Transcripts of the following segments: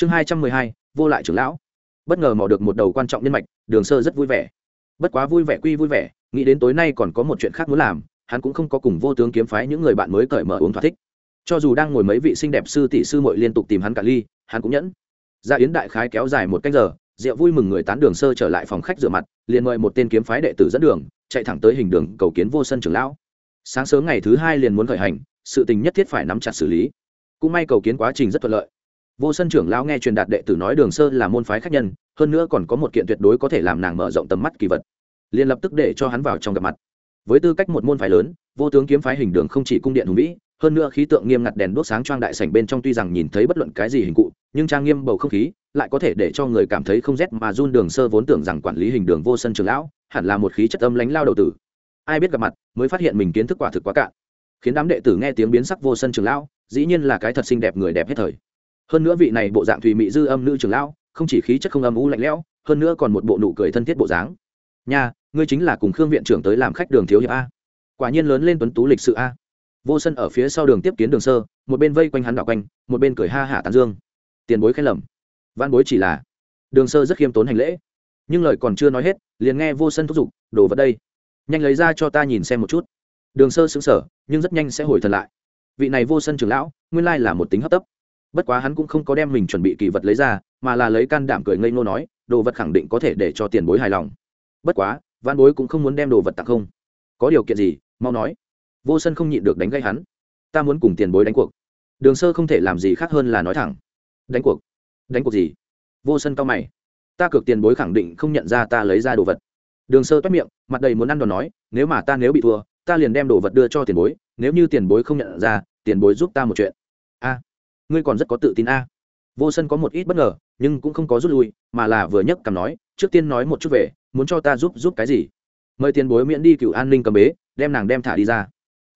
chương hai trăm mười hai, vô lại trưởng lão. Bất ngờ mò được một đầu quan trọng nhân mạch, đường sơ rất vui vẻ. Bất quá vui vẻ quy vui vẻ, nghĩ đến tối nay còn có một chuyện khác muốn làm, hắn cũng không có cùng vô tướng kiếm phái những người bạn mới cởi mở uống thỏa thích. Cho dù đang ngồi mấy vị xinh đẹp sư tỷ sư mội liên tục tìm hắn cả ly, hắn cũng nhẫn. Gia yến đại khái kéo dài một canh giờ rượu vui mừng người tán đường sơ trở lại phòng khách rửa mặt, liền mời một tên kiếm phái đệ tử dẫn đường, chạy thẳng tới hình đường cầu kiến vô sân trưởng lão. Sáng sớm ngày thứ hai liền muốn khởi hành, sự tình nhất thiết phải nắm chặt xử lý. Cũng may cầu kiến quá trình rất thuận lợi vô sân trưởng lão nghe truyền đạt đệ tử nói đường sơ là môn phái khách nhân, hơn nữa còn có một kiện tuyệt đối có thể làm nàng mở rộng tầm mắt kỳ vật. Liền lập tức để cho hắn vào trong gặp mặt. Với tư cách một môn phái lớn, vô tướng kiếm phái hình đường không chỉ cung điện hùng vĩ, hơn nữa khí tượng nghiêm ngặt đèn đốt sáng trang đại sảnh bên trong tuy rằng nhìn thấy bất luận cái gì hình cụ, nhưng trang nghiêm bầu không khí lại có thể để cho người cảm thấy không rét mà run. Đường sơ vốn tưởng rằng quản lý hình đường vô sân trường lão hẳn là một khí chất âm lánh lao đầu tử. Ai biết gặp mặt mới phát hiện mình kiến thức quả thực quá cạn, khiến đám đệ tử nghe tiếng biến sắc vô sân trường lão, dĩ nhiên là cái thật xinh đẹp người đẹp hết thời hơn nữa vị này bộ dạng thùy mị dư âm nữ trưởng lão, không chỉ khí chất không âm u lạnh lẽo, hơn nữa còn một bộ nụ cười thân thiết bộ dáng. Nha, ngươi chính là cùng khương viện trưởng tới làm khách đường thiếu hiệp a. Quả nhiên lớn lên tuấn tú lịch sự a. Vô sân ở phía sau đường tiếp kiến đường sơ, một bên vây quanh hắn đảo quanh, một bên cười ha hả tán dương. Tiền bối khen lầm. Văn bối chỉ là đường sơ rất khiêm tốn hành lễ. Nhưng lời còn chưa nói hết, liền nghe vô sân thúc giục, đồ vật đây, nhanh lấy ra cho ta nhìn xem một chút. Đường sơ xứng sở nhưng rất nhanh sẽ hồi thần lại. Vị này vô sân trưởng lão, nguyên lai là một tính hấp tấp bất quá hắn cũng không có đem mình chuẩn bị kỳ vật lấy ra, mà là lấy can đảm cười ngây ngô nói, đồ vật khẳng định có thể để cho tiền bối hài lòng. Bất quá, văn bối cũng không muốn đem đồ vật tặng không. Có điều kiện gì, mau nói. Vô sân không nhịn được đánh gây hắn. Ta muốn cùng tiền bối đánh cuộc. Đường sơ không thể làm gì khác hơn là nói thẳng. Đánh cuộc? Đánh cuộc gì? Vô sân cao mày. Ta cược tiền bối khẳng định không nhận ra ta lấy ra đồ vật. Đường sơ toát miệng, mặt đầy muốn ăn đòn nói, nếu mà ta nếu bị thua, ta liền đem đồ vật đưa cho tiền bối, nếu như tiền bối không nhận ra, tiền bối giúp ta một chuyện ngươi còn rất có tự tin a. Vô sân có một ít bất ngờ, nhưng cũng không có rút lui, mà là vừa nhấc cằm nói, trước tiên nói một chút về, muốn cho ta giúp giúp cái gì? Mời tiền bối miễn đi cựu an ninh cầm bế, đem nàng đem thả đi ra.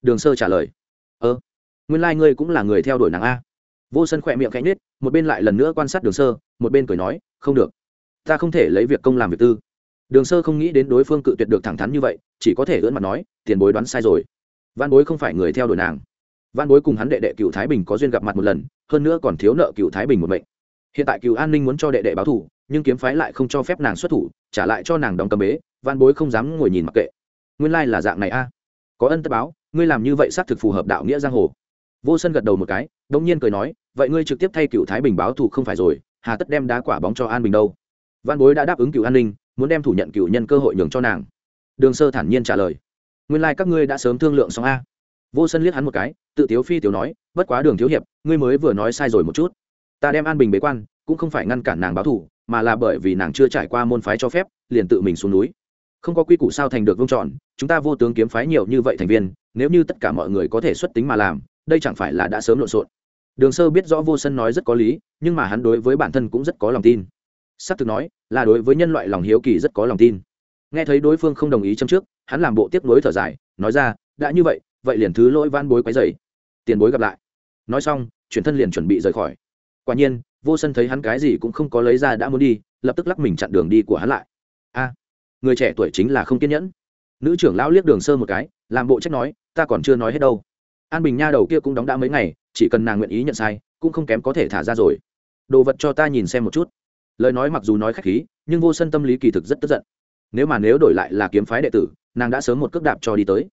Đường sơ trả lời, ơ, nguyên lai、like、ngươi cũng là người theo đuổi nàng a. Vô sân khỏe miệng cánh nết một bên lại lần nữa quan sát đường sơ, một bên cười nói, không được, ta không thể lấy việc công làm việc tư. Đường sơ không nghĩ đến đối phương cự tuyệt được thẳng thắn như vậy, chỉ có thể ưỡn mặt nói, tiền bối đoán sai rồi. Văn bối không phải người theo đuổi nàng văn bối cùng hắn đệ đệ cựu thái bình có duyên gặp mặt một lần, hơn nữa còn thiếu nợ cựu thái bình một mệnh. Hiện tại cựu an ninh muốn cho đệ đệ báo thủ nhưng kiếm phái lại không cho phép nàng xuất thủ, trả lại cho nàng đóng cầm bế, văn bối không dám ngồi nhìn mặc kệ. Nguyên lai là dạng này a. À. Có ân tất báo, ngươi làm như vậy xác thực phù hợp đạo nghĩa giang hồ. Vô sân gật đầu một cái đ ỗ n g nhiên cười nói, vậy ngươi trực tiếp thay cựu thái bình báo thù không phải rồi, hà tất đem đá quả bóng cho an bình đâu. Văn bối đã đáp ứng cựu an ninh, muốn đem thủ nhận cựu nhân cơ hội nhường cho nàng. Đường sơ thản nhiên trả lời, nguyên lai、like、các ngươi đã sớm thương lượng xong a vô sân liếc hắn một cái, tự tiếu phi tiếu nói, bất quá đường thiếu hiệp, ngươi mới vừa nói sai rồi một chút. Ta đem an bình bế quan, cũng không phải ngăn cản nàng báo thù, mà là bởi vì nàng chưa trải qua môn phái cho phép, liền tự mình xuống núi. Không có quy củ sao thành được vương tròn chúng ta vô tướng kiếm phái nhiều như vậy thành viên, nếu như tất cả mọi người có thể xuất tính mà làm, đây chẳng phải là đã sớm lộn xộn? Đường sơ biết rõ vô sân nói rất có lý, nhưng mà hắn đối với bản thân cũng rất có lòng tin. S ắ c thực nói, là đối với nhân loại lòng hiếu kỳ rất có lòng tin. Nghe thấy đối phương không đồng ý châm trước, hắn làm bộ tiếp nối thở dài, nói ra, đã như vậy vậy liền thứ lỗi van bối quấy dày tiền bối gặp lại. Nói xong, chuyển thân liền chuẩn bị rời khỏi. Quả nhiên, vô sân thấy hắn cái gì cũng không có lấy ra đã muốn đi, lập tức lắc mình chặn đường đi của hắn lại. A, người trẻ tuổi chính là không kiên nhẫn. Nữ trưởng lão liếc đường sơ một cái, làm bộ trách nói, ta còn chưa nói hết đâu. An bình nha đầu kia cũng đóng đã mấy ngày, chỉ cần nàng nguyện ý nhận sai, cũng không kém có thể thả ra rồi. Đồ vật cho ta nhìn xem một chút. Lời nói mặc dù nói khách khí, nhưng vô sân tâm lý kỳ thực rất tức giận. Nếu mà nếu đổi lại là kiếm phái đệ tử, nàng đã sớm một cước đạp cho đi tới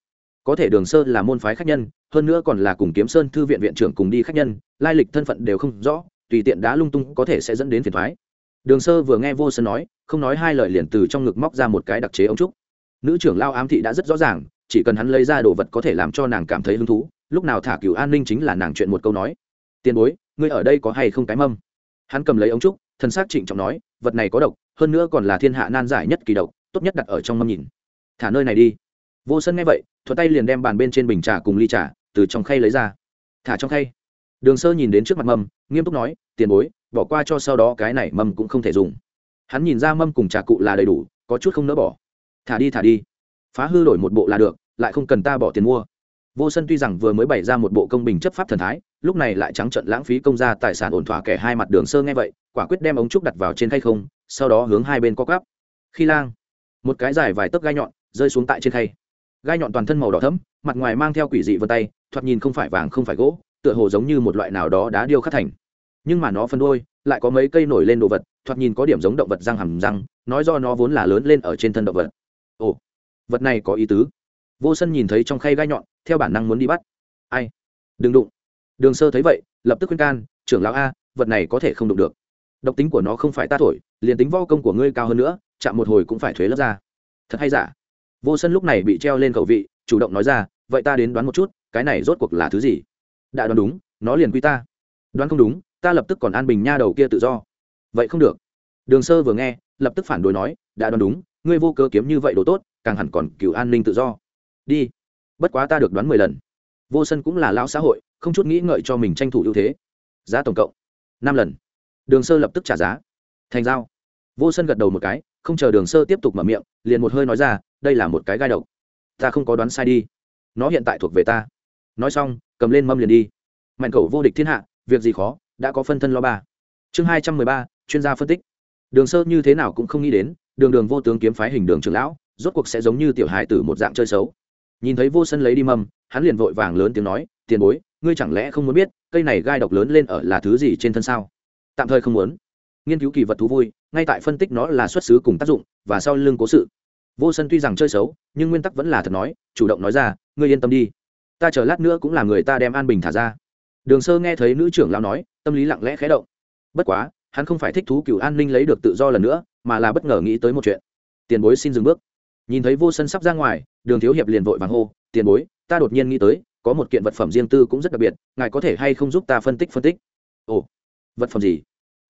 có thể đường sơ là môn phái khách nhân, hơn nữa còn là cùng kiếm sơn thư viện viện trưởng cùng đi khách nhân, lai lịch thân phận đều không rõ, tùy tiện đá lung tung có thể sẽ dẫn đến phiền thoái. Đường sơ vừa nghe vô sơn nói, không nói hai lời liền từ trong ngực móc ra một cái đặc chế ống trúc. Nữ trưởng lao ám thị đã rất rõ ràng, chỉ cần hắn lấy ra đồ vật có thể làm cho nàng cảm thấy hứng thú, lúc nào thả cửu an ninh chính là nàng chuyện một câu nói. Tiền bối, ngươi ở đây có hay không cái mâm? Hắn cầm lấy ống trúc thân xác trịnh trọng nói, vật này có độc, hơn nữa còn là thiên hạ nan giải nhất kỳ độc, tốt nhất đặt ở trong mâm nhìn. Thả nơi này đi vô sân nghe vậy thuật tay liền đem bàn bên trên bình trà cùng ly trà từ trong khay lấy ra. Thả trong khay. Đường sơ nhìn đến trước mặt mâm, nghiêm túc nói, tiền bối, bỏ qua cho sau đó cái này mâm cũng không thể dùng. Hắn nhìn ra mâm cùng trà cụ là đầy đủ, có chút không nỡ bỏ. Thả đi thả đi. Phá hư đổi một bộ là được, lại không cần ta bỏ tiền mua. Vô sân tuy rằng vừa mới bày ra một bộ công bình chấp pháp thần thái, lúc này lại trắng trận lãng phí công ra tài sản ổn thỏa kẻ hai mặt đường sơ nghe vậy, quả quyết đem ống trúc đặt vào trên khay không, sau đó hướng hai bên co cắp khi lang, một cái dài vài tấc gai nhọn rơi xuống tại trên khay gai nhọn toàn thân màu đỏ thẫm, mặt ngoài mang theo quỷ dị vân tay thoạt nhìn không phải vàng không phải gỗ tựa hồ giống như một loại nào đó đá điêu khắc thành. Nhưng mà nó phân đôi lại có mấy cây nổi lên đồ vật thoạt nhìn có điểm giống động vật răng hầm răng nói do nó vốn là lớn lên ở trên thân động vật. Ồ vật này có ý tứ. Vô sân nhìn thấy trong khay gai nhọn theo bản năng muốn đi bắt. Ai? Đừng đụng. Đường sơ thấy vậy lập tức khuyên can trưởng lão a vật này có thể không đụng được. Độc tính của nó không phải ta thổi liền tính vo công của ngươi cao hơn nữa chạm một hồi cũng phải thuế lớp ra. Thật hay giả? Vô sân lúc này bị treo lên khẩu vị, chủ động nói ra, vậy ta đến đoán một chút, cái này rốt cuộc là thứ gì? Đã đoán đúng, nó liền quy ta. Đoán không đúng, ta lập tức còn an bình nha đầu kia tự do. Vậy không được. Đường sơ vừa nghe, lập tức phản đối nói, đã đoán đúng, ngươi vô cơ kiếm như vậy đồ tốt, càng hẳn còn cựu an ninh tự do. Đi, bất quá ta được đoán mười lần. Vô sân cũng là lão xã hội, không chút nghĩ ngợi cho mình tranh thủ ưu thế. Giá tổng cộng, năm lần. Đường sơ lập tức trả giá. Thành giao. Vô sân gật đầu một cái, không chờ đường sơ tiếp tục mở miệng, liền một hơi nói ra đây là một cái gai độc. Ta không có đoán sai đi. Nó hiện tại thuộc về ta. Nói xong, cầm lên mâm liền đi. Mạnh cầu vô địch thiên hạ, việc gì khó, đã có phân thân lo ba. Chương hai trăm mười ba, chuyên gia phân tích. Đường sơ như thế nào cũng không nghĩ đến, đường đường vô tướng kiếm phái hình đường trưởng lão, rốt cuộc sẽ giống như tiểu hài tử một dạng chơi xấu. Nhìn thấy vô sân lấy đi mâm, hắn liền vội vàng lớn tiếng nói, tiền bối, ngươi chẳng lẽ không muốn biết, cây này gai độc lớn lên ở là thứ gì trên thân sao? Tạm thời không muốn. Nghiên cứu kỳ vật thú vui, ngay tại phân tích nó là xuất xứ cùng tác dụng và sau lưng cố sự vô sân tuy rằng chơi xấu, nhưng nguyên tắc vẫn là thật nói, chủ động nói ra, ngươi yên tâm đi. Ta chờ lát nữa cũng là người ta đem an bình thả ra. Đường sơ nghe thấy nữ trưởng lão nói, tâm lý lặng lẽ khé động. Bất quá, hắn không phải thích thú cựu an ninh lấy được tự do lần nữa, mà là bất ngờ nghĩ tới một chuyện. Tiền bối xin dừng bước. Nhìn thấy vô sân sắp ra ngoài, đường thiếu hiệp liền vội vàng hô, tiền bối, ta đột nhiên nghĩ tới, có một kiện vật phẩm riêng tư cũng rất đặc biệt, ngài có thể hay không giúp ta phân tích phân tích? Ồ, vật phẩm gì?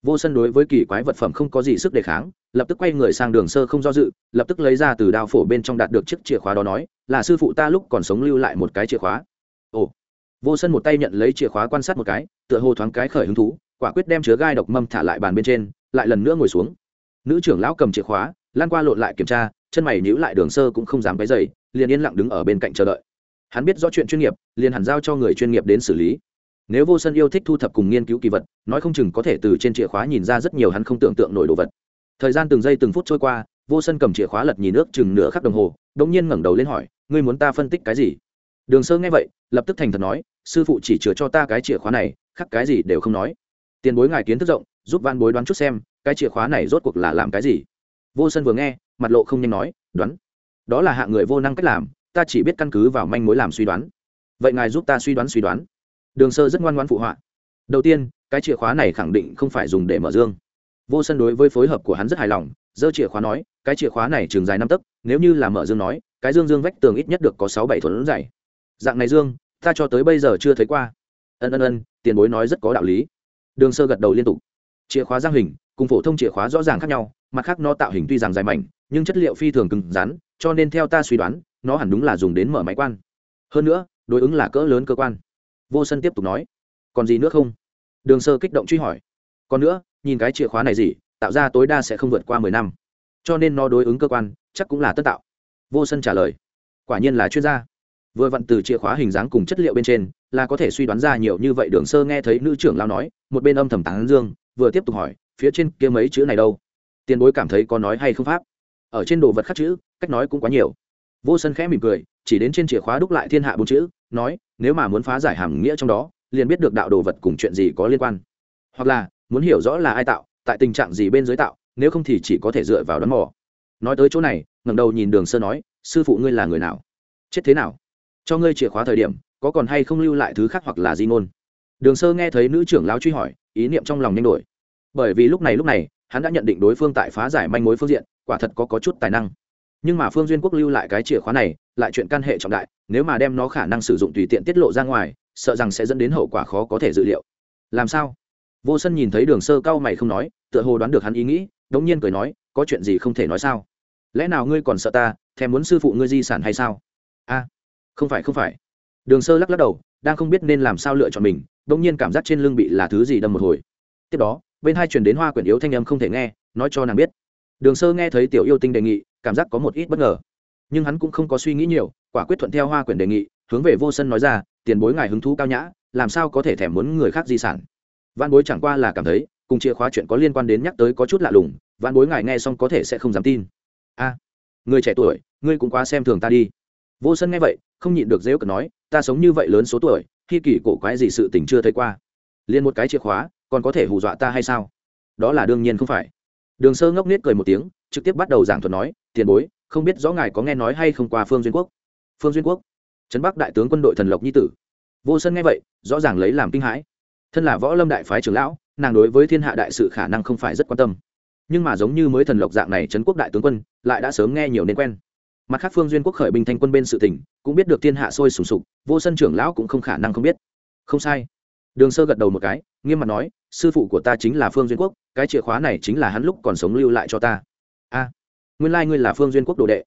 Vô sân đối với kỳ quái vật phẩm không có gì sức đề kháng, lập tức quay người sang đường sơ không do dự, lập tức lấy ra từ đao phổ bên trong đạt được chiếc chìa khóa đó nói, là sư phụ ta lúc còn sống lưu lại một cái chìa khóa. Ồ. Vô sân một tay nhận lấy chìa khóa quan sát một cái, tựa hồ thoáng cái khởi hứng thú, quả quyết đem chứa gai độc mâm thả lại bàn bên trên, lại lần nữa ngồi xuống. Nữ trưởng lão cầm chìa khóa lan qua lộn lại kiểm tra, chân mày nhíu lại đường sơ cũng không dám cái dày liền yên lặng đứng ở bên cạnh chờ đợi. Hắn biết rõ chuyện chuyên nghiệp, liền hẳn giao cho người chuyên nghiệp đến xử lý nếu vô sân yêu thích thu thập cùng nghiên cứu kỳ vật, nói không chừng có thể từ trên chìa khóa nhìn ra rất nhiều hắn không tưởng tượng nổi đồ vật. Thời gian từng giây từng phút trôi qua, vô sân cầm chìa khóa lật nhìn nước chừng nửa khắc đồng hồ đ ỗ n g nhiên ngẩng đầu lên hỏi, ngươi muốn ta phân tích cái gì? Đường sơ nghe vậy, lập tức thành thật nói, sư phụ chỉ chứa cho ta cái chìa khóa này, khắc cái gì đều không nói. Tiền bối ngài kiến thức rộng, giúp van bối đoán chút xem, cái chìa khóa này rốt cuộc là làm cái gì? Vô sân vừa nghe, mặt lộ không nhanh nói, đoán. Đó là hạng người vô năng cách làm, ta chỉ biết căn cứ vào manh mối làm suy đoán. Vậy ngài giúp ta suy đoán suy đoán đường sơ rất ngoan ngoan phụ họa. Đầu tiên, cái chìa khóa này khẳng định không phải dùng để mở dương. Vô sân đối với phối hợp của hắn rất hài lòng, giơ chìa khóa nói, cái chìa khóa này trường dài năm tấc, nếu như là mở dương nói, cái dương dương vách tường ít nhất được có sáu bảy thuần dày. Dạng này dương, ta cho tới bây giờ chưa thấy qua. Ân ân ân, tiền bối nói rất có đạo lý. Đường sơ gật đầu liên tục. Chìa khóa giang hình, cùng phổ thông chìa khóa rõ ràng khác nhau, mặt khác nó tạo hình tuy rằng dài mảnh, nhưng chất liệu phi thường cứng rắn, cho nên theo ta suy đoán, nó hẳn đúng là dùng đến mở máy quan. Hơn nữa, đối ứng là cỡ lớn cơ quan vô sân tiếp tục nói, còn gì nữa không? Đường sơ kích động truy hỏi, còn nữa, nhìn cái chìa khóa này gì, tạo ra tối đa sẽ không vượt qua mười năm. Cho nên nó đối ứng cơ quan, chắc cũng là tất tạo. Vô sân trả lời, quả nhiên là chuyên gia. Vừa vặn từ chìa khóa hình dáng cùng chất liệu bên trên, là có thể suy đoán ra nhiều như vậy, đường sơ nghe thấy nữ trưởng lao nói, một bên âm thầm tán dương, vừa tiếp tục hỏi, phía trên kia mấy chữ này đâu? Tiền bối cảm thấy có nói hay không pháp? Ở trên đồ vật khắc chữ, cách nói cũng quá nhiều vô sân khẽ mỉm cười chỉ đến trên chìa khóa đúc lại thiên hạ bốn chữ nói nếu mà muốn phá giải hàm nghĩa trong đó liền biết được đạo đồ vật cùng chuyện gì có liên quan. Hoặc là muốn hiểu rõ là ai tạo tại tình trạng gì bên dưới tạo nếu không thì chỉ có thể dựa vào đón mò. Nói tới chỗ này ngẩng đầu nhìn đường sơ nói sư phụ ngươi là người nào? Chết thế nào? Cho ngươi chìa khóa thời điểm có còn hay không lưu lại thứ khác hoặc là di ngôn? Đường sơ nghe thấy nữ trưởng lão truy hỏi ý niệm trong lòng nhanh đổi. Bởi vì lúc này lúc này hắn đã nhận định đối phương tại phá giải manh mối phương diện quả thật có, có chút tài năng nhưng mà phương duyên quốc lưu lại cái chìa khóa này, lại chuyện căn hệ trọng đại, nếu mà đem nó khả năng sử dụng tùy tiện tiết lộ ra ngoài, sợ rằng sẽ dẫn đến hậu quả khó có thể dự liệu. Làm sao? Vô sân nhìn thấy đường sơ cao mày không nói, tựa hồ đoán được hắn ý nghĩ, đống nhiên cười nói, có chuyện gì không thể nói sao? Lẽ nào ngươi còn sợ ta, thèm muốn sư phụ ngươi di sản hay sao? A, không phải không phải. Đường sơ lắc lắc đầu, đang không biết nên làm sao lựa chọn mình, đống nhiên cảm giác trên lưng bị là thứ gì đâm một hồi. Tiếp đó, bên hai truyền đến hoa quyển yếu thanh âm không thể nghe, nói cho nàng biết. Đường sơ nghe thấy tiểu yêu tinh đề nghị cảm giác có một ít bất ngờ. Nhưng hắn cũng không có suy nghĩ nhiều, quả quyết thuận theo hoa quyển đề nghị, hướng về vô sân nói ra, tiền bối ngài hứng thú cao nhã, làm sao có thể thèm muốn người khác di sản? Văn bối chẳng qua là cảm thấy, cùng chìa khóa chuyện có liên quan đến nhắc tới có chút lạ lùng văn bối ngài nghe xong có thể sẽ không dám tin. A, người trẻ tuổi, ngươi cũng quá xem thường ta đi. Vô sân nghe vậy, không nhịn được dễ cờ nói, ta sống như vậy lớn số tuổi, khi kỳ cổ quái gì sự tình chưa thấy qua. Liền một cái chìa khóa, còn có thể hù dọa ta hay sao? Đó là đương nhiên không phải. Đường sơ ngốc nết cười một tiếng trực tiếp bắt đầu giảng thuật nói, tiền bối, không biết rõ ngài có nghe nói hay không qua phương duyên quốc? Phương duyên quốc? Trấn bắc đại tướng quân đội thần lộc nhi tử. Vô sân nghe vậy, rõ ràng lấy làm kinh hãi. Thân là võ lâm đại phái trưởng lão, nàng đối với thiên hạ đại sự khả năng không phải rất quan tâm. Nhưng mà giống như mới thần lộc dạng này trấn quốc đại tướng quân, lại đã sớm nghe nhiều nên quen. Mặt khác phương duyên quốc khởi binh thanh quân bên sự tỉnh, cũng biết được thiên hạ sôi sùng sục, vô sân trưởng lão cũng không khả năng không biết. Không sai. Đường sơ gật đầu một cái, nghiêm mặt nói, sư phụ của ta chính là phương duyên quốc, cái chìa khóa này chính là hắn lúc còn sống lưu lại cho ta nguyên lai ngươi là phương duyên quốc đồ đệ.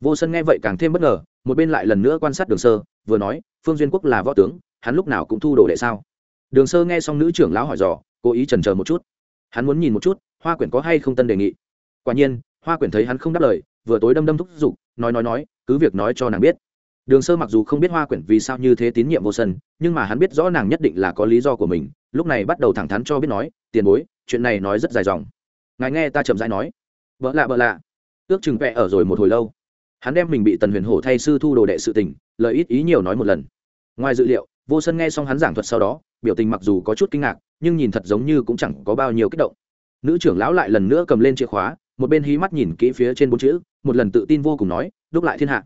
Vô sân nghe vậy càng thêm bất ngờ, một bên lại lần nữa quan sát đường sơ, vừa nói, phương duyên quốc là võ tướng, hắn lúc nào cũng thu đồ đệ sao? Đường sơ nghe xong nữ trưởng lão hỏi dò, cố ý trần chờ một chút. Hắn muốn nhìn một chút, hoa quyển có hay không tân đề nghị. Quả nhiên, hoa quyển thấy hắn không đáp lời, vừa tối đâm đâm thúc giục, nói nói nói, cứ việc nói cho nàng biết. Đường sơ mặc dù không biết hoa quyển vì sao như thế tín nhiệm vô sân, nhưng mà hắn biết rõ nàng nhất định là có lý do của mình, lúc này bắt đầu thẳng thắn cho biết nói, tiền bối, chuyện này nói rất dài dòng. Ngài nghe ta chậm rãi nói. Vợ lạ vợ lạ ước chừng vẽ ở rồi một hồi lâu. Hắn đem mình bị tần huyền hổ thay sư thu đồ đệ sự tình, lời ít ý nhiều nói một lần. Ngoài dự liệu, vô sân nghe xong hắn giảng thuật sau đó, biểu tình mặc dù có chút kinh ngạc, nhưng nhìn thật giống như cũng chẳng có bao nhiêu kích động. Nữ trưởng lão lại lần nữa cầm lên chìa khóa, một bên hí mắt nhìn kỹ phía trên bốn chữ, một lần tự tin vô cùng nói, đúc lại thiên hạ.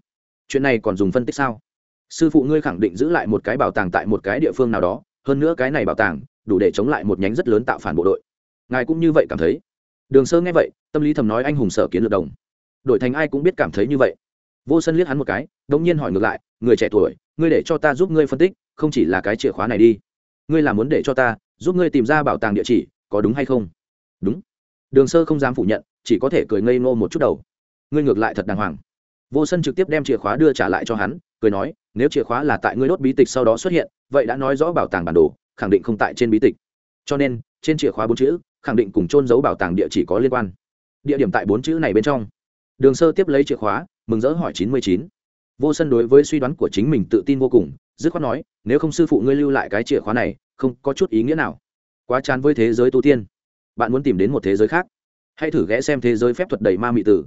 Chuyện này còn dùng phân tích sao? Sư phụ ngươi khẳng định giữ lại một cái bảo tàng tại một cái địa phương nào đó, hơn nữa cái này bảo tàng đủ để chống lại một nhánh rất lớn tạo phản bộ đội. Ngài cũng như vậy cảm thấy. Đường sơ nghe vậy, tâm lý thầm nói anh hùng sở kiến lược đồng đổi thành ai cũng biết cảm thấy như vậy. Vô sân liếc hắn một cái đ ỗ n g nhiên hỏi ngược lại, người trẻ tuổi, ngươi để cho ta giúp ngươi phân tích, không chỉ là cái chìa khóa này đi. Ngươi là muốn để cho ta giúp ngươi tìm ra bảo tàng địa chỉ, có đúng hay không? Đúng. Đường sơ không dám phủ nhận, chỉ có thể cười ngây ngô một chút đầu. Ngươi ngược lại thật đàng hoàng. Vô sân trực tiếp đem chìa khóa đưa trả lại cho hắn, cười nói, nếu chìa khóa là tại ngươi đốt bí tịch sau đó xuất hiện, vậy đã nói rõ bảo tàng bản đồ, khẳng định không tại trên bí tịch. Cho nên, trên chìa khóa bốn chữ, khẳng định cùng trôn giấu bảo tàng địa chỉ có liên quan. Địa điểm tại bốn chữ này bên trong đường sơ tiếp lấy chìa khóa, mừng rỡ hỏi chín mươi chín. Vô sân đối với suy đoán của chính mình tự tin vô cùng, dứt khoát nói, nếu không sư phụ ngươi lưu lại cái chìa khóa này, không có chút ý nghĩa nào. Quá chán với thế giới tu tiên. Bạn muốn tìm đến một thế giới khác. Hãy thử ghé xem thế giới phép thuật đầy ma mị tử.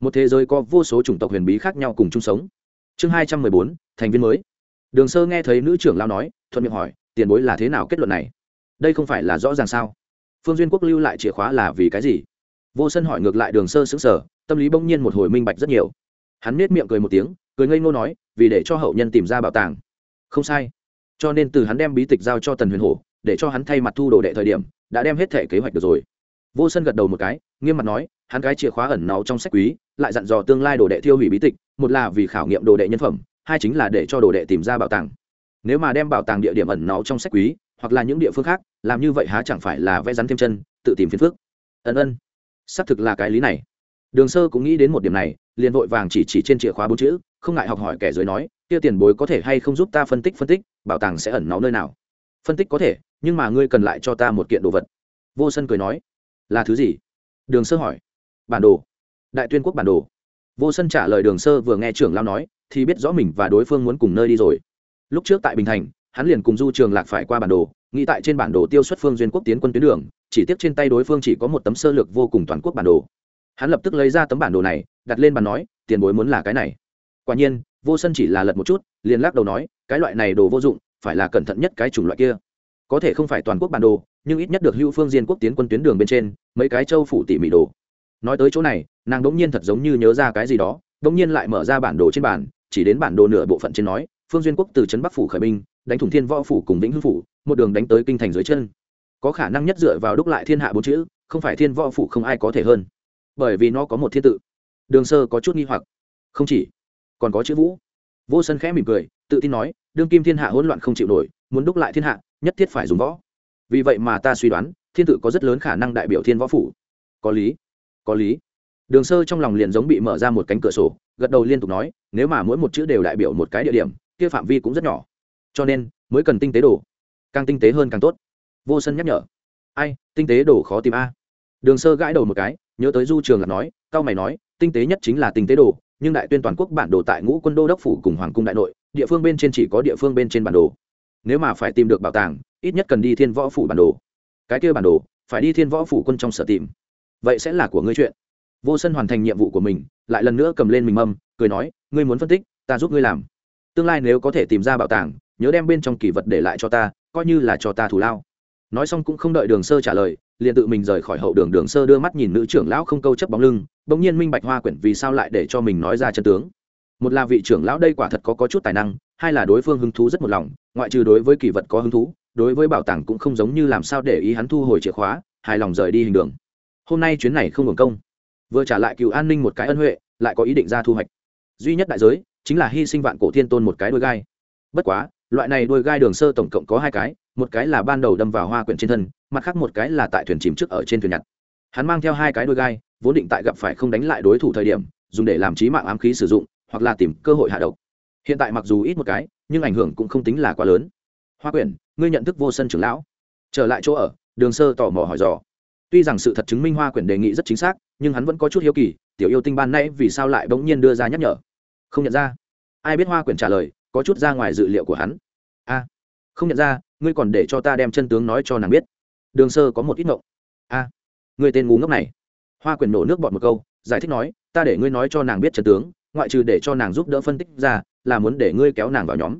Một thế giới có vô số chủng tộc huyền bí khác nhau cùng chung sống. Chương hai trăm mười bốn, thành viên mới. Đường sơ nghe thấy nữ trưởng lao nói, thuận miệng hỏi, tiền bối là thế nào kết luận này? Đây không phải là rõ ràng sao? Phương duyên quốc lưu lại chìa khóa là vì cái gì? Vô sân hỏi ngược lại đường sơ xứng sở tâm lý bỗng nhiên một hồi minh bạch rất nhiều. Hắn nết miệng cười một tiếng, cười ngây ngô nói, vì để cho hậu nhân tìm ra bảo tàng. Không sai. Cho nên từ hắn đem bí tịch giao cho tần huyền hổ, để cho hắn thay mặt thu đồ đệ thời điểm, đã đem hết thể kế hoạch được rồi. Vô sân gật đầu một cái, nghiêm mặt nói, hắn cái chìa khóa ẩn náu trong sách quý, lại dặn dò tương lai đồ đệ thiêu hủy bí tịch, một là vì khảo nghiệm đồ đệ nhân phẩm, hai chính là để cho đồ đệ tìm ra bảo tàng. Nếu mà đem bảo tàng địa điểm ẩn náu trong sách quý, hoặc là những địa phương khác, làm như vậy há chẳng phải là vẽ rắn thêm chân, tự tìm phiền phước ân ân xác thực là cái lý này. Đường sơ cũng nghĩ đến một điểm này, liền vội vàng chỉ chỉ trên chìa khóa bốn chữ, không ngại học hỏi kẻ dưới nói, kia tiền bối có thể hay không giúp ta phân tích phân tích, bảo tàng sẽ ẩn náu nơi nào? Phân tích có thể, nhưng mà ngươi cần lại cho ta một kiện đồ vật. Vô sân cười nói. Là thứ gì? Đường sơ hỏi. Bản đồ. Đại tuyên quốc bản đồ. Vô sân trả lời đường sơ vừa nghe trưởng lao nói, thì biết rõ mình và đối phương muốn cùng nơi đi rồi. Lúc trước tại bình thành, hắn liền cùng du trường lạc phải qua bản đồ, nghĩ tại trên bản đồ tiêu xuất phương duyên quốc tiến quân tuyến đường chỉ tiếp trên tay đối phương chỉ có một tấm sơ lược vô cùng toàn quốc bản đồ. Hắn lập tức lấy ra tấm bản đồ này, đặt lên bàn nói, tiền bối muốn là cái này. Quả nhiên, vô sân chỉ là lật một chút, liền lắc đầu nói, cái loại này đồ vô dụng, phải là cẩn thận nhất cái chủng loại kia. Có thể không phải toàn quốc bản đồ, nhưng ít nhất được hữu phương diên quốc tiến quân tuyến đường bên trên, mấy cái châu phủ tỉ mỉ đồ. Nói tới chỗ này, nàng đống nhiên thật giống như nhớ ra cái gì đó, đống nhiên lại mở ra bản đồ trên bản chỉ đến bản đồ nửa bộ phận trên nói, phương duyên quốc từ trấn bắc phủ khởi binh, đánh thủng thiên võ phủ cùng vĩnh hưng phủ, một đường đánh tới kinh thành dưới chân có khả năng nhất dựa vào đúc lại thiên hạ bốn chữ, không phải thiên võ phủ không ai có thể hơn. Bởi vì nó có một thiên tự. Đường sơ có chút nghi hoặc. Không chỉ, còn có chữ vũ. Vô sân khẽ mỉm cười, tự tin nói, đương kim thiên hạ hỗn loạn không chịu nổi, muốn đúc lại thiên hạ, nhất thiết phải dùng võ. Vì vậy mà ta suy đoán, thiên tự có rất lớn khả năng đại biểu thiên võ phủ. Có lý có lý. Đường sơ trong lòng liền giống bị mở ra một cánh cửa sổ, gật đầu liên tục nói, nếu mà mỗi một chữ đều đại biểu một cái địa điểm, kia phạm vi cũng rất nhỏ. Cho nên, mới cần tinh tế đồ. Càng tinh tế hơn càng tốt vô sân nhắc nhở. Ai, tinh tế đồ khó tìm a. Đường sơ gãi đầu một cái, nhớ tới du trường là nói, cao mày nói, tinh tế nhất chính là tinh tế đồ, nhưng đại tuyên toàn quốc bản đồ tại ngũ quân đô đốc phủ cùng hoàng cung đại nội, địa phương bên trên chỉ có địa phương bên trên bản đồ. Nếu mà phải tìm được bảo tàng, ít nhất cần đi thiên võ phủ bản đồ. Cái kia bản đồ, phải đi thiên võ phủ quân trong sở tìm. Vậy sẽ là của ngươi chuyện. Vô sân hoàn thành nhiệm vụ của mình, lại lần nữa cầm lên mình mâm, cười nói, ngươi muốn phân tích, ta giúp ngươi làm. Tương lai nếu có thể tìm ra bảo tàng, nhớ đem bên trong kỷ vật để lại cho ta, coi như là cho ta thủ lao nói xong cũng không đợi đường sơ trả lời liền tự mình rời khỏi hậu đường. Đường sơ đưa mắt nhìn nữ trưởng lão không câu chấp bóng lưng bỗng nhiên minh bạch hoa quyển vì sao lại để cho mình nói ra chân tướng. Một là vị trưởng lão đây quả thật có, có chút tài năng hai là đối phương hứng thú rất một lòng ngoại trừ đối với kỳ vật có hứng thú đối với bảo tàng cũng không giống như làm sao để ý hắn thu hồi chìa khóa hài lòng rời đi hình đường. Hôm nay chuyến này không hưởng công. Vừa trả lại cựu an ninh một cái ân huệ lại có ý định ra thu hoạch. Duy nhất đại giới chính là hy sinh vạn cổ thiên tôn một cái đôi gai. Bất quá loại này đôi gai đường sơ tổng cộng có hai cái một cái là ban đầu đâm vào hoa quyển trên thân, mặt khác một cái là tại thuyền chìm trước ở trên thuyền nhặt. Hắn mang theo hai cái đôi gai, vốn định tại gặp phải không đánh lại đối thủ thời điểm, dùng để làm trí mạng ám khí sử dụng, hoặc là tìm cơ hội hạ độc. Hiện tại mặc dù ít một cái, nhưng ảnh hưởng cũng không tính là quá lớn. Hoa quyển, ngươi nhận thức vô sân trưởng lão. Trở lại chỗ ở, đường sơ tò mò hỏi dò. Tuy rằng sự thật chứng minh hoa quyển đề nghị rất chính xác, nhưng hắn vẫn có chút hiếu kỳ, tiểu yêu tinh ban nay vì sao lại bỗng nhiên đưa ra nhắc nhở? Không nhận ra. Ai biết hoa quyển trả lời, có chút ra ngoài dự liệu của hắn không nhận ra ngươi còn để cho ta đem chân tướng nói cho nàng biết. Đường sơ có một ít ngộng. A à, ngươi tên ngu ngốc này. Hoa Quyền nổ nước bọt một câu giải thích nói ta để ngươi nói cho nàng biết chân tướng ngoại trừ để cho nàng giúp đỡ phân tích ra là muốn để ngươi kéo nàng vào nhóm.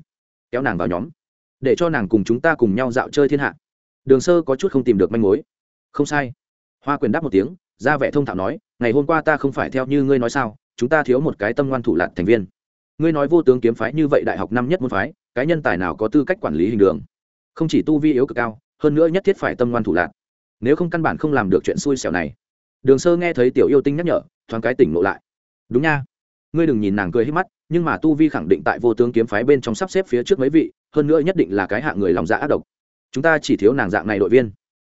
Kéo nàng vào nhóm. Để cho nàng cùng chúng ta cùng nhau dạo chơi thiên hạ. Đường sơ có chút không tìm được manh mối. Không sai. Hoa quyền đáp một tiếng ra vẻ thông thạo nói ngày hôm qua ta không phải theo như ngươi nói sao chúng ta thiếu một cái tâm ngoan thủ lạc thành viên. Ngươi nói vô tướng kiếm phái như vậy đại học năm nhất môn phái cái nhân tài nào có tư cách quản lý hình đường? Không chỉ tu vi yếu cực cao, hơn nữa nhất thiết phải tâm ngoan thủ lạc. Nếu không căn bản không làm được chuyện xui xẻo này. Đường sơ nghe thấy tiểu yêu tinh nhắc nhở, thoáng cái tỉnh ngộ lại. Đúng nha. Ngươi đừng nhìn nàng cười hết mắt, nhưng mà tu vi khẳng định tại vô tướng kiếm phái bên trong sắp xếp phía trước mấy vị, hơn nữa nhất định là cái hạng người lòng dạ ác độc. Chúng ta chỉ thiếu nàng dạng này đội viên.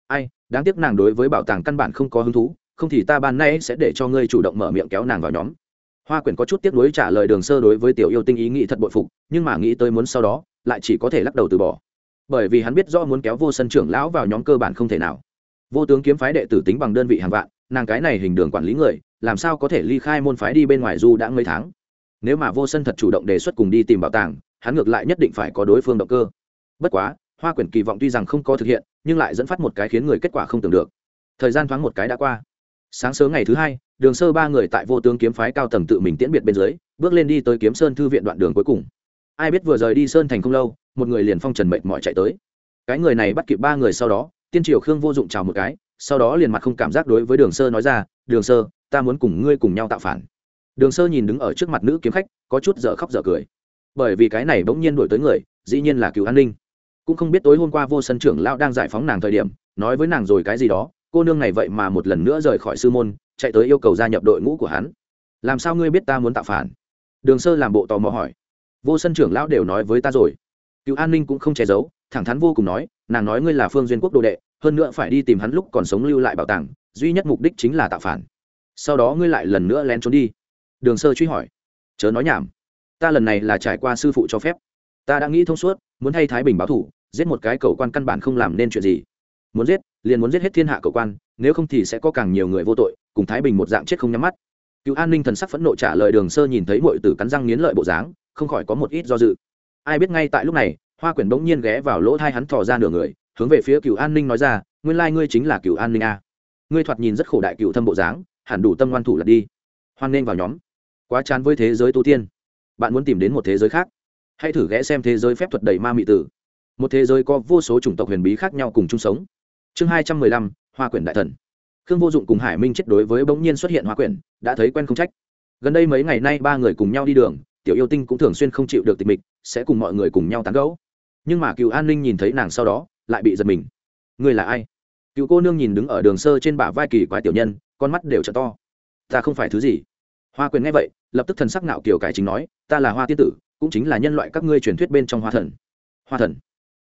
Ai, đáng tiếc nàng đối với bảo tàng căn bản không có hứng thú, không thì ta ban nay sẽ để cho ngươi chủ động mở miệng kéo nàng vào nhóm hoa quyển có chút tiếc nuối trả lời đường sơ đối với tiểu yêu tinh ý nghĩ thật bội phục, nhưng mà nghĩ tới muốn sau đó, lại chỉ có thể lắc đầu từ bỏ. Bởi vì hắn biết rõ muốn kéo vô sân trưởng lão vào nhóm cơ bản không thể nào. Vô tướng kiếm phái đệ tử tính bằng đơn vị hàng vạn, nàng cái này hình đường quản lý người, làm sao có thể ly khai môn phái đi bên ngoài du đã mấy tháng? Nếu mà vô sân thật chủ động đề xuất cùng đi tìm bảo tàng, hắn ngược lại nhất định phải có đối phương động cơ. Bất quá, hoa quyển kỳ vọng tuy rằng không có thực hiện, nhưng lại dẫn phát một cái khiến người kết quả không tưởng được. Thời gian thoáng một cái đã qua. Sáng sớm ngày thứ hai đường sơ ba người tại vô tướng kiếm phái cao tầng tự mình tiễn biệt bên dưới, bước lên đi tới kiếm sơn thư viện đoạn đường cuối cùng. Ai biết vừa rời đi sơn thành không lâu, một người liền phong trần mệnh mọi chạy tới. Cái người này bắt kịp ba người sau đó, tiên triều khương vô dụng chào một cái, sau đó liền mặt không cảm giác đối với đường sơ nói ra, đường sơ, ta muốn cùng ngươi cùng nhau tạo phản. Đường sơ nhìn đứng ở trước mặt nữ kiếm khách, có chút dở khóc dở cười. Bởi vì cái này bỗng nhiên đổi tới người, dĩ nhiên là cứu an ninh. Cũng không biết tối hôm qua vô sân trưởng lão đang giải phóng nàng thời điểm, nói với nàng rồi cái gì đó cô nương này vậy mà một lần nữa rời khỏi sư môn, chạy tới yêu cầu gia nhập đội ngũ của hắn. Làm sao ngươi biết ta muốn tạo phản? Đường sơ làm bộ tò mò hỏi. Vô sân trưởng lão đều nói với ta rồi. Cựu an ninh cũng không che giấu, thẳng thắn vô cùng nói, nàng nói ngươi là phương duyên quốc đồ đệ, hơn nữa phải đi tìm hắn lúc còn sống lưu lại bảo tàng, duy nhất mục đích chính là tạo phản. Sau đó ngươi lại lần nữa lén trốn đi. Đường sơ truy hỏi. Chớ nói nhảm. Ta lần này là trải qua sư phụ cho phép. Ta đã nghĩ thông suốt, muốn thay thái bình báo thủ, giết một cái cầu quan căn bản không làm nên chuyện gì muốn giết, liền muốn giết hết thiên hạ cầu quan, nếu không thì sẽ có càng nhiều người vô tội, cùng thái bình một dạng chết không nhắm mắt. Cựu an ninh thần sắc phẫn nộ trả lời đường sơ nhìn thấy mọi tử cắn răng nghiến lợi bộ dáng, không khỏi có một ít do dự. Ai biết ngay tại lúc này, hoa quyển bỗng nhiên ghé vào lỗ thai hắn thò ra nửa người, hướng về phía cựu an ninh nói ra, nguyên lai ngươi chính là cựu an ninh a. Ngươi thoạt nhìn rất khổ đại cựu thâm bộ dáng, hẳn đủ tâm ngoan thủ lật đi. Hoan nên vào nhóm. Quá chán với thế giới tu tiên. Bạn muốn tìm đến một thế giới khác. Hãy thử ghé xem thế giới phép thuật đầy ma mị tử. Một thế giới có vô số chủng tộc huyền bí khác nhau cùng chung sống chương hai trăm mười lăm, hoa quyển đại thần. Khương vô dụng cùng hải minh chết đối với bỗng nhiên xuất hiện hoa quyển, đã thấy quen không trách. Gần đây mấy ngày nay ba người cùng nhau đi đường, tiểu yêu tinh cũng thường xuyên không chịu được tịch mịch, sẽ cùng mọi người cùng nhau tán gẫu. Nhưng mà cựu an ninh nhìn thấy nàng sau đó, lại bị giật mình. Người là ai? Cựu cô nương nhìn đứng ở đường sơ trên bả vai kỳ quái tiểu nhân, con mắt đều t to. Ta không phải thứ gì. Hoa quyền nghe vậy, lập tức thần sắc nạo kiều cải chính nói, ta là hoa tiên tử, cũng chính là nhân loại các ngươi truyền thuyết bên trong hoa thần. Hoa thần.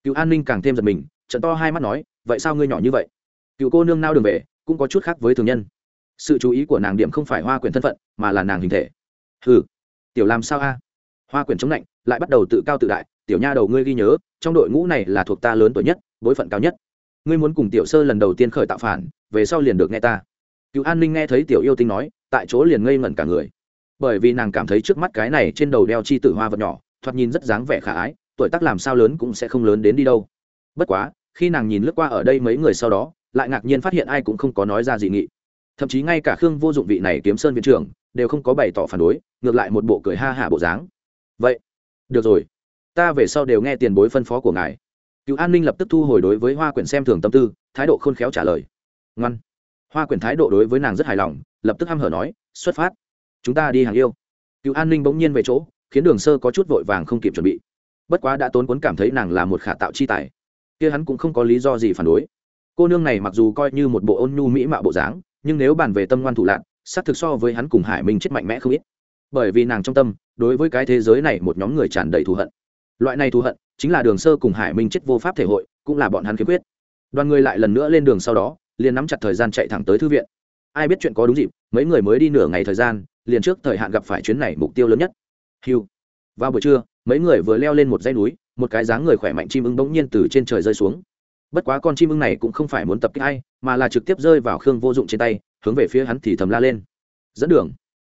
Cựu an ninh càng thêm giật mình trận to hai mắt nói vậy sao ngươi nhỏ như vậy? Cựu cô nương nao đường về, cũng có chút khác với thường nhân. Sự chú ý của nàng điểm không phải hoa quyền thân phận, mà là nàng hình thể. Ừ tiểu làm sao a? Hoa quyền chống lạnh, lại bắt đầu tự cao tự đại, tiểu nha đầu ngươi ghi nhớ, trong đội ngũ này là thuộc ta lớn tuổi nhất, bối phận cao nhất. Ngươi muốn cùng tiểu sơ lần đầu tiên khởi tạo phản, về sau liền được nghe ta. Cựu an ninh nghe thấy tiểu yêu tinh nói, tại chỗ liền ngây ngẩn cả người. Bởi vì nàng cảm thấy trước mắt cái này trên đầu đeo chi tử hoa vật nhỏ, thoạt nhìn rất dáng vẻ khả ái, tuổi tác làm sao lớn cũng sẽ không lớn đến đi đâu. Bất quá khi nàng nhìn lướt qua ở đây mấy người sau đó, lại ngạc nhiên phát hiện ai cũng không có nói ra gì nghị. Thậm chí ngay cả khương vô dụng vị này kiếm sơn viện trưởng, đều không có bày tỏ phản đối, ngược lại một bộ cười ha hả bộ dáng. Vậy, được rồi. Ta về sau đều nghe tiền bối phân phó của ngài. Cựu an ninh lập tức thu hồi đối với hoa quyển xem thường tâm tư, thái độ khôn khéo trả lời. Ngoan. Hoa quyển thái độ đối với nàng rất hài lòng, lập tức h hở nói, xuất phát. Chúng ta đi hàng yêu. Cựu an ninh bỗng nhiên về chỗ, khiến đường sơ có chút vội vàng không kịp chuẩn bị. Bất quá đã tốn cuốn cảm thấy nàng là một khả tạo chi tài kia hắn cũng không có lý do gì phản đối. Cô nương này mặc dù coi như một bộ ôn nhu mỹ mạo bộ dáng, nhưng nếu bàn về tâm ngoan thủ lạc xác thực so với hắn cùng hải minh chết mạnh mẽ không ít. Bởi vì nàng trong tâm, đối với cái thế giới này một nhóm người tràn đầy thù hận. Loại này thù hận, chính là đường sơ cùng hải minh chết vô pháp thể hội, cũng là bọn hắn khiếm khuyết. Đoàn người lại lần nữa lên đường sau đó, liền nắm chặt thời gian chạy thẳng tới thư viện. Ai biết chuyện có đúng dịp, mấy người mới đi nửa ngày thời gian, liền trước thời hạn gặp phải chuyến này mục tiêu lớn nhất. Hiu vào buổi trưa, mấy người vừa leo lên một dãy núi một cái dáng người khỏe mạnh chim ưng bỗng nhiên từ trên trời rơi xuống. Bất quá con chim ưng này cũng không phải muốn tập kích ai, mà là trực tiếp rơi vào khương vô dụng trên tay, hướng về phía hắn thì thầm la lên. Dẫn đường.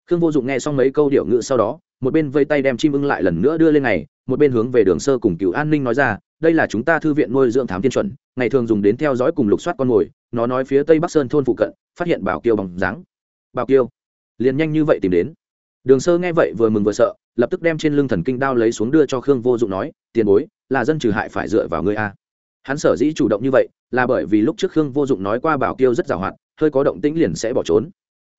Khương vô dụng nghe xong mấy câu điệu ngữ sau đó, một bên vây tay đem chim ưng lại lần nữa đưa lên này, một bên hướng về đường sơ cùng cựu an ninh nói ra, đây là chúng ta thư viện nuôi dưỡng thám thiên chuẩn, ngày thường dùng đến theo dõi cùng lục soát con mồi, nó nói phía tây bắc sơn thôn phụ cận, phát hiện bảo kiêu bằng dáng. Bảo kiêu? Liền nhanh như vậy tìm đến. Đường sơ nghe vậy vừa mừng vừa sợ lập tức đem trên lưng thần kinh đao lấy xuống đưa cho khương vô dụng nói, tiền bối, là dân trừ hại phải dựa vào ngươi a. Hắn sở dĩ chủ động như vậy, là bởi vì lúc trước khương vô dụng nói qua bảo kiêu rất giàu hoạt hơi có động tĩnh liền sẽ bỏ trốn.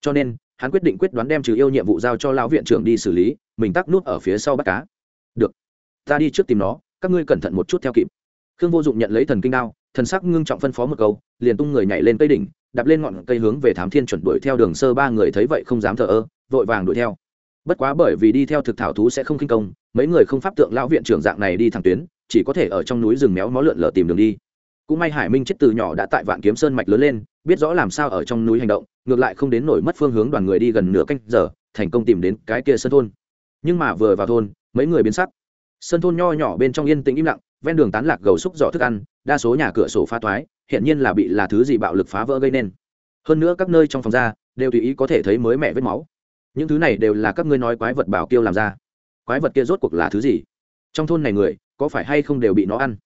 Cho nên, hắn quyết định quyết đoán đem trừ yêu nhiệm vụ giao cho lão viện trưởng đi xử lý, mình tắc nút ở phía sau bắt cá. Được, ta đi trước tìm nó, các ngươi cẩn thận một chút theo kịp. Khương vô dụng nhận lấy thần kinh đao, thần sắc ngưng trọng phân phó một câu, liền tung người nhảy lên cây đỉnh, đạp lên ngọn cây hướng về thám thiên chuẩn đuổi theo đường sơ ba người thấy vậy không dám thờ ơ, vội vàng đuổi theo bất quá bởi vì đi theo thực thảo thú sẽ không kinh công, mấy người không pháp tượng lão viện trưởng dạng này đi thẳng tuyến, chỉ có thể ở trong núi rừng méo mó lượn lờ tìm đường đi. Cũng may hải minh chết từ nhỏ đã tại vạn kiếm sơn mạch lớn lên, biết rõ làm sao ở trong núi hành động, ngược lại không đến nổi mất phương hướng đoàn người đi gần nửa canh giờ, thành công tìm đến cái kia sân thôn. Nhưng mà vừa vào thôn, mấy người biến sắc. Sân thôn nho nhỏ bên trong yên tĩnh im lặng, ven đường tán lạc gầu xúc giỏ thức ăn, đa số nhà cửa sổ phá toái hiện nhiên là bị là thứ gì bạo lực phá vỡ gây nên. Hơn nữa các nơi trong phòng ra, đều tùy ý có thể thấy mới mẹ vết máu những thứ này đều là các ngươi nói quái vật bảo kiêu làm ra. Quái vật kia rốt cuộc là thứ gì? Trong thôn này người, có phải hay không đều bị nó ăn?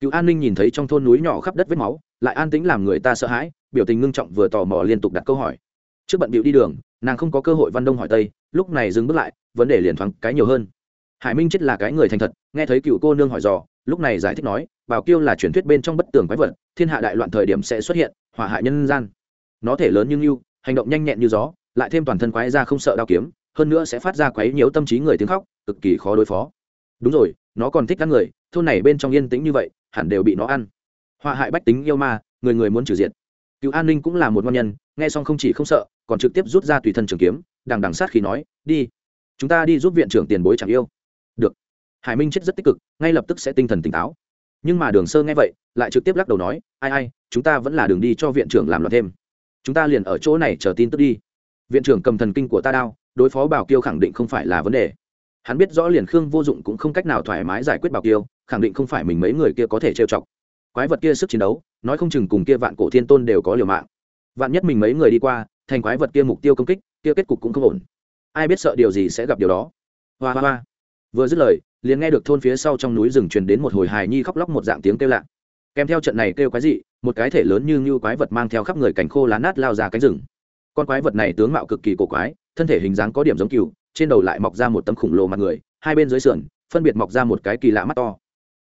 Cựu an ninh nhìn thấy trong thôn núi nhỏ khắp đất vết máu, lại an tĩnh làm người ta sợ hãi, biểu tình ngưng trọng vừa tò mò liên tục đặt câu hỏi. Trước bận bịu đi đường, nàng không có cơ hội văn đông hỏi tây, lúc này dừng bước lại, vấn đề liền thoáng cái nhiều hơn. Hải minh chết là cái người thành thật, nghe thấy cựu cô nương hỏi dò, lúc này giải thích nói, bảo kiêu là truyền thuyết bên trong bất tường quái vật, thiên hạ đại loạn thời điểm sẽ xuất hiện, hỏa hại nhân gian. Nó thể lớn nhưng yêu hành động nhanh nhẹn như gió lại thêm toàn thân quái ra không sợ đao kiếm, hơn nữa sẽ phát ra quấy nhiễu tâm trí người tiếng khóc, cực kỳ khó đối phó. Đúng rồi, nó còn thích ăn người, thôn này bên trong yên tĩnh như vậy, hẳn đều bị nó ăn. Họa hại bách tính yêu ma, người người muốn trừ diệt. Cựu an ninh cũng là một ngon nhân, nghe xong không chỉ không sợ, còn trực tiếp rút ra tùy thân trường kiếm, đằng đằng sát khi nói, đi, chúng ta đi giúp viện trưởng tiền bối chẳng yêu. Được. Hải minh chết rất tích cực, ngay lập tức sẽ tinh thần tỉnh táo. Nhưng mà đường sơ nghe vậy, lại trực tiếp lắc đầu nói, ai ai, chúng ta vẫn là đường đi cho viện trưởng làm loạn thêm. Chúng ta liền ở chỗ này chờ tin tức đi viện trưởng cầm thần kinh của ta đao đối phó bảo kiêu khẳng định không phải là vấn đề. Hắn biết rõ liền khương vô dụng cũng không cách nào thoải mái giải quyết bảo kiêu, khẳng định không phải mình mấy người kia có thể trêu chọc. Quái vật kia sức chiến đấu, nói không chừng cùng kia vạn cổ thiên tôn đều có liều mạng. Vạn nhất mình mấy người đi qua, thành quái vật kia mục tiêu công kích, kia kết cục cũng không ổn. Ai biết sợ điều gì sẽ gặp điều đó. Hoa hoa hoa. Vừa dứt lời, liền nghe được thôn phía sau trong núi rừng truyền đến một hồi hài nhi khóc lóc một dạng tiếng kêu lạ. Kèm theo trận này kêu quái dị, một cái thể lớn như như quái vật mang theo khắp người cảnh khô lá nát lao ra cánh rừng con quái vật này tướng mạo cực kỳ cổ quái, thân thể hình dáng có điểm giống cừu, trên đầu lại mọc ra một tấm khủng lồ mặt người, hai bên dưới sườn, phân biệt mọc ra một cái kỳ lạ mắt to.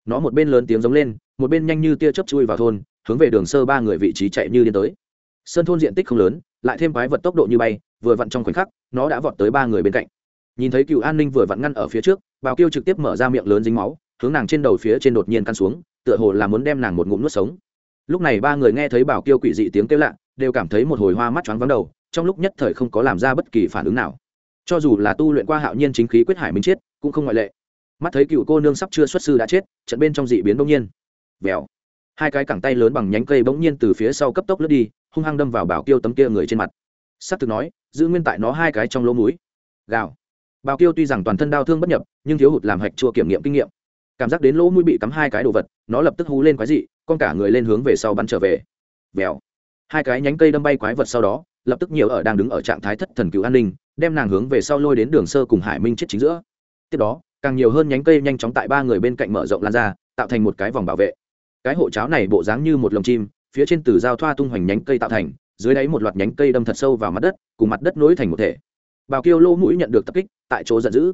Nó một bên lớn tiếng giống lên, một bên nhanh như tia chớp chui vào thôn, hướng về đường sơ ba người vị trí chạy như điên tới. Sơn thôn diện tích không lớn, lại thêm quái vật tốc độ như bay, vừa vặn trong khoảnh khắc, nó đã vọt tới ba người bên cạnh. Nhìn thấy cựu an ninh vừa vặn ngăn ở phía trước bào kiêu trực tiếp mở ra miệng lớn dính máu, hướng nàng trên đầu phía trên đột nhiên căn xuống, tựa hồ là muốn đem nàng một ngụm nuốt sống. Lúc này ba người nghe thấy bảo kiêu quỷ dị tiếng kêu lạ, đều cảm thấy một hồi hoa mắt choáng vắng đầu trong lúc nhất thời không có làm ra bất kỳ phản ứng nào. Cho dù là tu luyện qua hạo nhiên chính khí quyết hải minh chết cũng không ngoại lệ. Mắt thấy cựu cô nương sắp chưa xuất sư đã chết, trận bên trong dị biến bỗng nhiên. Vèo. Hai cái cẳng tay lớn bằng nhánh cây bỗng nhiên từ phía sau cấp tốc lướt đi, hung hăng đâm vào bảo kiêu tấm kia người trên mặt. S thực nói, giữ nguyên tại nó hai cái trong lỗ mũi. Gào. Bảo kiêu tuy rằng toàn thân đau thương bất nhập, nhưng thiếu hụt làm hạch chua kiểm nghiệm kinh nghiệm. Cảm giác đến lỗ mũi bị cắm hai cái đồ vật, nó lập tức hú lên quái dị, con cả người lên hướng về sau bắn trở về. Vèo. Hai cái nhánh cây đâm bay quái vật sau đó lập tức nhiều ở đang đứng ở trạng thái thất thần cứu an ninh, đem nàng hướng về sau lôi đến đường sơ cùng hải minh chết chính giữa. Tiếp đó, càng nhiều hơn nhánh cây nhanh chóng tại ba người bên cạnh mở rộng lan ra, tạo thành một cái vòng bảo vệ. Cái hộ cháo này bộ dáng như một lồng chim, phía trên từ giao thoa tung hoành nhánh cây tạo thành, dưới đáy một loạt nhánh cây đâm thật sâu vào mặt đất, cùng mặt đất nối thành một thể. Bào kiêu lô mũi nhận được tập kích, tại chỗ giận dữ.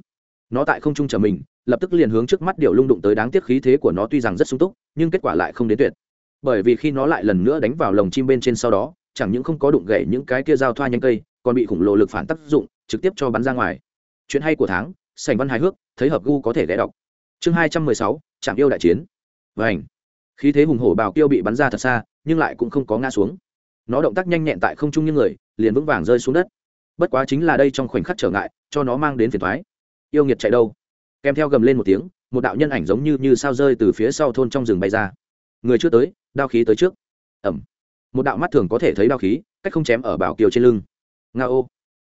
Nó tại không trung chờ mình, lập tức liền hướng trước mắt điệu lung đụng tới đáng tiếc khí thế của nó tuy rằng rất sung túc, nhưng kết quả lại không đến tuyệt. Bởi vì khi nó lại lần nữa đánh vào lồng chim bên trên sau đó chẳng những không có đụng gậy những cái kia dao thoa nhanh cây, còn bị khủng lộ lực phản tác dụng, trực tiếp cho bắn ra ngoài. Chuyện hay của tháng sành văn hài hước, thấy hợp gu có thể ghé đọc. Chương hai trăm mười sáu, trạm yêu đại chiến. Và ảnh khí thế hùng hổ bào kiêu bị bắn ra thật xa, nhưng lại cũng không có ngã xuống. Nó động tác nhanh nhẹn tại không trung như người, liền vững vàng rơi xuống đất. Bất quá chính là đây trong khoảnh khắc trở ngại, cho nó mang đến phiền thoái yêu nghiệt chạy đâu? Kèm theo gầm lên một tiếng, một đạo nhân ảnh giống như như sao rơi từ phía sau thôn trong rừng bay ra. Người chưa tới, đao khí tới trước. Ẩm một đạo mắt thường có thể thấy đao khí, cách không chém ở bảo kiều trên lưng. Nga ô.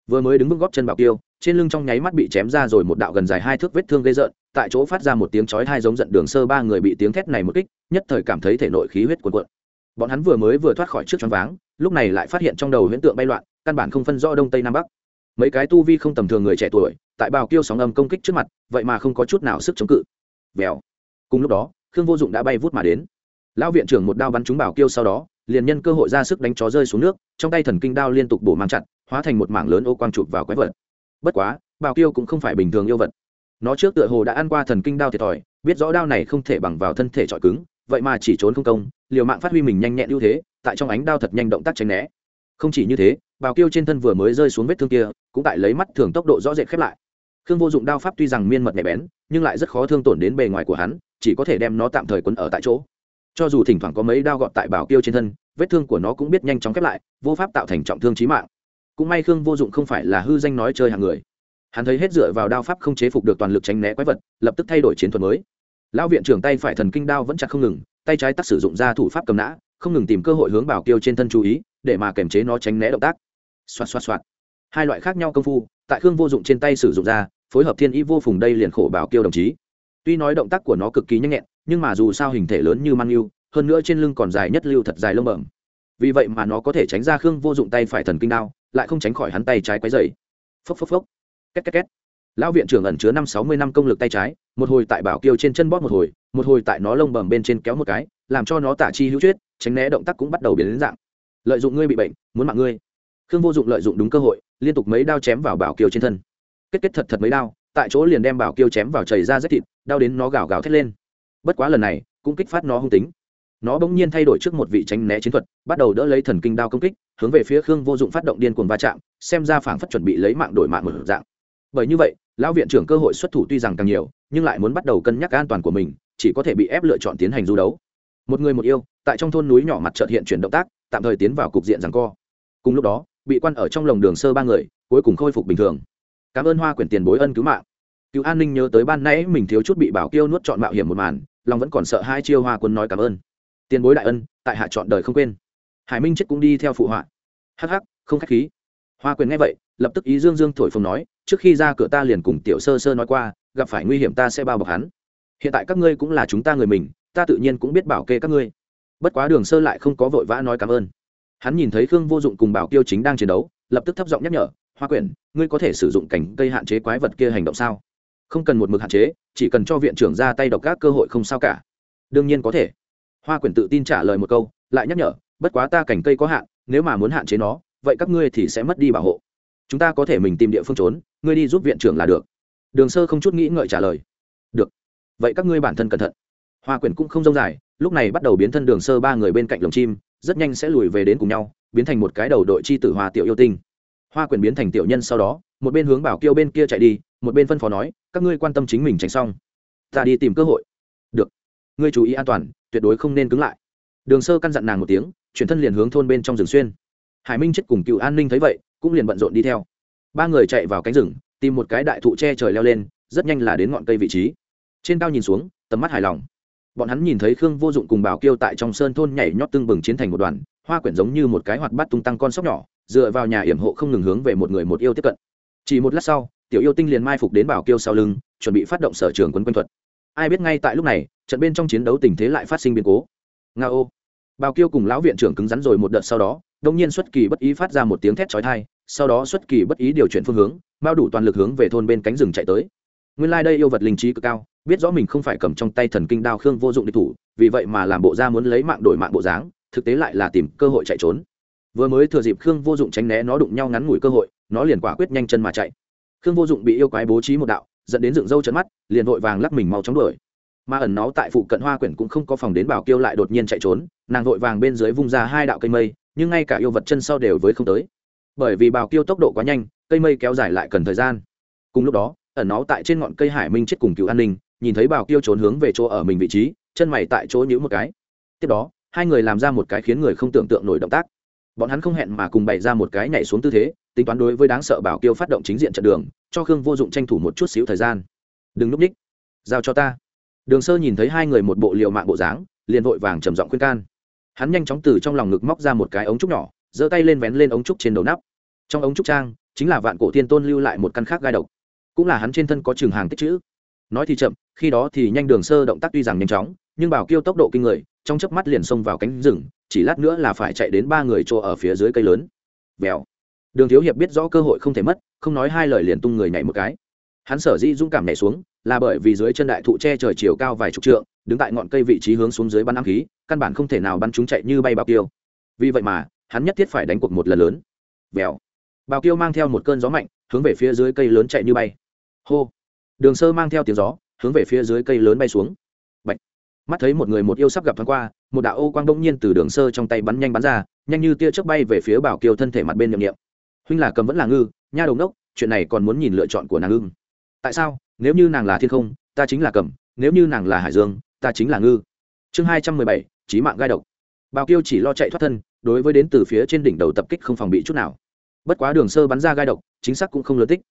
Vừa mới đứng vững góp chân bảo kiều trên lưng trong nháy mắt bị chém ra rồi một đạo gần dài hai thước vết thương gây rợn, tại chỗ phát ra một tiếng chói hai giống giận đường sơ ba người bị tiếng thét này một kích, nhất thời cảm thấy thể nội khí huyết cuồn cuộn. Bọn hắn vừa mới vừa thoát khỏi trước choáng váng, lúc này lại phát hiện trong đầu huyễn tượng bay loạn, căn bản không phân rõ đông tây nam bắc. Mấy cái tu vi không tầm thường người trẻ tuổi, tại bào kiêu sóng âm công kích trước mặt, vậy mà không có chút nào sức chống cự. Vèo. Cùng lúc đó, khương vô dụng đã bay vút mà đến. Lão viện trưởng một đao bắn trúng bảo kiêu sau đó liền nhân cơ hội ra sức đánh chó rơi xuống nước, trong tay thần kinh đao liên tục bổ mang chặt, hóa thành một mảng lớn ô quang chụp vào quái vật. Bất quá, bảo kiêu cũng không phải bình thường yêu vật. Nó trước tựa hồ đã ăn qua thần kinh đao thiệt thòi, biết rõ đao này không thể bằng vào thân thể trọi cứng, vậy mà chỉ trốn không công, liều mạng phát huy mình nhanh nhẹn ưu thế, tại trong ánh đao thật nhanh động tác tránh né. Không chỉ như thế bào kiêu trên thân vừa mới rơi xuống vết thương kia, cũng tại lấy mắt thường tốc độ rõ rệt khép lại. Khương vô dụng đao pháp tuy rằng miên mật nhạy bén, nhưng lại rất khó thương tổn đến bề ngoài của hắn, chỉ có thể đem nó tạm thời quấn ở tại chỗ. Cho dù thỉnh thoảng có mấy đao gọt tại bảo kiêu trên thân vết thương của nó cũng biết nhanh chóng khép lại, vô pháp tạo thành trọng thương trí mạng. Cũng may khương vô dụng không phải là hư danh nói chơi hàng người. Hắn thấy hết dựa vào đao pháp không chế phục được toàn lực tránh né quái vật, lập tức thay đổi chiến thuật mới. Lão viện trưởng tay phải thần kinh đao vẫn chặt không ngừng, tay trái tắt sử dụng ra thủ pháp cầm nã, không ngừng tìm cơ hội hướng bảo kiêu trên thân chú ý, để mà kềm chế nó tránh né động tác. Xoạt xoạt xoạt. Hai loại khác nhau công phu, tại khương vô dụng trên tay sử dụng ra, phối hợp thiên ý vô phùng đây liền khổ bảo kiêu đồng chí. Tuy nói động tác của nó cực kỳ nhanh nhẹn, nhưng mà dù sao hình thể lớn như mang yêu hơn nữa trên lưng còn dài nhất lưu thật dài lông bẩm. Vì vậy mà nó có thể tránh ra khương vô dụng tay phải thần kinh đao, lại không tránh khỏi hắn tay trái quấy dày phốc phốc phốc. Két két két. Lão viện trưởng ẩn chứa năm sáu mươi năm công lực tay trái, một hồi tại bảo kiêu trên chân bóp một hồi một hồi tại nó lông bầm bên trên kéo một cái, làm cho nó tả chi hữu chuyết tránh né động tác cũng bắt đầu biến đến dạng. Lợi dụng ngươi bị bệnh, muốn mạng ngươi. Khương vô dụng lợi dụng đúng cơ hội, liên tục mấy đao chém vào bảo kiêu trên thân. Kết kết thật thật mấy đao, tại chỗ liền đem bảo kiêu chém vào chảy ra rách thịt, đau đến nó gào gào thét lên. Bất quá lần này, cũng kích phát nó hung tính nó bỗng nhiên thay đổi trước một vị tránh né chiến thuật, bắt đầu đỡ lấy thần kinh đao công kích, hướng về phía khương vô dụng phát động điên cuồng va chạm, xem ra phảng phất chuẩn bị lấy mạng đổi mạng một dạng. Bởi như vậy, lão viện trưởng cơ hội xuất thủ tuy rằng càng nhiều, nhưng lại muốn bắt đầu cân nhắc an toàn của mình, chỉ có thể bị ép lựa chọn tiến hành du đấu. Một người một yêu, tại trong thôn núi nhỏ mặt trợt hiện chuyển động tác, tạm thời tiến vào cục diện rằng co. Cùng lúc đó, bị quan ở trong lồng đường sơ ba người, cuối cùng khôi phục bình thường. Cảm ơn hoa quyển tiền bối ân cứu mạng. Cựu an ninh nhớ tới ban nãy mình thiếu chút bị bảo kiêu nuốt chọn mạo hiểm một màn, lòng vẫn còn sợ hai chiêu hoa quân nói cảm ơn tiền bối đại ân, tại hạ chọn đời không quên. Hải minh chết cũng đi theo phụ họa. Hắc hắc, không khách khí. Hoa quyền nghe vậy, lập tức ý dương dương thổi phồng nói, trước khi ra cửa ta liền cùng tiểu sơ sơ nói qua, gặp phải nguy hiểm ta sẽ bao bọc hắn. Hiện tại các ngươi cũng là chúng ta người mình, ta tự nhiên cũng biết bảo kê các ngươi. Bất quá đường sơ lại không có vội vã nói cảm ơn. Hắn nhìn thấy khương vô dụng cùng bảo kiêu chính đang chiến đấu, lập tức thấp giọng nhắc nhở, hoa quyển ngươi có thể sử dụng cảnh cây hạn chế quái vật kia hành động sao? Không cần một mực hạn chế, chỉ cần cho viện trưởng ra tay độc các cơ hội không sao cả. Đương nhiên có thể hoa quyển tự tin trả lời một câu, lại nhắc nhở, bất quá ta cảnh cây có hạn, nếu mà muốn hạn chế nó, vậy các ngươi thì sẽ mất đi bảo hộ. Chúng ta có thể mình tìm địa phương trốn, ngươi đi giúp viện trưởng là được. Đường sơ không chút nghĩ ngợi trả lời. Được. Vậy các ngươi bản thân cẩn thận. Hoa quyển cũng không rông dài, lúc này bắt đầu biến thân đường sơ ba người bên cạnh lồng chim, rất nhanh sẽ lùi về đến cùng nhau, biến thành một cái đầu đội chi tử hoa tiểu yêu tinh. Hoa quyển biến thành tiểu nhân sau đó, một bên hướng bảo kiêu bên kia chạy đi, một bên phân phó nói, các ngươi quan tâm chính mình tránh xong. Ta đi tìm cơ hội. Được. Ngươi chú ý an toàn tuyệt đối không nên cứng lại. Đường sơ căn dặn nàng một tiếng, chuyển thân liền hướng thôn bên trong rừng xuyên. Hải minh chết cùng cựu an ninh thấy vậy, cũng liền bận rộn đi theo. Ba người chạy vào cánh rừng, tìm một cái đại thụ che trời leo lên, rất nhanh là đến ngọn cây vị trí. Trên cao nhìn xuống, tầm mắt hài lòng. Bọn hắn nhìn thấy khương vô dụng cùng bảo kiêu tại trong sơn thôn nhảy nhót tưng bừng chiến thành một đoàn, hoa quyển giống như một cái hoạt bát tung tăng con sóc nhỏ, dựa vào nhà yểm hộ không ngừng hướng về một người một yêu tiếp cận. Chỉ một lát sau, tiểu yêu tinh liền mai phục đến bảo kiêu sau lưng, chuẩn bị phát động sở trường quấn quân thuật. Ai biết ngay tại lúc này trận bên trong chiến đấu tình thế lại phát sinh biến cố. Nga ô. Bào kiêu cùng lão viện trưởng cứng rắn rồi một đợt sau đó đông nhiên xuất kỳ bất ý phát ra một tiếng thét chói tai, sau đó xuất kỳ bất ý điều chuyển phương hướng, bao đủ toàn lực hướng về thôn bên cánh rừng chạy tới. Nguyên lai、like、đây yêu vật linh trí cực cao, biết rõ mình không phải cầm trong tay thần kinh đao khương vô dụng địch thủ, vì vậy mà làm bộ ra muốn lấy mạng đổi mạng bộ dáng, thực tế lại là tìm cơ hội chạy trốn. Vừa mới thừa dịp khương vô dụng tránh né nó đụng nhau ngắn ngủi cơ hội, nó liền quả quyết nhanh chân mà chạy. Khương vô dụng bị yêu quái bố trí một đạo, dẫn đến dựng râu trận mắt, liền vội vàng lắc mình mau chóng đuổi mà ẩn nó tại phụ cận hoa quyển cũng không có phòng đến bảo kiêu lại đột nhiên chạy trốn, nàng vội vàng bên dưới vung ra hai đạo cây mây, nhưng ngay cả yêu vật chân sau đều với không tới. Bởi vì bảo kiêu tốc độ quá nhanh, cây mây kéo dài lại cần thời gian. Cùng lúc đó, ẩn nó tại trên ngọn cây hải minh chết cùng cựu an ninh, nhìn thấy bảo kiêu trốn hướng về chỗ ở mình vị trí, chân mày tại chỗ nhữ một cái. Tiếp đó, hai người làm ra một cái khiến người không tưởng tượng nổi động tác. Bọn hắn không hẹn mà cùng bày ra một cái nhảy xuống tư thế, tính toán đối với đáng sợ bảo kiêu phát động chính diện trận đường, cho khương vô dụng tranh thủ một chút xíu thời gian. Đừng núp ních, giao cho ta đường sơ nhìn thấy hai người một bộ liệu mạng bộ dáng, liền vội vàng trầm giọng khuyên can. Hắn nhanh chóng từ trong lòng ngực móc ra một cái ống trúc nhỏ, giơ tay lên vén lên ống trúc trên đầu nắp. Trong ống trúc trang, chính là vạn cổ thiên tôn lưu lại một căn khác gai độc. Cũng là hắn trên thân có trường hàng tích chữ. Nói thì chậm, khi đó thì nhanh đường sơ động tác tuy rằng nhanh chóng, nhưng bảo kiêu tốc độ kinh người, trong chớp mắt liền xông vào cánh rừng, chỉ lát nữa là phải chạy đến ba người chỗ ở phía dưới cây lớn. Vèo. Đường thiếu hiệp biết rõ cơ hội không thể mất, không nói hai lời liền tung người nhảy một cái. Hắn sở dĩ dũng cảm nhảy xuống là bởi vì dưới chân đại thụ che trời chiều cao vài chục trượng, đứng tại ngọn cây vị trí hướng xuống dưới bắn ám khí, căn bản không thể nào bắn chúng chạy như bay bao kiêu. Vì vậy mà, hắn nhất thiết phải đánh cuộc một lần lớn. Vèo. Bảo kiêu mang theo một cơn gió mạnh, hướng về phía dưới cây lớn chạy như bay. Hô. Đường sơ mang theo tiếng gió, hướng về phía dưới cây lớn bay xuống. Bạch. mắt thấy một người một yêu sắp gặp thoáng qua, một đạo ô quang đông nhiên từ đường sơ trong tay bắn nhanh bắn ra, nhanh như tia chớp bay về phía bảo kiều thân thể mặt bên nhậm nghiệm huynh là cầm vẫn là ngư, nha đồng đốc chuyện này còn muốn nhìn lựa chọn của nàng ưng. Tại sao? Nếu như nàng là thiên không, ta chính là cầm nếu như nàng là hải dương, ta chính là ngư. Chương hai trăm mười bảy trí mạng gai độc. Bảo kiêu chỉ lo chạy thoát thân, đối với đến từ phía trên đỉnh đầu tập kích không phòng bị chút nào. Bất quá đường sơ bắn ra gai độc, chính xác cũng không lớn tích.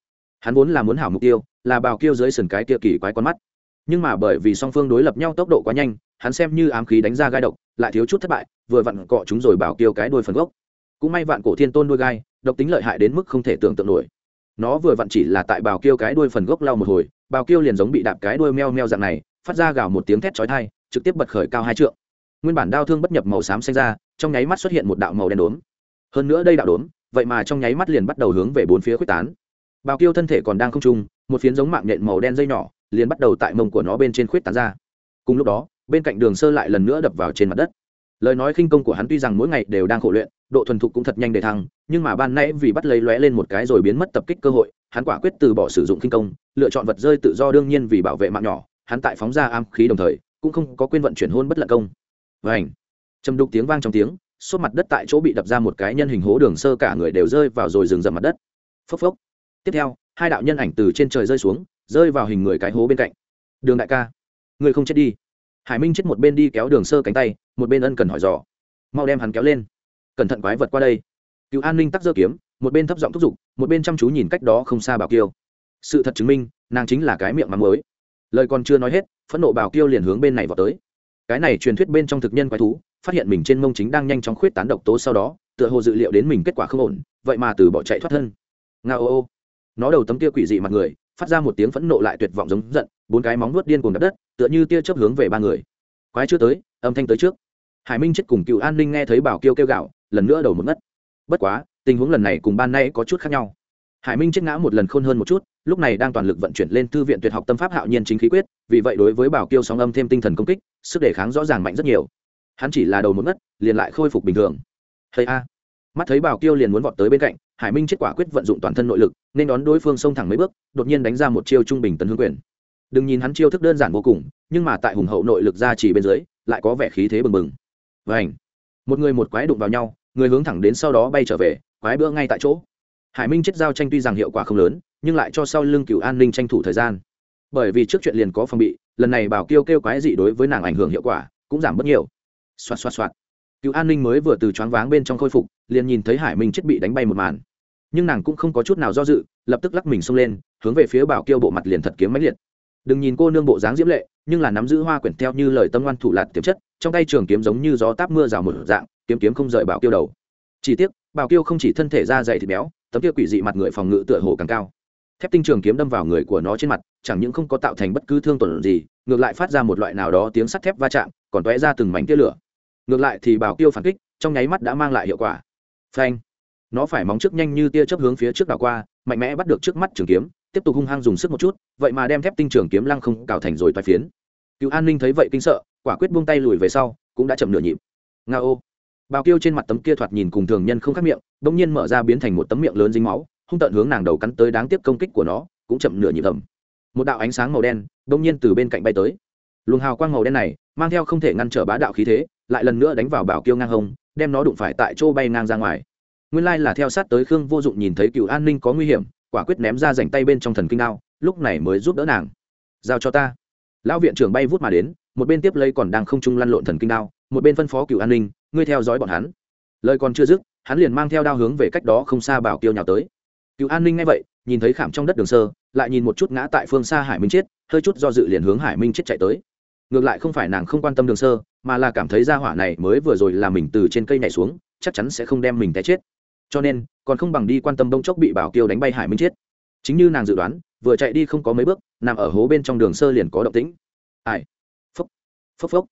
Hắn vốn là muốn hảo mục tiêu, là bào kiêu dưới sườn cái kia kỳ quái con mắt. Nhưng mà bởi vì song phương đối lập nhau tốc độ quá nhanh, hắn xem như ám khí đánh ra gai độc, lại thiếu chút thất bại, vừa vặn cọ chúng rồi bảo kiêu cái đôi phần gốc. Cũng may vạn cổ thiên tôn đôi gai, độc tính lợi hại đến mức không thể tưởng tượng nổi nó vừa vặn chỉ là tại bào kiêu cái đuôi phần gốc lau một hồi, bào kiêu liền giống bị đạp cái đuôi meo meo dạng này, phát ra gào một tiếng thét chói tai, trực tiếp bật khởi cao hai trượng. Nguyên bản đao thương bất nhập màu xám xanh ra, trong nháy mắt xuất hiện một đạo màu đen đốm. Hơn nữa đây đạo đốm, vậy mà trong nháy mắt liền bắt đầu hướng về bốn phía quyết tán. Bào kiêu thân thể còn đang không trung, một phiến giống mạng nhện màu đen dây nhỏ, liền bắt đầu tại mông của nó bên trên khuyết tán ra. Cùng lúc đó, bên cạnh đường sơ lại lần nữa đập vào trên mặt đất. Lời nói khinh công của hắn tuy rằng mỗi ngày đều đang khổ luyện độ thuần thục cũng thật nhanh để thăng, nhưng mà ban nãy vì bắt lấy lóe lên một cái rồi biến mất tập kích cơ hội, hắn quả quyết từ bỏ sử dụng khinh công, lựa chọn vật rơi tự do đương nhiên vì bảo vệ mạng nhỏ, hắn tại phóng ra am khí đồng thời, cũng không có quên vận chuyển hôn bất lận công. Vảnh châm đục tiếng vang trong tiếng suốt mặt đất tại chỗ bị đập ra một cái nhân hình hố đường sơ cả người đều rơi vào rồi rừng rậm mặt đất. Phốc phốc! Tiếp theo, hai đạo nhân ảnh từ trên trời rơi xuống, rơi vào hình người cái hố bên cạnh. Đường đại ca, người không chết đi. Hải minh chết một bên đi kéo đường sơ cánh tay, một bên ân cần hỏi dò. Mau đem hắn kéo lên cẩn thận quái vật qua đây. Cựu an ninh tắc dơ kiếm, một bên thấp giọng thúc giục, một bên chăm chú nhìn cách đó không xa bảo kiêu. Sự thật chứng minh, nàng chính là cái miệng mắm mới. Lời còn chưa nói hết, phẫn nộ bảo kiêu liền hướng bên này vào tới. Cái này truyền thuyết bên trong thực nhân quái thú, phát hiện mình trên mông chính đang nhanh chóng khuyết tán độc tố sau đó, tựa hồ dự liệu đến mình kết quả không ổn, vậy mà từ bỏ chạy thoát thân. Nga ô ô. Nó đầu tấm tia quỷ dị mặt người, phát ra một tiếng phẫn nộ lại tuyệt vọng giống giận, bốn cái móng nuốt điên cùng đập đất, tựa như tia chớp hướng về ba người. Quái chưa tới, âm thanh tới trước. Hải minh chết cùng cựu an ninh nghe thấy bảo kiêu kêu gạo lần nữa đầu một ngất. Bất quá, tình huống lần này cùng ban nay có chút khác nhau. Hải minh chết ngã một lần khôn hơn một chút, lúc này đang toàn lực vận chuyển lên thư viện tuyệt học tâm pháp hạo nhiên chính khí quyết, vì vậy đối với bảo kiêu sóng âm thêm tinh thần công kích, sức đề kháng rõ ràng mạnh rất nhiều. Hắn chỉ là đầu một ngất, liền lại khôi phục bình thường. Hay a. Mắt thấy bảo kiêu liền muốn vọt tới bên cạnh, hải minh chết quả quyết vận dụng toàn thân nội lực, nên đón đối phương xông thẳng mấy bước, đột nhiên đánh ra một chiêu trung bình tấn hương quyền. Đừng nhìn hắn chiêu thức đơn giản vô cùng, nhưng mà tại hùng hậu nội lực ra chỉ bên dưới, lại có vẻ khí thế bừng bừng. Và ảnh một người một quái đụng vào nhau người hướng thẳng đến sau đó bay trở về, quái bữa ngay tại chỗ. Hải minh chết giao tranh tuy rằng hiệu quả không lớn, nhưng lại cho sau lưng cựu an ninh tranh thủ thời gian. Bởi vì trước chuyện liền có phòng bị, lần này bảo kêu kêu quái dị đối với nàng ảnh hưởng hiệu quả, cũng giảm bớt nhiều. Xoạt xoạt xoạt. Cựu an ninh mới vừa từ choáng váng bên trong khôi phục, liền nhìn thấy hải minh chết bị đánh bay một màn. Nhưng nàng cũng không có chút nào do dự, lập tức lắc mình xông lên, hướng về phía bảo kêu bộ mặt liền thật kiếm máy liệt. Đừng nhìn cô nương bộ dáng diễm lệ, nhưng là nắm giữ hoa quyển theo như lời tâm ngoan thủ lạt tiềm chất, trong tay trường kiếm giống như gió táp mưa rào một dạng kiếm kiếm không rời bảo kiêu đầu. Chỉ tiếc, bảo kiêu không chỉ thân thể da dày thịt béo, tấm kia quỷ dị mặt người phòng ngự tựa hồ càng cao. Thép tinh trường kiếm đâm vào người của nó trên mặt, chẳng những không có tạo thành bất cứ thương tổn gì, ngược lại phát ra một loại nào đó tiếng sắt thép va chạm, còn tóe ra từng mảnh tia lửa. Ngược lại thì bảo kiêu phản kích, trong nháy mắt đã mang lại hiệu quả. Phanh! Nó phải móng trước nhanh như tia chớp hướng phía trước đảo qua, mạnh mẽ bắt được trước mắt trường kiếm, tiếp tục hung hăng dùng sức một chút, vậy mà đem thép tinh trường kiếm lăng không cào thành rồi toái phiến. Cựu an ninh thấy vậy kinh sợ, quả quyết buông tay lùi về sau, cũng đã chậm nửa nhịp. Nga ô bào kiêu trên mặt tấm kia thoạt nhìn cùng thường nhân không khác miệng, bỗng nhiên mở ra biến thành một tấm miệng lớn dính máu, hung tận hướng nàng đầu cắn tới đáng tiếc công kích của nó, cũng chậm nửa nhịp thầm. Một đạo ánh sáng màu đen đông nhiên từ bên cạnh bay tới. Luồng hào quang màu đen này mang theo không thể ngăn trở bá đạo khí thế, lại lần nữa đánh vào bảo kiêu ngang hông, đem nó đụng phải tại chỗ bay ngang ra ngoài. Nguyên lai là theo sát tới khương vô dụng nhìn thấy cựu an ninh có nguy hiểm, quả quyết ném ra dành tay bên trong thần kinh đao, lúc này mới giúp đỡ nàng. Giao cho ta. Lão viện trưởng bay vút mà đến, một bên tiếp lấy còn đang không trung lăn lộn thần kinh đao, một bên phân phó cựu an ninh ngươi theo dõi bọn hắn. Lời còn chưa dứt, hắn liền mang theo đao hướng về cách đó không xa bảo kiêu nhào tới. Cựu an ninh nghe vậy, nhìn thấy khảm trong đất đường sơ, lại nhìn một chút ngã tại phương xa hải minh chết, hơi chút do dự liền hướng hải minh chết chạy tới. Ngược lại không phải nàng không quan tâm đường sơ, mà là cảm thấy ra hỏa này mới vừa rồi là mình từ trên cây nhảy xuống, chắc chắn sẽ không đem mình té chết. Cho nên, còn không bằng đi quan tâm đông chốc bị bảo kiêu đánh bay hải minh chết. Chính như nàng dự đoán, vừa chạy đi không có mấy bước, nằm ở hố bên trong đường sơ liền có động tĩnh. Ai? Phốc phốc phốc.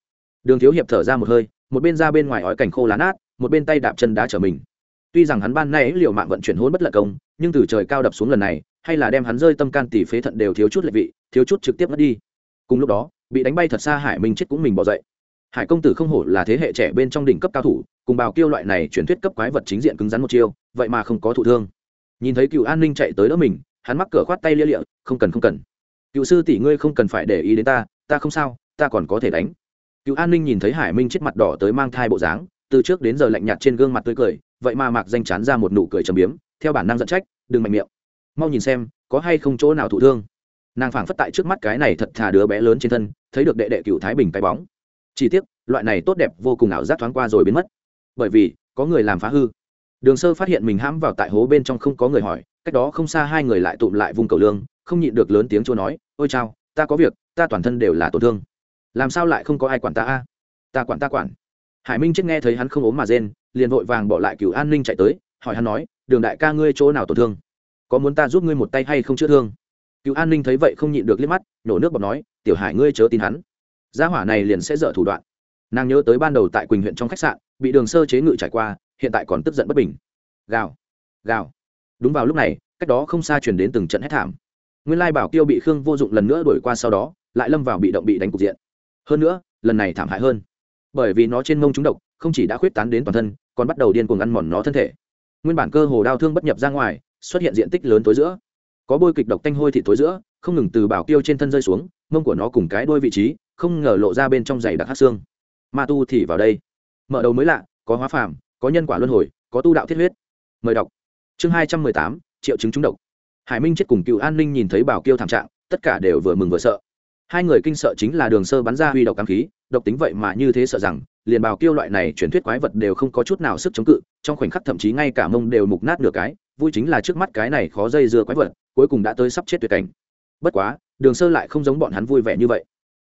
Đường thiếu hiệp thở ra một hơi một bên ra bên ngoài ói cảnh khô lá nát, một bên tay đạp chân đá trở mình. Tuy rằng hắn ban nay liều mạng vận chuyển hôn bất lận công, nhưng từ trời cao đập xuống lần này, hay là đem hắn rơi tâm can tỷ phế thận đều thiếu chút lệ vị, thiếu chút trực tiếp mất đi. Cùng lúc đó, bị đánh bay thật xa hải minh chết cũng mình bỏ dậy. Hải công tử không hổ là thế hệ trẻ bên trong đỉnh cấp cao thủ, cùng bào kiêu loại này truyền thuyết cấp quái vật chính diện cứng rắn một chiêu, vậy mà không có thụ thương. Nhìn thấy cựu an ninh chạy tới đỡ mình, hắn mắc cửa khoát tay lia lịa, không cần không cần. Cựu sư tỷ ngươi không cần phải để ý đến ta ta không sao, ta còn có thể đánh cựu an ninh nhìn thấy hải minh chết mặt đỏ tới mang thai bộ dáng, từ trước đến giờ lạnh nhạt trên gương mặt tươi cười, vậy mà mạc danh chán ra một nụ cười trầm biếm, theo bản năng giận trách, đừng mạnh miệng. Mau nhìn xem, có hay không chỗ nào thụ thương. Nàng phảng phất tại trước mắt cái này thật thà đứa bé lớn trên thân, thấy được đệ đệ cựu thái bình cái bóng. Chỉ tiếc, loại này tốt đẹp vô cùng ảo giác thoáng qua rồi biến mất. Bởi vì, có người làm phá hư. Đường sơ phát hiện mình hãm vào tại hố bên trong không có người hỏi, cách đó không xa hai người lại tụm lại vùng cầu lương, không nhịn được lớn tiếng chỗ nói, ôi chao, ta có việc, ta toàn thân đều là tổn thương làm sao lại không có ai quản ta a? Ta quản ta quản. Hải minh chết nghe thấy hắn không ốm mà rên, liền vội vàng bỏ lại cựu an ninh chạy tới, hỏi hắn nói, đường đại ca ngươi chỗ nào tổn thương? Có muốn ta giúp ngươi một tay hay không chữa thương? Cựu an ninh thấy vậy không nhịn được liếc mắt nhổ nước bọc nói, tiểu hải ngươi chớ tin hắn. Gia hỏa này liền sẽ dở thủ đoạn. Nàng nhớ tới ban đầu tại quỳnh huyện trong khách sạn, bị đường sơ chế ngự trải qua, hiện tại còn tức giận bất bình. Gào gào. Đúng vào lúc này, cách đó không xa chuyển đến từng trận hết thảm. Nguyên lai bảo tiêu bị khương vô dụng lần nữa đuổi qua sau đó, lại lâm vào bị động bị đánh cục diện hơn nữa, lần này thảm hại hơn. Bởi vì nó trên mông trúng độc, không chỉ đã khuyết tán đến toàn thân, còn bắt đầu điên cuồng ăn mòn nó thân thể. Nguyên bản cơ hồ đau thương bất nhập ra ngoài, xuất hiện diện tích lớn tối giữa. Có bôi kịch độc tanh hôi thịt tối giữa, không ngừng từ bảo tiêu trên thân rơi xuống, mông của nó cùng cái đôi vị trí, không ngờ lộ ra bên trong giày đặc hát xương. Ma tu thì vào đây. Mở đầu mới lạ, có hóa phàm, có nhân quả luân hồi, có tu đạo thiết huyết. Mời đọc. Chương hai trăm mười tám, triệu chứng trúng độc. Hải minh chết cùng cựu an ninh nhìn thấy bảo kiêu thảm trạng, tất cả đều vừa mừng vừa sợ hai người kinh sợ chính là đường sơ bắn ra huy độc cam khí, độc tính vậy mà như thế sợ rằng, liền bào kêu loại này truyền thuyết quái vật đều không có chút nào sức chống cự, trong khoảnh khắc thậm chí ngay cả mông đều mục nát nửa cái, vui chính là trước mắt cái này khó dây dưa quái vật, cuối cùng đã tới sắp chết tuyệt cảnh. Bất quá, đường sơ lại không giống bọn hắn vui vẻ như vậy.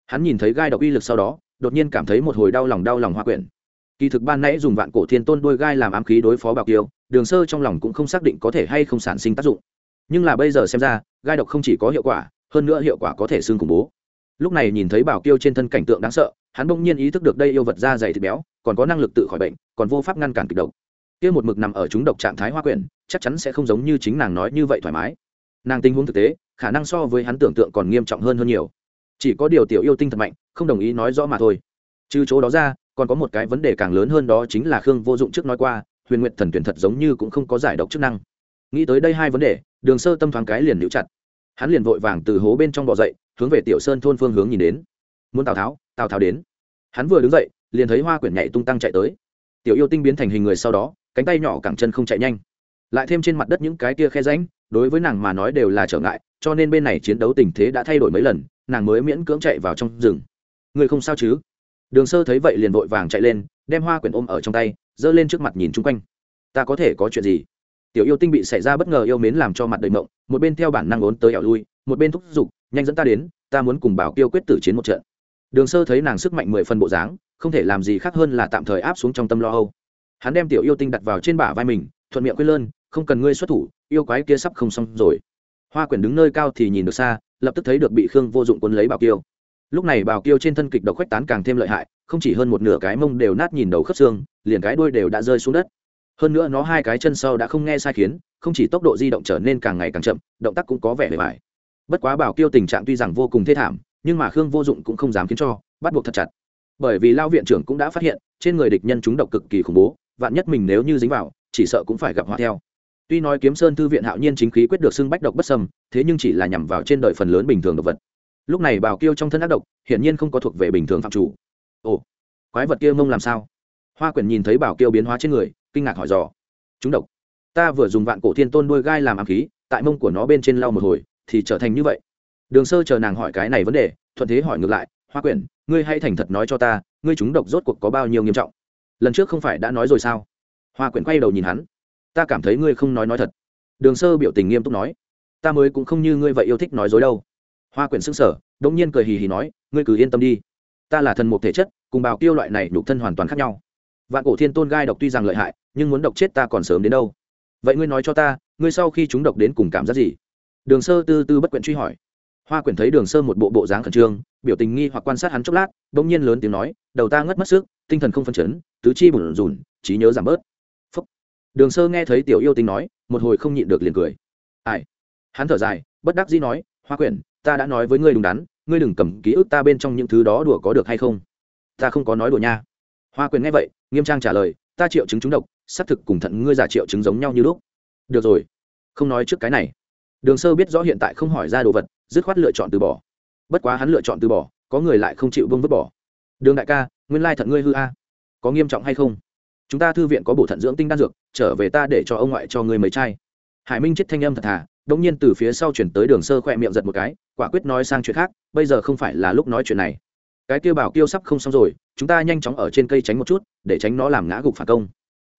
Hắn nhìn thấy gai độc uy lực sau đó, đột nhiên cảm thấy một hồi đau lòng đau lòng hoa quyển. Kỳ thực ban nãy dùng vạn cổ thiên tôn đôi gai làm ám khí đối phó bào kiêu, đường sơ trong lòng cũng không xác định có thể hay không sản sinh tác dụng. Nhưng là bây giờ xem ra, gai độc không chỉ có hiệu quả, hơn nữa hiệu quả có thể xương khủng bố lúc này nhìn thấy bảo kiêu trên thân cảnh tượng đáng sợ, hắn bỗng nhiên ý thức được đây yêu vật da dày thịt béo, còn có năng lực tự khỏi bệnh, còn vô pháp ngăn cản kịch độc. Kia một mực nằm ở chúng độc trạng thái hoa quyển, chắc chắn sẽ không giống như chính nàng nói như vậy thoải mái. Nàng tình huống thực tế, khả năng so với hắn tưởng tượng còn nghiêm trọng hơn hơn nhiều. Chỉ có điều tiểu yêu tinh thật mạnh, không đồng ý nói rõ mà thôi. Trừ chỗ đó ra, còn có một cái vấn đề càng lớn hơn đó chính là khương vô dụng trước nói qua, huyền nguyện thần tuyển thật giống như cũng không có giải độc chức năng. Nghĩ tới đây hai vấn đề, đường sơ tâm thoáng cái liền níu chặt. Hắn liền vội vàng từ hố bên trong bò dậy hướng về tiểu sơn thôn phương hướng nhìn đến. Muốn tào tháo tào tháo đến. Hắn vừa đứng dậy, liền thấy hoa quyển nhảy tung tăng chạy tới. Tiểu yêu tinh biến thành hình người sau đó, cánh tay nhỏ cẳng chân không chạy nhanh. Lại thêm trên mặt đất những cái kia khe ránh đối với nàng mà nói đều là trở ngại, cho nên bên này chiến đấu tình thế đã thay đổi mấy lần, nàng mới miễn cưỡng chạy vào trong rừng. Người không sao chứ? Đường sơ thấy vậy liền vội vàng chạy lên, đem hoa quyển ôm ở trong tay, giơ lên trước mặt nhìn chung quanh. Ta có thể có chuyện gì? Tiểu yêu tinh bị xảy ra bất ngờ yêu mến làm cho mặt đầy mộng, một bên theo bản năng ốn tới ẻo lui, một bên thúc giục nhanh dẫn ta đến, ta muốn cùng bảo kiêu quyết tử chiến một trận. Đường sơ thấy nàng sức mạnh mười phần bộ dáng, không thể làm gì khác hơn là tạm thời áp xuống trong tâm lo âu. Hắn đem tiểu yêu tinh đặt vào trên bả vai mình, thuận miệng quên lơn, không cần ngươi xuất thủ, yêu quái kia sắp không xong rồi. Hoa quyển đứng nơi cao thì nhìn được xa, lập tức thấy được bị khương vô dụng quân lấy bảo kiêu. Lúc này bảo kiêu trên thân kịch độc khoách tán càng thêm lợi hại, không chỉ hơn một nửa cái mông đều nát nhìn đầu khớp xương, liền cái đuôi đều đã rơi xuống đất. Hơn nữa nó hai cái chân sau đã không nghe sai khiến, không chỉ tốc độ di động trở nên càng ngày càng chậm, động tác cũng có vẻ bề bài bất quá bảo kiêu tình trạng tuy rằng vô cùng thê thảm, nhưng mà khương vô dụng cũng không dám khiến cho, bắt buộc thật chặt. Bởi vì lao viện trưởng cũng đã phát hiện, trên người địch nhân chúng độc cực kỳ khủng bố, vạn nhất mình nếu như dính vào, chỉ sợ cũng phải gặp họa theo. Tuy nói kiếm sơn thư viện hạo nhiên chính khí quyết được xưng bách độc bất sâm thế nhưng chỉ là nhằm vào trên đời phần lớn bình thường độc vật. Lúc này bảo kiêu trong thân ác độc, hiển nhiên không có thuộc về bình thường phạm chủ. Ồ, quái vật kia mông làm sao? Hoa quyển nhìn thấy bảo kiêu biến hóa trên người, kinh ngạc hỏi dò. Chúng độc. Ta vừa dùng vạn cổ thiên tôn đuôi gai làm ám khí, tại mông của nó bên trên lau một hồi thì trở thành như vậy. Đường sơ chờ nàng hỏi cái này vấn đề, thuận thế hỏi ngược lại, hoa quyển, ngươi hãy thành thật nói cho ta, ngươi chúng độc rốt cuộc có bao nhiêu nghiêm trọng? Lần trước không phải đã nói rồi sao? Hoa quyển quay đầu nhìn hắn. Ta cảm thấy ngươi không nói nói thật. Đường sơ biểu tình nghiêm túc nói. Ta mới cũng không như ngươi vậy yêu thích nói dối đâu. Hoa quyển xưng sở đ ỗ n g nhiên cười hì hì nói, ngươi cứ yên tâm đi. Ta là thần một thể chất, cùng bào tiêu loại này nhục thân hoàn toàn khác nhau. Vạn cổ thiên tôn gai độc tuy rằng lợi hại, nhưng muốn độc chết ta còn sớm đến đâu? Vậy ngươi nói cho ta, ngươi sau khi chúng độc đến cùng cảm giác gì? Đường sơ tư tư bất quyện truy hỏi. Hoa quyển thấy đường sơ một bộ bộ dáng khẩn trương, biểu tình nghi hoặc quan sát hắn chốc lát đ ỗ n g nhiên lớn tiếng nói, đầu ta ngất mất sức, tinh thần không phân chấn, tứ chi bùn rùn, trí nhớ giảm bớt. Đường sơ nghe thấy tiểu yêu tinh nói, một hồi không nhịn được liền cười. Ai? Hắn thở dài, bất đắc dĩ nói, hoa quyển, ta đã nói với ngươi đúng đắn, ngươi đừng cầm ký ức ta bên trong những thứ đó đùa có được hay không? Ta không có nói đùa nha. Hoa quyển nghe vậy, nghiêm trang trả lời, ta triệu chứng trúng độc, xác thực cùng thận ngươi giả triệu chứng giống nhau như lúc. Được rồi, không nói trước cái này đường sơ biết rõ hiện tại không hỏi ra đồ vật, dứt khoát lựa chọn từ bỏ. Bất quá hắn lựa chọn từ bỏ, có người lại không chịu vương vứt bỏ. Đường đại ca, nguyên lai thận ngươi hư a. Có nghiêm trọng hay không? Chúng ta thư viện có bổ thận dưỡng tinh đan dược, trở về ta để cho ông ngoại cho ngươi mấy chai. Hải minh chết thanh âm thật thà đống nhiên từ phía sau chuyển tới đường sơ khỏe miệng giật một cái, quả quyết nói sang chuyện khác, bây giờ không phải là lúc nói chuyện này. Cái kia bảo kiêu sắp không xong rồi, chúng ta nhanh chóng ở trên cây tránh một chút, để tránh nó làm ngã gục phản công.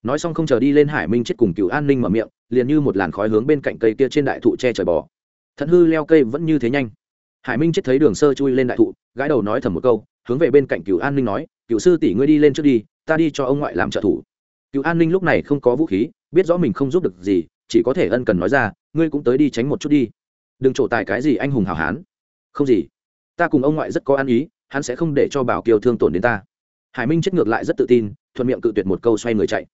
Nói xong không chờ đi lên hải minh chết cùng cựu an ninh mở miệng liền như một làn khói hướng bên cạnh cây kia trên đại thụ che trời bò. Thận hư leo cây vẫn như thế nhanh. Hải minh chết thấy đường sơ chui lên đại thụ gái đầu nói thầm một câu, hướng về bên cạnh cựu an ninh nói cựu sư tỷ ngươi đi lên trước đi, ta đi cho ông ngoại làm trợ thủ. Cựu an ninh lúc này không có vũ khí, biết rõ mình không giúp được gì, chỉ có thể ân cần nói ra, ngươi cũng tới đi tránh một chút đi. Đừng trổ tài cái gì anh hùng hảo hán. Không gì. Ta cùng ông ngoại rất có ăn ý, hắn sẽ không để cho bảo kiều thương tổn đến ta. Hải minh chết ngược lại rất tự tin, thuận miệng cự tuyệt một câu xoay người chạy.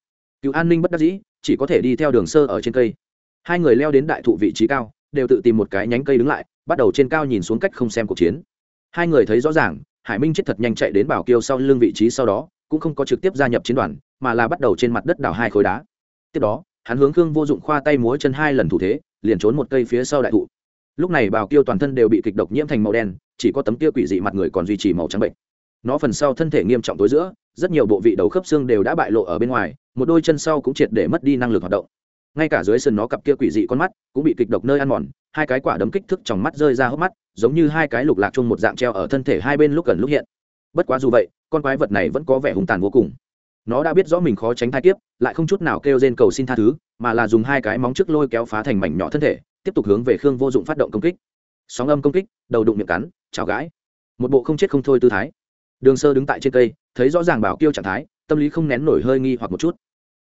Cựu an ninh bất đắc dĩ chỉ có thể đi theo đường sơ ở trên cây. Hai người leo đến đại thụ vị trí cao, đều tự tìm một cái nhánh cây đứng lại, bắt đầu trên cao nhìn xuống cách không xem cuộc chiến. Hai người thấy rõ ràng, hải minh chết thật nhanh chạy đến bảo kiêu sau lưng vị trí sau đó, cũng không có trực tiếp gia nhập chiến đoàn, mà là bắt đầu trên mặt đất đào hai khối đá. Tiếp đó, hắn hướng khương vô dụng khoa tay múa chân hai lần thủ thế, liền trốn một cây phía sau đại thụ. Lúc này bào kiêu toàn thân đều bị kịch độc nhiễm thành màu đen, chỉ có tấm kia quỷ dị mặt người còn duy trì màu trắng bệnh nó phần sau thân thể nghiêm trọng tối giữa, rất nhiều bộ vị đầu khớp xương đều đã bại lộ ở bên ngoài, một đôi chân sau cũng triệt để mất đi năng lực hoạt động. Ngay cả dưới sườn nó cặp kia quỷ dị con mắt cũng bị kịch độc nơi ăn mòn, hai cái quả đấm kích thước trong mắt rơi ra hốc mắt, giống như hai cái lục lạc chung một dạng treo ở thân thể hai bên lúc gần lúc hiện. Bất quá dù vậy, con quái vật này vẫn có vẻ hùng tàn vô cùng. Nó đã biết rõ mình khó tránh thai kiếp, lại không chút nào kêu trên cầu xin tha thứ, mà là dùng hai cái móng trước lôi kéo phá thành mảnh nhỏ thân thể, tiếp tục hướng về khương vô dụng phát động công kích. Sóng âm công kích, đầu đụng miệng cắn, chào gãi. Một bộ không chết không thôi tư thái đường sơ đứng tại trên cây, thấy rõ ràng bảo kiêu trạng thái, tâm lý không nén nổi hơi nghi hoặc một chút.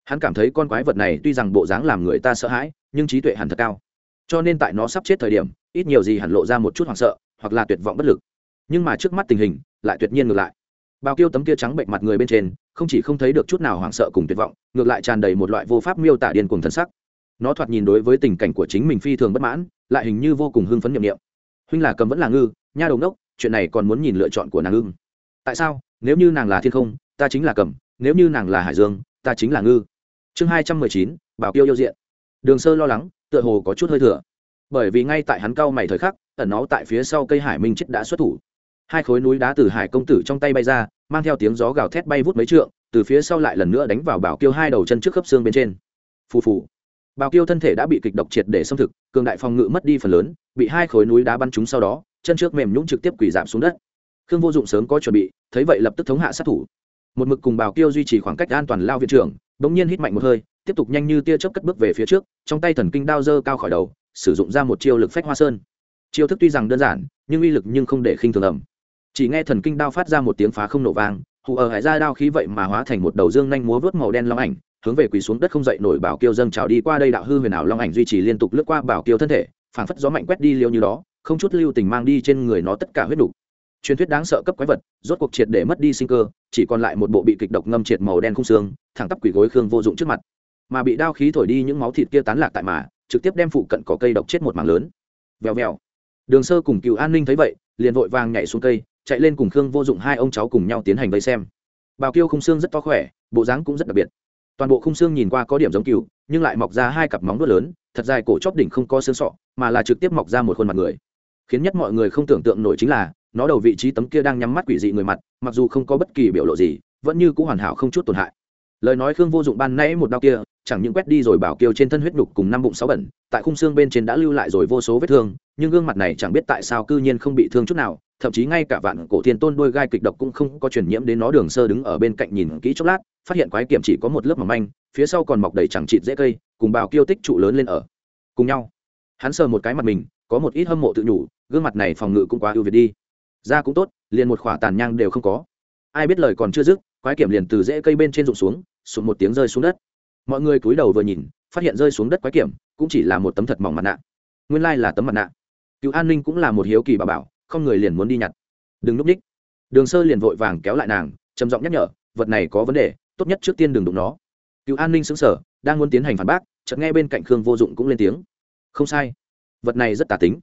Hắn cảm thấy con quái vật này tuy rằng bộ dáng làm người ta sợ hãi, nhưng trí tuệ hẳn thật cao. Cho nên tại nó sắp chết thời điểm, ít nhiều gì hẳn lộ ra một chút hoảng sợ, hoặc là tuyệt vọng bất lực. Nhưng mà trước mắt tình hình, lại tuyệt nhiên ngược lại. Bao kiêu tấm kia trắng bệnh mặt người bên trên, không chỉ không thấy được chút nào hoảng sợ cùng tuyệt vọng, ngược lại tràn đầy một loại vô pháp miêu tả điên cùng thân sắc. Nó thoạt nhìn đối với tình cảnh của chính mình phi thường bất mãn, lại hình như vô cùng hưng phấn nhậm niệm. huynh là cầm vẫn là ngư, nha đầu đốc chuyện này còn muốn nhìn lựa chọn của nàng ưng tại sao? Nếu như nàng là thiên không, ta chính là cầm. Nếu như nàng là hải dương, ta chính là ngư. Chương hai trăm mười chín, bảo Tiêu yêu diện. Đường sơ lo lắng, tựa hồ có chút hơi thừa bởi vì ngay tại hắn cao mày thời khắc, ẩn nó tại phía sau cây hải minh chết đã xuất thủ. Hai khối núi đá từ hải công tử trong tay bay ra, mang theo tiếng gió gào thét bay vút mấy trượng, từ phía sau lại lần nữa đánh vào bảo kiêu hai đầu chân trước khớp xương bên trên. Phù phù. Bảo kiêu thân thể đã bị kịch độc triệt để xâm thực, cường đại phòng ngự mất đi phần lớn, bị hai khối núi đá bắn trúng sau đó, chân trước mềm nhũng trực tiếp quỳ giảm xuống đất khương vô dụng sớm có chuẩn bị, thấy vậy lập tức thống hạ sát thủ. Một mực cùng bảo kiêu duy trì khoảng cách an toàn lao viện trưởng, bỗng nhiên hít mạnh một hơi, tiếp tục nhanh như tia chớp cất bước về phía trước, trong tay thần kinh đao dơ cao khỏi đầu, sử dụng ra một chiêu lực phách hoa sơn. Chiêu thức tuy rằng đơn giản, nhưng uy lực nhưng không để khinh thường ẩm chỉ nghe thần kinh đao phát ra một tiếng phá không nổ vang, hù ở hải ra đao khí vậy mà hóa thành một đầu dương nhanh múa vớt màu đen long ảnh, hướng về quỳ xuống đất không dậy nổi bảo kiêu dâng trào đi qua đây đạo hư huyền ảo long ảnh duy trì liên tục lướt qua bảo kiêu thân thể, phảng phất gió mạnh quét đi liêu như đó, không chút lưu tình mang đi trên người nó tất cả huyết đủ truyền thuyết đáng sợ cấp quái vật, rốt cuộc triệt để mất đi sinh cơ, chỉ còn lại một bộ bị kịch độc ngâm triệt màu đen khung xương, thẳng tắp quỳ gối khương vô dụng trước mặt. Mà bị đao khí thổi đi những máu thịt kia tán lạc tại mà, trực tiếp đem phụ cận có cây độc chết một mảng lớn. Vèo vèo. Đường sơ cùng cựu an ninh thấy vậy, liền vội vàng nhảy xuống cây, chạy lên cùng khương vô dụng hai ông cháu cùng nhau tiến hành vây xem. Bào kiêu khung xương rất to khỏe, bộ dáng cũng rất đặc biệt. Toàn bộ khung xương nhìn qua có điểm giống cựu nhưng lại mọc ra hai cặp móng vuốt lớn, thật dài cổ chóp đỉnh không có xương sọ, mà là trực tiếp mọc ra một khuôn mặt người. Khiến nhất mọi người không tưởng tượng nổi chính là nó đầu vị trí tấm kia đang nhắm mắt quỷ dị người mặt, mặc dù không có bất kỳ biểu lộ gì, vẫn như cũng hoàn hảo không chút tổn hại. Lời nói khương vô dụng ban nãy một đau kia, chẳng những quét đi rồi bảo kiều trên thân huyết nhục cùng năm bụng sáu bẩn, tại khung xương bên trên đã lưu lại rồi vô số vết thương, nhưng gương mặt này chẳng biết tại sao cư nhiên không bị thương chút nào, thậm chí ngay cả vạn cổ thiên tôn đôi gai kịch độc cũng không có truyền nhiễm đến nó đường sơ đứng ở bên cạnh nhìn kỹ chốc lát, phát hiện quái kiểm chỉ có một lớp mỏng manh, phía sau còn mọc đầy chẳng chịt dễ cây, cùng bào kiêu tích trụ lớn lên ở cùng nhau. Hắn sờ một cái mặt mình, có một ít hâm mộ tự nhủ, gương mặt này phòng ngự cũng quá ưu việt đi ra cũng tốt, liền một khỏa tàn nhang đều không có. Ai biết lời còn chưa dứt, quái kiểm liền từ rễ cây bên trên rụng xuống sụt một tiếng rơi xuống đất. Mọi người cúi đầu vừa nhìn, phát hiện rơi xuống đất quái kiểm cũng chỉ là một tấm thật mỏng mặt nạ. Nguyên lai là tấm mặt nạ. Cựu an ninh cũng là một hiếu kỳ bà bảo, không người liền muốn đi nhặt. Đừng núp ních. Đường sơ liền vội vàng kéo lại nàng, trầm giọng nhắc nhở, vật này có vấn đề, tốt nhất trước tiên đừng đụng nó. Cựu an ninh xứng sở đang muốn tiến hành phản bác, chợt nghe bên cạnh khương vô dụng cũng lên tiếng. Không sai. Vật này rất tà tính.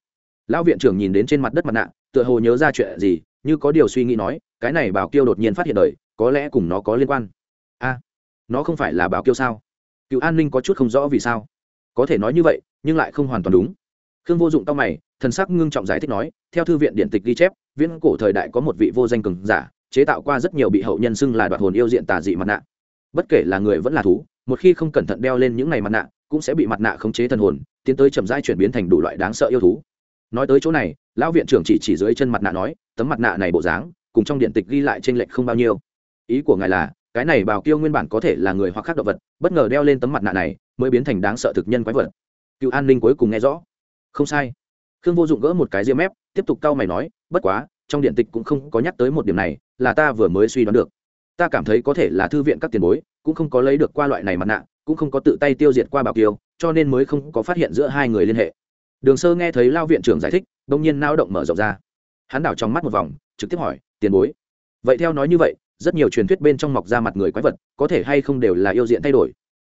Lão viện trưởng nhìn đến trên mặt đất mặt nạ tựa hồ nhớ ra chuyện gì, như có điều suy nghĩ nói, cái này bảo kiêu đột nhiên phát hiện đời, có lẽ cùng nó có liên quan. A, nó không phải là bảo kiêu sao? Cựu an ninh có chút không rõ vì sao. Có thể nói như vậy, nhưng lại không hoàn toàn đúng. Khương vô dụng tao mày, thần sắc ngưng trọng giải thích nói, theo thư viện điện tịch ghi chép, viễn cổ thời đại có một vị vô danh cường giả, chế tạo qua rất nhiều bị hậu nhân xưng là đoạt hồn yêu diện tà dị mặt nạ. Bất kể là người vẫn là thú, một khi không cẩn thận đeo lên những ngày mặt nạ, cũng sẽ bị mặt nạ khống chế thần hồn, tiến tới chậm rãi chuyển biến thành đủ loại đáng sợ yêu thú. Nói tới chỗ này lão viện trưởng chỉ chỉ dưới chân mặt nạ nói, tấm mặt nạ này bộ dáng, cùng trong điện tịch ghi lại trên lệnh không bao nhiêu. Ý của ngài là, cái này bào kiêu nguyên bản có thể là người hoặc khác động vật, bất ngờ đeo lên tấm mặt nạ này, mới biến thành đáng sợ thực nhân quái vật. Cựu an ninh cuối cùng nghe rõ. Không sai. Khương vô dụng gỡ một cái ria mép, tiếp tục cau mày nói, bất quá, trong điện tịch cũng không có nhắc tới một điểm này, là ta vừa mới suy đoán được. Ta cảm thấy có thể là thư viện các tiền bối, cũng không có lấy được qua loại này mặt nạ, cũng không có tự tay tiêu diệt qua bảo kiều cho nên mới không có phát hiện giữa hai người liên hệ đường sơ nghe thấy lao viện trưởng giải thích đông nhiên nao động mở rộng ra. Hắn đảo trong mắt một vòng, trực tiếp hỏi, tiền bối, vậy theo nói như vậy, rất nhiều truyền thuyết bên trong mọc ra mặt người quái vật, có thể hay không đều là yêu diện thay đổi?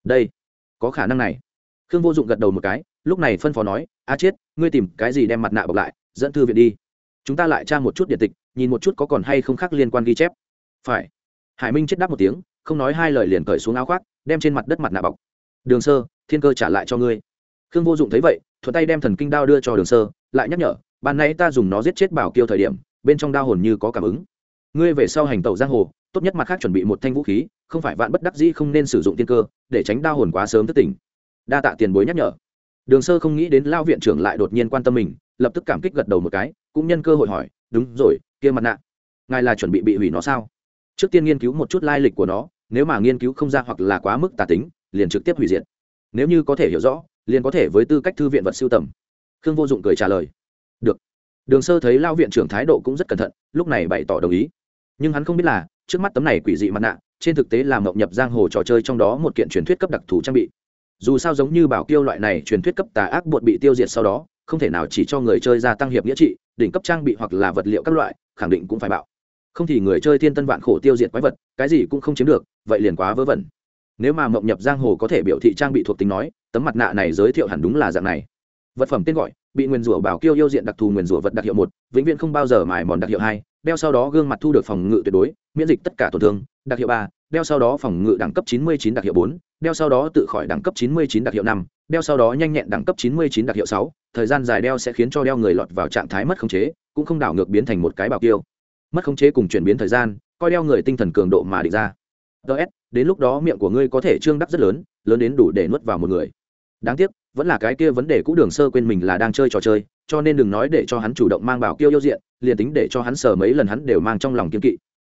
Đây, có khả năng này. Khương vô dụng gật đầu một cái, lúc này phân phó nói, a chết, ngươi tìm cái gì đem mặt nạ bọc lại, dẫn thư viện đi. Chúng ta lại tra một chút điện tịch, nhìn một chút có còn hay không khác liên quan ghi chép. Phải. Hải minh chết đáp một tiếng, không nói hai lời liền cởi xuống áo khoác, đem trên mặt đất mặt nạ bọc. Đường sơ, thiên cơ trả lại cho ngươi. Khương vô dụng thấy vậy thuận tay đem thần kinh đao đưa cho đường sơ, lại nhắc nhở, ban nay ta dùng nó giết chết bảo kiêu thời điểm, bên trong đao hồn như có cảm ứng. Ngươi về sau hành tẩu giang hồ, tốt nhất mặt khác chuẩn bị một thanh vũ khí, không phải vạn bất đắc dĩ không nên sử dụng tiên cơ, để tránh đao hồn quá sớm thất tỉnh đa tạ tiền bối nhắc nhở. Đường sơ không nghĩ đến lao viện trưởng lại đột nhiên quan tâm mình, lập tức cảm kích gật đầu một cái, cũng nhân cơ hội hỏi, đúng rồi, kia mặt nạ, ngài là chuẩn bị bị hủy nó sao? Trước tiên nghiên cứu một chút lai lịch của nó, nếu mà nghiên cứu không ra hoặc là quá mức tà tính, liền trực tiếp hủy diệt. Nếu như có thể hiểu rõ liền có thể với tư cách thư viện vật siêu tầm. Khương vô dụng cười trả lời, được. Đường sơ thấy lao viện trưởng thái độ cũng rất cẩn thận, lúc này bày tỏ đồng ý. Nhưng hắn không biết là, trước mắt tấm này quỷ dị mặt nạ, trên thực tế là mộng nhập giang hồ trò chơi trong đó một kiện truyền thuyết cấp đặc thù trang bị. Dù sao giống như bảo kiêu loại này truyền thuyết cấp tà ác bột bị tiêu diệt sau đó, không thể nào chỉ cho người chơi gia tăng hiệp nghĩa trị, đỉnh cấp trang bị hoặc là vật liệu các loại, khẳng định cũng phải bạo. Không thì người chơi thiên tân vạn khổ tiêu diệt quái vật, cái gì cũng không chiếm được, vậy liền quá vớ vẩn nếu mà mộng nhập giang hồ có thể biểu thị trang bị thuộc tính nói tấm mặt nạ này giới thiệu hẳn đúng là dạng này vật phẩm tên gọi bị nguyền rủa bảo kiêu yêu diện đặc thù nguyền rủa vật đặc hiệu một vĩnh viễn không bao giờ mài mòn đặc hiệu hai đeo sau đó gương mặt thu được phòng ngự tuyệt đối miễn dịch tất cả tổn thương đặc hiệu ba đeo sau đó phòng ngự đẳng cấp 99 đặc hiệu 4, đeo sau đó tự khỏi đẳng cấp 99 đặc hiệu 5, đeo sau đó nhanh nhẹn đẳng cấp 99 đặc hiệu 6, thời gian dài đeo sẽ khiến cho đeo người lọt vào trạng thái mất khống chế, cũng không đảo ngược biến thành một cái bảo kiêu. Mất khống chế cùng chuyển biến thời gian, coi đeo người tinh thần cường độ mà định ra ts đến lúc đó miệng của ngươi có thể trương đắc rất lớn, lớn đến đủ để nuốt vào một người. Đáng tiếc, vẫn là cái kia vấn đề cũ đường sơ quên mình là đang chơi trò chơi, cho nên đừng nói để cho hắn chủ động mang bảo kiêu yêu diện, liền tính để cho hắn sờ mấy lần hắn đều mang trong lòng kiên kỵ.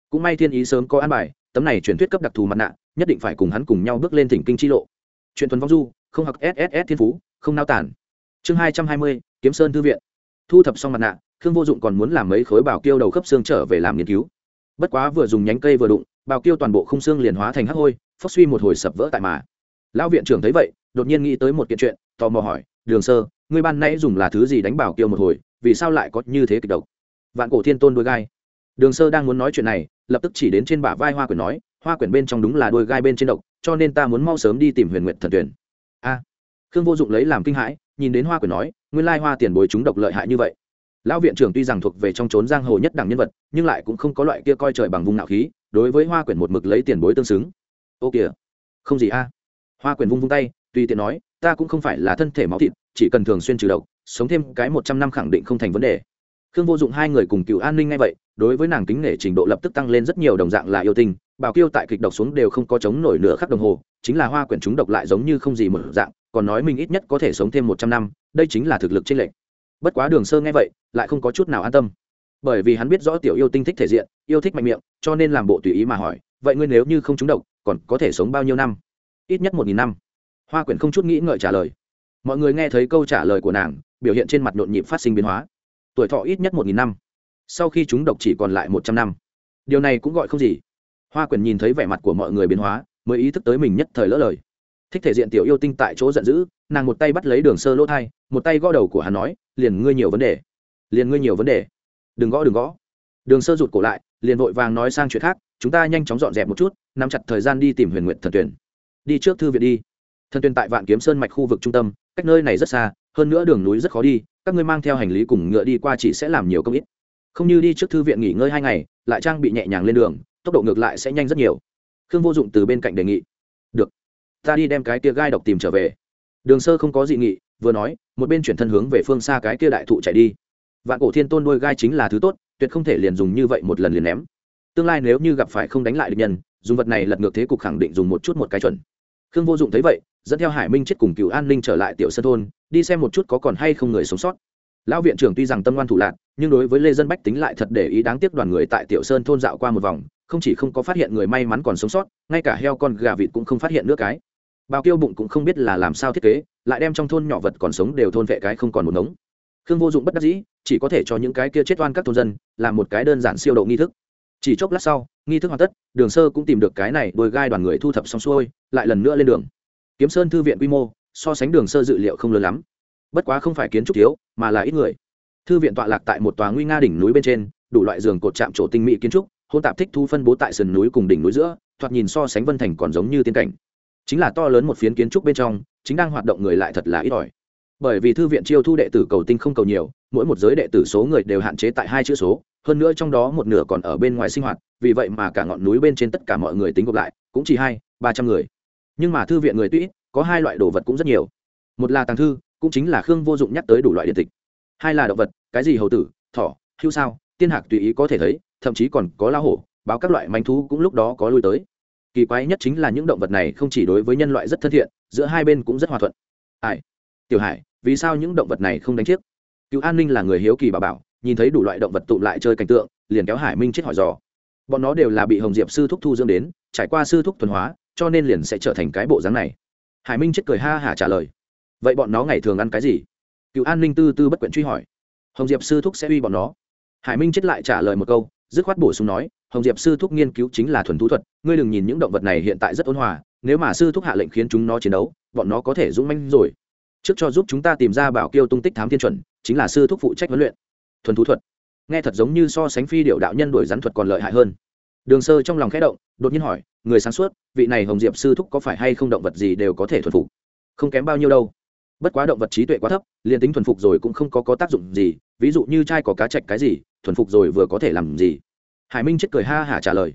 Cũng may thiên ý sớm có an bài, tấm này truyền thuyết cấp đặc thù mặt nạ nhất định phải cùng hắn cùng nhau bước lên thỉnh kinh chi lộ chuyện tuần vong du không học sss thiên phú không nao tản chương hai trăm hai mươi kiếm sơn thư viện thu thập xong mặt nạ khương vô dụng còn muốn làm mấy khối bảo kiêu đầu khớp xương trở về làm nghiên cứu bất quá vừa dùng nhánh cây vừa đụng bảo kiêu toàn bộ khung xương liền hóa thành hắc hôi phốc suy một hồi sập vỡ tại mà. Lão viện trưởng thấy vậy, đột nhiên nghĩ tới một kiện chuyện, tò mò hỏi, đường sơ, ngươi ban nãy dùng là thứ gì đánh bảo kiêu một hồi, vì sao lại có như thế kịch độc? Vạn cổ thiên tôn đôi gai. Đường sơ đang muốn nói chuyện này, lập tức chỉ đến trên bả vai hoa quyển nói, hoa quyển bên trong đúng là đôi gai bên trên độc, cho nên ta muốn mau sớm đi tìm huyền nguyện thần tuyển a. Khương vô dụng lấy làm kinh hãi, nhìn đến hoa quyển nói, nguyên lai hoa tiền bồi chúng độc lợi hại như vậy. Lão viện trưởng tuy rằng thuộc về trong trốn giang hồ nhất đẳng nhân vật, nhưng lại cũng không có loại kia coi trời bằng vùng nạo khí đối với hoa quyển một mực lấy tiền bối tương xứng. Ô kìa, không gì a. Hoa quyển vung vung tay, tùy tiện nói, ta cũng không phải là thân thể máu thịt, chỉ cần thường xuyên trừ độc, sống thêm cái một trăm năm khẳng định không thành vấn đề. Khương vô dụng hai người cùng cựu an ninh ngay vậy, đối với nàng kính nể trình độ lập tức tăng lên rất nhiều đồng dạng là yêu tinh, bảo kiêu tại kịch độc xuống đều không có chống nổi nửa khắc đồng hồ, chính là hoa quyển chúng độc lại giống như không gì một dạng, còn nói mình ít nhất có thể sống thêm một trăm năm, đây chính là thực lực trên lệnh bất quá đường sơ nghe vậy, lại không có chút nào an tâm bởi vì hắn biết rõ tiểu yêu tinh thích thể diện, yêu thích mạnh miệng, cho nên làm bộ tùy ý mà hỏi, vậy ngươi nếu như không trúng độc, còn có thể sống bao nhiêu năm? Ít nhất một nghìn năm. Hoa quyển không chút nghĩ ngợi trả lời. Mọi người nghe thấy câu trả lời của nàng, biểu hiện trên mặt nhộn nhịp phát sinh biến hóa. Tuổi thọ ít nhất một nghìn năm. Sau khi chúng độc chỉ còn lại một trăm năm. Điều này cũng gọi không gì. Hoa quyển nhìn thấy vẻ mặt của mọi người biến hóa, mới ý thức tới mình nhất thời lỡ lời. Thích thể diện tiểu yêu tinh tại chỗ giận dữ, nàng một tay bắt lấy đường sơ lỗ thai, một tay gõ đầu của hắn nói, liền ngươi nhiều vấn đề. Liền ngươi nhiều vấn đề đừng gõ đừng gõ. Đường sơ rụt cổ lại, liền vội vàng nói sang chuyện khác, chúng ta nhanh chóng dọn dẹp một chút, nắm chặt thời gian đi tìm huyền nguyện thần tuyển đi trước thư viện đi. Thần tuyển tại vạn kiếm sơn mạch khu vực trung tâm, cách nơi này rất xa, hơn nữa đường núi rất khó đi, các ngươi mang theo hành lý cùng ngựa đi qua chỉ sẽ làm nhiều công ít. Không như đi trước thư viện nghỉ ngơi hai ngày, lại trang bị nhẹ nhàng lên đường, tốc độ ngược lại sẽ nhanh rất nhiều. Khương vô dụng từ bên cạnh đề nghị. Được, ta đi đem cái kia gai độc tìm trở về. Đường sơ không có dị nghị, vừa nói, một bên chuyển thân hướng về phương xa cái kia đại thụ chạy đi vạn cổ thiên tôn đôi gai chính là thứ tốt, tuyệt không thể liền dùng như vậy một lần liền ném. Tương lai nếu như gặp phải không đánh lại được nhân, dùng vật này lật ngược thế cục khẳng định dùng một chút một cái chuẩn. Khương vô dụng thấy vậy, dẫn theo hải minh chết cùng cựu an ninh trở lại tiểu sân thôn, đi xem một chút có còn hay không người sống sót. Lão viện trưởng tuy rằng tâm ngoan thủ lạc, nhưng đối với lê dân bách tính lại thật để ý đáng tiếc đoàn người tại tiểu sơn thôn dạo qua một vòng, không chỉ không có phát hiện người may mắn còn sống sót, ngay cả heo con gà vịt cũng không phát hiện nữa cái. Bao kiêu bụng cũng không biết là làm sao thiết kế, lại đem trong thôn nhỏ vật còn sống đều thôn vệ cái không còn một ngống khương vô dụng bất đắc dĩ, chỉ có thể cho những cái kia chết oan các thôn dân, làm một cái đơn giản siêu độ nghi thức. Chỉ chốc lát sau, nghi thức hoàn tất, đường sơ cũng tìm được cái này đôi gai đoàn người thu thập xong xuôi, lại lần nữa lên đường. Kiếm sơn thư viện quy mô, so sánh đường sơ dự liệu không lớn lắm. Bất quá không phải kiến trúc thiếu, mà là ít người. Thư viện tọa lạc tại một tòa nguy nga đỉnh núi bên trên, đủ loại giường cột chạm trổ tinh mỹ kiến trúc, hôn tạp thích thu phân bố tại sườn núi cùng đỉnh núi giữa, thoạt nhìn so sánh vân thành còn giống như tiên cảnh. Chính là to lớn một phiến kiến trúc bên trong, chính đang hoạt động người lại thật là ít ỏi bởi vì thư viện chiêu thu đệ tử cầu tinh không cầu nhiều, mỗi một giới đệ tử số người đều hạn chế tại hai chữ số, hơn nữa trong đó một nửa còn ở bên ngoài sinh hoạt, vì vậy mà cả ngọn núi bên trên tất cả mọi người tính gộp lại, cũng chỉ hai, ba trăm người. Nhưng mà thư viện người tuy có hai loại đồ vật cũng rất nhiều. Một là tàng thư, cũng chính là khương vô dụng nhắc tới đủ loại điện tịch. Hai là động vật, cái gì hầu tử, thỏ, hưu sao, tiên hạc tùy ý có thể thấy, thậm chí còn có la hổ, báo các loại manh thú cũng lúc đó có lui tới. Kỳ quái nhất chính là những động vật này không chỉ đối với nhân loại rất thân thiện, giữa hai bên cũng rất hòa thuận. Ai? Tiểu hải vì sao những động vật này không đánh chiếc? Cựu an ninh là người hiếu kỳ bà bảo, nhìn thấy đủ loại động vật tụ lại chơi cảnh tượng, liền kéo hải minh chết hỏi dò. Bọn nó đều là bị hồng diệp sư thúc thu dưỡng đến, trải qua sư thúc thuần hóa, cho nên liền sẽ trở thành cái bộ dáng này. Hải minh chết cười ha hả trả lời. Vậy bọn nó ngày thường ăn cái gì? Cựu an ninh tư tư bất quyện truy hỏi. Hồng diệp sư thúc sẽ uy bọn nó. Hải minh chết lại trả lời một câu, dứt khoát bổ sung nói, hồng diệp sư thúc nghiên cứu chính là thuần thú thuật, ngươi đừng nhìn những động vật này hiện tại rất ôn hòa, nếu mà sư thúc hạ lệnh khiến chúng nó chiến đấu, bọn nó có thể dũng manh rồi trước cho giúp chúng ta tìm ra bảo kiêu tung tích thám thiên chuẩn chính là sư thúc phụ trách huấn luyện. Thuần thú thuật. Nghe thật giống như so sánh phi điệu đạo nhân đuổi rắn thuật còn lợi hại hơn. Đường sơ trong lòng khẽ động đột nhiên hỏi người sáng suốt vị này hồng diệp sư thúc có phải hay không động vật gì đều có thể thuần phục? Không kém bao nhiêu đâu. Bất quá động vật trí tuệ quá thấp liền tính thuần phục rồi cũng không có, có tác dụng gì ví dụ như trai có cá chạch cái gì thuần phục rồi vừa có thể làm gì? Hải minh chết cười ha hả trả lời.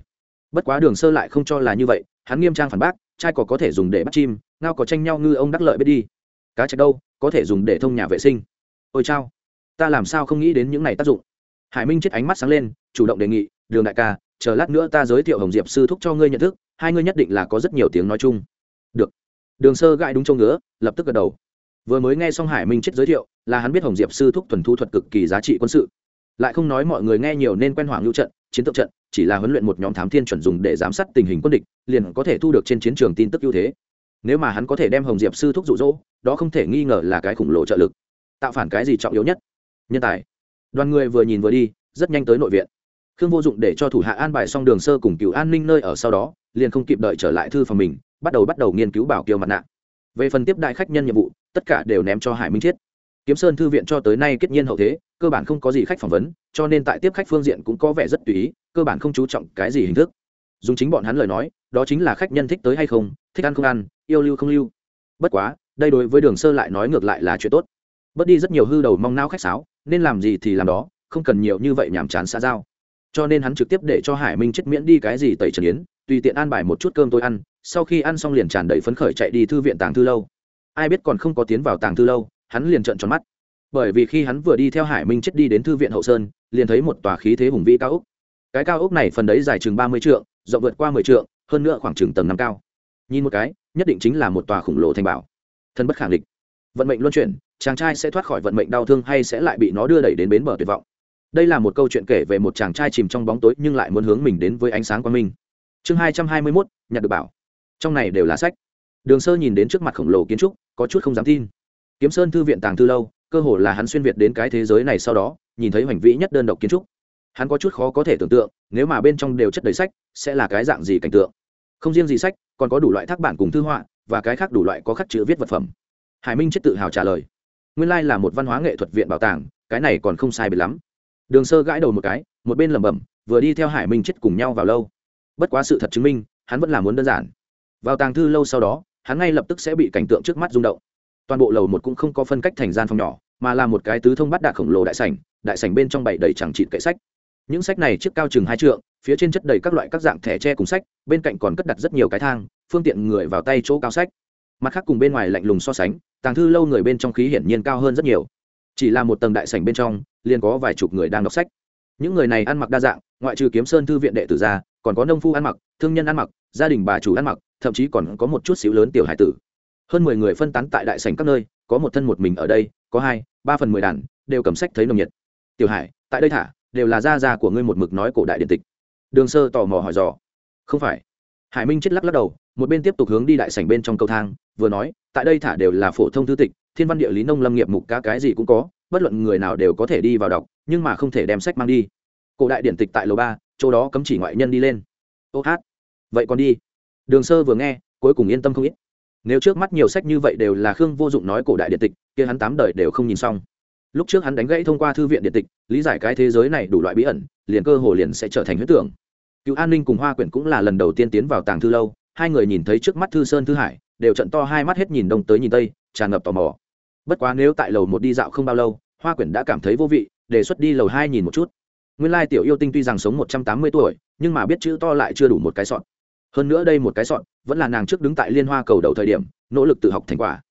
Bất quá đường sơ lại không cho là như vậy hắn nghiêm trang phản bác trai có có thể dùng để bắt chim ngao có tranh nhau ngư ông đắc lợi biết đi cá chạch đâu, có thể dùng để thông nhà vệ sinh. Ôi chao, ta làm sao không nghĩ đến những này tác dụng? Hải minh chết ánh mắt sáng lên, chủ động đề nghị, đường đại ca, chờ lát nữa ta giới thiệu hồng diệp sư thúc cho ngươi nhận thức, hai ngươi nhất định là có rất nhiều tiếng nói chung. Được. Đường sơ gãi đúng châu ngứa, lập tức gật đầu. Vừa mới nghe xong hải minh chết giới thiệu, là hắn biết hồng diệp sư thúc thuần thu thuật cực kỳ giá trị quân sự. Lại không nói mọi người nghe nhiều nên quen hoàng lưu trận, chiến tượng trận, chỉ là huấn luyện một nhóm thám thiên chuẩn dùng để giám sát tình hình quân địch, liền có thể thu được trên chiến trường tin tức ưu thế nếu mà hắn có thể đem hồng diệp sư thúc rụ rỗ đó không thể nghi ngờ là cái khủng lồ trợ lực. Tạo phản cái gì trọng yếu nhất? Nhân tài. Đoàn người vừa nhìn vừa đi, rất nhanh tới nội viện. Khương vô dụng để cho thủ hạ an bài xong đường sơ cùng cựu an ninh nơi ở sau đó, liền không kịp đợi trở lại thư phòng mình, bắt đầu bắt đầu nghiên cứu bảo kiều mặt nạ. Về phần tiếp đại khách nhân nhiệm vụ, tất cả đều ném cho hải minh chiết kiếm sơn thư viện cho tới nay kết nhiên hậu thế, cơ bản không có gì khách phỏng vấn, cho nên tại tiếp khách phương diện cũng có vẻ rất tùy ý, cơ bản không chú trọng cái gì hình thức. Dùng chính bọn hắn lời nói đó chính là khách nhân thích tới hay không thích ăn không ăn yêu lưu không lưu. Bất quá đây đối với đường sơ lại nói ngược lại là chuyện tốt. Bớt đi rất nhiều hư đầu mong nao khách sáo nên làm gì thì làm đó không cần nhiều như vậy nhàm chán xã giao. Cho nên hắn trực tiếp để cho hải minh chết miễn đi cái gì tẩy trần yến tùy tiện an bài một chút cơm tôi ăn sau khi ăn xong liền tràn đầy phấn khởi chạy đi thư viện tàng thư lâu. Ai biết còn không có tiến vào tàng thư lâu hắn liền trợn tròn mắt. Bởi vì khi hắn vừa đi theo hải minh chết đi đến thư viện hậu sơn liền thấy một tòa khí thế hùng vĩ cao úc, cái cao ốc này phần đấy dài chừng ba mươi trượng rộng vượt qua mười trượng hơn nữa khoảng chừng tầng năm cao. Nhìn một cái, nhất định chính là một tòa khổng lồ thành bảo. Thân bất khẳng định vận mệnh luân chuyển, chàng trai sẽ thoát khỏi vận mệnh đau thương hay sẽ lại bị nó đưa đẩy đến bến bờ tuyệt vọng. Đây là một câu chuyện kể về một chàng trai chìm trong bóng tối nhưng lại muốn hướng mình đến với ánh sáng quang minh. Chương hai trăm hai mươi mốt, nhặt được bảo. Trong này đều là sách. Đường sơ nhìn đến trước mặt khổng lồ kiến trúc, có chút không dám tin. Kiếm sơn thư viện tàng thư lâu, cơ hồ là hắn xuyên việt đến cái thế giới này sau đó, nhìn thấy hoành vĩ nhất đơn độc kiến trúc. Hắn có chút khó có thể tưởng tượng nếu mà bên trong đều chất đầy sách, sẽ là cái dạng gì cảnh tượng? Không riêng gì sách, còn có đủ loại thác bản cùng thư họa, và cái khác đủ loại có khắc chữ viết vật phẩm. Hải minh chết tự hào trả lời. Nguyên lai là một văn hóa nghệ thuật viện bảo tàng, cái này còn không sai biệt lắm. Đường sơ gãi đầu một cái, một bên lẩm bẩm, vừa đi theo hải minh chết cùng nhau vào lâu. Bất quá sự thật chứng minh, hắn vẫn là muốn đơn giản. Vào tàng thư lâu sau đó, hắn ngay lập tức sẽ bị cảnh tượng trước mắt rung động. Toàn bộ lầu một cũng không có phân cách thành gian phòng nhỏ, mà là một cái tứ thông bắt đạt khổng lồ đại sảnh đại sảnh bên trong bảy đầy chẳng trịt kệ sách những sách này chiếc cao chừng hai trượng, phía trên chất đầy các loại các dạng thẻ tre cùng sách, bên cạnh còn cất đặt rất nhiều cái thang, phương tiện người vào tay chỗ cao sách. Mặt khác cùng bên ngoài lạnh lùng so sánh, tàng thư lâu người bên trong khí hiển nhiên cao hơn rất nhiều. Chỉ là một tầng đại sảnh bên trong, liền có vài chục người đang đọc sách. Những người này ăn mặc đa dạng, ngoại trừ kiếm sơn thư viện đệ tử ra, còn có nông phu ăn mặc, thương nhân ăn mặc, gia đình bà chủ ăn mặc, thậm chí còn có một chút xíu lớn tiểu hải tử. Hơn mười người phân tán tại đại sảnh các nơi, có một thân một mình ở đây, có hai, ba phần mười đàn, đều cầm sách thấy nồng nhiệt. Tiểu hải, tại đây thả đều là gia gia của ngươi một mực nói cổ đại điện tịch. Đường sơ tò mò hỏi dò. Không phải. Hải minh chết lắc lắc đầu, một bên tiếp tục hướng đi đại sảnh bên trong cầu thang, vừa nói, tại đây thả đều là phổ thông thư tịch, thiên văn địa lý nông lâm nghiệp mục cá cái gì cũng có, bất luận người nào đều có thể đi vào đọc, nhưng mà không thể đem sách mang đi. Cổ đại điện tịch tại lầu ba, chỗ đó cấm chỉ ngoại nhân đi lên. Ô hát. Vậy còn đi. Đường sơ vừa nghe, cuối cùng yên tâm không ít. Nếu trước mắt nhiều sách như vậy đều là khương vô dụng nói cổ đại điện tịch, kia hắn tám đời đều không nhìn xong lúc trước hắn đánh gãy thông qua thư viện điện tịch, lý giải cái thế giới này đủ loại bí ẩn, liền cơ hồ liền sẽ trở thành huyết tưởng. Cựu an ninh cùng hoa quyển cũng là lần đầu tiên tiến vào tàng thư lâu, hai người nhìn thấy trước mắt thư sơn thư hải, đều trận to hai mắt hết nhìn đông tới nhìn tây, tràn ngập tò mò. Bất quá nếu tại lầu một đi dạo không bao lâu, hoa quyển đã cảm thấy vô vị, đề xuất đi lầu hai nhìn một chút. Nguyên lai tiểu yêu tinh tuy rằng sống một trăm tám mươi tuổi, nhưng mà biết chữ to lại chưa đủ một cái sọn hơn nữa đây một cái sọn vẫn là nàng trước đứng tại liên hoa cầu đầu thời điểm, nỗ lực tự học thành quả.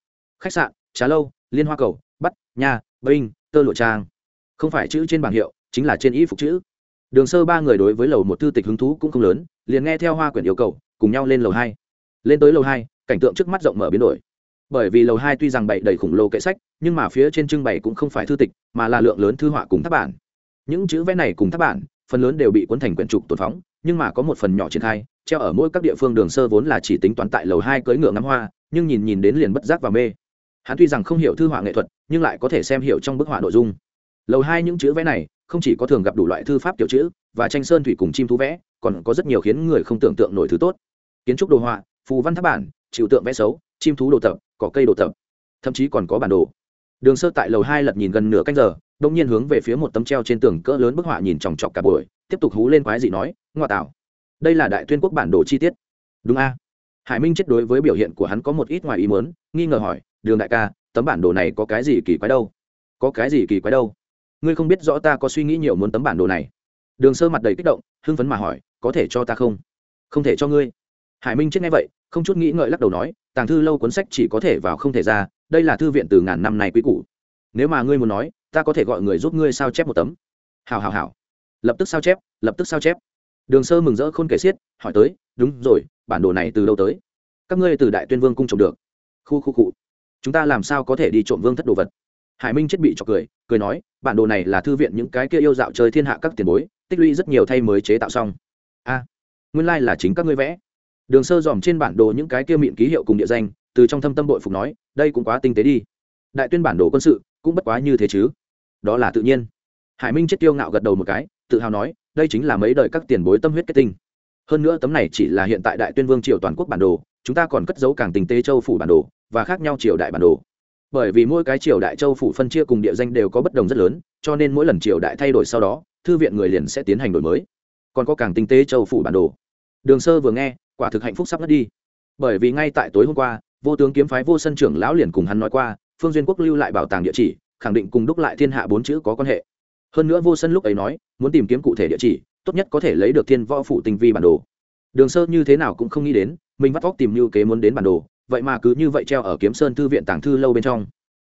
Khách sạn, trà lâu, liên hoa cầu bắt nhà binh, tơ lụa trang. Không phải chữ trên bảng hiệu, chính là trên y phục chữ. Đường sơ ba người đối với lầu một thư tịch hứng thú cũng không lớn, liền nghe theo hoa quyển yêu cầu, cùng nhau lên lầu hai. Lên tới lầu hai, cảnh tượng trước mắt rộng mở biến đổi. Bởi vì lầu hai tuy rằng bày đầy khủng lồ kệ sách, nhưng mà phía trên trưng bày cũng không phải thư tịch, mà là lượng lớn thư họa cùng tháp bản. Những chữ vẽ này cùng tháp bản, phần lớn đều bị cuốn thành quyển trục tồn phóng, nhưng mà có một phần nhỏ triển khai, treo ở mỗi các địa phương đường sơ vốn là chỉ tính toán tại lầu hai cưỡi ngựa ngắm hoa, nhưng nhìn nhìn đến liền bất giác và mê hắn tuy rằng không hiểu thư họa nghệ thuật, nhưng lại có thể xem hiểu trong bức họa nội dung. Lầu hai những chữ vẽ này, không chỉ có thường gặp đủ loại thư pháp kiểu chữ và tranh sơn thủy cùng chim thú vẽ, còn có rất nhiều khiến người không tưởng tượng nổi thứ tốt. Kiến trúc đồ họa, phù văn tháp bản chịu tượng vẽ xấu, chim thú đồ tập, cỏ cây đồ tập, thậm chí còn có bản đồ. Đường sơ tại lầu hai lật nhìn gần nửa canh giờ đông nhiên hướng về phía một tấm treo trên tường cỡ lớn bức họa nhìn chòng chọc cả buổi, tiếp tục hú lên quái dị nói ngoại tạo, đây là đại tuyên quốc bản đồ chi tiết. Đúng a. Hải minh chết đối với biểu hiện của hắn có một ít ngoài ý muốn, nghi ngờ hỏi đường đại ca, tấm bản đồ này có cái gì kỳ quái đâu? Có cái gì kỳ quái đâu? Ngươi không biết rõ ta có suy nghĩ nhiều muốn tấm bản đồ này. Đường sơ mặt đầy kích động, hưng phấn mà hỏi, có thể cho ta không? Không thể cho ngươi. Hải minh chết nghe vậy, không chút nghĩ ngợi lắc đầu nói, tàng thư lâu cuốn sách chỉ có thể vào không thể ra, đây là thư viện từ ngàn năm này quý cũ nếu mà ngươi muốn nói, ta có thể gọi người giúp ngươi sao chép một tấm. Hào hào hào lập tức sao chép, lập tức sao chép. Đường sơ mừng rỡ khôn kể xiết, hỏi tới, đúng rồi, bản đồ này từ đâu tới? Các ngươi từ đại tuyên vương cung trồng được. Khu khu cụ chúng ta làm sao có thể đi trộm vương thất đồ vật? Hải minh chết bị cho cười cười nói, bản đồ này là thư viện những cái kia yêu dạo chơi thiên hạ các tiền bối, tích lũy rất nhiều thay mới chế tạo xong. A, nguyên lai、like、là chính các ngươi vẽ. Đường sơ dòm trên bản đồ những cái kia miệng ký hiệu cùng địa danh, từ trong thâm tâm bội phục nói, đây cũng quá tinh tế đi. Đại tuyên bản đồ quân sự cũng bất quá như thế chứ. Đó là tự nhiên. Hải minh chết tiêu ngạo gật đầu một cái, tự hào nói, đây chính là mấy đời các tiền bối tâm huyết kết tinh. Hơn nữa tấm này chỉ là hiện tại đại tuyên vương triều toàn quốc bản đồ, chúng ta còn cất giấu càng tình tế châu phủ bản đồ và khác nhau triều đại bản đồ. Bởi vì mỗi cái triều đại châu phủ phân chia cùng địa danh đều có bất đồng rất lớn, cho nên mỗi lần triều đại thay đổi sau đó, thư viện người liền sẽ tiến hành đổi mới. Còn có càng tinh tế châu phủ bản đồ. Đường sơ vừa nghe, quả thực hạnh phúc sắp mất đi. Bởi vì ngay tại tối hôm qua, vô tướng kiếm phái vô sân trưởng lão liền cùng hắn nói qua, phương duyên quốc lưu lại bảo tàng địa chỉ, khẳng định cùng đúc lại thiên hạ bốn chữ có quan hệ. Hơn nữa vô sân lúc ấy nói, muốn tìm kiếm cụ thể địa chỉ, tốt nhất có thể lấy được thiên võ phủ tinh vi bản đồ. Đường sơ như thế nào cũng không nghĩ đến, mình vắt vóc tìm như kế muốn đến bản đồ vậy mà cứ như vậy treo ở kiếm sơn thư viện tàng thư lâu bên trong.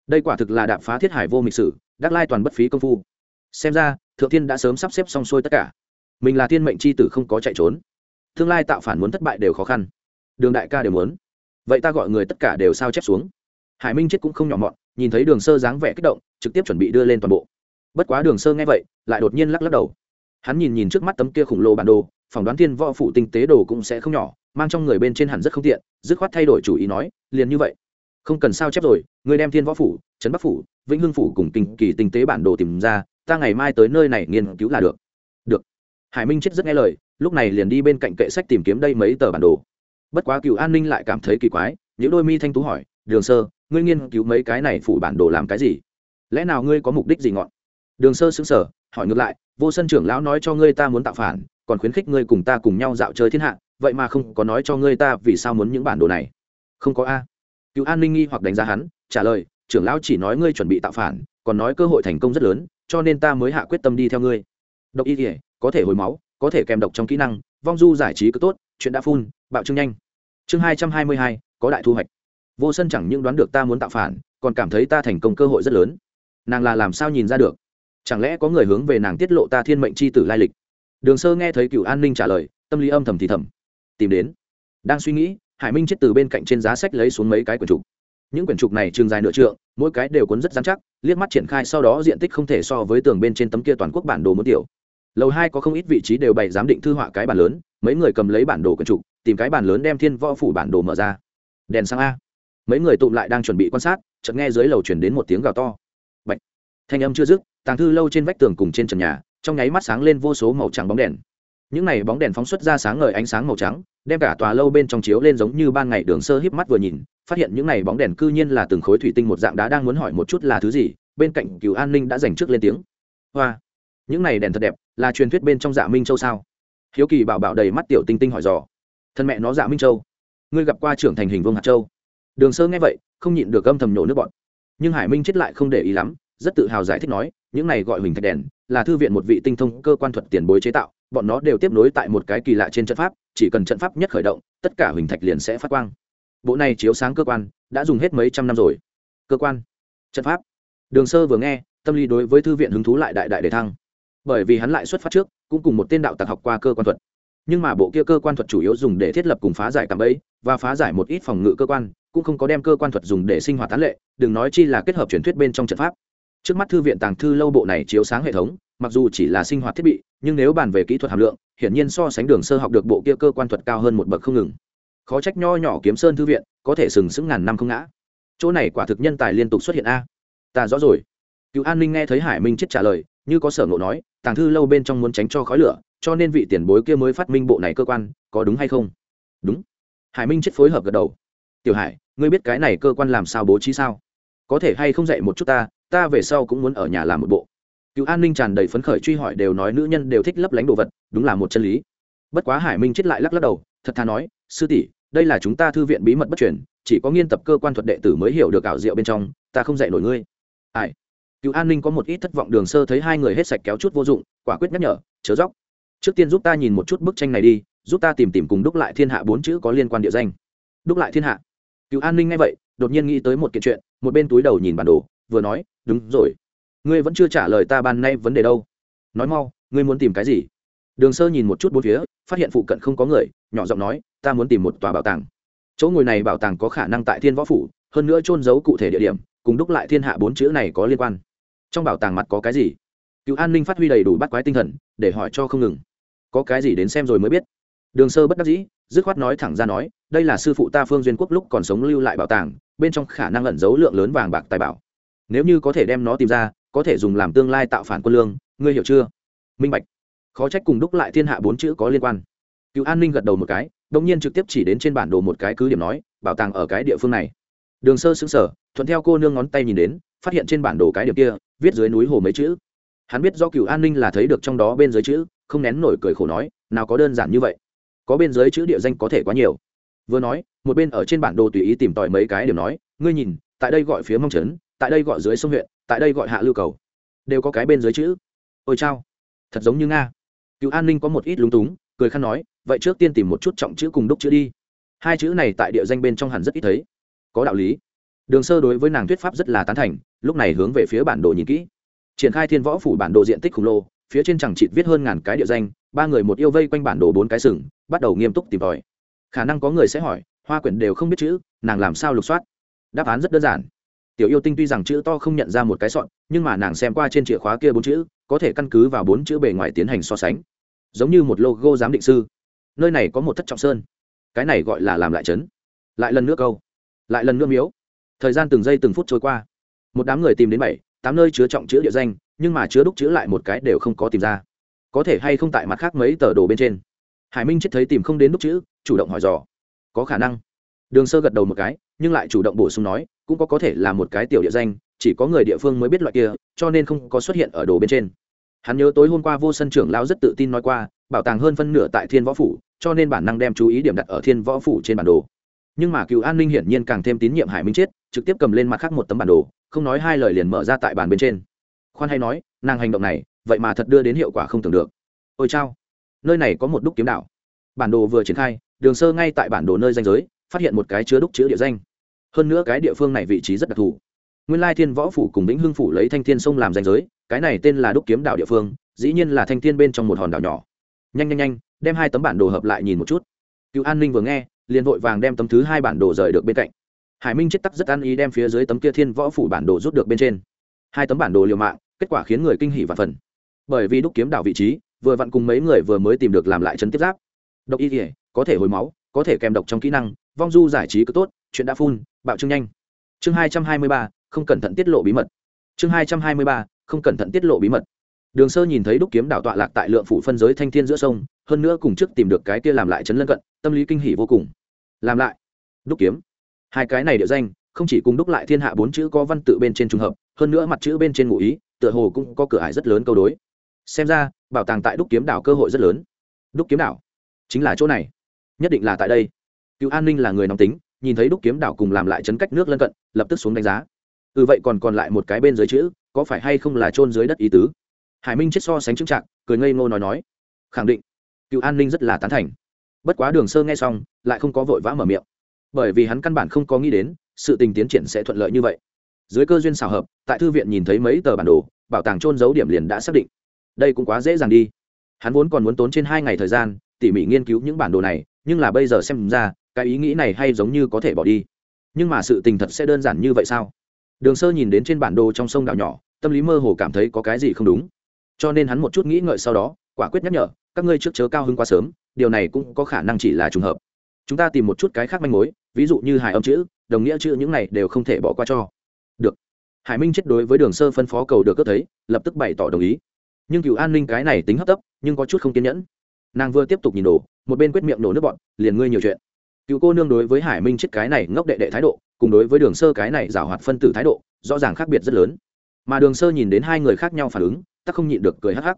Đây quả thực là đạp phá thiết hải vô mịch sử, đắc lai toàn bất phí công phu. Xem ra, thượng thiên đã sớm sắp xếp xong xuôi tất cả. Mình là thiên mệnh c h i tử không có chạy trốn. Tương lai tạo phản muốn thất bại đều khó khăn. Đường đại ca đều muốn. Vậy ta gọi người tất cả đều sao chép xuống. Hải minh chết cũng không nhỏ mọn, nhìn thấy đường sơ dáng vẻ kích động, trực tiếp chuẩn bị đưa lên toàn bộ. Bất quá đường sơ nghe vậy, lại đột nhiên lắc lắc đầu. Hắn nhìn nhìn trước mắt tấm kia khổng lồ bản đồ, phỏng đoán thiên võ phụ tinh tế đồ cũng sẽ không nhỏ mang trong người bên trên hẳn rất không tiện, dứt khoát thay đổi chủ ý nói, liền như vậy. Không cần sao chép rồi, người đem thiên võ phủ, trấn bắc phủ, vĩnh hưng phủ cùng kinh kỳ tinh tế bản đồ tìm ra, ta ngày mai tới nơi này nghiên cứu là được. Được. Hải minh chết rất nghe lời, lúc này liền đi bên cạnh kệ sách tìm kiếm đây mấy tờ bản đồ. Bất quá cựu an ninh lại cảm thấy kỳ quái những đôi mi thanh tú hỏi, đường sơ, ngươi nghiên cứu mấy cái này phủ bản đồ làm cái gì? Lẽ nào ngươi có mục đích gì ngọn? Đường sơ xứng sở hỏi ngược lại, vô sân trưởng lão nói cho ngươi ta muốn tạo phản, còn khuyến khích ngươi cùng ta cùng nhau dạo chơi thiên hạ vậy mà không có nói cho ngươi ta vì sao muốn những bản đồ này. Không có a. Cựu an ninh nghi hoặc đánh giá hắn, trả lời, trưởng lão chỉ nói ngươi chuẩn bị tạo phản, còn nói cơ hội thành công rất lớn, cho nên ta mới hạ quyết tâm đi theo ngươi. Độc y thể có thể hồi máu, có thể kèm độc trong kỹ năng, vong du giải trí cứ tốt, chuyện đã phun, bạo trưng nhanh. Chương hai trăm hai mươi hai, có đại thu hoạch. Vô sân chẳng những đoán được ta muốn tạo phản, còn cảm thấy ta thành công cơ hội rất lớn. Nàng là làm sao nhìn ra được? Chẳng lẽ có người hướng về nàng tiết lộ ta thiên mệnh c h i tử lai lịch? Đường sơ nghe thấy cựu an ninh trả lời, tâm lý âm thầm thì thầm tìm đến. Đang suy nghĩ, hải minh chết từ bên cạnh trên giá sách lấy xuống mấy cái quyển trục. Những quyển trục này trường dài nửa trượng, mỗi cái đều cuốn rất dán chắc, liếc mắt triển khai sau đó diện tích không thể so với tường bên trên tấm kia toàn quốc bản đồ muốn tiểu. Lầu hai có không ít vị trí đều bày giám định thư họa cái bản lớn, mấy người cầm lấy bản đồ quyển trục, tìm cái bản lớn đem thiên võ phủ bản đồ mở ra. Đèn sang a. Mấy người tụm lại đang chuẩn bị quan sát, chợt nghe dưới lầu chuyển đến một tiếng gào to. Bạch. thanh âm chưa dứt, tàng thư lâu trên vách tường cùng trên trần nhà, trong nháy mắt sáng lên vô số màu trắng bóng đèn những này bóng đèn phóng xuất ra sáng ngời ánh sáng màu trắng, đem cả tòa lâu bên trong chiếu lên giống như ban ngày đường sơ híp mắt vừa nhìn, phát hiện những này bóng đèn cư nhiên là từng khối thủy tinh một dạng đá đang muốn hỏi một chút là thứ gì, bên cạnh cựu an ninh đã dành trước lên tiếng. Hoa, những này đèn thật đẹp, là truyền thuyết bên trong dạ minh châu sao? Hiếu kỳ bảo bảo đầy mắt tiểu tinh tinh hỏi dò. Thân mẹ nó dạ minh châu. Ngươi gặp qua trưởng thành hình vương hạt châu? Đường sơ nghe vậy, không nhịn được âm thầm nhổ nước bọn nhưng hải minh chết lại không để ý lắm, rất tự hào giải thích nói, những này gọi huỳnh thạch đèn, là thư viện một vị tinh thông cơ quan thuật tiền bối chế tạo bọn nó đều tiếp nối tại một cái kỳ lạ trên trận pháp, chỉ cần trận pháp nhất khởi động, tất cả huỳnh thạch liền sẽ phát quang. Bộ này chiếu sáng cơ quan, đã dùng hết mấy trăm năm rồi. Cơ quan, trận pháp. Đường sơ vừa nghe, tâm lý đối với thư viện hứng thú lại đại đại để thăng. Bởi vì hắn lại xuất phát trước, cũng cùng một tên đạo tặc học qua cơ quan thuật. Nhưng mà bộ kia cơ quan thuật chủ yếu dùng để thiết lập cùng phá giải cảm ấy và phá giải một ít phòng ngự cơ quan, cũng không có đem cơ quan thuật dùng để sinh hoạt tán lệ, đừng nói chi là kết hợp truyền thuyết bên trong trận pháp. Trước mắt thư viện tàng thư lâu bộ này chiếu sáng hệ thống mặc dù chỉ là sinh hoạt thiết bị, nhưng nếu bàn về kỹ thuật hàm lượng, hiển nhiên so sánh đường sơ học được bộ kia cơ quan thuật cao hơn một bậc không ngừng. Khó trách nho nhỏ kiếm sơn thư viện, có thể sừng sững ngàn năm không ngã. Chỗ này quả thực nhân tài liên tục xuất hiện a. Ta rõ rồi. Cựu an ninh nghe thấy hải minh chết trả lời, như có sở ngộ nói, tàng thư lâu bên trong muốn tránh cho khói lửa, cho nên vị tiền bối kia mới phát minh bộ này cơ quan, có đúng hay không? Đúng. Hải minh chết phối hợp gật đầu. Tiểu hải, ngươi biết cái này cơ quan làm sao bố trí sao? Có thể hay không dạy một chút ta ta về sau cũng muốn ở nhà làm một bộ cựu an ninh tràn đầy phấn khởi truy hỏi đều nói nữ nhân đều thích lấp lánh đồ vật, đúng là một chân lý. Bất quá hải minh chết lại lắc lắc đầu, thật thà nói, sư tỷ, đây là chúng ta thư viện bí mật bất truyền, chỉ có nghiên tập cơ quan thuật đệ tử mới hiểu được ảo diệu bên trong, ta không dạy nổi ngươi. Ai? Cựu an ninh có một ít thất vọng đường sơ thấy hai người hết sạch kéo chút vô dụng, quả quyết nhắc nhở, chớ dóc trước tiên giúp ta nhìn một chút bức tranh này đi, giúp ta tìm tìm cùng đúc lại thiên hạ bốn chữ có liên quan địa danh. Đúc lại thiên hạ? Cựu an ninh nghe vậy, đột nhiên nghĩ tới một kiện chuyện, một bên túi đầu nhìn bản đồ, vừa nói, đúng rồi ngươi vẫn chưa trả lời ta ban nay vấn đề đâu. Nói mau, ngươi muốn tìm cái gì? Đường sơ nhìn một chút bốn phía, phát hiện phụ cận không có người, nhỏ giọng nói, ta muốn tìm một tòa bảo tàng. Chỗ ngồi này bảo tàng có khả năng tại thiên võ phủ, hơn nữa trôn giấu cụ thể địa điểm, cùng đúc lại thiên hạ bốn chữ này có liên quan. Trong bảo tàng mặt có cái gì? Cựu an ninh phát huy đầy đủ bắt quái tinh thần, để hỏi cho không ngừng. Có cái gì đến xem rồi mới biết. Đường sơ bất đắc dĩ, dứt khoát nói thẳng ra nói, đây là sư phụ ta phương duyên quốc lúc còn sống lưu lại bảo tàng, bên trong khả năng ẩn giấu lượng lớn vàng bạc tài bảo. Nếu như có thể đem nó tìm ra có thể dùng làm tương lai tạo phản quân lương, ngươi hiểu chưa? Minh bạch. Khó trách cùng đúc lại thiên hạ bốn chữ có liên quan. Cựu an ninh gật đầu một cái đông nhiên trực tiếp chỉ đến trên bản đồ một cái cứ điểm nói, bảo tàng ở cái địa phương này. Đường sơ xứng sở thuận theo cô nương ngón tay nhìn đến, phát hiện trên bản đồ cái điểm kia, viết dưới núi hồ mấy chữ. Hắn biết do cựu an ninh là thấy được trong đó bên dưới chữ, không nén nổi cười khổ nói, nào có đơn giản như vậy. Có bên dưới chữ địa danh có thể quá nhiều. Vừa nói, một bên ở trên bản đồ tùy ý tìm tòi mấy cái điểm nói, ngươi nhìn, tại đây gọi phía mong trấn, tại đây gọi dưới sông huyện tại đây gọi hạ lưu cầu. Đều có cái bên dưới chữ. Ôi chao. Thật giống như nga. Cựu an ninh có một ít lúng túng, cười khăn nói, vậy trước tiên tìm một chút trọng chữ cùng đúc chữ đi. Hai chữ này tại địa danh bên trong hẳn rất ít thấy. Có đạo lý. Đường sơ đối với nàng thuyết pháp rất là tán thành, lúc này hướng về phía bản đồ nhìn kỹ. Triển khai thiên võ phủ bản đồ diện tích khổng lồ, phía trên chẳng chịt viết hơn ngàn cái địa danh, ba người một yêu vây quanh bản đồ bốn cái sừng, bắt đầu nghiêm túc tìm tòi. Khả năng có người sẽ hỏi, hoa quyển đều không biết chữ, nàng làm sao lục soát? Đáp án rất đơn giản tiểu yêu tinh tuy rằng chữ to không nhận ra một cái sọn, nhưng mà nàng xem qua trên chìa khóa kia bốn chữ, có thể căn cứ vào bốn chữ bề ngoài tiến hành so sánh. Giống như một logo giám định sư. Nơi này có một thất trọng sơn. Cái này gọi là làm lại chấn. Lại lần nước câu. Lại lần nước miếu. Thời gian từng giây từng phút trôi qua. Một đám người tìm đến bảy, tám nơi chứa trọng chữ địa danh, nhưng mà chứa đúc chữ lại một cái đều không có tìm ra. Có thể hay không tại mặt khác mấy tờ đồ bên trên. Hải minh chết thấy tìm không đến đúc chữ, chủ động hỏi dò. Có khả năng. Đường sơ gật đầu một cái, nhưng lại chủ động bổ sung nói cũng có có thể là một cái tiểu địa danh, chỉ có người địa phương mới biết loại kia, cho nên không có xuất hiện ở đồ bên trên. Hắn nhớ tối hôm qua vô sân trưởng lao rất tự tin nói qua, bảo tàng hơn phân nửa tại thiên võ phủ, cho nên bản năng đem chú ý điểm đặt ở thiên võ phủ trên bản đồ. Nhưng mà cựu an ninh hiển nhiên càng thêm tín nhiệm hải minh chết, trực tiếp cầm lên mặt khác một tấm bản đồ, không nói hai lời liền mở ra tại bàn bên trên. Khoan hay nói, nàng hành động này, vậy mà thật đưa đến hiệu quả không tưởng được. Ôi chao, nơi này có một đúc kiếm đạo. Bản đồ vừa triển khai, đường sơ ngay tại bản đồ nơi danh giới, phát hiện một cái chứa đúc chữ địa danh hơn nữa cái địa phương này vị trí rất đặc thù. Nguyên lai thiên võ phủ cùng vĩnh hưng phủ lấy thanh thiên sông làm danh giới, cái này tên là đúc kiếm đảo địa phương, dĩ nhiên là thanh thiên bên trong một hòn đảo nhỏ. Nhanh nhanh nhanh, đem hai tấm bản đồ hợp lại nhìn một chút. Cựu an ninh vừa nghe, liền vội vàng đem tấm thứ hai bản đồ rời được bên cạnh. Hải minh chết tắc rất ăn ý đem phía dưới tấm kia thiên võ phủ bản đồ rút được bên trên. Hai tấm bản đồ liều mạng, kết quả khiến người kinh hỉ và phần. Bởi vì đúc kiếm đảo vị trí, vừa vặn cùng mấy người vừa mới tìm được làm lại chấn tiếp giáp. Độc y thể có thể hồi máu, có thể kèm độc trong kỹ năng, vong du giải trí cứ tốt chuyện đã phun, bạo trưng nhanh. Chương hai trăm hai mươi ba, không cẩn thận tiết lộ bí mật. Chương hai trăm hai mươi ba, không cẩn thận tiết lộ bí mật. Đường sơ nhìn thấy đúc kiếm đảo tọa lạc tại lượng phủ phân giới thanh thiên giữa sông, hơn nữa cùng trước tìm được cái kia làm lại chấn lân cận, tâm lý kinh hỉ vô cùng. Làm lại. Đúc kiếm. Hai cái này địa danh, không chỉ cùng đúc lại thiên hạ bốn chữ có văn tự bên trên trùng hợp, hơn nữa mặt chữ bên trên ngụ ý, tựa hồ cũng có cửa ải rất lớn câu đối. Xem ra, bảo tàng tại đúc kiếm đảo cơ hội rất lớn. Đúc kiếm đảo. Chính là chỗ này. Nhất định là tại đây. Cựu an ninh là người nóng tính nhìn thấy đúc kiếm đảo cùng làm lại chấn cách nước lân cận, lập tức xuống đánh giá. Ừ vậy còn còn lại một cái bên dưới chữ, có phải hay không là trôn dưới đất ý tứ? Hải minh chết so sánh chứng trạng cười ngây ngô nói nói. Khẳng định. Cựu an ninh rất là tán thành. Bất quá đường sơ nghe xong, lại không có vội vã mở miệng. Bởi vì hắn căn bản không có nghĩ đến, sự tình tiến triển sẽ thuận lợi như vậy. Dưới cơ duyên xảo hợp, tại thư viện nhìn thấy mấy tờ bản đồ, bảo tàng trôn giấu điểm liền đã xác định. Đây cũng quá dễ dàng đi. Hắn vốn còn muốn tốn trên hai ngày thời gian, tỉ mỉ nghiên cứu những bản đồ này nhưng là bây giờ xem ra, cái ý nghĩ này hay giống như có thể bỏ đi. Nhưng mà sự tình thật sẽ đơn giản như vậy sao? Đường sơ nhìn đến trên bản đồ trong sông đảo nhỏ, tâm lý mơ hồ cảm thấy có cái gì không đúng. Cho nên hắn một chút nghĩ ngợi sau đó, quả quyết nhắc nhở, các ngươi trước chớ cao hơn quá sớm, điều này cũng có khả năng chỉ là trùng hợp. Chúng ta tìm một chút cái khác manh mối, ví dụ như hải âm chữ, đồng nghĩa chữ những này đều không thể bỏ qua cho. Được. Hải minh chết đối với đường sơ phân phó cầu được cất thấy, lập tức bày tỏ đồng ý. Nhưng cựu an ninh cái này tính hấp tấp, nhưng có chút không kiên nhẫn nàng vừa tiếp tục nhìn đổ một bên quyết miệng nổ nước bọn, liền ngươi nhiều chuyện. Cựu cô nương đối với hải minh chết cái này ngốc đệ đệ thái độ, cùng đối với đường sơ cái này giảo hoạt phân tử thái độ, rõ ràng khác biệt rất lớn. Mà đường sơ nhìn đến hai người khác nhau phản ứng tắc không nhịn được cười hắc hắc.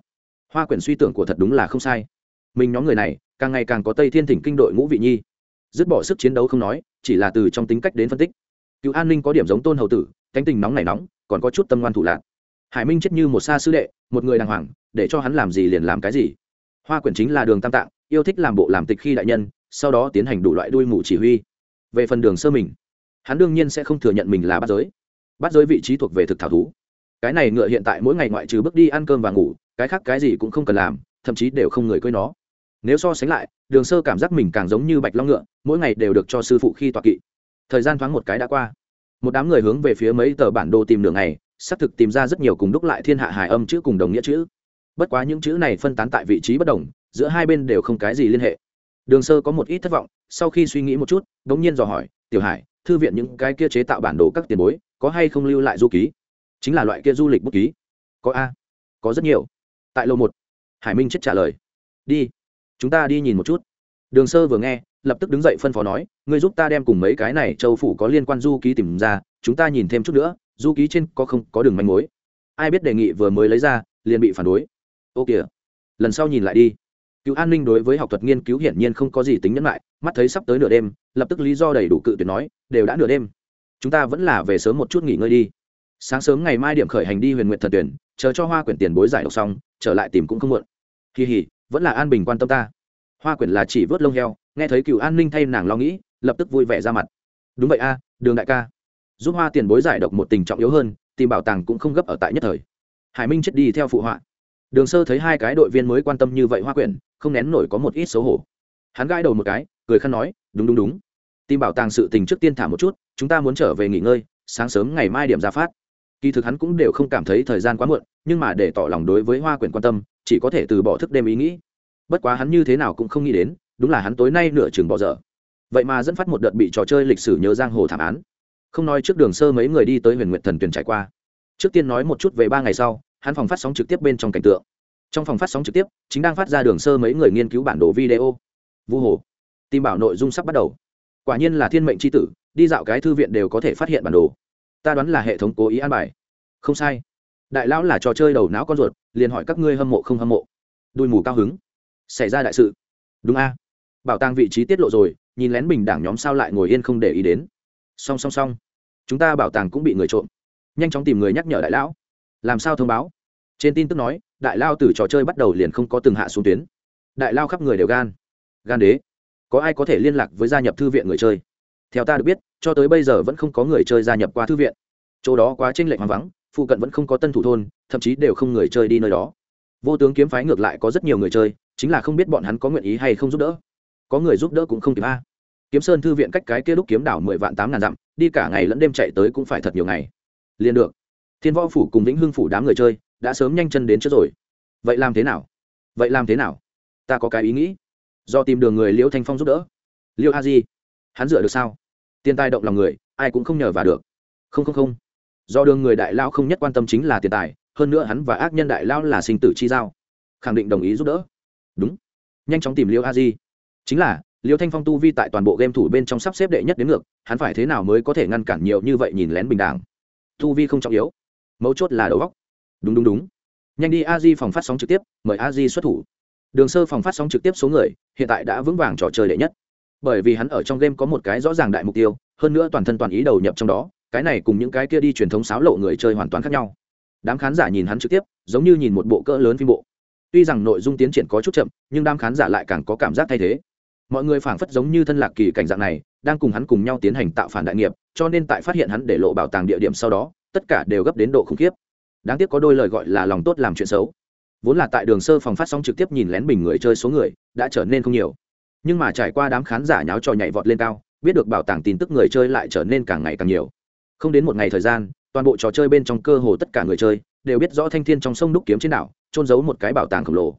Hoa quyển suy tưởng của thật đúng là không sai. Mình nhóm người này, càng ngày càng có tây thiên thỉnh kinh đội ngũ vị nhi. Dứt bỏ sức chiến đấu không nói, chỉ là từ trong tính cách đến phân tích. Cựu an ninh có điểm giống tôn hầu tử, cánh tình nóng này nóng, còn có chút tâm ngoan thủ lạc. Hải minh chết như một xa sư đệ, một người đàng hoàng, để cho hắn làm gì liền làm cái gì hoa quyển chính là đường tam tạng, yêu thích làm bộ làm tịch khi đại nhân, sau đó tiến hành đủ loại đuôi mù chỉ huy. Về phần đường sơ mình, hắn đương nhiên sẽ không thừa nhận mình là bắt giới. Bắt giới vị trí thuộc về thực thảo thú. Cái này ngựa hiện tại mỗi ngày ngoại trừ bước đi ăn cơm và ngủ, cái khác cái gì cũng không cần làm, thậm chí đều không người cưới nó. Nếu so sánh lại, đường sơ cảm giác mình càng giống như bạch long ngựa, mỗi ngày đều được cho sư phụ khi tọa kỵ. Thời gian thoáng một cái đã qua. Một đám người hướng về phía mấy tờ bản đồ tìm đường này xác thực tìm ra rất nhiều cùng đúc lại thiên hạ hài âm chữ cùng đồng nghĩa chữ bất quá những chữ này phân tán tại vị trí bất đồng, giữa hai bên đều không cái gì liên hệ. Đường sơ có một ít thất vọng, sau khi suy nghĩ một chút đ ỗ n g nhiên dò hỏi, tiểu hải, thư viện những cái kia chế tạo bản đồ các tiền bối, có hay không lưu lại du ký? Chính là loại kia du lịch bút ký. Có a, có rất nhiều. Tại lầu một, hải minh chết trả lời, đi, chúng ta đi nhìn một chút. Đường sơ vừa nghe, lập tức đứng dậy phân phó nói, ngươi giúp ta đem cùng mấy cái này châu phủ có liên quan du ký tìm ra, chúng ta nhìn thêm chút nữa, du ký trên có không có đường manh mối. Ai biết đề nghị vừa mới lấy ra, liền bị phản đối ô kìa. Lần sau nhìn lại đi. Cựu an ninh đối với học thuật nghiên cứu hiển nhiên không có gì tính nhẫn lại mắt thấy sắp tới nửa đêm, lập tức lý do đầy đủ cự tuyệt nói, đều đã nửa đêm. Chúng ta vẫn là về sớm một chút nghỉ ngơi đi. Sáng sớm ngày mai điểm khởi hành đi huyền nguyện thần tuyển, chờ cho hoa quyển tiền bối giải độc xong, trở lại tìm cũng không muộn. Kỳ hỉ, vẫn là an bình quan tâm ta. Hoa quyển là chỉ vớt lông heo, nghe thấy cựu an ninh thay nàng lo nghĩ, lập tức vui vẻ ra mặt. Đúng vậy a, đường đại ca. Giúp hoa tiền bối giải độc một tình trọng yếu hơn, tìm bảo tàng cũng không gấp ở tại nhất thời. Hải minh chết đi theo phụ họa đường sơ thấy hai cái đội viên mới quan tâm như vậy hoa quyển, không nén nổi có một ít xấu hổ. Hắn gãi đầu một cái, cười khăn nói, đúng đúng đúng. Tìm bảo tàng sự tình trước tiên thả một chút, chúng ta muốn trở về nghỉ ngơi, sáng sớm ngày mai điểm ra phát. Kỳ thực hắn cũng đều không cảm thấy thời gian quá muộn, nhưng mà để tỏ lòng đối với hoa quyển quan tâm, chỉ có thể từ bỏ thức đêm ý nghĩ. Bất quá hắn như thế nào cũng không nghĩ đến, đúng là hắn tối nay nửa chừng bỏ dở. Vậy mà dẫn phát một đợt bị trò chơi lịch sử nhớ giang hồ thảm án. Không nói trước đường sơ mấy người đi tới huyền nguyện thần tuyển trải qua. Trước tiên nói một chút về ba ngày sau hắn phòng phát sóng trực tiếp bên trong cảnh tượng. Trong phòng phát sóng trực tiếp, chính đang phát ra đường sơ mấy người nghiên cứu bản đồ video. Vu hồ, tìm bảo nội dung sắp bắt đầu. Quả nhiên là thiên mệnh c h i tử, đi dạo cái thư viện đều có thể phát hiện bản đồ. Ta đoán là hệ thống cố ý an bài. Không sai. Đại lão là trò chơi đầu não con ruột, liền hỏi các ngươi hâm mộ không hâm mộ. Đuôi mù cao hứng. Xảy ra đại sự. Đúng a. Bảo tàng vị trí tiết lộ rồi, nhìn lén bình đảng nhóm sao lại ngồi yên không để ý đến. Song song song chúng ta bảo tàng cũng bị người trộm. Nhanh chóng tìm người nhắc nhở đại lão. Làm sao thông báo? Trên tin tức nói, đại lao từ trò chơi bắt đầu liền không có từng hạ xuống tuyến. Đại lao khắp người đều gan. Gan đế. Có ai có thể liên lạc với gia nhập thư viện người chơi? Theo ta được biết, cho tới bây giờ vẫn không có người chơi gia nhập qua thư viện. Chỗ đó quá tranh lệch hoang vắng, phụ cận vẫn không có tân thủ thôn, thậm chí đều không người chơi đi nơi đó. Vô tướng kiếm phái ngược lại có rất nhiều người chơi, chính là không biết bọn hắn có nguyện ý hay không giúp đỡ. Có người giúp đỡ cũng không kịp a. Kiếm sơn thư viện cách cái kia lúc kiếm đảo mười vạn tám ngàn dặm, đi cả ngày lẫn đêm chạy tới cũng phải thật nhiều ngày. Liền được. Thiên võ phủ cùng vĩnh hưng phủ đám người chơi đã sớm nhanh chân đến trước rồi. Vậy làm thế nào? Vậy làm thế nào? Ta có cái ý nghĩ. Do tìm đường người liễu thanh phong giúp đỡ. Liễu a di, hắn dựa được sao? Tiền tài động lòng người, ai cũng không nhờ vào được. Không không không. Do đường người đại lao không nhất quan tâm chính là tiền tài, hơn nữa hắn và ác nhân đại lao là sinh tử chi giao. Khẳng định đồng ý giúp đỡ. Đúng. Nhanh chóng tìm liễu a di. Chính là, liễu thanh phong tu vi tại toàn bộ game thủ bên trong sắp xếp đệ nhất đến ngược, hắn phải thế nào mới có thể ngăn cản nhiều như vậy nhìn lén bình đẳng? Tu vi không trọng yếu. Mấu chốt là đầu góc đúng đúng đúng. Nhanh đi, a di phòng phát sóng trực tiếp, mời a di xuất thủ. Đường sơ phòng phát sóng trực tiếp số người, hiện tại đã vững vàng trò chơi đệ nhất. Bởi vì hắn ở trong game có một cái rõ ràng đại mục tiêu, hơn nữa toàn thân toàn ý đầu nhập trong đó, cái này cùng những cái kia đi truyền thống sáo lộ người chơi hoàn toàn khác nhau. Đám khán giả nhìn hắn trực tiếp, giống như nhìn một bộ cỡ lớn phim bộ. Tuy rằng nội dung tiến triển có chút chậm, nhưng đám khán giả lại càng có cảm giác thay thế. Mọi người phảng phất giống như thân lạc kỳ cảnh dạng này, đang cùng hắn cùng nhau tiến hành tạo phản đại nghiệp, cho nên tại phát hiện hắn để lộ bảo tàng địa điểm sau đó, tất cả đều gấp đến độ khủng khiếp đáng tiếc có đôi lời gọi là lòng tốt làm chuyện xấu. Vốn là tại đường sơ phòng phát sóng trực tiếp nhìn lén bình người chơi số người, đã trở nên không nhiều. Nhưng mà trải qua đám khán giả nháo trò nhảy vọt lên cao, biết được bảo tàng tin tức người chơi lại trở nên càng ngày càng nhiều. Không đến một ngày thời gian, toàn bộ trò chơi bên trong cơ hồ tất cả người chơi đều biết rõ thanh thiên trong sông đúc kiếm trên đảo trôn giấu một cái bảo tàng khổng lồ.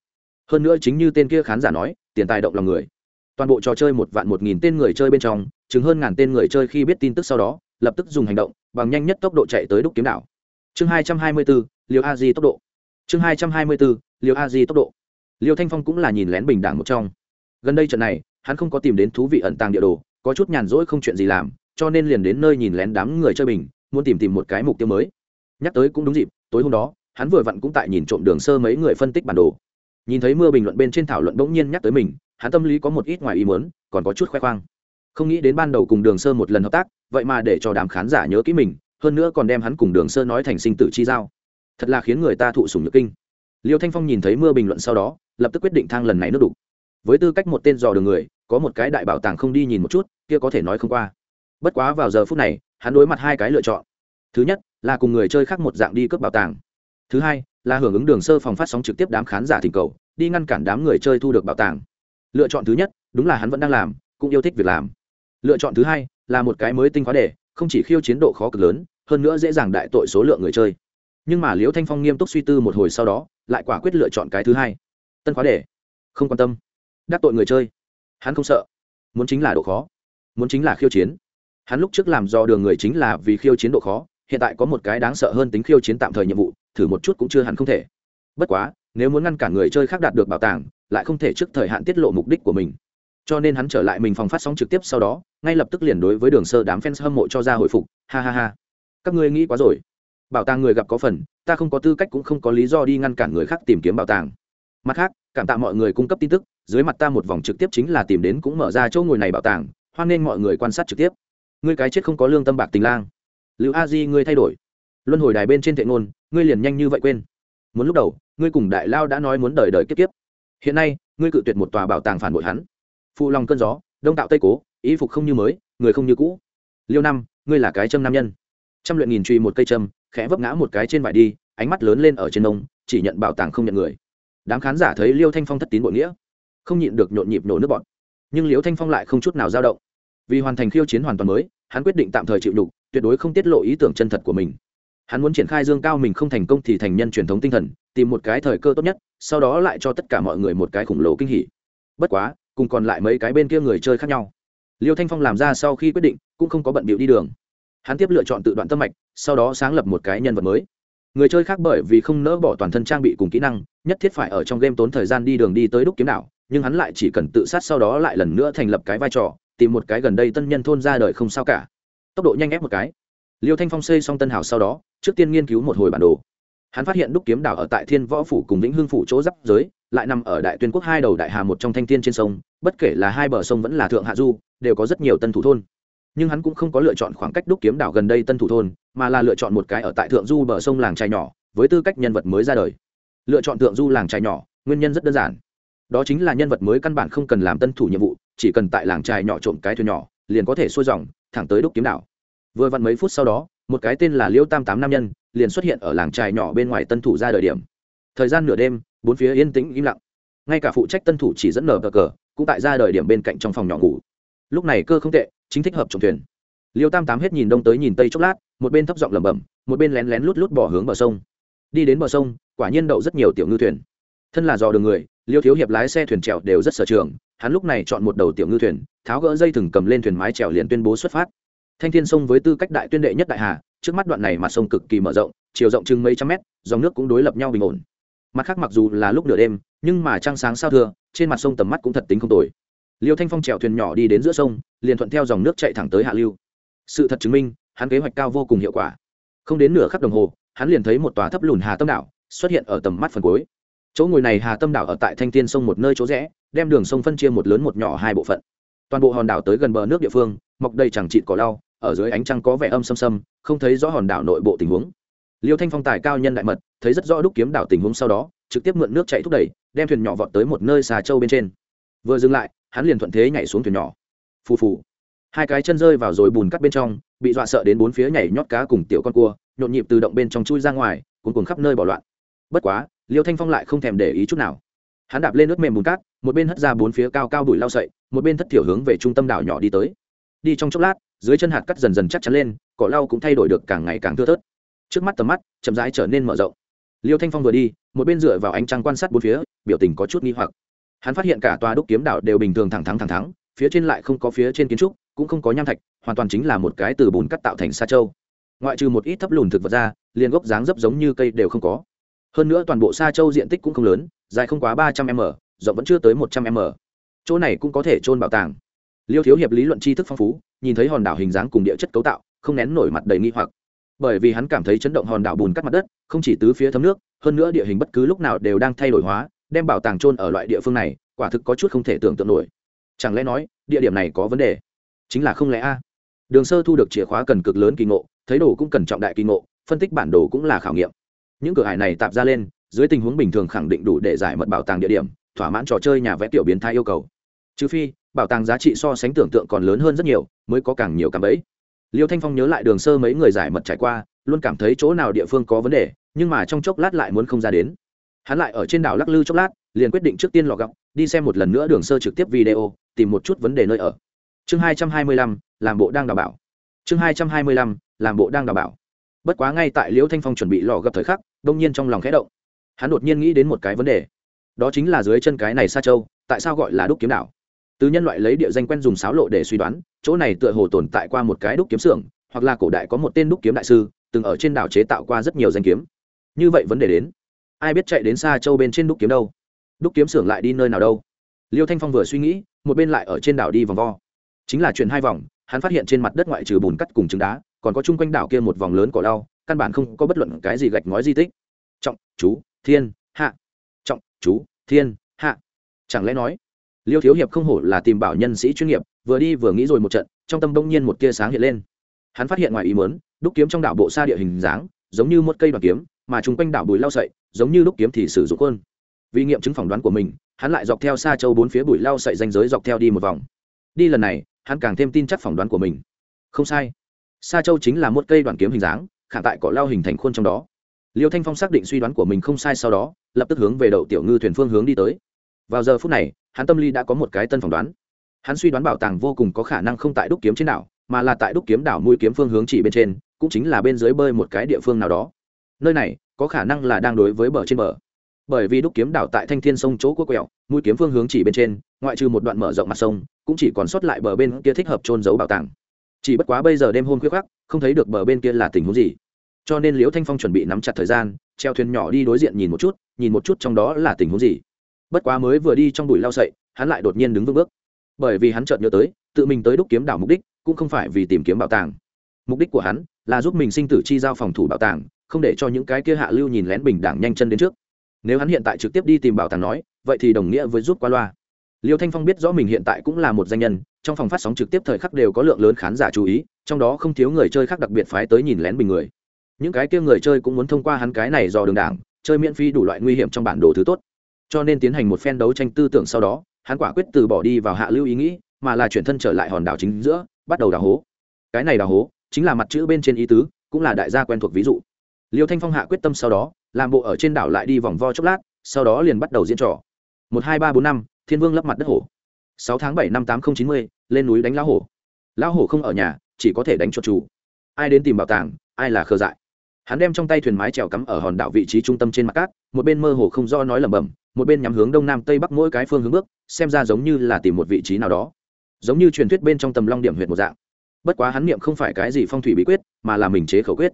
Hơn nữa chính như tên kia khán giả nói, tiền tài động lòng người. Toàn bộ trò chơi một vạn một nghìn tên người chơi bên trong chứng hơn ngàn tên người chơi khi biết tin tức sau đó, lập tức dùng hành động, bằng nhanh nhất tốc độ chạy tới đúc kiếm đảo chương hai trăm hai mươi bốn liều a di tốc độ. Chương hai trăm hai mươi bốn liều a di tốc độ. Liều thanh phong cũng là nhìn lén bình đẳng một trong. Gần đây trận này, hắn không có tìm đến thú vị ẩn tàng địa đồ, có chút nhàn rỗi không chuyện gì làm, cho nên liền đến nơi nhìn lén đám người chơi bình, muốn tìm tìm một cái mục tiêu mới. Nhắc tới cũng đúng dịp, tối hôm đó, hắn vừa vặn cũng tại nhìn trộm đường sơ mấy người phân tích bản đồ. Nhìn thấy mưa bình luận bên trên thảo luận bỗng nhiên nhắc tới mình, hắn tâm lý có một ít ngoài ý muốn, còn có chút khoe khoang. Không nghĩ đến ban đầu cùng đường sơ một lần hợp tác, vậy mà để cho đám khán giả nhớ kỹ mình hơn nữa còn đem hắn cùng đường sơ nói thành sinh tử chi giao. Thật là khiến người ta thụ sùng nhược kinh. Liêu thanh phong nhìn thấy mưa bình luận sau đó, lập tức quyết định thang lần này nước đục. Với tư cách một tên dò đường người, có một cái đại bảo tàng không đi nhìn một chút, kia có thể nói không qua. Bất quá vào giờ phút này, hắn đối mặt hai cái lựa chọn. Thứ nhất, là cùng người chơi khác một dạng đi cướp bảo tàng. Thứ hai, là hưởng ứng đường sơ phòng phát sóng trực tiếp đám khán giả thỉnh cầu, đi ngăn cản đám người chơi thu được bảo tàng. Lựa chọn thứ nhất, đúng là hắn vẫn đang làm, cũng yêu thích việc làm. Lựa chọn thứ hai, là một cái mới tinh khóa đề không chỉ khiêu chiến độ khó cực lớn hơn nữa dễ dàng đại tội số lượng người chơi. Nhưng mà liễu thanh phong nghiêm túc suy tư một hồi sau đó lại quả quyết lựa chọn cái thứ hai. Tân khóa để, không quan tâm. Đắc tội người chơi. Hắn không sợ. Muốn chính là độ khó. Muốn chính là khiêu chiến. Hắn lúc trước làm do đường người chính là vì khiêu chiến độ khó hiện tại có một cái đáng sợ hơn tính khiêu chiến tạm thời nhiệm vụ thử một chút cũng chưa hẳn không thể. Bất quá nếu muốn ngăn cản người chơi khác đạt được bảo tàng lại không thể trước thời hạn tiết lộ mục đích của mình cho nên hắn trở lại mình phòng phát sóng trực tiếp sau đó, ngay lập tức liền đối với đường sơ đám fans hâm mộ cho ra hồi phục, ha ha ha. Các ngươi nghĩ quá rồi. Bảo tàng người gặp có phần, ta không có tư cách cũng không có lý do đi ngăn cản người khác tìm kiếm bảo tàng. Mặt khác, cảm tạ mọi người cung cấp tin tức, dưới mặt ta một vòng trực tiếp chính là tìm đến cũng mở ra chỗ ngồi này bảo tàng, hoan nên mọi người quan sát trực tiếp. Ngươi cái chết không có lương tâm bạc tình lang. Lưu a di, ngươi thay đổi. Luân hồi đài bên trên thệ ngôn, ngươi liền nhanh như vậy quên. Muốn lúc đầu, ngươi cùng đại lao đã nói muốn đời đời kiếp kiếp. Hiện nay, ngươi cự tuyệt một tòa bảo tàng phản bội hắn phụ lòng cơn gió, đông tạo tây cố ý phục không như mới, người không như cũ. Liêu năm ngươi là cái châm nam nhân. Trăm luyện nghìn truy một cây châm, khẽ vấp ngã một cái trên vải đi, ánh mắt lớn lên ở trên nông chỉ nhận bảo tàng không nhận người. Đám khán giả thấy liêu thanh phong thất tín bội nghĩa, không nhịn được nhộn nhịp nổ nước bọn nhưng liêu thanh phong lại không chút nào dao động. Vì hoàn thành khiêu chiến hoàn toàn mới, hắn quyết định tạm thời chịu đục tuyệt đối không tiết lộ ý tưởng chân thật của mình. Hắn muốn triển khai dương cao mình không thành công thì thành nhân truyền thống tinh thần, tìm một cái thời cơ tốt nhất, sau đó lại cho tất cả mọi người một cái khủng lồ kinh hỉ. Bất quá cùng còn lại mấy cái bên kia người chơi khác nhau. Liêu thanh phong làm ra sau khi quyết định, cũng không có bận bịu đi đường. Hắn tiếp lựa chọn tự đoạn tâm mạch, sau đó sáng lập một cái nhân vật mới. Người chơi khác bởi vì không nỡ bỏ toàn thân trang bị cùng kỹ năng, nhất thiết phải ở trong game tốn thời gian đi đường đi tới đúc kiếm đảo, nhưng hắn lại chỉ cần tự sát sau đó lại lần nữa thành lập cái vai trò, tìm một cái gần đây tân nhân thôn ra đời không sao cả. Tốc độ nhanh ép một cái. Liêu thanh phong xây xong tân hảo sau đó, trước tiên nghiên cứu một hồi bản đồ. Hắn phát hiện đúc kiếm đảo ở tại thiên võ phủ cùng vĩnh hưng phủ chỗ giáp giới lại nằm ở đại tuyên quốc hai đầu đại hà một trong thanh thiên trên sông, bất kể là hai bờ sông vẫn là thượng hạ du, đều có rất nhiều tân thủ thôn. Nhưng hắn cũng không có lựa chọn khoảng cách đúc kiếm đảo gần đây tân thủ thôn, mà là lựa chọn một cái ở tại thượng du bờ sông làng trai nhỏ, với tư cách nhân vật mới ra đời. Lựa chọn thượng du làng trai nhỏ, nguyên nhân rất đơn giản. Đó chính là nhân vật mới căn bản không cần làm tân thủ nhiệm vụ, chỉ cần tại làng trai nhỏ trộm cái thuyền nhỏ, liền có thể xuôi dòng, thẳng tới đúc kiếm đảo. Vừa vặn mấy phút sau đó, một cái tên là liêu tam tám nam nhân, liền xuất hiện ở làng trai nhỏ bên ngoài tân thủ ra đời điểm. Thời gian nửa đêm bốn phía yên tĩnh im lặng. Ngay cả phụ trách tân thủ chỉ dẫn nở cờ cờ, cũng tại ra đời điểm bên cạnh trong phòng nhỏ ngủ. Lúc này cơ không tệ, chính thích hợp trồng thuyền. Liêu tam tám hết nhìn đông tới nhìn tây chốc lát, một bên thấp giọng lẩm bẩm, một bên lén lén lút lút bỏ hướng bờ sông. Đi đến bờ sông, quả nhiên đậu rất nhiều tiểu ngư thuyền. Thân là dò đường người, liêu thiếu hiệp lái xe thuyền trèo đều rất sở trường, hắn lúc này chọn một đầu tiểu ngư thuyền, tháo gỡ dây thừng cầm lên thuyền mái trèo liền tuyên bố xuất phát. Thanh thiên sông với tư cách đại tuyên đệ nhất đại hà, trước mắt đoạn này mặt sông cực kỳ mở rộng, chiều rộng chừng mấy trăm mét, dòng nước cũng đối lập nhau bình ổn mặt khác mặc dù là lúc nửa đêm, nhưng mà trăng sáng sao thưa trên mặt sông tầm mắt cũng thật tính không tồi. Liêu thanh phong chèo thuyền nhỏ đi đến giữa sông, liền thuận theo dòng nước chạy thẳng tới hạ lưu. Sự thật chứng minh, hắn kế hoạch cao vô cùng hiệu quả. Không đến nửa khắc đồng hồ, hắn liền thấy một tòa thấp lùn hà tâm đảo xuất hiện ở tầm mắt phần cuối. Chỗ ngồi này hà tâm đảo ở tại thanh tiên sông một nơi chỗ rẽ, đem đường sông phân chia một lớn một nhỏ hai bộ phận. Toàn bộ hòn đảo tới gần bờ nước địa phương, mọc đầy chẳng trịt cỏ lau, ở dưới ánh trăng có vẻ âm xâm xâm không thấy rõ hòn đảo nội bộ tình huống. Liêu thanh phong tài cao nhân đại mật thấy rất rõ đúc kiếm đảo tình huống sau đó, trực tiếp mượn nước chạy thúc đẩy, đem thuyền nhỏ vọt tới một nơi xà châu bên trên. Vừa dừng lại, hắn liền thuận thế nhảy xuống thuyền nhỏ. Phù phù. Hai cái chân rơi vào rồi bùn cắt bên trong, bị dọa sợ đến bốn phía nhảy nhót cá cùng tiểu con cua, nhộn nhịp từ động bên trong chui ra ngoài, cuồn cuồn khắp nơi bỏ loạn. Bất quá, liêu thanh phong lại không thèm để ý chút nào. Hắn đạp lên nước mềm bùn cát, một bên hất ra bốn phía cao cao đùi lao sậy, một bên thất thiểu hướng về trung tâm đảo nhỏ đi tới. Đi trong chốc lát, dưới chân hạt cắt dần dần chắc chắn lên, cỏ lau cũng thay đổi được càng ngày càng thưa thớt. Trước mắt tầm mắt chậm rãi trở nên mở rộng liêu thanh phong vừa đi, một bên dựa vào ánh trăng quan sát bốn phía, biểu tình có chút nghi hoặc. Hắn phát hiện cả tòa đúc kiếm đảo đều bình thường thẳng thắng thẳng thắng phía trên lại không có phía trên kiến trúc, cũng không có nham thạch, hoàn toàn chính là một cái từ bùn cắt tạo thành sa châu. Ngoại trừ một ít thấp lùn thực vật ra, liền gốc dáng dấp giống như cây đều không có. Hơn nữa toàn bộ sa châu diện tích cũng không lớn, dài không quá ba trăm m, rộng vẫn chưa tới một trăm m. Chỗ này cũng có thể trôn bảo tàng. Liêu thiếu hiệp lý luận tri thức phong phú, nhìn thấy hòn đảo hình dáng cùng địa chất cấu tạo, không nén nổi mặt đầy nghi hoặc bởi vì hắn cảm thấy chấn động hòn đảo bùn cắt mặt đất, không chỉ tứ phía thấm nước, hơn nữa địa hình bất cứ lúc nào đều đang thay đổi hóa, đem bảo tàng trôn ở loại địa phương này, quả thực có chút không thể tưởng tượng nổi. Chẳng lẽ nói, địa điểm này có vấn đề? Chính là không lẽ a? Đường sơ thu được chìa khóa cần cực lớn kỳ ngộ, thấy đồ cũng cần trọng đại kỳ ngộ, phân tích bản đồ cũng là khảo nghiệm. Những cửa hải này tạp ra lên, dưới tình huống bình thường khẳng định đủ để giải mật bảo tàng địa điểm, thỏa mãn trò chơi nhà vẽ tiểu biến thái yêu cầu. Trừ phi, bảo tàng giá trị so sánh tưởng tượng còn lớn hơn rất nhiều, mới có càng nhiều cảm ấy liêu thanh phong nhớ lại đường sơ mấy người giải mật trải qua, luôn cảm thấy chỗ nào địa phương có vấn đề, nhưng mà trong chốc lát lại muốn không ra đến. Hắn lại ở trên đảo lắc lư chốc lát, liền quyết định trước tiên lò gọng đi xem một lần nữa đường sơ trực tiếp video, tìm một chút vấn đề nơi ở. Chương hai trăm hai mươi lăm, làm bộ đang đào bảo. Chương hai trăm hai mươi lăm, làm bộ đang đào bảo. Bất quá ngay tại liễu thanh phong chuẩn bị lò gập thời khắc, đông nhiên trong lòng khẽ động. Hắn đột nhiên nghĩ đến một cái vấn đề. Đó chính là dưới chân cái này sa châu, tại sao gọi là đúc kiếm đảo? Từ nhân loại lấy địa danh quen dùng sáo lộ để suy đoán, chỗ này tựa hồ tồn tại qua một cái đúc kiếm xưởng, hoặc là cổ đại có một tên đúc kiếm đại sư, từng ở trên đảo chế tạo qua rất nhiều danh kiếm. Như vậy vấn đề đến, ai biết chạy đến xa châu bên trên đúc kiếm đâu? Đúc kiếm xưởng lại đi nơi nào đâu? Liêu thanh phong vừa suy nghĩ, một bên lại ở trên đảo đi vòng vo. Chính là chuyển hai vòng, hắn phát hiện trên mặt đất ngoại trừ bùn cắt cùng trứng đá, còn có chung quanh đảo kia một vòng lớn cỏ đau căn bản không có bất luận cái gì gạch ngói di tích. Trọng, chú, thiên, hạ. Trọng, chú, thiên, hạ. Chẳng lẽ nói liêu thiếu hiệp không hổ là tìm bảo nhân sĩ chuyên nghiệp, vừa đi vừa nghĩ rồi một trận, trong tâm đông nhiên một tia sáng hiện lên. Hắn phát hiện ngoài ý mớn đúc kiếm trong đảo bộ xa địa hình dáng, giống như một cây đoàn kiếm, mà chung quanh đảo bùi lao sậy, giống như đúc kiếm thì sử dụng hơn. Vì nghiệm chứng phỏng đoán của mình, hắn lại dọc theo xa châu bốn phía bụi lao sậy danh giới dọc theo đi một vòng. Đi lần này, hắn càng thêm tin chắc phỏng đoán của mình. Không sai. Xa châu chính là một cây đoàn kiếm hình dáng, khả tại cỏ lao hình thành khuôn trong đó. Liêu thanh phong xác định suy đoán của mình không sai sau đó, lập tức hướng về đậu tiểu ngư thuyền phương hướng đi tới. Vào giờ phút này hắn tâm lý đã có một cái tân phỏng đoán. Hắn suy đoán bảo tàng vô cùng có khả năng không tại đúc kiếm trên đảo, mà là tại đúc kiếm đảo mũi kiếm phương hướng chỉ bên trên, cũng chính là bên dưới bơi một cái địa phương nào đó. Nơi này, có khả năng là đang đối với bờ trên bờ. Bởi vì đúc kiếm đảo tại thanh thiên sông chỗ quốc quẹo, mũi kiếm phương hướng chỉ bên trên, ngoại trừ một đoạn mở rộng mặt sông, cũng chỉ còn sót lại bờ bên kia thích hợp trôn giấu bảo tàng. Chỉ bất quá bây giờ đêm hôm khuya khắc không thấy được bờ bên kia là tình huống gì. Cho nên liễu thanh phong chuẩn bị nắm chặt thời gian, treo thuyền nhỏ đi đối diện nhìn một chút, nhìn một chút trong đó là tình huống gì bất quá mới vừa đi trong bụi lao sậy, hắn lại đột nhiên đứng vững bước. Bởi vì hắn chợt nhớ tới, tự mình tới đúc kiếm đảo mục đích, cũng không phải vì tìm kiếm bảo tàng. Mục đích của hắn là giúp mình sinh tử chi giao phòng thủ bảo tàng, không để cho những cái kia hạ lưu nhìn lén bình đẳng nhanh chân đến trước. Nếu hắn hiện tại trực tiếp đi tìm bảo tàng nói, vậy thì đồng nghĩa với giúp qua loa. Liêu thanh phong biết rõ mình hiện tại cũng là một danh nhân, trong phòng phát sóng trực tiếp thời khắc đều có lượng lớn khán giả chú ý, trong đó không thiếu người chơi khác đặc biệt phái tới nhìn lén bình người. Những cái kia người chơi cũng muốn thông qua hắn cái này do đường đảng, chơi miễn phí đủ loại nguy hiểm trong bản đồ thứ tốt cho nên tiến hành một phen đấu tranh tư tưởng sau đó, hắn quả quyết từ bỏ đi vào hạ lưu ý nghĩ, mà là chuyển thân trở lại hòn đảo chính giữa, bắt đầu đào hố. Cái này đào hố, chính là mặt chữ bên trên ý tứ, cũng là đại gia quen thuộc ví dụ. Liêu thanh phong hạ quyết tâm sau đó, làm bộ ở trên đảo lại đi vòng vo chốc lát, sau đó liền bắt đầu diễn trò. Một, hai, ba, bốn, năm, thiên vương lấp mặt đất hổ. Sáu tháng bảy, năm tám nghìn chín mươi, lên núi đánh lão hổ. Lão hổ không ở nhà, chỉ có thể đánh chuột chủ. Ai đến tìm bảo tàng, ai là khờ dại. Hắn đem trong tay thuyền mái trèo cắm ở hòn đảo vị trí trung tâm trên mặt cát, một bên mơ hồ không do nói lẩm bẩm một bên nhắm hướng đông nam tây bắc mỗi cái phương hướng bước, xem ra giống như là tìm một vị trí nào đó. Giống như truyền thuyết bên trong tầm long điểm huyệt một dạng. Bất quá hắn niệm không phải cái gì phong thủy bí quyết, mà là mình chế khẩu quyết.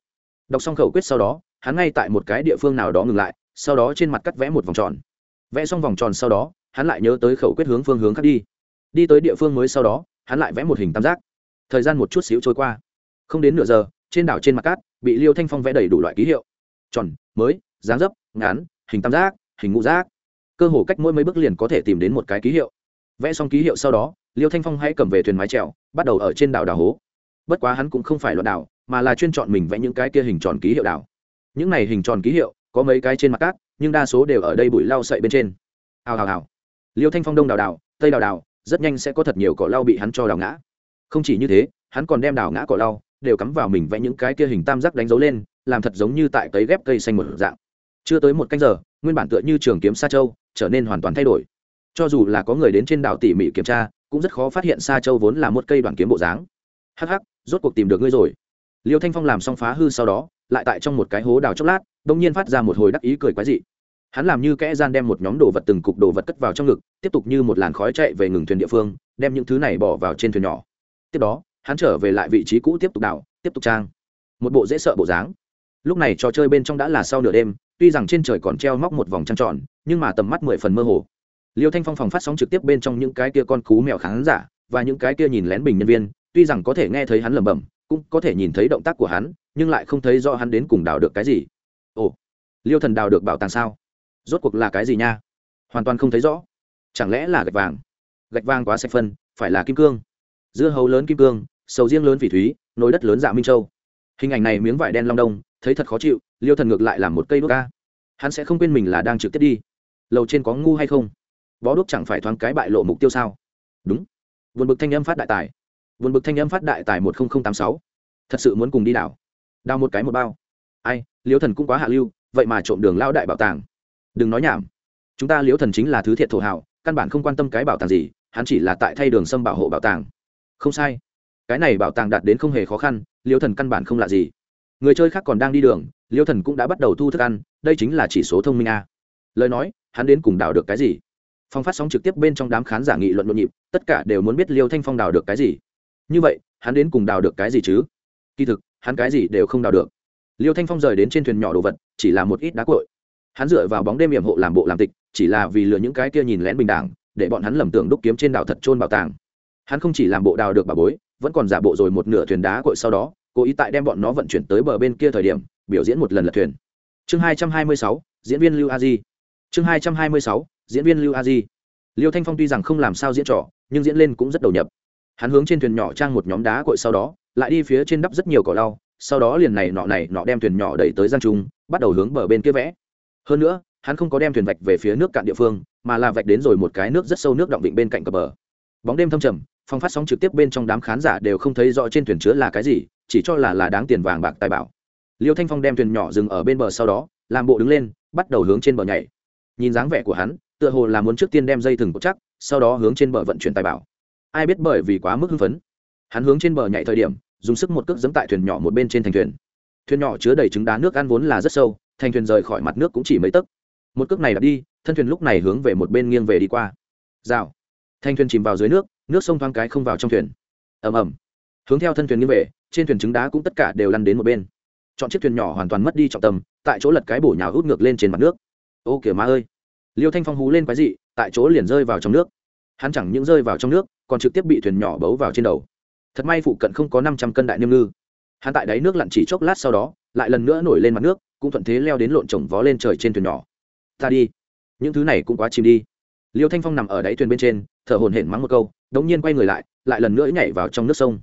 Đọc xong khẩu quyết sau đó, hắn ngay tại một cái địa phương nào đó ngừng lại, sau đó trên mặt cắt vẽ một vòng tròn. Vẽ xong vòng tròn sau đó, hắn lại nhớ tới khẩu quyết hướng phương hướng khác đi. Đi tới địa phương mới sau đó, hắn lại vẽ một hình tam giác. Thời gian một chút xíu trôi qua. Không đến nửa giờ, trên đảo trên mặt cát, bị liêu thanh phong vẽ đầy đủ loại ký hiệu. Tròn, mới, dáng dấp, ngắn, hình tam giác, hình ngũ giác cơ hồ cách mỗi mấy bước liền có thể tìm đến một cái ký hiệu. Vẽ xong ký hiệu sau đó, liêu thanh phong hãy cầm về thuyền mái trèo bắt đầu ở trên đảo đảo hố. Bất quá hắn cũng không phải loạn đảo, mà là chuyên chọn mình vẽ những cái kia hình tròn ký hiệu đảo. Những này hình tròn ký hiệu, có mấy cái trên mặt cát, nhưng đa số đều ở đây bụi lau sậy bên trên. Hào hào hào. Liêu thanh phong đông đào đào tây đào đào rất nhanh sẽ có thật nhiều cỏ lau bị hắn cho đào ngã. Không chỉ như thế, hắn còn đem đào ngã cỏ lau, đều cắm vào mình vẽ những cái kia hình tam giác đánh dấu lên, làm thật giống như tại cấy ghép cây xanh một dạng. Chưa tới một canh giờ, nguyên bản tựa như trường kiếm sa châu trở nên hoàn toàn thay đổi. Cho dù là có người đến trên đảo tỉ mỉ kiểm tra cũng rất khó phát hiện sa châu vốn là một cây đoàn kiếm bộ dáng. Hắc hắc rốt cuộc tìm được ngươi rồi. Liêu thanh phong làm xong phá hư sau đó lại tại trong một cái hố đào chốc lát bỗng nhiên phát ra một hồi đắc ý cười quái dị. Hắn làm như kẽ gian đem một nhóm đồ vật từng cục đồ vật cất vào trong ngực tiếp tục như một làn khói chạy về ngừng thuyền địa phương đem những thứ này bỏ vào trên thuyền nhỏ. Tiếp đó hắn trở về lại vị trí cũ tiếp tục đào, tiếp tục trang. Một bộ dễ sợ bộ dáng. Lúc này trò chơi bên trong đã là sau nửa đêm tuy rằng trên trời còn treo móc một vòng trăng tròn nhưng mà tầm mắt mười phần mơ hồ. Liêu thanh phong phòng phát sóng trực tiếp bên trong những cái kia con cú mèo khán giả và những cái kia nhìn lén bình nhân viên, tuy rằng có thể nghe thấy hắn lẩm bẩm, cũng có thể nhìn thấy động tác của hắn, nhưng lại không thấy rõ hắn đến cùng đào được cái gì. Ồ, liêu thần đào được bảo tàng sao? Rốt cuộc là cái gì nha? Hoàn toàn không thấy rõ. Chẳng lẽ là gạch vàng? Gạch vàng quá sạch phân, phải là kim cương. Dưa hấu lớn kim cương, sầu riêng lớn phỉ thúy, nồi đất lớn dạ minh châu. Hình ảnh này miếng vải đen long đông, thấy thật khó chịu, liêu thần ngược lại làm một cây đuốc ca hắn sẽ không quên mình là đang trực tiếp đi lầu trên có ngu hay không? Bó đúc chẳng phải thoáng cái bại lộ mục tiêu sao? Đúng. Vượt bực thanh âm phát đại tài. Vượt bực thanh âm phát đại tài một nghìn tám sáu. Thật sự muốn cùng đi đảo. Đào một cái một bao. Ai liêu thần cũng quá hạ lưu, vậy mà trộm đường lao đại bảo tàng. Đừng nói nhảm. Chúng ta liễu thần chính là thứ thiệt thổ hảo, căn bản không quan tâm cái bảo tàng gì, hắn chỉ là tại thay đường sâm bảo hộ bảo tàng. Không sai. Cái này bảo tàng đạt đến không hề khó khăn, liễu thần căn bản không lạ gì. Người chơi khác còn đang đi đường, liễu thần cũng đã bắt đầu thu thức ăn, đây chính là chỉ số thông minh a. Lời nói hắn đến cùng đào được cái gì? Phong phát sóng trực tiếp bên trong đám khán giả nghị luận nhộn nhịp, tất cả đều muốn biết liêu thanh phong đào được cái gì. Như vậy, hắn đến cùng đào được cái gì chứ? Kỳ thực, hắn cái gì đều không đào được. Liêu thanh phong rời đến trên thuyền nhỏ đồ vật, chỉ là một ít đá cội. Hắn dựa vào bóng đêm hiểm hộ làm bộ làm tịch, chỉ là vì lừa những cái kia nhìn lén bình đẳng, để bọn hắn lầm tưởng đúc kiếm trên đảo thật trôn bảo tàng. Hắn không chỉ làm bộ đào được bà bối, vẫn còn giả bộ rồi một nửa thuyền đá cội sau đó, cố ý tại đem bọn nó vận chuyển tới bờ bên kia thời điểm, biểu diễn một lần lật thuyền. Chương hai trăm hai mươi sáu, diễn viên lưu a di chương hai trăm hai mươi sáu, diễn viên lưu a di. Liêu thanh phong tuy rằng không làm sao diễn trò, nhưng diễn lên cũng rất đầu nhập. Hắn hướng trên thuyền nhỏ trang một nhóm đá cội sau đó, lại đi phía trên đắp rất nhiều cỏ lau, sau đó liền này nọ này nọ đem thuyền nhỏ đẩy tới giang trung, bắt đầu hướng bờ bên kia vẽ. Hơn nữa, hắn không có đem thuyền vạch về phía nước cạn địa phương, mà là vạch đến rồi một cái nước rất sâu nước động vịnh bên cạnh cờ bờ. Bóng đêm thâm trầm phong phát sóng trực tiếp bên trong đám khán giả đều không thấy rõ trên thuyền chứa là cái gì, chỉ cho là là đáng tiền vàng bạc tài bảo. Liêu thanh phong đem thuyền nhỏ dừng ở bên bờ sau đó, làm bộ đứng lên, bắt đầu hướng trên bờ nhảy nhìn dáng vẻ của hắn, tựa hồ là muốn trước tiên đem dây thừng cột chắc, sau đó hướng trên bờ vận chuyển tài bảo. Ai biết bởi vì quá mức hưng phấn, hắn hướng trên bờ nhảy thời điểm, dùng sức một cước giẫm tại thuyền nhỏ một bên trên thành thuyền. Thuyền nhỏ chứa đầy trứng đá nước ăn vốn là rất sâu, thành thuyền rời khỏi mặt nước cũng chỉ mấy tấc. Một cước này đặt đi, thân thuyền lúc này hướng về một bên nghiêng về đi qua. Rào. Thành thuyền chìm vào dưới nước nước sông thoáng cái không vào trong thuyền. Ầm ầm. Hướng theo thân thuyền nghiêng về, trên thuyền trứng đá cũng tất cả đều lăn đến một bên. Chọn chiếc thuyền nhỏ hoàn toàn mất đi trọng tâm, tại chỗ lật cái bổ nhào hút ngược lên trên mặt nước ô kìa má ơi. Liêu thanh phong hú lên quái dị, tại chỗ liền rơi vào trong nước. Hắn chẳng những rơi vào trong nước, còn trực tiếp bị thuyền nhỏ bấu vào trên đầu. Thật may phụ cận không có năm trăm cân đại niêm ngư. Hắn tại đáy nước lặn chỉ chốc lát sau đó, lại lần nữa nổi lên mặt nước, cũng thuận thế leo đến lộn trồng vó lên trời trên thuyền nhỏ. Ta đi. Những thứ này cũng quá chìm đi. Liêu thanh phong nằm ở đáy thuyền bên trên, thở hồn hển mắng một câu, đống nhiên quay người lại lại lần nữa nhảy vào trong nước sông.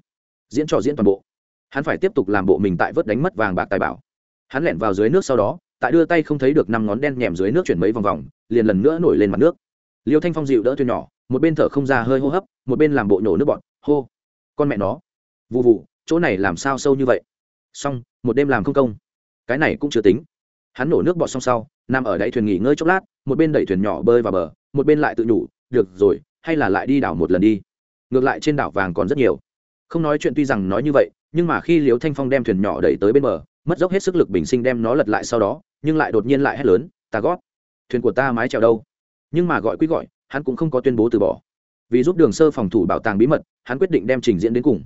Diễn trò diễn toàn bộ. Hắn phải tiếp tục làm bộ mình tại vớt đánh mất vàng bạc tài bảo. Hắn lẻn vào dưới nước sau đó tại đưa tay không thấy được năm ngón đen nhèm dưới nước chuyển mấy vòng vòng, liền lần nữa nổi lên mặt nước. Liêu thanh phong dịu đỡ thuyền nhỏ, một bên thở không ra hơi hô hấp, một bên làm bộ nhổ nước bọt, hô. Con mẹ nó. Vụ vụ chỗ này làm sao sâu như vậy? Xong, một đêm làm không công. Cái này cũng chưa tính. Hắn nổ nước bọt xong sau, nằm ở đáy thuyền nghỉ ngơi chốc lát, một bên đẩy thuyền nhỏ bơi vào bờ, một bên lại tự nhủ, được rồi, hay là lại đi đảo một lần đi. Ngược lại trên đảo vàng còn rất nhiều. Không nói chuyện tuy rằng nói như vậy, nhưng mà khi liếu thanh phong đem thuyền nhỏ đẩy tới bên bờ, mất dốc hết sức lực bình sinh đem nó lật lại sau đó nhưng lại đột nhiên lại hét lớn, ta gót, thuyền của ta mái trèo đâu? Nhưng mà gọi quý gọi, hắn cũng không có tuyên bố từ bỏ. Vì giúp đường sơ phòng thủ bảo tàng bí mật, hắn quyết định đem trình diễn đến cùng.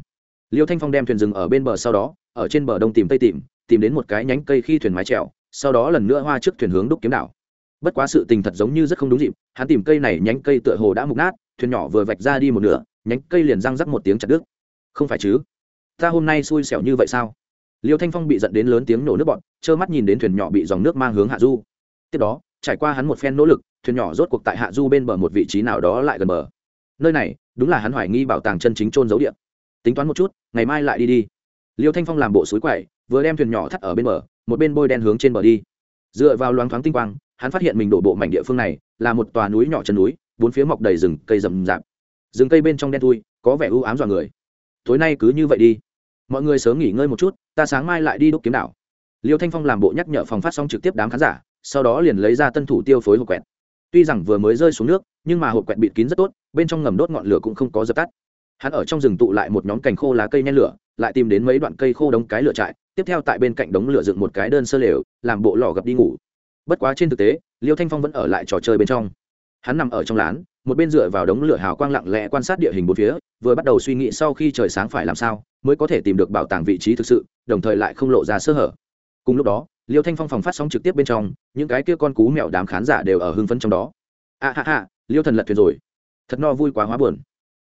Liêu thanh phong đem thuyền rừng ở bên bờ sau đó, ở trên bờ đông tìm tây tìm tìm đến một cái nhánh cây khi thuyền mái trèo sau đó lần nữa hoa trước thuyền hướng đúc kiếm đảo. Bất quá sự tình thật giống như rất không đúng dịp, hắn tìm cây này nhánh cây tựa hồ đã mục nát, thuyền nhỏ vừa vạch ra đi một nửa, nhánh cây liền răng rắc một tiếng chặt đứt. Không phải chứ? Ta hôm nay xui xẻo như vậy sao? Liêu thanh phong bị dẫn đến lớn tiếng nổ nước bọn trơ mắt nhìn đến thuyền nhỏ bị dòng nước mang hướng hạ du. Tiếp đó, trải qua hắn một phen nỗ lực, thuyền nhỏ rốt cuộc tại hạ du bên bờ một vị trí nào đó lại gần bờ. Nơi này, đúng là hắn hoài nghi bảo tàng chân chính trôn giấu điện tính toán một chút, ngày mai lại đi đi. Liêu thanh phong làm bộ suối quậy, vừa đem thuyền nhỏ thắt ở bên bờ, một bên bôi đen hướng trên bờ đi. Dựa vào loáng thoáng tinh quang, hắn phát hiện mình đổ bộ mảnh địa phương này là một tòa núi nhỏ chân núi, bốn phía mọc đầy rừng cây rậm rạp. Rừng cây bên trong đen thui, có vẻ u ám dọa người. Tối nay cứ như vậy đi mọi người sớm nghỉ ngơi một chút, ta sáng mai lại đi đúc kiếm đảo. Liêu thanh phong làm bộ nhắc nhở phòng phát xong trực tiếp đám khán giả, sau đó liền lấy ra tân thủ tiêu phối hộp quẹt. Tuy rằng vừa mới rơi xuống nước, nhưng mà hộp quẹt bịt kín rất tốt, bên trong ngầm đốt ngọn lửa cũng không có dập tắt. Hắn ở trong rừng tụ lại một nhóm cành khô lá cây nhen lửa, lại tìm đến mấy đoạn cây khô đống cái lửa trại, tiếp theo tại bên cạnh đống lửa dựng một cái đơn sơ lều, làm bộ lò gập đi ngủ. Bất quá trên thực tế, liêu thanh phong vẫn ở lại trò chơi bên trong. Hắn nằm ở trong lán, một bên dựa vào đống lửa hào quang lặng lẽ quan sát địa hình bốn phía, vừa bắt đầu suy nghĩ sau khi trời sáng phải làm sao mới có thể tìm được bảo tàng vị trí thực sự, đồng thời lại không lộ ra sơ hở. Cùng lúc đó, liêu thanh phong phòng phát sóng trực tiếp bên trong, những cái kia con cú mèo đám khán giả đều ở hưng phấn trong đó. A ha ha, liêu thần lật thuyền rồi. Thật no vui quá, hóa buồn.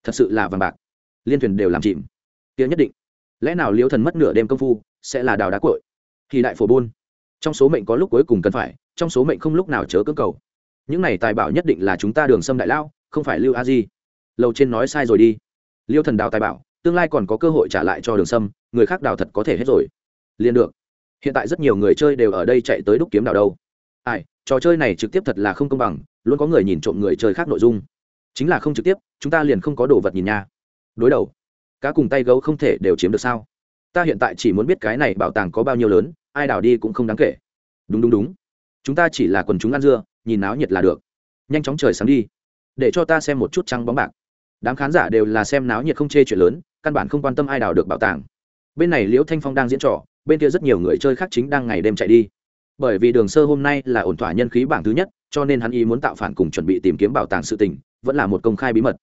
Thật sự là vàng bạc. Liên thuyền đều làm chìm. Tiếng nhất định. Lẽ nào liêu thần mất nửa đêm công phu, sẽ là đào đá cội thì đại phổ buôn. Trong số mệnh có lúc cuối cùng cần phải, trong số mệnh không lúc nào chớ cưỡng cầu. Những này tài bảo nhất định là chúng ta đường xâm đại lao, không phải lưu a di. Lầu trên nói sai rồi đi. Liêu thần đào tài bảo tương lai còn có cơ hội trả lại cho đường sâm, người khác đào thật có thể hết rồi. Liền được. Hiện tại rất nhiều người chơi đều ở đây chạy tới đúc kiếm đào đâu. Ai, trò chơi này trực tiếp thật là không công bằng, luôn có người nhìn trộm người chơi khác nội dung. Chính là không trực tiếp, chúng ta liền không có đồ vật nhìn nha. Đối đầu. Cá cùng tay gấu không thể đều chiếm được sao? Ta hiện tại chỉ muốn biết cái này bảo tàng có bao nhiêu lớn, ai đào đi cũng không đáng kể. Đúng đúng đúng. Chúng ta chỉ là quần chúng ăn dưa, nhìn náo nhiệt là được. Nhanh chóng trời sáng đi. Để cho ta xem một chút trăng bóng bạc. Đám khán giả đều là xem náo nhiệt không chê chuyện lớn căn bản không quan tâm ai đào được bảo tàng. Bên này liễu thanh phong đang diễn trò, bên kia rất nhiều người chơi khác chính đang ngày đêm chạy đi. Bởi vì đường sơ hôm nay là ổn thỏa nhân khí bảng thứ nhất, cho nên hắn ý muốn tạo phản cùng chuẩn bị tìm kiếm bảo tàng sự tình, vẫn là một công khai bí mật.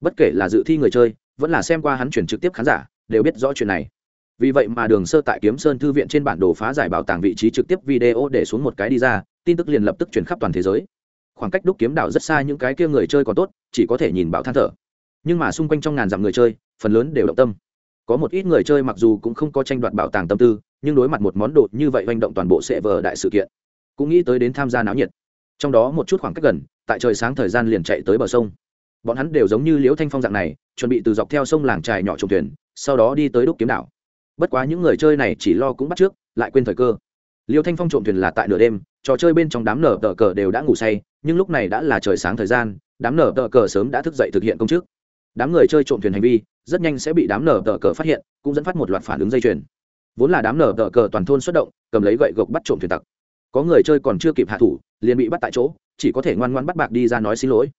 Bất kể là dự thi người chơi, vẫn là xem qua hắn chuyển trực tiếp khán giả, đều biết rõ chuyện này. Vì vậy mà đường sơ tại kiếm sơn thư viện trên bản đồ phá giải bảo tàng vị trí trực tiếp video để xuống một cái đi ra, tin tức liền lập tức chuyển khắp toàn thế giới. Khoảng cách đúc kiếm đảo rất xa những cái kia người chơi còn tốt, chỉ có thể nhìn bão than thở. Nhưng mà xung quanh trong ngàn dặm người chơi phần lớn đều động tâm. Có một ít người chơi mặc dù cũng không có tranh đoạt bảo tàng tâm tư, nhưng đối mặt một món đồ như vậy manh động toàn bộ sẽ vờ đại sự kiện. Cũng nghĩ tới đến tham gia náo nhiệt. Trong đó một chút khoảng cách gần, tại trời sáng thời gian liền chạy tới bờ sông. Bọn hắn đều giống như liễu thanh phong dạng này, chuẩn bị từ dọc theo sông làng trài nhỏ trồng thuyền, sau đó đi tới đúc kiếm đảo. Bất quá những người chơi này chỉ lo cũng bắt trước, lại quên thời cơ. Liêu thanh phong trộm thuyền là tại nửa đêm, trò chơi bên trong đám nở tờ cờ đều đã ngủ say, nhưng lúc này đã là trời sáng thời gian, đám nở tờ cờ sớm đã thức dậy thực hiện công chức đám người chơi trộm thuyền hành vi, rất nhanh sẽ bị đám nở tờ cờ phát hiện, cũng dẫn phát một loạt phản ứng dây chuyền. Vốn là đám nở tờ cờ toàn thôn xuất động, cầm lấy gậy gộc bắt trộm thuyền tặc. Có người chơi còn chưa kịp hạ thủ, liền bị bắt tại chỗ, chỉ có thể ngoan ngoan bắt bạc đi ra nói xin lỗi.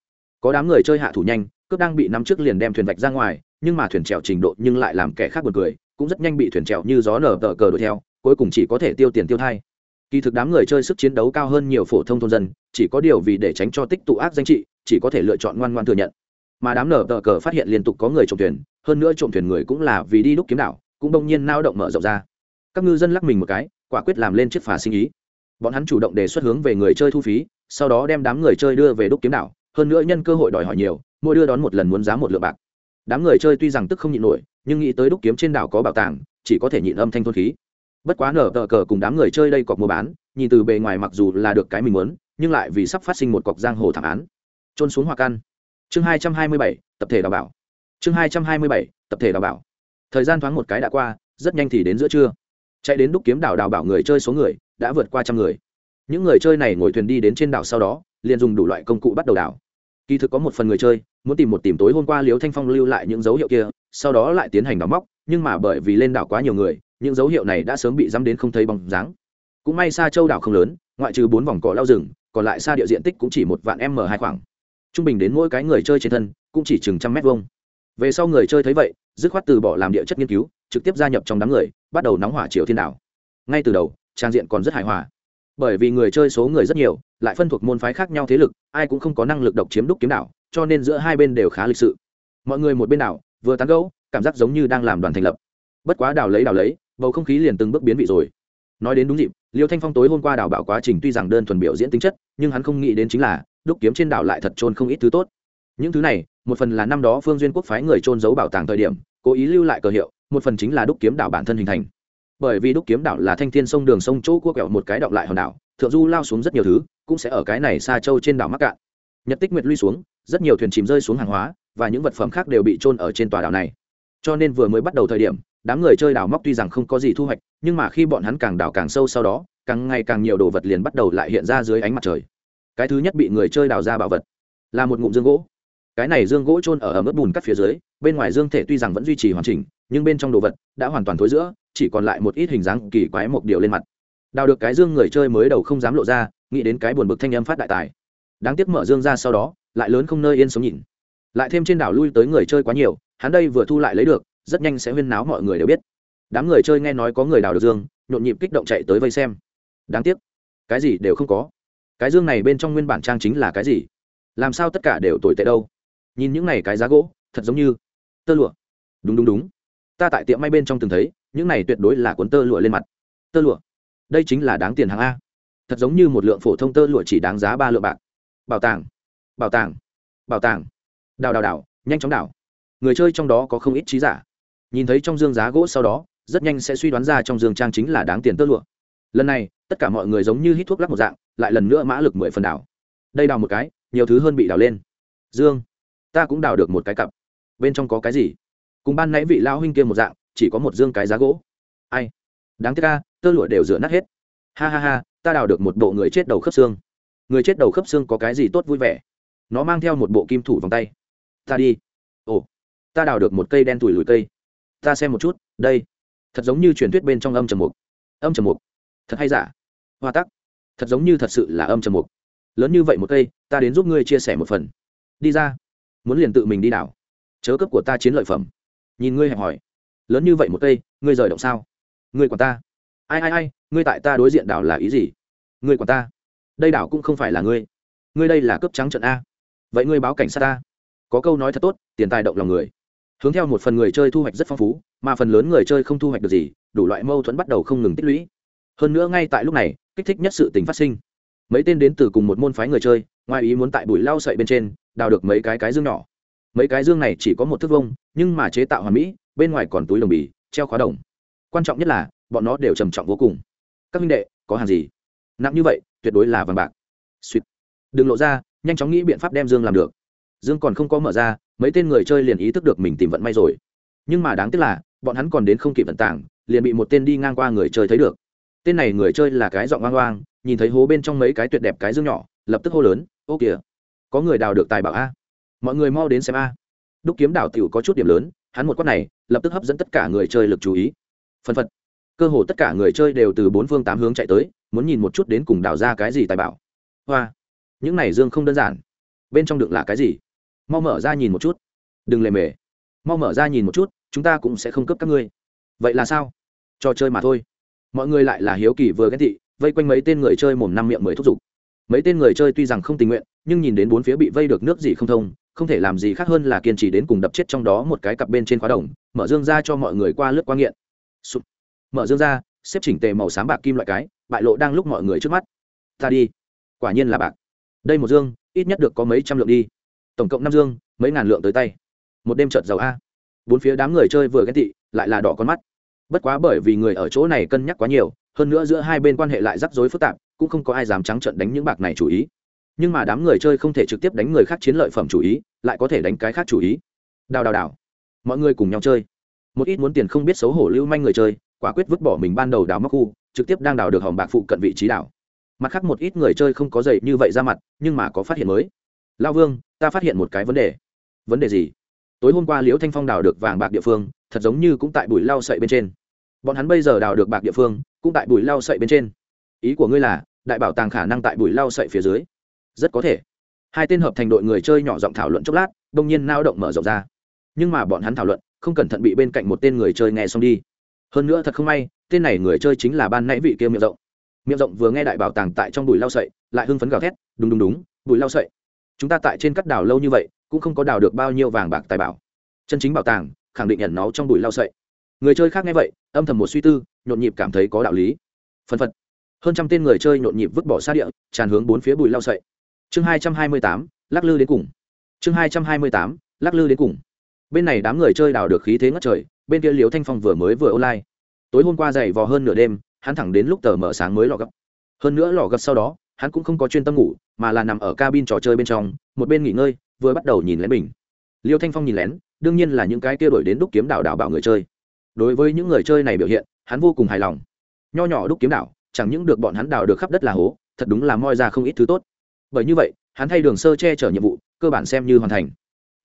Có đám người chơi hạ thủ nhanh, cướp đang bị nắm trước liền đem thuyền vạch ra ngoài, nhưng mà thuyền trèo trình độ nhưng lại làm kẻ khác buồn cười, cũng rất nhanh bị thuyền trèo như gió nở tờ cờ đuổi theo, cuối cùng chỉ có thể tiêu tiền tiêu thai. Kỳ thực đám người chơi sức chiến đấu cao hơn nhiều phổ thông thôn dân, chỉ có điều vì để tránh cho tích tụ ác danh trị, chỉ có thể lựa chọn ngoan ngoan thừa nhận mà đám nở tờ cờ phát hiện liên tục có người trộm thuyền, hơn nữa trộm thuyền người cũng là vì đi đúc kiếm đảo, cũng đông nhiên nao động mở rộng ra. Các ngư dân lắc mình một cái, quả quyết làm lên chiếc phà sinh ý. Bọn hắn chủ động đề xuất hướng về người chơi thu phí, sau đó đem đám người chơi đưa về đúc kiếm đảo, hơn nữa nhân cơ hội đòi hỏi nhiều, mỗi đưa đón một lần muốn giá một lượng bạc. Đám người chơi tuy rằng tức không nhịn nổi, nhưng nghĩ tới đúc kiếm trên đảo có bảo tàng, chỉ có thể nhịn âm thanh thôn khí. Bất quá nở tờ cờ cùng đám người chơi đây cọc mua bán, nhìn từ bề ngoài mặc dù là được cái mình muốn, nhưng lại vì sắp phát sinh một cọc giang hồ thảm án. Trôn xuống hoa căn chương hai trăm hai mươi bảy, tập thể đào bảo. Chương hai trăm hai mươi bảy, tập thể đào bảo. Thời gian thoáng một cái đã qua, rất nhanh thì đến giữa trưa. Chạy đến đúc kiếm đảo đào bảo người chơi số người, đã vượt qua trăm người. Những người chơi này ngồi thuyền đi đến trên đảo sau đó, liền dùng đủ loại công cụ bắt đầu đảo. Kỳ thực có một phần người chơi, muốn tìm một tìm tối hôm qua liếu thanh phong lưu lại những dấu hiệu kia, sau đó lại tiến hành đóng móc, nhưng mà bởi vì lên đảo quá nhiều người, những dấu hiệu này đã sớm bị dắm đến không thấy bóng dáng. Cũng may xa châu đảo không lớn, ngoại trừ bốn vòng cỏ lao rừng, còn lại xa địa diện tích cũng chỉ một vạn m hai khoảng trung bình đến mỗi cái người chơi trên thân, cũng chỉ chừng trăm mét vuông. Về sau người chơi thấy vậy, dứt khoát từ bỏ làm địa chất nghiên cứu, trực tiếp gia nhập trong đám người, bắt đầu nóng hỏa chiều thiên đảo ngay từ đầu, trang diện còn rất hài hòa. Bởi vì người chơi số người rất nhiều, lại phân thuộc môn phái khác nhau thế lực, ai cũng không có năng lực độc chiếm đúc kiếm đảo cho nên giữa hai bên đều khá lịch sự. Mọi người một bên đảo, vừa tán gẫu, cảm giác giống như đang làm đoàn thành lập. Bất quá đảo lấy đảo lấy, bầu không khí liền từng bước biến vị rồi. Nói đến đúng dịp, liêu thanh phong tối hôm qua đảo bảo quá trình tuy rằng đơn thuần biểu diễn tính chất, nhưng hắn không nghĩ đến chính là đúc kiếm trên đảo lại thật trôn không ít thứ tốt. Những thứ này, một phần là năm đó phương duyên quốc phái người trôn giấu bảo tàng thời điểm, cố ý lưu lại cờ hiệu, một phần chính là đúc kiếm đảo bản thân hình thành. Bởi vì đúc kiếm đảo là thanh thiên sông đường sông chỗ cua kẹo một cái đọng lại hòn đảo, thượng du lao xuống rất nhiều thứ, cũng sẽ ở cái này xa châu trên đảo mắc cạn. Nhật tích nguyệt lui xuống, rất nhiều thuyền chìm rơi xuống hàng hóa, và những vật phẩm khác đều bị trôn ở trên tòa đảo này. Cho nên vừa mới bắt đầu thời điểm, đám người chơi đảo móc tuy rằng không có gì thu hoạch, nhưng mà khi bọn hắn càng đảo càng sâu sau đó, càng ngày càng nhiều đồ vật liền bắt đầu lại hiện ra dưới ánh mặt trời cái thứ nhất bị người chơi đào ra bảo vật là một ngụm dương gỗ. Cái này dương gỗ trôn ở ẩm ướt bùn cắt phía dưới, bên ngoài dương thể tuy rằng vẫn duy trì hoàn chỉnh, nhưng bên trong đồ vật đã hoàn toàn thối giữa, chỉ còn lại một ít hình dáng kỳ quái một điều lên mặt. Đào được cái dương người chơi mới đầu không dám lộ ra, nghĩ đến cái buồn bực thanh âm phát đại tài. Đáng tiếc mở dương ra sau đó, lại lớn không nơi yên sống nhìn lại thêm trên đảo lui tới người chơi quá nhiều, hắn đây vừa thu lại lấy được, rất nhanh sẽ huyên náo mọi người đều biết. Đám người chơi nghe nói có người đào được dương, nhộn nhịp kích động chạy tới vây xem. Đáng tiếc, cái gì đều không có cái dương này bên trong nguyên bản trang chính là cái gì? Làm sao tất cả đều tồi tệ đâu? Nhìn những này cái giá gỗ, thật giống như tơ lụa. Đúng đúng đúng. Ta tại tiệm may bên trong từng thấy, những này tuyệt đối là cuốn tơ lụa lên mặt. Tơ lụa. Đây chính là đáng tiền hàng a. Thật giống như một lượng phổ thông tơ lụa chỉ đáng giá ba lượng bạc. Bảo tàng. Bảo tàng. Bảo tàng. Đào đào đào. Nhanh chóng đào. Người chơi trong đó có không ít trí giả. Nhìn thấy trong dương giá gỗ sau đó, rất nhanh sẽ suy đoán ra trong dương trang chính là đáng tiền tơ lụa lần này, tất cả mọi người giống như hít thuốc lắc một dạng, lại lần nữa mã lực mười phần đảo. Đây đào một cái, nhiều thứ hơn bị đào lên. Dương, ta cũng đào được một cái cặp. Bên trong có cái gì? Cùng ban nãy vị lão huynh kia một dạng, chỉ có một dương cái giá gỗ. Ai? Đáng tiếc ca tơ lụa đều rửa nát hết. Ha ha ha, ta đào được một bộ người chết đầu khớp xương. Người chết đầu khớp xương có cái gì tốt vui vẻ? Nó mang theo một bộ kim thủ vòng tay. Ta đi. Ồ, ta đào được một cây đen tủi lùi cây. Ta xem một chút, đây. Thật giống như truyền thuyết bên trong âm trầm mục. Âm trầm mục thật hay giả? Hoa tắc. Thật giống như thật sự là âm trầm mục. Lớn như vậy một cây, ta đến giúp ngươi chia sẻ một phần. Đi ra. Muốn liền tự mình đi đảo. Chớ cấp của ta chiến lợi phẩm. Nhìn ngươi hẹp hỏi. Lớn như vậy một cây, ngươi rời động sao? Ngươi còn ta. Ai ai ai, ngươi tại ta đối diện đảo là ý gì? Ngươi còn ta. Đây đảo cũng không phải là ngươi. Ngươi đây là cướp trắng trận a. Vậy ngươi báo cảnh sát ta. Có câu nói thật tốt, tiền tài động lòng người. Hướng theo một phần người chơi thu hoạch rất phong phú, mà phần lớn người chơi không thu hoạch được gì, đủ loại mâu thuẫn bắt đầu không ngừng tích lũy hơn nữa ngay tại lúc này, kích thích nhất sự tình phát sinh. Mấy tên đến từ cùng một môn phái người chơi, ngoài ý muốn tại bụi lau sậy bên trên, đào được mấy cái cái dương nhỏ. Mấy cái dương này chỉ có một thước vông nhưng mà chế tạo hoàn mỹ, bên ngoài còn túi lồng bì, treo khóa đồng. Quan trọng nhất là, bọn nó đều trầm trọng vô cùng. Các minh đệ, có hàng gì? Nặng như vậy, tuyệt đối là vàng bạc. Suýt đừng lộ ra, nhanh chóng nghĩ biện pháp đem dương làm được. Dương còn không có mở ra, mấy tên người chơi liền ý thức được mình tìm vận may rồi. Nhưng mà đáng tiếc là, bọn hắn còn đến không kịp vận tảng, liền bị một tên đi ngang qua người chơi thấy được tên này người chơi là cái giọng oang oang, nhìn thấy hố bên trong mấy cái tuyệt đẹp cái dương nhỏ, lập tức hô lớn, ô kìa, có người đào được tài bảo a. Mọi người mau đến xem a. Đúc kiếm đảo tiểu có chút điểm lớn, hắn một quát này, lập tức hấp dẫn tất cả người chơi lực chú ý. Phân phật. Cơ hồ tất cả người chơi đều từ bốn phương tám hướng chạy tới, muốn nhìn một chút đến cùng đào ra cái gì tài bảo. Hoa. Những này dương không đơn giản. Bên trong đựng là cái gì? Mau mở ra nhìn một chút. Đừng lề mề. Mau mở ra nhìn một chút, chúng ta cũng sẽ không cấp các ngươi. Vậy là sao? Trò chơi mà thôi mọi người lại là hiếu kỳ vừa ghét thị, vây quanh mấy tên người chơi mồm năm miệng mới thúc giục. Mấy tên người chơi tuy rằng không tình nguyện, nhưng nhìn đến bốn phía bị vây được nước gì không thông, không thể làm gì khác hơn là kiên trì đến cùng đập chết trong đó một cái cặp bên trên khóa đồng, mở dương ra cho mọi người qua lướt qua nghiện. Sụp. mở dương ra, xếp chỉnh tề màu xám bạc kim loại cái, bại lộ đang lúc mọi người trước mắt. Ta đi. Quả nhiên là bạc. Đây một dương, ít nhất được có mấy trăm lượng đi. Tổng cộng năm dương, mấy ngàn lượng tới tay. Một đêm trợt giàu a. Bốn phía đám người chơi vừa ghét tị lại là đỏ con mắt bất quá bởi vì người ở chỗ này cân nhắc quá nhiều, hơn nữa giữa hai bên quan hệ lại rắc rối phức tạp, cũng không có ai dám trắng trận đánh những bạc này chủ ý. Nhưng mà đám người chơi không thể trực tiếp đánh người khác chiến lợi phẩm chủ ý, lại có thể đánh cái khác chủ ý. Đào đào đào. Mọi người cùng nhau chơi. Một ít muốn tiền không biết xấu hổ lưu manh người chơi, quả quyết vứt bỏ mình ban đầu đào mắc khu, trực tiếp đang đào được hòm bạc phụ cận vị trí đảo. Mặt khác một ít người chơi không có dậy như vậy ra mặt, nhưng mà có phát hiện mới. Lao vương, ta phát hiện một cái vấn đề. Vấn đề gì? Tối hôm qua liễu thanh phong đào được vàng bạc địa phương, thật giống như cũng tại bụi lao sậy bên trên bọn hắn bây giờ đào được bạc địa phương, cũng tại bụi lau sậy bên trên. Ý của ngươi là, đại bảo tàng khả năng tại bụi lau sậy phía dưới. Rất có thể. Hai tên hợp thành đội người chơi nhỏ giọng thảo luận chốc lát, đông nhiên nao động mở rộng ra. Nhưng mà bọn hắn thảo luận, không cẩn thận bị bên cạnh một tên người chơi nghe xong đi. Hơn nữa thật không may, tên này người chơi chính là ban nãy vị kia miệng rộng. Miệng rộng vừa nghe đại bảo tàng tại trong bụi lau sậy, lại hưng phấn gào thét, đúng đúng đúng, bụi lau sậy. Chúng ta tại trên cắt đảo lâu như vậy, cũng không có đào được bao nhiêu vàng bạc tài bảo. Chân chính bảo tàng, khẳng định nhận nó trong bụi lau sậy người chơi khác nghe vậy, âm thầm một suy tư, nhộn nhịp cảm thấy có đạo lý. Phân phật. Hơn trăm tên người chơi nhộn nhịp vứt bỏ xa địa, tràn hướng bốn phía bụi lau sậy. Chương hai trăm hai mươi tám, lắc lư đến cùng. Chương hai trăm hai mươi tám, lắc lư đến cùng. Bên này đám người chơi đào được khí thế ngất trời, bên kia liều thanh phong vừa mới vừa online. Tối hôm qua dày vò hơn nửa đêm, hắn thẳng đến lúc tờ mở sáng mới lò gấp. Hơn nữa lò gấp sau đó, hắn cũng không có chuyên tâm ngủ, mà là nằm ở cabin trò chơi bên trong, một bên nghỉ ngơi, vừa bắt đầu nhìn lén mình. liêu thanh phong nhìn lén, đương nhiên là những cái kia đổi đến đúc kiếm đảo đảo bảo người chơi đối với những người chơi này biểu hiện, hắn vô cùng hài lòng. Nho nhỏ đúc kiếm đảo, chẳng những được bọn hắn đào được khắp đất là hố, thật đúng là moi ra không ít thứ tốt. Bởi như vậy, hắn thay đường sơ che chở nhiệm vụ, cơ bản xem như hoàn thành.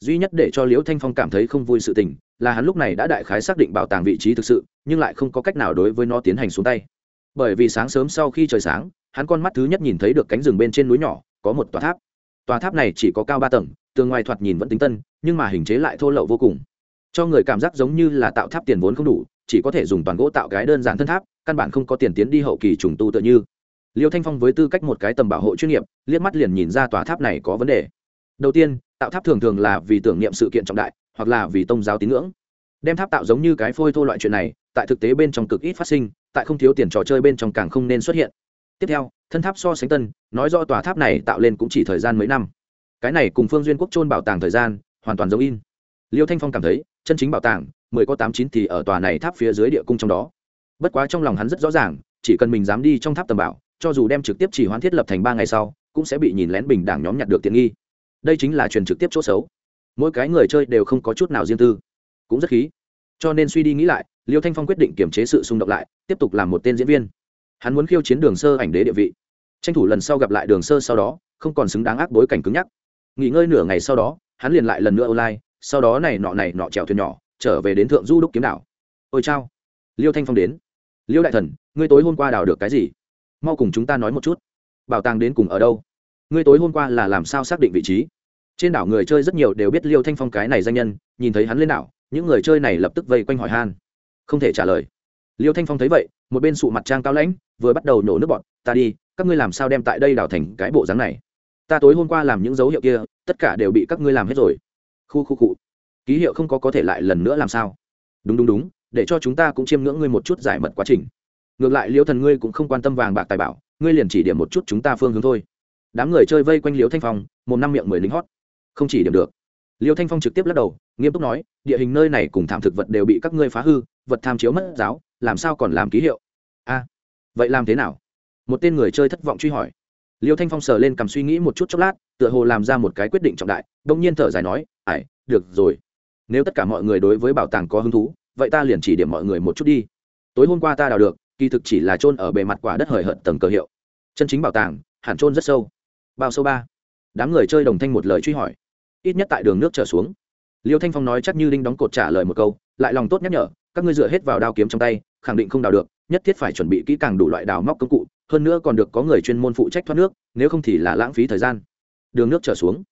Duy nhất để cho liễu thanh phong cảm thấy không vui sự tình, là hắn lúc này đã đại khái xác định bảo tàng vị trí thực sự, nhưng lại không có cách nào đối với nó tiến hành xuống tay. Bởi vì sáng sớm sau khi trời sáng, hắn con mắt thứ nhất nhìn thấy được cánh rừng bên trên núi nhỏ, có một tòa tháp. Tòa tháp này chỉ có cao ba tầng, tường ngoài thoạt nhìn vẫn tính tân, nhưng mà hình chế lại thô lậu vô cùng cho người cảm giác giống như là tạo tháp tiền vốn không đủ, chỉ có thể dùng toàn gỗ tạo cái đơn giản thân tháp, căn bản không có tiền tiến đi hậu kỳ trùng tu tựa như. Liêu thanh phong với tư cách một cái tầm bảo hộ chuyên nghiệp, liếc mắt liền nhìn ra tòa tháp này có vấn đề. Đầu tiên, tạo tháp thường thường là vì tưởng niệm sự kiện trọng đại, hoặc là vì tôn giáo tín ngưỡng. Đem tháp tạo giống như cái phôi thô loại chuyện này, tại thực tế bên trong cực ít phát sinh, tại không thiếu tiền trò chơi bên trong càng không nên xuất hiện. Tiếp theo, thân tháp so sánh tân, nói do tòa tháp này tạo lên cũng chỉ thời gian mấy năm. Cái này cùng phương duyên quốc trôn bảo tàng thời gian, hoàn toàn giống in. Liêu thanh phong cảm thấy chân chính bảo tàng, mười có tám chín thì ở tòa này tháp phía dưới địa cung trong đó. Bất quá trong lòng hắn rất rõ ràng, chỉ cần mình dám đi trong tháp tầm bảo, cho dù đem trực tiếp chỉ hoãn thiết lập thành ba ngày sau, cũng sẽ bị nhìn lén bình đảng nhóm nhặt được tiện nghi. Đây chính là truyền trực tiếp chỗ xấu. Mỗi cái người chơi đều không có chút nào riêng tư, cũng rất khí. Cho nên suy đi nghĩ lại, liêu thanh phong quyết định kiềm chế sự xung động lại, tiếp tục làm một tên diễn viên. Hắn muốn khiêu chiến đường sơ ảnh đế địa vị. Tranh thủ lần sau gặp lại đường sơ sau đó, không còn xứng đáng ác bối cảnh cứng nhắc. Nghỉ ngơi nửa ngày sau đó, hắn liền lại lần nữa online sau đó này nọ này nọ trèo thuyền nhỏ, trở về đến thượng du đúc kiếm đảo. Ôi chao, liêu thanh phong đến. Liêu đại thần, ngươi tối hôm qua đào được cái gì? Mau cùng chúng ta nói một chút. Bảo tàng đến cùng ở đâu? Ngươi tối hôm qua là làm sao xác định vị trí? Trên đảo người chơi rất nhiều đều biết liêu thanh phong cái này danh nhân, nhìn thấy hắn lên đảo, những người chơi này lập tức vây quanh hỏi han. Không thể trả lời. Liêu thanh phong thấy vậy, một bên sụ mặt trang cao lãnh, vừa bắt đầu nổ nước bọn, ta đi, các ngươi làm sao đem tại đây đảo thành cái bộ dáng này? Ta tối hôm qua làm những dấu hiệu kia, tất cả đều bị các ngươi làm hết rồi khu khu cụ ký hiệu không có có thể lại lần nữa làm sao? Đúng đúng đúng, để cho chúng ta cũng chiêm ngưỡng ngươi một chút giải mật quá trình. Ngược lại liêu thần ngươi cũng không quan tâm vàng bạc tài bảo, ngươi liền chỉ điểm một chút chúng ta phương hướng thôi. Đám người chơi vây quanh liêu thanh phong một năm miệng mười lính hót. Không chỉ điểm được. Liêu thanh phong trực tiếp lắc đầu, nghiêm túc nói, địa hình nơi này cùng thảm thực vật đều bị các ngươi phá hư, vật tham chiếu mất giáo, làm sao còn làm ký hiệu? A, vậy làm thế nào? Một tên người chơi thất vọng truy hỏi. Liêu thanh phong sờ lên cầm suy nghĩ một chút chốc lát tựa hồ làm ra một cái quyết định trọng đại đông nhiên thở dài nói ải được rồi. Nếu tất cả mọi người đối với bảo tàng có hứng thú, vậy ta liền chỉ điểm mọi người một chút đi. Tối hôm qua ta đào được, kỳ thực chỉ là trôn ở bề mặt quả đất hời hợt tầng cờ hiệu. Chân chính bảo tàng, hẳn trôn rất sâu. Bao sâu ba. Đám người chơi đồng thanh một lời truy hỏi. Ít nhất tại đường nước trở xuống. Liêu thanh phong nói chắc như đinh đóng cột trả lời một câu, lại lòng tốt nhắc nhở, các ngươi dựa hết vào đao kiếm trong tay, khẳng định không đào được, nhất thiết phải chuẩn bị kỹ càng đủ loại đào móc công cụ, hơn nữa còn được có người chuyên môn phụ trách thoát nước, nếu không thì là lãng phí thời gian đường nước trở xuống.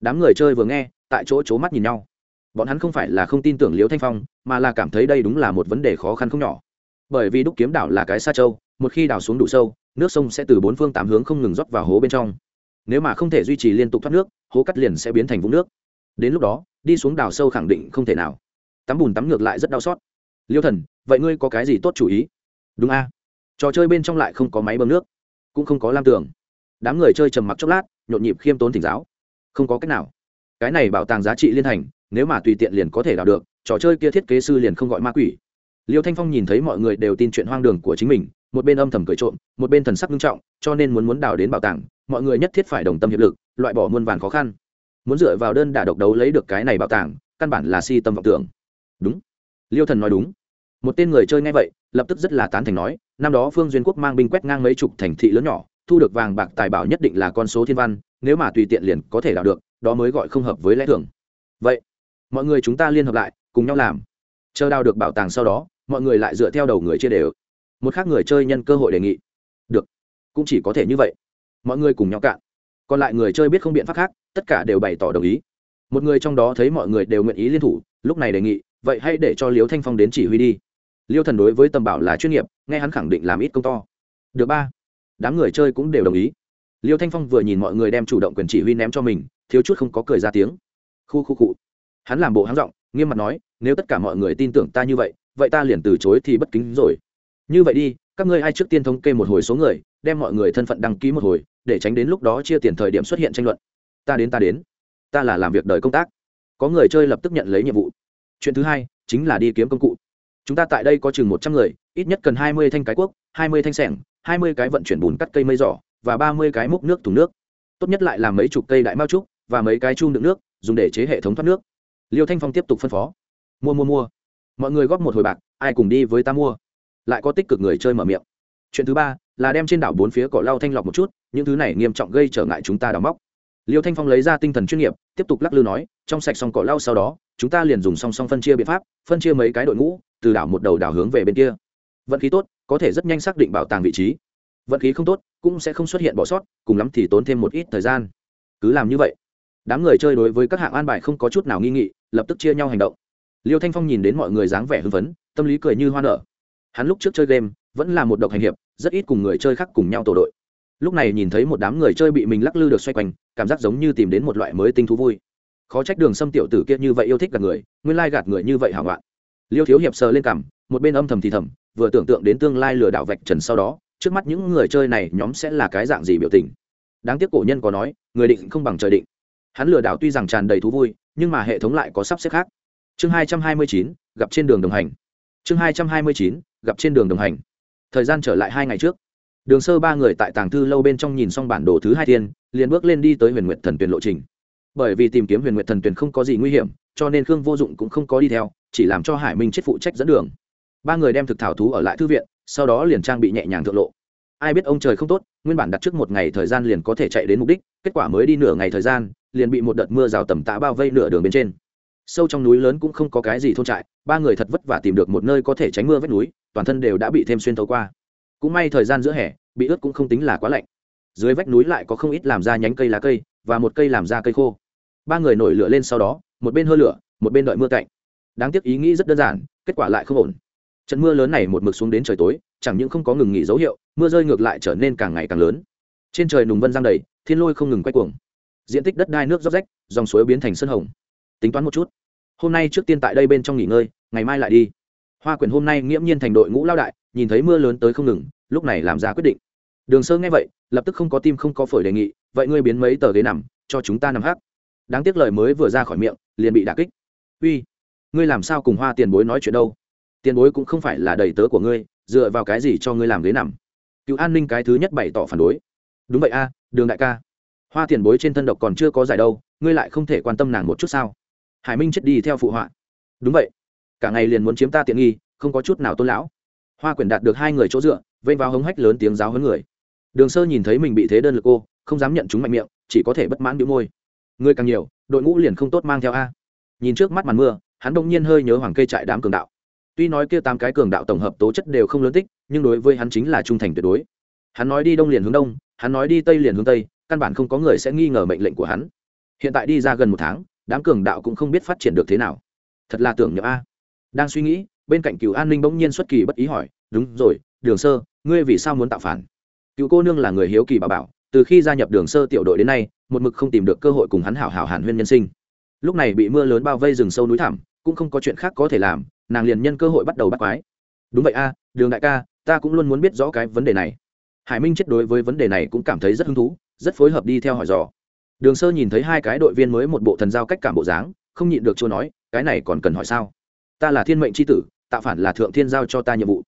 Đám người chơi vừa nghe, tại chỗ c mắt nhìn nhau. Bọn hắn không phải là không tin tưởng Liễu thanh phong, mà là cảm thấy đây đúng là một vấn đề khó khăn không nhỏ. Bởi vì đúc kiếm đảo là cái xa châu, một khi đào xuống đủ sâu, nước sông sẽ từ bốn phương tám hướng không ngừng rót vào hố bên trong. Nếu mà không thể duy trì liên tục thoát nước, hố cắt liền sẽ biến thành vũng nước. Đến lúc đó, đi xuống đào sâu khẳng định không thể nào. Tắm bùn tắm ngược lại rất đau xót. Liêu thần, vậy ngươi có cái gì tốt chủ ý? Đúng a. Trò chơi bên trong lại không có máy bơm nước, cũng không có lam tường. Đám người chơi trầm mặc chốc lát nhộn nhịp khiêm tốn thỉnh giáo. Không có cách nào. Cái này bảo tàng giá trị liên hành, nếu mà tùy tiện liền có thể đào được, trò chơi kia thiết kế sư liền không gọi ma quỷ. Liêu thanh phong nhìn thấy mọi người đều tin chuyện hoang đường của chính mình, một bên âm thầm cười trộm, một bên thần sắc nghiêm trọng, cho nên muốn muốn đào đến bảo tàng, mọi người nhất thiết phải đồng tâm hiệp lực, loại bỏ muôn vàn khó khăn. Muốn dựa vào đơn đả độc đấu lấy được cái này bảo tàng, căn bản là si tâm vọng tưởng. Đúng. Liêu thần nói đúng. Một tên người chơi ngay vậy, lập tức rất là tán thành nói, năm đó phương duyên quốc mang binh quét ngang mấy chục thành thị lớn nhỏ thu được vàng bạc tài bảo nhất định là con số thiên văn, nếu mà tùy tiện liền có thể đào được, đó mới gọi không hợp với lẽ thường. Vậy, mọi người chúng ta liên hợp lại, cùng nhau làm. Chờ đào được bảo tàng sau đó, mọi người lại dựa theo đầu người chia đều. Một khác người chơi nhân cơ hội đề nghị. Được, cũng chỉ có thể như vậy. Mọi người cùng nhau cạn. Còn lại người chơi biết không biện pháp khác, tất cả đều bày tỏ đồng ý. Một người trong đó thấy mọi người đều nguyện ý liên thủ, lúc này đề nghị, vậy hãy để cho liêu thanh phong đến chỉ huy đi. Liêu thần đối với tầm bảo là chuyên nghiệp, nghe hắn khẳng định làm ít công to. Được ba đám người chơi cũng đều đồng ý. Liêu thanh phong vừa nhìn mọi người đem chủ động quyền chỉ huy ném cho mình thiếu chút không có cười ra tiếng. Khu khu cụ hắn làm bộ hắn giọng nghiêm mặt nói nếu tất cả mọi người tin tưởng ta như vậy vậy ta liền từ chối thì bất kính rồi. Như vậy đi các ngươi ai trước tiên thống kê một hồi số người đem mọi người thân phận đăng ký một hồi để tránh đến lúc đó chia tiền thời điểm xuất hiện tranh luận. Ta đến ta đến. Ta là làm việc đời công tác. Có người chơi lập tức nhận lấy nhiệm vụ. Chuyện thứ hai chính là đi kiếm công cụ. Chúng ta tại đây có chừng một trăm người ít nhất cần hai mươi thanh cái quốc, hai mươi thanh sẻng hai mươi cái vận chuyển bùn cắt cây mây giỏ và ba mươi cái múc nước thùng nước. Tốt nhất lại là mấy chục cây đại mao trúc và mấy cái chum đựng nước dùng để chế hệ thống thoát nước. Liêu thanh phong tiếp tục phân phó. Mua mua mua. Mọi người góp một hồi bạc, ai cùng đi với ta mua? Lại có tích cực người chơi mở miệng. Chuyện thứ ba là đem trên đảo bốn phía cỏ lau thanh lọc một chút, những thứ này nghiêm trọng gây trở ngại chúng ta đào móc. Liêu thanh phong lấy ra tinh thần chuyên nghiệp, tiếp tục lắc lư nói, trong sạch xong cỏ lau sau đó, chúng ta liền dùng song song phân chia biện pháp, phân chia mấy cái đội ngũ, từ đảo một đầu đảo hướng về bên kia vận khí tốt, có thể rất nhanh xác định bảo tàng vị trí. Vận khí không tốt, cũng sẽ không xuất hiện bỏ sót, cùng lắm thì tốn thêm một ít thời gian. Cứ làm như vậy. Đám người chơi đối với các hạng an bài không có chút nào nghi nghị, lập tức chia nhau hành động. Liêu thanh phong nhìn đến mọi người dáng vẻ hưng phấn, tâm lý cười như hoa nở. Hắn lúc trước chơi game, vẫn là một độc hành hiệp, rất ít cùng người chơi khác cùng nhau tổ đội. Lúc này nhìn thấy một đám người chơi bị mình lắc lư được xoay quanh, cảm giác giống như tìm đến một loại mới tinh thú vui. Khó trách đường xâm tiểu tử kia như vậy yêu thích gạt người, nguyên lai gạt người như vậy hảo loạn liêu thiếu hiệp sờ lên cảm một bên âm thầm thì thầm vừa tưởng tượng đến tương lai lừa đảo vạch trần sau đó, trước mắt những người chơi này nhóm sẽ là cái dạng gì biểu tình. Đáng tiếc cổ nhân có nói, người định không bằng trời định. Hắn lừa đảo tuy rằng tràn đầy thú vui, nhưng mà hệ thống lại có sắp xếp khác. Chương hai trăm hai mươi chín, gặp trên đường đồng hành. Chương hai trăm hai mươi chín, gặp trên đường đồng hành. Thời gian trở lại hai ngày trước. Đường sơ ba người tại tàng thư lâu bên trong nhìn xong bản đồ thứ hai thiên liền bước lên đi tới huyền nguyện thần tuyển lộ trình. Bởi vì tìm kiếm huyền nguyện thần tuyển không có gì nguy hiểm, cho nên khương vô dụng cũng không có đi theo, chỉ làm cho hải minh chết phụ trách dẫn đường ba người đem thực thảo thú ở lại thư viện, sau đó liền trang bị nhẹ nhàng thượng lộ. Ai biết ông trời không tốt, nguyên bản đặt trước một ngày thời gian liền có thể chạy đến mục đích, kết quả mới đi nửa ngày thời gian, liền bị một đợt mưa rào tầm tạ bao vây nửa đường bên trên. Sâu trong núi lớn cũng không có cái gì thôn trại, ba người thật vất vả tìm được một nơi có thể tránh mưa vết núi, toàn thân đều đã bị thêm xuyên thấu qua. Cũng may thời gian giữa hè, bị ướt cũng không tính là quá lạnh. Dưới vách núi lại có không ít làm ra nhánh cây lá cây, và một cây làm ra cây khô. Ba người nổi lửa lên sau đó, một bên hơ lửa, một bên đợi mưa cạnh. Đáng tiếc ý nghĩ rất đơn giản, kết quả lại không ổn trận mưa lớn này một mực xuống đến trời tối, chẳng những không có ngừng nghỉ dấu hiệu, mưa rơi ngược lại trở nên càng ngày càng lớn. Trên trời nùng vân giang đầy, thiên lôi không ngừng quay cuồng. Diện tích đất đai nước róc rách, dòng suối biến thành sân hồng. Tính toán một chút. Hôm nay trước tiên tại đây bên trong nghỉ ngơi, ngày mai lại đi. Hoa quyền hôm nay nghiễm nhiên thành đội ngũ lao đại, nhìn thấy mưa lớn tới không ngừng, lúc này làm ra quyết định. Đường sơ nghe vậy, lập tức không có tim không có phổi đề nghị, vậy ngươi biến mấy tờ ghế nằm, cho chúng ta nằm hát đáng tiếc lời mới vừa ra khỏi miệng, liền bị đà kích. Uy, ngươi làm sao cùng hoa tiền bối nói chuyện đâu? Tiền bối cũng không phải là đầy tớ của ngươi, dựa vào cái gì cho ngươi làm ghế nằm? Cựu an ninh cái thứ nhất bày tỏ phản đối. Đúng vậy a, đường đại ca. Hoa tiền bối trên thân độc còn chưa có giải đâu, ngươi lại không thể quan tâm nàng một chút sao? Hải minh chết đi theo phụ họa. Đúng vậy. Cả ngày liền muốn chiếm ta tiện nghi, không có chút nào tôn lão. Hoa quyển đạt được hai người chỗ dựa, vênh vào hống hách lớn tiếng giáo hơn người. Đường sơ nhìn thấy mình bị thế đơn lực cô không dám nhận chúng mạnh miệng, chỉ có thể bất mãn đĩu môi. Người càng nhiều, đội ngũ liền không tốt mang theo a. Nhìn trước mắt màn mưa, hắn đông nhiên hơi nhớ hoàng cây trại đám cường đạo tuy nói kia tám cái cường đạo tổng hợp tố chất đều không lớn tích, nhưng đối với hắn chính là trung thành tuyệt đối. Hắn nói đi đông liền hướng đông, hắn nói đi tây liền hướng tây, căn bản không có người sẽ nghi ngờ mệnh lệnh của hắn. Hiện tại đi ra gần một tháng, đám cường đạo cũng không biết phát triển được thế nào. Thật là tưởng nhậm a. Đang suy nghĩ, bên cạnh cựu an ninh bỗng nhiên xuất kỳ bất ý hỏi, đúng rồi, đường sơ, ngươi vì sao muốn tạo phản? Cựu cô nương là người hiếu kỳ bà bảo, từ khi gia nhập đường sơ tiểu đội đến nay, một mực không tìm được cơ hội cùng hắn hảo hảo hàn huyên nhân sinh. Lúc này bị mưa lớn bao vây rừng sâu núi thẳm, cũng không có chuyện khác có thể làm nàng liền nhân cơ hội bắt đầu bắt quái. Đúng vậy a, đường đại ca, ta cũng luôn muốn biết rõ cái vấn đề này. Hải minh chết đối với vấn đề này cũng cảm thấy rất hứng thú, rất phối hợp đi theo hỏi dò. Đường sơ nhìn thấy hai cái đội viên mới một bộ thần giao cách cảm bộ dáng, không nhịn được chua nói, cái này còn cần hỏi sao? Ta là thiên mệnh c h i tử, tạo phản là thượng thiên giao cho ta nhiệm vụ.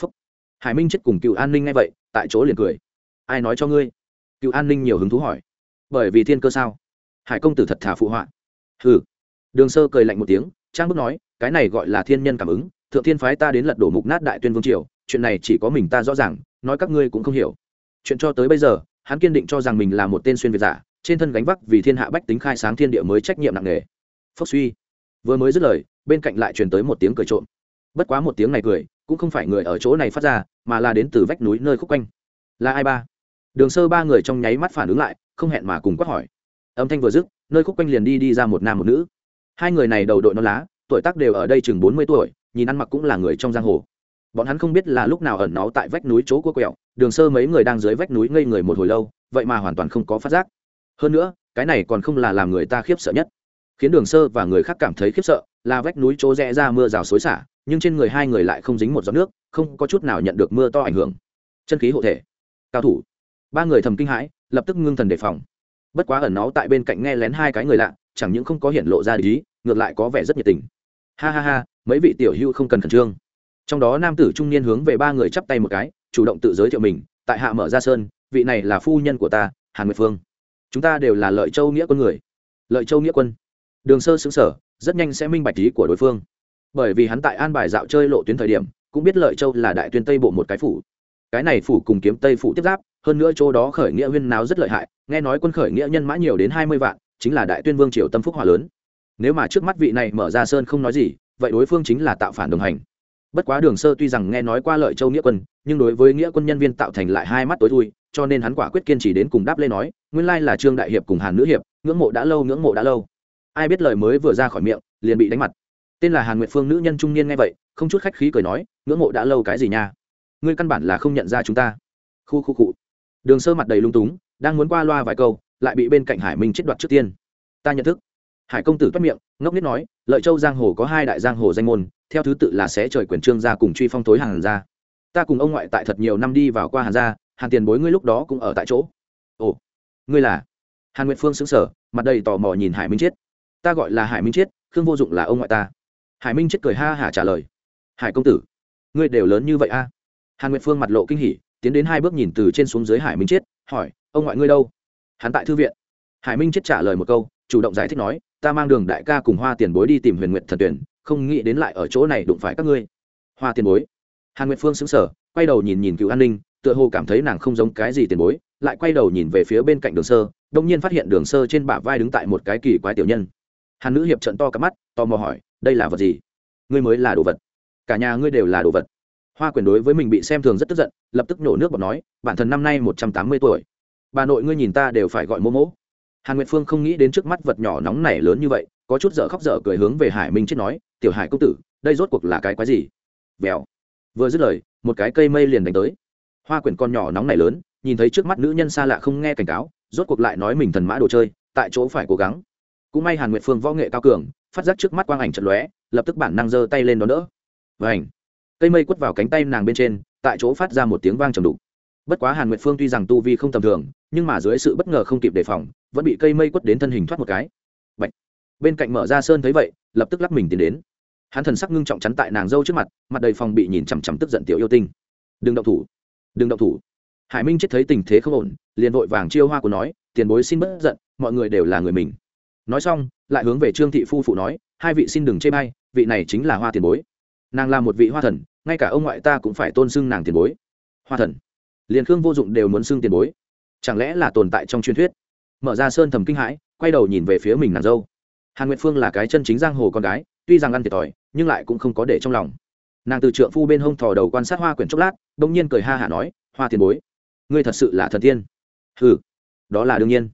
Phúc. hải minh chết cùng cựu an ninh ngay vậy, tại chỗ liền cười. Ai nói cho ngươi? Cựu an ninh nhiều hứng thú hỏi. Bởi vì thiên cơ sao? Hải công tử thật thà phụ họa. Hừ. Đường sơ cười lạnh một tiếng, trang bức nói cái này gọi là thiên nhân cảm ứng, thượng thiên phái ta đến lật đổ mục nát đại tuyên vương triều, chuyện này chỉ có mình ta rõ ràng, nói các ngươi cũng không hiểu. Chuyện cho tới bây giờ, hắn kiên định cho rằng mình là một tên xuyên việt giả, trên thân gánh vác vì thiên hạ bách tính khai sáng thiên địa mới trách nhiệm nặng nề. Phốc suy. Vừa mới dứt lời, bên cạnh lại truyền tới một tiếng cười trộm. Bất quá một tiếng này cười, cũng không phải người ở chỗ này phát ra, mà là đến từ vách núi nơi khúc quanh. Là ai ba? Đường sơ ba người trong nháy mắt phản ứng lại, không hẹn mà cùng quát hỏi. Âm thanh vừa dứt, nơi khúc quanh liền đi đi ra một nam một nữ. Hai người này đầu đội non lá tuổi tác đều ở đây chừng bốn mươi tuổi, nhìn ăn mặc cũng là người trong giang hồ. Bọn hắn không biết là lúc nào ẩn náu tại vách núi chỗ cua quẹo, đường sơ mấy người đang dưới vách núi ngây người một hồi lâu, vậy mà hoàn toàn không có phát giác. Hơn nữa, cái này còn không là làm người ta khiếp sợ nhất. Khiến đường sơ và người khác cảm thấy khiếp sợ là vách núi chỗ rẽ ra mưa rào xối xả, nhưng trên người hai người lại không dính một giọt nước, không có chút nào nhận được mưa to ảnh hưởng. Chân khí hộ thể. Cao thủ. Ba người thầm kinh hãi, lập tức ngưng thần đề phòng. Bất quá ẩn náu tại bên cạnh nghe lén hai cái người lạ, chẳng những không có hiện lộ ra ý, ngược lại có vẻ rất nhiệt tình ha ha ha, mấy vị tiểu hưu không cần khẩn trương. Trong đó nam tử trung niên hướng về ba người chắp tay một cái, chủ động tự giới thiệu mình, tại hạ mở ra sơn, vị này là phu nhân của ta, hàn nguyệt phương. Chúng ta đều là lợi châu nghĩa quân người. Lợi châu nghĩa quân. Đường sơ xứng sở rất nhanh sẽ minh bạch ý của đối phương. Bởi vì hắn tại an bài dạo chơi lộ tuyến thời điểm, cũng biết lợi châu là đại tuyên tây bộ một cái phủ. Cái này phủ cùng kiếm tây phủ tiếp giáp, hơn nữa chỗ đó khởi nghĩa huyên náo rất lợi hại, nghe nói quân khởi nghĩa nhân mã nhiều đến hai mươi vạn, chính là đại tuyên vương triều tâm phúc hòa lớn nếu mà trước mắt vị này mở ra sơn không nói gì, vậy đối phương chính là tạo phản đồng hành. Bất quá đường sơ tuy rằng nghe nói qua lợi châu nghĩa quân, nhưng đối với nghĩa quân nhân viên tạo thành lại hai mắt tối thui, cho nên hắn quả quyết kiên trì đến cùng đáp lên nói, nguyên lai là trương đại hiệp cùng hàn nữ hiệp, ngưỡng mộ đã lâu, ngưỡng mộ đã lâu. Ai biết lời mới vừa ra khỏi miệng, liền bị đánh mặt. Tên là hàn nguyệt phương nữ nhân trung niên nghe vậy, không chút khách khí cười nói, ngưỡng mộ đã lâu cái gì nha? Ngươi căn bản là không nhận ra chúng ta. Khu khu cụ đường sơ mặt đầy lung túng, đang muốn qua loa vài câu, lại bị bên cạnh hải minh chết đoạt trước tiên. Ta nhận thức hải công tử toát miệng, ngốc nít nói, lợi châu giang hồ có hai đại giang hồ danh môn, theo thứ tự là sẽ trời quyền trương gia cùng truy phong tối hàn gia. Ta cùng ông ngoại tại thật nhiều năm đi vào qua hàn gia, hàn tiền bối ngươi lúc đó cũng ở tại chỗ. Ồ, ngươi là? Hàn nguyệt phương xứng sở mặt đầy tò mò nhìn hải minh chiết. Ta gọi là hải minh chiết, khương vô dụng là ông ngoại ta. Hải minh chiết cười ha hả trả lời. Hải công tử, ngươi đều lớn như vậy a? Hàn nguyệt phương mặt lộ kinh hỉ, tiến đến hai bước nhìn từ trên xuống dưới hải minh chiết, hỏi, ông ngoại ngươi đâu? Hắn tại thư viện. Hải minh chiết trả lời một câu, chủ động giải thích nói ta mang đường đại ca cùng hoa tiền bối đi tìm huyền nguyện thần tuyển, không nghĩ đến lại ở chỗ này đụng phải các ngươi. Hoa tiền bối. Hàn nguyệt phương xứng sở quay đầu nhìn nhìn cựu an ninh, tựa hồ cảm thấy nàng không giống cái gì tiền bối, lại quay đầu nhìn về phía bên cạnh đường sơ đông nhiên phát hiện đường sơ trên bả vai đứng tại một cái kỳ quái tiểu nhân. Hàn nữ hiệp trận to cắp mắt, tò mò hỏi, đây là vật gì? Ngươi mới là đồ vật. Cả nhà ngươi đều là đồ vật. Hoa quyền đối với mình bị xem thường rất tức giận, lập tức nổ nước bọt nói, bản thân năm nay một trăm tám mươi tuổi. Bà nội ngươi nhìn ta đều phải gọi mô mỗ hàn nguyệt phương không nghĩ đến trước mắt vật nhỏ nóng này lớn như vậy, có chút dở khóc dở cười hướng về hải minh chết nói, tiểu hải công tử, đây rốt cuộc là cái quái gì? Vèo vừa dứt lời, một cái cây mây liền đánh tới. Hoa quyển con nhỏ nóng này lớn, nhìn thấy trước mắt nữ nhân xa lạ không nghe cảnh cáo, rốt cuộc lại nói mình thần mã đồ chơi, tại chỗ phải cố gắng. Cũng may hàn nguyệt phương võ nghệ cao cường, phát giác trước mắt quang ảnh chật lóe, lập tức bản năng giơ tay lên đón đỡ. Vảnh cây mây quất vào cánh tay nàng bên trên, tại chỗ phát ra một tiếng vang trầm đục bất quá hàn nguyệt phương tuy rằng tu vi không tầm thường, nhưng mà dưới sự bất ngờ không kịp đề phòng, vẫn bị cây mây quất đến thân hình thoát một cái. Bạch. bên cạnh mở ra sơn thấy vậy, lập tức lắc mình tiến đến. Hắn thần sắc ngưng trọng chắn tại nàng dâu trước mặt mặt đầy phòng bị nhìn chằm chằm tức giận tiểu yêu tinh. Đừng động thủ. Đừng động thủ. Hải minh chết thấy tình thế không ổn, liền vội vàng chiêu hoa của nói, tiền bối xin bớt giận, mọi người đều là người mình. Nói xong, lại hướng về trương thị phu phụ nói, hai vị xin đừng chê bay vị này chính là hoa tiền bối. Nàng là một vị hoa thần, ngay cả ông ngoại ta cũng phải tôn xưng nàng tiền bối. Hoa thần? Liền khương vô dụng đều muốn xưng tiền bối. Chẳng lẽ là tồn tại trong truyền thuyết? Mở ra sơn thầm kinh hãi, quay đầu nhìn về phía mình nàng dâu. Hàn nguyệt phương là cái chân chính giang hồ con gái, tuy rằng ăn thiệt thòi, nhưng lại cũng không có để trong lòng. Nàng từ trượng phu bên hông thò đầu quan sát hoa quyển chốc lát đ ỗ n g nhiên cười ha hả nói, hoa tiền bối, ngươi thật sự là thần tiên. Ừ đó là đương nhiên.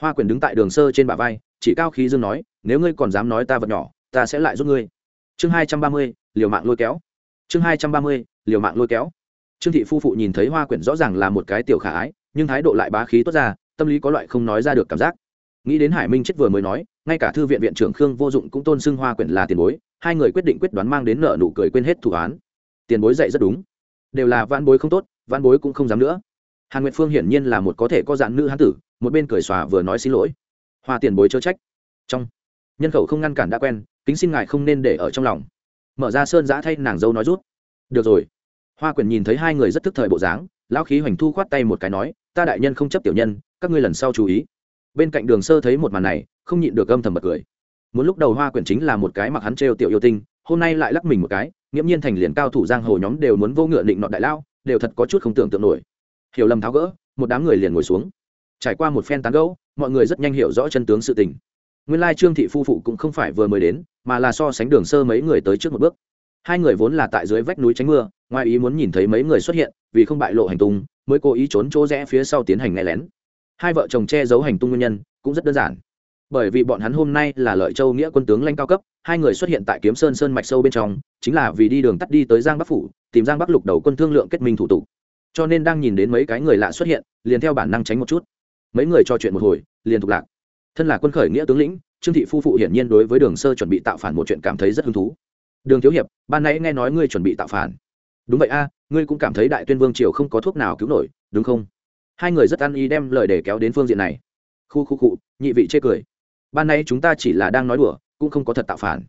Hoa quyển đứng tại đường sơ trên bả vai, chỉ cao khí dương nói, nếu ngươi còn dám nói ta vật nhỏ, ta sẽ lại giúp ngươi. Chương hai trăm ba mươi, liều mạng lôi kéo. Chương hai trăm ba mươi, liều mạng lôi kéo trương thị phu phụ nhìn thấy hoa quyển rõ ràng là một cái tiểu khả ái, nhưng thái độ lại bá khí tốt ra, tâm lý có loại không nói ra được cảm giác. Nghĩ đến hải minh chết vừa mới nói, ngay cả thư viện viện trưởng khương vô dụng cũng tôn xưng hoa quyển là tiền bối, hai người quyết định quyết đoán mang đến nợ nụ cười quên hết thủ án. Tiền bối dạy rất đúng. Đều là vãn bối không tốt, vãn bối cũng không dám nữa. Hàn nguyệt phương hiển nhiên là một có thể có dạng nữ hán tử, một bên cười xòa vừa nói xin lỗi. Hoa tiền bối chớ trách. Trong, nhân khẩu không ngăn cản đã quen, kính xin ngài không nên để ở trong lòng. Mở ra sơn giã thay nàng dâu nói rút. Được rồi hoa quyển nhìn thấy hai người rất thức thời bộ dáng, lão khí hoành thu khoát tay một cái nói, ta đại nhân không chấp tiểu nhân, các ngươi lần sau chú ý. Bên cạnh đường sơ thấy một màn này, không nhịn được âm thầm bật cười. Muốn lúc đầu hoa quyển chính là một cái mặc hắn trêu tiểu yêu tinh, hôm nay lại lắc mình một cái, nghiễm nhiên thành liền cao thủ giang hồ nhóm đều muốn vô ngựa định nọ đại lao, đều thật có chút không tưởng tượng nổi. Hiểu lầm tháo gỡ, một đám người liền ngồi xuống. Trải qua một phen tán gẫu, mọi người rất nhanh hiểu rõ chân tướng sự tình. Nguyên lai trương thị phu phụ cũng không phải vừa mới đến, mà là so sánh đường sơ mấy người tới trước một bước hai người vốn là tại dưới vách núi tránh mưa, ngoài ý muốn nhìn thấy mấy người xuất hiện, vì không bại lộ hành tung, mới cố ý trốn chỗ rẽ phía sau tiến hành nghe lén. Hai vợ chồng che giấu hành tung nguyên nhân cũng rất đơn giản. Bởi vì bọn hắn hôm nay là lợi châu nghĩa quân tướng lãnh cao cấp, hai người xuất hiện tại kiếm sơn sơn mạch sâu bên trong, chính là vì đi đường tắt đi tới giang bắc phủ, tìm giang bắc lục đầu quân thương lượng kết minh thủ tục. Cho nên đang nhìn đến mấy cái người lạ xuất hiện, liền theo bản năng tránh một chút. Mấy người trò chuyện một hồi, liền thuộc lạc. Thân là quân khởi nghĩa tướng lĩnh, trương thị phu phụ hiển nhiên đối với đường sơ chuẩn bị tạo phản một chuyện cảm thấy rất hứng thú đường thiếu hiệp, ban nãy nghe nói ngươi chuẩn bị tạo phản. Đúng vậy a, ngươi cũng cảm thấy đại tuyên vương triều không có thuốc nào cứu nổi, đúng không? Hai người rất ăn ý đem lời để kéo đến phương diện này. Khu khu cụ nhị vị chê cười. Ban nay chúng ta chỉ là đang nói đùa, cũng không có thật tạo phản.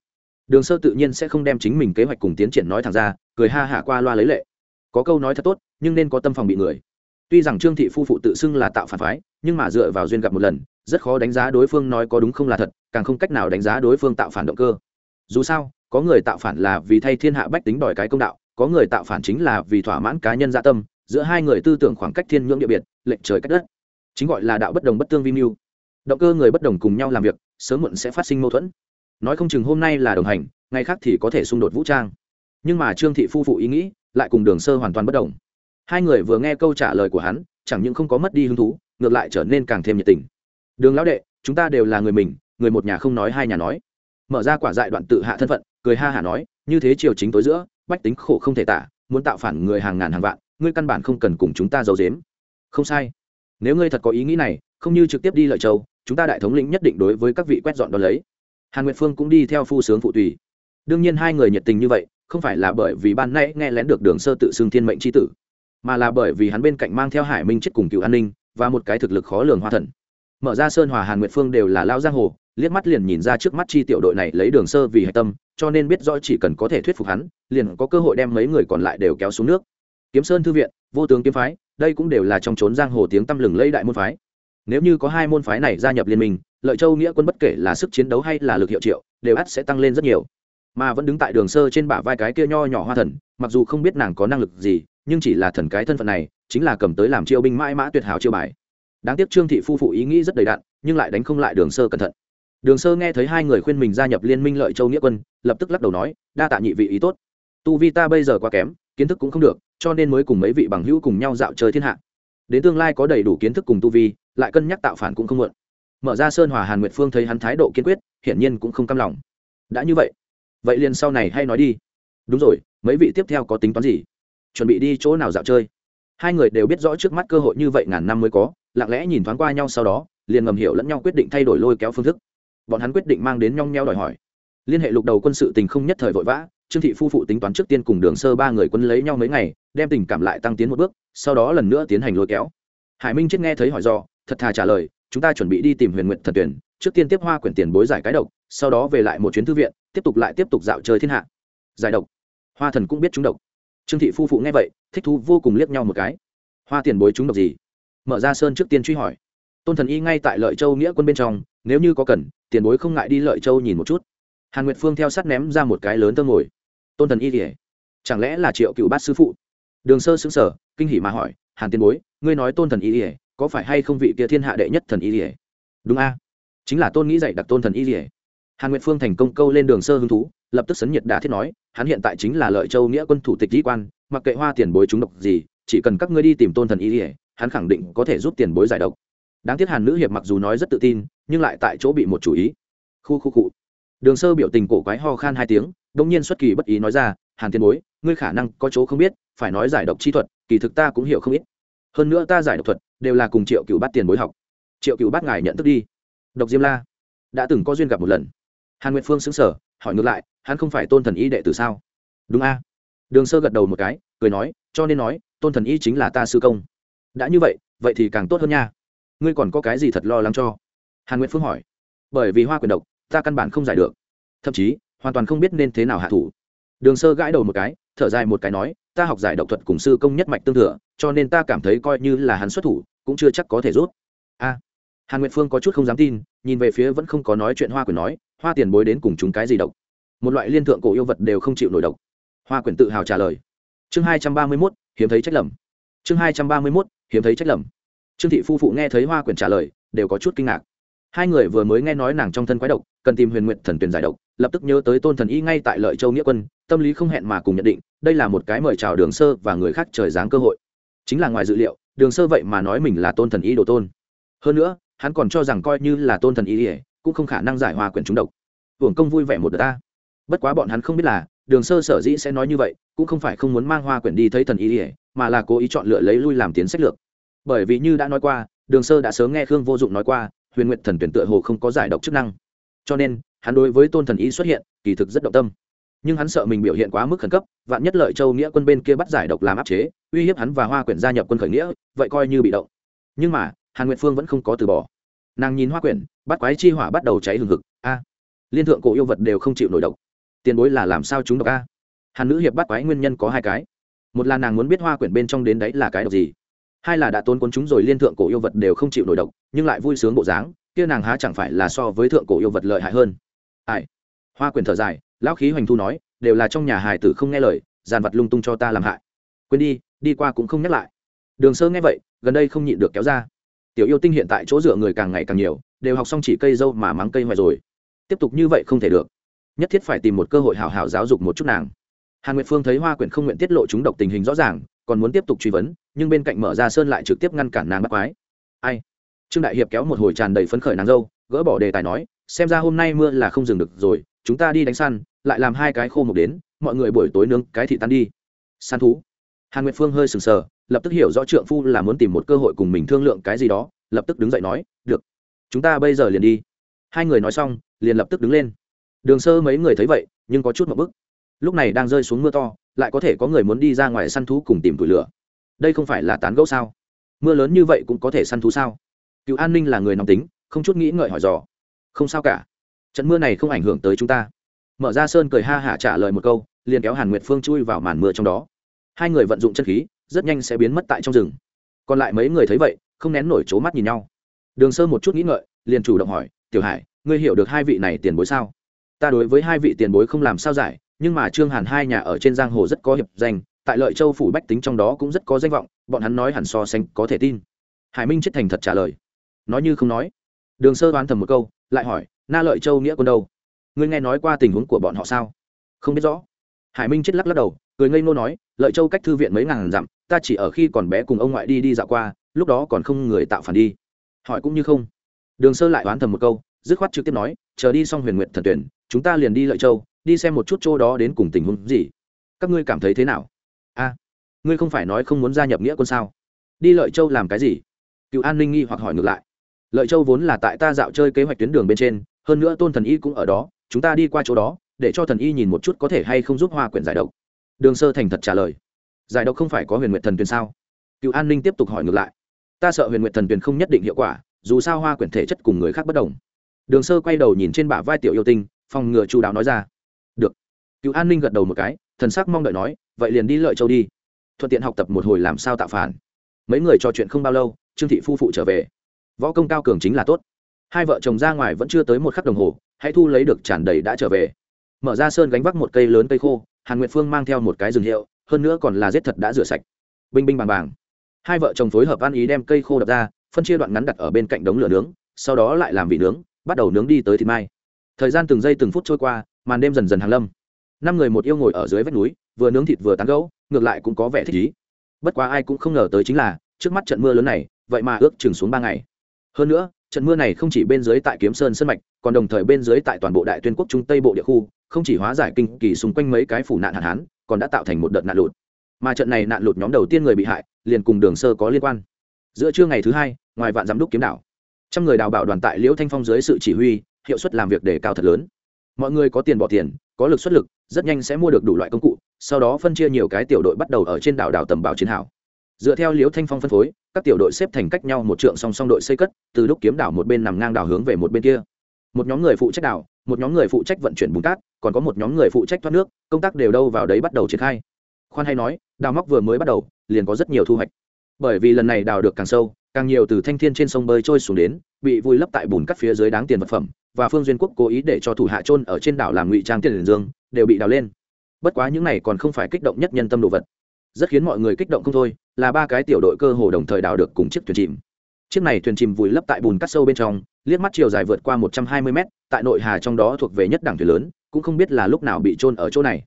Đường sơ tự nhiên sẽ không đem chính mình kế hoạch cùng tiến triển nói thẳng ra, cười ha hả qua loa lấy lệ. Có câu nói thật tốt, nhưng nên có tâm phòng bị người. Tuy rằng trương thị phu phụ tự xưng là tạo phản phái, nhưng mà dựa vào duyên gặp một lần, rất khó đánh giá đối phương nói có đúng không là thật, càng không cách nào đánh giá đối phương tạo phản động cơ. Dù sao có người tạo phản là vì thay thiên hạ bách tính đòi cái công đạo, có người tạo phản chính là vì thỏa mãn cá nhân dạ tâm, giữa hai người tư tưởng khoảng cách thiên nhưỡng địa biệt lệnh trời cách đất. Chính gọi là đạo bất đồng bất tương vi mưu. Động cơ người bất đồng cùng nhau làm việc, sớm muộn sẽ phát sinh mâu thuẫn. Nói không chừng hôm nay là đồng hành, ngày khác thì có thể xung đột vũ trang. Nhưng mà trương thị phu phụ ý nghĩ, lại cùng đường sơ hoàn toàn bất đồng. Hai người vừa nghe câu trả lời của hắn, chẳng những không có mất đi hứng thú, ngược lại trở nên càng thêm nhiệt tình. Đường lão đệ, chúng ta đều là người mình, người một nhà không nói hai nhà nói mở ra quả dại đoạn tự hạ thân phận, cười ha hả nói, như thế chiều chính tối giữa, bách tính khổ không thể tả, muốn tạo phản người hàng ngàn hàng vạn, ngươi căn bản không cần cùng chúng ta giấu dếm không sai. Nếu ngươi thật có ý nghĩ này, không như trực tiếp đi lợi châu, chúng ta đại thống lĩnh nhất định đối với các vị quét dọn đón lấy. Hàn nguyệt phương cũng đi theo phu sướng phụ tùy. Đương nhiên hai người nhiệt tình như vậy, không phải là bởi vì ban nãy nghe lén được đường sơ tự xưng thiên mệnh c h i tử, mà là bởi vì hắn bên cạnh mang theo hải minh chết cùng cựu an ninh, và một cái thực lực khó lường hoa thần mở ra sơn hòa hàn nguyệt phương đều là lao giang hồ, liếc mắt liền nhìn ra trước mắt chi tiểu đội này lấy đường sơ vì hạch tâm, cho nên biết rõ chỉ cần có thể thuyết phục hắn, liền có cơ hội đem mấy người còn lại đều kéo xuống nước. Kiếm sơn thư viện, vô tướng kiếm phái, đây cũng đều là trong trốn giang hồ tiếng tăm lừng lây đại môn phái. Nếu như có hai môn phái này gia nhập liên minh, lợi châu nghĩa quân bất kể là sức chiến đấu hay là lực hiệu triệu, đều ắt sẽ tăng lên rất nhiều. Mà vẫn đứng tại đường sơ trên bả vai cái kia nho nhỏ hoa thần, mặc dù không biết nàng có năng lực gì, nhưng chỉ là thần cái thân phận này, chính là cầm tới làm chiêu binh mãi mã tuyệt hảo chiêu bài đáng tiếc trương thị phu phụ ý nghĩ rất đầy đặn, nhưng lại đánh không lại đường sơ cẩn thận. Đường sơ nghe thấy hai người khuyên mình gia nhập liên minh lợi châu nghĩa quân, lập tức lắc đầu nói, đa tạ nhị vị ý tốt. Tu vi ta bây giờ quá kém, kiến thức cũng không được, cho nên mới cùng mấy vị bằng hữu cùng nhau dạo chơi thiên hạ. Đến tương lai có đầy đủ kiến thức cùng tu vi, lại cân nhắc tạo phản cũng không muộn. Mở ra sơn hòa hàn nguyệt phương thấy hắn thái độ kiên quyết, hiển nhiên cũng không cam lòng. Đã như vậy vậy liền sau này hay nói đi. Đúng rồi, mấy vị tiếp theo có tính toán gì? Chuẩn bị đi chỗ nào dạo chơi? Hai người đều biết rõ trước mắt cơ hội như vậy ngàn năm mới có lặng lẽ nhìn thoáng qua nhau sau đó, liền ngầm hiểu lẫn nhau quyết định thay đổi lôi kéo phương thức. Bọn hắn quyết định mang đến nhong nheo đòi hỏi. Liên hệ lục đầu quân sự tình không nhất thời vội vã, trương thị phu phụ tính toán trước tiên cùng đường sơ ba người quân lấy nhau mấy ngày, đem tình cảm lại tăng tiến một bước, sau đó lần nữa tiến hành lôi kéo. Hải minh chết nghe thấy hỏi do, thật thà trả lời, chúng ta chuẩn bị đi tìm huyền nguyện thần tuyển trước tiên tiếp hoa quyển tiền bối giải cái độc, sau đó về lại một chuyến thư viện, tiếp tục lại tiếp tục dạo chơi thiên hạ. Giải độc. Hoa thần cũng biết chúng độc. Trương thị phu phụ nghe vậy, thích thú vô cùng liếc nhau một cái. Hoa tiền bối chúng độc gì? Mở ra sơn trước tiên truy hỏi. Tôn thần y ngay tại lợi châu nghĩa quân bên trong, nếu như có cần, tiền bối không ngại đi lợi châu nhìn một chút. Hàn nguyệt phương theo sắt ném ra một cái lớn tơ ngồi. Tôn thần y kể chẳng lẽ là triệu cựu bát sư phụ? Đường sơ xứng sở kinh hỉ mà hỏi, hàn tiền bối, ngươi nói tôn thần y kể có phải hay không vị kia thiên hạ đệ nhất thần y kể đúng a, chính là tôn nghĩ dạy đặc tôn thần y kể hàn nguyệt phương thành công câu lên đường sơ hứng thú, lập tức sấn nhiệt đà thiết nói, hắn hiện tại chính là lợi châu nghĩa quân thủ tịch dĩ quan, mặc kệ hoa tiền bối chúng độc gì, chỉ cần các ngươi đi tìm tôn thần y kể hắn khẳng định có thể giúp tiền bối giải độc. Đáng tiếc hàn nữ hiệp mặc dù nói rất tự tin, nhưng lại tại chỗ bị một chủ ý. Khu khu cụ đường sơ biểu tình cổ quái ho khan hai tiếng đông nhiên xuất kỳ bất ý nói ra, hàn tiền bối, ngươi khả năng có chỗ không biết, phải nói giải độc chi thuật, kỳ thực ta cũng hiểu không ít. Hơn nữa ta giải độc thuật, đều là cùng triệu cựu bát tiền bối học. Triệu cựu bát ngài nhận thức đi. Độc diêm la đã từng có duyên gặp một lần. Hàn nguyệt phương xứng sở hỏi ngược lại, hắn không phải tôn thần y đệ tử sao? Đúng a. Đường sơ gật đầu một cái, cười nói, cho nên nói, tôn thần y chính là ta sư công đã như vậy vậy thì càng tốt hơn nha. Ngươi còn có cái gì thật lo lắng cho? Hàn nguyệt phương hỏi. Bởi vì hoa quyền độc, ta căn bản không giải được. Thậm chí, hoàn toàn không biết nên thế nào hạ thủ. Đường sơ gãi đầu một cái, thở dài một cái nói, ta học giải độc thuật cùng sư công nhất mạch tương thừa, cho nên ta cảm thấy coi như là hắn xuất thủ, cũng chưa chắc có thể rút. A. Hàn nguyệt phương có chút không dám tin, nhìn về phía vẫn không có nói chuyện hoa quyền nói, hoa tiền bối đến cùng chúng cái gì độc? Một loại liên thượng cổ yêu vật đều không chịu nổi độc. Hoa quyền tự hào trả lời. Chương hai trăm ba mươi mốt, hiếm thấy trách lầm. Chương hai trăm ba mươi mốt hiếm thấy trách lầm. Trương thị phu phụ nghe thấy hoa Quyển trả lời, đều có chút kinh ngạc. Hai người vừa mới nghe nói nàng trong thân quái độc, cần tìm huyền nguyện thần tuyển giải độc, lập tức nhớ tới tôn thần y ngay tại lợi châu nghĩa quân, tâm lý không hẹn mà cùng nhận định, đây là một cái mời chào đường sơ và người khác trời giáng cơ hội. Chính là ngoài dự liệu, đường sơ vậy mà nói mình là tôn thần y đồ tôn. Hơn nữa, hắn còn cho rằng coi như là tôn thần y ỉa cũng không khả năng giải hòa quyển trúng độc. Hưởng công vui vẻ một đợt ta. Bất quá bọn hắn không biết là đường sơ sở dĩ sẽ nói như vậy, cũng không phải không muốn mang hoa quyển đi thấy thần y ỉa mà là cố ý chọn lựa lấy lui làm tiến sách lược. Bởi vì như đã nói qua, đường sơ đã sớm nghe khương vô dụng nói qua, huyền nguyện thần tuyển tựa hồ không có giải độc chức năng. Cho nên, hắn đối với tôn thần y xuất hiện, kỳ thực rất động tâm. Nhưng hắn sợ mình biểu hiện quá mức khẩn cấp, vạn nhất lợi châu nghĩa quân bên kia bắt giải độc làm áp chế, uy hiếp hắn và hoa quyển gia nhập quân khởi nghĩa, vậy coi như bị động. Nhưng mà, hàn nguyệt phương vẫn không có từ bỏ. Nàng nhìn hoa quyển, bắt quái chi hỏa bắt đầu cháy hừng hực. A, liên thượng cổ yêu vật đều không chịu nổi độc tiền bối là làm sao chúng độc a? Hàn nữ hiệp bắt quái nguyên nhân có hai cái. Một là nàng muốn biết hoa quyển bên trong đến đấy là cái độc gì. Hai là đã tôn quân chúng rồi liên thượng cổ yêu vật đều không chịu nổi độc, nhưng lại vui sướng bộ dáng, kia nàng há chẳng phải là so với thượng cổ yêu vật lợi hại hơn. Ai? Hoa quyển thở dài, lão khí hoành thu nói, đều là trong nhà hài tử không nghe lời dàn vật lung tung cho ta làm hại. Quên đi đi qua cũng không nhắc lại. Đường sơ nghe vậy, gần đây không nhịn được kéo ra. Tiểu yêu tinh hiện tại chỗ dựa người càng ngày càng nhiều, đều học xong chỉ cây dâu mà mắng cây ngoài rồi. Tiếp tục như vậy không thể được nhất thiết phải tìm một cơ hội hảo hảo giáo dục một chút nàng. Hàn nguyệt phương thấy hoa quyển không nguyện tiết lộ chúng độc tình hình rõ ràng, còn muốn tiếp tục truy vấn, nhưng bên cạnh mở ra sơn lại trực tiếp ngăn cản nàng bắt quái. Ai? Trương đại hiệp kéo một hồi tràn đầy phấn khởi nàng dâu, gỡ bỏ đề tài nói, xem ra hôm nay mưa là không dừng được rồi, chúng ta đi đánh săn, lại làm hai cái khô mục đến, mọi người buổi tối nướng cái thị tan đi. Săn thú? Hàn nguyệt phương hơi sừng sờ, lập tức hiểu rõ trượng phu là muốn tìm một cơ hội cùng mình thương lượng cái gì đó, lập tức đứng dậy nói, được, chúng ta bây giờ liền đi. Hai người nói xong, liền lập tức đứng lên đường sơ mấy người thấy vậy, nhưng có chút một bức. Lúc này đang rơi xuống mưa to, lại có thể có người muốn đi ra ngoài săn thú cùng tìm tủi lửa. Đây không phải là tán gẫu sao? Mưa lớn như vậy cũng có thể săn thú sao? Cựu an ninh là người nóng tính, không chút nghĩ ngợi hỏi dò. Không sao cả. Trận mưa này không ảnh hưởng tới chúng ta. Mở ra sơn cười ha hả trả lời một câu, liền kéo hàn nguyệt phương chui vào màn mưa trong đó. Hai người vận dụng chân khí, rất nhanh sẽ biến mất tại trong rừng. Còn lại mấy người thấy vậy, không nén nổi c mắt nhìn nhau. Đường sơ một chút nghĩ ngợi, liền chủ động hỏi, tiểu hải, ngươi hiểu được hai vị này tiền bối sao? Ta đối với hai vị tiền bối không làm sao giải, nhưng mà trương hàn hai nhà ở trên giang hồ rất có hiệp danh, tại lợi châu phủ bách tính trong đó cũng rất có danh vọng, bọn hắn nói hẳn so sánh có thể tin. Hải minh chết thành thật trả lời. Nói như không nói. Đường sơ đoán thầm một câu, lại hỏi, na lợi châu nghĩa quân đâu? Ngươi nghe nói qua tình huống của bọn họ sao? Không biết rõ. Hải minh chết lắc lắc đầu, cười ngây ngô nói, lợi châu cách thư viện mấy ngàn dặm, ta chỉ ở khi còn bé cùng ông ngoại đi đi dạo qua, lúc đó còn không người tạo phản đi. Hỏi cũng như không. Đường sơ lại đoán thầm một câu dứt khoát trực tiếp nói, chờ đi xong huyền nguyện thần tuyển, chúng ta liền đi lợi châu, đi xem một chút chỗ đó đến cùng tình huống gì. Các ngươi cảm thấy thế nào? A, ngươi không phải nói không muốn gia nhập nghĩa quân sao? Đi lợi châu làm cái gì? Cựu an ninh nghi hoặc hỏi ngược lại. Lợi châu vốn là tại ta dạo chơi kế hoạch tuyến đường bên trên, hơn nữa tôn thần y cũng ở đó, chúng ta đi qua chỗ đó, để cho thần y nhìn một chút có thể hay không giúp hoa quyển giải độc. Đường sơ thành thật trả lời. Giải độc không phải có huyền nguyện thần tuyển sao? Cựu an ninh tiếp tục hỏi ngược lại. Ta sợ huyền nguyện thần tuyển không nhất định hiệu quả, dù sao hoa quyển thể chất cùng người khác bất đồng đường sơ quay đầu nhìn trên bả vai tiểu yêu tinh, phòng ngừa chú đáo nói ra. Được. Cựu an ninh gật đầu một cái, thần sắc mong đợi nói, vậy liền đi lợi châu đi. Thuận tiện học tập một hồi làm sao tạo phản. Mấy người trò chuyện không bao lâu, trương thị phu phụ trở về. Võ công cao cường chính là tốt. Hai vợ chồng ra ngoài vẫn chưa tới một khắc đồng hồ, hãy thu lấy được tràn đầy đã trở về. Mở ra sơn gánh vác một cây lớn cây khô, hàn nguyệt phương mang theo một cái rừng hiệu, hơn nữa còn là rết thật đã rửa sạch. Binh binh bàng bàng. Hai vợ chồng phối hợp ăn ý đem cây khô đập ra, phân chia đoạn ngắn đặt ở bên cạnh đống lửa nướng, sau đó lại làm vị nướng bắt đầu nướng đi tới thịt mai. Thời gian từng giây từng phút trôi qua, màn đêm dần dần hàng lâm. Năm người một yêu ngồi ở dưới vách núi, vừa nướng thịt vừa tán gẫu, ngược lại cũng có vẻ thích ý. Bất quá ai cũng không ngờ tới chính là, trước mắt trận mưa lớn này, vậy mà ước chừng xuống ba ngày. Hơn nữa, trận mưa này không chỉ bên dưới tại kiếm sơn sân mạch, còn đồng thời bên dưới tại toàn bộ đại tuyên quốc trung tây bộ địa khu, không chỉ hóa giải kinh kỳ xung quanh mấy cái phủ nạn hạn hán, còn đã tạo thành một đợt nạn lụt. Mà trận này nạn lụt nhóm đầu tiên người bị hại, liền cùng đường sơ có liên quan. Giữa trưa ngày thứ hai, ngoài vạn giám đốc kiếm đảo trăm người đào bảo đoàn tại liễu thanh phong dưới sự chỉ huy, hiệu suất làm việc để cao thật lớn. Mọi người có tiền bỏ tiền, có lực xuất lực, rất nhanh sẽ mua được đủ loại công cụ, sau đó phân chia nhiều cái tiểu đội bắt đầu ở trên đảo đảo tầm bảo chiến hảo dựa theo liễu thanh phong phân phối, các tiểu đội xếp thành cách nhau một trượng song song đội xây cất, từ lúc kiếm đảo một bên nằm ngang đảo hướng về một bên kia. Một nhóm người phụ trách đảo, một nhóm người phụ trách vận chuyển bùn cát, còn có một nhóm người phụ trách thoát nước, công tác đều đâu vào đấy bắt đầu triển khai. Khoan hay nói đào móc vừa mới bắt đầu, liền có rất nhiều thu hoạch. Bởi vì lần này đào được càng sâu càng nhiều từ thanh thiên trên sông bơi trôi xuống đến, bị vùi lấp tại bùn cắt phía dưới đáng tiền vật phẩm, và phương duyên quốc cố ý để cho thủ hạ trôn ở trên đảo làm ngụy trang tiền liền dương đều bị đào lên. Bất quá những này còn không phải kích động nhất nhân tâm đồ vật. Rất khiến mọi người kích động không thôi, là ba cái tiểu đội cơ hồ đồng thời đào được cùng chiếc thuyền chìm. Chiếc này thuyền chìm vùi lấp tại bùn cắt sâu bên trong, liếc mắt chiều dài vượt qua một trăm hai mươi mét, tại nội hà trong đó thuộc về nhất đảng thuyền lớn, cũng không biết là lúc nào bị trôn ở chỗ này.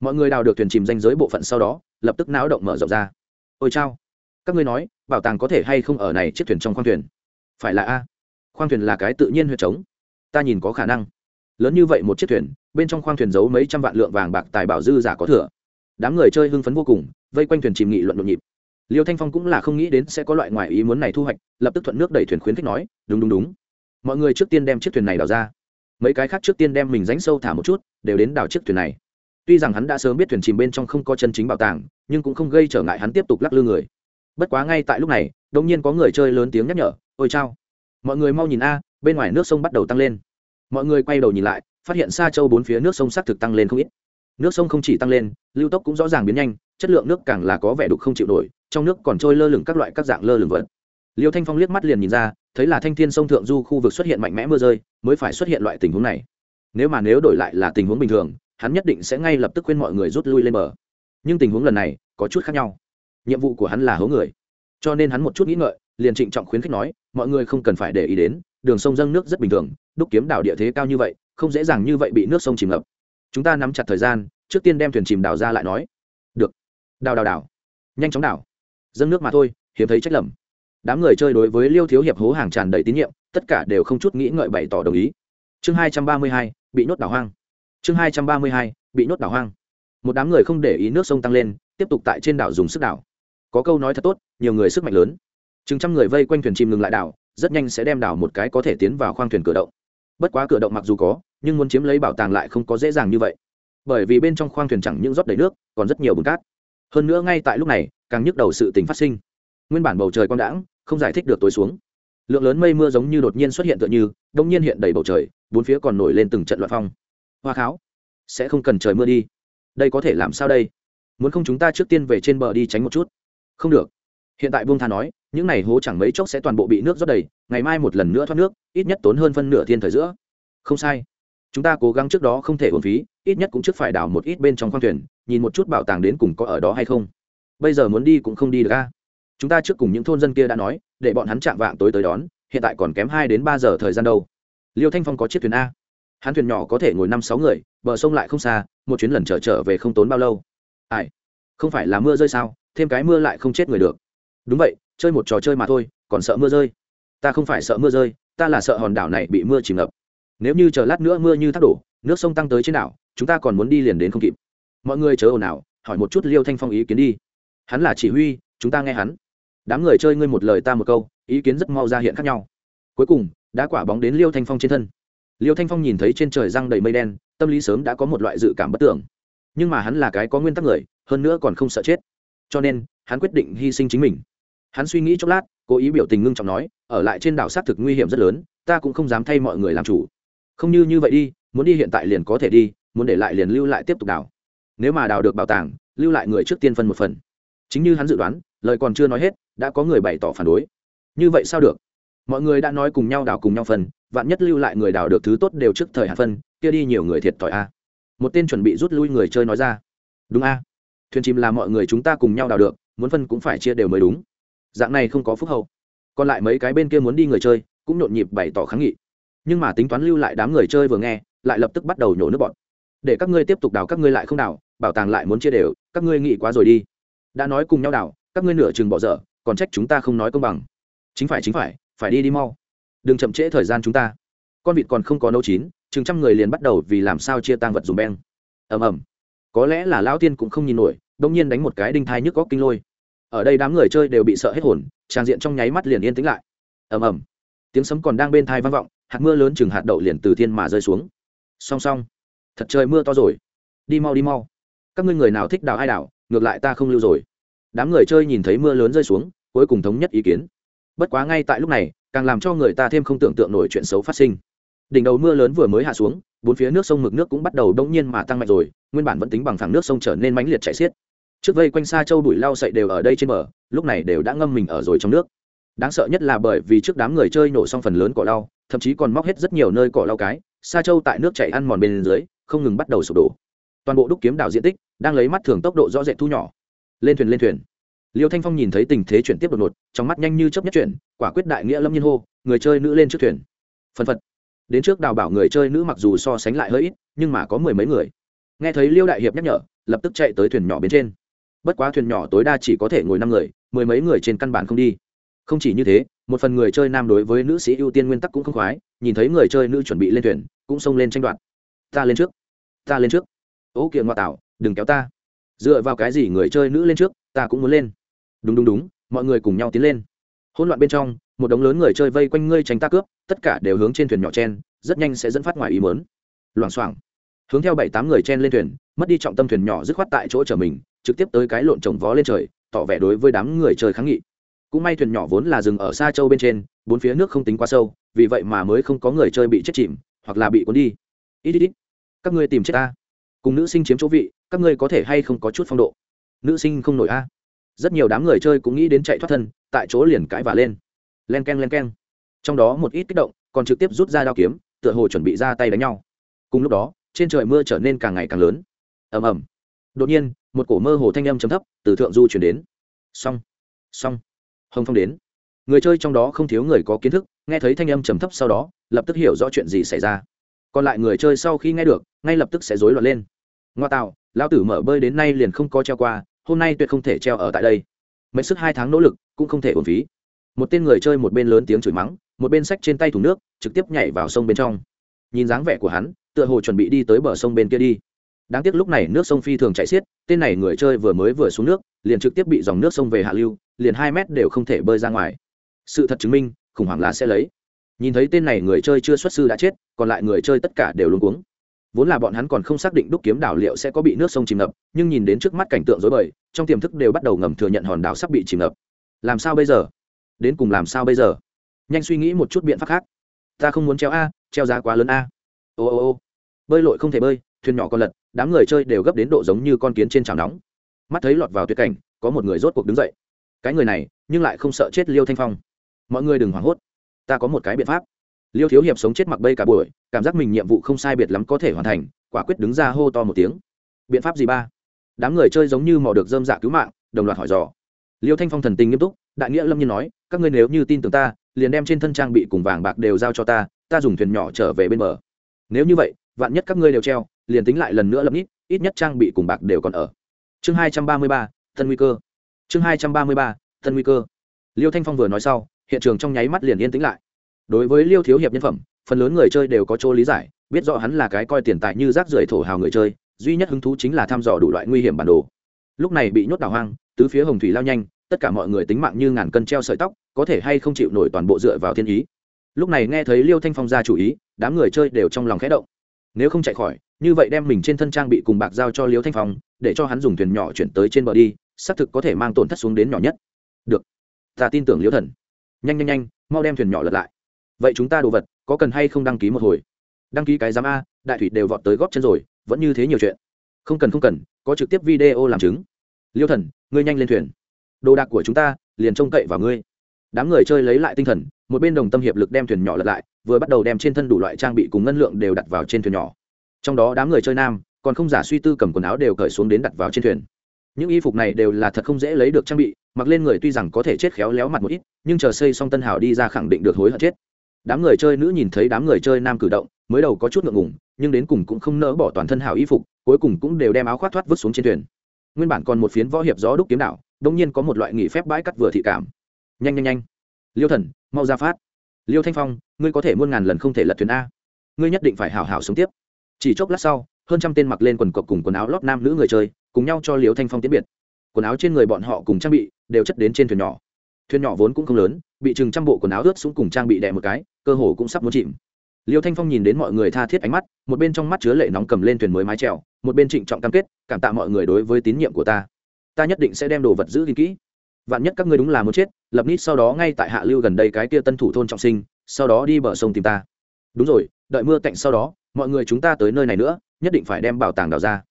Mọi người đào được thuyền chìm danh giới bộ phận sau đó, lập tức náo động mở rộng ra. Ôi chao! Các ngươi nói, bảo tàng có thể hay không ở này chiếc thuyền trong khoang thuyền? Phải là a. Khoang thuyền là cái tự nhiên huyệt trống. Ta nhìn có khả năng. Lớn như vậy một chiếc thuyền, bên trong khoang thuyền giấu mấy trăm vạn lượng vàng bạc tài bảo dư giả có thừa. Đám người chơi hưng phấn vô cùng, vây quanh thuyền chìm nghị luận nhộn nhịp. Liêu thanh phong cũng là không nghĩ đến sẽ có loại ngoài ý muốn này thu hoạch, lập tức thuận nước đẩy thuyền khuyến khích nói, đúng đúng đúng. Mọi người trước tiên đem chiếc thuyền này đào ra. Mấy cái khác trước tiên đem mình ránh sâu thả một chút, đều đến đào chiếc thuyền này. Tuy rằng hắn đã sớm biết thuyền chìm bên trong không có chân chính bảo tàng, nhưng cũng không gây trở ngại hắn tiếp tục lắc lư người bất quá ngay tại lúc này đông nhiên có người chơi lớn tiếng nhắc nhở, ôi chao, mọi người mau nhìn a, bên ngoài nước sông bắt đầu tăng lên. Mọi người quay đầu nhìn lại, phát hiện xa châu bốn phía nước sông xác thực tăng lên không ít. Nước sông không chỉ tăng lên, lưu tốc cũng rõ ràng biến nhanh, chất lượng nước càng là có vẻ đục không chịu nổi, trong nước còn trôi lơ lửng các loại các dạng lơ lửng vật. Liêu thanh phong liếc mắt liền nhìn ra, thấy là thanh thiên sông thượng du khu vực xuất hiện mạnh mẽ mưa rơi, mới phải xuất hiện loại tình huống này. Nếu mà nếu đổi lại là tình huống bình thường, hắn nhất định sẽ ngay lập tức khuyên mọi người rút lui lên bờ. Nhưng tình huống lần này có chút khác nhau nhiệm vụ của hắn là hố người. Cho nên hắn một chút nghĩ ngợi, liền trịnh trọng khuyến khích nói, mọi người không cần phải để ý đến, đường sông dâng nước rất bình thường, đúc kiếm đảo địa thế cao như vậy, không dễ dàng như vậy bị nước sông chìm ngập. Chúng ta nắm chặt thời gian, trước tiên đem thuyền chìm đảo ra lại nói. Được. Đào đào đào. Nhanh chóng đảo. Dâng nước mà thôi, hiếm thấy trách lầm. Đám người chơi đối với liêu thiếu hiệp hố hàng tràn đầy tín nhiệm, tất cả đều không chút nghĩ ngợi bày tỏ đồng ý. Chương hai trăm ba mươi hai, bị nhốt đảo hoang. Chương hai trăm ba mươi hai, bị nhốt đảo hoang. Một đám người không để ý nước sông tăng lên, tiếp tục tại trên đảo dùng sức đảo có câu nói thật tốt, nhiều người sức mạnh lớn. Chừng trăm người vây quanh thuyền chìm ngừng lại đảo, rất nhanh sẽ đem đảo một cái có thể tiến vào khoang thuyền cửa động. Bất quá cửa động mặc dù có, nhưng muốn chiếm lấy bảo tàng lại không có dễ dàng như vậy. Bởi vì bên trong khoang thuyền chẳng những rót đầy nước, còn rất nhiều bùn cát. Hơn nữa ngay tại lúc này, càng nhức đầu sự tình phát sinh. Nguyên bản bầu trời quang đãng, không giải thích được tối xuống. Lượng lớn mây mưa giống như đột nhiên xuất hiện tựa như, đông nhiên hiện đầy bầu trời, bốn phía còn nổi lên từng trận loạn phong. Hoa kháo, sẽ không cần trời mưa đi. Đây có thể làm sao đây? Muốn không chúng ta trước tiên về trên bờ đi tránh một chút? Không được. Hiện tại buông tha nói, những này hố chẳng mấy chốc sẽ toàn bộ bị nước rót đầy, ngày mai một lần nữa thoát nước, ít nhất tốn hơn phân nửa thiên thời giữa. Không sai. Chúng ta cố gắng trước đó không thể uổng phí, ít nhất cũng trước phải đào một ít bên trong khoang thuyền, nhìn một chút bảo tàng đến cùng có ở đó hay không. Bây giờ muốn đi cũng không đi được a. Chúng ta trước cùng những thôn dân kia đã nói, để bọn hắn chạm vạng tối tới đón, hiện tại còn kém hai đến ba giờ thời gian đâu. Liêu thanh phong có chiếc thuyền a. Hắn thuyền nhỏ có thể ngồi năm sáu người, bờ sông lại không xa, một chuyến lần trở trở về không tốn bao lâu. Ai? Không phải là mưa rơi sao? Thêm cái mưa lại không chết người được. Đúng vậy, chơi một trò chơi mà thôi, còn sợ mưa rơi. Ta không phải sợ mưa rơi, ta là sợ hòn đảo này bị mưa chìm ngập. Nếu như chờ lát nữa mưa như thác đổ, nước sông tăng tới trên đảo, chúng ta còn muốn đi liền đến không kịp. Mọi người chớ ồn ào, hỏi một chút liêu thanh phong ý kiến đi. Hắn là chỉ huy, chúng ta nghe hắn. Đám người chơi ngươi một lời ta một câu, ý kiến rất mau ra hiện khác nhau. Cuối cùng, đã quả bóng đến liêu thanh phong trên thân. Liêu thanh phong nhìn thấy trên trời răng đầy mây đen, tâm lý sớm đã có một loại dự cảm bất tưởng. Nhưng mà hắn là cái có nguyên tắc người, hơn nữa còn không sợ chết cho nên, hắn quyết định hy sinh chính mình. Hắn suy nghĩ chốc lát, cố ý biểu tình ngưng trọng nói, ở lại trên đảo xác thực nguy hiểm rất lớn, ta cũng không dám thay mọi người làm chủ. Không như như vậy đi, muốn đi hiện tại liền có thể đi, muốn để lại liền lưu lại tiếp tục đào nếu mà đào được bảo tàng, lưu lại người trước tiên phân một phần. Chính như hắn dự đoán, lời còn chưa nói hết, đã có người bày tỏ phản đối. Như vậy sao được? Mọi người đã nói cùng nhau đào cùng nhau phân, vạn nhất lưu lại người đào được thứ tốt đều trước thời hạn phân, kia đi nhiều người thiệt thòi a. Một tên chuẩn bị rút lui người chơi nói ra. Đúng a thuyền chìm là mọi người chúng ta cùng nhau đào được, muốn phân cũng phải chia đều mới đúng. Dạng này không có phúc hậu. Còn lại mấy cái bên kia muốn đi người chơi, cũng nhộn nhịp bày tỏ kháng nghị. Nhưng mà tính toán lưu lại đám người chơi vừa nghe, lại lập tức bắt đầu nhổ nước bọt. Để các ngươi tiếp tục đào, các ngươi lại không đào, bảo tàng lại muốn chia đều, các ngươi nghĩ quá rồi đi. Đã nói cùng nhau đào, các ngươi nửa chừng bỏ dở, còn trách chúng ta không nói công bằng. Chính phải chính phải phải đi đi mau. Đừng chậm trễ thời gian chúng ta. Con vịt còn không có nấu chín, chừng trăm người liền bắt đầu vì làm sao chia tang vật dùng beng. Ầm ầm có lẽ là lão tiên cũng không nhìn nổi đông nhiên đánh một cái đinh thai nhức góc kinh lôi. Ở đây đám người chơi đều bị sợ hết hồn trang diện trong nháy mắt liền yên tĩnh lại. Ầm ầm. Tiếng sấm còn đang bên thai vang vọng, hạt mưa lớn chừng hạt đậu liền từ thiên mà rơi xuống. Song song. Thật trời mưa to rồi. Đi mau đi mau. Các ngươi người nào thích đào ai đào, ngược lại ta không lưu rồi. Đám người chơi nhìn thấy mưa lớn rơi xuống, cuối cùng thống nhất ý kiến. Bất quá ngay tại lúc này, càng làm cho người ta thêm không tưởng tượng nổi chuyện xấu phát sinh đỉnh đầu mưa lớn vừa mới hạ xuống, bốn phía nước sông mực nước cũng bắt đầu đông nhiên mà tăng mạnh rồi, nguyên bản vẫn tính bằng thẳng nước sông trở nên mãnh liệt chảy xiết. Trước vây quanh xa châu bụi lau sậy đều ở đây trên bờ, lúc này đều đã ngâm mình ở rồi trong nước. Đáng sợ nhất là bởi vì trước đám người chơi nổ xong phần lớn cỏ lau, thậm chí còn móc hết rất nhiều nơi cỏ lau cái, xa châu tại nước chảy ăn mòn bên dưới, không ngừng bắt đầu sụp đổ. Toàn bộ đúc kiếm đảo diện tích đang lấy mắt thường tốc độ rõ rệt thu nhỏ. Lên thuyền lên thuyền. Liêu thanh phong nhìn thấy tình thế chuyển tiếp đột ngột, trong mắt nhanh như chấp nhất chuyển, quả quyết đại nghĩa lâm nhiên hô, người chơi nữ lên trước thuyền. Phần phật đến trước đào bảo người chơi nữ mặc dù so sánh lại hơi ít, nhưng mà có mười mấy người. Nghe thấy liêu đại hiệp nhắc nhở, lập tức chạy tới thuyền nhỏ bên trên. Bất quá thuyền nhỏ tối đa chỉ có thể ngồi năm người, mười mấy người trên căn bản không đi. Không chỉ như thế, một phần người chơi nam đối với nữ sĩ ưu tiên nguyên tắc cũng không khoái, nhìn thấy người chơi nữ chuẩn bị lên thuyền, cũng xông lên tranh đoạt. Ta lên trước, ta lên trước. Ố kiện ngoại tảo đừng kéo ta. Dựa vào cái gì người chơi nữ lên trước, ta cũng muốn lên. Đúng đúng đúng, mọi người cùng nhau tiến lên. Hỗn loạn bên trong một đống lớn người chơi vây quanh ngươi tránh ta cướp, tất cả đều hướng trên thuyền nhỏ chen, rất nhanh sẽ dẫn phát ngoài ý mớn loảng xoảng. Hướng theo bảy tám người chen lên thuyền, mất đi trọng tâm thuyền nhỏ dứt khoát tại chỗ chở mình, trực tiếp tới cái lộn trồng vó lên trời, tỏ vẻ đối với đám người chơi kháng nghị. Cũng may thuyền nhỏ vốn là dừng ở xa châu bên trên, bốn phía nước không tính quá sâu, vì vậy mà mới không có người chơi bị chết chìm, hoặc là bị cuốn đi. Ít ít ít. Các ngươi tìm chết ta. Cùng nữ sinh chiếm chỗ vị, các ngươi có thể hay không có chút phong độ? Nữ sinh không nổi a. Rất nhiều đám người chơi cũng nghĩ đến chạy thoát thân, tại chỗ liền cãi vả lên len k e n len k e n trong đó một ít kích động, còn trực tiếp rút ra đao kiếm, tựa hồ chuẩn bị ra tay đánh nhau. Cùng lúc đó, trên trời mưa trở nên càng ngày càng lớn. Ầm ầm. Đột nhiên, một cổ mơ hồ thanh âm chấm thấp từ thượng du chuyển đến. Xong. Xong. Hồng phong đến. Người chơi trong đó không thiếu người có kiến thức, nghe thấy thanh âm trầm thấp sau đó, lập tức hiểu rõ chuyện gì xảy ra. Còn lại người chơi sau khi nghe được, ngay lập tức sẽ rối loạn lên. Ngoa tạo, lão tử mở bơi đến nay liền không có treo qua, hôm nay tuyệt không thể treo ở tại đây. Mấy sức hai tháng nỗ lực, cũng không thể uổng phí một tên người chơi một bên lớn tiếng chửi mắng, một bên sách trên tay thùng nước, trực tiếp nhảy vào sông bên trong. Nhìn dáng vẻ của hắn, tựa hồ chuẩn bị đi tới bờ sông bên kia đi. Đáng tiếc lúc này nước sông phi thường chạy xiết, tên này người chơi vừa mới vừa xuống nước, liền trực tiếp bị dòng nước sông về hạ lưu, liền hai mét đều không thể bơi ra ngoài. Sự thật chứng minh, khủng hoảng là sẽ lấy. Nhìn thấy tên này người chơi chưa xuất sư đã chết, còn lại người chơi tất cả đều luôn cuống. Vốn là bọn hắn còn không xác định đúc kiếm đảo liệu sẽ có bị nước sông chìm ngập, nhưng nhìn đến trước mắt cảnh tượng dối bời, trong tiềm thức đều bắt đầu ngầm thừa nhận hòn đảo sắp bị chìm ngập. Làm sao bây giờ? Đến cùng làm sao bây giờ? Nhanh suy nghĩ một chút biện pháp khác. Ta không muốn treo a, treo giá quá lớn a. Ô ô ô. Bơi lội không thể bơi, thuyền nhỏ còn lật, đám người chơi đều gấp đến độ giống như con kiến trên chảo nóng. Mắt thấy lọt vào tuyệt cảnh, có một người rốt cuộc đứng dậy. Cái người này, nhưng lại không sợ chết liêu thanh phong. Mọi người đừng hoảng hốt. Ta có một cái biện pháp. Liêu thiếu hiệp sống chết mặc bây cả buổi, cảm giác mình nhiệm vụ không sai biệt lắm có thể hoàn thành, quả quyết đứng ra hô to một tiếng. Biện pháp gì ba? Đám người chơi giống như mò được dơm dạ cứu mạng, đồng loạt hỏi dò liêu thanh phong thần tình nghiêm túc, đại nghĩa lâm nhiên nói, các ngươi nếu như tin tưởng ta, liền đem trên thân trang bị cùng vàng bạc đều giao cho ta ta dùng thuyền nhỏ trở về bên bờ. Nếu như vậy, vạn nhất các ngươi đều treo, liền tính lại lần nữa lập nít, ít nhất trang bị cùng bạc đều còn ở. Chương hai trăm ba mươi ba, thân nguy cơ. Chương hai trăm ba mươi ba, thân nguy cơ. Liêu thanh phong vừa nói sau, hiện trường trong nháy mắt liền yên tĩnh lại. Đối với liêu thiếu hiệp nhân phẩm, phần lớn người chơi đều có chỗ lý giải, biết rõ hắn là cái coi tiền tài như rác rưởi thổ hào người chơi, duy nhất hứng thú chính là thăm dò đủ loại nguy hiểm bản đồ lúc này bị nhốt đảo hoang, tứ phía hồng thủy lao nhanh, tất cả mọi người tính mạng như ngàn cân treo sợi tóc, có thể hay không chịu nổi toàn bộ dựa vào thiên ý. Lúc này nghe thấy liêu thanh phong ra chủ ý, đám người chơi đều trong lòng khẽ động. Nếu không chạy khỏi, như vậy đem mình trên thân trang bị cùng bạc giao cho liêu thanh phong, để cho hắn dùng thuyền nhỏ chuyển tới trên bờ đi, xác thực có thể mang tổn thất xuống đến nhỏ nhất. Được. Ta tin tưởng liêu thần. Nhanh nhanh nhanh, mau đem thuyền nhỏ lật lại. Vậy chúng ta đồ vật, có cần hay không đăng ký một hồi? Đăng ký cái giám a, đại thủy đều vọt tới góp chân rồi, vẫn như thế nhiều chuyện không cần không cần, có trực tiếp video làm chứng. Liêu thần, ngươi nhanh lên thuyền. Đồ đạc của chúng ta, liền trông cậy vào ngươi. Đám người chơi lấy lại tinh thần, một bên đồng tâm hiệp lực đem thuyền nhỏ lật lại, vừa bắt đầu đem trên thân đủ loại trang bị cùng ngân lượng đều đặt vào trên thuyền nhỏ. Trong đó đám người chơi nam, còn không giả suy tư cầm quần áo đều cởi xuống đến đặt vào trên thuyền. Những y phục này đều là thật không dễ lấy được trang bị, mặc lên người tuy rằng có thể chết khéo léo mặt một ít, nhưng chờ xây xong tân hào đi ra khẳng định được hối hận chết. Đám người chơi nữ nhìn thấy đám người chơi nam cử động mới đầu có chút ngượng ngùng, nhưng đến cùng cũng không nỡ bỏ toàn thân hào y phục, cuối cùng cũng đều đem áo khoác thoát vứt xuống trên thuyền. Nguyên bản còn một phiến võ hiệp gió đúc kiếm đạo đông nhiên có một loại nghỉ phép bãi cắt vừa thị cảm. Nhanh nhanh nhanh. Liêu thần, mau ra phát. Liêu thanh phong, ngươi có thể muôn ngàn lần không thể lật thuyền a. Ngươi nhất định phải hào hào sống tiếp. Chỉ chốc lát sau, hơn trăm tên mặc lên quần cộc cùng quần áo lót nam nữ người chơi, cùng nhau cho liêu thanh phong tiến biệt. Quần áo trên người bọn họ cùng trang bị đều chất đến trên thuyền nhỏ. Thuyền nhỏ vốn cũng không lớn, bị chừng trăm bộ quần áo ướt xuống cùng trang bị đè một cái, cơ hồ cũng sắp muốn chìm liêu thanh phong nhìn đến mọi người tha thiết ánh mắt, một bên trong mắt chứa lệ nóng cầm lên thuyền mới mái trèo một bên trịnh trọng cam kết, cảm tạ mọi người đối với tín nhiệm của ta. Ta nhất định sẽ đem đồ vật giữ gìn kỹ. Vạn nhất các ngươi đúng là muốn chết, lập nít sau đó ngay tại hạ lưu gần đây cái kia tân thủ thôn trọng sinh, sau đó đi bờ sông tìm ta. Đúng rồi, đợi mưa cạnh sau đó, mọi người chúng ta tới nơi này nữa, nhất định phải đem bảo tàng đào ra.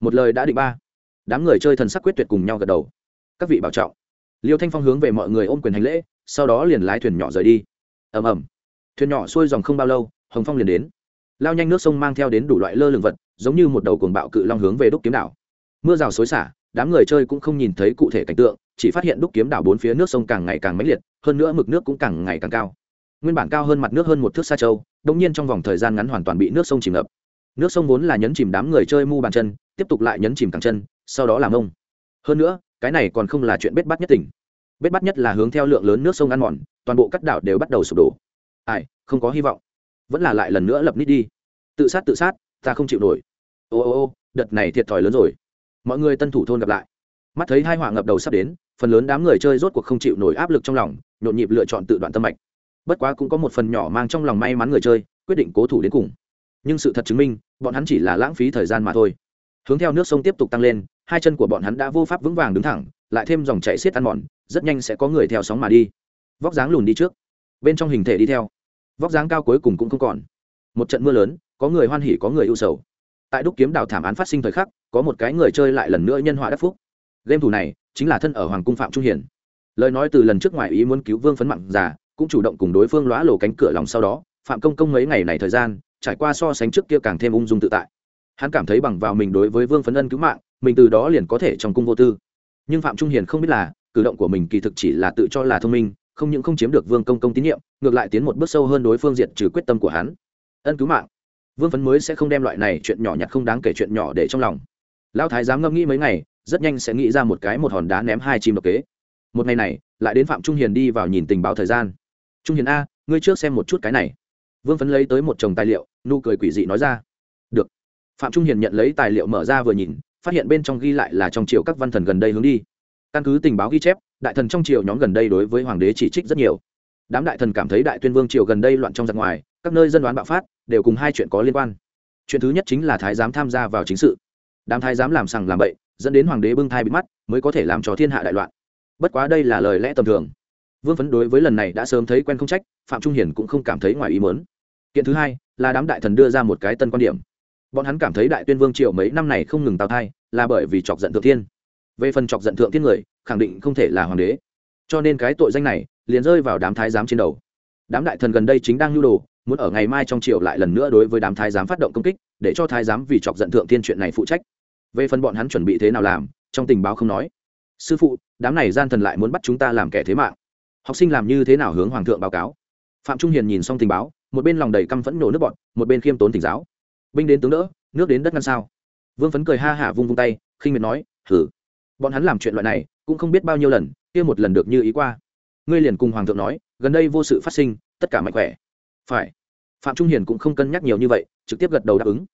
Một lời đã định ba. Đám người chơi thần sắc quyết tuyệt cùng nhau gật đầu. Các vị bảo trọng. Liêu thanh phong hướng về mọi người ôm quyền hành lễ, sau đó liền lái thuyền nhỏ rời đi. Ầm ầm. Thuyền nhỏ xuôi dòng không bao lâu hồng phong liền đến. Lao nhanh nước sông mang theo đến đủ loại lơ lường vật, giống như một đầu cuồng bạo cự long hướng về đúc kiếm đảo. Mưa rào xối xả, đám người chơi cũng không nhìn thấy cụ thể cảnh tượng, chỉ phát hiện đúc kiếm đảo bốn phía nước sông càng ngày càng mãnh liệt, hơn nữa mực nước cũng càng ngày càng cao. Nguyên bản cao hơn mặt nước hơn một thước xa châu đông nhiên trong vòng thời gian ngắn hoàn toàn bị nước sông chìm ngập. Nước sông vốn là nhấn chìm đám người chơi mu bàn chân, tiếp tục lại nhấn chìm càng chân, sau đó làm ông. Hơn nữa, cái này còn không là chuyện bết bắt nhất tỉnh. Bết bắt nhất là hướng theo lượng lớn nước sông ăn mòn, toàn bộ các đảo đều bắt đầu sụp đổ. Ai, không có hy vọng vẫn là lại lần nữa lập nít đi. Tự sát tự sát, ta không chịu nổi. Ô ô ô, đợt này thiệt thòi lớn rồi. Mọi người tân thủ thôn gặp lại. Mắt thấy hai họa ngập đầu sắp đến, phần lớn đám người chơi rốt cuộc không chịu nổi áp lực trong lòng, nhộn nhịp lựa chọn tự đoạn tâm mạch. Bất quá cũng có một phần nhỏ mang trong lòng may mắn người chơi, quyết định cố thủ đến cùng. Nhưng sự thật chứng minh, bọn hắn chỉ là lãng phí thời gian mà thôi. Hướng theo nước sông tiếp tục tăng lên, hai chân của bọn hắn đã vô pháp vững vàng đứng thẳng, lại thêm dòng chảy xiết ăn mòn, rất nhanh sẽ có người theo sóng mà đi. Vóc dáng lùn đi trước. Bên trong hình thể đi theo vóc dáng cao cuối cùng cũng không còn. Một trận mưa lớn, có người hoan hỉ, có người ưu sầu. Tại đúc kiếm đào thảm án phát sinh thời khắc, có một cái người chơi lại lần nữa nhân họa đắc phúc. Game thủ này chính là thân ở hoàng cung phạm trung hiển. Lời nói từ lần trước ngoài ý muốn cứu vương phấn mặn già, cũng chủ động cùng đối phương lóa lổ cánh cửa lòng sau đó, phạm công công mấy ngày này thời gian, trải qua so sánh trước kia càng thêm ung dung tự tại. Hắn cảm thấy bằng vào mình đối với vương phấn ân cứu mạng, mình từ đó liền có thể trong cung vô tư. Nhưng phạm trung hiền không biết là, cử động của mình kỳ thực chỉ là tự cho là thông minh không những không chiếm được vương công công tín nhiệm, ngược lại tiến một bước sâu hơn đối phương diện trừ quyết tâm của hắn. Ân cứu mạng. Vương phấn mới sẽ không đem loại này chuyện nhỏ nhặt không đáng kể chuyện nhỏ để trong lòng. Lão thái dám ngâm nghĩ mấy ngày, rất nhanh sẽ nghĩ ra một cái một hòn đá ném hai chim độc kế. Một ngày này, lại đến phạm trung hiền đi vào nhìn tình báo thời gian. Trung hiền a, ngươi trước xem một chút cái này. Vương phấn lấy tới một chồng tài liệu, nụ cười quỷ dị nói ra. Được. Phạm trung hiền nhận lấy tài liệu mở ra vừa nhìn, phát hiện bên trong ghi lại là trong triều các văn thần gần đây hướng đi. Căn cứ tình báo ghi chép đại thần trong triều nhóm gần đây đối với hoàng đế chỉ trích rất nhiều. Đám đại thần cảm thấy đại tuyên vương triều gần đây loạn trong giặc ngoài, các nơi dân đoán bạo phát, đều cùng hai chuyện có liên quan. Chuyện thứ nhất chính là thái giám tham gia vào chính sự. Đám thái giám làm sằng làm bậy, dẫn đến hoàng đế bưng thai bị mắt, mới có thể làm cho thiên hạ đại loạn. Bất quá đây là lời lẽ tầm thường. Vương phấn đối với lần này đã sớm thấy quen không trách, phạm trung hiển cũng không cảm thấy ngoài ý mớn kiện thứ hai, là đám đại thần đưa ra một cái tân quan điểm. Bọn hắn cảm thấy đại tuyên vương triều mấy năm này không ngừng tào thai, là bởi vì chọc giận thượng thiên về phần chọc giận thượng thiên người, khẳng định không thể là hoàng đế. Cho nên cái tội danh này liền rơi vào đám thái giám trên đầu. Đám đại thần gần đây chính đang nhu đồ, muốn ở ngày mai trong triều lại lần nữa đối với đám thái giám phát động công kích, để cho thái giám vì chọc giận thượng thiên chuyện này phụ trách. Về phần bọn hắn chuẩn bị thế nào làm, trong tình báo không nói. Sư phụ, đám này gian thần lại muốn bắt chúng ta làm kẻ thế mạng. Học sinh làm như thế nào hướng hoàng thượng báo cáo? Phạm trung hiền nhìn xong tình báo, một bên lòng đầy căm phẫn nổ nước bọn, một bên khiêm tốn tỉnh giáo. Binh đến tướng đỡ, nước đến đất ngăn sao. Vương phấn cười ha hả vung vung tay, khinh miệt nói thử bọn hắn làm chuyện loại này, cũng không biết bao nhiêu lần, kia một lần được như ý qua. Ngươi liền cùng hoàng thượng nói, gần đây vô sự phát sinh, tất cả mạnh khỏe. Phải. Phạm trung hiền cũng không cân nhắc nhiều như vậy, trực tiếp gật đầu đáp ứng.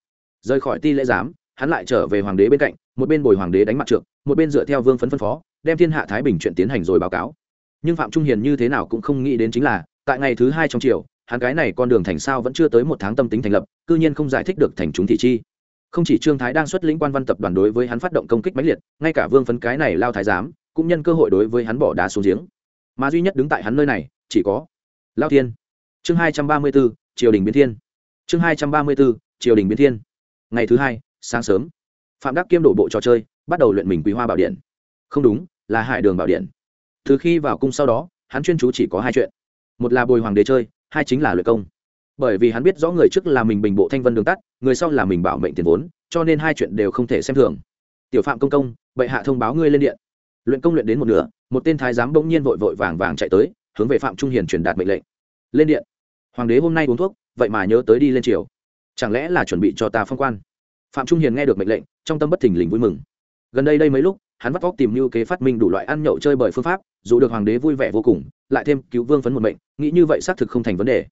Rời khỏi ti lễ giám, hắn lại trở về hoàng đế bên cạnh, một bên bồi hoàng đế đánh mặt trượng, một bên dựa theo vương phấn phân phó, đem thiên hạ thái bình chuyện tiến hành rồi báo cáo. Nhưng phạm trung hiền như thế nào cũng không nghĩ đến chính là, tại ngày thứ hai trong triều, hắn cái này con đường thành sao vẫn chưa tới một tháng tâm tính thành lập, cư nhiên không giải thích được thành chúng thị chi không chỉ trương thái đang xuất lĩnh quan văn tập đoàn đối với hắn phát động công kích mãnh liệt, ngay cả vương phấn cái này lao thái giám, cũng nhân cơ hội đối với hắn bỏ đá xuống giếng. Mà duy nhất đứng tại hắn nơi này, chỉ có lao thiên. Chương hai trăm ba mươi b ố triều đình biến thiên. Chương hai trăm ba mươi b ố triều đình biến thiên. Ngày thứ hai, sáng sớm, phạm đắc kiêm đổ bộ trò chơi, bắt đầu luyện mình quý hoa bảo điện. Không đúng, là hải đường bảo điện. Từ khi vào cung sau đó, hắn chuyên chú chỉ có hai chuyện. Một là bồi hoàng đế chơi, hai chính là luyện công bởi vì hắn biết rõ người trước là mình bình bộ thanh vân đường tắt, người sau là mình bảo mệnh tiền vốn, cho nên hai chuyện đều không thể xem thường. Tiểu phạm công công, bệ hạ thông báo ngươi lên điện. Luyện công luyện đến một nửa, một tên thái giám bỗng nhiên vội vội vàng vàng chạy tới, hướng về phạm trung hiền truyền đạt mệnh lệnh. Lên điện. Hoàng đế hôm nay uống thuốc, vậy mà nhớ tới đi lên triều. Chẳng lẽ là chuẩn bị cho ta phong quan? Phạm trung hiền nghe được mệnh lệnh, trong tâm bất thình lình vui mừng. Gần đây đây mấy lúc, hắn vắt vóc tìm mưu kế phát minh đủ loại ăn nhậu chơi bởi phương pháp, dù được hoàng đế vui vẻ vô cùng, lại thêm cứu vương phấn một mệnh, nghĩ như vậy xác thực không thành vấn đề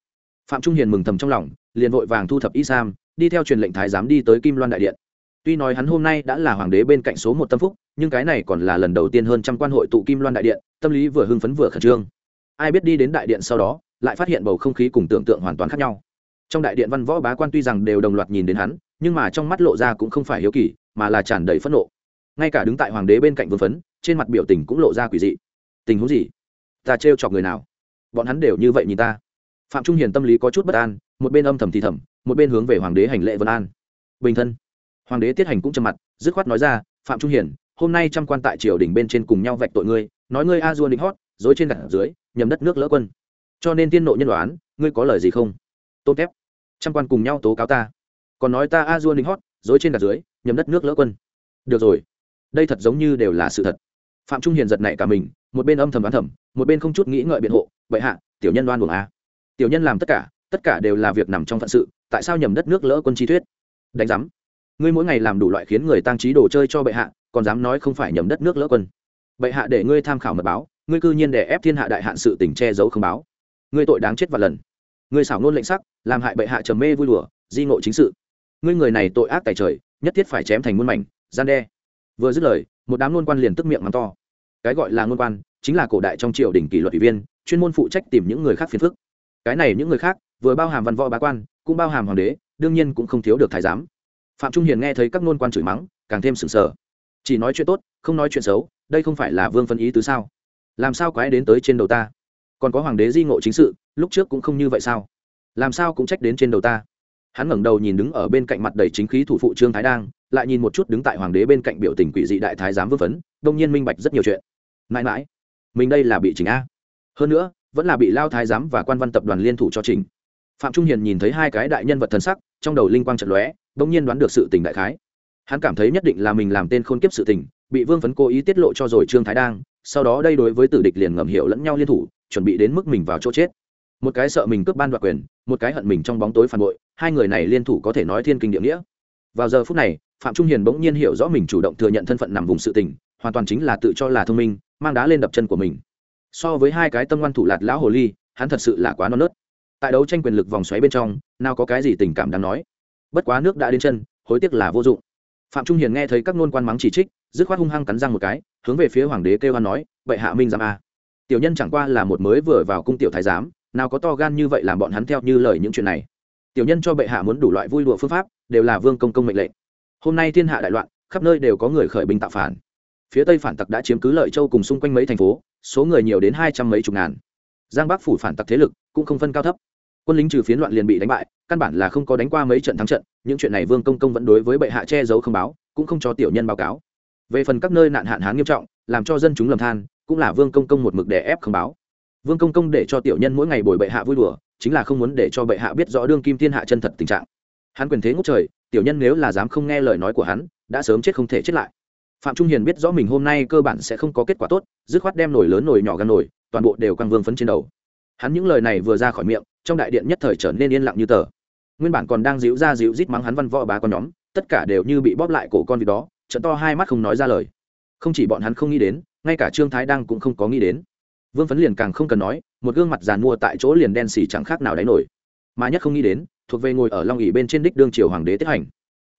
phạm trung hiền mừng thầm trong lòng, liền vội vàng thu thập y sam, đi theo truyền lệnh thái giám đi tới kim loan đại điện. Tuy nói hắn hôm nay đã là hoàng đế bên cạnh số một tâm phúc, nhưng cái này còn là lần đầu tiên hơn trăm quan hội tụ kim loan đại điện, tâm lý vừa hưng phấn vừa khẩn trương. Ai biết đi đến đại điện sau đó, lại phát hiện bầu không khí cùng tưởng tượng hoàn toàn khác nhau. Trong đại điện văn võ bá quan tuy rằng đều đồng loạt nhìn đến hắn, nhưng mà trong mắt lộ ra cũng không phải hiếu kỳ, mà là tràn đầy phẫn nộ. Ngay cả đứng tại hoàng đế bên cạnh vương phấn, trên mặt biểu tình cũng lộ ra quỷ dị. Tình huống gì? Ta trêu chọc người nào? Bọn hắn đều như vậy nhìn ta phạm trung hiền tâm lý có chút bất an, một bên âm thầm thì thầm, một bên hướng về hoàng đế hành lệ vân an. Bình thân. Hoàng đế tiết hành cũng trầm mặt, dứt khoát nói ra, phạm trung hiền, hôm nay trăm quan tại triều đình bên trên cùng nhau vạch tội ngươi, nói ngươi a dua đính hót dối trên gạt dưới, nhầm đất nước lỡ quân. Cho nên tiên nộ nhân đoán, ngươi có lời gì không? Tôn kép trăm quan cùng nhau tố cáo ta. Còn nói ta a dua đính hót dối trên gạt dưới, nhầm đất nước lỡ quân. Được rồi. Đây thật giống như đều là sự thật. Phạm trung hiền giật nảy cả mình, một bên âm thầm đoán thầm, một bên không chút nghĩ ngợi biện hộ vậy hạ, tiểu nhân đoan buồng a tiểu nhân làm tất cả tất cả đều là việc nằm trong phận sự, tại sao nhầm đất nước lỡ quân chi thuyết? Đánh giám, ngươi mỗi ngày làm đủ loại khiến người tăng trí đồ chơi cho bệ hạ, còn dám nói không phải nhầm đất nước lỡ quân. Bệ hạ để ngươi tham khảo mật báo, ngươi cư nhiên để ép thiên hạ đại hạn sự tình che giấu không báo. Ngươi tội đáng chết và lần. Ngươi xảo nôn lệnh sắc, làm hại bệ hạ trầm mê vui đùa, di ngộ chính sự. Ngươi người này tội ác tài trời, nhất thiết phải chém thành muôn mảnh, gian đe. Vừa dứt lời, một đám nôn quan liền tức miệng mắng to. Cái gọi là nôn quan, chính là cổ đại trong triều đình kỷ luật ủy viên, chuyên môn phụ trách tìm những người khác phiền phức cái này những người khác, vừa bao hàm văn võ bá quan, cũng bao hàm hoàng đế, đương nhiên cũng không thiếu được thái giám. Phạm trung hiền nghe thấy các nôn quan chửi mắng, càng thêm sừng sờ. Chỉ nói chuyện tốt, không nói chuyện xấu, đây không phải là vương phân ý tứ sao? Làm sao quái đến tới trên đầu ta? Còn có hoàng đế di ngộ chính sự, lúc trước cũng không như vậy sao? Làm sao cũng trách đến trên đầu ta? Hắn ngẩng đầu nhìn đứng ở bên cạnh mặt đầy chính khí thủ phụ trương thái đang, lại nhìn một chút đứng tại hoàng đế bên cạnh biểu tình quỷ dị đại thái giám vương phấn, đông nhiên minh bạch rất nhiều chuyện. Mãi mãi, mình đây là bị chỉnh a. Hơn nữa vẫn là bị lao thái giám và quan văn tập đoàn liên thủ cho trình phạm trung hiền nhìn thấy hai cái đại nhân vật thần sắc, trong đầu linh quang trận lóe, bỗng nhiên đoán được sự tình đại khái. Hắn cảm thấy nhất định là mình làm tên khôn kiếp sự tình, bị vương phấn cố ý tiết lộ cho rồi trương thái đang sau đó đây đối với tử địch liền ngầm hiểu lẫn nhau liên thủ, chuẩn bị đến mức mình vào chỗ chết. Một cái sợ mình cướp ban đoạt quyền, một cái hận mình trong bóng tối phản bội, hai người này liên thủ có thể nói thiên kinh địa nghĩa. Vào giờ phút này, phạm trung hiền bỗng nhiên hiểu rõ mình chủ động thừa nhận thân phận nằm vùng sự tình, hoàn toàn chính là tự cho là thông minh, mang đá lên đập chân của mình so với hai cái tâm ngoan thủ lạt lão hồ ly, hắn thật sự là quá non nớt. Tại đấu tranh quyền lực vòng xoáy bên trong, nào có cái gì tình cảm đáng nói. Bất quá nước đã đến chân, hối tiếc là vô dụng. Phạm trung hiền nghe thấy các nôn quan mắng chỉ trích, dứt khoát hung hăng cắn răng một cái, hướng về phía hoàng đế kêu hoan nói vậy hạ minh giam a. Tiểu nhân chẳng qua là một mới vừa vào cung tiểu thái giám, nào có to gan như vậy làm bọn hắn theo như lời những chuyện này. Tiểu nhân cho bệ hạ muốn đủ loại vui đùa phương pháp, đều là vương công công mệnh lệnh. Hôm nay thiên hạ đại loạn, khắp nơi đều có người khởi binh tạo phản phía tây phản tặc đã chiếm cứ lợi châu cùng xung quanh mấy thành phố, số người nhiều đến hai trăm mấy chục ngàn. Giang bắc phủ phản tặc thế lực cũng không phân cao thấp. Quân lính trừ phiến loạn liền bị đánh bại, căn bản là không có đánh qua mấy trận thắng trận, những chuyện này vương công công vẫn đối với bệ hạ che giấu không báo, cũng không cho tiểu nhân báo cáo. Về phần các nơi nạn hạn hán nghiêm trọng, làm cho dân chúng lầm than, cũng là vương công công một mực đè ép không báo. Vương công công để cho tiểu nhân mỗi ngày bồi bệ hạ vui đùa, chính là không muốn để cho bệ hạ biết rõ đương kim thiên hạ chân thật tình trạng. Hắn quyền thế ngốc trời, tiểu nhân nếu là dám không nghe lời nói của hắn, đã sớm chết không thể chết lại phạm trung hiền biết rõ mình hôm nay cơ bản sẽ không có kết quả tốt, dứt khoát đem nổi lớn nổi nhỏ gan nổi toàn bộ đều căng vương phấn trên đầu. Hắn những lời này vừa ra khỏi miệng, trong đại điện nhất thời trở nên yên lặng như tờ. Nguyên bản còn đang díu ra díu rít mắng hắn văn võ bá con nhóm, tất cả đều như bị bóp lại cổ con vịt đó trận to hai mắt không nói ra lời. Không chỉ bọn hắn không nghĩ đến, ngay cả trương thái Đăng cũng không có nghĩ đến. Vương phấn liền càng không cần nói, một gương mặt giàn mua tại chỗ liền đen xì chẳng khác nào đáy nổi. Mà nhất không nghĩ đến, thuộc về ngồi ở long ỉ bên trên đích đương triều hoàng đế tiết hành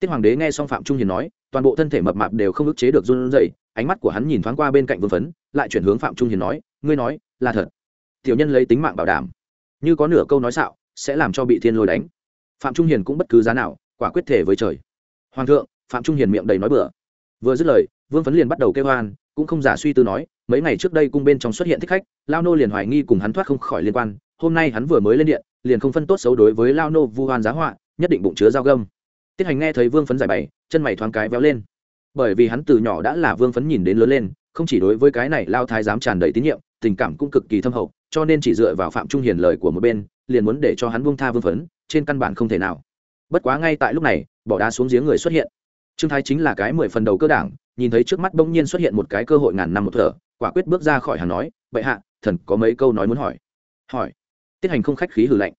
tiết hoàng đế nghe xong phạm trung hiền nói toàn bộ thân thể mập mạp đều không ức chế được run rẩy, ánh mắt của hắn nhìn thoáng qua bên cạnh vương phấn, lại chuyển hướng phạm trung hiền nói, ngươi nói, là thật. Tiểu nhân lấy tính mạng bảo đảm. Như có nửa câu nói xạo, sẽ làm cho bị thiên lôi đánh. Phạm trung hiền cũng bất cứ giá nào, quả quyết thể với trời. Hoàng thượng, phạm trung hiền miệng đầy nói bừa. Vừa dứt lời, vương phấn liền bắt đầu kêu hoan cũng không giả suy tư nói, mấy ngày trước đây cung bên trong xuất hiện thích khách, lao nô liền hoài nghi cùng hắn thoát không khỏi liên quan, hôm nay hắn vừa mới lên điện, liền không phân tốt xấu đối với lao nô vu hoan giá họa, nhất định bụng chứa dao găm tiết hành nghe thấy vương phấn giải bày, chân mày thoáng cái véo lên. Bởi vì hắn từ nhỏ đã là vương phấn nhìn đến lớn lên, không chỉ đối với cái này lao thái dám tràn đầy tín nhiệm, tình cảm cũng cực kỳ thâm hậu, cho nên chỉ dựa vào phạm trung hiền lời của một bên, liền muốn để cho hắn buông tha vương phấn, trên căn bản không thể nào. Bất quá ngay tại lúc này, bỏ đá xuống giếng người xuất hiện. Trương thái chính là cái mười phần đầu cơ đảng, nhìn thấy trước mắt bỗng nhiên xuất hiện một cái cơ hội ngàn năm một thở, quả quyết bước ra khỏi hàng nói vậy hạ, thần có mấy câu nói muốn hỏi? Hỏi. Tiết hành không khách khí hử lạnh.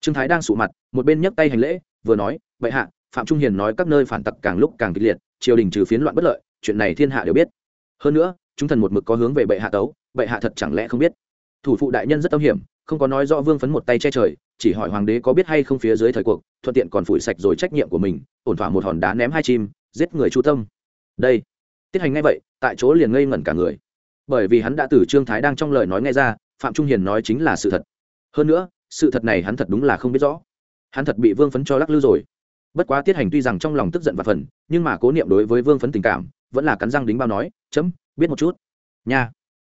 Trương thái đang sụ mặt, một bên nhấc tay hành lễ, vừa nói vậy hạ phạm trung hiền nói các nơi phản tặc càng lúc càng kịch liệt, triều đình trừ phiến loạn bất lợi, chuyện này thiên hạ đều biết. Hơn nữa, chúng thần một mực có hướng về bệ hạ tấu, bệ hạ thật chẳng lẽ không biết? Thủ phụ đại nhân rất tâm hiểm, không có nói rõ vương phấn một tay che trời, chỉ hỏi hoàng đế có biết hay không phía dưới thời cuộc, thuận tiện còn phủi sạch rồi trách nhiệm của mình, ổn thỏa một hòn đá ném hai chim, giết người chu tâm. Đây, tiết hành ngay vậy, tại chỗ liền ngây ngẩn cả người. Bởi vì hắn đã từ trương thái đang trong lời nói nghe ra, phạm trung hiền nói chính là sự thật. Hơn nữa, sự thật này hắn thật đúng là không biết rõ. Hắn thật bị vương phấn cho lắc lư rồi bất quá tiết hành tuy rằng trong lòng tức giận và phần, nhưng mà cố niệm đối với vương phấn tình cảm, vẫn là cắn răng đính bao nói, chấm, biết một chút. Nha.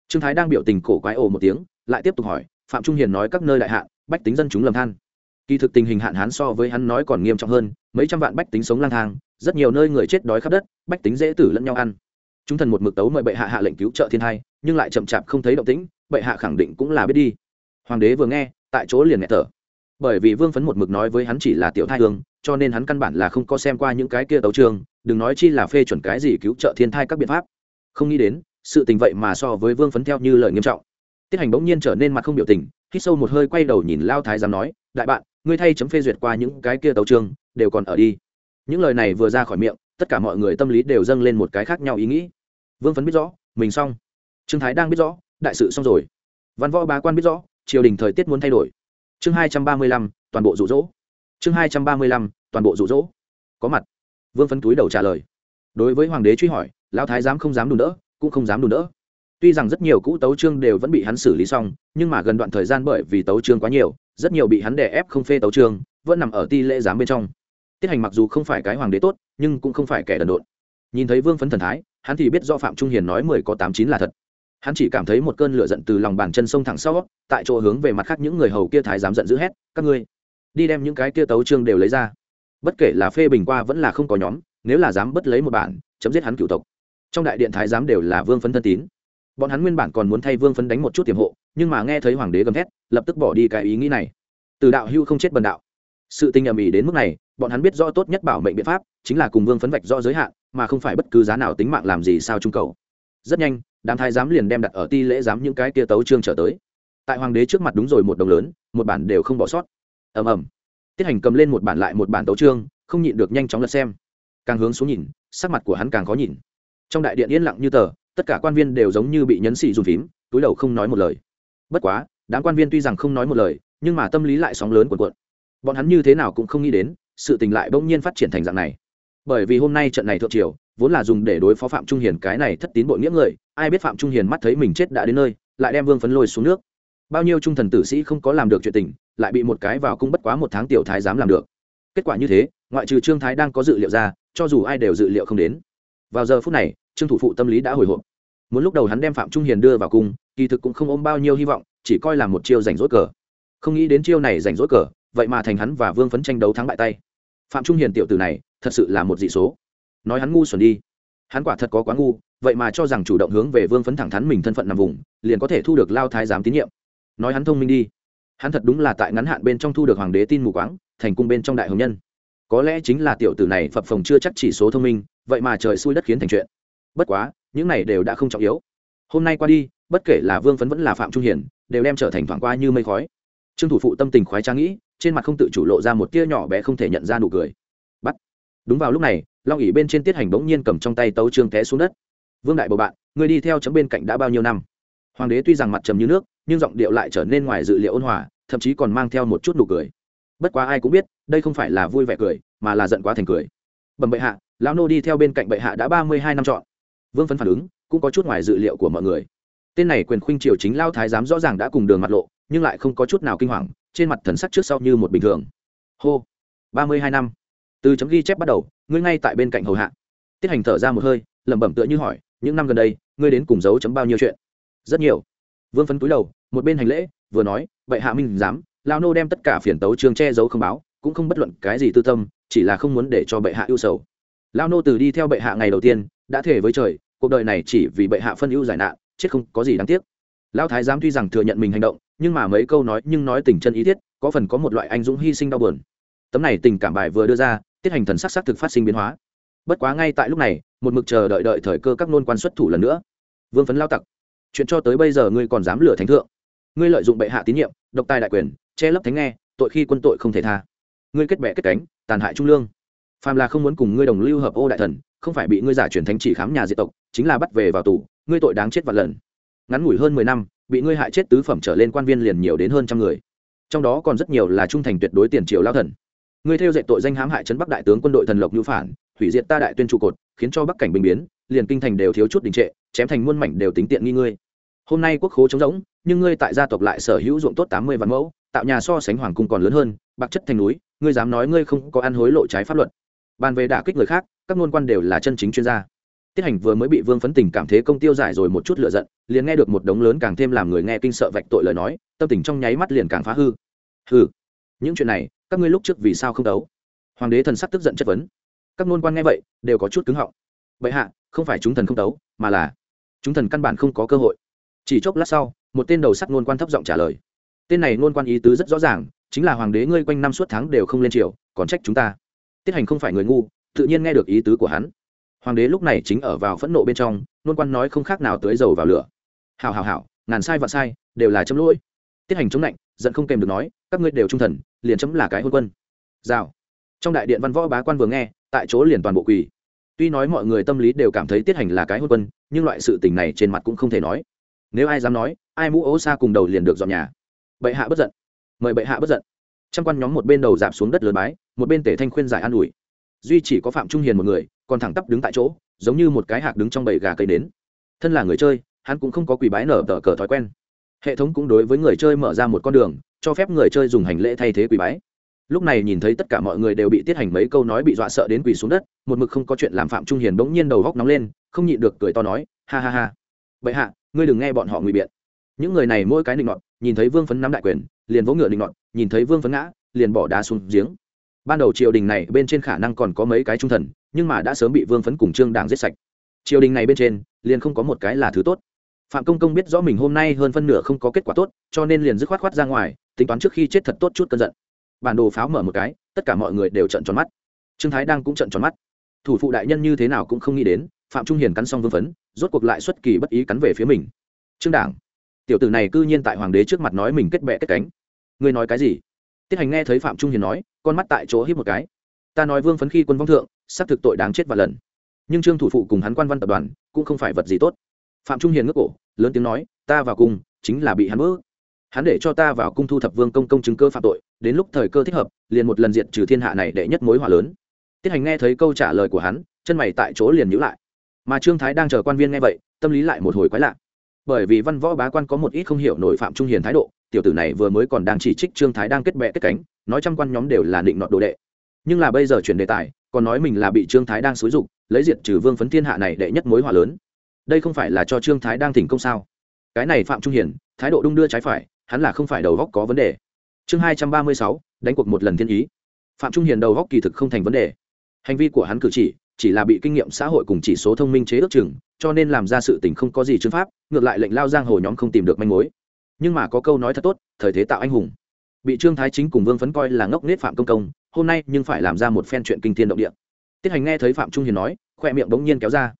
Trương thái đang biểu tình cổ quái ồ một tiếng, lại tiếp tục hỏi, phạm trung hiền nói các nơi đại hạn, bách tính dân chúng lầm than. Kỳ thực tình hình hạn hán so với hắn nói còn nghiêm trọng hơn, mấy trăm vạn bách tính sống lang thang, rất nhiều nơi người chết đói khắp đất, bách tính dễ tử lẫn nhau ăn. Chúng thần một mực tấu mời bệ hạ hạ lệnh cứu trợ thiên hai, nhưng lại chậm chạp không thấy động tĩnh, bệ hạ khẳng định cũng là biết đi. Hoàng đế vừa nghe, tại chỗ liền nghẹt thở bởi vì vương phấn một mực nói với hắn chỉ là tiểu thai hương, cho nên hắn căn bản là không có xem qua những cái kia tấu trường đừng nói chi là phê chuẩn cái gì cứu trợ thiên thai các biện pháp. Không nghĩ đến, sự tình vậy mà so với vương phấn theo như lời nghiêm trọng. Tiết hành bỗng nhiên trở nên mặt không biểu tình, hít sâu một hơi quay đầu nhìn lao thái giám nói, đại bạn, ngươi thay chấm phê duyệt qua những cái kia tấu trường đều còn ở đi. Những lời này vừa ra khỏi miệng, tất cả mọi người tâm lý đều dâng lên một cái khác nhau ý nghĩ. Vương phấn biết rõ, mình xong. Trương thái đang biết rõ, đại sự xong rồi. Văn võ bá quan biết rõ, triều đình thời tiết muốn thay đổi chương hai trăm ba mươi lăm, toàn bộ rụ rỗ chương hai trăm ba mươi lăm, toàn bộ rụ rỗ có mặt. Vương phấn túi đầu trả lời. Đối với hoàng đế truy hỏi, lão thái giám không dám đùn đỡ, cũng không dám đùn đỡ. Tuy rằng rất nhiều cũ tấu trương đều vẫn bị hắn xử lý xong, nhưng mà gần đoạn thời gian bởi vì tấu trương quá nhiều, rất nhiều bị hắn đè ép không phê tấu trương vẫn nằm ở ti lễ giám bên trong. Tiết hành mặc dù không phải cái hoàng đế tốt, nhưng cũng không phải kẻ đần độn. Nhìn thấy vương phấn thần thái, hắn thì biết do phạm trung hiền nói mười có tám chín là thật hắn chỉ cảm thấy một cơn lửa giận từ lòng bàn chân sông thẳng sau, tại chỗ hướng về mặt khác những người hầu kia thái dám giận dữ hét, các ngươi, đi đem những cái kia tấu trương đều lấy ra. Bất kể là phê bình qua vẫn là không có nhóm, nếu là dám bất lấy một bản, chấm giết hắn cựu tộc. Trong đại điện thái giám đều là vương phấn thân tín. Bọn hắn nguyên bản còn muốn thay vương phấn đánh một chút tiềm hộ, nhưng mà nghe thấy hoàng đế gầm thét, lập tức bỏ đi cái ý nghĩ này. Từ đạo hưu không chết bần đạo. Sự tình ầm ĩ đến mức này, bọn hắn biết rõ tốt nhất bảo mệnh biện pháp, chính là cùng vương phấn vạch rõ giới hạn, mà không phải bất cứ giá nào tính mạng làm gì sao trung cầu. Rất nhanh đám thái giám liền đem đặt ở ti lễ giám những cái kia tấu trương trở tới. Tại hoàng đế trước mặt đúng rồi một đồng lớn, một bản đều không bỏ sót. Ầm ầm. Tiết hành cầm lên một bản lại một bản tấu trương không nhịn được nhanh chóng lật xem. Càng hướng xuống nhìn, sắc mặt của hắn càng khó nhìn. Trong đại điện yên lặng như tờ, tất cả quan viên đều giống như bị nhấn xị dùng phím, túi đầu không nói một lời. Bất quá, đám quan viên tuy rằng không nói một lời, nhưng mà tâm lý lại sóng lớn cuộn cuộn. Bọn hắn như thế nào cũng không nghĩ đến, sự tình lại bỗng nhiên phát triển thành dạng này. Bởi vì hôm nay trận này thượng triều vốn là dùng để đối phó phạm trung hiền, cái này thất tín bội nghĩa người, ai biết phạm trung hiền mắt thấy mình chết đã đến nơi, lại đem vương phấn lôi xuống nước. Bao nhiêu trung thần tử sĩ không có làm được chuyện tình, lại bị một cái vào cung bất quá một tháng tiểu thái dám làm được. Kết quả như thế, ngoại trừ trương thái đang có dự liệu ra, cho dù ai đều dự liệu không đến. Vào giờ phút này, trương thủ phụ tâm lý đã hồi hộp. Muốn lúc đầu hắn đem phạm trung hiền đưa vào cung, kỳ thực cũng không ôm bao nhiêu hy vọng, chỉ coi là một chiêu rảnh rỗi cờ. Không nghĩ đến chiêu này rảnh rỗi cờ, vậy mà thành hắn và vương phấn tranh đấu thắng bại tay. Phạm trung hiền tiểu tử này, thật sự là một dị số nói hắn ngu xuẩn đi. Hắn quả thật có quá ngu, vậy mà cho rằng chủ động hướng về vương phấn thẳng thắn mình thân phận nằm vùng, liền có thể thu được lao thái giám tín nhiệm. Nói hắn thông minh đi. Hắn thật đúng là tại ngắn hạn bên trong thu được hoàng đế tin mù quáng, thành cung bên trong đại hồng nhân. Có lẽ chính là tiểu tử này phập phồng chưa chắc chỉ số thông minh, vậy mà trời xui đất khiến thành chuyện. Bất quá, những này đều đã không trọng yếu. Hôm nay qua đi, bất kể là vương phấn vẫn là phạm trung hiển, đều đem trở thành thoảng qua như mây khói. Trương thủ phụ tâm tình khoái trang nghĩ, trên mặt không tự chủ lộ ra một tia nhỏ bé không thể nhận ra nụ cười đúng vào lúc này, long ỉ bên trên tiết hành bỗng nhiên cầm trong tay tấu trương té xuống đất. Vương đại bầu bạn người đi theo chấm bên cạnh đã bao nhiêu năm? Hoàng đế tuy rằng mặt trầm như nước, nhưng giọng điệu lại trở nên ngoài dự liệu ôn hòa, thậm chí còn mang theo một chút nụ cười. Bất quá ai cũng biết, đây không phải là vui vẻ cười, mà là giận quá thành cười. Bẩm bệ hạ, lão nô đi theo bên cạnh bệ hạ đã ba mươi hai năm chọn. Vương phấn phản ứng, cũng có chút ngoài dự liệu của mọi người. Tên này quyền khuynh triều chính lao thái giám rõ ràng đã cùng đường mặt lộ, nhưng lại không có chút nào kinh hoàng, trên mặt thần sắc trước sau như một bình thường. Hô, ba mươi hai năm từ chấm ghi chép bắt đầu, ngươi ngay tại bên cạnh hầu hạ. Tiết hành thở ra một hơi, lẩm bẩm tựa như hỏi, những năm gần đây, ngươi đến cùng giấu chấm bao nhiêu chuyện? Rất nhiều. Vương phấn túi đầu, một bên hành lễ, vừa nói, vậy hạ minh dám lao nô đem tất cả phiền tấu trường che giấu không báo, cũng không bất luận cái gì tư tâm, chỉ là không muốn để cho bệ hạ ưu sầu. Lao nô từ đi theo bệ hạ ngày đầu tiên, đã thể với trời, cuộc đời này chỉ vì bệ hạ phân ưu giải nạn, chết không có gì đáng tiếc. Lao thái giám tuy rằng thừa nhận mình hành động, nhưng mà mấy câu nói, nhưng nói tình chân ý thiết, có phần có một loại anh dũng hy sinh đau buồn. Tấm này tình cảm bài vừa đưa ra tiết hành thần sắc sắc thực phát sinh biến hóa. Bất quá ngay tại lúc này, một mực chờ đợi đợi thời cơ các nôn quan xuất thủ lần nữa. Vương phấn lao tặc, chuyện cho tới bây giờ ngươi còn dám lừa thánh thượng. Ngươi lợi dụng bệ hạ tín nhiệm, độc tài đại quyền, che lấp thánh nghe, tội khi quân tội không thể tha. Ngươi kết bệ kết cánh, tàn hại trung lương. Phàm là không muốn cùng ngươi đồng lưu hợp ô đại thần, không phải bị ngươi giả truyền thánh chỉ khám nhà diệt tộc, chính là bắt về vào tù, ngươi tội đáng chết vạn lần. Ngắn ngủi hơn mười năm, bị ngươi hại chết tứ phẩm trở lên quan viên liền nhiều đến hơn trăm người. Trong đó còn rất nhiều là trung thành tuyệt đối tiền triều lao thần ngươi theo dạy tội danh hãm hại trấn bắc đại tướng quân đội thần lộc nhu phản, hủy diệt ta đại tuyên trụ cột, khiến cho bắc cảnh bình biến, liền kinh thành đều thiếu chút đình trệ, chém thành muôn mảnh đều tính tiện nghi ngươi. Hôm nay quốc khố trống rỗng, nhưng ngươi tại gia tộc lại sở hữu ruộng tốt tám mươi vạn mẫu, tạo nhà so sánh hoàng cung còn lớn hơn, bạc chất thành núi, ngươi dám nói ngươi không có ăn hối lộ trái pháp luật. Bàn về đả kích người khác, các ngôn quan đều là chân chính chuyên gia. Tiết hành vừa mới bị vương phấn tình cảm thế công tiêu giải rồi một chút lựa giận, liền nghe được một đống lớn càng thêm làm người nghe kinh sợ vạch tội lời nói, tâm tình trong nháy mắt liền càng phá hư. Hư những chuyện này các ngươi lúc trước vì sao không đấu? Hoàng đế thần sắc tức giận chất vấn. Các ngôn quan nghe vậy, đều có chút cứng họng. Bệ hạ, không phải chúng thần không đấu, mà là chúng thần căn bản không có cơ hội. Chỉ chốc lát sau, một tên đầu sắt ngôn quan thấp giọng trả lời. Tên này ngôn quan ý tứ rất rõ ràng, chính là hoàng đế ngươi quanh năm suốt tháng đều không lên triều, còn trách chúng ta. Tiết hành không phải người ngu, tự nhiên nghe được ý tứ của hắn. Hoàng đế lúc này chính ở vào phẫn nộ bên trong, ngôn quan nói không khác nào tới dầu vào lửa. Hào hào hào ngàn sai vạn sai, đều là chấm lỗi. Tiết hành chống lạnh, giận không kèm được nói các ngươi đều trung thần, liền chấm là cái hôn quân. Rào. Trong đại điện văn võ bá quan vừa nghe, tại chỗ liền toàn bộ quỳ. Tuy nói mọi người tâm lý đều cảm thấy tiết hành là cái hôn quân, nhưng loại sự tình này trên mặt cũng không thể nói. Nếu ai dám nói, ai mũ ố xa cùng đầu liền được dọn nhà. Bệ hạ bất giận. Mời bệ hạ bất giận. Trăm quan nhóm một bên đầu dạp xuống đất lớn bái, một bên tể thanh khuyên giải an ủi. Duy chỉ có phạm trung hiền một người, còn thẳng tắp đứng tại chỗ, giống như một cái hạc đứng trong bầy gà cây đến. Thân là người chơi, hắn cũng không có quỳ bái nở tờ cờ thói quen. Hệ thống cũng đối với người chơi mở ra một con đường cho phép người chơi dùng hành lễ thay thế quỳ bái. Lúc này nhìn thấy tất cả mọi người đều bị tiết hành mấy câu nói bị dọa sợ đến quỳ xuống đất, một mực không có chuyện làm phạm trung hiền bỗng nhiên đầu góc nóng lên, không nhịn được cười to nói, ha ha ha. Bệ hạ, ngươi đừng nghe bọn họ ngụy biện. Những người này mỗi cái định nọt, nhìn thấy vương phấn nắm đại quyền, liền vỗ ngựa định nọt, nhìn thấy vương phấn ngã, liền bỏ đá xuống giếng. Ban đầu triều đình này bên trên khả năng còn có mấy cái trung thần, nhưng mà đã sớm bị vương phấn cùng trương đảng giết sạch. Triều đình này bên trên, liền không có một cái là thứ tốt phạm công công biết rõ mình hôm nay hơn phân nửa không có kết quả tốt, cho nên liền dứt khoát khoát ra ngoài, tính toán trước khi chết thật tốt chút cơn giận. Bản đồ pháo mở một cái, tất cả mọi người đều trận tròn mắt. Trương thái đang cũng trận tròn mắt. Thủ phụ đại nhân như thế nào cũng không nghĩ đến, phạm trung hiền cắn xong vương phấn, rốt cuộc lại xuất kỳ bất ý cắn về phía mình. Trương đảng, tiểu tử này cư nhiên tại hoàng đế trước mặt nói mình kết bệ kết cánh. Ngươi nói cái gì? Tiết hành nghe thấy phạm trung hiền nói, con mắt tại chỗ hít một cái. Ta nói vương phấn khi quân vong thượng sắp thực tội đáng chết và lần. Nhưng trương thủ phụ cùng hắn quan văn tập đoàn, cũng không phải vật gì tốt. Phạm trung hiền ngước cổ lớn tiếng nói, ta vào cung, chính là bị hắn bước hắn để cho ta vào cung thu thập vương công công chứng cơ phạm tội, đến lúc thời cơ thích hợp, liền một lần diệt trừ thiên hạ này để nhất mối hỏa lớn. Tiết hành nghe thấy câu trả lời của hắn, chân mày tại chỗ liền nhữ lại. Mà trương thái đang chờ quan viên nghe vậy, tâm lý lại một hồi quái lạ. Bởi vì văn võ bá quan có một ít không hiểu nổi phạm trung hiền thái độ, tiểu tử này vừa mới còn đang chỉ trích trương thái đang kết bệ kết cánh, nói trăm quan nhóm đều là định nọt đồ đệ. Nhưng là bây giờ chuyển đề tài, còn nói mình là bị trương thái đang xúi dục, lấy diệt trừ vương phấn thiên hạ này đệ nhất mối hỏa lớn đây không phải là cho trương thái đang thỉnh công sao? Cái này phạm trung hiền thái độ đung đưa trái phải, hắn là không phải đầu góc có vấn đề. Chương hai trăm ba mươi sáu, đánh cuộc một lần thiên ý. Phạm trung hiền đầu góc kỳ thực không thành vấn đề. Hành vi của hắn cử chỉ chỉ là bị kinh nghiệm xã hội cùng chỉ số thông minh chế ước chừng, cho nên làm ra sự tình không có gì chứng pháp, ngược lại lệnh lao giang hồ nhóm không tìm được manh mối. Nhưng mà có câu nói thật tốt, thời thế tạo anh hùng. Bị trương thái chính cùng vương phấn coi là ngốc nết phạm công công, hôm nay nhưng phải làm ra một phen chuyện kinh thiên động địa. Tiết hành nghe thấy phạm trung hiền nói, khoe miệng bỗng nhiên kéo ra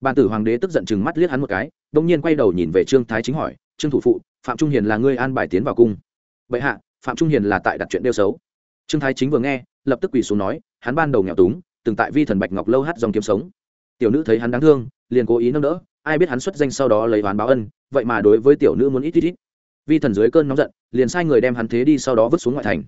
bàn tử hoàng đế tức giận chừng mắt liếc hắn một cái, đông nhiên quay đầu nhìn về trương thái chính hỏi, trương thủ phụ, phạm trung hiền là ngươi an bài tiến vào cung? Bệ hạ, phạm trung hiền là tại đặt chuyện đeo xấu. Trương thái chính vừa nghe, lập tức quỳ xuống nói, hắn ban đầu nghèo túng, từng tại vi thần bạch ngọc lâu hát dòng kiếm sống. Tiểu nữ thấy hắn đáng thương, liền cố ý nâng đỡ, ai biết hắn xuất danh sau đó lấy oán báo ân, vậy mà đối với tiểu nữ muốn ít ít ít. Vi thần dưới cơn nóng giận, liền sai người đem hắn thế đi sau đó vứt xuống ngoại thành.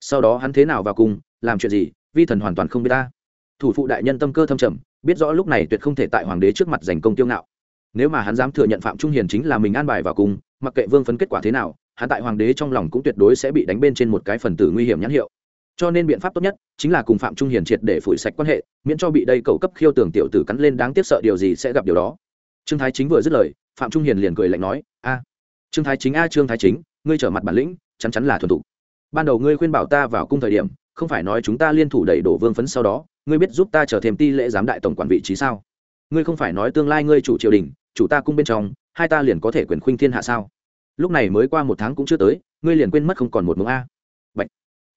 Sau đó hắn thế nào vào cùng làm chuyện gì, vi thần hoàn toàn không biết ta. Thủ phụ đại nhân tâm cơ thâm trầm biết rõ lúc này tuyệt không thể tại hoàng đế trước mặt giành công tiêu ngạo. Nếu mà hắn dám thừa nhận phạm trung hiền chính là mình an bài vào cùng, mặc kệ vương phấn kết quả thế nào, hắn tại hoàng đế trong lòng cũng tuyệt đối sẽ bị đánh bên trên một cái phần tử nguy hiểm nhãn hiệu. Cho nên biện pháp tốt nhất chính là cùng phạm trung hiền triệt để phủi sạch quan hệ, miễn cho bị đây cầu cấp khiêu tưởng tiểu tử cắn lên đáng tiếc sợ điều gì sẽ gặp điều đó. Trương thái chính vừa dứt lời, phạm trung hiền liền cười lạnh nói, a, trương thái chính a, trương thái chính, ngươi trở mặt bản lĩnh, chắn chắn là thuần thục. Ban đầu ngươi khuyên bảo ta vào cung thời điểm, không phải nói chúng ta liên thủ đẩy đổ vương phấn sau đó ngươi biết giúp ta trở thêm ti lễ giám đại tổng quản vị trí sao? Ngươi không phải nói tương lai ngươi chủ triều đình, chủ ta cung bên trong, hai ta liền có thể quyền khuynh thiên hạ sao? Lúc này mới qua một tháng cũng chưa tới, ngươi liền quên mất không còn một mống a. Bạch.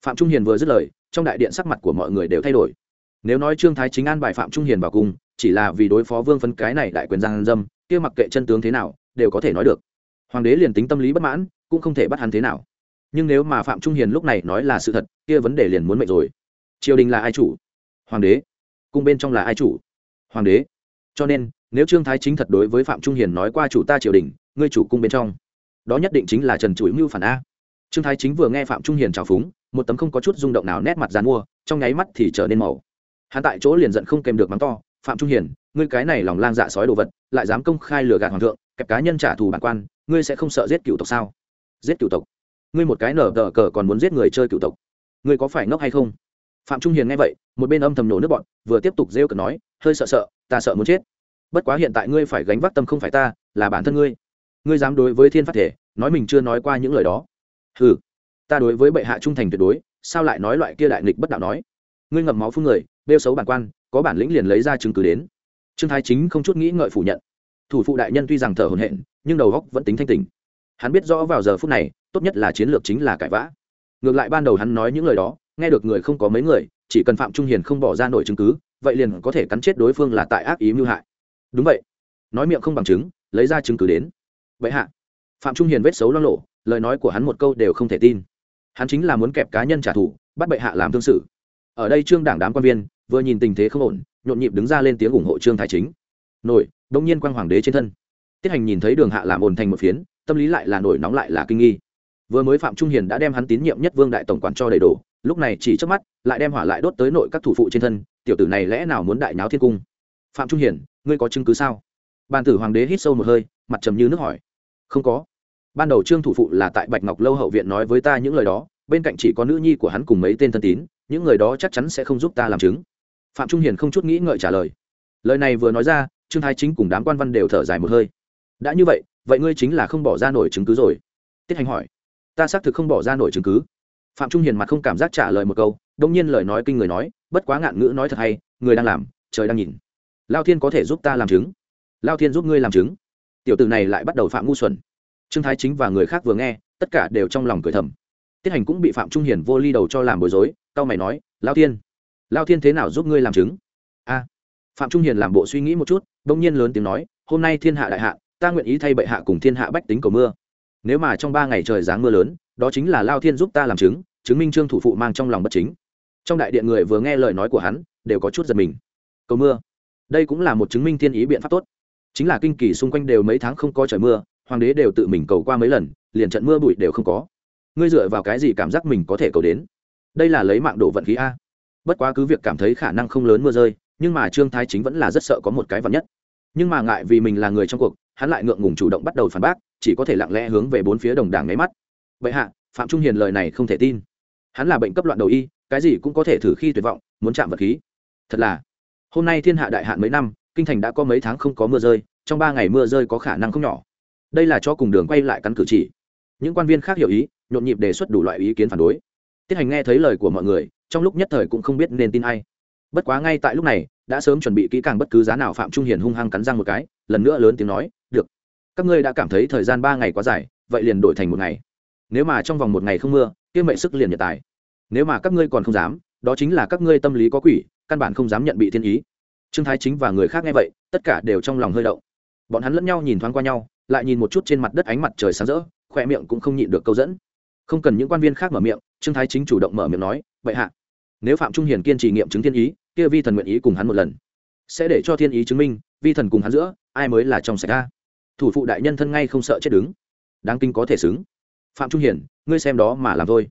phạm trung hiền vừa dứt lời, trong đại điện sắc mặt của mọi người đều thay đổi. Nếu nói trương thái chính an bài phạm trung hiền vào cung, chỉ là vì đối phó vương phấn cái này đại quyền giang dâm, kia mặc kệ chân tướng thế nào, đều có thể nói được. Hoàng đế liền tính tâm lý bất mãn, cũng không thể bắt hắn thế nào. Nhưng nếu mà phạm trung hiền lúc này nói là sự thật, kia vấn đề liền muốn mệnh rồi. Triều đình là ai chủ? Hoàng đế, cung bên trong là ai chủ? Hoàng đế. Cho nên, nếu trương thái chính thật đối với phạm trung hiền nói qua chủ ta triều đình, ngươi chủ cung bên trong, đó nhất định chính là trần chuỗi mưu phản a. Trương thái chính vừa nghe phạm trung hiền trào phúng, một tấm không có chút rung động nào nét mặt dàn mua, trong nháy mắt thì trở nên màu. Hắn tại chỗ liền giận không kèm được mắng to, phạm trung hiền, ngươi cái này lòng lang dạ sói đồ vật, lại dám công khai lừa gạt hoàng thượng, kẹp cá nhân trả thù bản quan, ngươi sẽ không sợ giết cựu tộc sao? Giết cựu tộc? Ngươi một cái nở tờ cờ còn muốn giết người chơi cựu tộc? Ngươi có phải ngốc hay không? Phạm trung hiền nghe vậy, một bên âm thầm nổ nước bọn, vừa tiếp tục rêu cờ nói, hơi sợ sợ, ta sợ muốn chết. Bất quá hiện tại ngươi phải gánh vác tâm không phải ta, là bản thân ngươi. Ngươi dám đối với thiên phát thể, nói mình chưa nói qua những lời đó. Ừ ta đối với bệ hạ trung thành tuyệt đối, sao lại nói loại kia đại nghịch bất đạo nói? Ngươi ngậm máu phun người, bêu xấu bản quan, có bản lĩnh liền lấy ra chứng cứ đến. Trương thái chính không chút nghĩ ngợi phủ nhận. Thủ phụ đại nhân tuy rằng thở hồn hện nhưng đầu góc vẫn tính thanh tình hắn biết rõ vào giờ phút này, tốt nhất là chiến lược chính là cãi vã. Ngược lại ban đầu hắn nói những lời đó nghe được người không có mấy người, chỉ cần phạm trung hiền không bỏ ra nổi chứng cứ, vậy liền có thể cắn chết đối phương là tại ác ý mưu hại. Đúng vậy. Nói miệng không bằng chứng, lấy ra chứng cứ đến. Vậy hạ. Phạm trung hiền vết xấu lo lộ, lời nói của hắn một câu đều không thể tin. Hắn chính là muốn kẹp cá nhân trả thù, bắt bệ hạ làm thương sự. Ở đây trương đảng đám quan viên, vừa nhìn tình thế không ổn, nhộn nhịp đứng ra lên tiếng ủng hộ trương thái chính. Nổi đông nhiên quang hoàng đế trên thân. Tiết hành nhìn thấy đường hạ làm ồn thành một phiến, tâm lý lại là nổi nóng lại là kinh nghi vừa mới phạm trung hiền đã đem hắn tín nhiệm nhất vương đại tổng quản cho đầy đủ, lúc này chỉ trước mắt, lại đem hỏa lại đốt tới nội các thủ phụ trên thân, tiểu tử này lẽ nào muốn đại náo thiên cung? Phạm trung hiền, ngươi có chứng cứ sao? Bàn tử hoàng đế hít sâu một hơi, mặt trầm như nước hỏi. Không có. Ban đầu trương thủ phụ là tại bạch ngọc lâu hậu viện nói với ta những lời đó, bên cạnh chỉ có nữ nhi của hắn cùng mấy tên thân tín, những người đó chắc chắn sẽ không giúp ta làm chứng. Phạm trung hiền không chút nghĩ ngợi trả lời. Lời này vừa nói ra, trương thái chính cùng đám quan văn đều thở dài một hơi. Đã như vậy vậy ngươi chính là không bỏ ra nổi chứng cứ rồi. Tiết hành hỏi ta xác thực không bỏ ra nổi chứng cứ. Phạm trung hiền mặt không cảm giác trả lời một câu đông nhiên lời nói kinh người nói, bất quá ngạn ngữ nói thật hay, người đang làm, trời đang nhìn. Lao thiên có thể giúp ta làm chứng? Lao thiên giúp ngươi làm chứng? Tiểu tử này lại bắt đầu phạm ngu xuẩn. Trương thái chính và người khác vừa nghe, tất cả đều trong lòng cười thầm. Tiết hành cũng bị phạm trung hiền vô ly đầu cho làm bối rối cao mày nói, lao thiên lao thiên thế nào giúp ngươi làm chứng? A. Phạm trung hiền làm bộ suy nghĩ một chút bỗng nhiên lớn tiếng nói, hôm nay thiên hạ đại hạ, ta nguyện ý thay bệ hạ cùng thiên hạ bách tính cầu mưa nếu mà trong ba ngày trời giáng mưa lớn, đó chính là lao thiên giúp ta làm chứng chứng minh trương thủ phụ mang trong lòng bất chính. Trong đại điện người vừa nghe lời nói của hắn, đều có chút giật mình. Cầu mưa. Đây cũng là một chứng minh thiên ý biện pháp tốt. Chính là kinh kỳ xung quanh đều mấy tháng không có trời mưa, hoàng đế đều tự mình cầu qua mấy lần, liền trận mưa bụi đều không có. Ngươi dựa vào cái gì cảm giác mình có thể cầu đến? Đây là lấy mạng đổ vận khí a. Bất quá cứ việc cảm thấy khả năng không lớn mưa rơi, nhưng mà trương thái chính vẫn là rất sợ có một cái vật nhất. Nhưng mà ngại vì mình là người trong cuộc, hắn lại ngượng ngùng chủ động bắt đầu phản bác chỉ có thể lặng lẽ hướng về bốn phía đồng đảng nháy mắt. Vậy hạ, phạm trung hiền lời này không thể tin. Hắn là bệnh cấp loạn đầu y, cái gì cũng có thể thử khi tuyệt vọng, muốn chạm vật khí. Thật là, hôm nay thiên hạ đại hạn mấy năm, kinh thành đã có mấy tháng không có mưa rơi, trong ba ngày mưa rơi có khả năng không nhỏ. Đây là cho cùng đường quay lại cắn cử chỉ. Những quan viên khác hiểu ý, nhộn nhịp đề xuất đủ loại ý kiến phản đối. Tiết hành nghe thấy lời của mọi người, trong lúc nhất thời cũng không biết nên tin ai. Bất quá ngay tại lúc này, đã sớm chuẩn bị kỹ càng bất cứ giá nào phạm trung hiền hung hăng cắn răng một cái, lần nữa lớn tiếng nói, được các ngươi đã cảm thấy thời gian ba ngày quá dài, vậy liền đổi thành một ngày. Nếu mà trong vòng một ngày không mưa, kia mệnh sức liền nhật tài. Nếu mà các ngươi còn không dám, đó chính là các ngươi tâm lý có quỷ, căn bản không dám nhận bị thiên ý. Trương thái chính và người khác nghe vậy, tất cả đều trong lòng hơi động. Bọn hắn lẫn nhau nhìn thoáng qua nhau, lại nhìn một chút trên mặt đất ánh mặt trời sáng rỡ khoe miệng cũng không nhịn được câu dẫn. Không cần những quan viên khác mở miệng, trương thái chính chủ động mở miệng nói vậy hạ, nếu phạm trung hiền kiên trì nghiệm chứng thiên ý, kia vi thần nguyện ý cùng hắn một lần. Sẽ để cho thiên ý chứng minh, vi thần cùng hắn giữa, ai mới là trong sạch ca thủ phụ đại nhân thân ngay không sợ chết đứng. Đáng kinh có thể xứng. Phạm trung hiền ngươi xem đó mà làm thôi.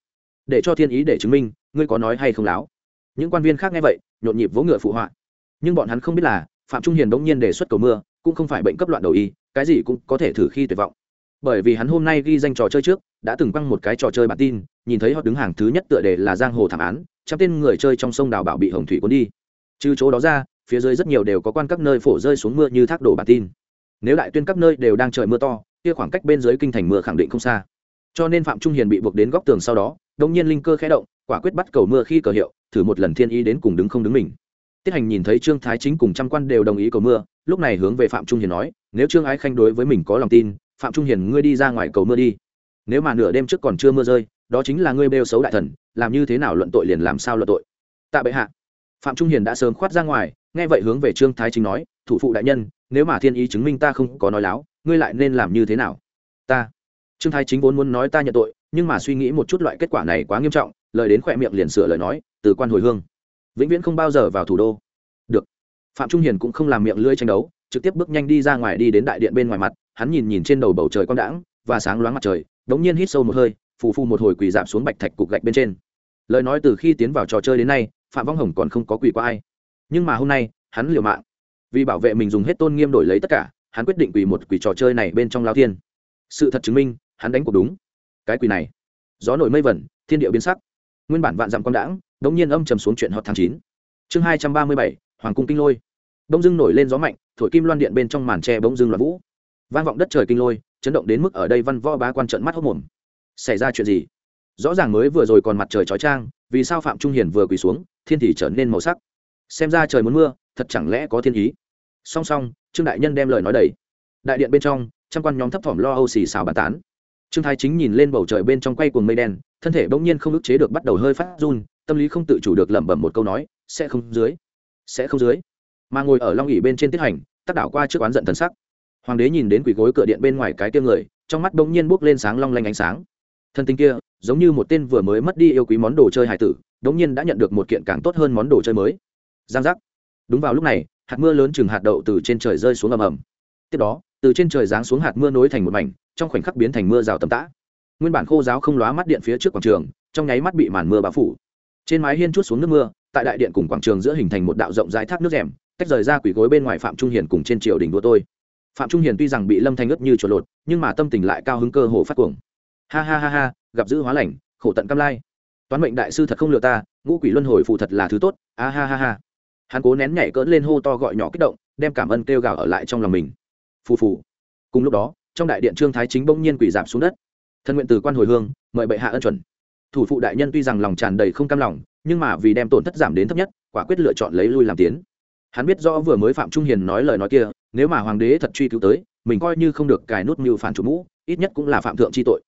Để cho thiên ý để chứng minh, ngươi có nói hay không láo? Những quan viên khác nghe vậy, nhộn nhịp vỗ ngựa phụ họa. Nhưng bọn hắn không biết là, phạm trung hiền bỗng nhiên đề xuất cầu mưa, cũng không phải bệnh cấp loạn đầu y, cái gì cũng có thể thử khi tuyệt vọng. Bởi vì hắn hôm nay ghi danh trò chơi trước, đã từng quăng một cái trò chơi bản tin, nhìn thấy họ đứng hàng thứ nhất tựa đề là giang hồ thảm án, trăm tên người chơi trong sông đào bảo bị hồng thủy cuốn đi. Trừ chỗ đó ra, phía dưới rất nhiều đều có quan các nơi phổ rơi xuống mưa như thác đổ bản tin nếu đại tuyên các nơi đều đang trời mưa to, kia khoảng cách bên dưới kinh thành mưa khẳng định không xa. Cho nên phạm trung hiền bị buộc đến góc tường sau đó đông nhiên linh cơ khẽ động, quả quyết bắt cầu mưa khi cờ hiệu, thử một lần thiên ý đến cùng đứng không đứng mình. Tiết hành nhìn thấy trương thái chính cùng trăm quan đều đồng ý cầu mưa, lúc này hướng về phạm trung hiền nói, nếu trương ái khanh đối với mình có lòng tin, phạm trung hiền, ngươi đi ra ngoài cầu mưa đi. Nếu mà nửa đêm trước còn chưa mưa rơi, đó chính là ngươi bêu xấu đại thần, làm như thế nào luận tội liền làm sao luận tội. Tạ bệ hạ phạm trung hiền đã sớm khoát ra ngoài, nghe vậy hướng về trương thái chính nói, thủ phụ đại nhân, nếu mà thiên ý chứng minh ta không có nói láo, ngươi lại nên làm như thế nào? Ta. Trương thái chính vốn muốn nói ta nhận tội, nhưng mà suy nghĩ một chút loại kết quả này quá nghiêm trọng, lời đến khỏe miệng liền sửa lời nói, từ quan hồi hương. Vĩnh viễn không bao giờ vào thủ đô. Được. Phạm trung hiền cũng không làm miệng lưỡi tranh đấu, trực tiếp bước nhanh đi ra ngoài đi đến đại điện bên ngoài mặt, hắn nhìn nhìn trên đầu bầu trời quang đãng và sáng loáng mặt trời, đống nhiên hít sâu một hơi, phù phu một hồi quỳ dạp xuống bạch thạch cục gạch bên trên. Lời nói từ khi tiến vào trò chơi đến nay phạm vong hồng còn không có quỷ qua ai. Nhưng mà hôm nay, hắn liều mạng. Vì bảo vệ mình dùng hết tôn nghiêm đổi lấy tất cả, hắn quyết định quỳ một quỳ trò chơi này bên trong lao thiên. Sự thật chứng minh, hắn đánh cuộc đúng. Cái quỳ này, gió nổi mây vẩn, thiên địa biến sắc. Nguyên bản vạn dặm quang đãng đống nhiên âm trầm xuống chuyện hot tháng chín. Chương hai trăm ba mươi bảy, hoàng cung kinh lôi. Đông dưng nổi lên gió mạnh, thổi kim loan điện bên trong màn tre bỗng dưng loạn vũ. Vang vọng đất trời kinh lôi, chấn động đến mức ở đây văn võ bá quan trận mắt hốc mồm. Xảy ra chuyện gì? Rõ ràng mới vừa rồi còn mặt trời chói trang vì sao phạm trung hiền vừa quỳ xuống, thiên thì trở nên màu sắc. Xem ra trời muốn mưa, thật chẳng lẽ có thiên ý. Song song, trương đại nhân đem lời nói đầy. Đại điện bên trong, trăm quan nhóm thấp thỏm lo âu xì xào bàn tán. Trương thái chính nhìn lên bầu trời bên trong quay cuồng mây đen, thân thể bỗng nhiên không ức chế được bắt đầu hơi phát run, tâm lý không tự chủ được lẩm bẩm một câu nói, sẽ không dưới, sẽ không dưới. Mà ngồi ở long ỉ bên trên tiết hành tác đảo qua trước oán giận thần sắc. Hoàng đế nhìn đến quỷ gối cửa điện bên ngoài cái tiêm người, trong mắt bỗng nhiên bốc lên sáng long lanh ánh sáng thân tình kia, giống như một tên vừa mới mất đi yêu quý món đồ chơi hải tử, đống nhiên đã nhận được một kiện càng tốt hơn món đồ chơi mới. Giang giác. Đúng vào lúc này, hạt mưa lớn chừng hạt đậu từ trên trời rơi xuống ầm ầm. Tiếp đó, từ trên trời giáng xuống hạt mưa nối thành một mảnh, trong khoảnh khắc biến thành mưa rào tầm tã. Nguyên bản khô giáo không lóa mắt điện phía trước quảng trường, trong nháy mắt bị màn mưa bao phủ. Trên mái hiên chút xuống nước mưa, tại đại điện cùng quảng trường giữa hình thành một đạo rộng rãi thác nước rèm, tách rời ra quỷ gối bên ngoài phạm trung hiền cùng trên triều đình đua tôi. Phạm trung hiền tuy rằng bị lâm thanh ướt như chuột lột, nhưng mà tâm tình lại cao hứng cơ hồ phát cuồng ha ha ha ha, gặp dữ hóa lành, khổ tận cam lai. Toán mệnh đại sư thật không lừa ta, ngũ quỷ luân hồi phụ thật là thứ tốt, a ha ha ha. Hắn cố nén nhảy cỡn lên hô to gọi nhỏ kích động, đem cảm ơn kêu gào ở lại trong lòng mình. Phù phù. Cùng lúc đó, trong đại điện trương thái chính bỗng nhiên quỷ giảm xuống đất. Thân nguyện từ quan hồi hương, mời bệ hạ ân chuẩn. Thủ phụ đại nhân tuy rằng lòng tràn đầy không cam lòng, nhưng mà vì đem tổn thất giảm đến thấp nhất, quả quyết lựa chọn lấy lui làm tiến. Hắn biết rõ vừa mới phạm trung hiền nói lời nói kia, nếu mà hoàng đế thật truy cứu tới, mình coi như không được cài nút mưu phản chủ mũ, ít nhất cũng là phạm thượng chi tội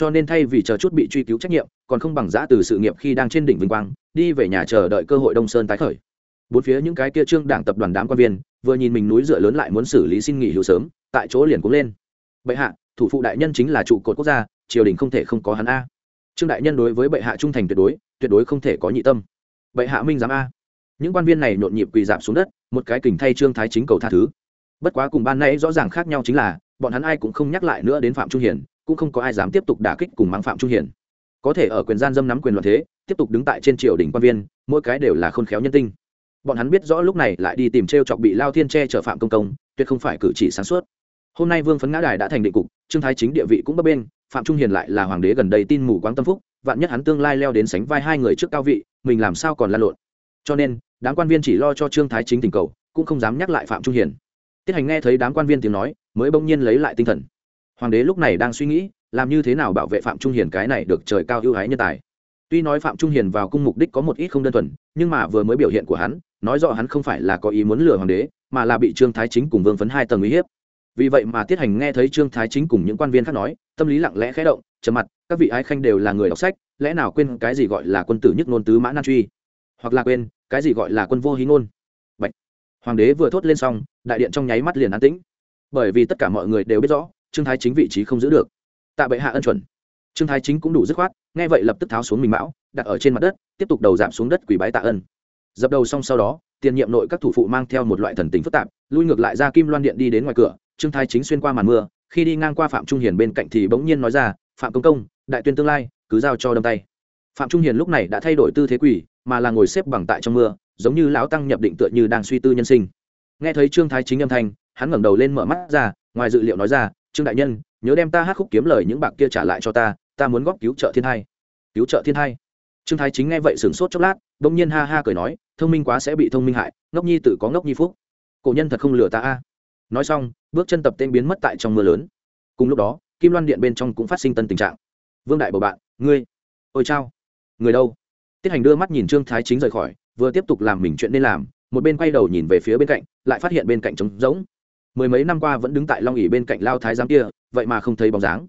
cho nên thay vì chờ chút bị truy cứu trách nhiệm, còn không bằng giã từ sự nghiệp khi đang trên đỉnh vinh quang, đi về nhà chờ đợi cơ hội đông sơn tái khởi. Bốn phía những cái kia trương đảng tập đoàn đám quan viên, vừa nhìn mình núi dựa lớn lại muốn xử lý xin nghỉ hưu sớm, tại chỗ liền cũng lên. Bệ hạ, thủ phụ đại nhân chính là trụ cột quốc gia, triều đình không thể không có hắn a. Trương đại nhân đối với bệ hạ trung thành tuyệt đối tuyệt đối không thể có nhị tâm. Bệ hạ minh giám a. Những quan viên này nhộn nhịp quỳ dạp xuống đất, một cái kình thay trương thái chính cầu tha thứ. Bất quá cùng ban nay rõ ràng khác nhau chính là, bọn hắn ai cũng không nhắc lại nữa đến phạm trung hiển cũng không có ai dám tiếp tục đả kích cùng mang phạm trung hiển có thể ở quyền gian dâm nắm quyền loạn thế, tiếp tục đứng tại trên triều đình quan viên, mỗi cái đều là khôn khéo nhân tinh. Bọn hắn biết rõ lúc này lại đi tìm t r e o chọc bị lao thiên tre chở phạm công công, tuyệt không phải cử chỉ sáng suốt. Hôm nay vương phấn ngã đài đã thành định cục, trương thái chính địa vị cũng bấp bên phạm trung hiền lại là hoàng đế gần đây tin mù quáng tâm phúc, vạn nhất hắn tương lai leo đến sánh vai hai người trước cao vị, mình làm sao còn lan lộn. Cho nên, đám quan viên chỉ lo cho trương thái chính tình cầu, cũng không dám nhắc lại phạm trung hiền. Tiết hành nghe thấy đám quan viên tiếng nói, mới bỗng nhiên lấy lại tinh thần hoàng đế lúc này đang suy nghĩ, làm như thế nào bảo vệ phạm trung hiền cái này được trời cao ưu ái nhân tài. Tuy nói phạm trung hiền vào cung mục đích có một ít không đơn thuần, nhưng mà vừa mới biểu hiện của hắn, nói rõ hắn không phải là có ý muốn lừa hoàng đế, mà là bị trương thái chính cùng vương phấn hai tầng uy hiếp. Vì vậy mà tiết hành nghe thấy trương thái chính cùng những quan viên khác nói, tâm lý lặng lẽ khẽ động, trầm mặt, các vị ái khanh đều là người đọc sách, lẽ nào quên cái gì gọi là quân tử nhất ngôn tứ mã nan truy? Hoặc là quên, cái gì gọi là quân vô hí ngôn? Bạch. hoàng đế vừa thốt lên xong, đại điện trong nháy mắt liền an tĩnh. Bởi vì tất cả mọi người đều biết rõ trương thái chính vị trí không giữ được. Tạ bệ hạ ân chuẩn. Trương thái chính cũng đủ dứt khoát, nghe vậy lập tức tháo xuống mình mão, đặt ở trên mặt đất, tiếp tục đầu giảm xuống đất quỷ bái tạ ân. Dập đầu xong sau đó, tiền nhiệm nội các thủ phụ mang theo một loại thần tình phức tạp, lui ngược lại ra kim loan điện đi đến ngoài cửa, trương thái chính xuyên qua màn mưa, khi đi ngang qua phạm trung hiền bên cạnh thì bỗng nhiên nói ra, phạm công công, đại tuyên tương lai, cứ giao cho đâm tay. Phạm trung hiền lúc này đã thay đổi tư thế quỷ mà là ngồi xếp bằng tại trong mưa, giống như lão tăng nhập định tựa như đang suy tư nhân sinh. Nghe thấy trương thái chính âm thanh, hắn ngẩng đầu lên mở mắt ra, ngoài dự liệu nói ra trương đại nhân, nhớ đem ta hát khúc kiếm lời những bạc kia trả lại cho ta ta muốn góp cứu trợ thiên hai cứu trợ thiên hai trương thái chính nghe vậy sửng sốt chốc lát, bỗng nhiên ha ha cười nói, thông minh quá sẽ bị thông minh hại, ngốc nhi tự có ngốc nhi phúc. Cổ nhân thật không lừa ta a. Nói xong, bước chân tập tên biến mất tại trong mưa lớn. Cùng lúc đó, kim loan điện bên trong cũng phát sinh tân tình trạng. Vương đại bầu bạn, ngươi, ôi chao, người đâu? Tiết hành đưa mắt nhìn trương thái chính rời khỏi, vừa tiếp tục làm mình chuyện nên làm, một bên quay đầu nhìn về phía bên cạnh, lại phát hiện bên cạnh trống rỗng mười mấy năm qua vẫn đứng tại long ỉ bên cạnh lao thái giám kia, vậy mà không thấy bóng dáng.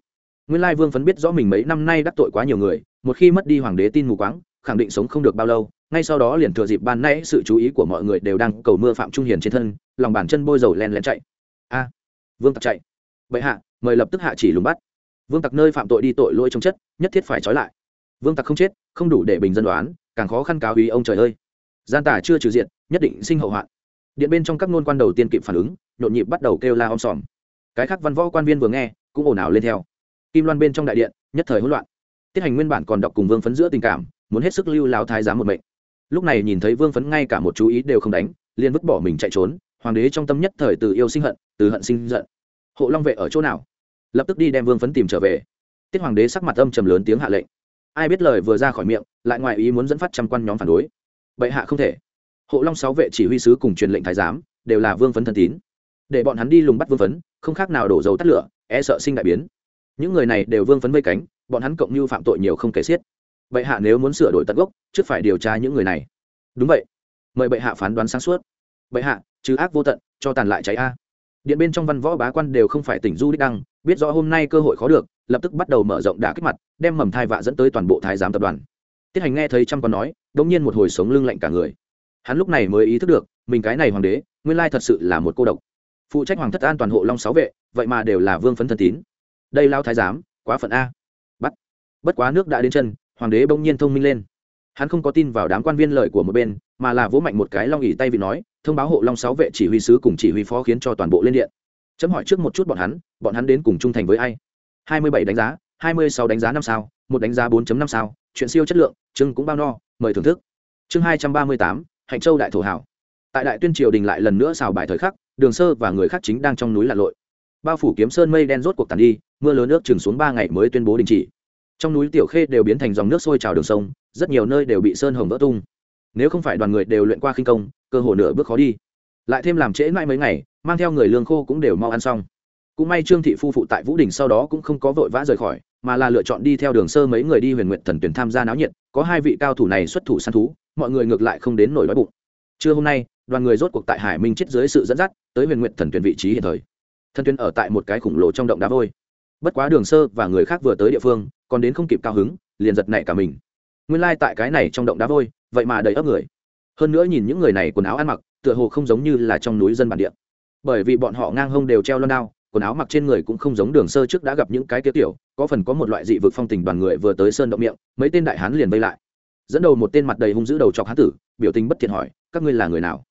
Nguyên lai vương phấn biết rõ mình mấy năm nay đắc tội quá nhiều người, một khi mất đi hoàng đế tin mù quáng, khẳng định sống không được bao lâu, ngay sau đó liền thừa dịp ban nãy sự chú ý của mọi người đều đang cầu mưa phạm trung hiền trên thân, lòng bàn chân bôi dầu len lén chạy. A, vương tặc chạy. Bệ hạ, mời lập tức hạ chỉ lùng bắt. Vương tặc nơi phạm tội đi tội lỗi trong chất, nhất thiết phải trói lại. Vương tặc không chết, không đủ để bình dân đoán, càng khó khăn cáo ý ông trời ơi. Gian tả chưa trừ diện nhất định sinh hậu hoạn. Điện bên trong các ngôn quan đầu tiên kịp phản ứng nhộn nhịp bắt đầu kêu la om sòm. Cái khác văn võ quan viên vừa nghe, cũng ồn ào lên theo. Kim loan bên trong đại điện, nhất thời hỗn loạn. Tiết hành nguyên bản còn đọc cùng vương phấn giữa tình cảm, muốn hết sức lưu lao thái giám một mệnh. Lúc này nhìn thấy vương phấn ngay cả một chú ý đều không đánh, liền vứt bỏ mình chạy trốn, hoàng đế trong tâm nhất thời từ yêu sinh hận, từ hận sinh giận. Hộ long vệ ở chỗ nào? Lập tức đi đem vương phấn tìm trở về. Tiết hoàng đế sắc mặt âm trầm lớn tiếng hạ lệnh. Ai biết lời vừa ra khỏi miệng, lại ngoài ý muốn dẫn phát trăm quan nhóm phản đối. Bệ hạ không thể. Hộ long sáu vệ chỉ huy sứ cùng truyền lệnh thái giám, đều là vương phấn thân tín để bọn hắn đi lùng bắt vương phấn, không khác nào đổ dầu tắt lửa e sợ sinh đại biến. Những người này đều vương phấn vây cánh, bọn hắn cộng như phạm tội nhiều không kể xiết. Bệ hạ nếu muốn sửa đổi tận gốc, trước phải điều tra những người này. Đúng vậy. Mời bệ hạ phán đoán sáng suốt. Bệ hạ chứ ác vô tận, cho tàn lại cháy a. Điện bên trong văn võ bá quan đều không phải tỉnh du đích đăng, biết rõ hôm nay cơ hội khó được, lập tức bắt đầu mở rộng đả kích mặt, đem mầm thai vạ dẫn tới toàn bộ thái giám tập đoàn. Tiết hành nghe thấy trăm con nói đ ỗ n g nhiên một hồi sống lưng lạnh cả người. Hắn lúc này mới ý thức được, mình cái này hoàng đế, nguyên lai thật sự là một cô độc phụ trách hoàng thất an toàn hộ long sáu vệ, vậy mà đều là vương phấn thân tín. Đây lao thái giám, quá phận a. Bắt. Bất quá nước đã đến chân, hoàng đế bỗng nhiên thông minh lên. Hắn không có tin vào đám quan viên lợi của một bên, mà là vỗ mạnh một cái long ỉ tay vì nói, thông báo hộ long sáu vệ chỉ huy sứ cùng chỉ huy phó khiến cho toàn bộ lên điện. Chấm hỏi trước một chút bọn hắn bọn hắn đến cùng trung thành với ai? Hai mươi bảy đánh giá, hai mươi sáu đánh giá năm sao, một đánh giá 4 năm sao, chuyện siêu chất lượng, chương cũng bao no, mời thưởng thức. Chương hai trăm ba mươi tám, hạnh châu đại thổ hảo tại đại tuyên triều đình lại lần nữa xào bài thời khắc, đường sơ và người khác chính đang trong núi lặn lội. Bao phủ kiếm sơn mây đen rốt cuộc tàn đi, mưa lớn nước chừng xuống ba ngày mới tuyên bố đình chỉ. Trong núi tiểu khê đều biến thành dòng nước sôi trào đường sông, rất nhiều nơi đều bị sơn hồng vỡ tung. Nếu không phải đoàn người đều luyện qua khinh công, cơ hồ nửa bước khó đi. Lại thêm làm trễ mãi mấy ngày, mang theo người lương khô cũng đều mau ăn xong. Cũng may trương thị phu phụ tại vũ đình sau đó cũng không có vội vã rời khỏi, mà là lựa chọn đi theo đường sơ mấy người đi huyền nguyện thần tuyển tham gia náo nhiệt, có hai vị cao thủ này xuất thủ săn thú, mọi người ngược lại không đến nổi đói bụng trưa hôm nay, đoàn người rốt cuộc tại hải minh chết dưới sự dẫn dắt, tới huyền nguyện thần tuyển vị trí hiện thời. Thần tuyển ở tại một cái khủng lồ trong động đá vôi. Bất quá đường sơ và người khác vừa tới địa phương, còn đến không kịp cao hứng, liền giật nảy cả mình. Nguyên lai tại cái này trong động đá vôi, vậy mà đầy ấp người. Hơn nữa nhìn những người này quần áo ăn mặc, tựa hồ không giống như là trong núi dân bản địa. Bởi vì bọn họ ngang hông đều treo lon đao, quần áo mặc trên người cũng không giống đường sơ trước đã gặp những cái kia tiểu, có phần có một loại dị vực phong tình đoàn người vừa tới sơn động miệng, mấy tên đại hán liền vây lại dẫn đầu một tên mặt đầy hung dữ đầu chọc hán tử, biểu tình bất thiện hỏi, các ngươi là người nào?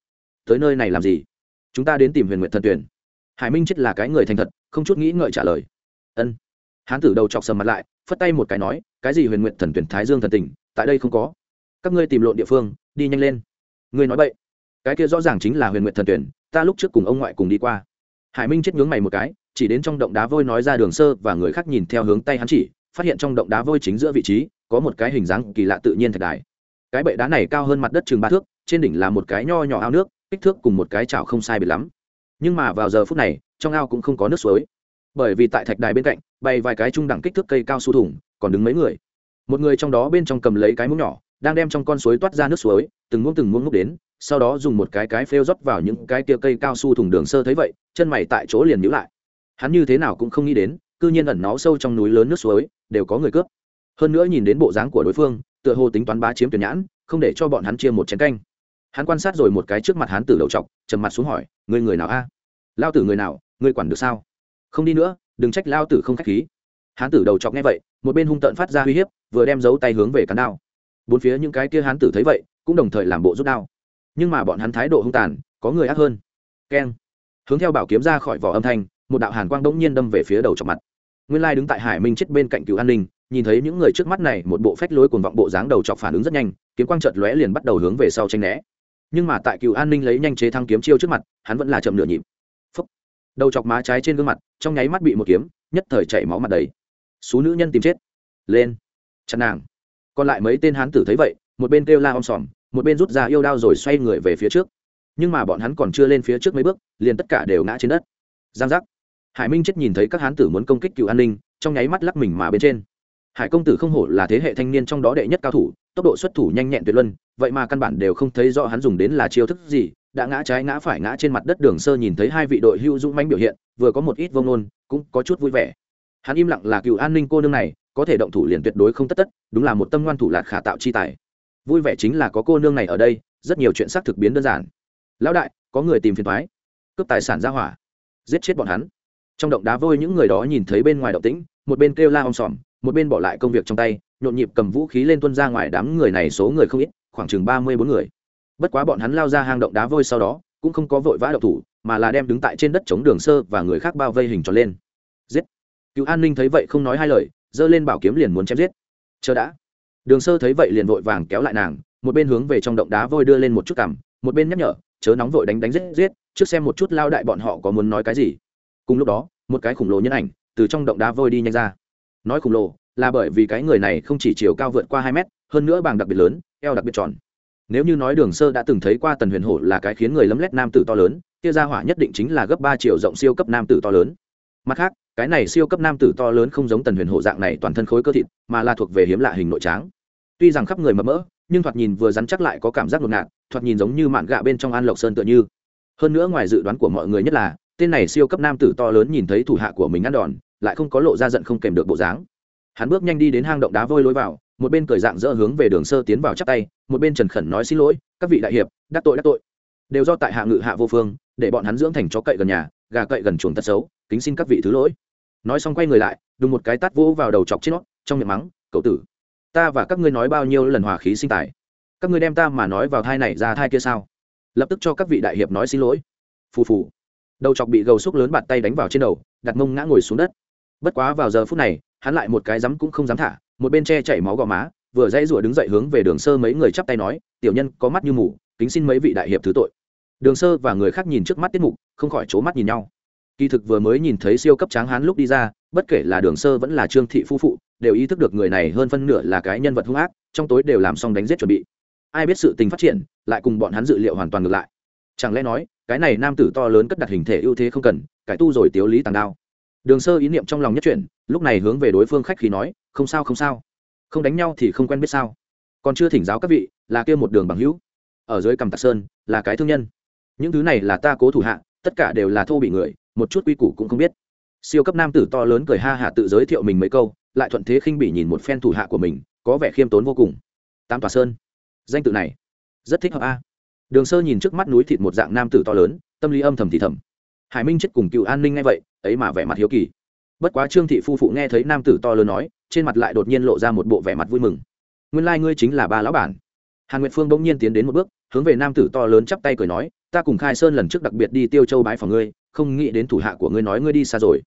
Tới nơi này làm gì? Chúng ta đến tìm huyền nguyện thần tuyển hải minh chết là cái người thành thật, không chút nghĩ ngợi trả lời. Ân. Hán tử đầu chọc sầm mặt lại, phất tay một cái nói, cái gì huyền nguyện thần tuyển thái dương thần tình, tại đây không có. Các ngươi tìm lộn địa phương, đi nhanh lên. Ngươi nói vậy cái kia rõ ràng chính là huyền nguyện thần tuyển ta lúc trước cùng ông ngoại cùng đi qua. Hải minh chết nhướng mày một cái, chỉ đến trong động đá vôi nói ra đường sơ và người khác nhìn theo hướng tay hắn chỉ phát hiện trong động đá vôi chính giữa vị trí, có một cái hình dáng kỳ lạ tự nhiên thạch đài. Cái bệ đá này cao hơn mặt đất chừng ba thước, trên đỉnh là một cái nho nhỏ ao nước, kích thước cùng một cái chảo không sai biệt lắm. Nhưng mà vào giờ phút này, trong ao cũng không có nước suối. Bởi vì tại thạch đài bên cạnh, bày vài cái trung đẳng kích thước cây cao su thủng, còn đứng mấy người. Một người trong đó bên trong cầm lấy cái mũ nhỏ, đang đem trong con suối toát ra nước suối, từng muỗng từng muỗng múc đến, sau đó dùng một cái cái phêu rót vào những cái kia cây cao su thùng đường sơ thấy vậy, chân mày tại chỗ liền nhíu lại. Hắn như thế nào cũng không nghĩ đến, cư nhiên ẩn náu sâu trong núi lớn nước suối đều có người cướp. Hơn nữa nhìn đến bộ dáng của đối phương, tựa hồ tính toán bá chiếm tuyển nhãn, không để cho bọn hắn chia một chén canh. Hắn quan sát rồi một cái trước mặt hắn tử đầu trọc trầm mặt xuống hỏi người người nào a? Lao tử người nào người quản được sao? Không đi nữa, đừng trách lao tử không khách khí. Hán tử đầu chọc nghe vậy, một bên hung tợn phát ra uy hiếp, vừa đem giấu tay hướng về cán đao. Bốn phía những cái kia hán tử thấy vậy, cũng đồng thời làm bộ rút đao. Nhưng mà bọn hắn thái độ hung tàn, có người ác hơn. Keng. Hướng theo bảo kiếm ra khỏi vỏ âm thanh, một đạo hàn quang đống nhiên đâm về phía đầu chọc mặt nguyên lai đứng tại hải minh chết bên cạnh cựu an ninh, nhìn thấy những người trước mắt này một bộ phách lối cuồng vọng bộ dáng đầu chọc phản ứng rất nhanh, kiếm quang chợt lóe liền bắt đầu hướng về sau tranh né. Nhưng mà tại cựu an ninh lấy nhanh chế thăng kiếm chiêu trước mặt, hắn vẫn là chậm nửa nhịp. Phúc. đầu chọc má trái trên gương mặt, trong nháy mắt bị một kiếm, nhất thời chảy máu mặt đầy. Số nữ nhân tìm chết. Lên. Chặn nàng. Còn lại mấy tên hán tử thấy vậy, một bên kêu la om sòm, một bên rút ra yêu đao rồi xoay người về phía trước. Nhưng mà bọn hắn còn chưa lên phía trước mấy bước, liền tất cả đều ngã trên đất. Giang giác hải minh chết nhìn thấy các hán tử muốn công kích cựu an ninh, trong nháy mắt lắc mình mà bên trên. Hải công tử không hổ là thế hệ thanh niên trong đó đệ nhất cao thủ, tốc độ xuất thủ nhanh nhẹn tuyệt luân, vậy mà căn bản đều không thấy rõ hắn dùng đến là chiêu thức gì, đã ngã trái ngã phải ngã trên mặt đất đường sơ nhìn thấy hai vị đội hưu dũng mánh biểu hiện, vừa có một ít vông nôn, cũng có chút vui vẻ. Hắn im lặng là cựu an ninh cô nương này, có thể động thủ liền tuyệt đối không tất tất, đúng là một tâm ngoan thủ lạc khả tạo chi tài. Vui vẻ chính là có cô nương này ở đây, rất nhiều chuyện xác thực biến đơn giản. Lão đại, có người tìm phiền thoái cướp tài sản ra hỏa. Giết chết bọn hắn trong động đá vôi những người đó nhìn thấy bên ngoài động tĩnh, một bên kêu la om sòm, một bên bỏ lại công việc trong tay, nhộn nhịp cầm vũ khí lên tuân ra ngoài đám người này số người không ít, khoảng chừng ba mươi bốn người. Bất quá bọn hắn lao ra hang động đá vôi sau đó, cũng không có vội vã đậu thủ, mà là đem đứng tại trên đất chống đường sơ và người khác bao vây hình tròn lên. Giết! Cựu an ninh thấy vậy không nói hai lời, giơ lên bảo kiếm liền muốn chém giết. Chờ đã! Đường sơ thấy vậy liền vội vàng kéo lại nàng, một bên hướng về trong động đá vôi đưa lên một chút cằm, một bên nhắc nhở, chớ nóng vội đánh đánh giết giết, trước xem một chút lao đại bọn họ có muốn nói cái gì cùng lúc đó, một cái khủng lồ nhân ảnh từ trong động đá vôi đi nhanh ra. Nói khủng lồ là bởi vì cái người này không chỉ chiều cao vượt qua hai mét, hơn nữa bằng đặc biệt lớn, eo đặc biệt tròn. Nếu như nói đường sơ đã từng thấy qua tần huyền hổ là cái khiến người lấm lét nam tử to lớn, kia ra hỏa nhất định chính là gấp ba triệu rộng siêu cấp nam tử to lớn. Mặt khác, cái này siêu cấp nam tử to lớn không giống tần huyền hổ dạng này toàn thân khối cơ thịt, mà là thuộc về hiếm lạ hình nội tráng. Tuy rằng khắp người mập mỡ, nhưng thoạt nhìn vừa rắn chắc lại có cảm giác ngột ngạt, thoạt nhìn giống như mạn gạ bên trong an lộc sơn tựa như. Hơn nữa ngoài dự đoán của mọi người nhất là tên này siêu cấp nam tử to lớn nhìn thấy thủ hạ của mình ăn đòn, lại không có lộ ra giận không kèm được bộ dáng. Hắn bước nhanh đi đến hang động đá vôi lối vào, một bên cởi dạng dỡ hướng về đường sơ tiến vào chắp tay, một bên trần khẩn nói xin lỗi, các vị đại hiệp, đắc tội đắc tội. Đều do tại hạ ngự hạ vô phương, để bọn hắn dưỡng thành chó cậy gần nhà, gà cậy gần chuồng tật xấu, kính xin các vị thứ lỗi. Nói xong quay người lại, đùng một cái tát vỗ vào đầu chọc trên nót trong miệng mắng, cậu tử, ta và các ngươi nói bao nhiêu lần hòa khí sinh tài? Các ngươi đem ta mà nói vào thai này ra thai kia sao? Lập tức cho các vị đại hiệp nói xin lỗi. Phù phù đầu chọc bị gầu xúc lớn bạt tay đánh vào trên đầu, đặt mông ngã ngồi xuống đất. Bất quá vào giờ phút này, hắn lại một cái dám cũng không dám thả, một bên che chảy máu gò má, vừa dãy rủa đứng dậy hướng về đường sơ mấy người chắp tay nói, tiểu nhân, có mắt như mù, kính xin mấy vị đại hiệp thứ tội. Đường sơ và người khác nhìn trước mắt tiết mục, không khỏi c mắt nhìn nhau. Kỳ thực vừa mới nhìn thấy siêu cấp tráng hán lúc đi ra, bất kể là đường sơ vẫn là trương thị phu phụ, đều ý thức được người này hơn phân nửa là cái nhân vật hung ác, trong tối đều làm xong đánh giết chuẩn bị. Ai biết sự tình phát triển, lại cùng bọn hắn dự liệu hoàn toàn ngược lại. Chẳng lẽ nói cái này nam tử to lớn cất đặt hình thể ưu thế không cần, cải tu rồi tiếu lý tàng đao. Đường sơ ý niệm trong lòng nhất chuyển, lúc này hướng về đối phương khách khí nói, không sao không sao. Không đánh nhau thì không quen biết sao. Còn chưa thỉnh giáo các vị, là kia một đường bằng hữu. Ở dưới cầm tạc sơn, là cái thương nhân. Những thứ này là ta cố thủ hạ, tất cả đều là thô bị người, một chút quy củ cũng không biết. Siêu cấp nam tử to lớn cười ha hạ tự giới thiệu mình mấy câu, lại thuận thế khinh bị nhìn một phen thủ hạ của mình, có vẻ khiêm tốn vô cùng. Tam tòa sơn. Danh tự này, rất thích hợp a đường sơ nhìn trước mắt núi thịt một dạng nam tử to lớn, tâm lý âm thầm thì thầm. Hải minh chết cùng cựu an ninh ngay vậy, ấy mà vẻ mặt hiếu kỳ. Bất quá trương thị phu phụ nghe thấy nam tử to lớn nói, trên mặt lại đột nhiên lộ ra một bộ vẻ mặt vui mừng. Nguyên lai、like、ngươi chính là ba lão bản. Hàn nguyệt phương bỗng nhiên tiến đến một bước, hướng về nam tử to lớn chắp tay cười nói, ta cùng khai sơn lần trước đặc biệt đi tiêu châu bái phòng ngươi, không nghĩ đến thủ hạ của ngươi nói ngươi đi xa rồi.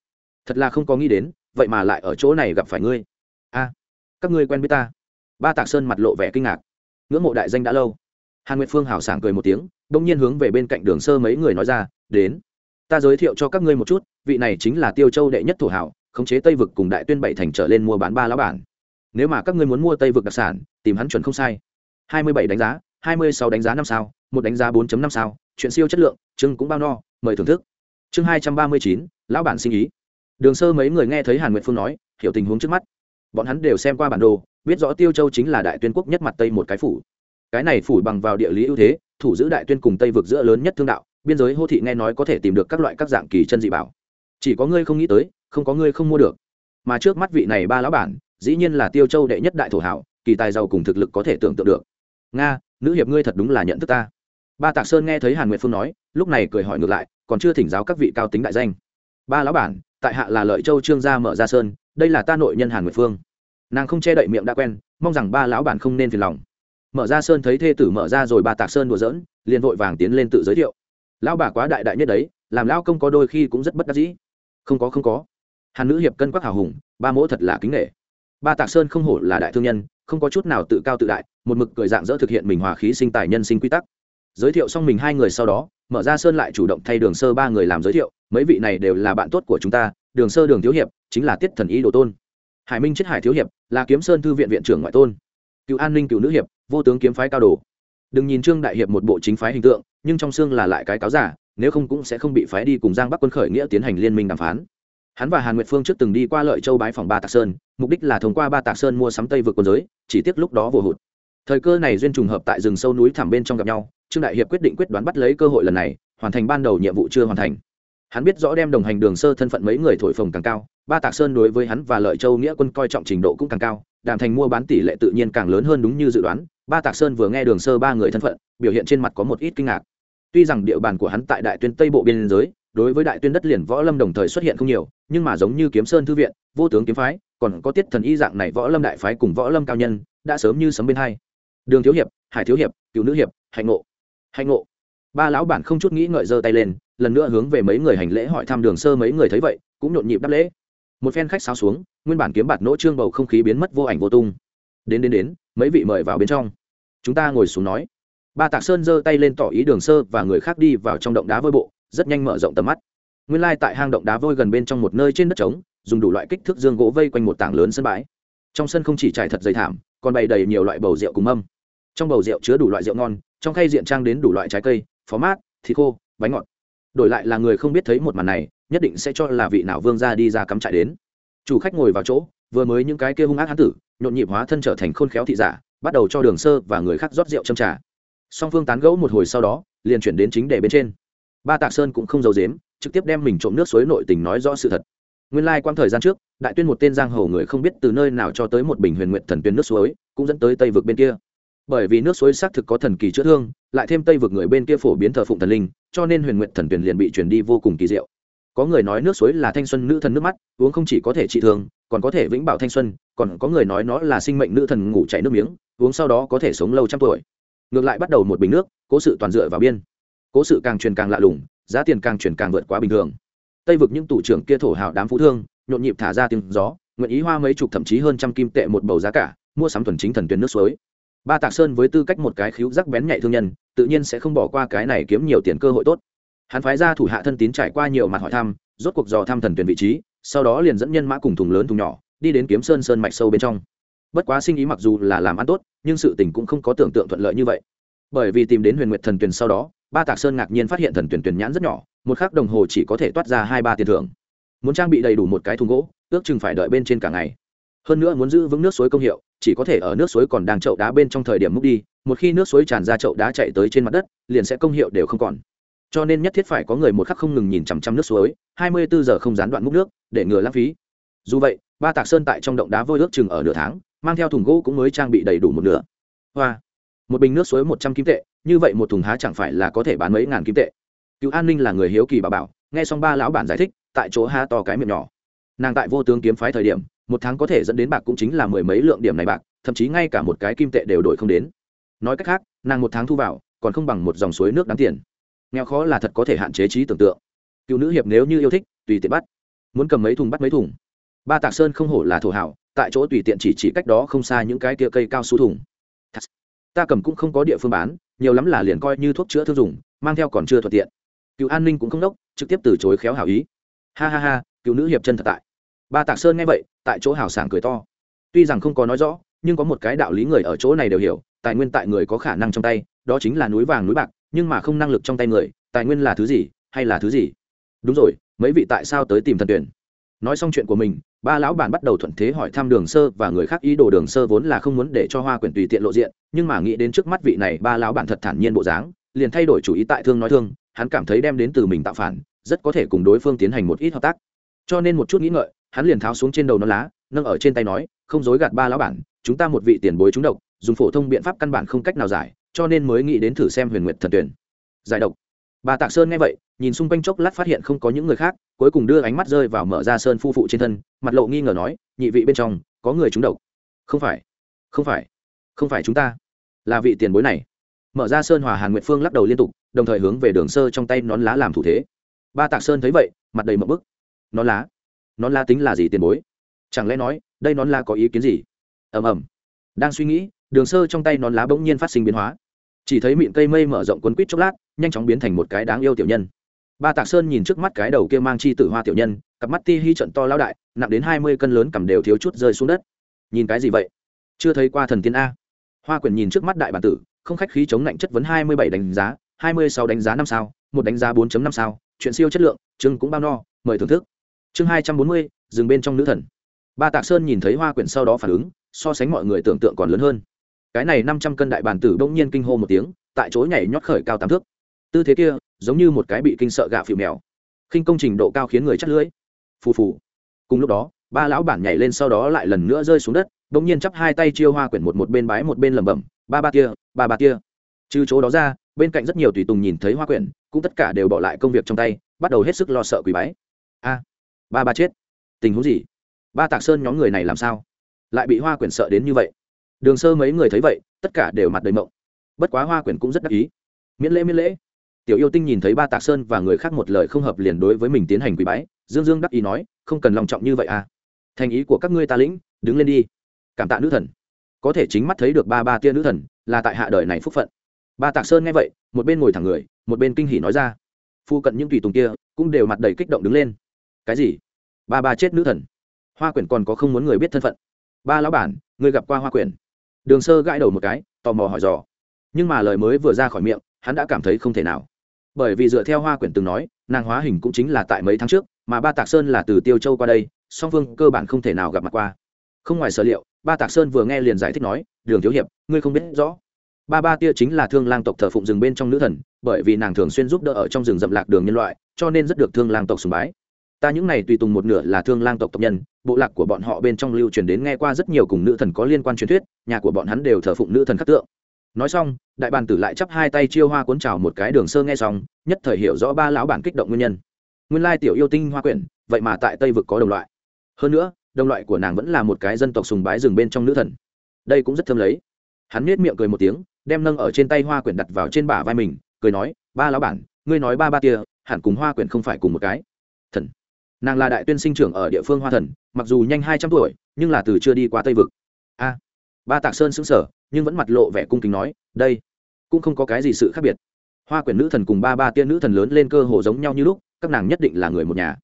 Thật là không có nghĩ đến, vậy mà lại ở chỗ này gặp phải ngươi. A, các ngươi quen biết ta. Ba tạc sơn mặt lộ vẻ kinh ngạc. Ngưỡng mộ đại danh đã lâu hàn nguyệt phương hào sảng cười một tiếng, đông nhiên hướng về bên cạnh đường sơ mấy người nói ra, đến, ta giới thiệu cho các ngươi một chút, vị này chính là tiêu châu đệ nhất thủ hảo khống chế tây vực cùng đại tuyên bảy thành trở lên mua bán ba lão bản. Nếu mà các ngươi muốn mua tây vực đặc sản, tìm hắn chuẩn không sai. Hai mươi bảy đánh giá, hai mươi sáu đánh giá năm sao, một đánh giá bốn năm sao, chuyện siêu chất lượng chưng cũng bao no, mời thưởng thức. Chương hai trăm ba mươi chín, lão bản sinh ý. Đường sơ mấy người nghe thấy hàn nguyệt phương nói, hiểu tình huống trước mắt. Bọn hắn đều xem qua bản đồ, biết rõ tiêu châu chính là đại tuyên quốc nhất mặt tây một cái phủ cái này phủ bằng vào địa lý ưu thế, thủ giữ đại tuyên cùng tây vực giữa lớn nhất thương đạo, biên giới hô thị nghe nói có thể tìm được các loại các dạng kỳ chân dị bảo. Chỉ có ngươi không nghĩ tới, không có ngươi không mua được. Mà trước mắt vị này ba lão bản, dĩ nhiên là tiêu châu đệ nhất đại thổ hảo, kỳ tài giàu cùng thực lực có thể tưởng tượng được. Nga, nữ hiệp ngươi thật đúng là nhận thức ta. Ba tạc sơn nghe thấy hàn nguyệt phương nói, lúc này cười hỏi ngược lại, còn chưa thỉnh giáo các vị cao tính đại danh. Ba lão bản, tại hạ là lợi châu trương gia mở ra sơn, đây là ta nội nhân hàn nguyệt phương. Nàng không che đậy miệng đã quen, mong rằng ba lão bản không nên phiền lòng mở ra sơn thấy thê tử mở ra rồi ba tạc sơn đùa giỡn, liền vội vàng tiến lên tự giới thiệu. Lão bà quá đại đại nhất đấy, làm lão công có đôi khi cũng rất bất đắc dĩ. Không có không có. Hàn nữ hiệp cân quắc hào hùng, ba mỗ thật là kính nghệ ba tạc sơn không hổ là đại thương nhân, không có chút nào tự cao tự đại, một mực cười dạng dỡ thực hiện mình hòa khí sinh tài nhân sinh quy tắc. Giới thiệu xong mình hai người sau đó, mở ra sơn lại chủ động thay đường sơ ba người làm giới thiệu, mấy vị này đều là bạn tốt của chúng ta, đường sơ đường thiếu hiệp, chính là tiết thần ý đồ tôn. Hải minh chết hải thiếu hiệp, là kiếm sơn thư viện viện trưởng ngoại tôn. Cựu an ninh cựu nữ hiệp vô tướng kiếm phái cao đồ. Đừng nhìn trương đại hiệp một bộ chính phái hình tượng, nhưng trong xương là lại cái cáo giả, nếu không cũng sẽ không bị phái đi cùng giang bắc quân khởi nghĩa tiến hành liên minh đàm phán. Hắn và hàn nguyệt phương trước từng đi qua lợi châu bái phòng ba tạc sơn, mục đích là thông qua ba tạc sơn mua sắm tây vượt quân giới, chỉ tiếc lúc đó vô hụt. Thời cơ này duyên trùng hợp tại rừng sâu núi thẳm bên trong gặp nhau, trương đại hiệp quyết định quyết đoán bắt lấy cơ hội lần này, hoàn thành ban đầu nhiệm vụ chưa hoàn thành. Hắn biết rõ đem đồng hành đường sơ thân phận mấy người thổi phồng càng cao, ba tạc sơn đối với hắn và lợi châu nghĩa quân coi trọng trình độ cũng càng cao, đàm thành mua bán tỷ lệ tự nhiên càng lớn hơn đúng như dự đoán ba tạc sơn vừa nghe đường sơ ba người thân phận, biểu hiện trên mặt có một ít kinh ngạc. Tuy rằng địa bàn của hắn tại đại tuyên tây bộ biên giới, đối với đại tuyên đất liền võ lâm đồng thời xuất hiện không nhiều, nhưng mà giống như kiếm sơn thư viện, vô tướng kiếm phái, còn có tiết thần y dạng này võ lâm đại phái cùng võ lâm cao nhân, đã sớm như sấm bên hai. Đường thiếu hiệp, hải thiếu hiệp, cựu nữ hiệp, hạnh ngộ. Hạnh ngộ. Ba lão bản không chút nghĩ ngợi giơ tay lên, lần nữa hướng về mấy người hành lễ hỏi thăm đường sơ mấy người thấy vậy, cũng nhộn nhịp đáp lễ. Một phen khách sao xuống, nguyên bản kiếm bạt nỗ trương bầu không khí biến mất vô ảnh vô tung. Đến đến đến mấy vị mời vào bên trong. Chúng ta ngồi xuống nói. Ba tạc sơn giơ tay lên tỏ ý đường sơ và người khác đi vào trong động đá vôi bộ, rất nhanh mở rộng tầm mắt. Nguyên lai tại hang động đá vôi gần bên trong một nơi trên đất trống, dùng đủ loại kích thước dương gỗ vây quanh một tảng lớn sân bãi. Trong sân không chỉ trải thật dày thảm, còn bày đầy nhiều loại bầu rượu cùng mâm. Trong bầu rượu chứa đủ loại rượu ngon, trong khay diện trang đến đủ loại trái cây, phó mát, thịt khô, bánh ngọt. Đổi lại là người không biết thấy một màn này, nhất định sẽ cho là vị nào vương ra đi ra cắm trại đến. Chủ khách ngồi vào chỗ vừa mới những cái kia hung ác hán tử nhộn nhịp hóa thân trở thành khôn khéo thị giả bắt đầu cho đường sơ và người khác rót rượu châm trà. Song phương tán gẫu một hồi sau đó liền chuyển đến chính đề bên trên. Ba tạc sơn cũng không giấu dếm trực tiếp đem mình trộm nước suối nội tình nói rõ sự thật. Nguyên lai like, thời gian trước đại tuyên một tên giang hồ người không biết từ nơi nào cho tới một bình huyền nguyện thần tuyên nước suối cũng dẫn tới tây vực bên kia. Bởi vì nước suối xác thực có thần kỳ chữa thương lại thêm tây vực người bên kia phổ biến thờ phụng thần linh cho nên huyền nguyện thần tuyển liền bị truyền đi vô cùng kỳ diệu có người nói nước suối là thanh xuân nữ thần nước mắt uống không chỉ có thể trị thường, còn có thể vĩnh bảo thanh xuân còn có người nói nó là sinh mệnh nữ thần ngủ chảy nước miếng uống sau đó có thể sống lâu trăm tuổi. Ngược lại bắt đầu một bình nước cố sự toàn dựa vào biên. Cố sự càng truyền càng lạ lùng giá tiền càng truyền càng vượt quá bình thường. Tây vực những tủ trưởng kia thổ hào đám phú thương nhộn nhịp thả ra tiếng gió nguyện ý hoa mấy chục thậm chí hơn trăm kim tệ một bầu giá cả mua sắm thuần chính thần tuyến nước suối. Ba tạc sơn với tư cách một cái khíu rắc bén nhạy thương nhân tự nhiên sẽ không bỏ qua cái này kiếm nhiều tiền cơ hội tốt hắn phái ra thủ hạ thân tín trải qua nhiều mặt hỏi thăm, rốt cuộc dò thăm thần tuyển vị trí, sau đó liền dẫn nhân mã cùng thùng lớn thùng nhỏ, đi đến kiếm sơn sơn mạch sâu bên trong. Bất quá sinh ý mặc dù là làm ăn tốt, nhưng sự tình cũng không có tưởng tượng thuận lợi như vậy. Bởi vì tìm đến huyền nguyệt thần tuyển sau đó, ba tạc sơn ngạc nhiên phát hiện thần tuyển tuyển nhãn rất nhỏ, một khắc đồng hồ chỉ có thể toát ra hai ba tiền thưởng. Muốn trang bị đầy đủ một cái thùng gỗ, ước chừng phải đợi bên trên cả ngày. Hơn nữa muốn giữ vững nước suối công hiệu, chỉ có thể ở nước suối còn đang chậu đá bên trong thời điểm múc đi, một khi nước suối tràn ra chậu đá chạy tới trên mặt đất, liền sẽ công hiệu đều không còn cho nên nhất thiết phải có người một khắc không ngừng nhìn chằm chằm nước suối, hai mươi bốn giờ không gián đoạn múc nước, để ngừa lãng phí. Dù vậy, ba tạc sơn tại trong động đá vôi ước chừng ở nửa tháng, mang theo thùng gỗ cũng mới trang bị đầy đủ một nửa. Hoa! Một bình nước suối một trăm kim tệ, như vậy một thùng há chẳng phải là có thể bán mấy ngàn kim tệ. Cứu an ninh là người hiếu kỳ bà bảo, nghe xong ba lão bản giải thích, tại chỗ há to cái miệng nhỏ. Nàng tại vô tướng kiếm phái thời điểm, một tháng có thể dẫn đến bạc cũng chính là mười mấy lượng điểm này bạc, thậm chí ngay cả một cái kim tệ đều đổi không đến. Nói cách khác, nàng một tháng thu vào, còn không bằng một dòng suối nước đáng tiền nghèo khó là thật có thể hạn chế trí tưởng tượng. Cựu nữ hiệp nếu như yêu thích, tùy tiện bắt. Muốn cầm mấy thùng bắt mấy thùng. Ba tạc sơn không hổ là thổ hảo, tại chỗ tùy tiện chỉ chỉ cách đó không xa những cái kia cây cao su thùng. Ta cầm cũng không có địa phương bán, nhiều lắm là liền coi như thuốc chữa thương dùng, mang theo còn chưa thuận tiện. Cựu an ninh cũng không đốc, trực tiếp từ chối khéo hảo ý. Ha ha ha, cựu nữ hiệp chân thật tại. Ba tạc sơn nghe vậy, tại chỗ hào sảng cười to. Tuy rằng không có nói rõ, nhưng có một cái đạo lý người ở chỗ này đều hiểu, tài nguyên tại người có khả năng trong tay, đó chính là núi vàng núi bạc nhưng mà không năng lực trong tay người, tài nguyên là thứ gì, hay là thứ gì? Đúng rồi, mấy vị tại sao tới tìm thần tuyển? Nói xong chuyện của mình, ba lão bản bắt đầu thuận thế hỏi thăm đường sơ và người khác ý đồ đường sơ vốn là không muốn để cho hoa quyển tùy tiện lộ diện, nhưng mà nghĩ đến trước mắt vị này, ba lão bản thật thản nhiên bộ dáng, liền thay đổi chủ ý tại thương nói thương, hắn cảm thấy đem đến từ mình tạo phản, rất có thể cùng đối phương tiến hành một ít hợp tác. Cho nên một chút nghĩ ngợi, hắn liền tháo xuống trên đầu nó lá, nâng ở trên tay nói, không dối gạt ba lão bản, chúng ta một vị tiền bối trúng độc, dùng phổ thông biện pháp căn bản không cách nào giải cho nên mới nghĩ đến thử xem huyền nguyệt thần tuyển. Giải độc. Bà tạc sơn nghe vậy, nhìn xung quanh chốc lát phát hiện không có những người khác, cuối cùng đưa ánh mắt rơi vào mở ra sơn phu phụ trên thân, mặt lộ nghi ngờ nói, nhị vị bên trong, có người trúng độc? Không phải không phải không phải chúng ta. Là vị tiền bối này. Mở ra sơn hòa hàn nguyệt phương lắc đầu liên tục, đồng thời hướng về đường sơ trong tay nón lá làm thủ thế. Ba tạc sơn thấy vậy, mặt đầy mậm bức. Nón lá? Nón lá tính là gì tiền bối? Chẳng lẽ nói, đây nón lá có ý kiến gì? Ầm ầm. Đang suy nghĩ, đường sơ trong tay nón lá bỗng nhiên phát sinh biến hóa chỉ thấy miệng cây mây mở rộng quấn quýt chốc lát, nhanh chóng biến thành một cái đáng yêu tiểu nhân. Ba tạc sơn nhìn trước mắt cái đầu kia mang chi tử hoa tiểu nhân, cặp mắt ti hi trận to lao đại, nặng đến hai mươi cân lớn cầm đều thiếu chút rơi xuống đất. Nhìn cái gì vậy? Chưa thấy qua thần tiên a. Hoa quyển nhìn trước mắt đại bản tử, không khách khí chống lạnh chất vấn hai mươi bảy đánh giá, hai mươi sáu đánh giá năm sao, một đánh giá bốn năm sao, chuyện siêu chất lượng chưng cũng bao no, mời thưởng thức. Chương hai trăm bốn mươi, dừng bên trong nữ thần. Ba tạc sơn nhìn thấy hoa quyển sau đó phản ứng, so sánh mọi người tưởng tượng còn lớn hơn cái này năm trăm cân đại bản tử bỗng nhiên kinh hô một tiếng, tại chỗ nhảy nhót khởi cao tám thước. Tư thế kia, giống như một cái bị kinh sợ gạ phìu mèo. Khinh công trình độ cao khiến người chắc lưỡi. Phù phù. Cùng lúc đó, ba lão bản nhảy lên sau đó lại lần nữa rơi xuống đất, bỗng nhiên chắp hai tay chiêu hoa quyển một một bên bái một bên lẩm bẩm, ba ba kia, ba ba kia. Trừ chỗ đó ra, bên cạnh rất nhiều tùy tùng nhìn thấy hoa quyển, cũng tất cả đều bỏ lại công việc trong tay, bắt đầu hết sức lo sợ quỷ bái. A, ba ba chết. Tình huống gì? Ba tạc sơn nhóm người này làm sao? Lại bị hoa quyển sợ đến như vậy đường sơ mấy người thấy vậy, tất cả đều mặt đầy mộng. Bất quá hoa quyển cũng rất đắc ý. Miễn lễ miễn lễ. Tiểu yêu tinh nhìn thấy ba tạc sơn và người khác một lời không hợp liền đối với mình tiến hành quý bái, dương dương đắc ý nói, không cần lòng trọng như vậy à. Thành ý của các ngươi ta lĩnh, đứng lên đi. Cảm tạ nữ thần. Có thể chính mắt thấy được ba ba tia nữ thần, là tại hạ đời này phúc phận. Ba tạc sơn nghe vậy, một bên ngồi thẳng người, một bên kinh hỉ nói ra, phu cận những tùy tùng kia, cũng đều mặt đầy kích động đứng lên. Cái gì? Ba ba chết nữ thần. Hoa quyển còn có không muốn người biết thân phận. Ba lão bản người gặp qua hoa quyển? Đường sơ gãi đầu một cái, tò mò hỏi dò. Nhưng mà lời mới vừa ra khỏi miệng, hắn đã cảm thấy không thể nào. Bởi vì dựa theo hoa quyển từng nói, nàng hóa hình cũng chính là tại mấy tháng trước, mà ba tạc sơn là từ tiêu châu qua đây, song phương cơ bản không thể nào gặp mặt qua. Không ngoài sở liệu, ba tạc sơn vừa nghe liền giải thích nói, đường thiếu hiệp, ngươi không biết rõ. Ba ba tia chính là thương lang tộc thờ phụng rừng bên trong nữ thần, bởi vì nàng thường xuyên giúp đỡ ở trong rừng rậm lạc đường nhân loại, cho nên rất được thương lang tộc sùng bái ta những này tùy tùng một nửa là thương lang tộc tộc nhân, bộ lạc của bọn họ bên trong lưu truyền đến nghe qua rất nhiều cùng nữ thần có liên quan truyền thuyết, nhà của bọn hắn đều thờ phụng nữ thần khắc tượng. Nói xong, đại bàn tử lại chắp hai tay chiêu hoa cuốn trào một cái đường sơ nghe xong, nhất thời hiểu rõ ba lão bản kích động nguyên nhân. Nguyên lai tiểu yêu tinh hoa quyển, vậy mà tại tây vực có đồng loại. Hơn nữa, đồng loại của nàng vẫn là một cái dân tộc sùng bái rừng bên trong nữ thần. Đây cũng rất thơm lấy. Hắn nết miệng cười một tiếng, đem nâng ở trên tay hoa quyển đặt vào trên bả vai mình, cười nói, ba lão bản, ngươi nói ba ba tia hẳn cùng hoa quyển không phải cùng một cái. Thần nàng là đại tuyên sinh trưởng ở địa phương hoa thần, mặc dù nhanh hai trăm tuổi, nhưng là từ chưa đi qua tây vực. A. Ba tạc sơn xứng sở nhưng vẫn mặt lộ vẻ cung kính nói, đây, cũng không có cái gì sự khác biệt. Hoa quyển nữ thần cùng ba ba tiên nữ thần lớn lên cơ hồ giống nhau như lúc, các nàng nhất định là người một nhà.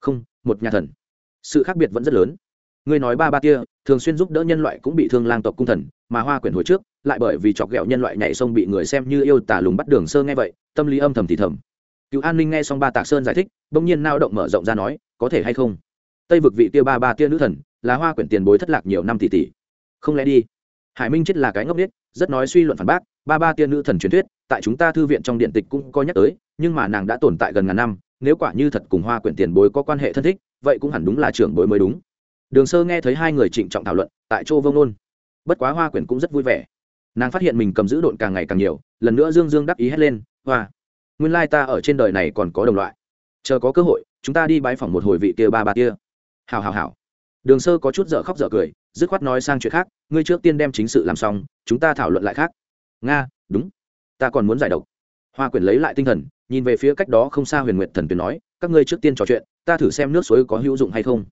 Không, một nhà thần. Sự khác biệt vẫn rất lớn. Ngươi nói ba ba kia, thường xuyên giúp đỡ nhân loại cũng bị thương lang tộc cung thần, mà hoa quyển hồi trước, lại bởi vì chọc ghẹo nhân loại nhảy sông bị người xem như yêu tả lùng bắt đường sơ nghe vậy, tâm lý âm thầm thì thầm. Cựu an ninh nghe xong ba tạc sơn giải thích, bỗng nhiên nao động mở rộng ra nói có thể hay không? Tây vực vị tia ba ba tia nữ thần, là hoa quyển tiền bối thất lạc nhiều năm tỷ tỷ. Không lẽ đi? Hải minh chết là cái ngốc biết rất nói suy luận phản bác, ba ba tia nữ thần truyền thuyết, tại chúng ta thư viện trong điện tịch cũng có nhắc tới, nhưng mà nàng đã tồn tại gần ngàn năm, nếu quả như thật cùng hoa quyển tiền bối có quan hệ thân thích, vậy cũng hẳn đúng là trưởng bối mới đúng. Đường sơ nghe thấy hai người trịnh trọng thảo luận, tại chỗ vông nôn. Bất quá hoa quyển cũng rất vui vẻ. Nàng phát hiện mình cầm giữ độn càng ngày càng nhiều, lần nữa dương dương đắc ý hét lên, hoa, nguyên lai ta ở trên đời này còn có đồng loại. Chờ có cơ hội chúng ta đi bái phỏng một hồi vị kia ba ba kia. Hào hào hào đường sơ có chút dở khóc dở cười, dứt khoát nói sang chuyện khác, ngươi trước tiên đem chính sự làm xong, chúng ta thảo luận lại khác. Nga, đúng. Ta còn muốn giải độc. Hoa quyển lấy lại tinh thần, nhìn về phía cách đó không xa huyền nguyện thần tuyền nói, các ngươi trước tiên trò chuyện, ta thử xem nước suối có hữu dụng hay không.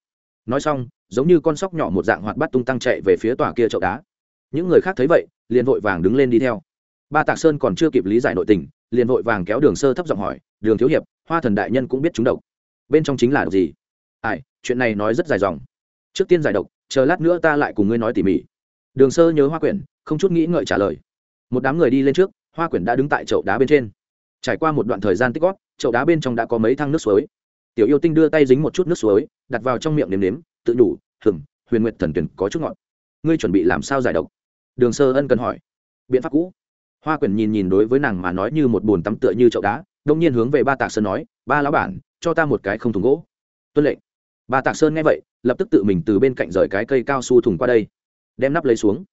Nói xong, giống như con sóc nhỏ một dạng hoạt bắt tung tăng chạy về phía tòa kia chậu đá. Những người khác thấy vậy, liền vội vàng đứng lên đi theo. Ba tạc sơn còn chưa kịp lý giải nội tình, liền vội vàng kéo đường sơ thấp giọng hỏi, đường thiếu hiệp, hoa thần đại nhân cũng biết chúng độc bên trong chính là độc gì? Ai, chuyện này nói rất dài dòng. Trước tiên giải độc, chờ lát nữa ta lại cùng ngươi nói tỉ mỉ. Đường sơ nhớ hoa quyển, không chút nghĩ ngợi trả lời. Một đám người đi lên trước, hoa quyển đã đứng tại chậu đá bên trên. Trải qua một đoạn thời gian tích góp, chậu đá bên trong đã có mấy thang nước suối. Tiểu yêu tinh đưa tay dính một chút nước suối, đặt vào trong miệng nếm nếm, tự đủ hừng huyền nguyệt thần tuyển có chút ngọt. Ngươi chuẩn bị làm sao giải độc? Đường sơ ân cần hỏi. Biện pháp cũ. Hoa quyển nhìn nhìn đối với nàng mà nói như một bồn tắm tựa như chậu đá đông nhiên hướng về ba tạc sơn nói, ba lão bản cho ta một cái không thùng gỗ. Tuân lệnh. Bà tạc sơn nghe vậy, lập tức tự mình từ bên cạnh rời cái cây cao su thùng qua đây, đem nắp lấy xuống.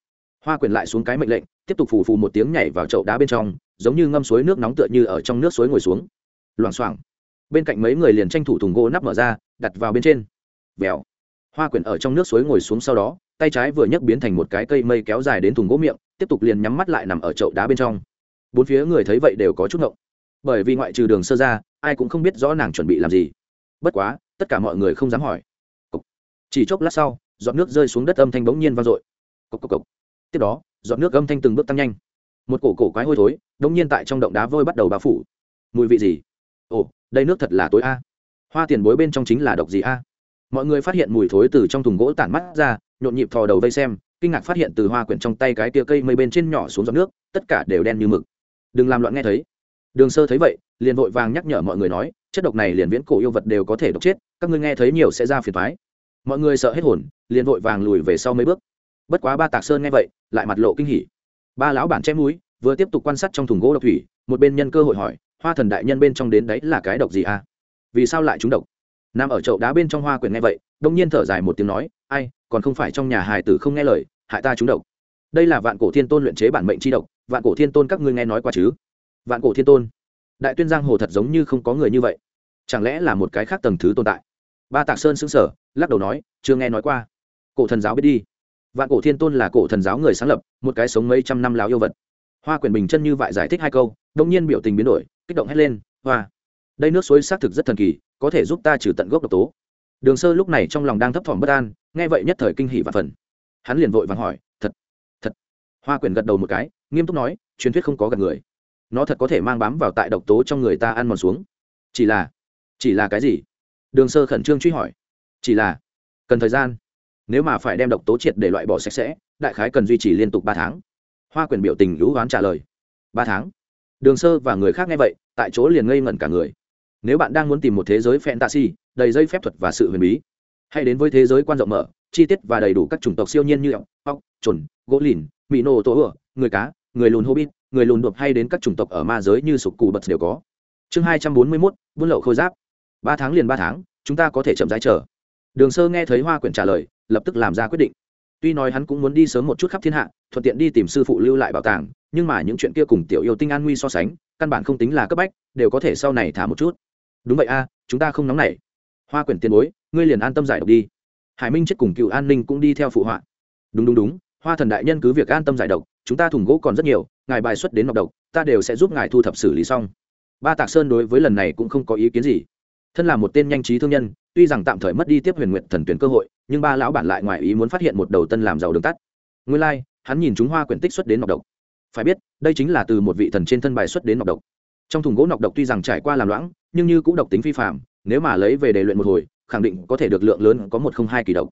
Hoa quyển lại xuống cái mệnh lệnh, tiếp tục phù phù một tiếng nhảy vào chậu đá bên trong, giống như ngâm suối nước nóng tựa như ở trong nước suối ngồi xuống. Loảng xoảng. Bên cạnh mấy người liền tranh thủ thùng gỗ nắp mở ra, đặt vào bên trên. Vèo. Hoa quyển ở trong nước suối ngồi xuống sau đó, tay trái vừa nhấc biến thành một cái cây mây kéo dài đến thùng gỗ miệng, tiếp tục liền nhắm mắt lại nằm ở chậu đá bên trong. Bốn phía người thấy vậy đều có chút ngộng. Bởi vì ngoại trừ đường sơ ra ai cũng không biết rõ nàng chuẩn bị làm gì. Bất quá, tất cả mọi người không dám hỏi. Chỉ chốc lát sau, giọt nước rơi xuống đất âm thanh bỗng nhiên vang dội. Cốc cốc cốc. tiếp đó, giọt nước âm thanh từng bước tăng nhanh. Một cổ cổ quái hôi thối đống nhiên tại trong động đá vôi bắt đầu bao phủ. Mùi vị gì? Ồ, đây nước thật là tối a. Hoa tiền bối bên trong chính là độc gì a? Mọi người phát hiện mùi thối từ trong thùng gỗ tản mắt ra, nhộn nhịp thò đầu vây xem, kinh ngạc phát hiện từ hoa quyển trong tay cái tia cây mây bên trên nhỏ xuống giọt nước, tất cả đều đen như mực. Đừng làm loạn nghe thấy đường sơ thấy vậy, liền vội vàng nhắc nhở mọi người nói, chất độc này liền viễn cổ yêu vật đều có thể độc chết, các ngươi nghe thấy nhiều sẽ ra phiền thoái mọi người sợ hết hồn, liền vội vàng lùi về sau mấy bước. Bất quá ba tạc sơn nghe vậy, lại mặt lộ kinh hỉ. Ba lão bản chém núi vừa tiếp tục quan sát trong thùng gỗ độc thủy, một bên nhân cơ hội hỏi, hoa thần đại nhân bên trong đến đấy là cái độc gì à? Vì sao lại trúng độc? Nằm ở chậu đá bên trong hoa quyển nghe vậy, đông nhiên thở dài một tiếng nói, ai, còn không phải trong nhà hài tử không nghe lời, hại ta trúng độc. Đây là vạn cổ thiên tôn luyện chế bản mệnh chi độc, vạn cổ thiên tôn các ngươi nghe nói qua chứ? Vạn cổ thiên tôn. Đại tuyên giang hồ thật giống như không có người như vậy. Chẳng lẽ là một cái khác tầng thứ tồn tại? Ba tạc sơn xứng sở lắc đầu nói, chưa nghe nói qua. Cổ thần giáo biết đi. Vạn cổ thiên tôn là cổ thần giáo người sáng lập, một cái sống mấy trăm năm láo yêu vật. Hoa quyển bình chân như vậy giải thích hai câu đông nhiên biểu tình biến đổi, kích động hét lên, hoa! Đây nước suối xác thực rất thần kỳ, có thể giúp ta trừ tận gốc độc tố. Đường sơ lúc này trong lòng đang thấp thỏm bất an, nghe vậy nhất thời kinh hỷ và phần. Hắn liền vội vàng hỏi, thật thật. Hoa quyển gật đầu một cái, nghiêm túc nói, truyền thuyết không có gặp người nó thật có thể mang bám vào tại độc tố trong người ta ăn mòn xuống. Chỉ là chỉ là cái gì? Đường sơ khẩn trương truy hỏi. Chỉ là, cần thời gian. Nếu mà phải đem độc tố triệt để loại bỏ sạch sẽ, đại khái cần duy trì liên tục ba tháng. Hoa quyền biểu tình lũ oán trả lời. Ba tháng? Đường sơ và người khác nghe vậy, tại chỗ liền ngây ngẩn cả người. Nếu bạn đang muốn tìm một thế giới fantasy, đầy dây phép thuật và sự huyền bí, hãy đến với thế giới quan rộng mở, chi tiết và đầy đủ các chủng tộc siêu nhiên như ốc ốc trồn gỗ lìn mỹ nô tổ ửa người cá người lùn hobbit, người lùn đột hay đến các chủng tộc ở ma giới như sục cù bật đều có. Chương hai trăm bốn mươi mốt, buôn lậu khôi giáp. Ba tháng liền ba tháng, chúng ta có thể chậm rãi chờ. Đường sơ nghe thấy hoa quyển trả lời, lập tức làm ra quyết định. Tuy nói hắn cũng muốn đi sớm một chút khắp thiên hạ, thuận tiện đi tìm sư phụ lưu lại bảo tàng, nhưng mà những chuyện kia cùng tiểu yêu tinh an nguy so sánh, căn bản không tính là cấp bách, đều có thể sau này thả một chút. Đúng vậy a, chúng ta không nóng nảy. Hoa quyển tiền bối, ngươi liền an tâm giải độc đi. Hải minh chết cùng cựu an ninh cũng đi theo phụ họa. Đúng đúng đúng, hoa thần đại nhân cứ việc an tâm giải độc chúng ta thùng gỗ còn rất nhiều ngài bài xuất đến nọc độc ta đều sẽ giúp ngài thu thập xử lý xong. Ba tạc sơn đối với lần này cũng không có ý kiến gì. Thân là một tên nhanh trí thương nhân tuy rằng tạm thời mất đi tiếp huyền nguyện thần tuyển cơ hội nhưng ba lão bản lại ngoài ý muốn phát hiện một đầu tân làm giàu đường tắt. Nguyên lai、like, hắn nhìn chúng hoa quyển tích xuất đến nọc độc. Phải biết đây chính là từ một vị thần trên thân bài xuất đến nọc độc. Trong thùng gỗ nọc độc tuy rằng trải qua làm loãng nhưng như cũng độc tính phi phạm nếu mà lấy về đề luyện một hồi khẳng định có thể được lượng lớn có một không hai kỳ độc.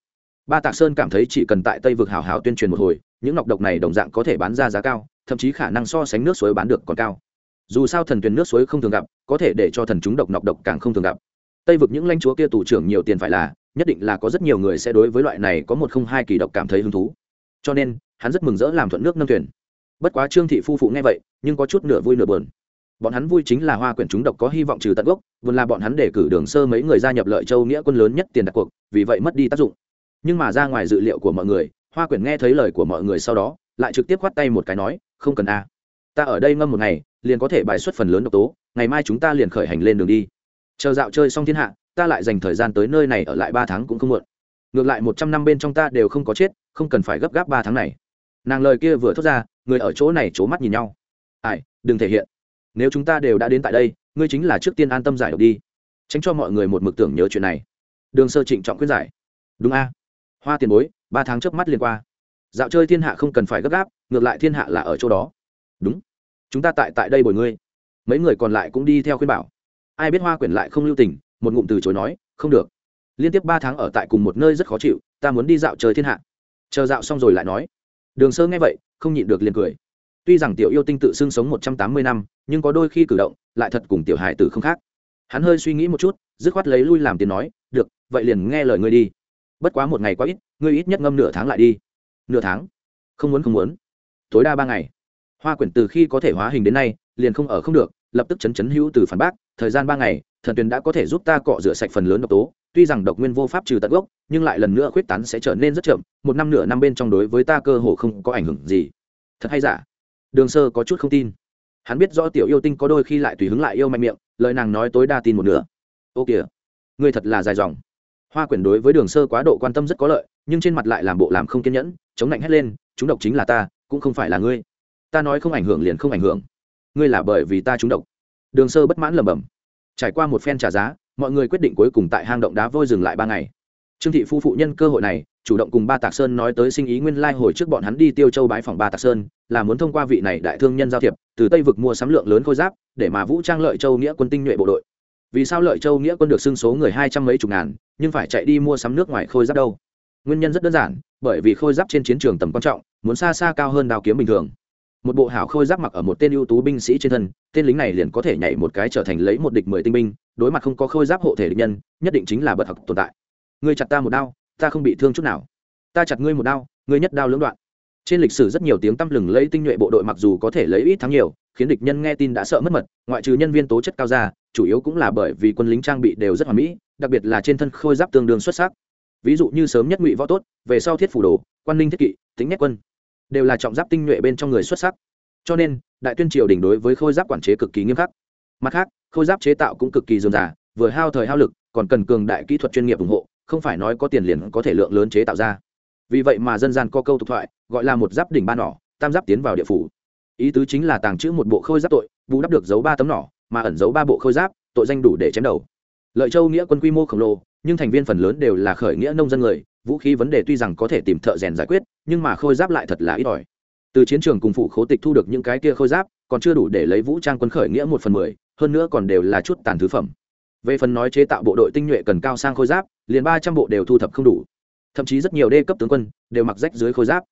Ba tạc sơn cảm thấy chỉ cần tại tây vực hào hào tuyên truyền một hồi những nọc độc này đồng dạng có thể bán ra giá cao, thậm chí khả năng so sánh nước suối bán được còn cao. Dù sao thần tuyền nước suối không thường gặp, có thể để cho thần chúng độc nọc độc càng không thường gặp. Tây vực những lãnh chúa kia tù trưởng nhiều tiền phải là, nhất định là có rất nhiều người sẽ đối với loại này có một không hai kỳ độc cảm thấy hứng thú. Cho nên, hắn rất mừng rỡ làm thuận nước nâng thuyền. Bất quá trương thị phu phụ nghe vậy, nhưng có chút nửa vui nửa buồn. Bọn hắn vui chính là hoa quyển chúng độc có hy vọng trừ tận gốc, vốn là bọn hắn để cử đường sơ mấy người gia nhập lợi châu nghĩa quân lớn nhất tiền đặt cuộc, vì vậy mất đi tác dụng. Nhưng mà ra ngoài dự liệu của mọi người hoa quyển nghe thấy lời của mọi người sau đó, lại trực tiếp khoát tay một cái nói, không cần a. Ta ở đây ngâm một ngày, liền có thể bài xuất phần lớn độc tố, ngày mai chúng ta liền khởi hành lên đường đi. Chờ dạo chơi xong thiên hạ, ta lại dành thời gian tới nơi này ở lại ba tháng cũng không muộn. Ngược lại một trăm năm bên trong ta đều không có chết, không cần phải gấp gáp ba tháng này. Nàng lời kia vừa thốt ra, người ở chỗ này c h ố mắt nhìn nhau. Ai, đừng thể hiện. Nếu chúng ta đều đã đến tại đây, ngươi chính là trước tiên an tâm giải độc đi. Tránh cho mọi người một mực tưởng nhớ chuyện này. Đường sơ trịnh trọng khuyên giải. Đúng a hoa tiền bối, ba tháng trước mắt liên qua. Dạo chơi thiên hạ không cần phải gấp gáp, ngược lại thiên hạ là ở chỗ đó. Đúng. Chúng ta tại tại đây bồi ngươi. Mấy người còn lại cũng đi theo khuyên bảo. Ai biết hoa quyển lại không lưu tình, một ngụm từ chối nói, không được. Liên tiếp ba tháng ở tại cùng một nơi rất khó chịu, ta muốn đi dạo chơi thiên hạ. Chờ dạo xong rồi lại nói. Đường sơ nghe vậy, không nhịn được liền cười. Tuy rằng tiểu yêu tinh tự xưng sống một trăm tám mươi năm, nhưng có đôi khi cử động lại thật cùng tiểu hải tử không khác. Hắn hơi suy nghĩ một chút, dứt khoát lấy lui làm tiền nói, được, vậy liền nghe lời ngươi đi bất quá một ngày quá ít, ngươi ít nhất ngâm nửa tháng lại đi. Nửa tháng? Không muốn không muốn. Tối đa ba ngày. Hoa quyển từ khi có thể hóa hình đến nay, liền không ở không được, lập tức chấn chấn hữu từ phản bác, thời gian ba ngày, thần tuyền đã có thể giúp ta cọ rửa sạch phần lớn độc tố, tuy rằng độc nguyên vô pháp trừ tận gốc, nhưng lại lần nữa khuyết tán sẽ trở nên rất chậm, một năm nửa năm bên trong đối với ta cơ hồ không có ảnh hưởng gì. Thật hay giả? Đường sơ có chút không tin. Hắn biết rõ tiểu yêu tinh có đôi khi lại tùy hứng lại yêu mạnh miệng, lời nàng nói tối đa tin một nửa. Ô kìa, ngươi thật là dài dòng hoa quyển đối với đường sơ quá độ quan tâm rất có lợi, nhưng trên mặt lại làm bộ làm không kiên nhẫn, chống lạnh hét lên, chúng độc chính là ta, cũng không phải là ngươi. Ta nói không ảnh hưởng liền không ảnh hưởng. Ngươi là bởi vì ta trúng độc. Đường sơ bất mãn lẩm bẩm. Trải qua một phen trả giá, mọi người quyết định cuối cùng tại hang động đá vôi dừng lại ba ngày. Trương thị phu phụ nhân cơ hội này, chủ động cùng ba tạc sơn nói tới sinh ý nguyên lai hồi trước bọn hắn đi tiêu châu bái phòng ba tạc sơn, là muốn thông qua vị này đại thương nhân giao thiệp, từ tây vực mua sắm lượng lớn khôi giáp, để mà vũ trang lợi châu nghĩa quân tinh nhuệ bộ đội vì sao lợi châu nghĩa quân được xưng số người hai trăm mấy chục ngàn, nhưng phải chạy đi mua sắm nước ngoài khôi giáp đâu? Nguyên nhân rất đơn giản, bởi vì khôi giáp trên chiến trường tầm quan trọng, muốn xa xa cao hơn đao kiếm bình thường. Một bộ hảo khôi giáp mặc ở một tên ưu tú binh sĩ trên thân, tên lính này liền có thể nhảy một cái trở thành lấy một địch mười tinh binh, đối mặt không có khôi giáp hộ thể địch nhân, nhất định chính là bậc học tồn tại. Ngươi chặt ta một đao, ta không bị thương chút nào. Ta chặt ngươi một đao, ngươi nhất đao lưỡng đoạn. Trên lịch sử rất nhiều tiếng tăm lừng lấy tinh nhuệ bộ đội mặc dù có thể lấy ít thắng nhiều, khiến địch nhân nghe tin đã sợ mất mật, ngoại trừ nhân viên tố chất cao ra chủ yếu cũng là bởi vì quân lính trang bị đều rất hoàn mỹ đặc biệt là trên thân khôi giáp tương đương xuất sắc. Ví dụ như sớm nhất ngụy võ tốt về sau thiết phủ đồ quan ninh thiết kỵ tính nét quân đều là trọng giáp tinh nhuệ bên trong người xuất sắc. Cho nên đại tuyên triều đình đối với khôi giáp quản chế cực kỳ nghiêm khắc. Mặt khác khôi giáp chế tạo cũng cực kỳ dườm rà, vừa hao thời hao lực còn cần cường đại kỹ thuật chuyên nghiệp ủng hộ không phải nói có tiền liền có thể lượng lớn chế tạo ra. Vì vậy mà dân gian có câu tục thoại gọi là một giáp đỉnh ba nỏ tam giáp tiến vào địa phủ. Ý tứ chính là tàng trữ một bộ khôi giáp tội bù đắp được giấu ba tấm nỏ mà ẩn giấu ba bộ khôi giáp, tội danh đủ để chém đầu. Lợi châu nghĩa quân quy mô khổng lồ, nhưng thành viên phần lớn đều là khởi nghĩa nông dân người, vũ khí vấn đề tuy rằng có thể tìm thợ rèn giải quyết, nhưng mà khôi giáp lại thật là ít ỏi. Từ chiến trường cùng phụ khố tịch thu được những cái kia khôi giáp, còn chưa đủ để lấy vũ trang quân khởi nghĩa một phần mười, hơn nữa còn đều là chút tàn thứ phẩm. Về phần nói chế tạo bộ đội tinh nhuệ cần cao sang khôi giáp, liền ba trăm bộ đều thu thập không đủ. Thậm chí rất nhiều đê cấp tướng quân đều mặc rách dưới khôi giáp.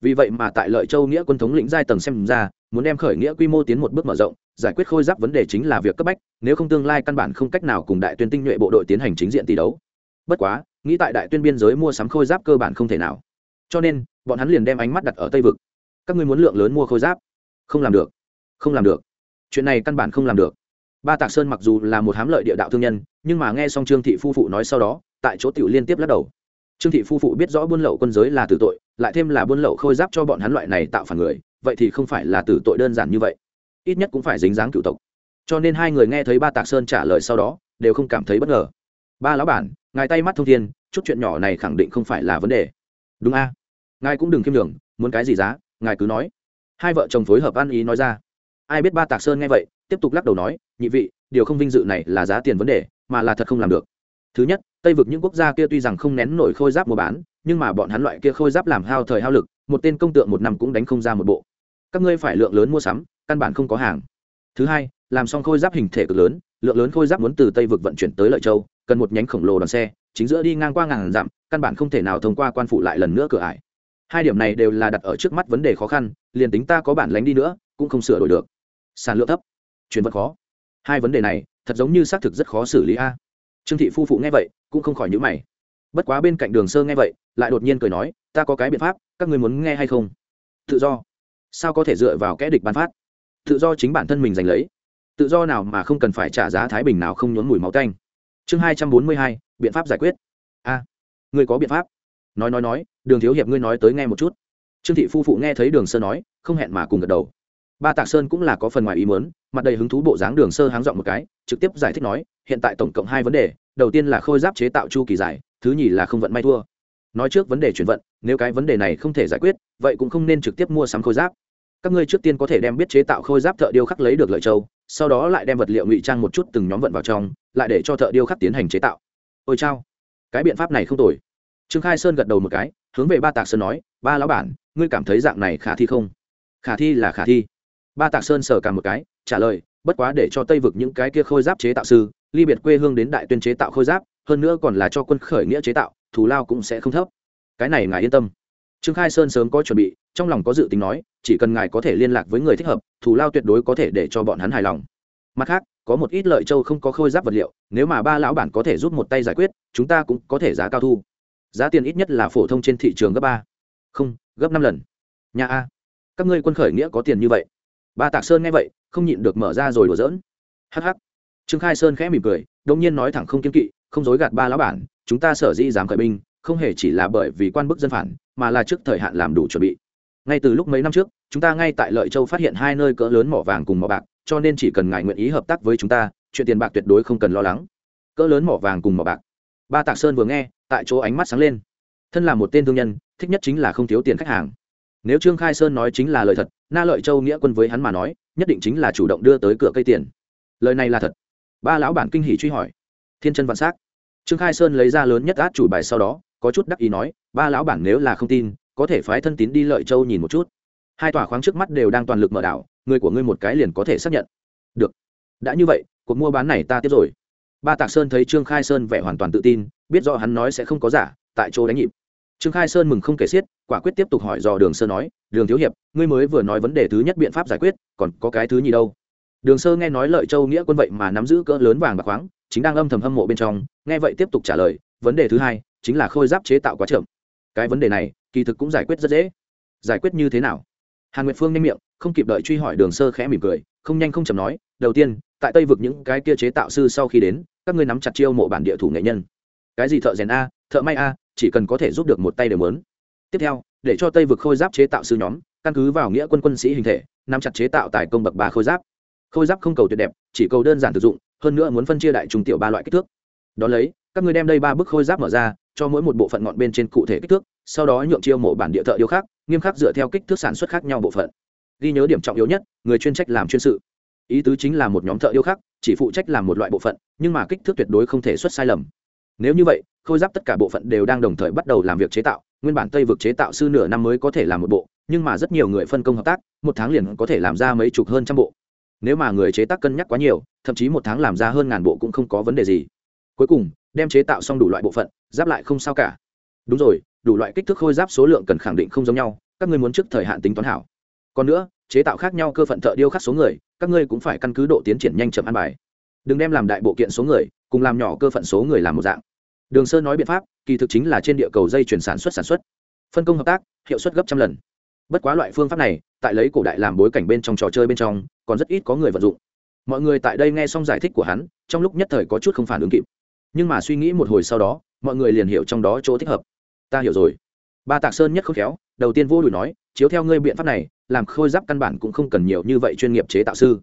Vì vậy mà tại lợi châu nghĩa quân thống lĩnh giai tầng xem ra muốn đem khởi nghĩa quy mô tiến một bước mở rộng, giải quyết khôi giáp vấn đề chính là việc cấp bách, nếu không tương lai căn bản không cách nào cùng đại tuyên tinh nhuệ bộ đội tiến hành chính diện tỷ đấu. Bất quá, nghĩ tại đại tuyên biên giới mua sắm khôi giáp cơ bản không thể nào. Cho nên, bọn hắn liền đem ánh mắt đặt ở tây vực. Các ngươi muốn lượng lớn mua khôi giáp? Không làm được. Không làm được. Chuyện này căn bản không làm được. Ba tạc sơn mặc dù là một hám lợi địa đạo thương nhân, nhưng mà nghe xong trương thị phu phụ nói sau đó, tại chỗ tiểu liên tiếp lắc đầu. Trương thị phu phụ biết rõ buôn lậu quân giới là tử tội, lại thêm là buôn lậu khôi giáp cho bọn hắn loại này tạo phản người vậy thì không phải là tử tội đơn giản như vậy. Ít nhất cũng phải dính dáng cựu tộc. Cho nên hai người nghe thấy ba tạc sơn trả lời sau đó, đều không cảm thấy bất ngờ. Ba lão bản, ngài tay mắt thông thiên, chút chuyện nhỏ này khẳng định không phải là vấn đề. Đúng a. Ngài cũng đừng khiêm đường muốn cái gì giá, ngài cứ nói. Hai vợ chồng phối hợp ăn ý nói ra. Ai biết ba tạc sơn nghe vậy, tiếp tục lắc đầu nói, nhị vị, điều không vinh dự này là giá tiền vấn đề, mà là thật không làm được. Thứ nhất, tây vực những quốc gia kia tuy rằng không nén nổi khôi giáp mua bán, nhưng mà bọn hắn loại kia khôi giáp làm hao thời hao lực, một tên công tượng một năm cũng đánh không ra một bộ các ngươi phải lượng lớn mua sắm, căn bản không có hàng. Thứ hai, làm xong khôi giáp hình thể cực lớn, lượng lớn khôi giáp muốn từ tây vực vận chuyển tới lợi châu, cần một nhánh khổng lồ đoàn xe, chính giữa đi ngang qua ngàn dặm, căn bản không thể nào thông qua quan phụ lại lần nữa cửa ải. Hai điểm này đều là đặt ở trước mắt vấn đề khó khăn, liền tính ta có bản lánh đi nữa, cũng không sửa đổi được. Sản lượng thấp, chuyển vận khó. Hai vấn đề này, thật giống như xác thực rất khó xử lý a. Trương thị phu phụ nghe vậy, cũng không khỏi nhữ mày. Bất quá bên cạnh đường sơ nghe vậy, lại đột nhiên cười nói, ta có cái biện pháp, các người muốn nghe hay không? Tự do sao có thể dựa vào kẽ địch ban phát? Tự do chính bản thân mình giành lấy. Tự do nào mà không cần phải trả giá thái bình nào không nhốn mùi máu canh chương hai trăm bốn mươi hai biện pháp giải quyết. A à, có biện pháp. Nói nói nói đường thiếu hiệp ngươi nói tới nghe một chút. Trương thị phu phụ nghe thấy đường sơ nói không hẹn mà cùng gật đầu. Ba tạc sơn cũng là có phần ngoài ý muốn mặt đầy hứng thú bộ dáng đường sơ háng dọn một cái trực tiếp giải thích nói hiện tại tổng cộng hai vấn đề đầu tiên là khôi giáp chế tạo chu kỳ dài thứ nhì là không vận may thua. Nói trước vấn đề chuyển vận nếu cái vấn đề này không thể giải quyết, vậy cũng không nên trực tiếp mua sắm khôi giáp. Các ngươi trước tiên có thể đem biết chế tạo khôi giáp thợ điêu khắc lấy được lợi châu, sau đó lại đem vật liệu ngụy trang một chút từng nhóm vận vào trong, lại để cho thợ điêu khắc tiến hành chế tạo. Ôi chao, cái biện pháp này không tồi. Trương khai sơn gật đầu một cái, hướng về ba tạc sơn nói, ba lão bản, ngươi cảm thấy dạng này khả thi không? Khả thi là khả thi. Ba tạc sơn sờ cả một cái, trả lời, bất quá để cho tây vực những cái kia khôi giáp chế tạo sư, ly biệt quê hương đến đại tuyên chế tạo khôi giáp, hơn nữa còn là cho quân khởi nghĩa chế tạo, thù lao cũng sẽ không thấp cái này ngài yên tâm. Trương khai sơn sớm có chuẩn bị, trong lòng có dự tính nói, chỉ cần ngài có thể liên lạc với người thích hợp, thù lao tuyệt đối có thể để cho bọn hắn hài lòng. Mặt khác, có một ít lợi châu không có khôi giáp vật liệu, nếu mà ba lão bản có thể giúp một tay giải quyết, chúng ta cũng có thể giá cao thu. Giá tiền ít nhất là phổ thông trên thị trường gấp ba. Không, gấp năm lần. Nhà a. Các ngươi quân khởi nghĩa có tiền như vậy. Ba tạc sơn nghe vậy, không nhịn được mở ra rồi đùa giỡn. Hh trương khai sơn khẽ mỉm cười đông nhiên nói thẳng không kiên kỵ, không dối gạt ba lão bản, chúng ta sở dĩ dám khởi binh không hề chỉ là bởi vì quan bức dân phản, mà là trước thời hạn làm đủ chuẩn bị. Ngay từ lúc mấy năm trước, chúng ta ngay tại lợi châu phát hiện hai nơi cỡ lớn mỏ vàng cùng mỏ bạc, cho nên chỉ cần ngài nguyện ý hợp tác với chúng ta, chuyện tiền bạc tuyệt đối không cần lo lắng. Cỡ lớn mỏ vàng cùng mỏ bạc. Ba tạc sơn vừa nghe, tại chỗ ánh mắt sáng lên. Thân là một tên thương nhân, thích nhất chính là không thiếu tiền khách hàng. Nếu trương khai sơn nói chính là lời thật, na lợi châu nghĩa quân với hắn mà nói, nhất định chính là chủ động đưa tới cửa cây tiền. Lời này là thật. Ba lão bản kinh hỉ truy hỏi. Thiên chân vạn s á c trương khai sơn lấy ra lớn nhất át chủ bài sau đó có chút đắc ý nói, ba lão bản nếu là không tin, có thể phái thân tín đi lợi châu nhìn một chút. Hai tòa khoáng trước mắt đều đang toàn lực mở đảo, người của ngươi một cái liền có thể xác nhận. Được. Đã như vậy, cuộc mua bán này ta tiếp rồi. Ba tạc sơn thấy trương khai sơn vẻ hoàn toàn tự tin, biết rõ hắn nói sẽ không có giả, tại chỗ đánh nhịp. Trương khai sơn mừng không kể xiết, quả quyết tiếp tục hỏi dò đường sơ nói, đường thiếu hiệp, ngươi mới vừa nói vấn đề thứ nhất biện pháp giải quyết, còn có cái thứ gì đâu? Đường sơ nghe nói lợi châu nghĩa quân vậy mà nắm giữ cỡ lớn vàng bạc khoáng, chính đang âm thầm hâm mộ bên trong, nghe vậy tiếp tục trả lời, vấn đề thứ hai chính là khôi giáp chế tạo quá chậm. Cái vấn đề này, kỳ thực cũng giải quyết rất dễ. Giải quyết như thế nào? Hàn nguyệt phương nhanh miệng, không kịp đợi truy hỏi đường sơ khẽ mỉm cười, không nhanh không chậm nói, đầu tiên, tại tây vực những cái kia chế tạo sư sau khi đến, các ngươi nắm chặt chiêu mộ bản địa thủ nghệ nhân. Cái gì thợ rèn a, thợ may a, chỉ cần có thể giúp được một tay đều lớn tiếp theo, để cho tây vực khôi giáp chế tạo sư nhóm, căn cứ vào nghĩa quân quân sĩ hình thể, nắm chặt chế tạo tài công bậc ba khôi giáp. Khôi giáp không cầu tuyệt đẹp, chỉ cầu đơn giản thực dụng, hơn nữa muốn phân chia đại trung tiểu ba loại kích thước. Đón lấy các ngươi đem đây ba bức khôi giáp mở ra, cho mỗi một bộ phận ngọn bên trên cụ thể kích thước, sau đó nhượng chiêu mộ bản địa thợ điêu khác nghiêm khắc dựa theo kích thước sản xuất khác nhau bộ phận. Ghi nhớ điểm trọng yếu nhất, người chuyên trách làm chuyên sự. Ý tứ chính là một nhóm thợ điêu khác chỉ phụ trách làm một loại bộ phận, nhưng mà kích thước tuyệt đối không thể xuất sai lầm. Nếu như vậy, khôi giáp tất cả bộ phận đều đang đồng thời bắt đầu làm việc chế tạo, nguyên bản tây vực chế tạo sư nửa năm mới có thể làm một bộ, nhưng mà rất nhiều người phân công hợp tác, một tháng liền có thể làm ra mấy chục hơn trăm bộ. Nếu mà người chế tác cân nhắc quá nhiều, thậm chí một tháng làm ra hơn ngàn bộ cũng không có vấn đề gì. Cuối cùng đem chế tạo xong đủ loại bộ phận, giáp lại không sao cả. Đúng rồi, đủ loại kích thước khôi giáp số lượng cần khẳng định không giống nhau, các ngươi muốn trước thời hạn tính toán hảo. Còn nữa, chế tạo khác nhau cơ phận thợ điêu khắc số người, các ngươi cũng phải căn cứ độ tiến triển nhanh chậm an bài. Đừng đem làm đại bộ kiện số người, cùng làm nhỏ cơ phận số người làm một dạng. Đường sơn nói biện pháp, kỳ thực chính là trên địa cầu dây chuyển sản xuất sản xuất. Phân công hợp tác, hiệu suất gấp trăm lần. Bất quá loại phương pháp này, tại lấy cổ đại làm bối cảnh bên trong trò chơi bên trong, còn rất ít có người vận dụng. Mọi người tại đây nghe xong giải thích của hắn, trong lúc nhất thời có chút không phản ứng kịp nhưng mà suy nghĩ một hồi sau đó, mọi người liền hiểu trong đó chỗ thích hợp. Ta hiểu rồi. Ba tạc sơn nhất không khéo, đầu tiên vô đùi nói, chiếu theo ngươi biện pháp này, làm khôi giáp căn bản cũng không cần nhiều như vậy chuyên nghiệp chế tạo sư.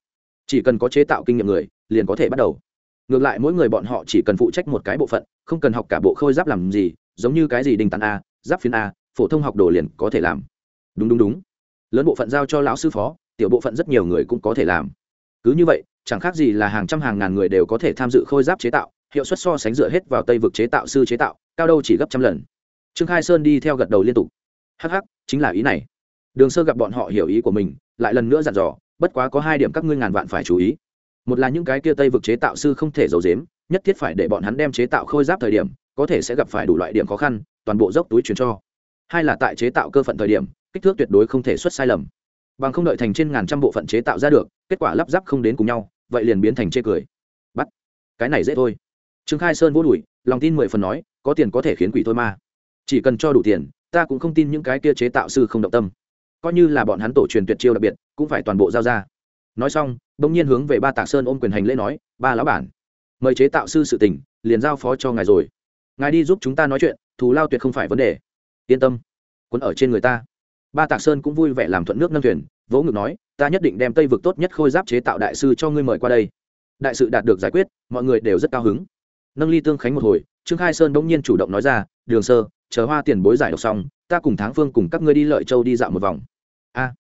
Chỉ cần có chế tạo kinh nghiệm người, liền có thể bắt đầu. Ngược lại mỗi người bọn họ chỉ cần phụ trách một cái bộ phận, không cần học cả bộ khôi giáp làm gì, giống như cái gì đình tàn a, giáp phiến a, phổ thông học đồ liền có thể làm. Đúng đúng đúng. Lớn bộ phận giao cho lão sư phó, tiểu bộ phận rất nhiều người cũng có thể làm. Cứ như vậy, chẳng khác gì là hàng trăm hàng ngàn người đều có thể tham dự khôi giáp chế tạo hiệu suất so sánh dựa hết vào tây vực chế tạo, sư chế tạo, cao đâu chỉ gấp trăm lần. Trương khai sơn đi theo gật đầu liên tục. Hh chính là ý này. Đường sơ gặp bọn họ hiểu ý của mình, lại lần nữa dặn dò, bất quá có hai điểm các ngươi ngàn vạn phải chú ý. Một là những cái kia tây vực chế tạo sư không thể giấu dếm nhất thiết phải để bọn hắn đem chế tạo khôi giáp thời điểm, có thể sẽ gặp phải đủ loại điểm khó khăn, toàn bộ dốc túi chuyển cho. Hai là tại chế tạo cơ phận thời điểm, kích thước tuyệt đối không thể xuất sai lầm. Bằng không đợi thành trên ngàn trăm bộ phận chế tạo ra được, kết quả lắp ráp không đến cùng nhau, vậy liền biến thành chê cười. Bắt. Cái này dễ thôi trương khai sơn vô đùi lòng tin mười phần nói, có tiền có thể khiến quỷ thôi ma chỉ cần cho đủ tiền, ta cũng không tin những cái kia chế tạo sư không động tâm. Coi như là bọn hắn tổ truyền tuyệt chiêu đặc biệt, cũng phải toàn bộ giao ra. Nói xong, bỗng nhiên hướng về ba tạc sơn ôm quyền hành lễ nói, ba lão bản, mời chế tạo sư sự tình, liền giao phó cho ngài rồi. Ngài đi giúp chúng ta nói chuyện, thù lao tuyệt không phải vấn đề. Yên tâm quấn ở trên người ta. Ba tạc sơn cũng vui vẻ làm thuận nước nâng thuyền, vỗ ngực nói, ta nhất định đem tây vực tốt nhất khôi giáp chế tạo đại sư cho ngươi mời qua đây. Đại sự đạt được giải quyết, mọi người đều rất cao hứng nâng ly tương khánh một hồi, trương khai sơn bỗng nhiên chủ động nói ra, đường sơ, chờ hoa tiền bối giải độc xong, ta cùng tháng phương cùng các ngươi đi lợi châu đi dạo một vòng. A,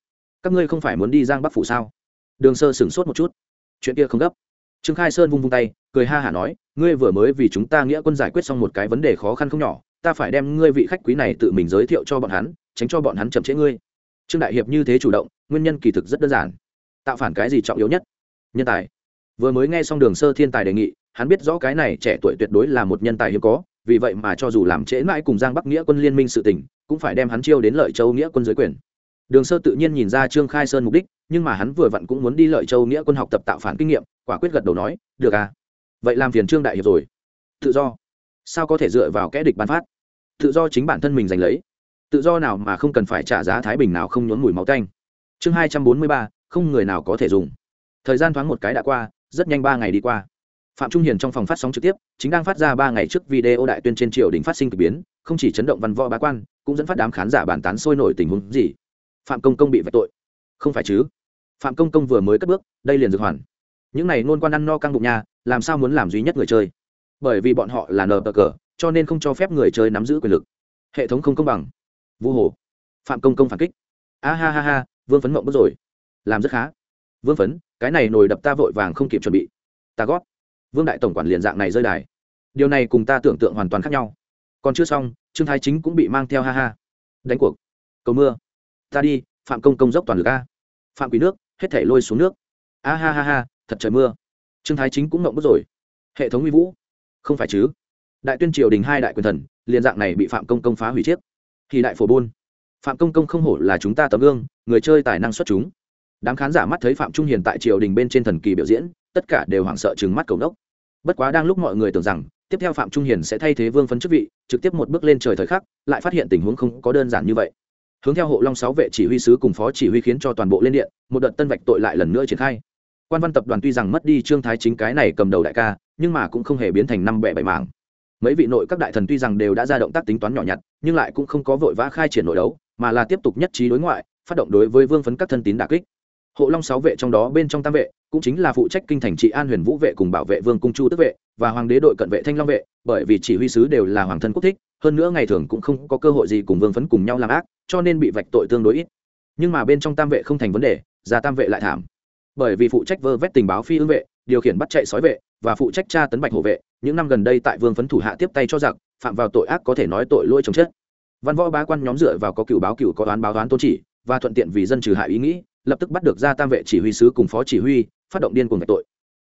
các ngươi không phải muốn đi giang bắc phủ sao? Đường sơ sửng sốt một chút. Chuyện kia không gấp. Trương khai sơn vung vung tay, cười ha hả nói, ngươi vừa mới vì chúng ta nghĩa quân giải quyết xong một cái vấn đề khó khăn không nhỏ, ta phải đem ngươi vị khách quý này tự mình giới thiệu cho bọn hắn, tránh cho bọn hắn chậm trễ ngươi. Trương đại hiệp như thế chủ động, nguyên nhân kỳ thực rất đơn giản. Tạo phản cái gì trọng yếu nhất? Nhân tài. Vừa mới nghe xong đường sơ thiên tài đề nghị hắn biết rõ cái này trẻ tuổi tuyệt đối là một nhân tài hiếm có, vì vậy mà cho dù làm trễ mãi cùng giang bắc nghĩa quân liên minh sự tỉnh cũng phải đem hắn chiêu đến lợi châu nghĩa quân dưới quyền. Đường sơ tự nhiên nhìn ra trương khai sơn mục đích, nhưng mà hắn vừa vặn cũng muốn đi lợi châu nghĩa quân học tập tạo phản kinh nghiệm, quả quyết gật đầu nói, được à vậy làm phiền trương đại hiệp rồi. Tự do. Sao có thể dựa vào kẽ địch bán phát? Tự do chính bản thân mình giành lấy. Tự do nào mà không cần phải trả giá thái bình nào không nhốn mùi máu canh chương hai trăm bốn mươi ba, không người nào có thể dùng. Thời gian thoáng một cái đã qua, rất nhanh ba ngày đi qua phạm trung hiền trong phòng phát sóng trực tiếp, chính đang phát ra ba ngày trước video đại tuyên trên triều đình phát sinh k ỳ biến, không chỉ chấn động văn võ bá quan, cũng dẫn phát đám khán giả bàn tán sôi nổi tình huống gì. Phạm công công bị vạch tội. Không phải chứ? Phạm công công vừa mới cất bước, đây liền dược hoàn. Những này nôn quan ăn no căng bụng nhà làm sao muốn làm duy nhất người chơi? Bởi vì bọn họ là nờ bờ cờ, cho nên không cho phép người chơi nắm giữ quyền lực. Hệ thống không công bằng. Vu hồ. Phạm công công phản kích. A ha ha ha, vương phấn mộng bước rồi. Làm rất khá. Vương phấn, cái này nồi đập ta vội vàng không kịp chuẩn bị. Ta gót vương đại tổng quản liền dạng này rơi đài. Điều này cùng ta tưởng tượng hoàn toàn khác nhau. Còn chưa xong, trương thái chính cũng bị mang theo ha ha. Đánh cuộc. Cầu mưa. Ta đi, phạm công công dốc toàn lực a. Phạm quỷ nước, hết thể lôi xuống nước. A ha ha ha, thật trời mưa. Trương thái chính cũng mộng bức rồi. Hệ thống uy vũ. Không phải chứ? Đại tuyên triều đình hai đại quyền thần, liền dạng này bị phạm công công phá hủy chiếc. Thì đại phổ buôn. Phạm công công không hổ là chúng ta tấm gương, người chơi tài năng xuất chúng. Đám khán giả mắt thấy phạm trung hiền tại triều đình bên trên thần kỳ biểu diễn, tất cả đều hoảng sợ chừng mắt cầu đốc bất quá đang lúc mọi người tưởng rằng, tiếp theo phạm trung hiền sẽ thay thế vương phấn chức vị, trực tiếp một bước lên trời thời khắc, lại phát hiện tình huống không có đơn giản như vậy. Hướng theo hộ long sáu vệ chỉ huy sứ cùng phó chỉ huy khiến cho toàn bộ lên điện, một đợt tân vạch tội lại lần nữa triển khai. Quan văn tập đoàn tuy rằng mất đi trương thái chính cái này cầm đầu đại ca, nhưng mà cũng không hề biến thành năm bẻ bảy mảng. Mấy vị nội các đại thần tuy rằng đều đã ra động tác tính toán nhỏ nhặt, nhưng lại cũng không có vội vã khai triển nội đấu, mà là tiếp tục nhất trí đối ngoại, phát động đối với vương phấn các thân tín đà kích hộ long sáu vệ trong đó bên trong tam vệ cũng chính là phụ trách kinh thành trị an huyền vũ vệ cùng bảo vệ vương cung chu tức vệ và hoàng đế đội cận vệ thanh long vệ, bởi vì chỉ huy sứ đều là hoàng thân quốc thích, hơn nữa ngày thường cũng không có cơ hội gì cùng vương phấn cùng nhau làm ác, cho nên bị vạch tội tương đối ít. Nhưng mà bên trong tam vệ không thành vấn đề, ra tam vệ lại thảm. Bởi vì phụ trách vơ vét tình báo phi ương vệ, điều khiển bắt chạy sói vệ và phụ trách tra tấn bạch hộ vệ, những năm gần đây tại vương phấn thủ hạ tiếp tay cho giặc, phạm vào tội ác có thể nói tội lỗi chồng chết. Văn võ bá quan nhóm dựa vào có cựu báo cựu có đoán báo đoán tôn chỉ và thuận tiện vì dân trừ hại ý nghĩ lập tức bắt được ra tam vệ chỉ huy sứ cùng phó chỉ huy, phát động điên cuồng ngạch tội.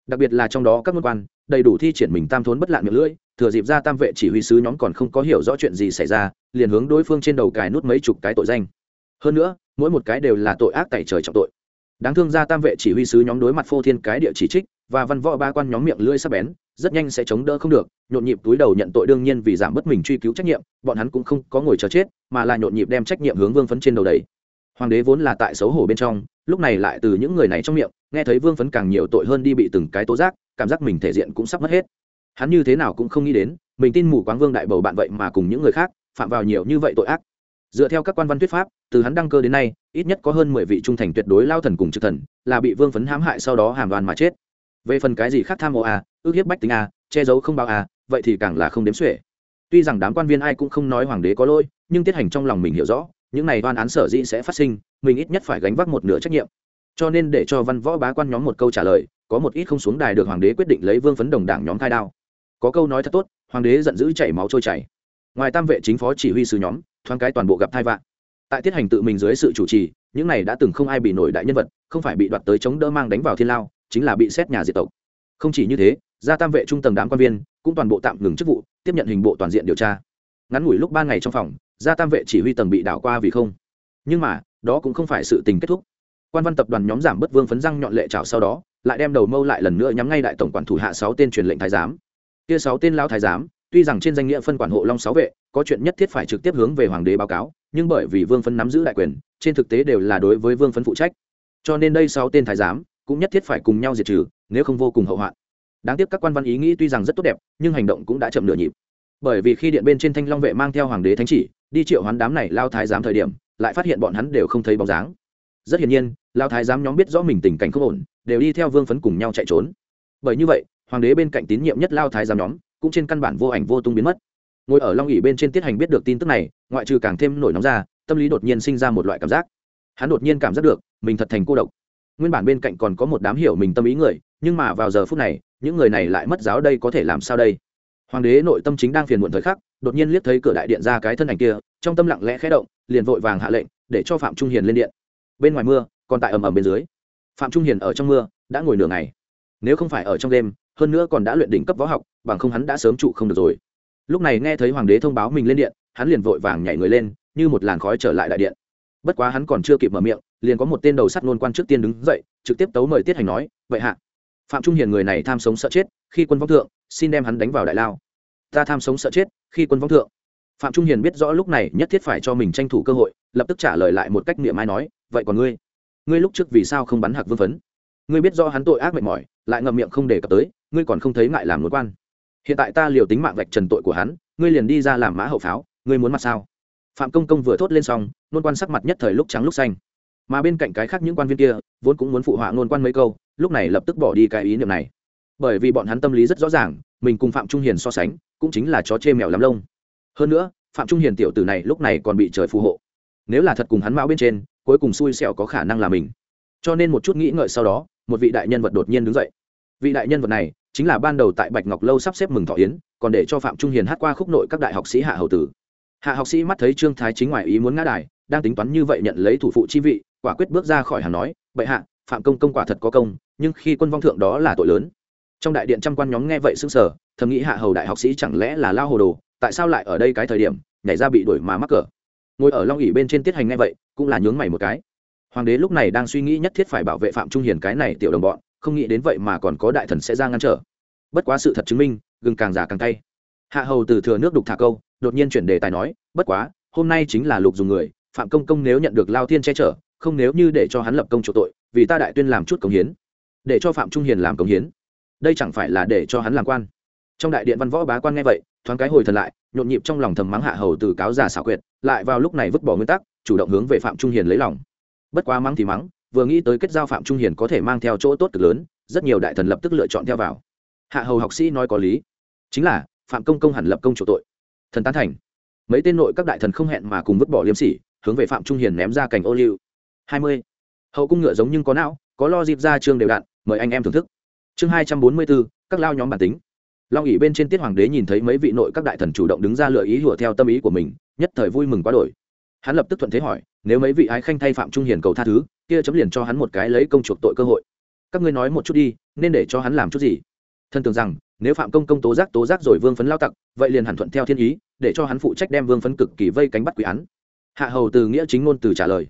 Đặc biệt là trong đó các ngôn quan, đầy đủ thi triển mình tam thốn bất lạn miệng lưỡi, thừa dịp ra tam vệ chỉ huy sứ nhóm còn không có hiểu rõ chuyện gì xảy ra, liền hướng đối phương trên đầu cài nút mấy chục cái tội danh. Hơn nữa, mỗi một cái đều là tội ác tại trời trọng tội. Đáng thương ra tam vệ chỉ huy sứ nhóm đối mặt phô thiên cái địa chỉ trích và văn võ ba quan nhóm miệng lưỡi sắp bén, rất nhanh sẽ chống đỡ không được, nhộn nhịp túi đầu nhận tội đương nhiên vì giảm bớt mình truy cứu trách nhiệm, bọn hắn cũng không có ngồi chờ chết, mà là nhộn nhịp đem trách nhiệm hướng vương phấn trên đầu đầy hoàng đế vốn là tại xấu hổ bên trong, lúc này lại từ những người này trong miệng, nghe thấy vương phấn càng nhiều tội hơn đi bị từng cái tố giác, cảm giác mình thể diện cũng sắp mất hết. Hắn như thế nào cũng không nghĩ đến, mình tin mù quáng vương đại bầu bạn vậy mà cùng những người khác, phạm vào nhiều như vậy tội ác. Dựa theo các quan văn thuyết pháp, từ hắn đăng cơ đến nay, ít nhất có hơn mười vị trung thành tuyệt đối lao thần cùng trực thần, là bị vương phấn hãm hại sau đó hàm đoàn mà chết. Về phần cái gì khác tham ô à ước hiếp bách tính à che giấu không báo à vậy thì càng là không đếm xuể. Tuy rằng đám quan viên ai cũng không nói hoàng đế có lỗi, nhưng tiết hành trong lòng mình hiểu rõ những này đoan án sở dĩ sẽ phát sinh, mình ít nhất phải gánh vác một nửa trách nhiệm. Cho nên để cho văn võ bá quan nhóm một câu trả lời, có một ít không xuống đài được hoàng đế quyết định lấy vương phấn đồng đảng nhóm khai đao. Có câu nói thật tốt, hoàng đế giận dữ chảy máu trôi chảy. Ngoài tam vệ chính phó chỉ huy sứ nhóm, thoáng cái toàn bộ gặp thai vạn. Tại tiết hành tự mình dưới sự chủ trì, những này đã từng không ai bị nổi đại nhân vật, không phải bị đoạt tới chống đỡ mang đánh vào thiên lao, chính là bị xét nhà diệt tộc. Không chỉ như thế, gia tam vệ trung tầng đám quan viên, cũng toàn bộ tạm ngừng chức vụ, tiếp nhận hình bộ toàn diện điều tra ngắn ngủi lúc ba ngày trong phòng, gia tam vệ chỉ huy tầng bị đảo qua vì không. Nhưng mà, đó cũng không phải sự tình kết thúc. Quan văn tập đoàn nhóm giảm bất vương phấn răng nhọn lệ trào sau đó, lại đem đầu mâu lại lần nữa nhắm ngay đại tổng quản thủ hạ sáu tên truyền lệnh thái giám. Kia sáu tên lao thái giám, tuy rằng trên danh nghĩa phân quản hộ long sáu vệ, có chuyện nhất thiết phải trực tiếp hướng về hoàng đế báo cáo, nhưng bởi vì vương phấn nắm giữ đại quyền, trên thực tế đều là đối với vương phấn phụ trách. Cho nên đây sáu tên thái giám cũng nhất thiết phải cùng nhau diệt trừ, nếu không vô cùng hậu hoạn. Đáng tiếc các quan văn ý nghĩ tuy rằng rất tốt đẹp, nhưng hành động cũng đã chậm nửa nhịp bởi vì khi điện bên trên thanh long vệ mang theo hoàng đế thánh chỉ, đi triệu hoán đám này lao thái giám thời điểm, lại phát hiện bọn hắn đều không thấy bóng dáng. Rất hiển nhiên, lao thái giám nhóm biết rõ mình tình cảnh không ổn, đều đi theo vương phấn cùng nhau chạy trốn. Bởi như vậy, hoàng đế bên cạnh tín nhiệm nhất lao thái giám nhóm, cũng trên căn bản vô ảnh vô tung biến mất. Ngồi ở long ỉ bên trên tiết hành biết được tin tức này, ngoại trừ càng thêm nổi nóng ra, tâm lý đột nhiên sinh ra một loại cảm giác. Hắn đột nhiên cảm giác được, mình thật thành cô độc. Nguyên bản bên cạnh còn có một đám hiểu mình tâm ý người, nhưng mà vào giờ phút này, những người này lại mất giáo đây có thể làm sao đây? Hoàng đế nội tâm chính đang phiền muộn thời khắc, đột nhiên liếc thấy cửa đại điện ra cái thân ảnh kia, trong tâm lặng lẽ khẽ động, liền vội vàng hạ lệnh, để cho phạm trung hiền lên điện. Bên ngoài mưa, còn tại ầm ầm bên dưới. Phạm trung hiền ở trong mưa, đã ngồi nửa ngày. Nếu không phải ở trong đêm, hơn nữa còn đã luyện đỉnh cấp võ học, bằng không hắn đã sớm trụ không được rồi. Lúc này nghe thấy hoàng đế thông báo mình lên điện, hắn liền vội vàng nhảy người lên, như một làn khói trở lại đại điện. Bất quá hắn còn chưa kịp mở miệng, liền có một tên đầu sắt nôn quan trước tiên đứng dậy, trực tiếp tấu mời tiết hành nói, vậy hạ phạm trung hiền người này tham sống sợ chết, khi quân vong thượng, xin đem hắn đánh vào đại lao. Ta tham sống sợ chết, khi quân vong thượng. Phạm trung hiền biết rõ lúc này nhất thiết phải cho mình tranh thủ cơ hội, lập tức trả lời lại một cách niệm ai nói, vậy còn ngươi? Ngươi lúc trước vì sao không bắn hạc vương phấn? Ngươi biết rõ hắn tội ác mệt mỏi, lại ngậm miệng không đề cập tới, ngươi còn không thấy ngại làm nối quan. Hiện tại ta liều tính mạng vạch trần tội của hắn, ngươi liền đi ra làm mã hậu pháo, ngươi muốn mặt sao? Phạm công công vừa thốt lên xong nôn quan sắc mặt nhất thời lúc trắng lúc xanh mà bên cạnh cái khác những quan viên kia, vốn cũng muốn phụ họa nôn quan mấy câu, lúc này lập tức bỏ đi cái ý niệm này. Bởi vì bọn hắn tâm lý rất rõ ràng, mình cùng phạm trung hiền so sánh, cũng chính là chó chê mèo lắm lông. Hơn nữa, phạm trung hiền tiểu tử này lúc này còn bị trời phù hộ. Nếu là thật cùng hắn mão bên trên, cuối cùng xui xẻo có khả năng là mình. Cho nên một chút nghĩ ngợi sau đó, một vị đại nhân vật đột nhiên đứng dậy. Vị đại nhân vật này chính là ban đầu tại bạch ngọc lâu sắp xếp mừng thọ yến, còn để cho phạm trung hiền hát qua khúc nội các đại học sĩ hạ hầu tử. Hạ học sĩ mắt thấy trương thái chính ngoài ý muốn ngã đài, đang tính toán như vậy nhận lấy thủ phụ chi vị quả quyết bước ra khỏi hàng nói, bệ hạ, phạm công công quả thật có công, nhưng khi quân vong thượng đó là tội lớn. Trong đại điện trăm quan nhóm nghe vậy sững sờ, thầm nghĩ hạ hầu đại học sĩ chẳng lẽ là lao hồ đồ, tại sao lại ở đây cái thời điểm, nhảy ra bị đuổi mà mắc cỡ. Ngồi ở long ỉ bên trên tiết hành nghe vậy, cũng là nhướng mày một cái. Hoàng đế lúc này đang suy nghĩ nhất thiết phải bảo vệ phạm trung hiền cái này tiểu đồng bọn, không nghĩ đến vậy mà còn có đại thần sẽ ra ngăn trở. Bất quá sự thật chứng minh, gừng càng già càng cay. Hạ hầu từ thừa nước đục thả câu, đột nhiên chuyển đề tài nói, bất quá, hôm nay chính là lục dùng người, phạm công công nếu nhận được lao thiên che chở không nếu như để cho hắn lập công chỗ tội, vì ta đại tuyên làm chút công hiến. Để cho phạm trung hiền làm công hiến. Đây chẳng phải là để cho hắn làm quan. Trong đại điện văn võ bá quan nghe vậy, thoáng cái hồi thần lại, nhộn nhịp trong lòng thầm mắng hạ hầu từ cáo già xảo quyệt, lại vào lúc này vứt bỏ nguyên tắc, chủ động hướng về phạm trung hiền lấy lòng. Bất quá mắng thì mắng, vừa nghĩ tới kết giao phạm trung hiền có thể mang theo chỗ tốt cực lớn, rất nhiều đại thần lập tức lựa chọn theo vào. Hạ hầu học sĩ nói có lý. Chính là, phạm công công hẳn lập công chủ tội. Thần tán thành. Mấy tên nội các đại thần không hẹn mà cùng vứt bỏ liêm sỉ, hướng về phạm trung hiền ném ra cảnh ô liu hai mươi. Hậu cung ngựa giống nhưng có não, có lo dịp ra chương đều đặn mời anh em thưởng thức. Chương hai trăm bốn mươi bốn, các lao nhóm bản tính. Long ỉ bên trên tiết hoàng đế nhìn thấy mấy vị nội các đại thần chủ động đứng ra lựa ý hùa theo tâm ý của mình, nhất thời vui mừng quá đổi. Hắn lập tức thuận thế hỏi, nếu mấy vị ái khanh thay phạm trung hiền cầu tha thứ, kia chấm liền cho hắn một cái lấy công chuộc tội cơ hội. Các ngươi nói một chút đi, nên để cho hắn làm chút gì? Thân tưởng rằng, nếu phạm công công tố giác tố giác rồi vương phấn lao tặc, vậy liền hẳn thuận theo thiên ý, để cho hắn phụ trách đem vương phấn cực kỳ vây cánh bắt quỷ án. Hạ hầu từ nghĩa chính ngôn từ trả lời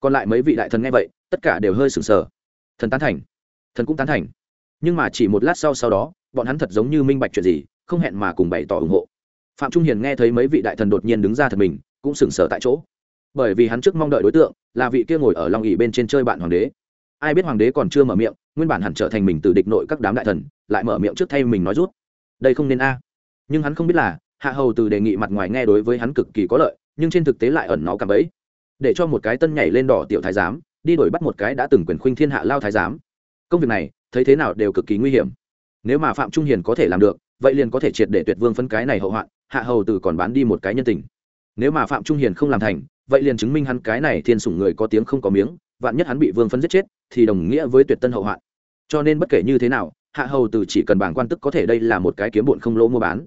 còn lại mấy vị đại thần nghe vậy, tất cả đều hơi sừng sờ. Thần tán thành. Thần cũng tán thành. Nhưng mà chỉ một lát sau sau đó, bọn hắn thật giống như minh bạch chuyện gì, không hẹn mà cùng bày tỏ ủng hộ. Phạm trung hiền nghe thấy mấy vị đại thần đột nhiên đứng ra thật mình, cũng sừng sờ tại chỗ. Bởi vì hắn trước mong đợi đối tượng, là vị kia ngồi ở long ỉ bên trên chơi bạn hoàng đế. Ai biết hoàng đế còn chưa mở miệng, nguyên bản hẳn trở thành mình từ địch nội các đám đại thần, lại mở miệng trước thay mình nói rút. Đây không nên a. Nhưng hắn không biết là, hạ hầu từ đề nghị mặt ngoài nghe đối với hắn cực kỳ có lợi, nhưng trên thực tế lại ẩn nó cảm ấy để cho một cái tân nhảy lên đỏ tiểu thái giám, đi đổi bắt một cái đã từng quyền khuynh thiên hạ lao thái giám. Công việc này, thấy thế nào đều cực kỳ nguy hiểm. Nếu mà phạm trung hiền có thể làm được, vậy liền có thể triệt để tuyệt vương phân cái này hậu hoạn, hạ hầu từ còn bán đi một cái nhân tình. Nếu mà phạm trung hiền không làm thành, vậy liền chứng minh hắn cái này thiên sủng người có tiếng không có miếng, vạn nhất hắn bị vương phân giết chết, thì đồng nghĩa với tuyệt tân hậu hoạn. Cho nên bất kể như thế nào, hạ hầu từ chỉ cần bảng quan tức có thể đây là một cái kiếm bụn không lỗ mua bán.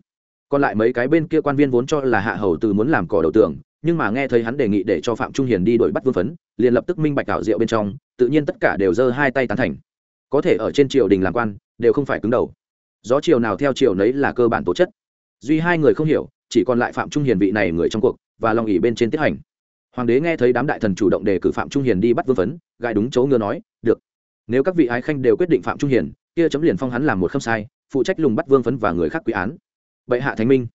Còn lại mấy cái bên kia quan viên vốn cho là hạ hầu từ muốn làm cỏ đầu tường nhưng mà nghe thấy hắn đề nghị để cho phạm trung hiền đi đổi bắt vương phấn, liền lập tức minh bạch ảo diệu bên trong, tự nhiên tất cả đều giơ hai tay tán thành. Có thể ở trên triều đình làm quan, đều không phải cứng đầu. Gió triều nào theo triều nấy là cơ bản tố chất. Duy hai người không hiểu, chỉ còn lại phạm trung hiền vị này người trong cuộc, và lòng ỉ bên trên tiết hành. Hoàng đế nghe thấy đám đại thần chủ động đề cử phạm trung hiền đi bắt vương phấn, gãi đúng chỗ ngứa nói, được. Nếu các vị ái khanh đều quyết định phạm trung hiền, kia chấm liền phong hắn làm một khâm sai, phụ trách lùng bắt vương phấn và người khác quy án. Bệ hạ thánh minh.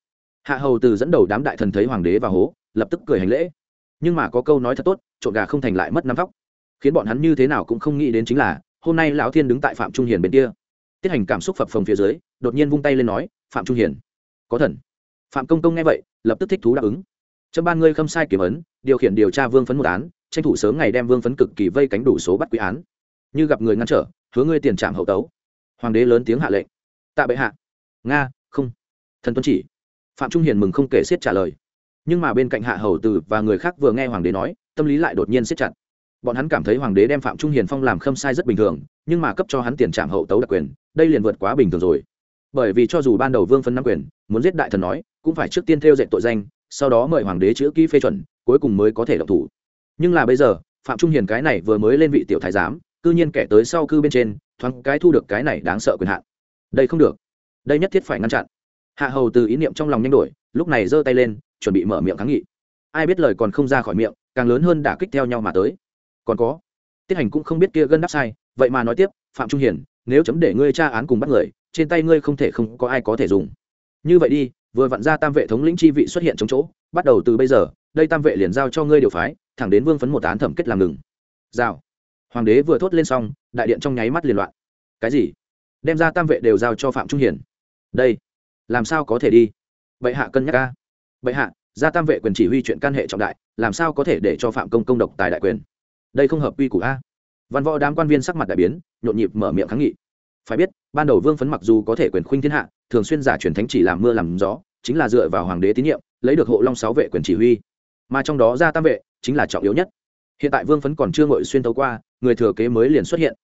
Hạ hầu từ dẫn đầu đám đại thần thấy hoàng đế và hố lập tức cười hành lễ. Nhưng mà có câu nói thật tốt, trộn gà không thành lại mất năm vóc. Khiến bọn hắn như thế nào cũng không nghĩ đến chính là, hôm nay lão thiên đứng tại phạm trung hiền bên kia. Tiết hành cảm xúc phập phồng phía dưới, đột nhiên vung tay lên nói, phạm trung hiền, có thần. Phạm công công nghe vậy, lập tức thích thú đáp ứng. Trong ban ngươi không sai kiểm ấn, điều khiển điều tra vương phấn một án, tranh thủ sớm ngày đem vương phấn cực kỳ vây cánh đủ số bắt quý án. Như gặp người ngăn trở, hứa ngươi tiền trạm hậu tấu. Hoàng đế lớn tiếng hạ lệnh. Tạ bệ hạ. Nga, không. Thần tuân chỉ. Phạm trung hiền mừng không kể xiết trả lời nhưng mà bên cạnh hạ hầu từ và người khác vừa nghe hoàng đế nói, tâm lý lại đột nhiên siết chặt. Bọn hắn cảm thấy hoàng đế đem phạm trung hiền phong làm khâm sai rất bình thường, nhưng mà cấp cho hắn tiền trạm hậu tấu đặc quyền, đây liền vượt quá bình thường rồi. Bởi vì cho dù ban đầu vương phân năm quyền, muốn giết đại thần nói, cũng phải trước tiên theo dệt tội danh, sau đó mời hoàng đế chữ ký phê chuẩn, cuối cùng mới có thể động thủ. Nhưng là bây giờ, phạm trung hiền cái này vừa mới lên vị tiểu thái giám, cư nhiên kẻ tới sau cư bên trên, thoáng cái thu được cái này đáng sợ quyền hạn. Đây không được. Đây nhất thiết phải ngăn chặn. Hạ hầu từ ý niệm trong lòng nhanh đổi, lúc này giơ tay lên chuẩn bị mở miệng kháng nghị. Ai biết lời còn không ra khỏi miệng, càng lớn hơn đả kích theo nhau mà tới. Còn có, tiết hành cũng không biết kia gân đáp sai, vậy mà nói tiếp, phạm trung hiền nếu chấm để ngươi tra án cùng bắt người, trên tay ngươi không thể không có ai có thể dùng. Như vậy đi, vừa vặn ra tam vệ thống lĩnh chi vị xuất hiện chống chỗ, bắt đầu từ bây giờ, đây tam vệ liền giao cho ngươi điều phái, thẳng đến vương phấn một án thẩm kết làm ngừng. Giao. Hoàng đế vừa thốt lên xong, đại điện trong nháy mắt liên loạn. Cái gì? Đem ra tam vệ đều giao cho phạm trung hiền đây, làm sao có thể đi? Vậy hạ cân nhắc ca bệ hạ, gia tam vệ quyền chỉ huy chuyện can hệ trọng đại, làm sao có thể để cho phạm công công độc tài đại quyền? Đây không hợp quy củ a. Văn võ đám quan viên sắc mặt đại biến, nhộn nhịp mở miệng kháng nghị. Phải biết, ban đầu vương phấn mặc dù có thể quyền khuynh thiên hạ, thường xuyên giả truyền thánh chỉ làm mưa làm gió, chính là dựa vào hoàng đế tín nhiệm, lấy được hộ long sáu vệ quyền chỉ huy. Mà trong đó gia tam vệ chính là trọng yếu nhất. Hiện tại vương phấn còn chưa ngội xuyên tấu qua, người thừa kế mới liền xuất hiện.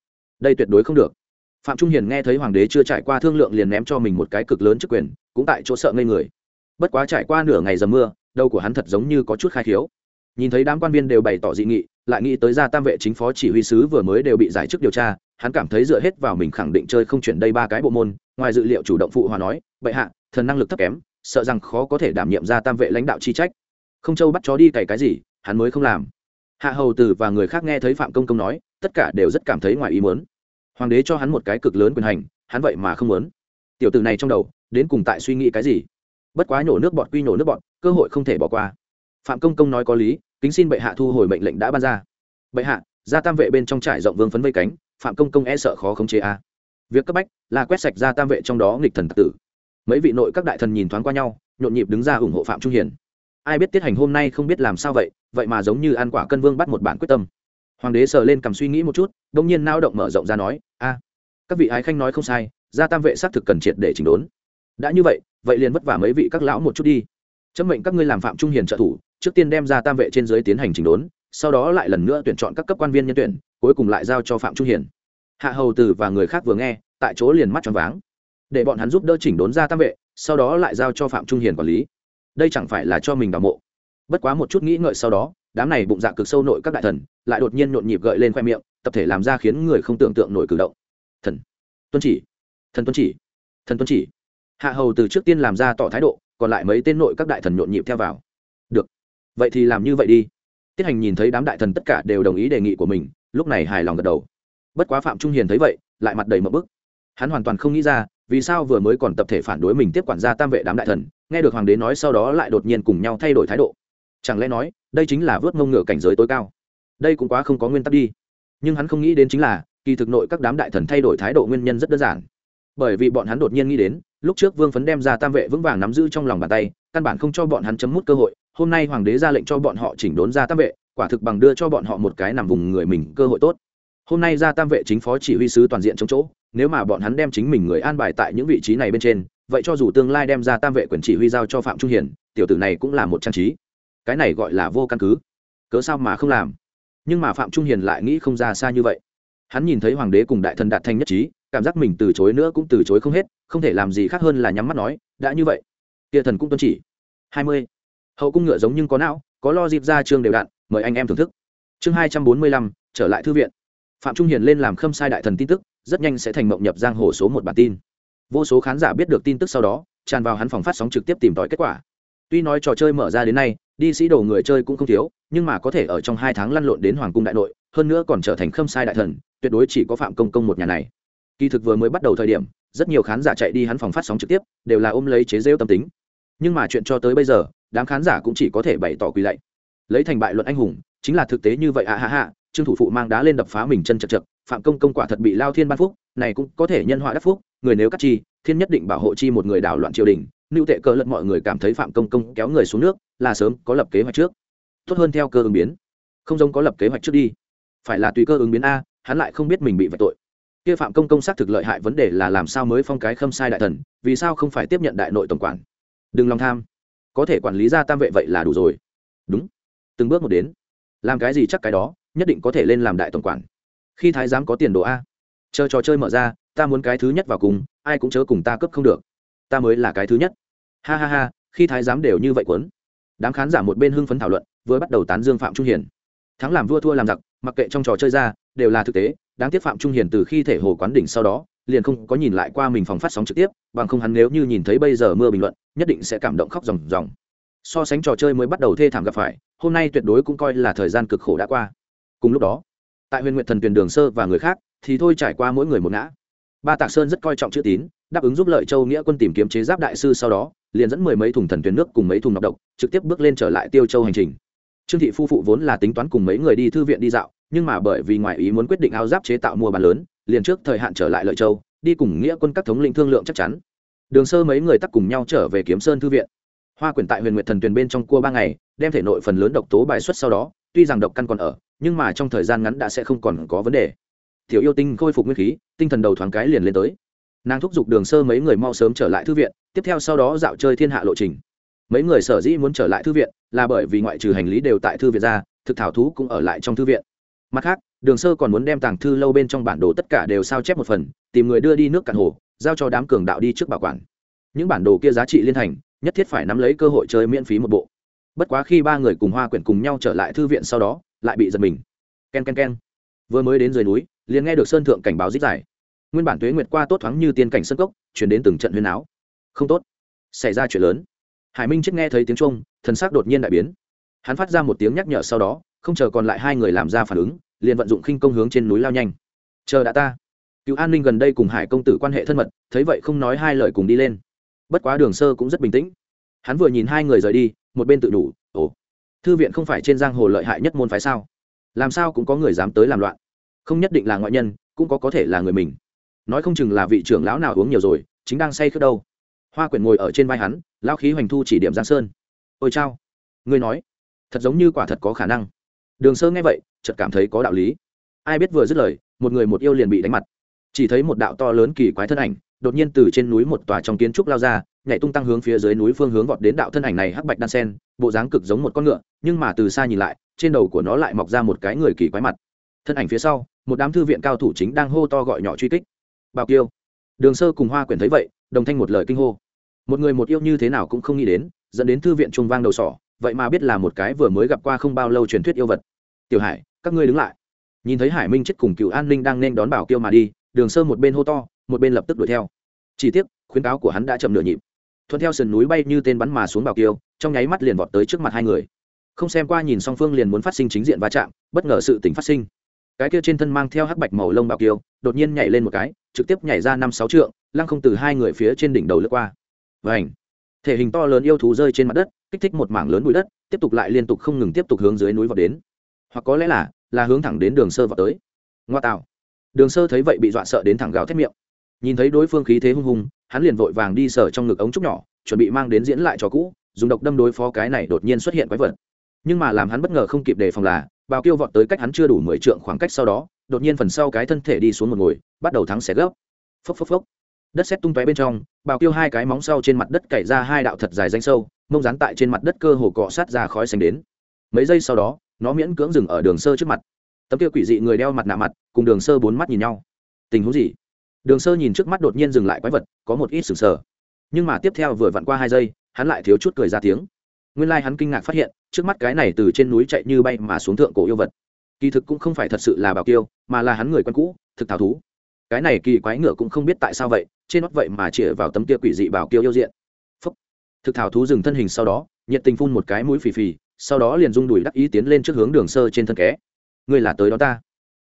Đây tuyệt đối không được. Phạm trung hiền nghe thấy hoàng đế chưa trải qua thương lượng liền ném cho mình một cái cực lớn chức quyền, cũng tại chỗ sợ ngây người bất quá trải qua nửa ngày dầm mưa, đầu của hắn thật giống như có chút khai khiếu. Nhìn thấy đám quan viên đều bày tỏ dị nghị, lại nghĩ tới gia tam vệ chính phó chỉ huy sứ vừa mới đều bị giải chức điều tra, hắn cảm thấy dựa hết vào mình khẳng định chơi không chuyển đây ba cái bộ môn, ngoài dự liệu chủ động phụ hòa nói, bệ hạ, thần năng lực thấp kém, sợ rằng khó có thể đảm nhiệm ra tam vệ lãnh đạo chi trách. Không châu bắt chó đi cày cái gì, hắn mới không làm. Hạ hầu tử và người khác nghe thấy phạm công công nói, tất cả đều rất cảm thấy ngoài ý muốn. Hoàng đế cho hắn một cái cực lớn quyền hành, hắn vậy mà không muốn. Tiểu tử này trong đầu, đến cùng tại suy nghĩ cái gì? Bất quá nhổ nước bọt quy nhổ nước bọt, cơ hội không thể bỏ qua. Phạm công công nói có lý, kính xin bệ hạ thu hồi mệnh lệnh đã ban ra. Bệ hạ ra tam vệ bên trong trải rộng vương phấn vây cánh, phạm công công e sợ khó khống chế a. Việc cấp bách là quét sạch ra tam vệ trong đó nghịch thần tạc tử. Mấy vị nội các đại thần nhìn thoáng qua nhau, nhộn nhịp đứng ra ủng hộ phạm trung hiền. Ai biết tiết hành hôm nay không biết làm sao vậy vậy mà giống như ăn quả cân vương bắt một bản quyết tâm. Hoàng đế sờ lên cầm suy nghĩ một chút, đông nhiên nao động mở rộng ra nói, a, các vị ái khanh nói không sai, gia tam vệ xác thực cần triệt để chỉnh đốn. Đã như vậy vậy liền vất vả mấy vị các lão một chút đi. Chấm mệnh các ngươi làm phạm trung hiền trợ thủ, trước tiên đem ra tam vệ trên dưới tiến hành chỉnh đốn, sau đó lại lần nữa tuyển chọn các cấp quan viên nhân tuyển, cuối cùng lại giao cho phạm trung hiền. Hạ hầu tử và người khác vừa nghe, tại chỗ liền mắt tròn váng. Để bọn hắn giúp đỡ chỉnh đốn ra tam vệ, sau đó lại giao cho phạm trung hiền quản lý. Đây chẳng phải là cho mình đào mộ. Bất quá một chút nghĩ ngợi sau đó, đám này bụng dạ cực sâu nội các đại thần, lại đột nhiên nhộn nhịp gợi lên khoe miệng, tập thể làm ra khiến người không tưởng tượng nổi cử động. Thần. Tuân chỉ. Thần tuân chỉ. Thần tuân chỉ hạ hầu từ trước tiên làm ra tỏ thái độ, còn lại mấy tên nội các đại thần nhộn nhịp theo vào. Được. Vậy thì làm như vậy đi. Tiết hành nhìn thấy đám đại thần tất cả đều đồng ý đề nghị của mình, lúc này hài lòng gật đầu. Bất quá phạm trung hiền thấy vậy, lại mặt đầy mập bức. Hắn hoàn toàn không nghĩ ra, vì sao vừa mới còn tập thể phản đối mình tiếp quản gia tam vệ đám đại thần, nghe được hoàng đế nói sau đó lại đột nhiên cùng nhau thay đổi thái độ. Chẳng lẽ nói, đây chính là vớt mông ngựa cảnh giới tối cao? Đây cũng quá không có nguyên tắc đi. Nhưng hắn không nghĩ đến chính là, kỳ thực nội các đám đại thần thay đổi thái độ nguyên nhân rất đơn giản. Bởi vì bọn hắn đột nhiên nghĩ đến lúc trước vương phấn đem ra tam vệ vững vàng nắm giữ trong lòng bàn tay, căn bản không cho bọn hắn chấm mút cơ hội. Hôm nay hoàng đế ra lệnh cho bọn họ chỉnh đốn ra tam vệ, quả thực bằng đưa cho bọn họ một cái nằm vùng người mình cơ hội tốt. Hôm nay ra tam vệ chính phó chỉ huy sứ toàn diện trong chỗ, nếu mà bọn hắn đem chính mình người an bài tại những vị trí này bên trên, vậy cho dù tương lai đem ra tam vệ quyền chỉ huy giao cho phạm trung hiền tiểu tử này cũng là một trang trí. Cái này gọi là vô căn cứ. Cớ sao mà không làm? Nhưng mà phạm trung hiền lại nghĩ không ra xa như vậy. Hắn nhìn thấy hoàng đế cùng đại thần đạt thanh nhất trí cảm giác mình từ chối nữa cũng từ chối không hết, không thể làm gì khác hơn là nhắm mắt nói, đã như vậy, kia thần cũng tuân chỉ. Hai mươi. Hậu cung ngựa giống nhưng có não, có lo dịp ra chương đều đặn mời anh em thưởng thức. Chương hai trăm bốn mươi lăm, trở lại thư viện. Phạm trung hiền lên làm khâm sai đại thần tin tức, rất nhanh sẽ thành mộng nhập giang hồ số một bản tin. Vô số khán giả biết được tin tức sau đó, tràn vào hắn phòng phát sóng trực tiếp tìm tòi kết quả. Tuy nói trò chơi mở ra đến nay, đi sĩ đồ người chơi cũng không thiếu, nhưng mà có thể ở trong hai tháng lăn lộn đến hoàng cung đại nội, hơn nữa còn trở thành khâm sai đại thần, tuyệt đối chỉ có phạm công công một nhà này kỳ thực vừa mới bắt đầu thời điểm, rất nhiều khán giả chạy đi hắn phòng phát sóng trực tiếp, đều là ôm lấy chế rêu tâm tính. Nhưng mà chuyện cho tới bây giờ, đám khán giả cũng chỉ có thể bày tỏ quỳ lạy. Lấy thành bại luận anh hùng, chính là thực tế như vậy à hạ hạ trương thủ phụ mang đá lên đập phá mình chân chật chật, phạm công công quả thật bị lao thiên ban phúc, này cũng có thể nhân họa đắc phúc, người nếu cắt chi, thiên nhất định bảo hộ chi một người đảo loạn triều đình. Lưu tệ cơ lật mọi người cảm thấy phạm công công kéo người xuống nước, là sớm có lập kế hoạch trước. Tốt hơn theo cơ ứng biến. Không giống có lập kế hoạch trước đi. Phải là tùy cơ ứng biến a, hắn lại không biết mình bị vạch tội kia phạm công công xác thực lợi hại vấn đề là làm sao mới phong cái khâm sai đại thần, vì sao không phải tiếp nhận đại nội tổng quản? Đừng lòng tham. Có thể quản lý ra tam vệ vậy là đủ rồi. Đúng. Từng bước một đến. Làm cái gì chắc cái đó, nhất định có thể lên làm đại tổng quản. Khi thái giám có tiền đồ a. Chờ trò chơi mở ra, ta muốn cái thứ nhất vào cùng, ai cũng chớ cùng ta cấp không được. Ta mới là cái thứ nhất. Ha ha ha, khi thái giám đều như vậy quấn. Đám khán giả một bên hưng phấn thảo luận, vừa bắt đầu tán dương phạm trung hiền. Thắng làm vua thua làm giặc, mặc kệ trong trò chơi ra đều là thực tế, đáng tiếc phạm trung hiền từ khi thể hồ quán đỉnh sau đó, liền không có nhìn lại qua mình phòng phát sóng trực tiếp, bằng không hắn nếu như nhìn thấy bây giờ mưa bình luận, nhất định sẽ cảm động khóc ròng ròng. So sánh trò chơi mới bắt đầu thê thảm gặp phải, hôm nay tuyệt đối cũng coi là thời gian cực khổ đã qua. Cùng lúc đó, tại huyền nguyện thần tuyển đường sơ và người khác, thì thôi trải qua mỗi người một ngã. Ba tạc sơn rất coi trọng chữ tín, đáp ứng giúp lợi châu nghĩa quân tìm kiếm chế giáp đại sư sau đó, liền dẫn mười mấy thùng thần tuyến nước cùng mấy thùng nọc độc, trực tiếp bước lên trở lại tiêu châu hành trình. Trương thị phu phụ vốn là tính toán cùng mấy người đi thư viện đi dạo nhưng mà bởi vì ngoại ý muốn quyết định áo giáp chế tạo mua bán lớn, liền trước thời hạn trở lại lợi châu, đi cùng nghĩa quân các thống lĩnh thương lượng chắc chắn. Đường sơ mấy người tắc cùng nhau trở về kiếm sơn thư viện. Hoa quyển tại huyền nguyệt thần tuyền bên trong cua ba ngày, đem thể nội phần lớn độc tố bài xuất sau đó, tuy rằng độc căn còn ở, nhưng mà trong thời gian ngắn đã sẽ không còn có vấn đề. Tiểu yêu tinh khôi phục nguyên khí, tinh thần đầu thoáng cái liền lên tới. Nàng thúc giục đường sơ mấy người mau sớm trở lại thư viện, tiếp theo sau đó dạo chơi thiên hạ lộ trình. Mấy người sở dĩ muốn trở lại thư viện, là bởi vì ngoại trừ hành lý đều tại thư viện ra, thực thảo thú cũng ở lại trong thư viện mặt khác, đường sơ còn muốn đem tàng thư lâu bên trong bản đồ tất cả đều sao chép một phần, tìm người đưa đi nước cạn hồ, giao cho đám cường đạo đi trước bảo quản. Những bản đồ kia giá trị liên thành nhất thiết phải nắm lấy cơ hội chơi miễn phí một bộ. Bất quá khi ba người cùng hoa quyển cùng nhau trở lại thư viện sau đó, lại bị giật mình. K e n k e n k e n vừa mới đến dưới núi, liền nghe được sơn thượng cảnh báo dích dài. Nguyên bản tuế nguyệt qua tốt thoáng như tiên cảnh sân cốc, chuyển đến từng trận huyền áo không tốt. Xảy ra chuyện lớn. Hải minh chết nghe thấy tiếng trung thần xác đột nhiên đại biến. Hắn phát ra một tiếng nhắc nhở sau đó không chờ còn lại hai người làm ra phản ứng, liền vận dụng khinh công hướng trên núi lao nhanh. Chờ đã ta. Cựu an ninh gần đây cùng hải công tử quan hệ thân mật, thấy vậy không nói hai lời cùng đi lên. Bất quá đường sơ cũng rất bình tĩnh. Hắn vừa nhìn hai người rời đi, một bên tự đủ, ồ, thư viện không phải trên giang hồ lợi hại nhất môn phái sao? Làm sao cũng có người dám tới làm loạn? Không nhất định là ngoại nhân, cũng có có thể là người mình. Nói không chừng là vị trưởng lão nào uống nhiều rồi, chính đang say khước đâu. Hoa quyển ngồi ở trên vai hắn lao khí hoành thu chỉ điểm giang sơn. Ôi chao, ngươi nói, thật giống như quả thật có khả năng đường sơ nghe vậy, chợt cảm thấy có đạo lý. Ai biết vừa dứt lời, một người một yêu liền bị đánh mặt. Chỉ thấy một đạo to lớn kỳ quái thân ảnh, đột nhiên từ trên núi một tòa trong kiến trúc lao ra, nhảy tung tăng hướng phía dưới núi phương hướng vọt đến đạo thân ảnh này hắc bạch đan sen, bộ dáng cực giống một con ngựa, nhưng mà từ xa nhìn lại, trên đầu của nó lại mọc ra một cái người kỳ quái mặt. Thân ảnh phía sau, một đám thư viện cao thủ chính đang hô to gọi nhỏ truy kích. Bảo kiêu. Đường sơ cùng hoa quyển thấy vậy, đồng thanh một lời kinh hô. Một người một yêu như thế nào cũng không nghĩ đến, dẫn đến thư viện trung vang đầu sỏ, vậy mà biết là một cái vừa mới gặp qua không bao lâu truyền thuyết yêu vật tiểu hải, các ngươi đứng lại. Nhìn thấy hải minh chết cùng cựu an ninh đang nên đón bảo kiêu mà đi, đường sơ một bên hô to, một bên lập tức đuổi theo. Chỉ tiếc, khuyến cáo của hắn đã chậm nửa nhịp. Thuận theo sườn núi bay như tên bắn mà xuống bảo kiêu, trong nháy mắt liền vọt tới trước mặt hai người. Không xem qua nhìn song phương liền muốn phát sinh chính diện va chạm, bất ngờ sự tình phát sinh. Cái kia trên thân mang theo hắc bạch màu lông bảo kiêu, đột nhiên nhảy lên một cái, trực tiếp nhảy ra năm sáu trượng, lăng không từ hai người phía trên đỉnh đầu lướt qua. Vảnh thể hình to lớn yêu thú rơi trên mặt đất, kích thích một mảng lớn bụi đất, tiếp tục lại liên tục không ngừng tiếp tục hướng dưới núi vào đến hoặc có lẽ là là hướng thẳng đến đường sơ vào tới. Ngoa tạo. Đường sơ thấy vậy bị dọa sợ đến thẳng gào thét miệng. Nhìn thấy đối phương khí thế hung hùng, hắn liền vội vàng đi sở trong ngực ống trúc nhỏ, chuẩn bị mang đến diễn lại cho cũ, dùng độc đâm đối phó cái này đột nhiên xuất hiện quái vật. Nhưng mà làm hắn bất ngờ không kịp đề phòng là, bào kêu vọt tới cách hắn chưa đủ mười trượng khoảng cách sau đó, đột nhiên phần sau cái thân thể đi xuống một ngồi, bắt đầu thắng xẻ gấp. Phốc phốc phốc. Đất xét tung tóe bên trong, bào kêu hai cái móng sau trên mặt đất cày ra hai đạo thật dài danh sâu, mông dán tại trên mặt đất cơ hồ cọ sát ra khói xanh đến. Mấy giây sau đó nó miễn cưỡng dừng ở đường sơ trước mặt. Tấm kia quỷ dị người đeo mặt nạ mặt, cùng đường sơ bốn mắt nhìn nhau. Tình huống gì? Đường sơ nhìn trước mắt đột nhiên dừng lại quái vật, có một ít sừng sờ. Nhưng mà tiếp theo vừa vặn qua hai giây, hắn lại thiếu chút cười ra tiếng. Nguyên lai、like、hắn kinh ngạc phát hiện, trước mắt cái này từ trên núi chạy như bay mà xuống thượng cổ yêu vật. Kỳ thực cũng không phải thật sự là bảo kiêu, mà là hắn người quen cũ, thực thảo thú. Cái này kỳ quái ngựa cũng không biết tại sao vậy, trên nót vậy mà chĩa vào tấm kia quỷ dị bảo kiêu yêu diện. Phúc. thực thảo thú dừng thân hình sau đó, nhiệt tình phun một cái mũi phì phì sau đó liền rung đùi đắc ý tiến lên trước hướng đường sơ trên thân ké. Ngươi là tới đó ta.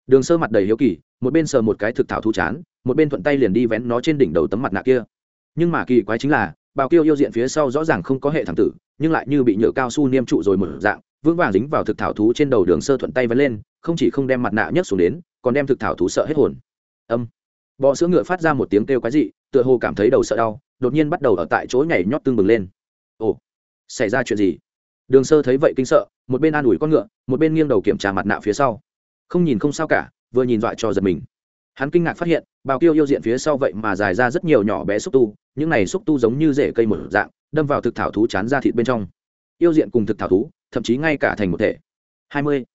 Đường sơ mặt đầy hiếu kỳ, một bên sờ một cái thực thảo thú chán, một bên thuận tay liền đi vén nó trên đỉnh đầu tấm mặt nạ kia. Nhưng mà kỳ quái chính là, bào kiêu yêu diện phía sau rõ ràng không có hệ thẳng tử, nhưng lại như bị nhựa cao su niêm trụ rồi một dạng, vững vàng dính vào thực thảo thú trên đầu đường sơ thuận tay vén lên, không chỉ không đem mặt nạ nhấc xuống đến, còn đem thực thảo thú sợ hết hồn. Âm. Bọ sữa ngựa phát ra một tiếng kêu quái dị, tựa hồ cảm thấy đầu sợ đau, đột nhiên bắt đầu ở tại chỗ nhảy nhót tương bừng lên. Ồ, xảy ra chuyện gì? Đường sơ thấy vậy kinh sợ, một bên an ủi con ngựa, một bên nghiêng đầu kiểm tra mặt nạ phía sau. Không nhìn không sao cả, vừa nhìn dọa cho giật mình. Hắn kinh ngạc phát hiện, bào kiêu yêu diện phía sau vậy mà dài ra rất nhiều nhỏ bé xúc tu, những này xúc tu giống như rễ cây một dạng, đâm vào thực thảo thú chán ra thịt bên trong. Yêu diện cùng thực thảo thú, thậm chí ngay cả thành một thể. Hai mươi.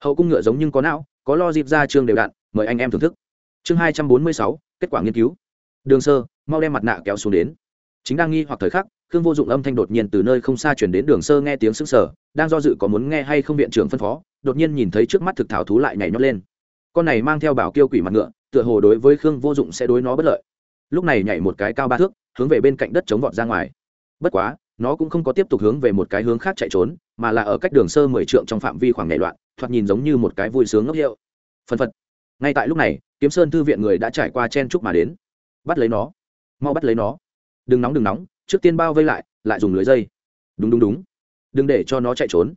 Hậu cung ngựa giống nhưng có não, có lo dịp ra chương đều đặn mời anh em thưởng thức. Chương hai trăm bốn mươi sáu, kết quả nghiên cứu. Đường sơ, mau đem mặt nạ kéo xuống đến chính đang nghi hoặc thời khắc, khương vô dụng âm thanh đột nhiên từ nơi không xa chuyển đến đường sơ nghe tiếng sững sờ, đang do dự có muốn nghe hay không viện trưởng phân phó, đột nhiên nhìn thấy trước mắt thực thảo thú lại nhảy nhót lên. Con này mang theo bảo kiêu quỷ mặt ngựa, tựa hồ đối với khương vô dụng sẽ đối nó bất lợi. Lúc này nhảy một cái cao ba thước, hướng về bên cạnh đất chống vọt ra ngoài. Bất quá, nó cũng không có tiếp tục hướng về một cái hướng khác chạy trốn, mà là ở cách đường sơ mười trượng trong phạm vi khoảng nhảy loạn, thoạt nhìn giống như một cái vui sướng ngốc hiệu. Phân phật. Ngay tại lúc này, kiếm sơn thư viện người đã trải qua chen trúc mà đến. Bắt lấy nó. Mau bắt lấy nó đừng nóng đừng nóng, trước tiên bao vây lại lại dùng lưới dây. Đúng đúng đúng. Đừng để cho nó chạy trốn.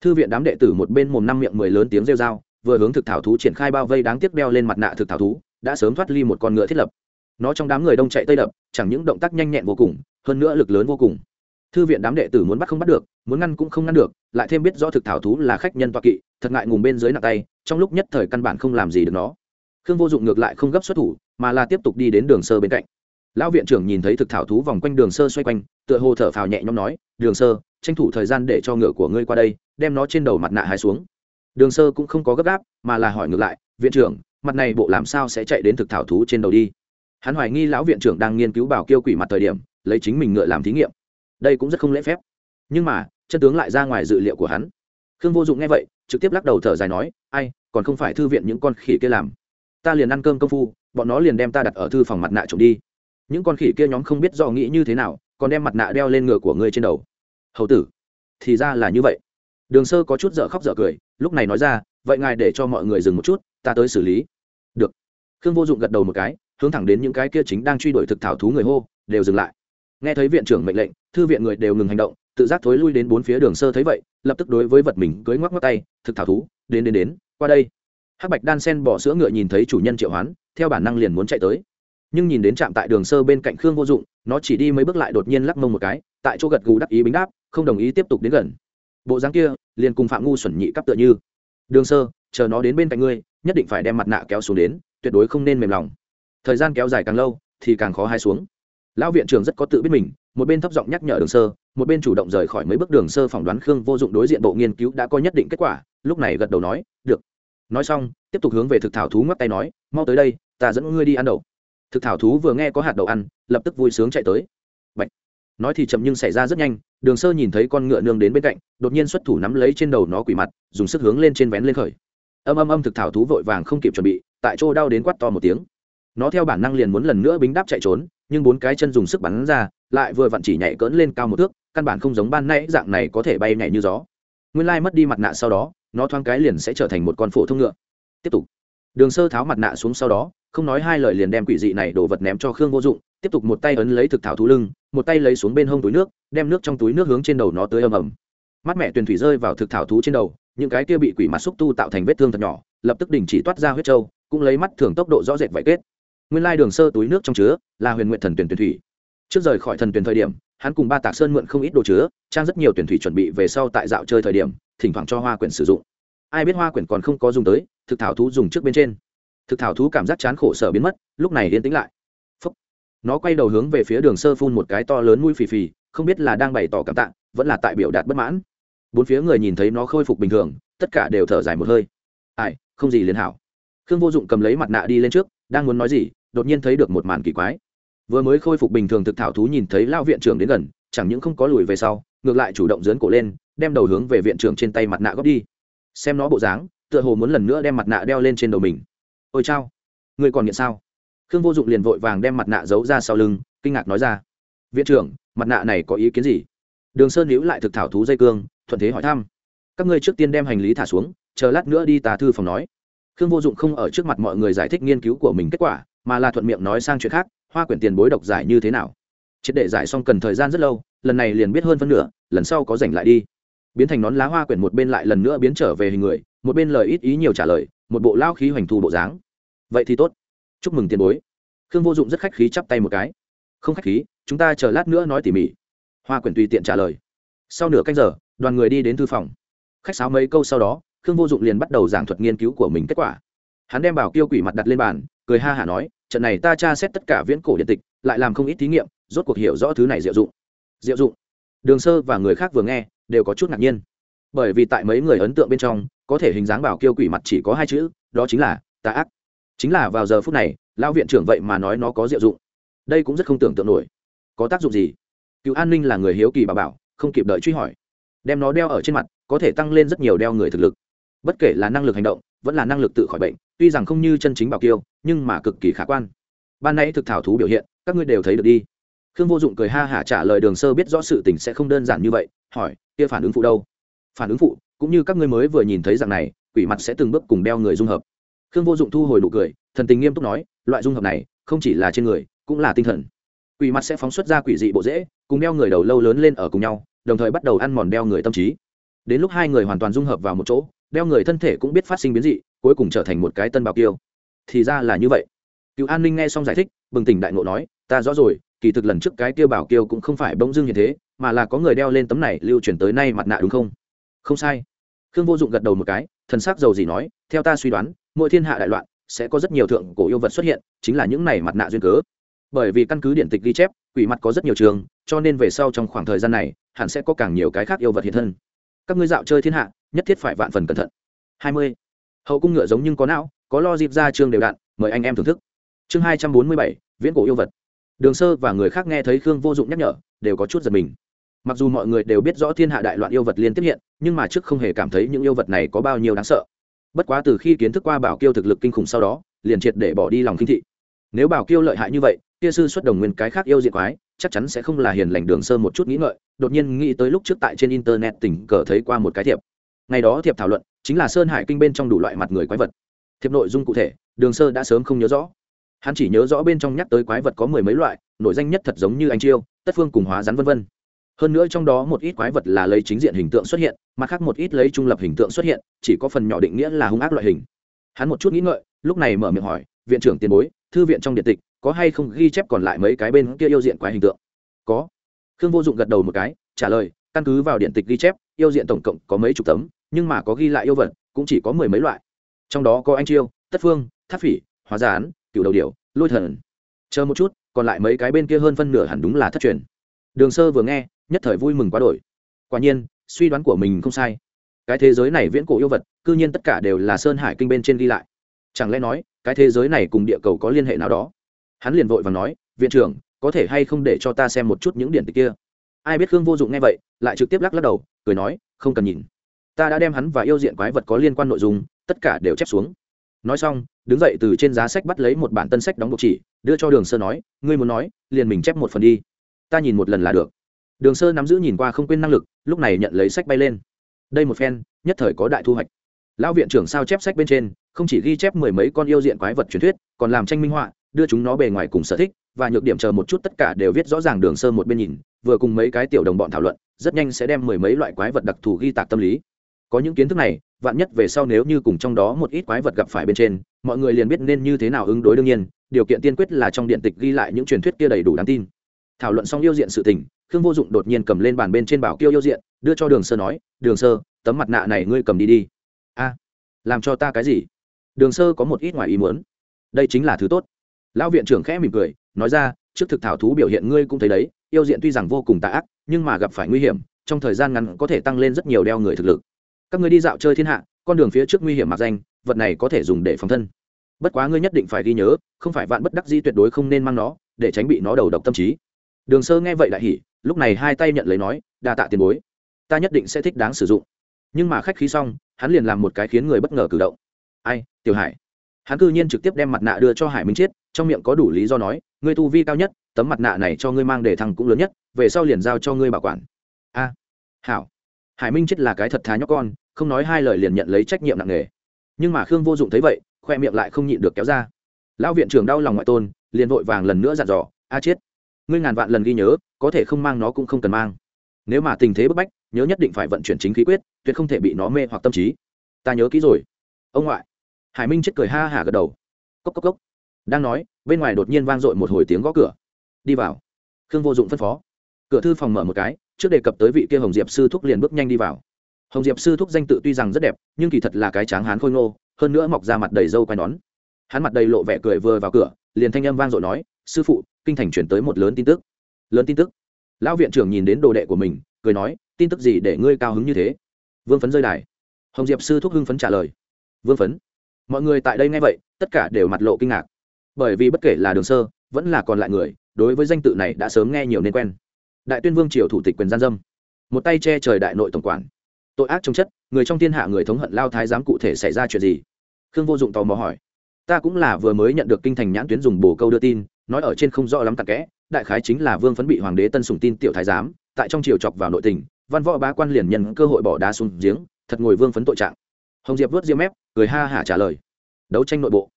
Thư viện đám đệ tử một bên mồm năm miệng mười lớn tiếng rêu r a o vừa hướng thực thảo thú triển khai bao vây đáng tiếc đeo lên mặt nạ thực thảo thú, đã sớm thoát ly một con ngựa thiết lập. Nó trong đám người đông chạy tây đập, chẳng những động tác nhanh nhẹn vô cùng, hơn nữa lực lớn vô cùng. Thư viện đám đệ tử muốn bắt không bắt được, muốn ngăn cũng không ngăn được, lại thêm biết do thực thảo thú là khách nhân toa kỵ, thật ngại ngùng bên dưới nặng tay, trong lúc nhất thời căn bản không làm gì được nó. Khương vô dụng ngược lại không gấp xuất thủ, mà là tiếp tục đi đến đường sơ bên cạnh lão viện trưởng nhìn thấy thực thảo thú vòng quanh đường sơ xoay quanh, tựa hồ thở phào nhẹ nhõm nói, đường sơ, tranh thủ thời gian để cho ngựa của ngươi qua đây, đem nó trên đầu mặt nạ hai xuống. Đường sơ cũng không có gấp gáp, mà là hỏi ngược lại, viện trưởng, mặt này bộ làm sao sẽ chạy đến thực thảo thú trên đầu đi? Hắn hoài nghi lão viện trưởng đang nghiên cứu bảo kiêu quỷ mặt thời điểm, lấy chính mình ngựa làm thí nghiệm. Đây cũng rất không lễ phép. Nhưng mà, chân tướng lại ra ngoài dự liệu của hắn. Khương vô dụng nghe vậy, trực tiếp lắc đầu thở dài nói, ai, còn không phải thư viện những con khỉ kia làm. Ta liền ăn cơm công phu, bọn nó liền đem ta đặt ở thư phòng mặt nạ trộm đi những con khỉ kia nhóm không biết do nghĩ như thế nào, còn đem mặt nạ đeo lên ngựa của ngươi trên đầu. Hầu tử, thì ra là như vậy. Đường sơ có chút dở khóc dở cười, lúc này nói ra, vậy ngài để cho mọi người dừng một chút, ta tới xử lý. Được. Khương vô dụng gật đầu một cái, hướng thẳng đến những cái kia chính đang truy đuổi thực thảo thú người hô, đều dừng lại. Nghe thấy viện trưởng mệnh lệnh, thư viện người đều ngừng hành động, tự giác thối lui đến bốn phía đường sơ thấy vậy, lập tức đối với vật mình cưới ngoắc ngoắc tay, thực thảo thú, đến đến đến, qua đây. Hắc bạch đan sen bỏ sữa ngựa nhìn thấy chủ nhân triệu hoán, theo bản năng liền muốn chạy tới nhưng nhìn đến trạm tại đường sơ bên cạnh khương vô dụng, nó chỉ đi mấy bước lại đột nhiên lắc mông một cái, tại chỗ gật gù đắc ý bính đáp, không đồng ý tiếp tục đến gần. Bộ dáng kia, liền cùng phạm ngu xuẩn nhị cắp tựa như. Đường sơ, chờ nó đến bên cạnh ngươi, nhất định phải đem mặt nạ kéo xuống đến, tuyệt đối không nên mềm lòng. Thời gian kéo dài càng lâu, thì càng khó hai xuống. Lão viện trưởng rất có tự biết mình, một bên thấp giọng nhắc nhở đường sơ, một bên chủ động rời khỏi mấy bước đường sơ phỏng đoán khương vô dụng đối diện bộ nghiên cứu đã có nhất định kết quả, lúc này gật đầu nói, được. Nói xong, tiếp tục hướng về thực thảo thú ngoắc tay nói, mau tới đây, ta dẫn ngươi đi ăn đậu thực thảo thú vừa nghe có hạt đậu ăn, lập tức vui sướng chạy tới. Bạch. nói thì chậm nhưng xảy ra rất nhanh, đường sơ nhìn thấy con ngựa nương đến bên cạnh, đột nhiên xuất thủ nắm lấy trên đầu nó quỷ mặt, dùng sức hướng lên trên vén lên khởi. Âm âm âm thực thảo thú vội vàng không kịp chuẩn bị, tại chỗ đau đến quắt to một tiếng. Nó theo bản năng liền muốn lần nữa bính đáp chạy trốn, nhưng bốn cái chân dùng sức bắn ra, lại vừa vặn chỉ nhảy cỡn lên cao một thước, căn bản không giống ban nãy dạng này có thể bay nhảy như gió. Nguyên lai mất đi mặt nạ sau đó, nó thoáng cái liền sẽ trở thành một con phổ thông ngựa. Tiếp tục. Đường sơ tháo mặt nạ xuống sau đó không nói hai lời liền đem quỷ dị này đổ vật ném cho khương vô dụng, tiếp tục một tay ấn lấy thực thảo thú lưng, một tay lấy xuống bên hông túi nước, đem nước trong túi nước hướng trên đầu nó tới ầm ầm. Mắt mẹ tuyền thủy rơi vào thực thảo thú trên đầu, những cái kia bị quỷ mặt xúc tu tạo thành vết thương thật nhỏ, lập tức đình chỉ toát ra huyết trâu, cũng lấy mắt thường tốc độ rõ rệt vải kết. Nguyên lai đường sơ túi nước trong chứa là huyền nguyện thần tuyển tuyển thủy. Trước rời khỏi thần tuyển thời điểm, hắn cùng ba tạc sơn mượn không ít đồ chứa, trang rất nhiều tuyển thủy chuẩn bị về sau tại dạo chơi thời điểm, thỉnh thoảng cho hoa quyển sử dụng. Ai biết hoa quyển còn không có dùng tới, thực thảo thú dùng trước bên trên thực thảo thú cảm giác chán khổ sở biến mất, lúc này yên tĩnh lại. Phúc. nó quay đầu hướng về phía đường sơ phun một cái to lớn mũi phì phì, không biết là đang bày tỏ cảm tạ, vẫn là tại biểu đạt bất mãn. Bốn phía người nhìn thấy nó khôi phục bình thường, tất cả đều thở dài một hơi. Ai, không gì liền hảo. Khương vô dụng cầm lấy mặt nạ đi lên trước, đang muốn nói gì, đột nhiên thấy được một màn kỳ quái. Vừa mới khôi phục bình thường thực thảo thú nhìn thấy lao viện trưởng đến gần, chẳng những không có lùi về sau, ngược lại chủ động dướn cổ lên, đem đầu hướng về viện trưởng trên tay mặt nạ góp đi. Xem nó bộ dáng, tựa hồ muốn lần nữa đem mặt nạ đeo lên trên đầu mình ôi chao người còn nghiện sao? Khương vô dụng liền vội vàng đem mặt nạ giấu ra sau lưng, kinh ngạc nói ra. Viện trưởng, mặt nạ này có ý kiến gì? Đường sơn hữu lại thực thảo thú dây cương, thuận thế hỏi thăm. Các ngươi trước tiên đem hành lý thả xuống, chờ lát nữa đi tà thư phòng nói. Khương vô dụng không ở trước mặt mọi người giải thích nghiên cứu của mình kết quả, mà là thuận miệng nói sang chuyện khác, hoa quyển tiền bối độc giải như thế nào? Triệt để giải xong cần thời gian rất lâu, lần này liền biết hơn phân nửa, lần sau có rảnh lại đi. Biến thành nón lá hoa quyển một bên lại lần nữa biến trở về hình người một bên lời ít ý nhiều trả lời, một bộ lao khí hoành thu bộ dáng. Vậy thì tốt. Chúc mừng tiền bối. Khương vô dụng rất khách khí chắp tay một cái. Không khách khí, chúng ta chờ lát nữa nói tỉ mỉ. Hoa quyển tùy tiện trả lời. Sau nửa canh giờ, đoàn người đi đến thư phòng. Khách sáo mấy câu sau đó, khương vô dụng liền bắt đầu giảng thuật nghiên cứu của mình kết quả. Hắn đem bảo kiêu quỷ mặt đặt lên bàn, cười ha hả nói, trận này ta tra xét tất cả viễn cổ điện tịch, lại làm không ít thí nghiệm, rốt cuộc hiểu rõ thứ này diệu dụng. Diệu dụng. Đường sơ và người khác vừa nghe, đều có chút ngạc nhiên bởi vì tại mấy người ấn tượng bên trong, có thể hình dáng bảo kiêu quỷ mặt chỉ có hai chữ, đó chính là tà ác. Chính là vào giờ phút này, lão viện trưởng vậy mà nói nó có diệu dụng. Đây cũng rất không tưởng tượng nổi. Có tác dụng gì? Cựu an ninh là người hiếu kỳ bà bảo, không kịp đợi truy hỏi. Đem nó đeo ở trên mặt, có thể tăng lên rất nhiều đeo người thực lực. Bất kể là năng lực hành động, vẫn là năng lực tự khỏi bệnh, tuy rằng không như chân chính bảo kiêu, nhưng mà cực kỳ khả quan. Ban nãy thực thảo thú biểu hiện, các ngươi đều thấy được đi. Khương vô dụng cười ha hả trả lời đường sơ biết rõ sự tình sẽ không đơn giản như vậy, hỏi, kia phản ứng phụ đâu? Phản ứng phụ, cũng như các ngươi mới vừa nhìn thấy rằng này, quỷ mặt sẽ từng bước cùng đeo người dung hợp. Khương vô dụng thu hồi nụ cười, thần tình nghiêm túc nói, loại dung hợp này, không chỉ là trên người, cũng là tinh thần. Quỷ mặt sẽ phóng xuất ra quỷ dị bộ dễ cùng đeo người đầu lâu lớn lên ở cùng nhau, đồng thời bắt đầu ăn mòn đeo người tâm trí. Đến lúc hai người hoàn toàn dung hợp vào một chỗ, đeo người thân thể cũng biết phát sinh biến dị, cuối cùng trở thành một cái tân bảo kiêu. Thì ra là như vậy. Cựu an ninh nghe xong giải thích, bừng tỉnh đại ngộ nói, ta rõ rồi, kỳ thực lần trước cái tiêu bảo kiêu cũng không phải bỗng dưng như thế, mà là có người đeo lên tấm này lưu truyền tới nay mặt nạ đúng không? Không sai. Khương vô dụng gật đầu một cái, thần sắc dầu gì nói, theo ta suy đoán, mỗi thiên hạ đại loạn, sẽ có rất nhiều thượng cổ yêu vật xuất hiện, chính là những này mặt nạ duyên cớ. Bởi vì căn cứ điện tịch ghi chép, quỷ mặt có rất nhiều trường, cho nên về sau trong khoảng thời gian này, hẳn sẽ có càng nhiều cái khác yêu vật hiện thân. Các ngươi dạo chơi thiên hạ, nhất thiết phải vạn phần cẩn thận. Hai mươi. Hậu cung ngựa giống nhưng có não, có lo dịp ra chương đều đặn mời anh em thưởng thức. Chương hai trăm bốn mươi bảy, viễn cổ yêu vật. Đường sơ và người khác nghe thấy khương vô dụng nhắc nhở, đều có chút giật mình mặc dù mọi người đều biết rõ thiên hạ đại loạn yêu vật liên tiếp hiện, nhưng mà trước không hề cảm thấy những yêu vật này có bao nhiêu đáng sợ. Bất quá từ khi kiến thức qua bảo kiêu thực lực kinh khủng sau đó, liền triệt để bỏ đi lòng kinh thị. Nếu bảo kiêu lợi hại như vậy, kia sư xuất đồng nguyên cái khác yêu diệt quái, chắc chắn sẽ không là hiền lành đường sơ một chút nghĩ ngợi, đột nhiên nghĩ tới lúc trước tại trên internet tình cờ thấy qua một cái thiệp. Ngày đó thiệp thảo luận, chính là sơn hải kinh bên trong đủ loại mặt người quái vật. Thiệp nội dung cụ thể, đường sơ đã sớm không nhớ rõ. Hắn chỉ nhớ rõ bên trong nhắc tới quái vật có mười mấy loại, nội danh nhất thật giống như anh chiêu, tất phương cùng hóa rắn vân vân hơn nữa trong đó một ít quái vật là lấy chính diện hình tượng xuất hiện, mặt khác một ít lấy trung lập hình tượng xuất hiện, chỉ có phần nhỏ định nghĩa là hung ác loại hình. Hắn một chút nghĩ ngợi, lúc này mở miệng hỏi, viện trưởng tiền bối, thư viện trong điện tịch, có hay không ghi chép còn lại mấy cái bên kia yêu diện quái hình tượng? Có. Khương vô dụng gật đầu một cái, trả lời, căn cứ vào điện tịch ghi chép, yêu diện tổng cộng có mấy chục tấm, nhưng mà có ghi lại yêu vật, cũng chỉ có mười mấy loại. Trong đó có anh chiêu, tất phương tháp phỉ, hóa gián cựu đầu điều lôi thần. Chờ một chút, còn lại mấy cái bên kia hơn phân nửa hẳn đúng là thất truyền. Đường sơ vừa nghe nhất thời vui mừng quá đổi. Quả nhiên, suy đoán của mình không sai. Cái thế giới này viễn cổ yêu vật, cư nhiên tất cả đều là sơn hải kinh bên trên ghi lại. Chẳng lẽ nói, cái thế giới này cùng địa cầu có liên hệ nào đó? Hắn liền vội và nói, viện trưởng, có thể hay không để cho ta xem một chút những điển tịch kia? Ai biết khương vô dụng nghe vậy, lại trực tiếp lắc lắc đầu, cười nói, không cần nhìn. Ta đã đem hắn và yêu diện quái vật có liên quan nội dung, tất cả đều chép xuống. Nói xong, đứng dậy từ trên giá sách bắt lấy một bản tân sách đóng buộc chỉ, đưa cho đường sơ nói, ngươi muốn nói, liền mình chép một phần đi. Ta nhìn một lần là được đường sơ nắm giữ nhìn qua không quên năng lực, lúc này nhận lấy sách bay lên. Đây một phen, nhất thời có đại thu hoạch. Lão viện trưởng sao chép sách bên trên, không chỉ ghi chép mười mấy con yêu diện quái vật truyền thuyết, còn làm tranh minh họa, đưa chúng nó bề ngoài cùng sở thích, và nhược điểm chờ một chút tất cả đều viết rõ ràng đường sơ một bên nhìn, vừa cùng mấy cái tiểu đồng bọn thảo luận, rất nhanh sẽ đem mười mấy loại quái vật đặc thù ghi tạc tâm lý. Có những kiến thức này, vạn nhất về sau nếu như cùng trong đó một ít quái vật gặp phải bên trên, mọi người liền biết nên như thế nào ứng đối đương nhiên, điều kiện tiên quyết là trong điện tịch ghi lại những truyền thuyết kia đầy đủ đáng tin. Thảo luận xong yêu diện sự tình khương vô dụng đột nhiên cầm lên bàn bên trên bảo kiêu yêu diện, đưa cho đường sơ nói, đường sơ, tấm mặt nạ này ngươi cầm đi đi. A, làm cho ta cái gì? Đường sơ có một ít ngoài ý muốn. Đây chính là thứ tốt. Lão viện trưởng khẽ mỉm cười, nói ra, trước thực thảo thú biểu hiện ngươi cũng thấy đấy, yêu diện tuy rằng vô cùng tạ ác, nhưng mà gặp phải nguy hiểm, trong thời gian ngắn có thể tăng lên rất nhiều đeo người thực lực. Các ngươi đi dạo chơi thiên hạ, con đường phía trước nguy hiểm mặc danh, vật này có thể dùng để phòng thân. Bất quá ngươi nhất định phải ghi nhớ, không phải vạn bất đắc di tuyệt đối không nên mang nó, để tránh bị nó đầu độc tâm trí đường sơ nghe vậy lại hỉ, lúc này hai tay nhận lấy nói, đa tạ tiền bối. Ta nhất định sẽ thích đáng sử dụng. Nhưng mà khách khí xong, hắn liền làm một cái khiến người bất ngờ cử động. Ai, tiểu hải? Hắn cư nhiên trực tiếp đem mặt nạ đưa cho hải minh chiết, trong miệng có đủ lý do nói, ngươi tu vi cao nhất, tấm mặt nạ này cho ngươi mang để thằng cũng lớn nhất, về sau liền giao cho ngươi bảo quản. A, hảo. Hải minh chết là cái thật thà nhóc con, không nói hai lời liền nhận lấy trách nhiệm nặng nề. Nhưng mà khương vô dụng thấy vậy, khoe miệng lại không nhịn được kéo ra. Lão viện trưởng đau lòng ngoại tôn, liền vội vàng lần nữa dặn dò, a chết ngươi ngàn vạn lần ghi nhớ, có thể không mang nó cũng không cần mang. Nếu mà tình thế bức bách, nhớ nhất định phải vận chuyển chính khí quyết, tuyệt không thể bị nó mê hoặc tâm trí. Ta nhớ kỹ rồi. Ông ngoại. Hải minh chết cười ha hả gật đầu. Cốc cốc cốc. Đang nói, bên ngoài đột nhiên vang dội một hồi tiếng gõ cửa. Đi vào. Khương vô dụng phân phó. Cửa thư phòng mở một cái, trước đề cập tới vị kia hồng diệp sư thúc liền bước nhanh đi vào. Hồng diệp sư thúc danh tự tuy rằng rất đẹp, nhưng kỳ thật là cái tráng hán khôi ngô, hơn nữa mọc ra mặt đầy râu quai nón. Hắn mặt đầy lộ vẻ cười vừa vào cửa, liền thanh âm vang dội nói, sư phụ kinh thành chuyển tới một lớn tin tức. Lớn tin tức. Lão viện trưởng nhìn đến đồ đệ của mình, cười nói, tin tức gì để ngươi cao hứng như thế? Vương phấn rơi đài. Hồng diệp sư thúc hưng phấn trả lời. Vương phấn, mọi người tại đây nghe vậy, tất cả đều mặt lộ kinh ngạc. Bởi vì bất kể là đường sơ, vẫn là còn lại người, đối với danh tự này đã sớm nghe nhiều nên quen. Đại tuyên vương triều thủ tịch quyền gian dâm. Một tay che trời đại nội tổng quản. Tội ác trong chất, người trong thiên hạ người thống hận lao thái giám cụ thể xảy ra chuyện gì? Khương vô dụng tò mò hỏi. Ta cũng là vừa mới nhận được kinh thành nhãn tuyến dùng bồ câu đưa tin nói ở trên không rõ lắm tặc kẽ, đại khái chính là vương phấn bị hoàng đế tân sùng tin tiểu thái giám, tại trong triều chọc vào nội tình, văn võ bá quan liền nhân cơ hội bỏ đá xuống giếng, thật ngồi vương phấn tội trạng. Hồng diệp vớt diêm mép, cười ha hả trả lời. Đấu tranh nội bộ.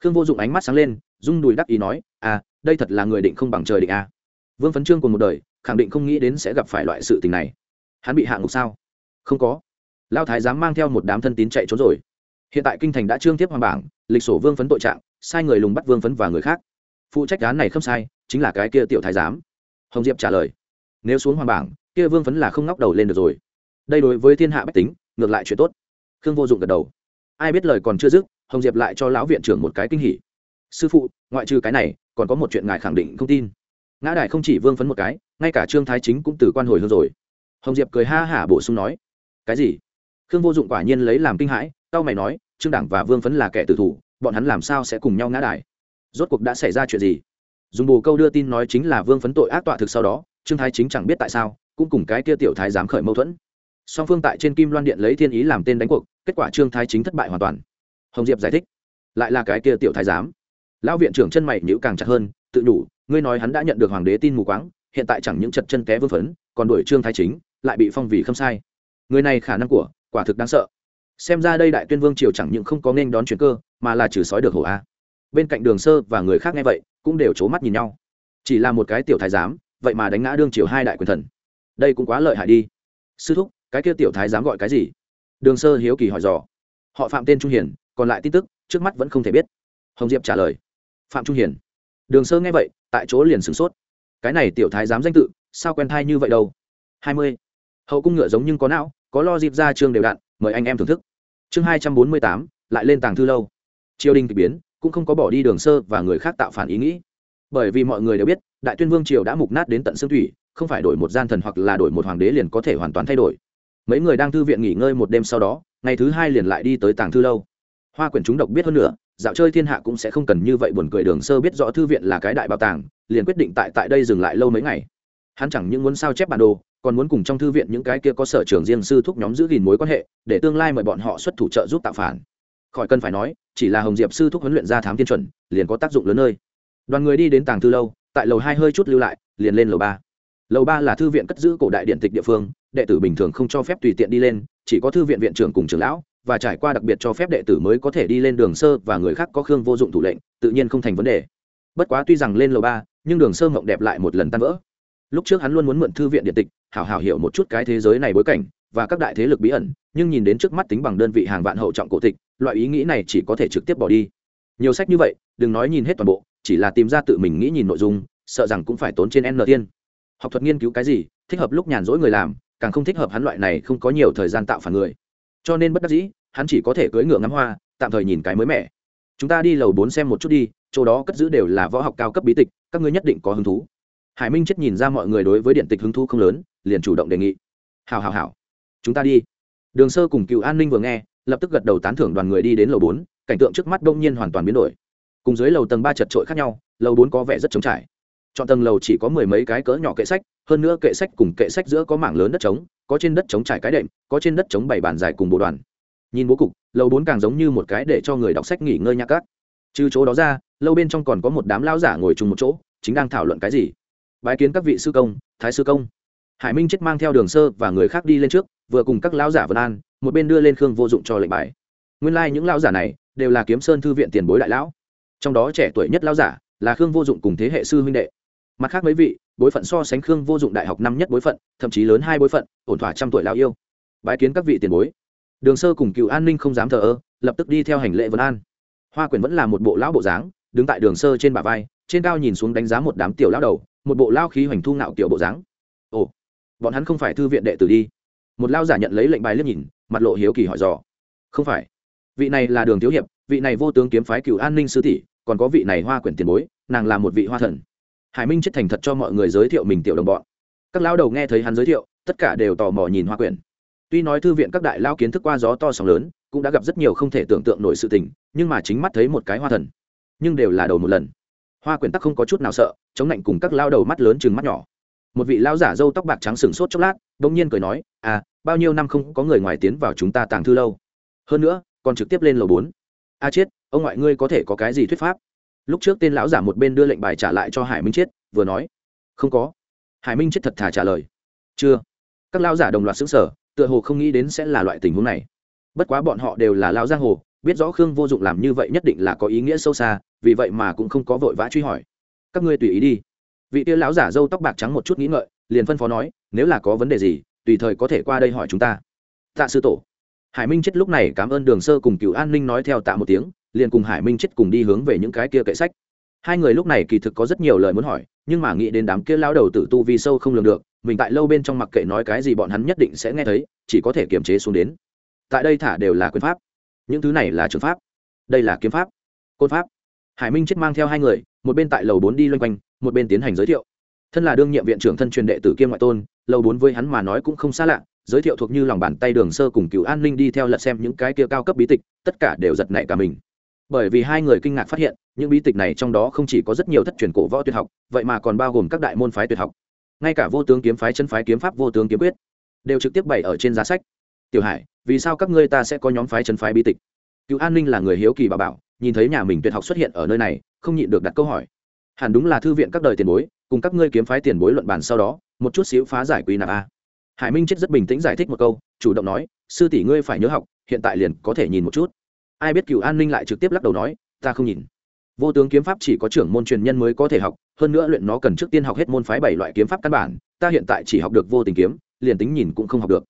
Khương vô dụng ánh mắt sáng lên, rung đùi đắc ý nói à đây thật là người định không bằng trời định à. vương phấn trương cùng một đời, khẳng định không nghĩ đến sẽ gặp phải loại sự tình này. Hắn bị hạ ngục sao? Không có. Lao thái dám mang theo một đám thân tín chạy trốn rồi. Hiện tại kinh thành đã trương tiếp hoàng bảng, lịch sổ vương phấn tội trạng, sai người lùng bắt vương phấn và người khác phụ trách án này không sai, chính là cái kia tiểu thái giám. Hồng diệp trả lời. Nếu xuống hoàng bảng, kia vương phấn là không ngóc đầu lên được rồi. Đây đối với thiên hạ bách tính, ngược lại chuyện tốt. Khương vô dụng gật đầu. Ai biết lời còn chưa dứt, hồng diệp lại cho lão viện trưởng một cái kinh hỉ. Sư phụ, ngoại trừ cái này, còn có một chuyện ngài khẳng định không tin. Ngã đại không chỉ vương phấn một cái, ngay cả trương thái chính cũng từ quan hồi hơn rồi. Hồng diệp cười ha hả bổ sung nói. Cái gì? Khương vô dụng quả nhiên lấy làm kinh hãi tao mày nói, trương đảng và vương phấn là kẻ tử thủ, bọn hắn làm sao sẽ cùng nhau ngã đài rốt cuộc đã xảy ra chuyện gì? Dùng bồ câu đưa tin nói chính là vương phấn tội ác tọa thực sau đó, trương thái chính chẳng biết tại sao, cũng cùng cái kia tiểu thái dám khởi mâu thuẫn. Song phương tại trên kim loan điện lấy thiên ý làm tên đánh cuộc, kết quả trương thái chính thất bại hoàn toàn. Hồng diệp giải thích, lại là cái kia tiểu thái giám. Lão viện trưởng chân mày nhữ càng chặt hơn, tự nhủ, ngươi nói hắn đã nhận được hoàng đế tin mù quáng, hiện tại chẳng những chật chân té vương phấn, còn đuổi trương thái chính, lại bị phong vì không sai. Người này khả năng của, quả thực đáng sợ. Xem ra đây đại tuyên vương triều chẳng những không có nên đón chuyện cơ, mà là trừ sói được hổ a bên cạnh đường sơ và người khác nghe vậy, cũng đều c h ố mắt nhìn nhau. Chỉ là một cái tiểu thái giám, vậy mà đánh ngã đương triều hai đại quyền thần. Đây cũng quá lợi hại đi. Sư thúc, cái kia tiểu thái giám gọi cái gì? Đường sơ hiếu kỳ hỏi dò. Họ phạm tên trung hiền, còn lại tin tức, trước mắt vẫn không thể biết. Hồng diệp trả lời. Phạm trung hiền. Đường sơ nghe vậy, tại chỗ liền sửng sốt. Cái này tiểu thái giám danh tự, sao quen thai như vậy đâu? Hai mươi. Hậu cung ngựa giống nhưng có não, có lo dịp ra chương đều đặn mời anh em thưởng thức. Chương hai trăm bốn mươi tám, lại lên tàng thư lâu. Triều đình k ỳ biến cũng không có bỏ đi đường sơ và người khác tạo phản ý nghĩ. Bởi vì mọi người đều biết, đại tuyên vương triều đã mục nát đến tận xương thủy, không phải đổi một gian thần hoặc là đổi một hoàng đế liền có thể hoàn toàn thay đổi. Mấy người đang thư viện nghỉ ngơi một đêm sau đó, ngày thứ hai liền lại đi tới tàng thư lâu. Hoa quyển chúng độc biết hơn nữa, dạo chơi thiên hạ cũng sẽ không cần như vậy buồn cười đường sơ biết rõ thư viện là cái đại bảo tàng, liền quyết định tại tại đây dừng lại lâu mấy ngày. Hắn chẳng những muốn sao chép bản đồ, còn muốn cùng trong thư viện những cái kia có sở trường riêng sư thúc nhóm giữ gìn mối quan hệ, để tương lai mời bọn họ xuất thủ trợ giúp tạo phản khỏi cần phải nói, chỉ là hồng diệp sư thúc huấn luyện ra thám thiên chuẩn, liền có tác dụng lớn nơi. Đoàn người đi đến tàng thư lâu, tại lầu hai hơi chút lưu lại, liền lên lầu ba. Lầu ba là thư viện cất giữ cổ đại điện tịch địa phương, đệ tử bình thường không cho phép tùy tiện đi lên, chỉ có thư viện viện trưởng cùng trưởng lão, và trải qua đặc biệt cho phép đệ tử mới có thể đi lên đường sơ và người khác có khương vô dụng thủ lệnh, tự nhiên không thành vấn đề. Bất quá tuy rằng lên lầu ba, nhưng đường sơ mộng đẹp lại một lần tan vỡ. Lúc trước hắn luôn muốn mượn thư viện điện tịch, hảo hảo hiểu một chút cái thế giới này bối cảnh, và các đại thế lực bí ẩn nhưng nhìn đến trước mắt tính bằng đơn vị hàng vạn hậu trọng cổ tịch, loại ý nghĩ này chỉ có thể trực tiếp bỏ đi. Nhiều sách như vậy, đừng nói nhìn hết toàn bộ, chỉ là tìm ra tự mình nghĩ nhìn nội dung, sợ rằng cũng phải tốn trên n tiên. Học thuật nghiên cứu cái gì, thích hợp lúc nhàn rỗi người làm, càng không thích hợp hắn loại này không có nhiều thời gian tạo phản người. Cho nên bất đắc dĩ, hắn chỉ có thể cưỡi ngựa ngắm hoa, tạm thời nhìn cái mới mẻ. Chúng ta đi lầu bốn xem một chút đi, chỗ đó cất giữ đều là võ học cao cấp bí tịch, các ngươi nhất định có hứng thú. Hải minh chết nhìn ra mọi người đối với điện tịch hứng thú không lớn, liền chủ động đề nghị. Hào hào hào chúng ta đi đường sơ cùng cựu an ninh vừa nghe, lập tức gật đầu tán thưởng đoàn người đi đến lầu bốn, cảnh tượng trước mắt đông nhiên hoàn toàn biến đổi. Cùng dưới lầu tầng ba chật trội khác nhau, lầu bốn có vẻ rất trống trải. Chọn tầng lầu chỉ có mười mấy cái cỡ nhỏ kệ sách, hơn nữa kệ sách cùng kệ sách giữa có mảng lớn đất trống, có trên đất trống trải cái đệm, có trên đất trống bảy bàn dài cùng bộ đoàn. Nhìn bố cục, lầu bốn càng giống như một cái để cho người đọc sách nghỉ ngơi nhạc cát. Trừ chỗ đó ra, lâu bên trong còn có một đám lao giả ngồi chung một chỗ, chính đang thảo luận cái gì. Bái kiến các vị sư công, thái sư công. Hải minh chết mang theo đường sơ và người khác đi lên trước vừa cùng các lão giả vân an, một bên đưa lên khương vô dụng cho lệnh bài. Nguyên lai、like、những lão giả này đều là kiếm sơn thư viện tiền bối đại lão. Trong đó trẻ tuổi nhất lão giả là khương vô dụng cùng thế hệ sư huynh đệ. Mặt khác mấy vị, bối phận so sánh khương vô dụng đại học năm nhất bối phận, thậm chí lớn hai bối phận, ổn thỏa trăm tuổi lao yêu. Bái kiến các vị tiền bối. Đường sơ cùng cựu an ninh không dám thờ ơ, lập tức đi theo hành lệ vân an. Hoa quyển vẫn là một bộ lão bộ dáng, đứng tại đường sơ trên bả vai, trên cao nhìn xuống đánh giá một đám tiểu lão đầu, một bộ lao khí hoành thu ngạo kiểu bộ dáng. Ồ, bọn hắn không phải thư viện đệ tử đi một lao giả nhận lấy lệnh bài liếc nhìn, mặt lộ hiếu kỳ hỏi dò. Không phải. Vị này là đường thiếu hiệp, vị này vô tướng kiếm phái cựu an ninh sư tỷ, còn có vị này hoa quyển tiền bối, nàng là một vị hoa thần. Hải minh chết thành thật cho mọi người giới thiệu mình tiểu đồng bọn. Các lão đầu nghe thấy hắn giới thiệu, tất cả đều tò mò nhìn hoa quyển. Tuy nói thư viện các đại lao kiến thức qua gió to sóng lớn, cũng đã gặp rất nhiều không thể tưởng tượng nổi sự tình, nhưng mà chính mắt thấy một cái hoa thần. Nhưng đều là đầu một lần. Hoa quyển tắc không có chút nào sợ, chống lạnh cùng các lao đầu mắt lớn chừng mắt nhỏ. Một vị lao giả râu tóc bạc trắng sừng sốt chốc lát đ ỗ n g nhiên cười nói à bao nhiêu năm không có người ngoài tiến vào chúng ta tàng thư lâu. Hơn nữa, còn trực tiếp lên lầu bốn. A chết ông ngoại ngươi có thể có cái gì thuyết pháp? Lúc trước tên lão giả một bên đưa lệnh bài trả lại cho hải minh chết vừa nói, không có. Hải minh chết thật thà trả lời, chưa. Các lão giả đồng loạt xứng sở tựa hồ không nghĩ đến sẽ là loại tình huống này. Bất quá bọn họ đều là lao giang hồ, biết rõ khương vô dụng làm như vậy nhất định là có ý nghĩa sâu xa, vì vậy mà cũng không có vội vã truy hỏi. Các ngươi tùy ý đi. Vị tia lão giả dâu tóc bạc trắng một chút nghĩ ngợi, liền phân phó nói, nếu là có vấn đề gì tùy thời có thể qua đây hỏi chúng ta. Tạ sư tổ. Hải minh chết lúc này cảm ơn đường sơ cùng cựu an ninh nói theo tạ một tiếng, liền cùng hải minh chết cùng đi hướng về những cái kia kệ sách. Hai người lúc này kỳ thực có rất nhiều lời muốn hỏi, nhưng mà nghĩ đến đám kia lao đầu tử tu vi sâu không lường được, mình tại lâu bên trong mặc kệ nói cái gì bọn hắn nhất định sẽ nghe thấy, chỉ có thể kiềm chế xuống đến. Tại đây thả đều là quyền pháp. Những thứ này là trường pháp. Đây là kiếm pháp. Côn pháp. Hải minh chết mang theo hai người, một bên tại lầu bốn đi loanh quanh, một bên tiến hành giới thiệu. Thân là đương nhiệm viện trưởng thân truyền đệ tử kiêm ngoại tôn lầu bốn với hắn mà nói cũng không xa lạ, giới thiệu thuộc như lòng bàn tay đường sơ cùng cựu an ninh đi theo lật xem những cái kia cao cấp bí tịch, tất cả đều giật nảy cả mình. Bởi vì hai người kinh ngạc phát hiện, những bí tịch này trong đó không chỉ có rất nhiều thất truyền cổ võ tuyệt học, vậy mà còn bao gồm các đại môn phái tuyệt học. Ngay cả vô tướng kiếm phái, chân phái kiếm pháp, vô tướng kiếm quyết, đều trực tiếp bày ở trên giá sách. Tiểu hải, vì sao các ngươi ta sẽ có nhóm phái, chân phái bí tịch? Cựu an ninh là người hiếu kỳ bà bảo, nhìn thấy nhà mình tuyệt học xuất hiện ở nơi này, không nhịn được đặt câu hỏi. Hẳn đúng là thư viện các đời tiền bối, cùng các ngươi kiếm phái tiền bối luận bàn sau đó một chút xíu phá giải quy nạp a. Hải minh chết rất bình tĩnh giải thích một câu, chủ động nói, sư tỷ ngươi phải nhớ học, hiện tại liền có thể nhìn một chút. Ai biết cựu an ninh lại trực tiếp lắc đầu nói, ta không nhìn. Vô tướng kiếm pháp chỉ có trưởng môn truyền nhân mới có thể học, hơn nữa luyện nó cần trước tiên học hết môn phái bảy loại kiếm pháp căn bản, ta hiện tại chỉ học được vô tình kiếm, liền tính nhìn cũng không học được.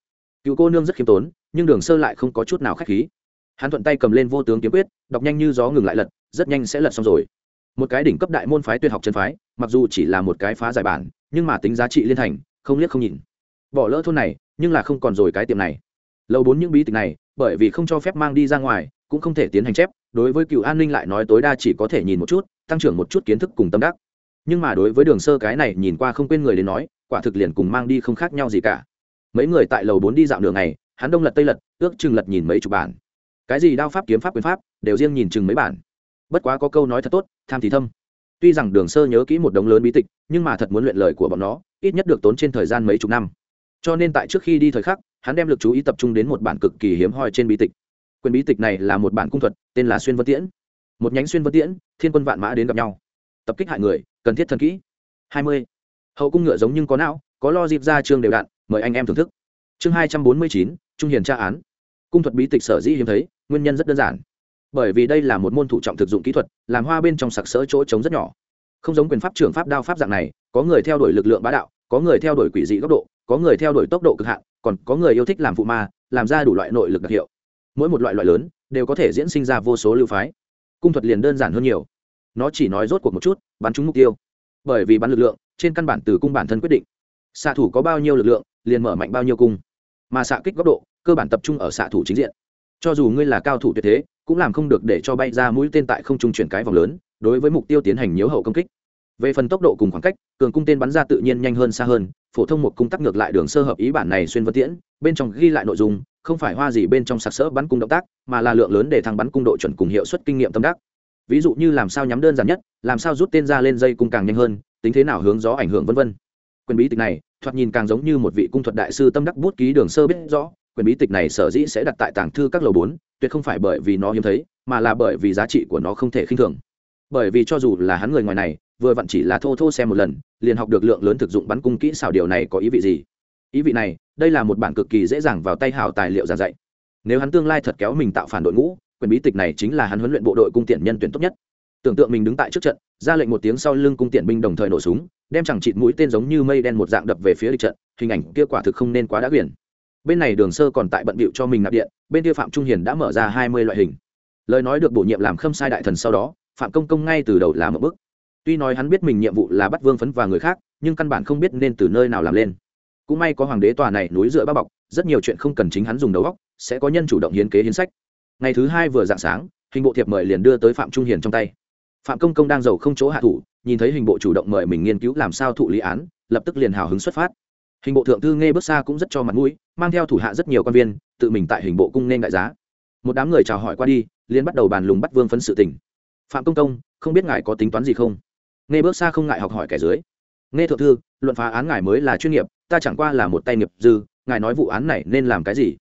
Cựu cô nương rất khiêm tốn, nhưng đường sơ lại không có chút nào k h á c h khí. Hắn thuận tay cầm lên vô tướng kiếm quyết, đọc nhanh như gió ngừng lại lật, rất nhanh sẽ lật xong rồi. Một cái đỉnh cấp đại môn phái tuyệt học chân phái, mặc dù chỉ là một cái phá giải bản nhưng mà tính giá trị liên thành, không liếc không nhìn. Bỏ lỡ thôn này, nhưng là không còn rồi cái tiệm này. Lâu bốn những bí tịch này, bởi vì không cho phép mang đi ra ngoài, cũng không thể tiến hành chép, đối với cựu an ninh lại nói tối đa chỉ có thể nhìn một chút, tăng trưởng một chút kiến thức cùng tâm đắc. Nhưng mà đối với đường sơ cái này nhìn qua không quên người đến nói, quả thực liền cùng mang đi không khác nhau gì cả. Mấy người tại lầu bốn đi dạo đường này, hắn đông lật tây lật, ước chừng lật nhìn mấy chục bản. Cái gì đao pháp, kiếm pháp, quyền pháp, đều riêng nhìn chừng mấy bản. Bất quá có câu nói thật tốt, tham thì thâm tuy rằng đường sơ nhớ kỹ một đống lớn bí tịch, nhưng mà thật muốn luyện lời của bọn nó, ít nhất được tốn trên thời gian mấy chục năm. Cho nên tại trước khi đi thời khắc, hắn đem l ự c chú ý tập trung đến một bản cực kỳ hiếm hoi trên bí tịch. Quyền bí tịch này là một bản cung thuật, tên là xuyên vân tiễn. Một nhánh xuyên vân tiễn, thiên quân vạn mã đến gặp nhau. Tập kích hại người, cần thiết thần kỹ. Hai mươi. Hậu cung ngựa giống nhưng có não, có lo dịp ra chương đều đạn, mời anh em thưởng thức. Chương hai trăm bốn mươi chín, trung hiền tra án. Cung thuật bí tịch sở dĩ hiếm thấy, nguyên nhân rất đơn giản bởi vì đây là một môn thủ trọng thực dụng kỹ thuật, làm hoa bên trong sặc sỡ chỗ trống rất nhỏ. Không giống quyền pháp, trưởng pháp, đao pháp dạng này, có người theo đuổi lực lượng bá đạo, có người theo đuổi quỷ dị góc độ, có người theo đuổi tốc độ cực hạn, còn có người yêu thích làm phụ ma, làm ra đủ loại nội lực đặc hiệu. Mỗi một loại loại lớn, đều có thể diễn sinh ra vô số lưu phái. Cung thuật liền đơn giản hơn nhiều. Nó chỉ nói rốt cuộc một chút, bắn trúng mục tiêu. Bởi vì bắn lực lượng, trên căn bản từ cung bản thân quyết định. Xạ thủ có bao nhiêu lực lượng, liền mở mạnh bao nhiêu cung. Mà xạ kích góc độ, cơ bản tập trung ở xạ thủ chính diện. Cho dù ngươi là cao thủ tuyệt thế cũng làm không được để cho bay ra mũi tên tại không trung chuyển cái vòng lớn, đối với mục tiêu tiến hành nhiễu hậu công kích. Về phần tốc độ cùng khoảng cách, cường cung tên bắn ra tự nhiên nhanh hơn xa hơn, phổ thông một cung tắc ngược lại đường sơ hợp ý bản này xuyên vân tiễn, bên trong ghi lại nội dung, không phải hoa gì bên trong sặc sỡ bắn cung động tác, mà là lượng lớn để thăng bắn cung độ chuẩn cùng hiệu suất kinh nghiệm tâm đắc. Ví dụ như làm sao nhắm đơn giản nhất, làm sao rút tên ra lên dây cung càng nhanh hơn, tính thế nào hướng gió ảnh hưởng vân vân. Quyền bí tịch này, thoạt nhìn càng giống như một vị cung thuật đại sư tâm đắc bút ký đường sơ biết rõ quyền bí tịch này sở dĩ sẽ đặt tại tàng thư các lầu bốn, tuyệt không phải bởi vì nó hiếm thấy, mà là bởi vì giá trị của nó không thể khinh thường. Bởi vì cho dù là hắn người ngoài này, vừa vặn chỉ là thô thô xem một lần, liền học được lượng lớn thực dụng bắn cung kỹ xảo điều này có ý vị gì. Ý vị này, đây là một bản cực kỳ dễ dàng vào tay hào tài liệu giảng dạy. Nếu hắn tương lai thật kéo mình tạo phản đội ngũ, quyền bí tịch này chính là hắn huấn luyện bộ đội cung tiện nhân tuyển tốt nhất. Tưởng tượng mình đứng tại trước trận, ra lệnh một tiếng sau lưng cung tiện binh đồng thời nổ súng, đem chẳng chịt mũi tên giống như mây đen một dạng đập về phía địch trận, hình ảnh kia quả thực không nên quá đã quyển bên này đường sơ còn tại bận bịu cho mình nạp điện, bên kia phạm trung hiền đã mở ra hai mươi loại hình. Lời nói được bổ nhiệm làm khâm sai đại thần sau đó, phạm công công ngay từ đầu làm một bước. Tuy nói hắn biết mình nhiệm vụ là bắt vương phấn và người khác, nhưng căn bản không biết nên từ nơi nào làm lên. Cũng may có hoàng đế tòa này núi dựa bao bọc, rất nhiều chuyện không cần chính hắn dùng đầu óc, sẽ có nhân chủ động hiến kế hiến sách. Ngày thứ hai vừa dạng sáng, hình bộ thiệp mời liền đưa tới phạm trung hiền trong tay. Phạm công công đang giàu không chỗ hạ thủ, nhìn thấy hình bộ chủ động mời mình nghiên cứu làm sao thụ lý án, lập tức liền hào hứng xuất phát hình bộ thượng thư nghe bước xa cũng rất cho mặt mũi, mang theo thủ hạ rất nhiều quan viên, tự mình tại hình bộ cung nên đại giá. Một đám người chào hỏi qua đi liên bắt đầu bàn lùng bắt vương phấn sự tình. Phạm công công, không biết ngài có tính toán gì không? Nghe bước xa không ngại học hỏi kẻ dưới. Nghe thượng thư, luận phá án ngài mới là chuyên nghiệp, ta chẳng qua là một tay nghiệp dư, ngài nói vụ án này nên làm cái gì?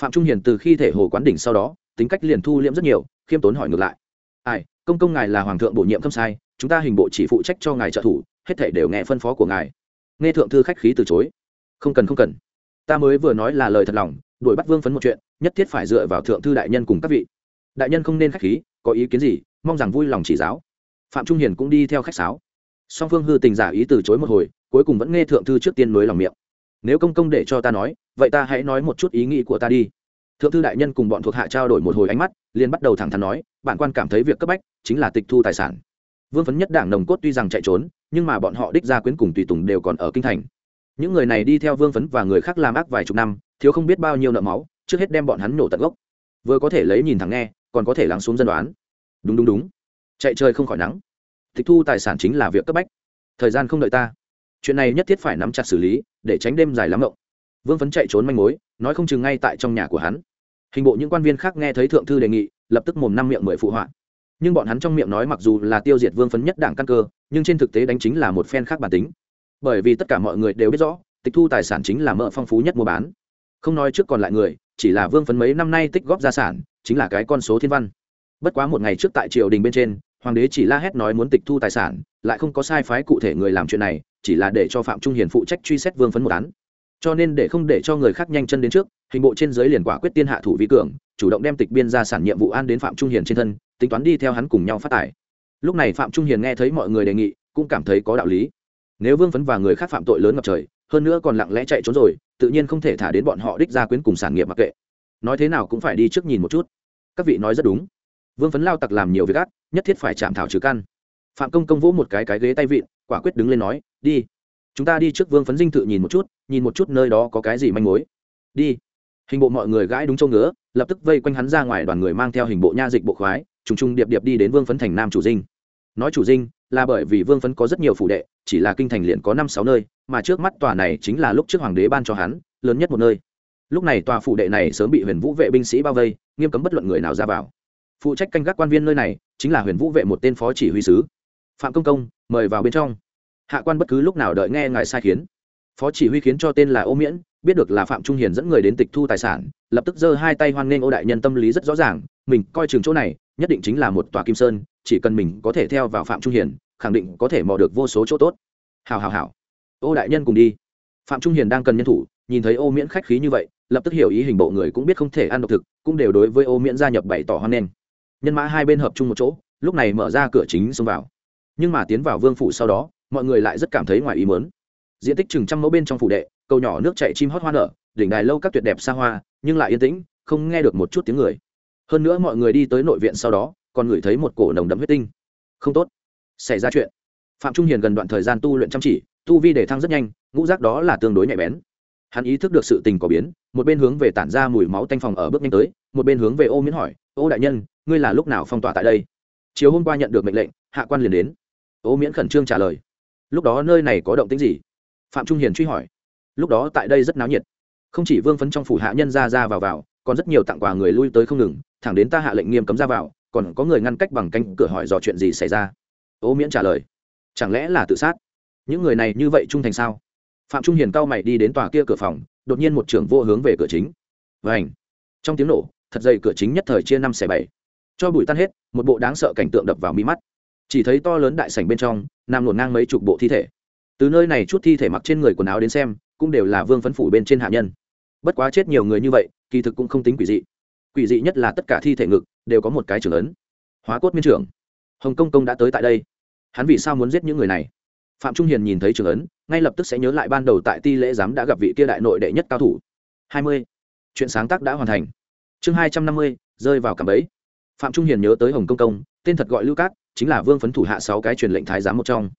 Phạm trung hiền từ khi thể hồ quán đỉnh sau đó, tính cách liền thu liễm rất nhiều, khiêm tốn hỏi ngược lại. Ai, công công ngài là hoàng thượng bổ nhiệm không sai, chúng ta hình bộ chỉ phụ trách cho ngài trợ thủ, hết thể đều nghe phân phó của ngài. Nghe thượng thư khách khí từ chối không cần không cần. Ta mới vừa nói là lời thật lòng, đuổi bắt vương phấn một chuyện, nhất thiết phải dựa vào thượng thư đại nhân cùng các vị. Đại nhân không nên khách khí, có ý kiến gì, mong rằng vui lòng chỉ giáo. Phạm trung hiền cũng đi theo khách sáo. Song phương hư tình giả ý từ chối một hồi, cuối cùng vẫn nghe thượng thư trước tiên nối lòng miệng. Nếu công công để cho ta nói, vậy ta hãy nói một chút ý nghĩ của ta đi. Thượng thư đại nhân cùng bọn thuộc hạ trao đổi một hồi ánh mắt, liền bắt đầu thẳng thắn nói, bản quan cảm thấy việc cấp bách chính là tịch thu tài sản. Vương phấn nhất đảng nồng cốt tuy rằng chạy trốn, nhưng mà bọn họ đích ra quyến cùng tùy tùng đều còn ở kinh thành những người này đi theo vương phấn và người khác làm ác vài chục năm, thiếu không biết bao nhiêu nợ máu, trước hết đem bọn hắn nổ tận gốc. Vừa có thể lấy nhìn thẳng nghe, còn có thể lắng xuống dân đoán. Đúng đúng đúng. Chạy chơi không khỏi nắng. Tịch thu tài sản chính là việc cấp bách. Thời gian không đợi ta. Chuyện này nhất thiết phải nắm chặt xử lý, để tránh đêm dài lắm rộng vương phấn chạy trốn manh mối, nói không chừng ngay tại trong nhà của hắn. Hình bộ những quan viên khác nghe thấy thượng thư đề nghị, lập tức mồm năm miệng mười phụ họa. Nhưng bọn hắn trong miệng nói mặc dù là tiêu diệt vương phấn nhất đảng căn cơ, nhưng trên thực tế đánh chính là một phen khác bản tính bởi vì tất cả mọi người đều biết rõ, tịch thu tài sản chính là mỡ phong phú nhất mua bán. Không nói trước còn lại người, chỉ là vương phấn mấy năm nay tích góp gia sản, chính là cái con số thiên văn. Bất quá một ngày trước tại triều đình bên trên, hoàng đế chỉ la hét nói muốn tịch thu tài sản, lại không có sai phái cụ thể người làm chuyện này, chỉ là để cho phạm trung hiền phụ trách truy xét vương phấn một án. Cho nên để không để cho người khác nhanh chân đến trước, hình bộ trên giới liền quả quyết tiên hạ thủ vi cường, chủ động đem tịch biên ra sản nhiệm vụ an đến phạm trung hiền trên thân, tính toán đi theo hắn cùng nhau phát tài. Lúc này phạm trung hiền nghe thấy mọi người đề nghị, cũng cảm thấy có đạo lý nếu vương phấn và người khác phạm tội lớn ngập trời, hơn nữa còn lặng lẽ chạy trốn rồi, tự nhiên không thể thả đến bọn họ đích ra quyến cùng sản nghiệp mặc kệ. Nói thế nào cũng phải đi trước nhìn một chút. Các vị nói rất đúng. Vương phấn lao tặc làm nhiều việc ác, nhất thiết phải chạm thảo trừ căn. Phạm công công vỗ một cái cái ghế tay vịn, quả quyết đứng lên nói, đi. Chúng ta đi trước vương phấn dinh thự nhìn một chút, nhìn một chút nơi đó có cái gì manh mối. Đi. Hình bộ mọi người gãi đúng châu ngứa, lập tức vây quanh hắn ra ngoài đoàn người mang theo hình bộ nha dịch bộ khoái, trùng trùng điệp điệp đi đến vương phấn thành nam chủ dinh nói chủ dinh, là bởi vì vương phấn có rất nhiều phủ đệ, chỉ là kinh thành liền có năm sáu nơi, mà trước mắt tòa này chính là lúc trước hoàng đế ban cho hắn, lớn nhất một nơi. Lúc này tòa phủ đệ này sớm bị huyền vũ vệ binh sĩ bao vây, nghiêm cấm bất luận người nào ra vào. Phụ trách canh gác quan viên nơi này, chính là huyền vũ vệ một tên phó chỉ huy sứ. Phạm công công, mời vào bên trong. Hạ quan bất cứ lúc nào đợi nghe ngài sai khiến. Phó chỉ huy khiến cho tên là ô miễn, biết được là phạm trung hiền dẫn người đến tịch thu tài sản, lập tức giơ hai tay hoan nghênh ô đại nhân tâm lý rất rõ ràng, mình coi chừng chỗ này, nhất định chính là một tòa kim sơn chỉ cần mình có thể theo vào phạm trung hiền, khẳng định có thể mò được vô số chỗ tốt. Hào hào hào ô đại nhân cùng đi. Phạm trung hiền đang cần nhân thủ, nhìn thấy ô miễn khách khí như vậy, lập tức hiểu ý hình bộ người cũng biết không thể ăn độc thực, cũng đều đối với ô miễn gia nhập bày tỏ hoan nghênh. Nhân mã hai bên hợp chung một chỗ, lúc này mở ra cửa chính xông vào. Nhưng mà tiến vào vương phủ sau đó, mọi người lại rất cảm thấy ngoài ý mớn diện tích chừng trăm mẫu bên trong phủ đệ, cầu nhỏ nước chạy chim hót hoa nở, đỉnh đài lâu các tuyệt đẹp xa hoa, nhưng lại yên tĩnh, không nghe được một chút tiếng người. Hơn nữa mọi người đi tới nội viện sau đó còn ngửi thấy một cổ nồng đậm huyết tinh. Không tốt. Xảy ra chuyện. Phạm trung hiền gần đoạn thời gian tu luyện chăm chỉ, tu vi để thăng rất nhanh, ngũ giác đó là tương đối nhạy bén. Hắn ý thức được sự tình có biến, một bên hướng về tản ra mùi máu tanh phòng ở bước nhanh tới, một bên hướng về ô miễn hỏi, ô đại nhân, ngươi là lúc nào phong tỏa tại đây? Chiều hôm qua nhận được mệnh lệnh, hạ quan liền đến. Ô miễn khẩn trương trả lời, lúc đó nơi này có động tĩnh gì? Phạm trung hiền truy hỏi, lúc đó tại đây rất náo nhiệt. Không chỉ vương phấn trong phủ hạ nhân ra ra vào vào, còn rất nhiều tặng quà người lui tới không ngừng, thẳng đến ta hạ lệnh nghiêm cấm ra vào còn có người ngăn cách bằng canh cửa hỏi dò chuyện gì xảy ra. Ô miễn trả lời, chẳng lẽ là tự sát? Những người này như vậy trung thành sao? Phạm trung hiền cao mày đi đến tòa kia cửa phòng, đột nhiên một trưởng vô hướng về cửa chính. Vảnh trong tiếng nổ, thật dày cửa chính nhất thời chia năm xẻ bảy. Cho bụi tan hết, một bộ đáng sợ cảnh tượng đập vào mi mắt. Chỉ thấy to lớn đại sảnh bên trong nằm ngổn ngang mấy chục bộ thi thể. Từ nơi này chút thi thể mặc trên người quần áo đến xem, cũng đều là vương phấn phủ bên trên hạ nhân. Bất quá chết nhiều người như vậy, kỳ thực cũng không tính quỷ dị quỷ dị nhất là tất cả thi thể ngực đều có một cái trưởng ấn. Hóa cốt miên trưởng. Hồng công công đã tới tại đây. Hắn vì sao muốn giết những người này? Phạm trung hiền nhìn thấy trưởng ấn, ngay lập tức sẽ nhớ lại ban đầu tại ti lễ giám đã gặp vị kia đại nội đệ nhất cao thủ. Hai mươi. Chuyện sáng tác đã hoàn thành. Chương hai trăm năm mươi, rơi vào cạm bẫy. Phạm trung hiền nhớ tới hồng công công, tên thật gọi lưu cát, chính là vương phấn thủ hạ sáu cái truyền lệnh thái giám một trong.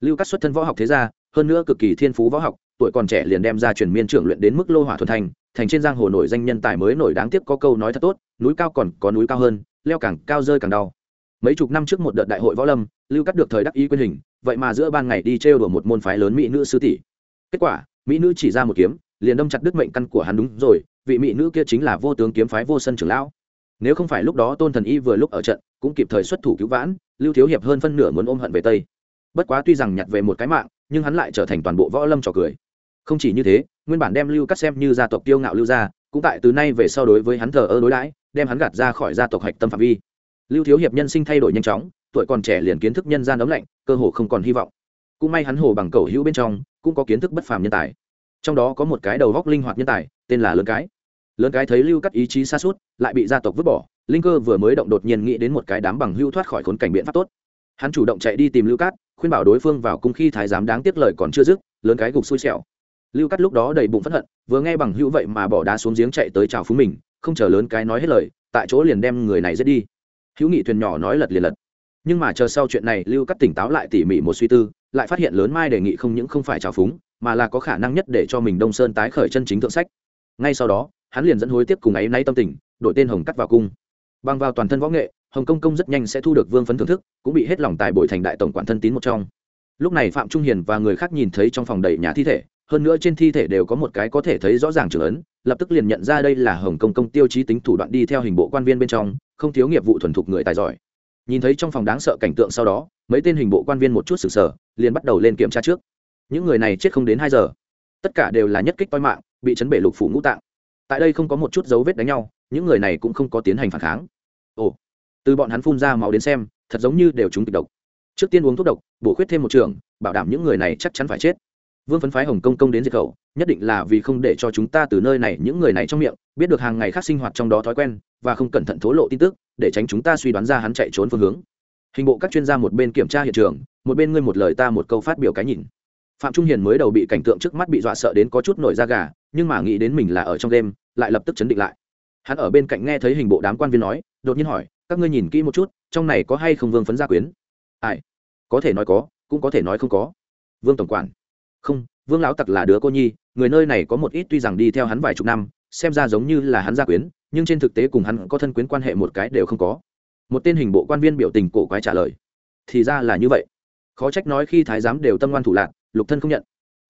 Lưu cát xuất thân võ học thế gia, hơn nữa cực kỳ thiên phú võ học, tuổi còn trẻ liền đem ra truyền miên trưởng luyện đến mức lô hỏa thuần thành thành trên giang hồ nổi danh nhân tài mới nổi đáng tiếc có câu nói thật tốt, núi cao còn có núi cao hơn, leo càng cao rơi càng đau. Mấy chục năm trước một đợt đại hội võ lâm, lưu cắt được thời đắc ý quyên hình, vậy mà giữa ban ngày đi trêu đùa một môn phái lớn mỹ nữ sư tỷ. Kết quả, mỹ nữ chỉ ra một kiếm, liền đâm chặt đứt mệnh căn của hắn đúng rồi, vị mỹ nữ kia chính là vô tướng kiếm phái vô sân trưởng lão. Nếu không phải lúc đó tôn thần y vừa lúc ở trận, cũng kịp thời xuất thủ cứu vãn, lưu thiếu hiệp hơn phân nửa muốn ôm hận về tây. Bất quá tuy rằng nhặt về một cái mạng, nhưng hắn lại trở thành toàn bộ võ lâm trò cười không chỉ như thế, nguyên bản đem lưu cắt xem như gia tộc tiêu ngạo lưu gia, cũng tại từ nay về sau đối với hắn thờ ơ đối đãi, đem hắn gạt ra khỏi gia tộc hạch tâm phạm vi. Lưu thiếu hiệp nhân sinh thay đổi nhanh chóng, tuổi còn trẻ liền kiến thức nhân gian ấm lạnh, cơ hồ không còn hy vọng. Cũng may hắn hồ bằng cầu hữu bên trong, cũng có kiến thức bất phàm nhân tài. Trong đó có một cái đầu góc linh hoạt nhân tài, tên là lớn cái. Lớn cái thấy lưu cắt ý chí xa suốt lại bị gia tộc vứt bỏ, linh cơ vừa mới động đột nhiên nghĩ đến một cái đám bằng hưu thoát khỏi khốn cảnh biện pháp tốt. Hắn chủ động chạy đi tìm lưu cát, khuyên bảo đối phương vào cung khi thái giám đáng tiếc lời còn chưa dứt, lớn cái gục xui xẻo lưu cát lúc đó đầy bụng phẫn hận, vừa nghe bằng hữu vậy mà bỏ đá xuống giếng chạy tới chào phúng mình, không chờ lớn cái nói hết lời, tại chỗ liền đem người này giết đi. Hữu nghị thuyền nhỏ nói lật liền lật. Nhưng mà chờ sau chuyện này, lưu cắt tỉnh táo lại tỉ mỉ một suy tư, lại phát hiện lớn mai đề nghị không những không phải trào phúng, mà là có khả năng nhất để cho mình đông sơn tái khởi chân chính thượng sách. Ngay sau đó, hắn liền dẫn hối tiếp cùng ấy nay tâm tình đổi tên hồng cắt vào cung. Bằng vào toàn thân võ nghệ, hồng công công rất nhanh sẽ thu được vương phấn thưởng thức, cũng bị hết lòng tài bồi thành đại tổng quản thân tín một trong. Lúc này phạm trung hiền và người khác nhìn thấy trong phòng đầy nhà thi thể hơn nữa trên thi thể đều có một cái có thể thấy rõ ràng trưởng ấn, lập tức liền nhận ra đây là hồng công công tiêu chí tính thủ đoạn đi theo hình bộ quan viên bên trong, không thiếu nghiệp vụ thuần thục người tài giỏi. Nhìn thấy trong phòng đáng sợ cảnh tượng sau đó, mấy tên hình bộ quan viên một chút sừng sờ, liền bắt đầu lên kiểm tra trước. Những người này chết không đến hai giờ. Tất cả đều là nhất kích toi mạng, bị chấn bể lục phủ ngũ tạng. Tại đây không có một chút dấu vết đánh nhau, những người này cũng không có tiến hành phản kháng. Ồ, từ bọn hắn phun ra máu đến xem, thật giống như đều trúng kịch độc. Trước tiên uống thuốc độc, bổ khuyết thêm một trường, bảo đảm những người này chắc chắn phải chết vương phấn phái hồng công công đến diệt khẩu, nhất định là vì không để cho chúng ta từ nơi này, những người này trong miệng, biết được hàng ngày khác sinh hoạt trong đó thói quen, và không cẩn thận thố lộ tin tức, để tránh chúng ta suy đoán ra hắn chạy trốn phương hướng. Hình bộ các chuyên gia một bên kiểm tra hiện trường, một bên ngươi một lời ta một câu phát biểu cái nhìn. Phạm trung hiền mới đầu bị cảnh tượng trước mắt bị dọa sợ đến có chút nổi da gà, nhưng mà nghĩ đến mình là ở trong đêm lại lập tức chấn định lại. Hắn ở bên cạnh nghe thấy hình bộ đám quan viên nói, đột nhiên hỏi, các ngươi nhìn kỹ một chút, trong này có hay không vương phấn gia quyến? Ai? Có thể nói có, cũng có thể nói không có. Vương tổng quản không, vương lão tặc là đứa cô nhi, người nơi này có một ít tuy rằng đi theo hắn vài chục năm, xem ra giống như là hắn gia quyến, nhưng trên thực tế cùng hắn có thân quyến quan hệ một cái đều không có. Một tên hình bộ quan viên biểu tình cổ quái trả lời. Thì ra là như vậy. Khó trách nói khi thái giám đều tâm ngoan thủ lạc, lục thân không nhận.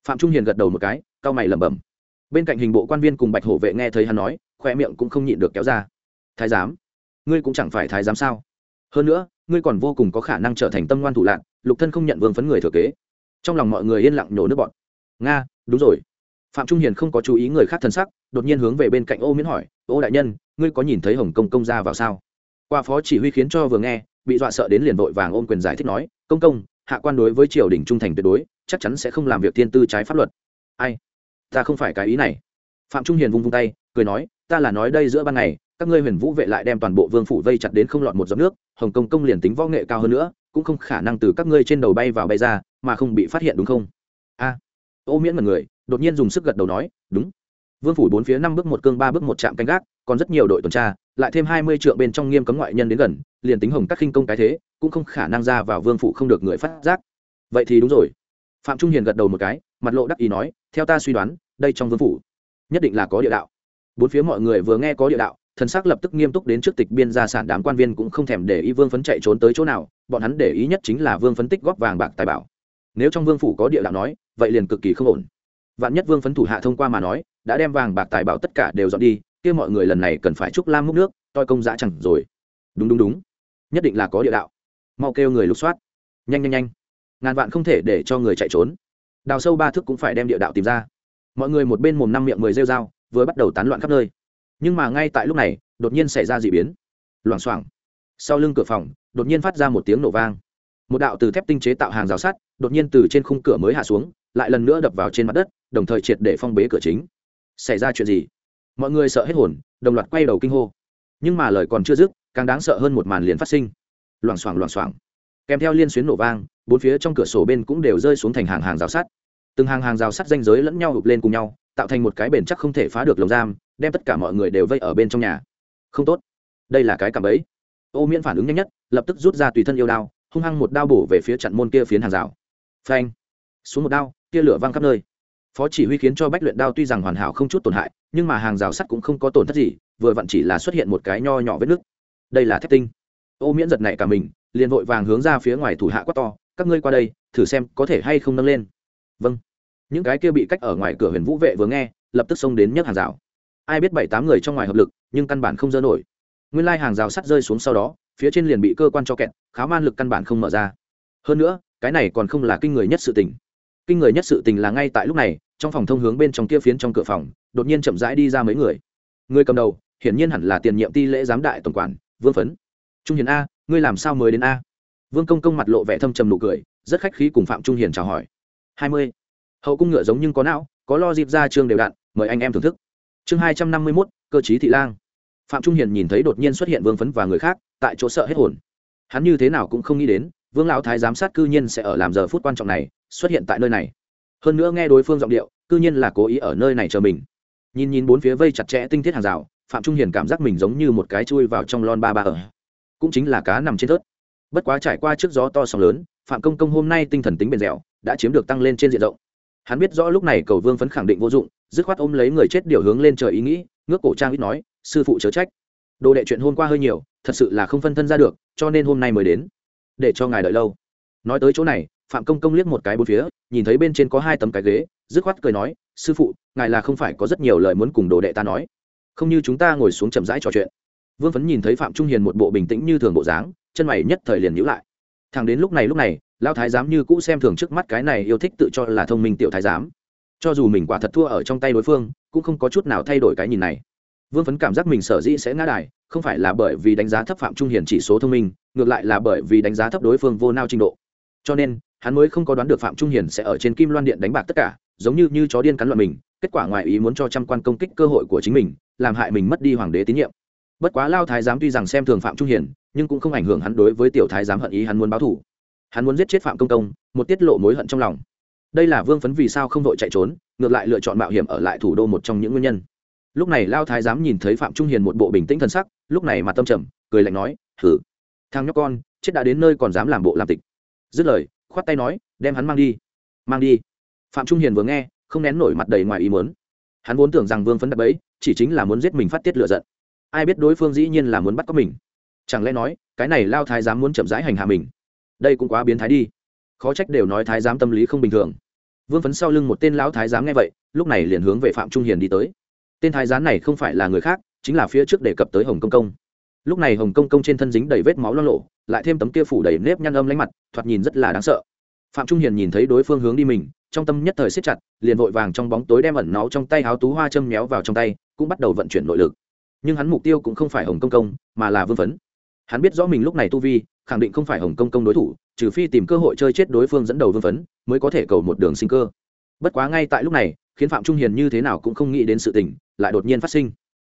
Phạm trung hiền gật đầu một cái, cao mày lẩm bẩm. Bên cạnh hình bộ quan viên cùng bạch hổ vệ nghe thấy hắn nói, khoe miệng cũng không nhịn được kéo ra. Thái giám, ngươi cũng chẳng phải thái giám sao? Hơn nữa, ngươi còn vô cùng có khả năng trở thành tâm ngoan thủ lạc, lục thân không nhận vương phấn người thừa kế trong lòng mọi người yên lặng nhổ nước bọn nga, đúng rồi. Phạm trung hiền không có chú ý người khác thân sắc, đột nhiên hướng về bên cạnh ô miễn hỏi, ô đại nhân, ngươi có nhìn thấy hồng công công ra vào sao? Qua phó chỉ huy khiến cho vừa nghe, bị dọa sợ đến liền vội vàng ôm quyền giải thích nói, công công, hạ quan đối với triều đình trung thành tuyệt đối, chắc chắn sẽ không làm việc thiên tư trái pháp luật. Ai? Ta không phải cái ý này. Phạm trung hiền vung vung tay, cười nói, ta là nói đây giữa ban ngày, các ngươi huyền vũ vệ lại đem toàn bộ vương phủ vây chặt đến không lọt một giọt nước, hồng công công liền tính võ nghệ cao hơn nữa, cũng không khả năng từ các ngươi trên đầu bay vào bay ra mà không bị phát hiện đúng không? A. Ô miễn mật người, đột nhiên dùng sức gật đầu nói, đúng. Vương phủ bốn phía năm bước một cương, ba bước một trạm canh gác, còn rất nhiều đội tuần tra, lại thêm hai mươi trượng bên trong nghiêm cấm ngoại nhân đến gần, liền tính hồng các khinh công cái thế, cũng không khả năng ra vào vương phủ không được người phát giác. Vậy thì đúng rồi. Phạm trung hiền gật đầu một cái, mặt lộ đắc ý nói, theo ta suy đoán, đây trong vương phủ, nhất định là có địa đạo. Bốn phía mọi người vừa nghe có địa đạo, thần sắc lập tức nghiêm túc đến trước tịch biên gia sản đám quan viên cũng không thèm để ý vương phấn chạy trốn tới chỗ nào, bọn hắn để ý nhất chính là vương phấn tích góp vàng bạc tài bảo nếu trong vương phủ có địa đạo nói, vậy liền cực kỳ không ổn. Vạn nhất vương phấn thủ hạ thông qua mà nói, đã đem vàng bạc tài bảo tất cả đều dọn đi, kia mọi người lần này cần phải chúc lam múc nước, toi công dã chẳng rồi. Đúng đúng đúng. Nhất định là có địa đạo. Mau kêu người lục soát. Nhanh nhanh nhanh. Ngàn vạn không thể để cho người chạy trốn. Đào sâu ba thước cũng phải đem địa đạo tìm ra. Mọi người một bên mồm năm miệng mười rêu dao vừa bắt đầu tán loạn khắp nơi. Nhưng mà ngay tại lúc này, đột nhiên xảy ra d ị biến. Loảng xoảng. Sau lưng cửa phòng, đột nhiên phát ra một tiếng nổ vang một đạo từ thép tinh chế tạo hàng rào sắt, đột nhiên từ trên khung cửa mới hạ xuống, lại lần nữa đập vào trên mặt đất, đồng thời triệt để phong bế cửa chính. Xảy ra chuyện gì? Mọi người sợ hết hồn, đồng loạt quay đầu kinh hô. Nhưng mà lời còn chưa dứt, càng đáng sợ hơn một màn liền phát sinh. Loảng xoảng loảng xoảng. Kèm theo liên xuyến nổ vang, bốn phía trong cửa sổ bên cũng đều rơi xuống thành hàng hàng rào sắt. Từng hàng hàng rào sắt danh giới lẫn nhau ụp lên cùng nhau, tạo thành một cái bền chắc không thể phá được lồng giam, đem tất cả mọi người đều vây ở bên trong nhà. Không tốt. Đây là cái cảm ấy ô miễn phản ứng nhanh nhất, lập tức rút ra tùy thân yêu đao hung hăng một đao bổ về phía chặn môn kia phiến hàng rào. Phanh. Xuống một đao, tia lửa văng khắp nơi. Phó chỉ huy khiến cho bách luyện đao tuy rằng hoàn hảo không chút tổn hại, nhưng mà hàng rào sắt cũng không có tổn thất gì, vừa vặn chỉ là xuất hiện một cái nho nhỏ vết nứt. Đây là thép tinh. Ô miễn giật này cả mình, liền vội vàng hướng ra phía ngoài thủ hạ quát to, các ngươi qua đây, thử xem có thể hay không nâng lên. Vâng. Những cái kia bị cách ở ngoài cửa huyền vũ vệ vừa nghe, lập tức xông đến nhấc hàng rào. Ai biết bảy tám người trong ngoài hợp lực, nhưng căn bản không dơ nổi. Nguyên lai hàng rào sắt rơi xuống sau đó phía trên liền bị cơ quan cho kẹt, khá man lực căn bản không mở ra. Hơn nữa, cái này còn không là kinh người nhất sự tình. Kinh người nhất sự tình là ngay tại lúc này, trong phòng thông hướng bên trong kia phiến trong cửa phòng, đột nhiên chậm rãi đi ra mấy người. Người cầm đầu, hiển nhiên hẳn là tiền nhiệm ti lễ giám đại tổng quản, vương phấn. Trung hiền a, ngươi làm sao mới đến a? Vương công công mặt lộ vẻ thâm trầm nụ cười, rất khách khí cùng phạm trung hiền chào hỏi. Hai mươi. Hậu cung ngựa giống nhưng có não, có lo dịp ra trường đều đặn mời anh em thưởng thức. Chương hai trăm năm mươi mốt, cơ chí thị lang phạm trung hiền nhìn thấy đột nhiên xuất hiện vương phấn và người khác, tại chỗ sợ hết hồn. Hắn như thế nào cũng không nghĩ đến, vương lão thái giám sát cư nhiên sẽ ở làm giờ phút quan trọng này, xuất hiện tại nơi này. Hơn nữa nghe đối phương giọng điệu, cư nhiên là cố ý ở nơi này chờ mình. Nhìn nhìn bốn phía vây chặt chẽ tinh thiết hàng rào, phạm trung hiền cảm giác mình giống như một cái chui vào trong lon ba ba ở. Cũng chính là cá nằm trên thớt. Bất quá trải qua trước gió to sóng lớn, phạm công công hôm nay tinh thần tính bền dẻo, đã chiếm được tăng lên trên diện rộng. Hắn biết rõ lúc này cầu vương phấn khẳng định vô dụng, dứt khoát ôm lấy người chết điều hướng lên trời ý nghĩ ngước cổ trang ít nói, sư phụ chớ trách. Đồ đệ chuyện hôm qua hơi nhiều, thật sự là không phân thân ra được, cho nên hôm nay mới đến. Để cho ngài đợi lâu. Nói tới chỗ này, phạm công công liếc một cái bốn phía, nhìn thấy bên trên có hai tấm cái ghế, dứt khoát cười nói, sư phụ, ngài là không phải có rất nhiều lời muốn cùng đồ đệ ta nói. Không như chúng ta ngồi xuống chậm rãi trò chuyện. Vương phấn nhìn thấy phạm trung hiền một bộ bình tĩnh như thường bộ dáng, chân mày nhất thời liền nhữ lại. Thằng đến lúc này lúc này lao thái giám như cũ xem thường trước mắt cái này yêu thích tự cho là thông minh tiểu thái giám cho dù mình quả thật thua ở trong tay đối phương, cũng không có chút nào thay đổi cái nhìn này. Vương phấn cảm giác mình sở dĩ sẽ ngã đài, không phải là bởi vì đánh giá thấp phạm trung hiền chỉ số thông minh, ngược lại là bởi vì đánh giá thấp đối phương vô nao trình độ. Cho nên, hắn mới không có đoán được phạm trung hiền sẽ ở trên kim loan điện đánh bạc tất cả, giống như như chó điên cắn loạn mình, kết quả ngoài ý muốn cho trăm quan công kích cơ hội của chính mình, làm hại mình mất đi hoàng đế tín nhiệm. Bất quá lao thái giám tuy rằng xem thường phạm trung hiền, nhưng cũng không ảnh hưởng hắn đối với tiểu thái giám hận ý hắn muốn báo thủ hắn muốn giết chết phạm công công, một tiết lộ mối hận trong lòng đây là vương phấn vì sao không vội chạy trốn, ngược lại lựa chọn mạo hiểm ở lại thủ đô một trong những nguyên nhân. Lúc này lao thái giám nhìn thấy phạm trung hiền một bộ bình tĩnh thân sắc, lúc này mặt tâm trầm, cười lạnh nói thử thằng nhóc con, chết đã đến nơi còn dám làm bộ làm tịch. Dứt lời, khoát tay nói, đem hắn mang đi. Mang đi? Phạm trung hiền vừa nghe, không nén nổi mặt đầy ngoài ý muốn. Hắn vốn tưởng rằng vương phấn đập ấy chỉ chính là muốn giết mình phát tiết lựa giận. Ai biết đối phương dĩ nhiên là muốn bắt có mình. Chẳng lẽ nói, cái này lao thái giám muốn chậm rãi hành hạ mình? Đây cũng quá biến thái đi khó trách đều nói thái giám tâm lý không bình thường. Vương phấn sau lưng một tên lão thái giám nghe vậy, lúc này liền hướng về phạm trung hiền đi tới. Tên thái giám này không phải là người khác, chính là phía trước đề cập tới hồng công công. Lúc này hồng công công trên thân dính đầy vết máu lo lộ, lại thêm tấm kia phủ đầy nếp nhăn âm lánh mặt, thoạt nhìn rất là đáng sợ. Phạm trung hiền nhìn thấy đối phương hướng đi mình, trong tâm nhất thời siết chặt, liền vội vàng trong bóng tối đem ẩn náu trong tay háo tú hoa châm méo vào trong tay, cũng bắt đầu vận chuyển nội lực. Nhưng hắn mục tiêu cũng không phải hồng công công, mà là vương phấn. Hắn biết rõ mình lúc này tu vi, khẳng định không phải hồng công công đối thủ trừ phi tìm cơ hội chơi chết đối phương dẫn đầu vương phấn, mới có thể cầu một đường sinh cơ. Bất quá ngay tại lúc này, khiến phạm trung hiền như thế nào cũng không nghĩ đến sự tình, lại đột nhiên phát sinh.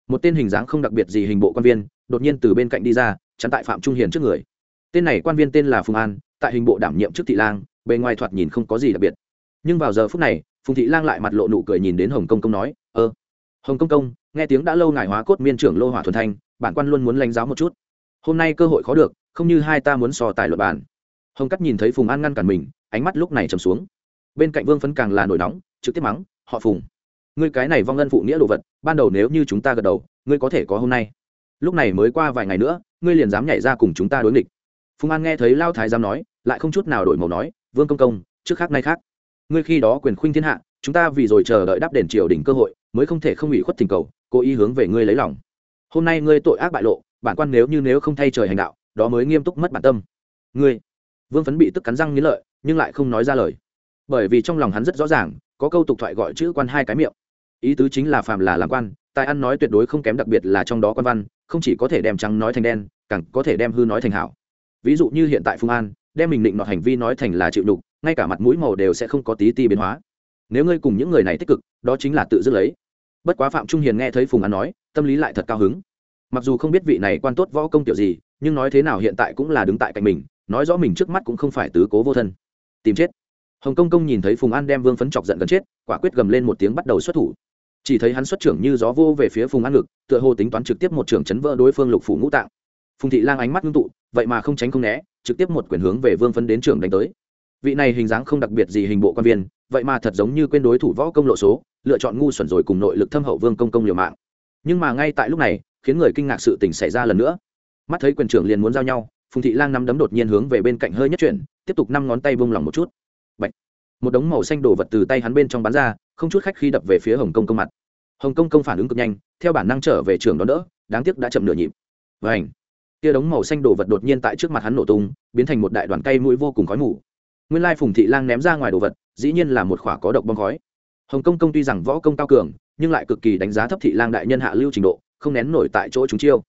Một tên hình dáng không đặc biệt gì hình bộ quan viên, đột nhiên từ bên cạnh đi ra, chắn tại phạm trung hiền trước người. Tên này quan viên tên là phùng an, tại hình bộ đảm nhiệm trước thị lang, bề ngoài thoạt nhìn không có gì đặc biệt. Nhưng vào giờ phút này, phùng thị lang lại mặt lộ nụ cười nhìn đến hồng công công nói ơ hồng công công, nghe tiếng đã lâu ngài hóa cốt miên trưởng lô hỏa thuần thanh, bản quan luôn muốn lãnh giáo một chút. Hôm nay cơ hội khó được, không như hai ta muốn so tài luật bản hồng cắt nhìn thấy phùng an ngăn cản mình, ánh mắt lúc này trầm xuống. Bên cạnh vương phấn càng là nổi nóng, trực tiếp mắng, họ phùng, ngươi cái này vong ân phụ nghĩa đồ vật, ban đầu nếu như chúng ta gật đầu, ngươi có thể có hôm nay. Lúc này mới qua vài ngày nữa, ngươi liền dám nhảy ra cùng chúng ta đối nghịch. Phùng an nghe thấy lao thái dám nói, lại không chút nào đổi màu nói, vương công công, trước khác nay khác. Ngươi khi đó quyền khuynh thiên hạ, chúng ta vì rồi chờ đợi đáp đền triều đỉnh cơ hội, mới không thể không ủy khuất tình cầu, cố ý hướng về ngươi lấy lòng. Hôm nay ngươi tội ác bại lộ, bản quan nếu như nếu không thay trời hành đạo, đó mới nghiêm túc mất bản tâm. Ngươi vương phấn bị tức cắn răng nghĩ lợi, nhưng lại không nói ra lời. Bởi vì trong lòng hắn rất rõ ràng, có câu tục thoại gọi chữ quan hai cái miệng. Ý tứ chính là phàm là làm quan, tài ăn nói tuyệt đối không kém đặc biệt là trong đó quan văn, không chỉ có thể đem trắng nói thành đen, càng có thể đem hư nói thành hảo. Ví dụ như hiện tại phương an, đem mình định nọ hành vi nói thành là chịu đục ngay cả mặt mũi màu đều sẽ không có tí ti biến hóa. Nếu ngươi cùng những người này tích cực, đó chính là tự dứt lấy. Bất quá phạm trung hiền nghe thấy phùng an nói, tâm lý lại thật cao hứng. Mặc dù không biết vị này quan tốt võ công tiểu gì, nhưng nói thế nào hiện tại cũng là đứng tại cạnh mình nói rõ mình trước mắt cũng không phải tứ cố vô thân. Tìm chết. Hồng công công nhìn thấy phùng an đem vương phấn chọc giận gần chết, quả quyết gầm lên một tiếng bắt đầu xuất thủ. Chỉ thấy hắn xuất trưởng như gió vô về phía phùng an ngực, tựa hồ tính toán trực tiếp một trưởng chấn vỡ đối phương lục phủ ngũ tạng. Phùng thị lang ánh mắt ngưng tụ, vậy mà không tránh không né, trực tiếp một quyền hướng về vương phấn đến trưởng đánh tới. Vị này hình dáng không đặc biệt gì hình bộ quan viên, vậy mà thật giống như quên đối thủ võ công lộ số, lựa chọn ngu xuẩn rồi cùng nội lực thâm hậu vương công công liều mạng. Nhưng mà ngay tại lúc này, khiến người kinh ngạc sự tình xảy ra lần nữa. Mắt thấy quyền trưởng liền muốn giao nhau phùng thị lang nắm đấm đột nhiên hướng về bên cạnh hơi nhất chuyển, tiếp tục năm ngón tay vung lòng một chút. Bạch. một đống màu xanh đổ vật từ tay hắn bên trong bắn ra, không chút khách khi đập về phía hồng công công mặt. Hồng công công phản ứng cực nhanh, theo bản năng trở về trường đón đỡ, đáng tiếc đã chậm nửa nhịp. Và ảnh kia đống màu xanh đổ vật đột nhiên tại trước mặt hắn nổ tung, biến thành một đại đoàn cây mũi vô cùng khói mù. Nguyên lai phùng thị lang ném ra ngoài đồ vật, dĩ nhiên là một khỏa có độc bom khói. Hồng công công tuy rằng võ công cao cường, nhưng lại cực kỳ đánh giá thấp thị lang đại nhân hạ lưu trình độ, không nén nổi tại chỗ chúng chiêu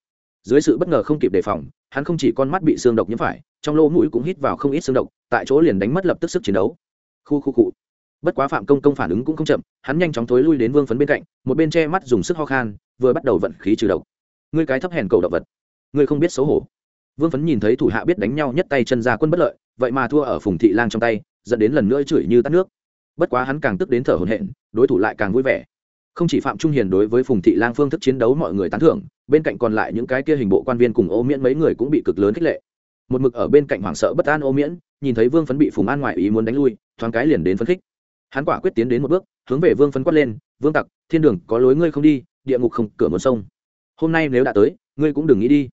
dưới sự bất ngờ không kịp đề phòng, hắn không chỉ con mắt bị xương độc nhiễm phải, trong lỗ mũi cũng hít vào không ít xương độc, tại chỗ liền đánh mất lập tức sức chiến đấu. Khu khu cụ bất quá phạm công công phản ứng cũng không chậm, hắn nhanh chóng thối lui đến vương phấn bên cạnh, một bên che mắt dùng sức ho khan, vừa bắt đầu vận khí trừ độc. Ngươi cái thấp hèn cầu động vật. Ngươi không biết xấu hổ. Vương phấn nhìn thấy thủ hạ biết đánh nhau nhất tay chân ra quân bất lợi, vậy mà thua ở phùng thị lang trong tay, dẫn đến lần nữa chửi như tắt nước. Bất quá hắn càng tức đến thở hồn hện đối thủ lại càng vui vẻ không chỉ phạm trung hiền đối với phùng thị lang phương thức chiến đấu mọi người tán thưởng, bên cạnh còn lại những cái kia hình bộ quan viên cùng ô miễn mấy người cũng bị cực lớn khích lệ. Một mực ở bên cạnh hoảng sợ bất an ô miễn, nhìn thấy vương phấn bị phùng an ngoại ý muốn đánh lui, thoáng cái liền đến phấn khích. Hắn quả quyết tiến đến một bước, hướng về vương phấn quát lên, vương tặc, thiên đường có lối ngươi không đi, địa ngục không, cửa một sông. Hôm nay nếu đã tới, ngươi cũng đừng nghĩ đi.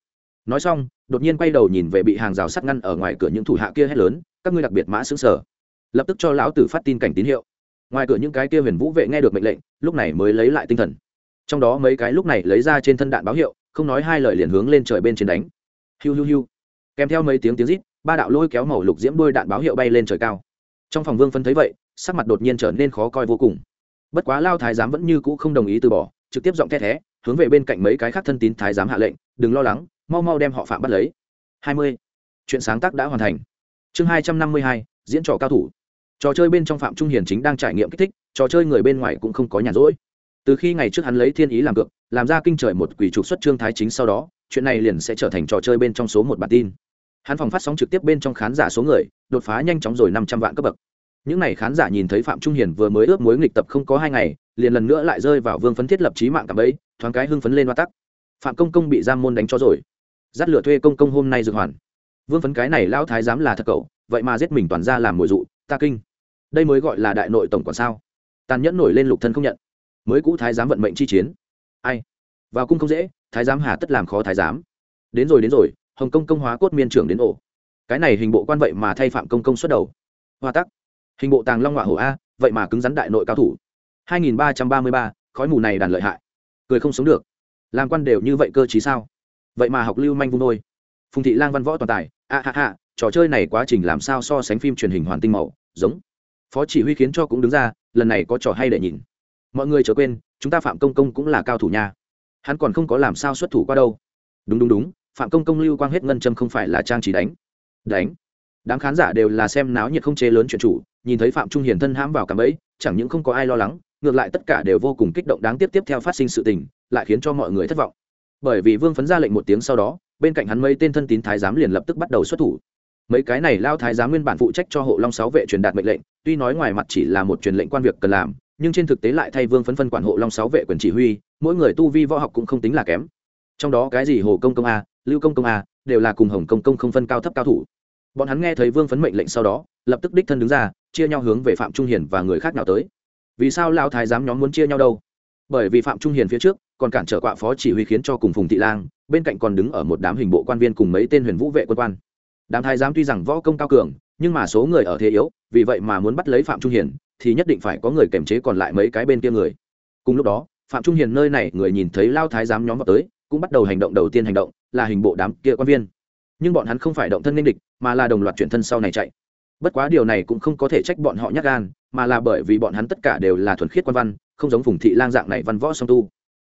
Nói xong, đột nhiên quay đầu nhìn về bị hàng rào sắt ngăn ở ngoài cửa những thủ hạ kia hét lớn, các ngươi đặc biệt mã xứng sở. Lập tức cho lão tử phát tin cảnh tín hiệu ngoài cửa những cái kia huyền vũ vệ nghe được mệnh lệnh, lúc này mới lấy lại tinh thần. Trong đó mấy cái lúc này lấy ra trên thân đạn báo hiệu, không nói hai lời liền hướng lên trời bên trên đánh. Hiu hiu hiu. Kèm theo mấy tiếng tiếng rít, ba đạo lôi kéo màu lục diễm đôi đạn báo hiệu bay lên trời cao. Trong phòng vương phân thấy vậy, sắc mặt đột nhiên trở nên khó coi vô cùng. Bất quá lao thái giám vẫn như cũ không đồng ý từ bỏ, trực tiếp giọng the thé, hướng về bên cạnh mấy cái khác thân tín thái giám hạ lệnh, đừng lo lắng, mau mau đem họ phạm bắt lấy. Hai mươi. Chuyện sáng tác đã hoàn thành. Chương hai trăm năm mươi hai, diễn trò cao thủ trò chơi bên trong phạm trung hiền chính đang trải nghiệm kích thích, trò chơi người bên ngoài cũng không có nhàn rỗi. Từ khi ngày trước hắn lấy thiên ý làm cược, làm ra kinh trời một quỷ trục xuất trương thái chính sau đó, chuyện này liền sẽ trở thành trò chơi bên trong số một bản tin. Hắn phòng phát sóng trực tiếp bên trong khán giả số người, đột phá nhanh chóng rồi năm trăm vạn cấp bậc. Những n à y khán giả nhìn thấy phạm trung hiền vừa mới ước mối nghịch tập không có hai ngày, liền lần nữa lại rơi vào vương phấn thiết lập trí mạng cảm ấy, thoáng cái hưng phấn lên hoa tắc. Phạm công công bị giam môn đánh cho rồi. Dắt lửa thuê công công hôm nay dược hoàn. Vương phấn cái này lão thái dám là thật cậu, vậy mà giết mình toàn ra làm mồi dụ, ta kinh đây mới gọi là đại nội tổng quản sao? Tàn nhẫn nổi lên lục thân không nhận. Mới cũ thái giám vận mệnh chi chiến. Ai? Vào cung không dễ thái giám hà tất làm khó thái giám. Đến rồi đến rồi hồng công công hóa cốt miên trưởng đến ổ. Cái này hình bộ quan vậy mà thay phạm công công xuất đầu. Hoa tắc. Hình bộ tàng long họa hổ a vậy mà cứng rắn đại nội cao thủ. 2333, khói mù này đàn lợi hại. Cười không sống được. Làm quan đều như vậy cơ chí sao? Vậy mà học lưu manh vung nôi, phùng thị lang văn võ toàn tài. A ha ha trò chơi này quá trình làm sao so sánh phim truyền hình hoàn tinh màu giống phó chỉ huy khiến cho cũng đứng ra, lần này có trò hay để nhìn. Mọi người chớ quên, chúng ta phạm công công cũng là cao thủ nha. Hắn còn không có làm sao xuất thủ qua đâu. Đúng đúng đúng, phạm công công lưu quang hết ngân châm không phải là trang trí đánh. Đánh. Đám khán giả đều là xem náo nhiệt không chế lớn chuyện chủ, nhìn thấy phạm trung hiền thân hãm vào cảm ấy chẳng những không có ai lo lắng, ngược lại tất cả đều vô cùng kích động đáng tiếc tiếp theo phát sinh sự tình, lại khiến cho mọi người thất vọng. Bởi vì vương phấn ra lệnh một tiếng sau đó, bên cạnh hắn mấy tên thân tín thái giám liền lập tức bắt đầu xuất thủ mấy cái này lao thái giám nguyên bản phụ trách cho hộ long sáu vệ truyền đạt mệnh lệnh, tuy nói ngoài mặt chỉ là một truyền lệnh quan việc cần làm, nhưng trên thực tế lại thay vương phấn phân quản hộ long sáu vệ quyền chỉ huy, mỗi người tu vi võ học cũng không tính là kém. Trong đó cái gì hồ công công a, lưu công công a, đều là cùng hồng công công không phân cao thấp cao thủ. Bọn hắn nghe thấy vương phấn mệnh lệnh sau đó, lập tức đích thân đứng ra, chia nhau hướng về phạm trung hiền và người khác nào tới. Vì sao lao thái giám nhóm muốn chia nhau đâu? Bởi vì phạm trung hiền phía trước, còn cản trở quạ phó chỉ huy khiến cho cùng phùng thị lang, bên cạnh còn đứng ở một đám hình bộ quan viên cùng mấy tên huyền vũ vệ quân quan đám thái giám tuy rằng võ công cao cường, nhưng mà số người ở thế yếu, vì vậy mà muốn bắt lấy phạm trung hiền, thì nhất định phải có người kiềm chế còn lại mấy cái bên kia người. Cùng lúc đó, phạm trung hiền nơi này, người nhìn thấy lao thái giám nhóm vào tới, cũng bắt đầu hành động đầu tiên hành động, là hình bộ đám kia quan viên. Nhưng bọn hắn không phải động thân nên địch, mà là đồng loạt chuyển thân sau này chạy. Bất quá điều này cũng không có thể trách bọn họ nhắc gan, mà là bởi vì bọn hắn tất cả đều là thuần khiết quan văn, không giống vùng thị lang dạng này văn võ song tu.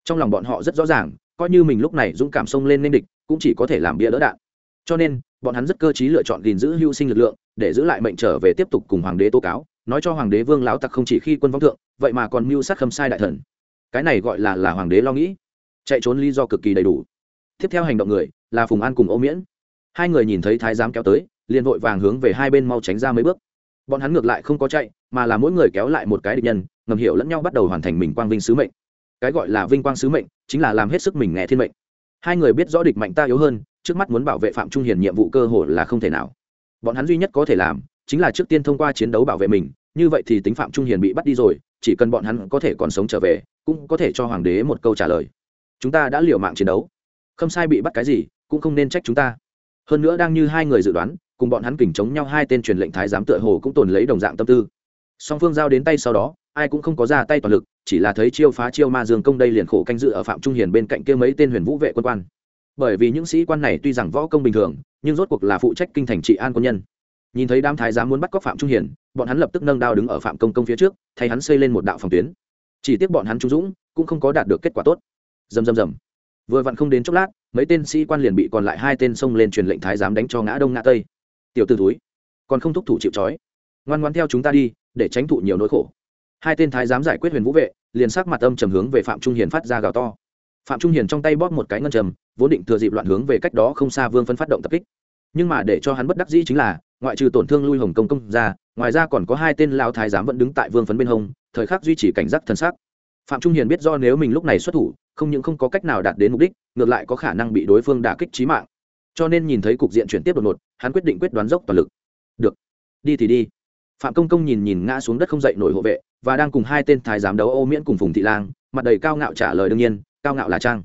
Trong lòng bọn họ rất rõ ràng, coi như mình lúc này dũng cảm xông lên nên địch, cũng chỉ có thể làm bia đỡ đạn cho nên, bọn hắn rất cơ t lựa chọn gìn giữ hưu sinh lực lượng, để giữ lại mệnh trở về tiếp tục cùng hoàng đế tố cáo. Nói cho hoàng đế vương lão tặc không chỉ khi quân vong thượng, vậy mà còn mưu sát khâm sai đại thần. Cái này gọi là là hoàng đế lo nghĩ. Chạy trốn lý do cực kỳ đầy đủ. Tiếp theo hành động người, là phùng an cùng ô miễn. Hai người nhìn thấy thái giám kéo tới, liền vội vàng hướng về hai bên mau tránh ra mấy bước. Bọn hắn ngược lại không có chạy, mà là mỗi người kéo lại một cái địch nhân, ngầm hiểu lẫn nhau bắt đầu hoàn thành mình quang vinh sứ mệnh. Cái gọi là vinh quang sứ mệnh, chính là làm hết sức mình nghe thiên mệnh. Hai người biết rõ địch mạnh ta yếu hơn trước mắt muốn bảo vệ phạm trung hiền nhiệm vụ cơ hội là không thể nào. Bọn hắn duy nhất có thể làm chính là trước tiên thông qua chiến đấu bảo vệ mình, như vậy thì tính phạm trung hiền bị bắt đi rồi, chỉ cần bọn hắn có thể còn sống trở về, cũng có thể cho hoàng đế một câu trả lời. Chúng ta đã liều mạng chiến đấu. Không sai bị bắt cái gì, cũng không nên trách chúng ta. Hơn nữa đang như hai người dự đoán, cùng bọn hắn kình chống nhau hai tên truyền lệnh thái giám tựa hồ cũng tồn lấy đồng dạng tâm tư. Song phương giao đến tay sau đó, ai cũng không có ra tay toàn lực, chỉ là thấy chiêu phá chiêu ma dương công đây liền khổ canh dự ở phạm trung hiền bên cạnh kia mấy tên huyền vũ vệ quân quan bởi vì những sĩ quan này tuy rằng võ công bình thường, nhưng rốt cuộc là phụ trách kinh thành trị an quân nhân. Nhìn thấy đám thái giám muốn bắt cóc phạm trung hiền bọn hắn lập tức nâng đao đứng ở phạm công công phía trước, thay hắn xây lên một đạo phòng tuyến. Chỉ tiếc bọn hắn trung dũng cũng không có đạt được kết quả tốt. Dầm dầm dầm vừa vặn không đến chốc lát, mấy tên sĩ quan liền bị còn lại hai tên xông lên truyền lệnh thái giám đánh cho ngã đông ngã tây. Tiểu t ử túi còn không thúc thủ chịu trói. Ngoan ngoan theo chúng ta đi, để tránh thụ nhiều nỗi khổ. Hai tên thái giám giải quyết huyền vũ vệ, liền sắc mặt âm trầm hướng về phạm trung hiền phát ra gào to phạm trung hiền trong tay bóp một cái ngân trầm vốn định thừa dịp loạn hướng về cách đó không xa vương phân phát động tập kích. Nhưng mà để cho hắn bất đắc dĩ chính là, ngoại trừ tổn thương lui hồng công công ra, ngoài ra còn có hai tên lao thái giám vẫn đứng tại vương phấn bên hông, thời khắc duy trì cảnh giác thân xác. Phạm trung hiền biết do nếu mình lúc này xuất thủ, không những không có cách nào đạt đến mục đích, ngược lại có khả năng bị đối phương đả kích trí mạng. Cho nên nhìn thấy cục diện chuyển tiếp đột ngột, hắn quyết định quyết đoán dốc toàn lực. Được, đi thì đi. Phạm công công nhìn nhìn ngã xuống đất không dậy nổi hộ vệ, và đang cùng hai tên thái giám đấu ô miễn cùng phùng thị lang, mặt đầy cao ngạo trả lời đương nhiên cao ngạo là trang.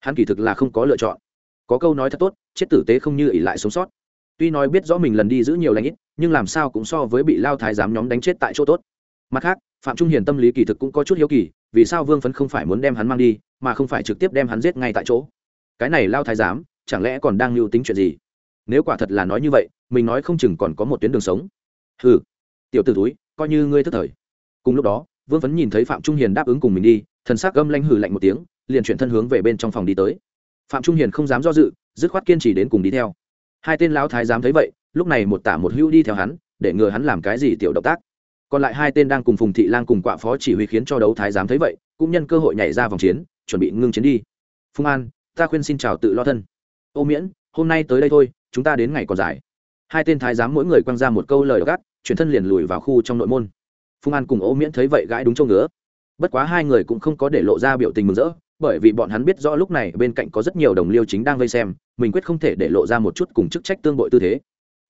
Hắn kỳ thực là không có lựa chọn. Có câu nói thật tốt, chết tử tế không như ỷ lại sống sót. Tuy nói biết rõ mình lần đi giữ nhiều lãnh ít, nhưng làm sao cũng so với bị lao thái giám nhóm đánh chết tại chỗ tốt. Mặt khác, phạm trung hiền tâm lý kỳ thực cũng có chút hiếu kỳ, vì sao vương phấn không phải muốn đem hắn mang đi, mà không phải trực tiếp đem hắn giết ngay tại chỗ? Cái này lao thái giám, chẳng lẽ còn đang lưu tính chuyện gì? Nếu quả thật là nói như vậy, mình nói không chừng còn có một tuyến đường sống. Ừ tiểu t ử túi coi như ngươi thức thời. Cùng lúc đó, vương phấn nhìn thấy phạm trung hiền đáp ứng cùng mình đi thần sắc gâm lanh hử lạnh một tiếng, liền chuyển thân hướng về bên trong phòng đi tới. Phạm trung hiền không dám do dự, dứt khoát kiên trì đến cùng đi theo. Hai tên lão thái dám thấy vậy, lúc này một tả một hữu đi theo hắn, để ngừa hắn làm cái gì tiểu động tác. Còn lại hai tên đang cùng phùng thị lang cùng quạ phó chỉ huy khiến cho đấu thái giám thấy vậy, cũng nhân cơ hội nhảy ra vòng chiến, chuẩn bị ngưng chiến đi. Phung an, ta khuyên xin chào tự lo thân. Ô miễn, hôm nay tới đây thôi, chúng ta đến ngày còn dài. Hai tên thái giám mỗi người quăng ra một câu lời gắt, chuyển thân liền lùi vào khu trong nội môn. Phung an cùng ô miễn thấy vậy gãi đúng châu ngứa bất quá hai người cũng không có để lộ ra biểu tình mừng rỡ, bởi vì bọn hắn biết rõ lúc này bên cạnh có rất nhiều đồng liêu chính đang vây xem, mình quyết không thể để lộ ra một chút cùng chức trách tương bội tư thế.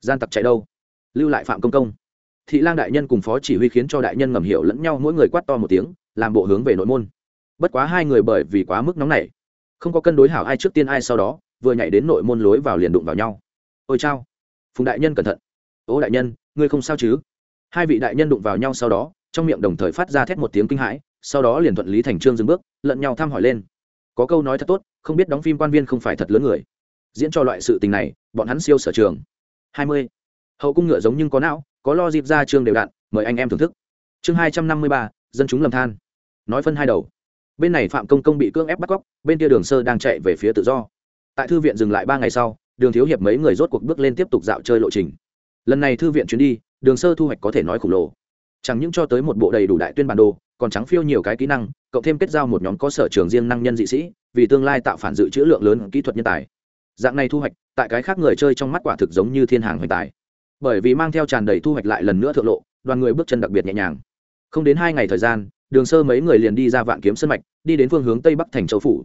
Gian tặc chạy đâu? Lưu lại phạm công công. Thị lang đại nhân cùng phó chỉ huy khiến cho đại nhân ngầm hiểu lẫn nhau mỗi người quát to một tiếng, làm bộ hướng về nội môn. Bất quá hai người bởi vì quá mức nóng nảy, không có cân đối hảo ai trước tiên ai sau đó, vừa nhảy đến nội môn lối vào liền đụng vào nhau. Ôi chao. Phùng đại nhân cẩn thận. Ô đại nhân, ngươi không sao chứ? Hai vị đại nhân đụng vào nhau sau đó, trong miệng đồng thời phát ra thét một tiếng kinh hãi sau đó liền thuận lý thành trương dừng bước, lẫn nhau thăm hỏi lên. Có câu nói thật tốt, không biết đóng phim quan viên không phải thật lớn người. Diễn cho loại sự tình này, bọn hắn siêu sở trường. Hai mươi. Hậu cung ngựa giống nhưng có não, có lo dịp ra chương đều đạn, mời anh em thưởng thức. Chương hai trăm năm mươi ba, dân chúng lầm than. Nói phân hai đầu. Bên này phạm công công bị cưỡng ép bắt cóc, bên kia đường sơ đang chạy về phía tự do. Tại thư viện dừng lại ba ngày sau, đường thiếu hiệp mấy người rốt cuộc bước lên tiếp tục dạo chơi lộ trình. Lần này thư viện chuyến đi, đường sơ thu hoạch có thể nói khổng lồ. Chẳng những cho tới một bộ đầy đủ đại tuyên bản đồ còn trắng phiêu nhiều cái kỹ năng, cộng thêm kết giao một nhóm có sở trường riêng năng nhân dị sĩ, vì tương lai tạo phản dự trữ lượng lớn kỹ thuật nhân tài. Dạng này thu hoạch, tại cái khác người chơi trong mắt quả thực giống như thiên hàng hoành tài. Bởi vì mang theo tràn đầy thu hoạch lại lần nữa thượng lộ, đoàn người bước chân đặc biệt nhẹ nhàng. Không đến hai ngày thời gian, đường sơ mấy người liền đi ra vạn kiếm sân mạch, đi đến phương hướng tây bắc thành châu phủ.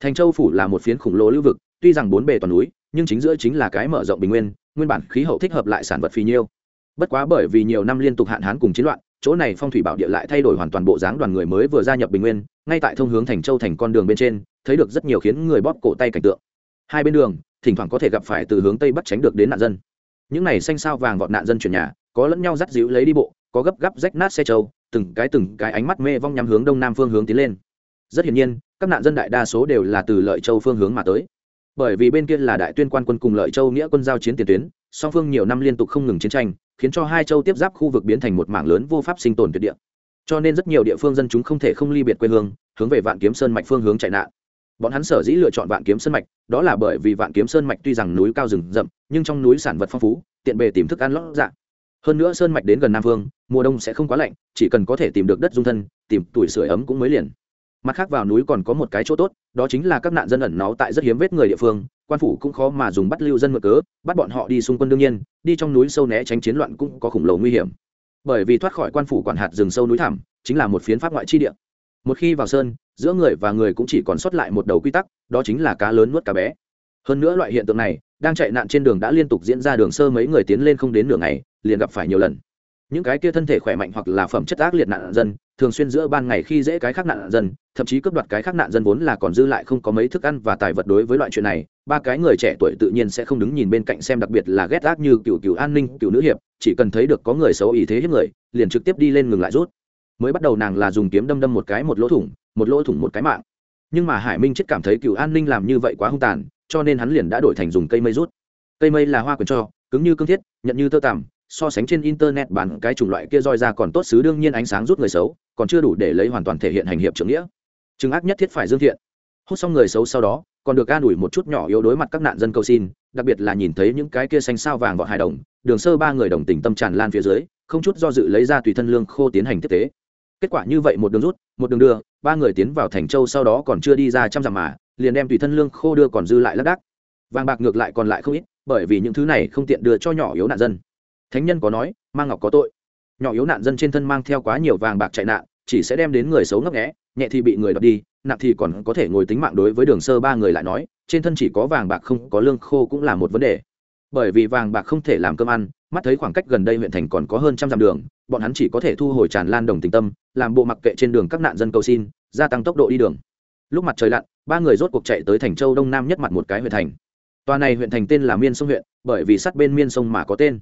Thành châu phủ là một phiến khủng lồ lưu vực, tuy rằng bốn bề toàn núi, nhưng chính giữa chính là cái mở rộng bình nguyên nguyên bản khí hậu thích hợp lại sản vật phì nhiêu. Bất quá bởi vì nhiều năm liên tục hạn hán cùng chiến loạn chỗ này phong thủy bảo địa lại thay đổi hoàn toàn bộ dáng đoàn người mới vừa gia nhập bình nguyên, ngay tại thông hướng thành châu thành con đường bên trên, thấy được rất nhiều khiến người bóp cổ tay cảnh tượng. Hai bên đường, thỉnh thoảng có thể gặp phải từ hướng tây bắc tránh được đến nạn dân. Những này xanh sao vàng vọt nạn dân chuyển nhà, có lẫn nhau dắt dịu lấy đi bộ, có gấp gáp rách nát xe trâu, từng cái từng cái ánh mắt mê vong nhắm hướng đông nam phương hướng tiến lên. Rất hiển nhiên, các nạn dân đại đa số đều là từ lợi châu phương hướng mà tới. Bởi vì bên kia là đại tuyên quan quân cùng lợi châu nghĩa quân giao chiến tiền tuyến, song phương nhiều năm liên tục không ngừng chiến tranh khiến cho hai châu tiếp giáp khu vực biến thành một mảng lớn vô pháp sinh tồn tuyệt địa. Cho nên rất nhiều địa phương dân chúng không thể không ly biệt quê hương, hướng về vạn kiếm sơn mạch phương hướng chạy nạn. Bọn hắn sở dĩ lựa chọn vạn kiếm sơn mạch, đó là bởi vì vạn kiếm sơn mạch tuy rằng núi cao rừng rậm, nhưng trong núi sản vật phong phú, tiện bề tìm thức ăn lót dạ. Hơn nữa sơn mạch đến gần nam phương, mùa đông sẽ không quá lạnh, chỉ cần có thể tìm được đất dung thân, tìm tuổi sưởi ấm cũng mới liền. Mặt khác vào núi còn có một cái chỗ tốt, đó chính là các nạn dân ẩn náu tại rất hiếm vết người địa phương quan phủ cũng khó mà dùng bắt lưu dân mượn cớ, bắt bọn họ đi xung quân đương nhiên, đi trong núi sâu né tránh chiến loạn cũng có khủng lồ nguy hiểm. Bởi vì thoát khỏi quan phủ quản hạt rừng sâu núi thẳm, chính là một phiến pháp ngoại chi địa. Một khi vào sơn, giữa người và người cũng chỉ còn sót lại một đầu quy tắc, đó chính là cá lớn nuốt cá bé. Hơn nữa loại hiện tượng này, đang chạy nạn trên đường đã liên tục diễn ra đường sơ mấy người tiến lên không đến nửa ngày, liền gặp phải nhiều lần. Những cái kia thân thể khỏe mạnh hoặc là phẩm chất ác liệt nạn dân thường xuyên giữa ban ngày khi dễ cái khác nạn dân, thậm chí cướp đoạt cái khác nạn dân vốn là còn dư lại không có mấy thức ăn và tài vật đối với loại chuyện này, ba cái người trẻ tuổi tự nhiên sẽ không đứng nhìn bên cạnh xem đặc biệt là ghét ác như cựu cựu an ninh cựu nữ hiệp, chỉ cần thấy được có người xấu ý thế hiếp người, liền trực tiếp đi lên ngừng lại rút. Mới bắt đầu nàng là dùng kiếm đâm đâm một cái một lỗ thủng, một lỗ thủng một cái mạng. Nhưng mà hải minh chết cảm thấy cựu an ninh làm như vậy quá hung tàn, cho nên hắn liền đã đổi thành dùng cây mây rút. Cây mây là hoa quyền cho, cứng như cương thiết nhận như tơ tằm so sánh trên internet bản cái chủng loại kia roi ra còn tốt xứ đương nhiên ánh sáng rút người xấu, còn chưa đủ để lấy hoàn toàn thể hiện hành hiệp trưởng nghĩa. Chứng ác nhất thiết phải dương thiện. Hút xong người xấu sau đó, còn được an ủi một chút nhỏ yếu đối mặt các nạn dân cầu xin, đặc biệt là nhìn thấy những cái kia xanh sao vàng vọt hài đồng, đường sơ ba người đồng tình tâm tràn lan phía dưới, không chút do dự lấy ra tùy thân lương khô tiến hành tiếp tế. Kết quả như vậy một đường rút, một đường đưa, ba người tiến vào thành châu sau đó còn chưa đi ra trăm dặm mà, liền đem tùy thân lương khô đưa còn dư lại lác đác. Vàng bạc ngược lại còn lại không ít, bởi vì những thứ này không tiện đưa cho nhỏ yếu nạn dân thánh nhân có nói mang ngọc có tội. Nhỏ yếu nạn dân trên thân mang theo quá nhiều vàng bạc chạy nạn, chỉ sẽ đem đến người xấu ngấp nghẽ nhẹ thì bị người đập đi, nặng thì còn có thể ngồi tính mạng đối với đường sơ ba người lại nói, trên thân chỉ có vàng bạc không có lương khô cũng là một vấn đề. Bởi vì vàng bạc không thể làm cơm ăn, mắt thấy khoảng cách gần đây huyện thành còn có hơn trăm dặm đường, bọn hắn chỉ có thể thu hồi tràn lan đồng tình tâm, làm bộ mặc kệ trên đường các nạn dân cầu xin, gia tăng tốc độ đi đường. Lúc mặt trời lặn, ba người rốt cuộc chạy tới thành châu đông nam nhất mặt một cái huyện thành. Tòa này huyện thành tên là miên sông huyện, bởi vì sát bên miên sông mà có tên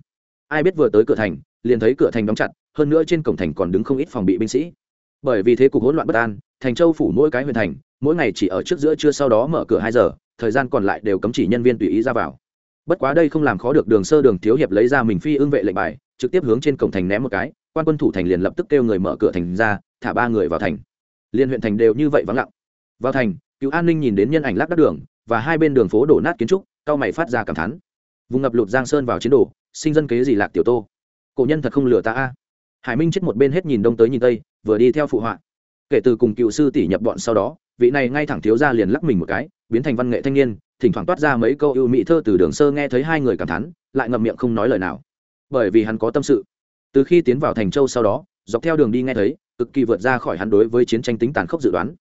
ai biết vừa tới cửa thành, liền thấy cửa thành đóng chặt, hơn nữa trên cổng thành còn đứng không ít phòng bị binh sĩ. Bởi vì thế cục hỗn loạn bất an, thành châu phủ mỗi cái huyện thành, mỗi ngày chỉ ở trước giữa trưa sau đó mở cửa hai giờ, thời gian còn lại đều cấm chỉ nhân viên tùy ý ra vào. Bất quá đây không làm khó được đường sơ đường thiếu hiệp lấy ra mình phi ưng vệ lệnh bài, trực tiếp hướng trên cổng thành ném một cái, quan quân thủ thành liền lập tức kêu người mở cửa thành ra, thả ba người vào thành. Liên huyện thành đều như vậy vắng lặng. Vào thành, cựu an ninh nhìn đến nhân ảnh lác đắc đường, và hai bên đường phố đổ nát kiến trúc, cao mày phát ra cảm thán vùng ngập lụt giang sơn vào chiến đồ, sinh dân kế gì lạc tiểu tô. Cổ nhân thật không lừa ta a. Hải minh chết một bên hết nhìn đông tới nhìn tây, vừa đi theo phụ họa. Kể từ cùng cựu sư tỷ nhập bọn sau đó, vị này ngay thẳng thiếu ra liền lắc mình một cái, biến thành văn nghệ thanh niên, thỉnh thoảng toát ra mấy câu ưu mỹ thơ từ đường sơ nghe thấy hai người cảm thán, lại ngậm miệng không nói lời nào. Bởi vì hắn có tâm sự. Từ khi tiến vào thành châu sau đó, dọc theo đường đi nghe thấy, cực kỳ vượt ra khỏi hắn đối với chiến tranh tính tàn khốc dự đoán.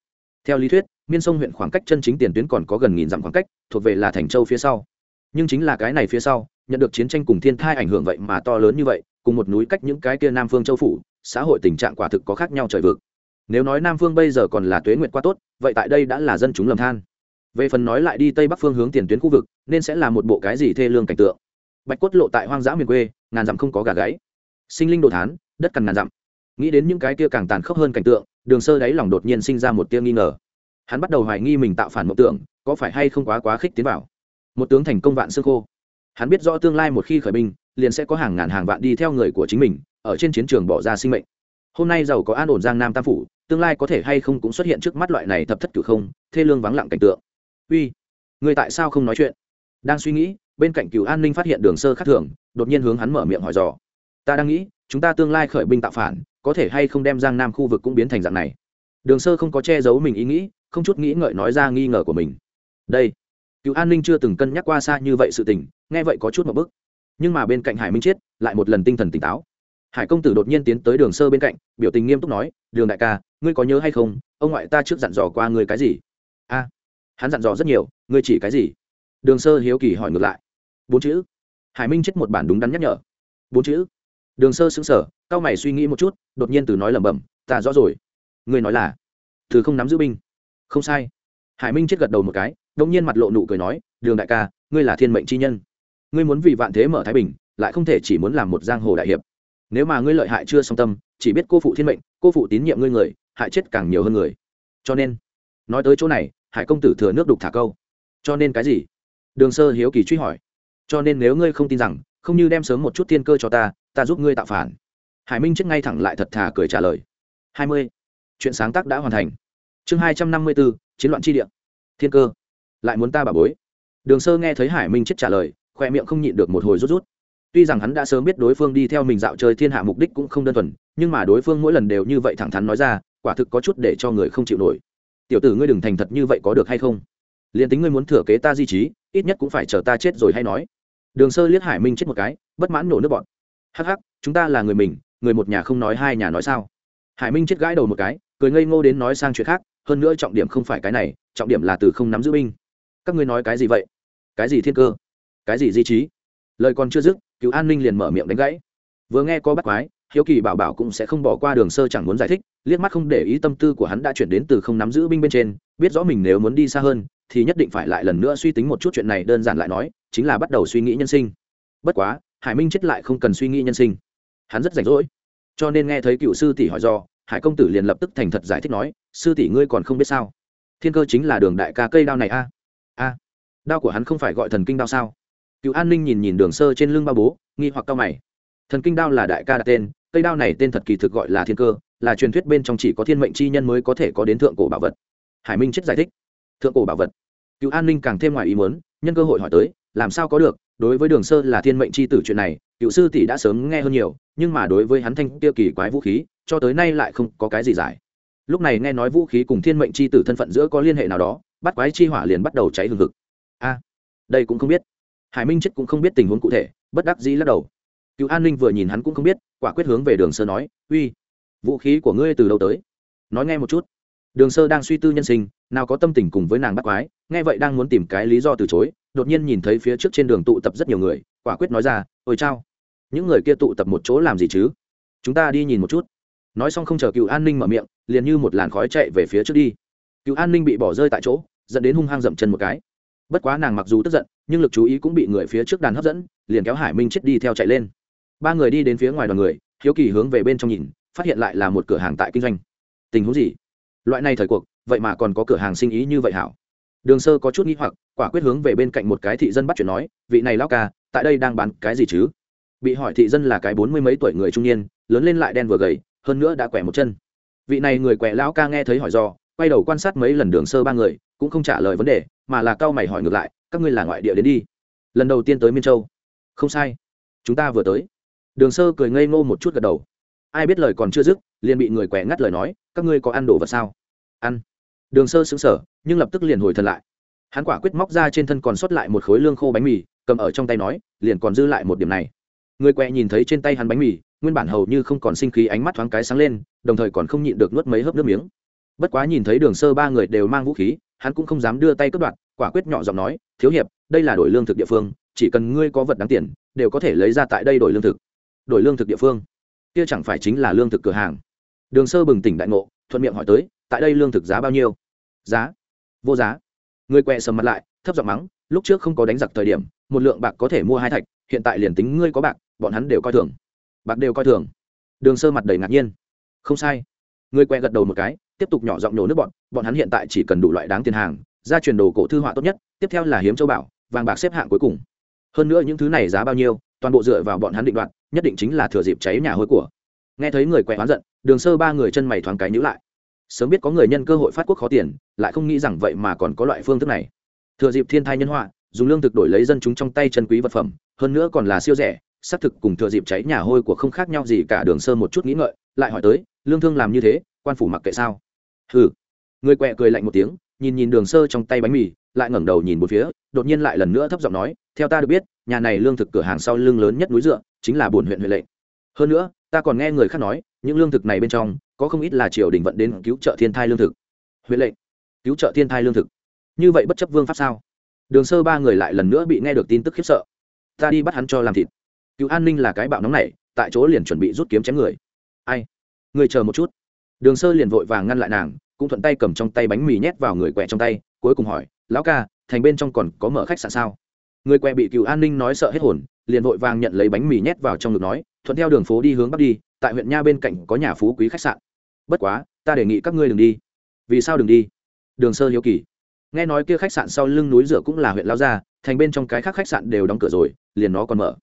Theo lý thuyết, miên sông huyện khoảng cách chân chính tiền tuyến còn có gần nghìn dặm khoảng cách, thuộc về là thành châu phía sau nhưng chính là cái này phía sau, nhận được chiến tranh cùng thiên thai ảnh hưởng vậy mà to lớn như vậy, cùng một núi cách những cái kia nam phương châu phủ, xã hội tình trạng quả thực có khác nhau trời vực. Nếu nói nam phương bây giờ còn là tuế nguyện quá tốt, vậy tại đây đã là dân chúng lầm than. Về phần nói lại đi tây bắc phương hướng tiền tuyến khu vực, nên sẽ là một bộ cái gì thê lương cảnh tượng. Bạch cốt lộ tại hoang dã miền quê, ngàn dặm không có gà gáy. Sinh linh đồ thán, đất cằn ngàn dặm. Nghĩ đến những cái kia càng tàn khốc hơn cảnh tượng, đường sơ đáy lòng đột nhiên sinh ra một tia nghi ngờ. Hắn bắt đầu hoài nghi mình tạo phản mộng tưởng, có phải hay không quá quá khích tiến vào một tướng thành công vạn xương khô. Hắn biết rõ tương lai một khi khởi binh, liền sẽ có hàng ngàn hàng vạn đi theo người của chính mình, ở trên chiến trường bỏ ra sinh mệnh. Hôm nay giàu có an ổn giang nam tam phủ, tương lai có thể hay không cũng xuất hiện trước mắt loại này thập thất cửu không, thê lương vắng lặng cảnh tượng. Uy, người tại sao không nói chuyện? Đang suy nghĩ, bên cạnh cựu an ninh phát hiện đường sơ khắc thường, đột nhiên hướng hắn mở miệng hỏi dò. Ta đang nghĩ, chúng ta tương lai khởi binh tạo phản, có thể hay không đem giang nam khu vực cũng biến thành dạng này? Đường sơ không có che giấu mình ý nghĩ, không chút nghĩ ngợi nói ra nghi ngờ của mình. Đây cựu an ninh chưa từng cân nhắc qua xa như vậy sự tình, nghe vậy có chút một bức. Nhưng mà bên cạnh hải minh chiết lại một lần tinh thần tỉnh táo. Hải công tử đột nhiên tiến tới đường sơ bên cạnh, biểu tình nghiêm túc nói, đường đại ca, ngươi có nhớ hay không, ông ngoại ta trước dặn dò qua ngươi cái gì? A, hắn dặn dò rất nhiều, ngươi chỉ cái gì? Đường sơ hiếu kỳ hỏi ngược lại. Bốn chữ. Hải minh chết một bản đúng đắn nhắc nhở. Bốn chữ. Đường sơ xứng sở cao mày suy nghĩ một chút, đột nhiên từ nói lẩm bẩm, ta rõ rồi. Ngươi nói là? Từ không nắm giữ binh. Không sai hải minh chết gật đầu một cái đông nhiên mặt lộ nụ cười nói, đường đại ca, ngươi là thiên mệnh chi nhân. Ngươi muốn vì vạn thế mở thái bình, lại không thể chỉ muốn làm một giang hồ đại hiệp. Nếu mà ngươi lợi hại chưa song tâm, chỉ biết cô phụ thiên mệnh, cô phụ tín nhiệm ngươi người, hại chết càng nhiều hơn người. Cho nên, nói tới chỗ này, hải công tử thừa nước đục thả câu. Cho nên cái gì? Đường sơ hiếu kỳ truy hỏi. Cho nên nếu ngươi không tin rằng, không như đem sớm một chút thiên cơ cho ta ta giúp ngươi tạo phản. Hải minh chết ngay thẳng lại thật thà cười trả lời. Hai mươi. Chuyện sáng tác đã hoàn thành chương hai trăm năm mươi bốn chiến loạn tri địa. Thiên cơ. Lại muốn ta bà bối. Đường sơ nghe thấy hải minh chết trả lời khoe miệng không nhịn được một hồi rút rút. Tuy rằng hắn đã sớm biết đối phương đi theo mình dạo chơi thiên hạ mục đích cũng không đơn thuần, nhưng mà đối phương mỗi lần đều như vậy thẳng thắn nói ra, quả thực có chút để cho người không chịu nổi. Tiểu tử ngươi đừng thành thật như vậy có được hay không? Liền tính ngươi muốn thừa kế ta di trí, ít nhất cũng phải chờ ta chết rồi hay nói. Đường sơ liếc hải minh chết một cái, bất mãn nổ nước bọn hắc hắc, chúng ta là người mình, người một nhà không nói hai nhà nói sao? Hải minh chết gãi đầu một cái, cười ngây ngô đến nói sang chuyện khác hơn nữa trọng điểm không phải cái này, trọng điểm là từ không nắm giữ binh. Các ngươi nói cái gì vậy? Cái gì thiên cơ? Cái gì di trí? Lời còn chưa dứt cứu an ninh liền mở miệng đánh gãy. Vừa nghe có bắt quái, hiếu kỳ bảo bảo cũng sẽ không bỏ qua đường sơ chẳng muốn giải thích, liếc mắt không để ý tâm tư của hắn đã chuyển đến từ không nắm giữ binh bên trên, biết rõ mình nếu muốn đi xa hơn, thì nhất định phải lại lần nữa suy tính một chút chuyện này đơn giản lại nói, chính là bắt đầu suy nghĩ nhân sinh. Bất quá, hải minh chết lại không cần suy nghĩ nhân sinh. Hắn rất rảnh rỗi. Cho nên nghe thấy cựu sư tỷ hỏi do hải công tử liền lập tức thành thật giải thích nói, sư tỷ ngươi còn không biết sao? Thiên cơ chính là đường đại ca cây đao này a. A, đao của hắn không phải gọi thần kinh đao sao? Cựu an ninh nhìn nhìn đường sơ trên lưng ba bố, nghi hoặc cao mày. Thần kinh đao là đại ca đặt tên, cây đao này tên thật kỳ thực gọi là thiên cơ, là truyền thuyết bên trong chỉ có thiên mệnh chi nhân mới có thể có đến thượng cổ bảo vật. Hải minh chết giải thích. Thượng cổ bảo vật? Cựu an ninh càng thêm ngoài ý muốn, nhân cơ hội hỏi tới, làm sao có được? Đối với đường sơ là thiên mệnh chi tử chuyện này, cựu sư tỷ đã sớm nghe hơn nhiều, nhưng mà đối với hắn thanh tiêu kỳ quái vũ khí cho tới nay lại không có cái gì giải. Lúc này nghe nói vũ khí cùng thiên mệnh chi tử thân phận giữa có liên hệ nào đó, bắt quái chi hỏa liền bắt đầu cháy hừng hực. A, đây cũng không biết. Hải minh chết cũng không biết tình huống cụ thể, bất đắc dĩ lắc đầu. Cựu an ninh vừa nhìn hắn cũng không biết, quả quyết hướng về đường sơ nói, uy, vũ khí của ngươi từ đâu tới? Nói nghe một chút. Đường sơ đang suy tư nhân sinh, nào có tâm tình cùng với nàng bắt quái, nghe vậy đang muốn tìm cái lý do từ chối, đột nhiên nhìn thấy phía trước trên đường tụ tập rất nhiều người, quả quyết nói ra, ôi chao, những người kia tụ tập một chỗ làm gì chứ? Chúng ta đi nhìn một chút nói xong không chờ cựu an ninh mở miệng, liền như một làn khói chạy về phía trước đi. Cựu an ninh bị bỏ rơi tại chỗ, dẫn đến hung hăng dậm chân một cái. Bất quá nàng mặc dù tức giận, nhưng lực chú ý cũng bị người phía trước đàn hấp dẫn, liền kéo hải minh chết đi theo chạy lên. Ba người đi đến phía ngoài đoàn người, hiếu kỳ hướng về bên trong nhìn, phát hiện lại là một cửa hàng tại kinh doanh. Tình huống gì? Loại này thời cuộc, vậy mà còn có cửa hàng sinh ý như vậy hảo? Đường sơ có chút nghĩ hoặc, quả quyết hướng về bên cạnh một cái thị dân bắt chuyện nói, vị này lao ca, tại đây đang bán cái gì chứ? Bị hỏi thị dân là cái bốn mươi mấy tuổi người trung niên, lớn lên lại đen vừa gầy hơn nữa đã quẻ một chân. Vị này người quẻ lão ca nghe thấy hỏi do, quay đầu quan sát mấy lần đường sơ ba người, cũng không trả lời vấn đề, mà là cao mày hỏi ngược lại, các ngươi là ngoại địa đến đi. Lần đầu tiên tới miên châu. Không sai. Chúng ta vừa tới. Đường sơ cười ngây ngô một chút gật đầu. Ai biết lời còn chưa dứt, liền bị người quẻ ngắt lời nói, các ngươi có ăn đồ vật sao? Ăn. Đường sơ xứng sở nhưng lập tức liền hồi thần lại. Hắn quả quyết móc ra trên thân còn sót lại một khối lương khô bánh mì, cầm ở trong tay nói, liền còn dư lại một điểm này. Người quẹ nhìn thấy trên tay hắn bánh mì nguyên bản hầu như không còn sinh khí ánh mắt thoáng cái sáng lên, đồng thời còn không nhịn được nuốt mấy hớp nước miếng. Bất quá nhìn thấy đường sơ ba người đều mang vũ khí, hắn cũng không dám đưa tay cướp đoạt, quả quyết nhỏ giọng nói, thiếu hiệp, đây là đổi lương thực địa phương, chỉ cần ngươi có vật đáng tiền, đều có thể lấy ra tại đây đổi lương thực. Đổi lương thực địa phương? Kia chẳng phải chính là lương thực cửa hàng? Đường sơ bừng tỉnh đại ngộ, thuận miệng hỏi tới, tại đây lương thực giá bao nhiêu? Giá? Vô giá. Người quẹ sầm mặt lại, thấp giọng mắng, lúc trước không có đánh giặc thời điểm, một lượng bạc có thể mua hai thạch, hiện tại liền tính ngươi có bạc, bọn hắn đều coi thường bạc đều coi thường. Đường sơ mặt đầy ngạc nhiên. Không sai. Người quẹ gật đầu một cái, tiếp tục nhỏ giọng nổ nước bọn bọn hắn hiện tại chỉ cần đủ loại đáng tiền hàng, ra truyền đồ cổ thư họa tốt nhất, tiếp theo là hiếm châu bảo, vàng bạc xếp hạng cuối cùng. Hơn nữa những thứ này giá bao nhiêu, toàn bộ dựa vào bọn hắn định đoạt, nhất định chính là thừa dịp cháy nhà hối của. Nghe thấy người quẹ hoán giận, đường sơ ba người chân mày thoáng cái nhữ lại. Sớm biết có người nhân cơ hội phát quốc khó tiền, lại không nghĩ rằng vậy mà còn có loại phương thức này. Thừa dịp thiên thai nhân họa, dùng lương thực đổi lấy dân chúng trong tay chân quý vật phẩm, hơn nữa còn là siêu rẻ xác thực cùng thừa dịp cháy nhà hôi của không khác nhau gì cả đường sơ một chút nghĩ ngợi, lại hỏi tới, lương thương làm như thế, quan phủ mặc kệ sao? Hừ. Người quẹ cười lạnh một tiếng, nhìn nhìn đường sơ trong tay bánh mì, lại ngẩng đầu nhìn một phía, đột nhiên lại lần nữa thấp giọng nói, theo ta được biết, nhà này lương thực cửa hàng sau lưng lớn nhất núi dựa, chính là buồn huyện huệ lệnh. Hơn nữa, ta còn nghe người khác nói, những lương thực này bên trong, có không ít là triều đình vận đến cứu trợ thiên thai lương thực. Huệ lệnh? Cứu trợ thiên thai lương thực? Như vậy bất chấp vương pháp sao? Đường sơ ba người lại lần nữa bị nghe được tin tức khiếp sợ. Ta đi bắt hắn cho làm thịt. Cựu an ninh là cái bạo nóng này, tại chỗ liền chuẩn bị rút kiếm chém người. Ai? Người chờ một chút. Đường sơ liền vội vàng ngăn lại nàng, cũng thuận tay cầm trong tay bánh mì nhét vào người quẹ trong tay, cuối cùng hỏi, lão ca, thành bên trong còn có mở khách sạn sao? Người quẹ bị cựu an ninh nói sợ hết hồn, liền vội vàng nhận lấy bánh mì nhét vào trong ngực nói, thuận theo đường phố đi hướng bắc đi, tại huyện nha bên cạnh có nhà phú quý khách sạn. Bất quá, ta đề nghị các ngươi đừng đi. Vì sao đừng đi? Đường sơ hiếu kỳ. Nghe nói kia khách sạn sau lưng núi rửa cũng là huyện lao gia, thành bên trong cái khác khách sạn đều đóng cửa rồi, liền nó còn mở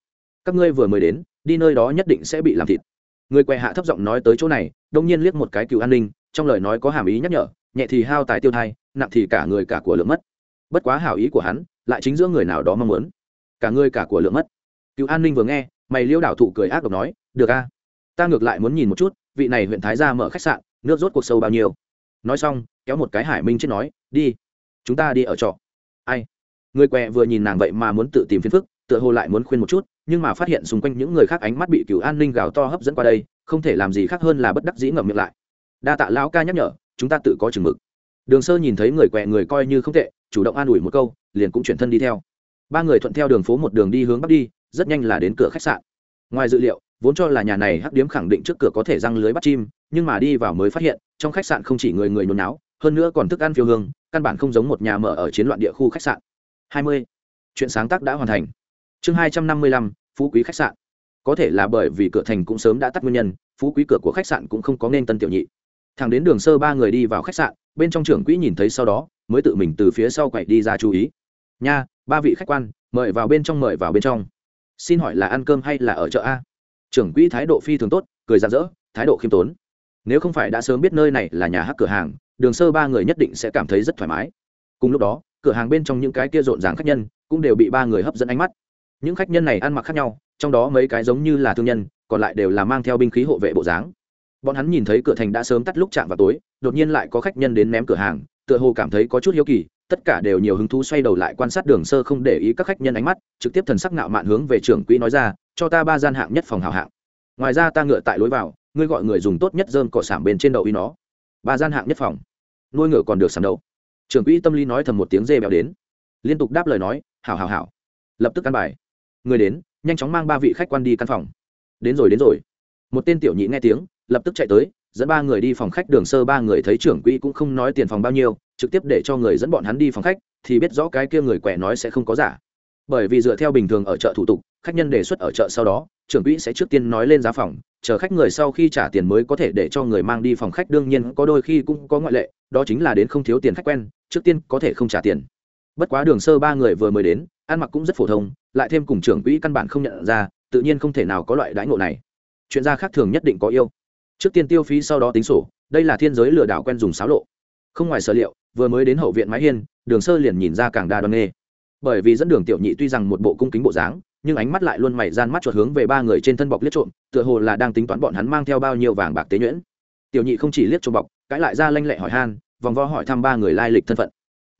các ngươi vừa mới đến, đi nơi đó nhất định sẽ bị làm thịt. Người quẹ hạ thấp giọng nói tới chỗ này, đông nhiên liếc một cái cựu an ninh, trong lời nói có hàm ý nhắc nhở, nhẹ thì hao tài tiêu thai, nặng thì cả người cả của lượng mất. Bất quá hảo ý của hắn, lại chính giữa người nào đó mong muốn. Cả người cả của lượng mất. Cựu an ninh vừa nghe, mày liêu đảo thụ cười ác độc nói, được a, ta ngược lại muốn nhìn một chút, vị này huyện thái gia mở khách sạn, nước rốt cuộc sâu bao nhiêu. Nói xong, kéo một cái hải minh chết nói, đi, chúng ta đi ở trọ. Ai? Người què vừa nhìn nàng vậy mà muốn tự tìm phiền phức, tựa hồ lại muốn khuyên một chút nhưng mà phát hiện xung quanh những người khác ánh mắt bị cựu an ninh gào to hấp dẫn qua đây, không thể làm gì khác hơn là bất đắc dĩ ngậm miệng lại. Đa tạ lão ca nhắc nhở, chúng ta tự có chừng mực. Đường sơ nhìn thấy người quẹ người coi như không tệ, chủ động an ủi một câu, liền cũng chuyển thân đi theo. Ba người thuận theo đường phố một đường đi hướng bắc đi, rất nhanh là đến cửa khách sạn. Ngoài dự liệu, vốn cho là nhà này hắc điếm khẳng định trước cửa có thể răng lưới bắt chim, nhưng mà đi vào mới phát hiện, trong khách sạn không chỉ người người nhốn náo, hơn nữa còn thức ăn phiêu hương, căn bản không giống một nhà mở ở chiến loạn địa khu khách sạn. 20. chuyện sáng tác đã hoàn thành chương 255, phú quý khách sạn. Có thể là bởi vì cửa thành cũng sớm đã tắt nguyên nhân phú quý cửa của khách sạn cũng không có nên tân tiểu nhị. Thẳng đến đường sơ ba người đi vào khách sạn bên trong trưởng quỹ nhìn thấy sau đó mới tự mình từ phía sau quậy đi ra chú ý. Nha ba vị khách quan mời vào bên trong mời vào bên trong. Xin hỏi là ăn cơm hay là ở chợ a? Trưởng quỹ thái độ phi thường tốt cười rạng rỡ thái độ khiêm tốn. Nếu không phải đã sớm biết nơi này là nhà hát cửa hàng đường sơ ba người nhất định sẽ cảm thấy rất thoải mái. Cùng lúc đó cửa hàng bên trong những cái kia rộn ràng khách nhân cũng đều bị ba người hấp dẫn ánh mắt những khách nhân này ăn mặc khác nhau, trong đó mấy cái giống như là thương nhân, còn lại đều là mang theo binh khí hộ vệ bộ dáng. Bọn hắn nhìn thấy cửa thành đã sớm tắt lúc chạm vào tối, đột nhiên lại có khách nhân đến ném cửa hàng, tựa hồ cảm thấy có chút hiếu kỳ, tất cả đều nhiều hứng thú xoay đầu lại quan sát đường sơ không để ý các khách nhân ánh mắt, trực tiếp thần sắc nạo mạn hướng về trưởng quỹ nói ra, cho ta ba gian hạng nhất phòng hào hạng. Ngoài ra ta ngựa tại lối vào, ngươi gọi người dùng tốt nhất dơm cỏ sảm bên trên đầu y nó. Ba gian hạng nhất phòng. Nuôi ngựa còn được sảm đầu trưởng quỹ tâm lý nói thầm một tiếng dê béo đến. Liên tục đáp lời nói, hảo hảo hảo. Lập tức căn bài người đến, nhanh chóng mang ba vị khách quan đi căn phòng. Đến rồi đến rồi. Một tên tiểu nhị nghe tiếng, lập tức chạy tới, dẫn ba người đi phòng khách đường sơ, ba người thấy trưởng quỹ cũng không nói tiền phòng bao nhiêu, trực tiếp để cho người dẫn bọn hắn đi phòng khách, thì biết rõ cái kia người quẻ nói sẽ không có giả. Bởi vì dựa theo bình thường ở chợ thủ tục, khách nhân đề xuất ở chợ sau đó, trưởng quỹ sẽ trước tiên nói lên giá phòng, chờ khách người sau khi trả tiền mới có thể để cho người mang đi phòng khách. Đương nhiên, có đôi khi cũng có ngoại lệ, đó chính là đến không thiếu tiền khách quen, trước tiên có thể không trả tiền. Bất quá đường sơ ba người vừa mới đến, ăn mặc cũng rất phổ thông lại thêm cùng trưởng quỹ căn bản không nhận ra, tự nhiên không thể nào có loại đãi ngộ này. Chuyện gia khác thường nhất định có yêu. Trước tiên tiêu phí sau đó tính sổ, đây là thiên giới lừa đảo quen dùng xáo lộ. Không ngoài sở liệu, vừa mới đến hậu viện mái hiên, đường sơ liền nhìn ra càng đa đoan nghê. Bởi vì dẫn đường tiểu nhị tuy rằng một bộ cung kính bộ dáng, nhưng ánh mắt lại luôn mày gian mắt chuột hướng về ba người trên thân bọc liếc trộm, tựa hồ là đang tính toán bọn hắn mang theo bao nhiêu vàng bạc tế nhuyễn. Tiểu nhị không chỉ liếc trộm bọc, cãi lại ra lanh lệ hỏi han, vòng vo hỏi thăm ba người lai lịch thân phận.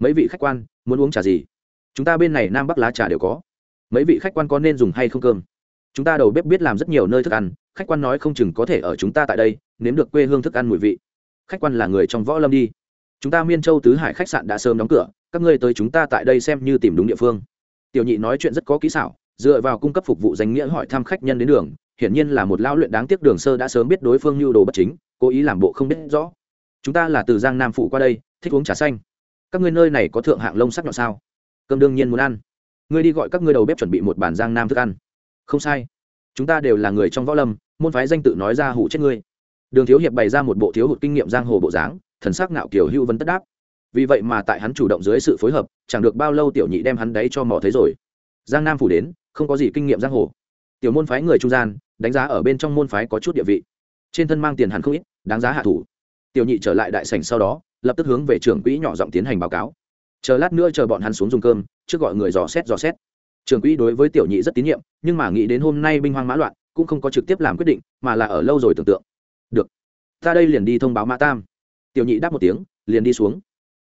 Mấy vị khách quan, muốn uống trà gì? Chúng ta bên này nam bắc lá trà đều có mấy vị khách quan có nên dùng hay không cơm? Chúng ta đầu bếp biết làm rất nhiều nơi thức ăn, khách quan nói không chừng có thể ở chúng ta tại đây, nếm được quê hương thức ăn mùi vị. Khách quan là người trong võ lâm đi. Chúng ta miên châu tứ hải khách sạn đã sớm đóng cửa, các ngươi tới chúng ta tại đây xem như tìm đúng địa phương. Tiểu nhị nói chuyện rất có kỹ xảo, dựa vào cung cấp phục vụ danh nghĩa hỏi thăm khách nhân đến đường, hiển nhiên là một lao luyện đáng tiếc đường sơ đã sớm biết đối phương nhu đồ bất chính, cố ý làm bộ không biết rõ. Chúng ta là từ giang nam phụ qua đây, thích uống trà xanh. Các ngươi nơi này có thượng hạng lông sắc nhọn sao? Cơm đương nhiên muốn ăn ngươi đi gọi các ngươi đầu bếp chuẩn bị một bàn giang nam thức ăn. Không sai. Chúng ta đều là người trong võ lâm, môn phái danh tự nói ra hủ chết ngươi. Đường thiếu hiệp bày ra một bộ thiếu hụt kinh nghiệm giang hồ bộ dáng, thần sắc ngạo kiểu hữu vấn tất đáp. Vì vậy mà tại hắn chủ động dưới sự phối hợp, chẳng được bao lâu tiểu nhị đem hắn đấy cho mò thấy rồi. Giang nam phủ đến, không có gì kinh nghiệm giang hồ. Tiểu môn phái người trung gian, đánh giá ở bên trong môn phái có chút địa vị. Trên thân mang tiền hắn không ít, đáng giá hạ thủ. Tiểu nhị trở lại đại sảnh sau đó, lập tức hướng về trưởng quỹ nhỏ giọng tiến hành báo cáo chờ lát nữa chờ bọn hắn xuống dùng cơm, trước gọi người dò xét dò xét. Trường quỹ đối với tiểu nhị rất tín nhiệm, nhưng mà nghĩ đến hôm nay binh hoang mã loạn, cũng không có trực tiếp làm quyết định, mà là ở lâu rồi tưởng tượng. Được, ta đây liền đi thông báo mã tam. Tiểu nhị đáp một tiếng, liền đi xuống.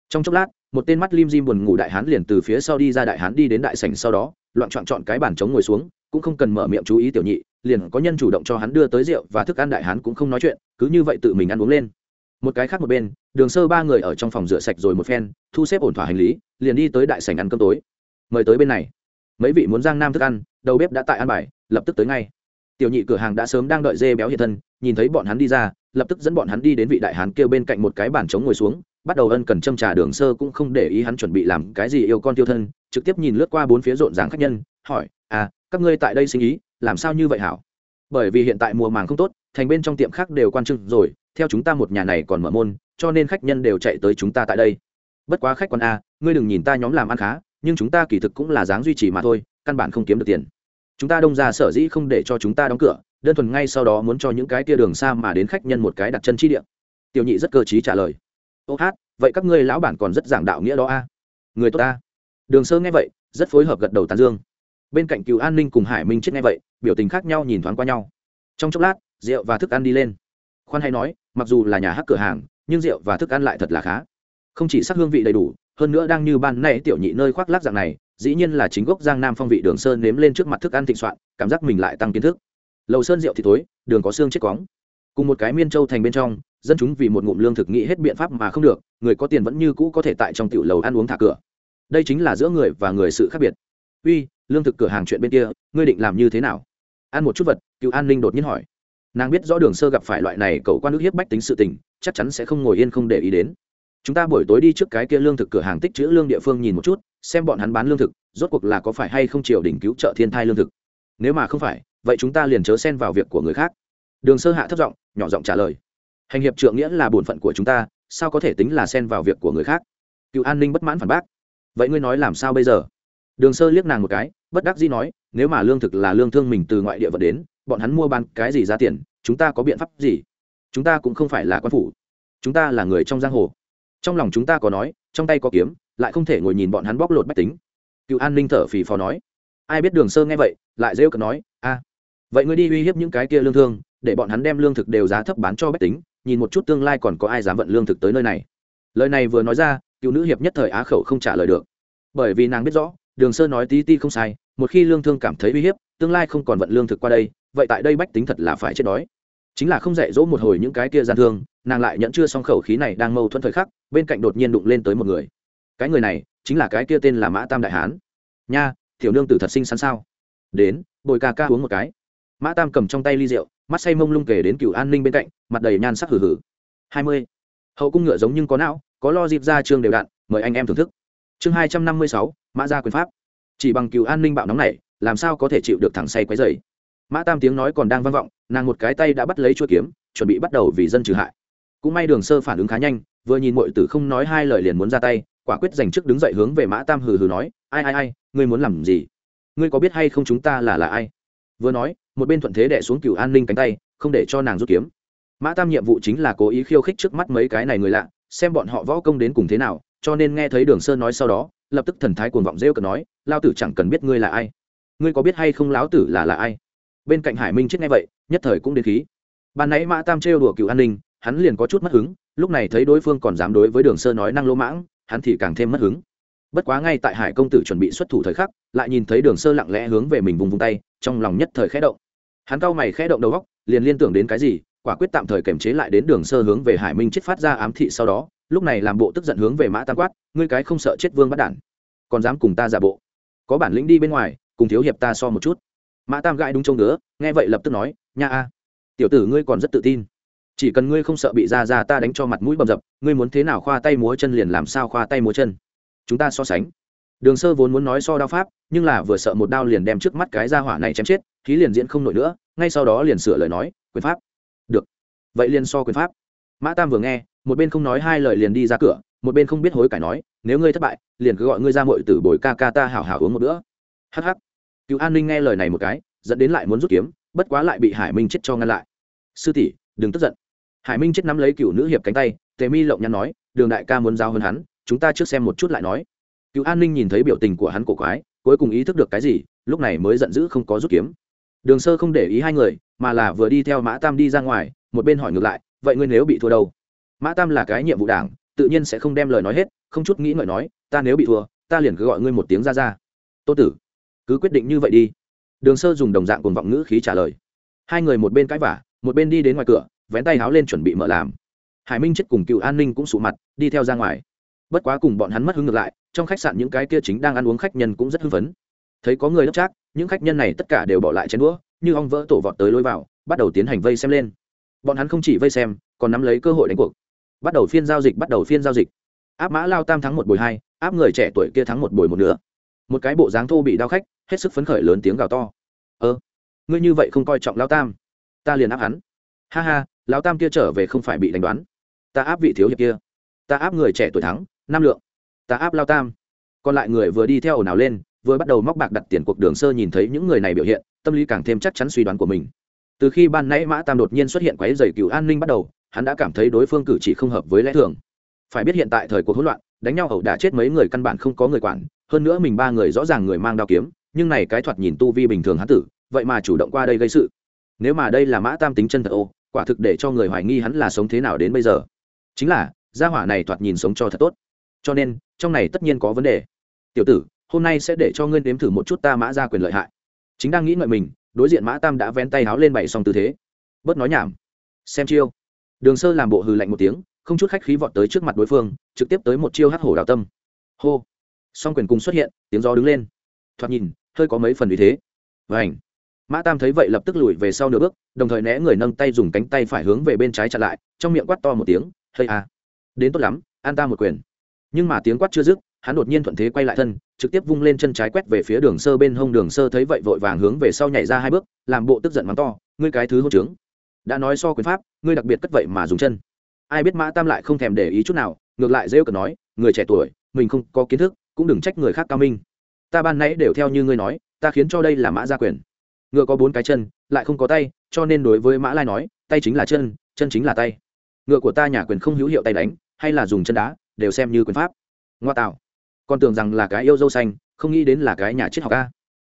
Trong chốc lát, một tên mắt lim dim buồn ngủ đại hán liền từ phía sau đi ra đại hán đi đến đại sảnh sau đó, loạn chọn chọn cái bàn trống ngồi xuống, cũng không cần mở miệng chú ý tiểu nhị, liền có nhân chủ động cho hắn đưa tới rượu và thức ăn đại hán cũng không nói chuyện, cứ như vậy tự mình ăn uống lên. Một cái khác một bên đường sơ ba người ở trong phòng rửa sạch rồi một phen, thu xếp ổn thỏa hành lý, liền đi tới đại sảnh ăn cơm tối. Mời tới bên này. Mấy vị muốn giang nam thức ăn, đầu bếp đã tại ăn bài, lập tức tới ngay. Tiểu nhị cửa hàng đã sớm đang đợi dê béo hiện thân, nhìn thấy bọn hắn đi ra, lập tức dẫn bọn hắn đi đến vị đại hán kêu bên cạnh một cái bàn trống ngồi xuống, bắt đầu ân cần châm trà đường sơ cũng không để ý hắn chuẩn bị làm cái gì yêu con tiêu thân, trực tiếp nhìn lướt qua bốn phía rộn ràng khách nhân, hỏi à các ngươi tại đây sinh ý, làm sao như vậy hảo? Bởi vì hiện tại mùa màng không tốt, thành bên trong tiệm khác đều quan trưng rồi, theo chúng ta một nhà này còn mở môn cho nên khách nhân đều chạy tới chúng ta tại đây. Bất quá khách quan a, ngươi đừng nhìn ta nhóm làm ăn khá, nhưng chúng ta kỳ thực cũng là dáng duy trì mà thôi, căn bản không kiếm được tiền. Chúng ta đông ra sở dĩ không để cho chúng ta đóng cửa, đơn thuần ngay sau đó muốn cho những cái tia đường xa mà đến khách nhân một cái đặt chân chi địa. Tiểu nhị rất cơ t trả lời. Ô hát, vậy các ngươi lão bản còn rất giảng đạo nghĩa đó a. Người tốt ta đường sơ nghe vậy, rất phối hợp gật đầu tán dương. Bên cạnh cựu an ninh cùng hải minh chết nghe vậy, biểu tình khác nhau nhìn thoáng qua nhau. Trong chốc lát, rượu và thức ăn đi lên. Khoan hay nói, mặc dù là nhà hát cửa hàng nhưng rượu và thức ăn lại thật là khá. Không chỉ sắc hương vị đầy đủ, hơn nữa đang như ban nay tiểu nhị nơi khoác lác dạng này, dĩ nhiên là chính gốc giang nam phong vị đường sơn nếm lên trước mặt thức ăn thịnh soạn, cảm giác mình lại tăng kiến thức. Lầu sơn rượu thì tối đường có xương chết cóng cùng một cái miên châu thành bên trong, dân chúng vì một ngụm lương thực nghĩ hết biện pháp mà không được, người có tiền vẫn như cũ có thể tại trong tiểu lầu ăn uống thả cửa. Đây chính là giữa người và người sự khác biệt. Uy, lương thực cửa hàng chuyện bên kia, ngươi định làm như thế nào? Ăn một chút vật, cựu an ninh đột nhiên hỏi. Nàng biết rõ đường sơ gặp phải loại này, cậu quan nước hiếp bách tính sự tình chắc chắn sẽ không ngồi yên không để ý đến. Chúng ta buổi tối đi trước cái kia lương thực cửa hàng tích chữ lương địa phương nhìn một chút, xem bọn hắn bán lương thực, rốt cuộc là có phải hay không triều đỉnh cứu trợ thiên thai lương thực. Nếu mà không phải, vậy chúng ta liền chớ xen vào việc của người khác. Đường sơ hạ thấp giọng, nhỏ giọng trả lời. Hành hiệp trượng nghĩa là bổn phận của chúng ta, sao có thể tính là xen vào việc của người khác? Cựu an ninh bất mãn phản bác. Vậy ngươi nói làm sao bây giờ? Đường sơ liếc nàng một cái, bất đắc dĩ nói, nếu mà lương thực là lương thương mình từ ngoại địa vật đến, bọn hắn mua bán cái gì ra tiền, chúng ta có biện pháp gì? Chúng ta cũng không phải là quan phủ, chúng ta là người trong giang hồ. Trong lòng chúng ta có nói, trong tay có kiếm, lại không thể ngồi nhìn bọn hắn bóc lột bách tính. Cựu an ninh thở phì phò nói. Ai biết đường sơ nghe vậy, lại rêu cờ nói, a, vậy ngươi đi uy hiếp những cái kia lương thương, để bọn hắn đem lương thực đều giá thấp bán cho bách tính, nhìn một chút tương lai còn có ai dám vận lương thực tới nơi này. Lời này vừa nói ra, cựu nữ hiệp nhất thời á khẩu không trả lời được. Bởi vì nàng biết rõ, đường sơ nói tí ti không sai, một khi lương thương cảm thấy uy hiếp, tương lai không còn vận lương thực qua đây, vậy tại đây bách tính thật là phải chết đói chính là không dạy dỗ một hồi những cái kia gian thương, nàng lại nhận chưa xong khẩu khí này đang mâu thuẫn thời khắc, bên cạnh đột nhiên đụng lên tới một người. Cái người này, chính là cái kia tên là mã tam đại hán. Nha, tiểu nương tử thật sinh sẵn sao? Đến, bồi ca ca uống một cái. Mã tam cầm trong tay ly rượu, mắt say mông lung kể đến cựu an ninh bên cạnh, mặt đầy nhan sắc hử hử hai mươi. Hậu cung ngựa giống nhưng có não, có lo dịp ra trường đều đặn, mời anh em thưởng thức. Chương hai trăm năm mươi sáu, mã gia quyền pháp. Chỉ bằng cựu an ninh bạo nóng này, làm sao có thể chịu được thẳng say quấy dày mã tam tiếng nói còn đang vang vọng, nàng một cái tay đã bắt lấy chuỗi kiếm, chuẩn bị bắt đầu vì dân trừ hại. Cũng may đường sơ phản ứng khá nhanh, vừa nhìn mọi tử không nói hai lời liền muốn ra tay, quả quyết dành trước đứng dậy hướng về mã tam hừ hừ nói, ai ai ai, ngươi muốn làm gì? Ngươi có biết hay không chúng ta là là ai? Vừa nói, một bên thuận thế đẻ xuống cựu an ninh cánh tay, không để cho nàng rút kiếm. Mã tam nhiệm vụ chính là cố ý khiêu khích trước mắt mấy cái này người lạ, xem bọn họ võ công đến cùng thế nào, cho nên nghe thấy đường Sơ nói sau đó, lập tức thần thái cuồng vọng rêu cần nói lao tử chẳng cần biết ngươi là ai. Ngươi có biết hay không láo tử là là ai? Bên cạnh hải minh chết ngay vậy, nhất thời cũng đến khí. Ban nãy mã tam trêu đùa cựu an ninh, hắn liền có chút mất hứng, lúc này thấy đối phương còn dám đối với đường sơ nói năng lỗ mãng, hắn thì càng thêm mất hứng. Bất quá ngay tại hải công tử chuẩn bị xuất thủ thời khắc, lại nhìn thấy đường sơ lặng lẽ hướng về mình vùng vùng tay, trong lòng nhất thời khẽ động. Hắn cau mày khẽ động đầu góc liền liên tưởng đến cái gì, quả quyết tạm thời kiềm chế lại đến đường sơ hướng về hải minh chết phát ra ám thị sau đó, lúc này làm bộ tức giận hướng về mã tam quát, ngươi cái không sợ chết vương bắt đản, còn dám cùng ta giả bộ? Có bản lĩnh đi bên ngoài, cùng thiếu hiệp ta so một chút mã tam gãi đúng trông ngứa, nghe vậy lập tức nói, nha a, tiểu tử ngươi còn rất tự tin. Chỉ cần ngươi không sợ bị ra ra ta đánh cho mặt mũi bầm dập, ngươi muốn thế nào khoa tay múa chân liền làm sao khoa tay múa chân. Chúng ta so sánh. Đường sơ vốn muốn nói so đao pháp, nhưng là vừa sợ một đao liền đem trước mắt cái ra hỏa này chém chết, khí liền diễn không nổi nữa, ngay sau đó liền sửa lời nói, quyền pháp. Được. Vậy liền so quyền pháp. Mã tam vừa nghe, một bên không nói hai lời liền đi ra cửa, một bên không biết hối cải nói, nếu ngươi thất bại, liền cứ gọi ngươi ra mội tử bồi ca ca ta hảo hảo uống một bữa. Hh cựu an ninh nghe lời này một cái, dẫn đến lại muốn rút kiếm, bất quá lại bị hải minh chết cho ngăn lại. Sư tỷ, đừng tức giận. Hải minh chết nắm lấy cựu nữ hiệp cánh tay, tề mi lộng nhắn nói, đường đại ca muốn giao hơn hắn, chúng ta trước xem một chút lại nói. Cựu an ninh nhìn thấy biểu tình của hắn cổ quái, cuối cùng ý thức được cái gì, lúc này mới giận dữ không có rút kiếm. Đường sơ không để ý hai người, mà là vừa đi theo mã tam đi ra ngoài, một bên hỏi ngược lại, vậy ngươi nếu bị thua đâu? Mã tam là cái nhiệm vụ đảng, tự nhiên sẽ không đem lời nói hết, không chút nghĩ ngợi nói, ta nếu bị thua, ta liền cứ gọi ngươi một tiếng ra ra. Tô tử cứ quyết định như vậy đi. Đường sơ dùng đồng dạng cùng vọng ngữ khí trả lời. Hai người một bên cãi vả một bên đi đến ngoài cửa, vén tay háo lên chuẩn bị mở làm. Hải minh chết cùng cựu an ninh cũng sụ mặt, đi theo ra ngoài. Bất quá cùng bọn hắn mất hứng ngược lại, trong khách sạn những cái kia chính đang ăn uống khách nhân cũng rất hưng phấn. Thấy có người đốc trác, những khách nhân này tất cả đều bỏ lại chén đũa, như ong vỡ tổ vọt tới lối vào, bắt đầu tiến hành vây xem lên. Bọn hắn không chỉ vây xem, còn nắm lấy cơ hội đánh cuộc. Bắt đầu phiên giao dịch, bắt đầu phiên giao dịch. Áp mã lao tam thắng một bồi hai, áp người trẻ tuổi kia thắng một bồi một nửa. Một cái bộ dáng thô bị đau khách hết sức phấn khởi lớn tiếng gào to. Ơ, ngươi như vậy không coi trọng lao tam, ta liền áp hắn. Ha ha lao tam kia trở về không phải bị đánh đoán. Ta áp vị thiếu hiệp kia. Ta áp người trẻ tuổi thắng, năm lượng. Ta áp lao tam. Còn lại người vừa đi theo ồn ào lên, vừa bắt đầu móc bạc đặt tiền cuộc đường sơ nhìn thấy những người này biểu hiện, tâm lý càng thêm chắc chắn suy đoán của mình. Từ khi ban nãy mã tam đột nhiên xuất hiện quấy dày cựu an ninh bắt đầu, hắn đã cảm thấy đối phương cử chỉ không hợp với lẽ thường. Phải biết hiện tại thời cuộc hỗn loạn, đánh nhau ẩu đả chết mấy người căn bản không có người quản, hơn nữa mình ba người rõ ràng người mang đao kiếm nhưng này cái thoạt nhìn tu vi bình thường hắn tử, vậy mà chủ động qua đây gây sự. Nếu mà đây là mã tam tính chân thật ô, quả thực để cho người hoài nghi hắn là sống thế nào đến bây giờ. Chính là, gia hỏa này thoạt nhìn sống cho thật tốt. Cho nên, trong này tất nhiên có vấn đề. Tiểu tử, hôm nay sẽ để cho ngươi nếm thử một chút ta mã ra quyền lợi hại. Chính đang nghĩ ngợi mình, đối diện mã tam đã vén tay háo lên bảy xong tư thế. Bớt nói nhảm. Xem chiêu. Đường sơ làm bộ hừ lạnh một tiếng, không chút khách khí vọt tới trước mặt đối phương, trực tiếp tới một chiêu hắc hổ đào tâm. Hô. Song quyền cùng xuất hiện, tiếng gió đứng lên. Thoạt nhìn hơi có mấy phần vì thế. Và ảnh mã tam thấy vậy lập tức lùi về sau nửa bước, đồng thời né người nâng tay dùng cánh tay phải hướng về bên trái chặn lại, trong miệng quát to một tiếng hơi à đến tốt lắm, an ta một quyền. Nhưng mà tiếng quát chưa dứt, hắn đột nhiên thuận thế quay lại thân, trực tiếp vung lên chân trái quét về phía đường sơ bên hông đường sơ thấy vậy vội vàng hướng về sau nhảy ra hai bước, làm bộ tức giận mắng to, ngươi cái thứ hỗ trướng. Đã nói so quyền pháp, ngươi đặc biệt cất vậy mà dùng chân. Ai biết mã tam lại không thèm để ý chút nào, ngược lại rêu cần nói, người trẻ tuổi, mình không có kiến thức, cũng đừng trách người khác cao minh ta ban nãy đều theo như ngươi nói, ta khiến cho đây là mã gia quyền. Ngựa có bốn cái chân, lại không có tay, cho nên đối với mã lai nói, tay chính là chân chân chính là tay. Ngựa của ta nhà quyền không hữu hiệu tay đánh, hay là dùng chân đá, đều xem như quyền pháp. Ngoa tạo. Con tưởng rằng là cái yêu dâu xanh, không nghĩ đến là cái nhà triết học ca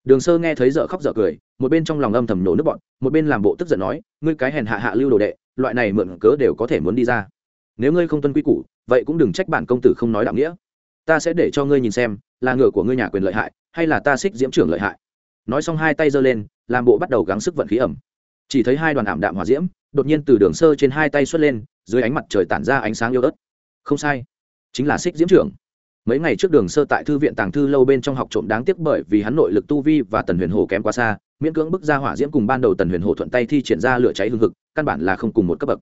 đường sơ nghe thấy dở khóc dở cười, một bên trong lòng âm thầm nổ nước bọn, một bên làm bộ tức giận nói, ngươi cái hèn hạ hạ lưu đồ đệ, loại này mượn cớ đều có thể muốn đi ra. Nếu ngươi không tuân quy củ, vậy cũng đừng trách bản công tử không nói đạo nghĩa ta sẽ để cho ngươi nhìn xem, là ngựa của ngươi nhà quyền lợi hại, hay là ta xích diễm trưởng lợi hại. Nói xong hai tay giơ lên, làm bộ bắt đầu gắng sức vận khí ẩm. Chỉ thấy hai đoàn ảm đạm hỏa diễm, đột nhiên từ đường sơ trên hai tay xuất lên, dưới ánh mặt trời tản ra ánh sáng yêu ớt. Không sai, chính là xích diễm trưởng. Mấy ngày trước đường sơ tại thư viện tàng thư lâu bên trong học trộm đáng tiếc bởi vì hắn nội lực tu vi và tần huyền hồ kém quá xa, miễn cưỡng bức ra hỏa diễm cùng ban đầu tần huyền hồ thuận tay thi triển ra lửa cháy hương thực căn bản là không cùng một cấp bậc.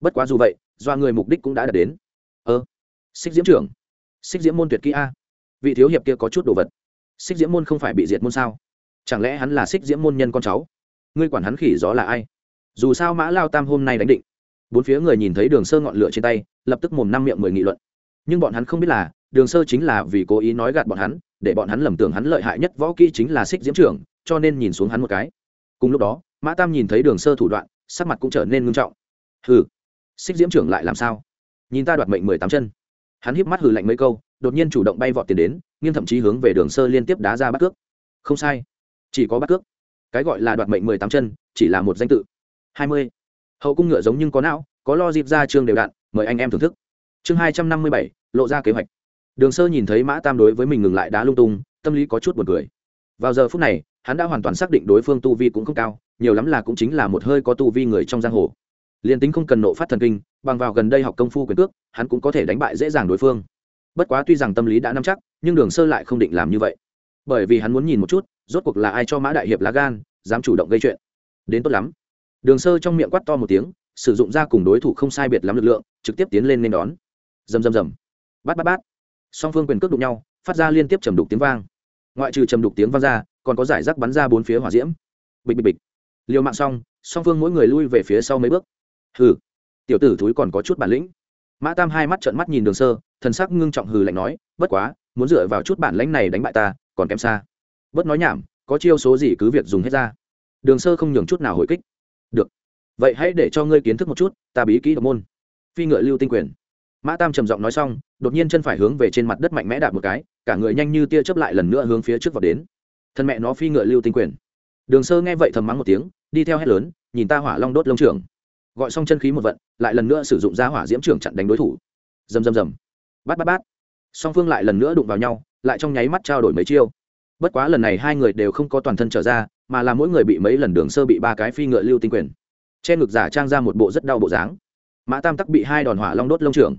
Bất quá dù vậy, do người mục đích cũng đã đạt đến. Ơ, xích diễm trưởng xích diễm môn tuyệt kỹ a. Vị thiếu hiệp kia có chút đồ vật. Xích diễm môn không phải bị diệt môn sao? Chẳng lẽ hắn là xích diễm môn nhân con cháu? Ngươi quản hắn khỉ gió là ai? Dù sao mã lao tam hôm nay đánh định. Bốn phía người nhìn thấy đường sơ ngọn lửa trên tay, lập tức mồm năm miệng mười nghị luận. Nhưng bọn hắn không biết là, đường sơ chính là vì cố ý nói gạt bọn hắn, để bọn hắn lầm tưởng hắn lợi hại nhất võ kỹ chính là xích diễm trưởng, cho nên nhìn xuống hắn một cái. Cùng lúc đó, mã tam nhìn thấy đường sơ thủ đoạn, sắc mặt cũng trở nên ngưng trọng. Hừ, xích diễm trưởng lại làm sao? Nhìn ta đoạt mệnh mười tám chân hắn híp mắt hừ lạnh mấy câu, đột nhiên chủ động bay vọt tiền đến, nghiêng thậm chí hướng về đường sơ liên tiếp đá ra bắt cước. Không sai. Chỉ có bắt cước. Cái gọi là đoạt mệnh mười tám chân, chỉ là một danh tự. Hai mươi. Hậu cung ngựa giống nhưng có não, có lo dịp ra chương đều đạn, mời anh em thưởng thức. Chương hai trăm năm mươi bảy, lộ ra kế hoạch. Đường sơ nhìn thấy mã tam đối với mình ngừng lại đá lung tung, tâm lý có chút b u ồ n cười. Vào giờ phút này, hắn đã hoàn toàn xác định đối phương tu vi cũng không cao, nhiều lắm là cũng chính là một hơi có tu vi người trong giang hồ liền tính không cần nộ phát thần kinh, bằng vào gần đây học công phu quyền cước, hắn cũng có thể đánh bại dễ dàng đối phương. Bất quá tuy rằng tâm lý đã nắm chắc, nhưng đường sơ lại không định làm như vậy. Bởi vì hắn muốn nhìn một chút, rốt cuộc là ai cho mã đại hiệp lá gan, dám chủ động gây chuyện. Đến tốt lắm. Đường sơ trong miệng quát to một tiếng, sử dụng ra cùng đối thủ không sai biệt lắm lực lượng, trực tiếp tiến lên nên đón. Rầm rầm rầm. Bát bát bát. Song phương quyền cước đụng nhau, phát ra liên tiếp trầm đục tiếng vang. Ngoại trừ trầm đục tiếng vang ra, còn có giải rác bắn ra bốn phía hỏa diễm. Bịch bịch bịch. Liều mạng xong, song phương mỗi người lui về phía sau mấy bước hừ. Tiểu tử thúi còn có chút bản lĩnh. Mã tam hai mắt trợn mắt nhìn đường sơ, thần sắc ngưng trọng hừ lạnh nói, bất quá, muốn dựa vào chút bản lãnh này đánh bại ta, còn kém xa. Bớt nói nhảm, có chiêu số gì cứ việc dùng hết ra. Đường sơ không nhường chút nào hồi kích. Được. Vậy hãy để cho ngươi kiến thức một chút, ta bí kỹ độc môn. Phi ngựa lưu tinh quyền. Mã tam trầm giọng nói xong, đột nhiên chân phải hướng về trên mặt đất mạnh mẽ đạp một cái, cả người nhanh như tia chớp lại lần nữa hướng phía trước vào đến. Thân mẹ nó phi ngựa lưu tinh quyền. Đường sơ nghe vậy thầm mắng một tiếng, đi theo hét lớn, nhìn ta hỏa long đốt lông trưởng gọi xong chân khí một vận, lại lần nữa sử dụng ra hỏa diễm trưởng chặn đánh đối thủ. Rầm rầm rầm. Bát bát bát. Song phương lại lần nữa đụng vào nhau, lại trong nháy mắt trao đổi mấy chiêu. Bất quá lần này hai người đều không có toàn thân trở ra, mà là mỗi người bị mấy lần đường sơ bị ba cái phi ngựa lưu tinh quyền. Che ngực giả trang ra một bộ rất đau bộ dáng. Mã tam tắc bị hai đòn hỏa long đốt lông trưởng.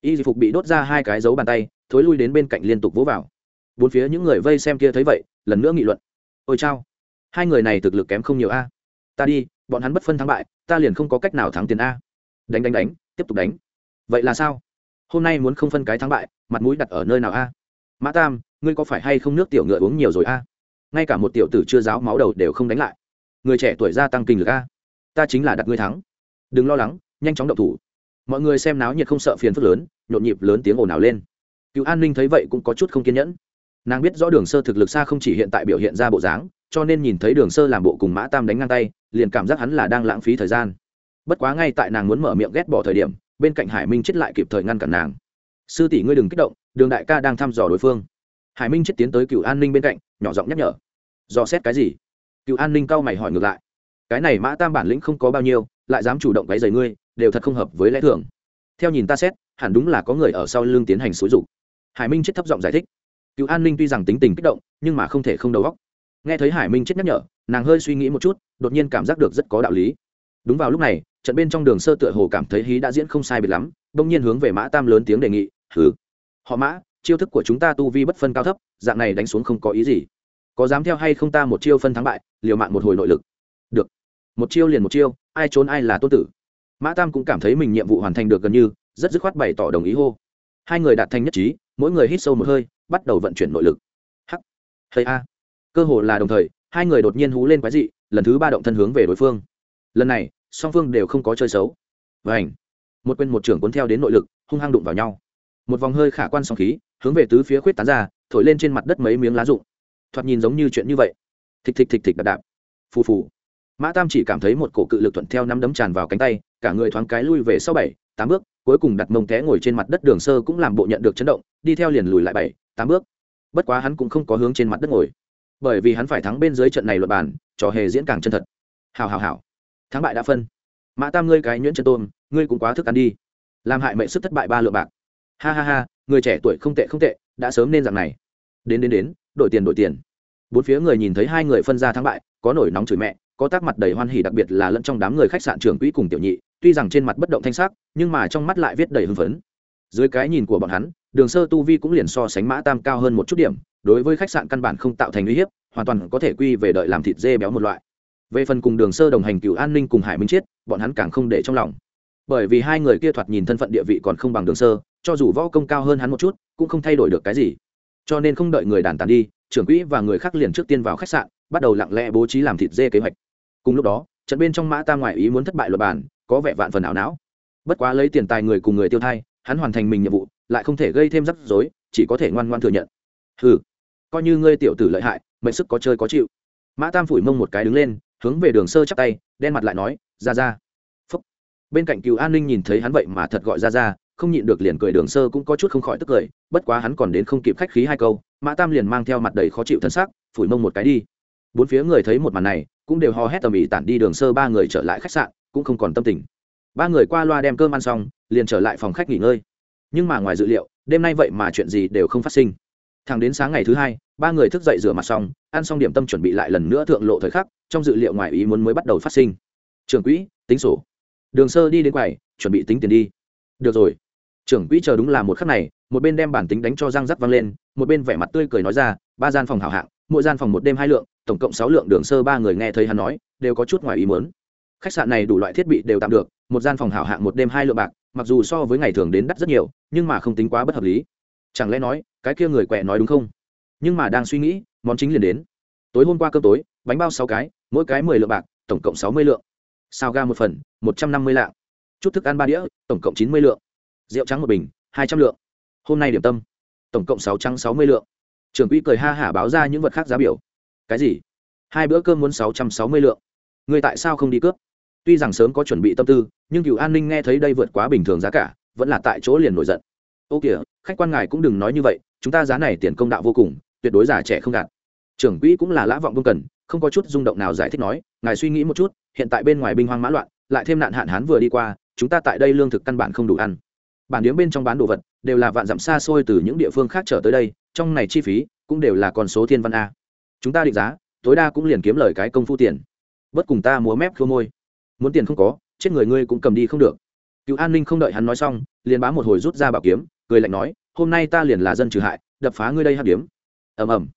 Y phục bị đốt ra hai cái dấu bàn tay, thối lui đến bên cạnh liên tục vỗ vào. Bốn phía những người vây xem kia thấy vậy, lần nữa nghị luận. Ôi chao, hai người này thực lực kém không nhiều a. Ta đi bọn hắn bất phân thắng bại, ta liền không có cách nào thắng tiền a. Đánh đánh đánh, tiếp tục đánh. Vậy là sao? Hôm nay muốn không phân cái thắng bại, mặt mũi đặt ở nơi nào a? Mã tam, ngươi có phải hay không nước tiểu ngựa uống nhiều rồi a? Ngay cả một tiểu tử chưa giáo máu đầu đều không đánh lại. Người trẻ tuổi gia tăng kinh lực a. Ta chính là đặt ngươi thắng. Đừng lo lắng, nhanh chóng động thủ. Mọi người xem náo nhiệt không sợ phiền phức lớn, nhộn nhịp lớn tiếng ồn ào lên. Cựu an ninh thấy vậy cũng có chút không kiên nhẫn. Nàng biết rõ đường sơ thực lực xa không chỉ hiện tại biểu hiện ra bộ dáng, cho nên nhìn thấy đường sơ làm bộ cùng mã tam đánh ngang tay liền cảm giác hắn là đang lãng phí thời gian. Bất quá ngay tại nàng muốn mở miệng ghét bỏ thời điểm, bên cạnh hải minh chết lại kịp thời ngăn cản nàng. Sư tỷ ngươi đừng kích động, đường đại ca đang thăm dò đối phương. Hải minh chết tiến tới cựu an ninh bên cạnh, nhỏ giọng nhắc nhở. Dò xét cái gì? Cựu an ninh cau mày hỏi ngược lại. Cái này mã tam bản lĩnh không có bao nhiêu, lại dám chủ động váy giày ngươi, đều thật không hợp với lẽ thường. Theo nhìn ta xét, hẳn đúng là có người ở sau lưng tiến hành xúi dục. Hải minh chết thấp giọng giải thích. Cựu an ninh tuy rằng tính tình kích động, nhưng mà không thể không đầu óc. Nghe thấy hải minh chết nhắc nhở nàng hơi suy nghĩ một chút, đột nhiên cảm giác được rất có đạo lý. Đúng vào lúc này, trận bên trong đường sơ tựa hồ cảm thấy hí đã diễn không sai biệt lắm, đông nhiên hướng về mã tam lớn tiếng đề nghị hứ họ mã, chiêu thức của chúng ta tu vi bất phân cao thấp, dạng này đánh xuống không có ý gì. Có dám theo hay không ta một chiêu phân thắng bại, liều mạng một hồi nội lực. Được, một chiêu liền một chiêu, ai trốn ai là tôn tử. Mã tam cũng cảm thấy mình nhiệm vụ hoàn thành được gần như, rất dứt khoát bày tỏ đồng ý hô. Hai người đạt thành nhất trí, mỗi người hít sâu một hơi, bắt đầu vận chuyển nội lực. Hắc, hay a, cơ hồ là đồng thời hai người đột nhiên hú lên quái dị, lần thứ ba động thân hướng về đối phương. Lần này, song phương đều không có chơi xấu. Và ảnh một quên một trưởng cuốn theo đến nội lực, hung hăng đụng vào nhau. Một vòng hơi khả quan song khí, hướng về tứ phía khuyết tán ra, thổi lên trên mặt đất mấy miếng lá rụng. Thoạt nhìn giống như chuyện như vậy. Thịch thịch thịch thịch đạp đạp. Phù phù. Mã tam chỉ cảm thấy một cổ cự lực thuận theo năm đấm tràn vào cánh tay, cả người thoáng cái lui về sau bảy, tám bước, cuối cùng đặt mông té ngồi trên mặt đất đường sơ cũng làm bộ nhận được chấn động, đi theo liền lùi lại bảy, tám bước. Bất quá hắn cũng không có hướng trên mặt đất ngồi bởi vì hắn phải thắng bên dưới trận này luật bàn trò hề diễn càng chân thật. Hào hào hào thắng bại đã phân. Mã tam ngươi cái nhuyễn chân tôm, ngươi cũng quá thức ăn đi. Làm hại mệnh sức thất bại ba lượng bạc. Ha ha ha, người trẻ tuổi không tệ không tệ, đã sớm nên dạng này. Đến đến đến, đổi tiền đổi tiền. Bốn phía người nhìn thấy hai người phân ra thắng bại, có nổi nóng chửi mẹ, có tác mặt đầy hoan hỉ đặc biệt là lẫn trong đám người khách sạn trưởng quỹ cùng tiểu nhị, tuy rằng trên mặt bất động thanh sắc, nhưng mà trong mắt lại viết đầy hưng phấn. Dưới cái nhìn của bọn hắn, đường sơ tu vi cũng liền so sánh mã tam cao hơn một chút điểm đối với khách sạn căn bản không tạo thành uy hiếp, hoàn toàn có thể quy về đợi làm thịt dê béo một loại. Về phần cùng đường sơ đồng hành cựu an ninh cùng hải minh chiết, bọn hắn càng không để trong lòng. Bởi vì hai người kia thoạt nhìn thân phận địa vị còn không bằng đường sơ, cho dù võ công cao hơn hắn một chút, cũng không thay đổi được cái gì. Cho nên không đợi người đàn tàn đi, trưởng quỹ và người khác liền trước tiên vào khách sạn, bắt đầu lặng lẽ bố trí làm thịt dê kế hoạch. Cùng lúc đó, trận bên trong mã tam ngoại ý muốn thất bại luật bản, có vẻ vạn phần ảo não. Bất quá lấy tiền tài người cùng người tiêu thai, hắn hoàn thành mình nhiệm vụ, lại không thể gây thêm rắc rối, chỉ có thể ngoan ngoan thừa nhận. Ừ coi như ngươi tiểu tử lợi hại, mệnh sức có chơi có chịu. Mã tam phủi mông một cái đứng lên, hướng về đường sơ chắp tay, đen mặt lại nói, ra ra. Phúc. Bên cạnh cựu an ninh nhìn thấy hắn vậy mà thật gọi ra ra, không nhịn được liền cười đường sơ cũng có chút không khỏi tức cười, bất quá hắn còn đến không kịp khách khí hai câu, mã tam liền mang theo mặt đầy khó chịu thân xác phủi mông một cái đi. Bốn phía người thấy một màn này, cũng đều hò hét tầm ĩ tản đi đường sơ ba người trở lại khách sạn, cũng không còn tâm tình. Ba người qua loa đem cơm ăn xong, liền trở lại phòng khách nghỉ ngơi. Nhưng mà ngoài dự liệu, đêm nay vậy mà chuyện gì đều không phát sinh thẳng đến sáng ngày thứ hai, ba người thức dậy rửa mặt xong, ăn xong điểm tâm chuẩn bị lại lần nữa thượng lộ thời khắc, trong dự liệu ngoài ý muốn mới bắt đầu phát sinh. Trưởng quỹ, tính sổ. Đường sơ đi đến quầy, chuẩn bị tính tiền đi. Được rồi. Trưởng quỹ chờ đúng là một khắc này, một bên đem bản tính đánh cho răng rắc văng lên, một bên vẻ mặt tươi cười nói ra, ba gian phòng hảo hạng, mỗi gian phòng một đêm hai lượng, tổng cộng sáu lượng, đường sơ ba người nghe thấy hắn nói, đều có chút ngoài ý muốn. Khách sạn này đủ loại thiết bị đều tạm được, một gian phòng hảo hạng một đêm hai lượng bạc, mặc dù so với ngày thường đến đắt rất nhiều, nhưng mà không tính quá bất hợp lý chẳng lẽ nói, cái kia người quẹ nói đúng không? Nhưng mà đang suy nghĩ, món chính liền đến. Tối hôm qua cơm tối, bánh bao sáu cái, mỗi cái mười lượng bạc, tổng cộng sáu mươi lượng. Sao ga một phần, một trăm năm mươi lạng. Chút thức ăn ba đĩa, tổng cộng chín mươi lượng. Rượu trắng một bình, hai trăm lượng. Hôm nay điểm tâm, tổng cộng sáu trăm sáu mươi lượng. Trưởng quỹ cười ha hả báo ra những vật khác giá biểu. Cái gì? Hai bữa cơm muốn sáu trăm sáu mươi lượng. Người tại sao không đi cướp? Tuy rằng sớm có chuẩn bị tâm tư, nhưng cựu an ninh nghe thấy đây vượt quá bình thường giá cả, vẫn là tại chỗ liền nổi giận ô kìa, khách quan ngài cũng đừng nói như vậy, chúng ta giá này tiền công đạo vô cùng, tuyệt đối giả trẻ không gạt. Trưởng quỹ cũng là lã vọng vương cần, không có chút rung động nào giải thích nói, ngài suy nghĩ một chút, hiện tại bên ngoài binh hoang mã loạn, lại thêm nạn hạn hán vừa đi qua, chúng ta tại đây lương thực căn bản không đủ ăn. Bản điếm bên trong bán đồ vật, đều là vạn dặm xa xôi từ những địa phương khác trở tới đây, trong này chi phí, cũng đều là con số thiên văn a. Chúng ta định giá, tối đa cũng liền kiếm lời cái công phu tiền. Bất cùng ta múa mép khô môi. Muốn tiền không có, chết người ngươi cũng cầm đi không được. Cựu an ninh không đợi hắn nói xong, liền bá một hồi rút ra bảo kiếm cười lạnh nói, hôm nay ta liền là dân trừ hại, đập phá ngươi đây hát điếm. Ầm ầm.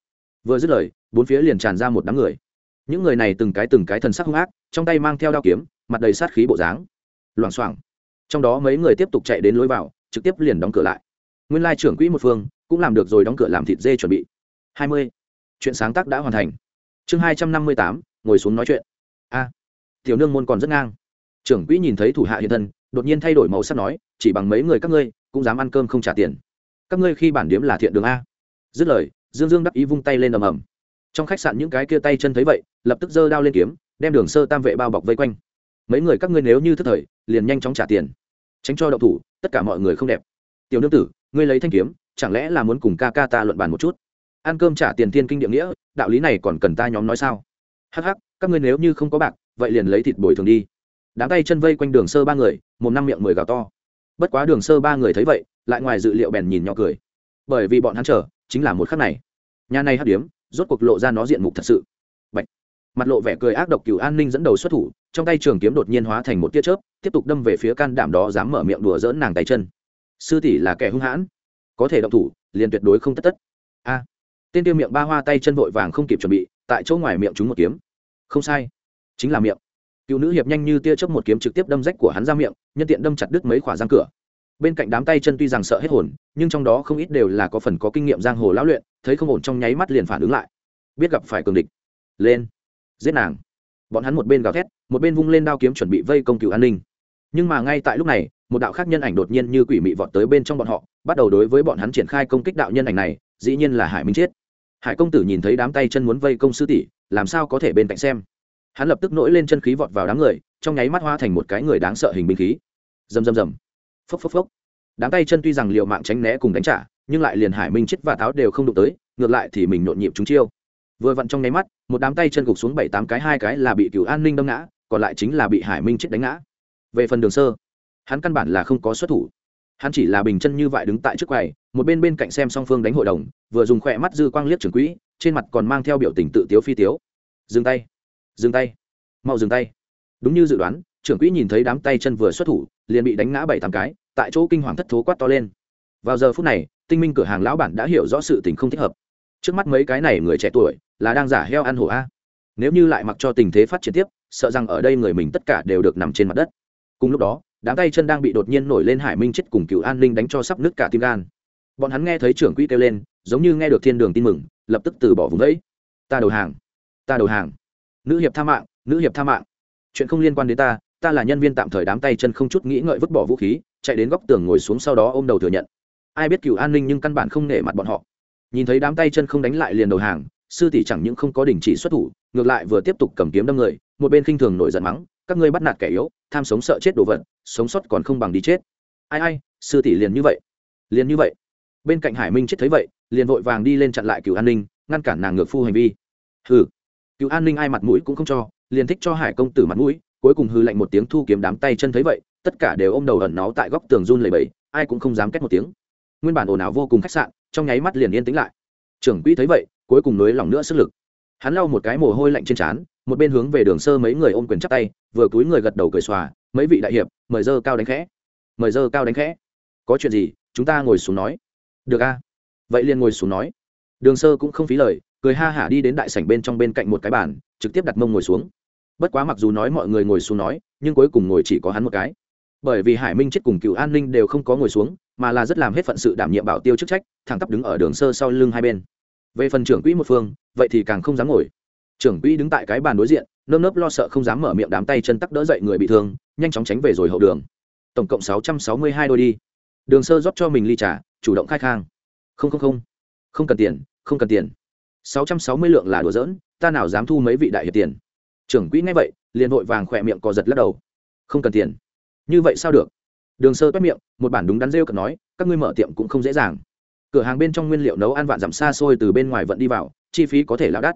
Vừa dứt lời, bốn phía liền tràn ra một đám người. Những người này từng cái từng cái thần sắc hung ác, trong tay mang theo đao kiếm, mặt đầy sát khí bộ dáng. Loảng xoảng. Trong đó mấy người tiếp tục chạy đến lối vào, trực tiếp liền đóng cửa lại. Nguyên lai trưởng quỹ một phương, cũng làm được rồi đóng cửa làm thịt dê chuẩn bị. Hai mươi. Chuyện sáng tác đã hoàn thành. Chương hai trăm năm mươi tám, ngồi xuống nói chuyện. A. Tiểu nương môn còn rất ngang. Trưởng quỹ nhìn thấy thủ hạ hiện thân, đột nhiên thay đổi màu sắc nói, chỉ bằng mấy người các ngươi cũng dám ăn cơm không trả tiền. Các ngươi khi bản điếm là thiện đường a. Dứt lời, dương dương đắc ý vung tay lên ầm ầm. Trong khách sạn những cái kia tay chân thấy vậy, lập tức giơ đao lên kiếm, đem đường sơ tam vệ bao bọc vây quanh. Mấy người các ngươi nếu như thức thời, liền nhanh chóng trả tiền. Tránh cho đậu thủ, tất cả mọi người không đẹp. Tiểu nương tử, ngươi lấy thanh kiếm, chẳng lẽ là muốn cùng ca ca ta luận bàn một chút? Ăn cơm trả tiền thiên kinh địa nghĩa, đạo lý này còn cần ta nhóm nói sao? Hắc hắc, các ngươi nếu như không có bạc, vậy liền lấy thịt bồi thường đi. Đám tay chân vây quanh đường sơ ba người, một năm miệng mười gào to bất quá đường sơ ba người thấy vậy, lại ngoài dự liệu bèn nhìn nhỏ cười. Bởi vì bọn hắn chờ, chính là một khắc này. Nhà này hắc điếm, rốt cuộc lộ ra nó diện mục thật sự. Bạch. mặt lộ vẻ cười ác độc cửu an ninh dẫn đầu xuất thủ, trong tay trường kiếm đột nhiên hóa thành một tia chớp, tiếp tục đâm về phía can đảm đó dám mở miệng đùa dỡn nàng tay chân. Sư tỷ là kẻ hung hãn. Có thể động thủ, liền tuyệt đối không tất tất. A. Tên tiêu miệng ba hoa tay chân vội vàng không kịp chuẩn bị, tại chỗ ngoài miệng chúng một kiếm. Không sai. Chính là miệng cựu nữ hiệp nhanh như tia chớp một kiếm trực tiếp đâm rách của hắn ra miệng, nhân tiện đâm chặt đứt mấy khỏa răng cửa. Bên cạnh đám tay chân tuy rằng sợ hết hồn, nhưng trong đó không ít đều là có phần có kinh nghiệm giang hồ lão luyện, thấy không ổn trong nháy mắt liền phản ứng lại. Biết gặp phải cường địch. Lên. Giết nàng. Bọn hắn một bên gào thét, một bên vung lên đao kiếm chuẩn bị vây công cựu an ninh. Nhưng mà ngay tại lúc này, một đạo khác nhân ảnh đột nhiên như quỷ mị vọt tới bên trong bọn họ, bắt đầu đối với bọn hắn triển khai công kích đạo nhân ảnh này, dĩ nhiên là hải minh chết. Hải công tử nhìn thấy đám tay chân muốn vây công sư tỷ, làm sao có thể bên cạnh xem? Hắn lập tức nổi lên chân khí vọt vào đám người, trong nháy mắt hoa thành một cái người đáng sợ hình binh khí. Rầm rầm rầm. Phốc phốc phốc. Đám tay chân tuy rằng liệu mạng tránh né cùng đánh trả, nhưng lại liền hải minh chết và tháo đều không đụng tới, ngược lại thì mình nhộn nhịp chúng chiêu. Vừa vặn trong nháy mắt, một đám tay chân gục xuống bảy tám cái, hai cái là bị cựu an ninh đâm ngã, còn lại chính là bị hải minh chết đánh ngã. Về phần đường sơ, hắn căn bản là không có xuất thủ. Hắn chỉ là bình chân như vậy đứng tại trước quầy, một bên bên cạnh xem song phương đánh hội đồng, vừa dùng khỏe mắt dư quang liếc trường quỹ, trên mặt còn mang theo biểu tình tự tiếu phi tiếu. Dừng tay dừng tay. Mau dừng tay. Đúng như dự đoán, trưởng quỹ nhìn thấy đám tay chân vừa xuất thủ, liền bị đánh ngã bảy tám cái, tại chỗ kinh hoàng thất thố quát to lên. Vào giờ phút này, tinh minh cửa hàng lão bản đã hiểu rõ sự tình không thích hợp. Trước mắt mấy cái này người trẻ tuổi, là đang giả heo ăn hổ a. Nếu như lại mặc cho tình thế phát triển tiếp, sợ rằng ở đây người mình tất cả đều được nằm trên mặt đất. Cùng lúc đó, đám tay chân đang bị đột nhiên nổi lên hải minh chết cùng cựu an ninh đánh cho sắp nứt cả tim gan. Bọn hắn nghe thấy trưởng quỹ kêu lên, giống như nghe được thiên đường tin mừng, lập tức từ bỏ vùng đấy ta đầu hàng. Ta đầu hàng nữ hiệp tha mạng, nữ hiệp tha mạng. Chuyện không liên quan đến ta ta là nhân viên tạm thời đám tay chân không chút nghĩ ngợi vứt bỏ vũ khí, chạy đến góc tường ngồi xuống sau đó ôm đầu thừa nhận. Ai biết cựu an ninh nhưng căn bản không nể mặt bọn họ. Nhìn thấy đám tay chân không đánh lại liền đầu hàng, sư tỷ chẳng những không có đình chỉ xuất thủ, ngược lại vừa tiếp tục cầm kiếm đâm người, một bên khinh thường nổi giận mắng, các ngươi bắt nạt kẻ yếu, tham sống sợ chết đồ vật, sống sót còn không bằng đi chết. Ai ai, sư tỷ liền như vậy. Liền như vậy. Bên cạnh hải minh chết thấy vậy, liền vội vàng đi lên chặn lại cựu an ninh, ngăn cản nàng ngược phu hành vi. Hừ cựu an ninh ai mặt mũi cũng không cho, liền thích cho hải công tử mặt mũi, cuối cùng hư lạnh một tiếng thu kiếm đám tay chân thấy vậy, tất cả đều ôm đầu ẩn náu tại góc tường run lầy bẫy ai cũng không dám két một tiếng. Nguyên bản ồn ào vô cùng khách sạn, trong nháy mắt liền yên tĩnh lại. Trưởng quỹ thấy vậy, cuối cùng nới lỏng nữa sức lực. Hắn lau một cái mồ hôi lạnh trên trán, một bên hướng về đường sơ mấy người ôm quyền chắp tay, vừa cúi người gật đầu cười xòa, mấy vị đại hiệp, mời dơ cao đánh khẽ. Mời dơ cao đánh khẽ. Có chuyện gì, chúng ta ngồi xuống nói. Được a. Vậy liền ngồi xuống nói. Đường sơ cũng không phí lời cười ha hả đi đến đại sảnh bên trong bên cạnh một cái bàn trực tiếp đặt mông ngồi xuống. Bất quá mặc dù nói mọi người ngồi xuống nói nhưng cuối cùng ngồi chỉ có hắn một cái. Bởi vì hải minh chết cùng cựu an ninh đều không có ngồi xuống mà là rất làm hết phận sự đảm nhiệm bảo tiêu chức trách thẳng tắp đứng ở đường sơ sau lưng hai bên. Về phần trưởng quỹ một phương vậy thì càng không dám ngồi. Trưởng quỹ đứng tại cái bàn đối diện nơm nớp lo sợ không dám mở miệng đám tay chân tắc đỡ dậy người bị thương nhanh chóng tránh về rồi hậu đường. Tổng cộng sáu trăm sáu mươi hai đôi đi. Đường sơ rót cho mình ly trà, chủ động khai khang. Không không không. Không cần tiền không cần tiền sáu trăm sáu mươi lượng là đùa giỡn, ta nào dám thu mấy vị đại hiệp tiền? Trưởng quỹ nghe vậy, liền vội vàng khỏe miệng cò giật lắc đầu. Không cần tiền. Như vậy sao được? Đường sơ toét miệng, một bản đúng đắn rêu cần nói, các ngươi mở tiệm cũng không dễ dàng. Cửa hàng bên trong nguyên liệu nấu ăn vạn dặm xa xôi từ bên ngoài vận đi vào, chi phí có thể lao đắt.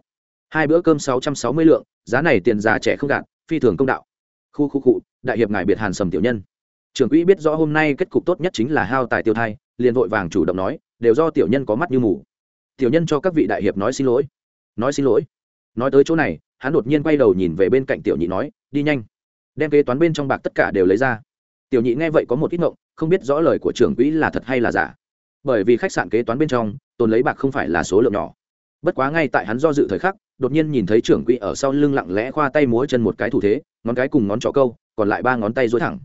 Hai bữa cơm sáu trăm sáu mươi lượng, giá này tiền già trẻ không gạt, phi thường công đạo. Khu khu cụ đại hiệp ngài biệt hàn sầm tiểu nhân. Trưởng quỹ biết rõ hôm nay kết cục tốt nhất chính là hao tài tiêu thai, liền vội vàng chủ động nói, đều do tiểu nhân có mắt như mù tiểu nhân cho các vị đại hiệp nói xin lỗi. Nói xin lỗi. Nói tới chỗ này, hắn đột nhiên quay đầu nhìn về bên cạnh tiểu nhị nói, đi nhanh. Đem kế toán bên trong bạc tất cả đều lấy ra. Tiểu nhị nghe vậy có một ít ngộng, không biết rõ lời của trưởng quỹ là thật hay là giả. Bởi vì khách sạn kế toán bên trong, tồn lấy bạc không phải là số lượng nhỏ. Bất quá ngay tại hắn do dự thời khắc, đột nhiên nhìn thấy trưởng quỹ ở sau lưng lặng lẽ khoa tay múa chân một cái thủ thế, ngón cái cùng ngón trỏ câu, còn lại ba ngón tay dối thẳng.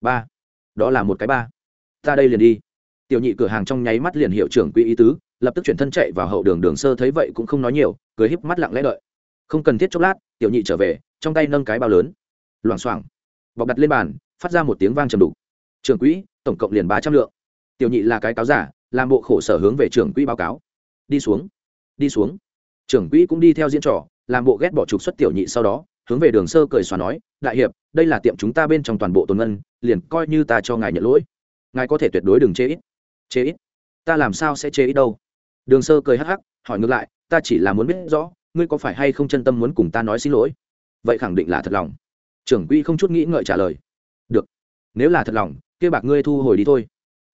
Ba. Đó là một cái ba. Ta đây liền đi. Tiểu nhị cửa hàng trong nháy mắt liền hiệu trưởng quỹ ý tứ lập tức chuyển thân chạy vào hậu đường đường sơ thấy vậy cũng không nói nhiều, cười híp mắt lặng lẽ đợi. Không cần thiết chốc lát, tiểu nhị trở về, trong tay nâng cái bao lớn. Loảng xoảng, bọc đặt lên bàn, phát ra một tiếng vang trầm đục. Trưởng quỹ, tổng cộng liền ba trăm lượng. Tiểu nhị là cái cáo giả, làm bộ khổ sở hướng về trưởng quỹ báo cáo. Đi xuống đi xuống. Trưởng quỹ cũng đi theo diễn trò, làm bộ ghét bỏ trục xuất tiểu nhị sau đó, hướng về đường sơ cười xòa nói, đại hiệp, đây là tiệm chúng ta bên trong toàn bộ tồn ngân, liền coi như ta cho ngài nhận lỗi. Ngài có thể tuyệt đối đừng chê ít chê ít. Ta làm sao sẽ chê ít đâu? Đường sơ cười hắc hắc, hỏi ngược lại, ta chỉ là muốn biết rõ, ngươi có phải hay không chân tâm muốn cùng ta nói xin lỗi? Vậy khẳng định là thật lòng. Trưởng quỹ không chút nghĩ ngợi trả lời. Được, nếu là thật lòng, kia bạc ngươi thu hồi đi thôi.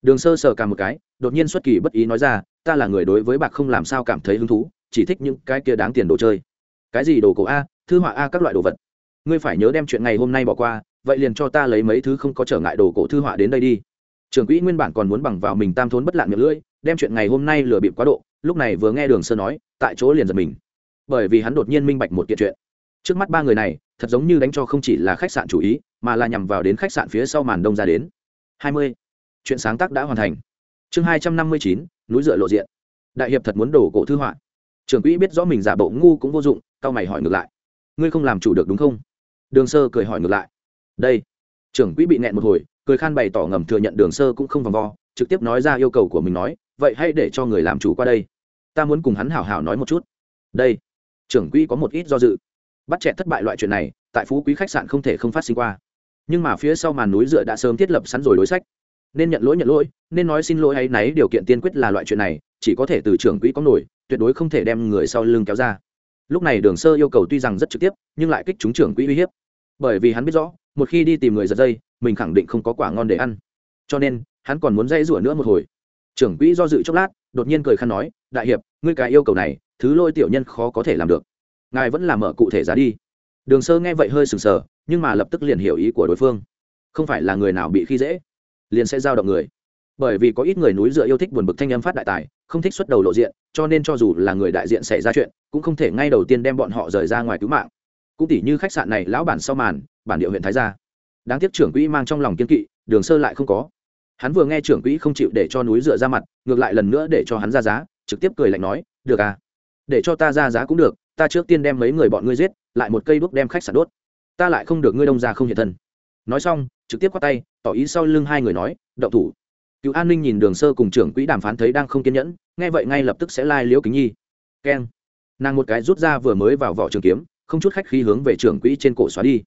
Đường sơ sờ cả một cái, đột nhiên xuất kỳ bất ý nói ra, ta là người đối với bạc không làm sao cảm thấy hứng thú, chỉ thích những cái kia đáng tiền đồ chơi. Cái gì đồ cổ a, thư họa a các loại đồ vật? Ngươi phải nhớ đem chuyện ngày hôm nay bỏ qua, vậy liền cho ta lấy mấy thứ không có trở ngại đồ cổ thư họa đến đây đi trưởng quỹ nguyên bản còn muốn bằng vào mình tam thốn bất lạn miệng lưỡi, đem chuyện ngày hôm nay lừa bịp quá độ, lúc này vừa nghe đường sơ nói, tại chỗ liền giật mình. Bởi vì hắn đột nhiên minh bạch một kiện chuyện. Trước mắt ba người này, thật giống như đánh cho không chỉ là khách sạn chủ ý, mà là nhằm vào đến khách sạn phía sau màn đông ra đến. Hai mươi. Chuyện sáng tác đã hoàn thành. Chương hai trăm năm mươi chín, núi dựa lộ diện. Đại hiệp thật muốn đổ cổ thư họa. Trưởng quỹ biết rõ mình giả bộ ngu cũng vô dụng, cao mày hỏi ngược lại. Ngươi không làm chủ được đúng không? Đường sơ cười hỏi ngược lại. Đây. Trưởng quỹ bị nẹn một hồi cười khan bày tỏ ngầm thừa nhận đường sơ cũng không vòng vo, trực tiếp nói ra yêu cầu của mình nói, vậy hãy để cho người làm chủ qua đây. Ta muốn cùng hắn hảo hảo nói một chút. Đây, trưởng quỹ có một ít do dự. Bắt chẹt thất bại loại chuyện này, tại phú quý khách sạn không thể không phát sinh qua. Nhưng mà phía sau màn núi dựa đã sớm thiết lập sẵn rồi đối sách. Nên nhận lỗi nhận lỗi, nên nói xin lỗi hay náy điều kiện tiên quyết là loại chuyện này, chỉ có thể từ trưởng quỹ có nổi, tuyệt đối không thể đem người sau lưng kéo ra. Lúc này đường sơ yêu cầu tuy rằng rất trực tiếp, nhưng lại kích chúng trưởng quỹ uy hiếp. Bởi vì hắn biết rõ, một khi đi tìm người giật dây mình khẳng định không có quả ngon để ăn. Cho nên, hắn còn muốn dây rủa nữa một hồi. Trưởng quỹ do dự chốc lát, đột nhiên cười khăn nói, đại hiệp, ngươi cái yêu cầu này, thứ lôi tiểu nhân khó có thể làm được. Ngài vẫn làm mở cụ thể giá đi. Đường sơ nghe vậy hơi sừng sờ, nhưng mà lập tức liền hiểu ý của đối phương. Không phải là người nào bị khi dễ, liền sẽ giao động người. Bởi vì có ít người núi dựa yêu thích buồn bực thanh âm phát đại tài, không thích xuất đầu lộ diện, cho nên cho dù là người đại diện xảy ra chuyện, cũng không thể ngay đầu tiên đem bọn họ rời ra ngoài cứu mạng. Cũng tỉ như khách sạn này, lão bản sau màn, bản địa huyện thái gia đáng tiếc trưởng quỹ mang trong lòng kiên kỵ, đường sơ lại không có. Hắn vừa nghe trưởng quỹ không chịu để cho núi dựa ra mặt, ngược lại lần nữa để cho hắn ra giá, trực tiếp cười lạnh nói, được à để cho ta ra giá cũng được, ta trước tiên đem mấy người bọn ngươi giết, lại một cây đuốc đem khách sạn đốt. Ta lại không được ngươi đông ra không hiện thân. Nói xong, trực tiếp qua tay, tỏ ý sau lưng hai người nói, động thủ. Cựu an ninh nhìn đường sơ cùng trưởng quỹ đàm phán thấy đang không kiên nhẫn, nghe vậy ngay lập tức sẽ lai、like、liễu kính nhi. Keng. Nàng một cái rút ra vừa mới vào vỏ trường kiếm, không chút khách khí hướng về trưởng quỹ trên cổ xóa đi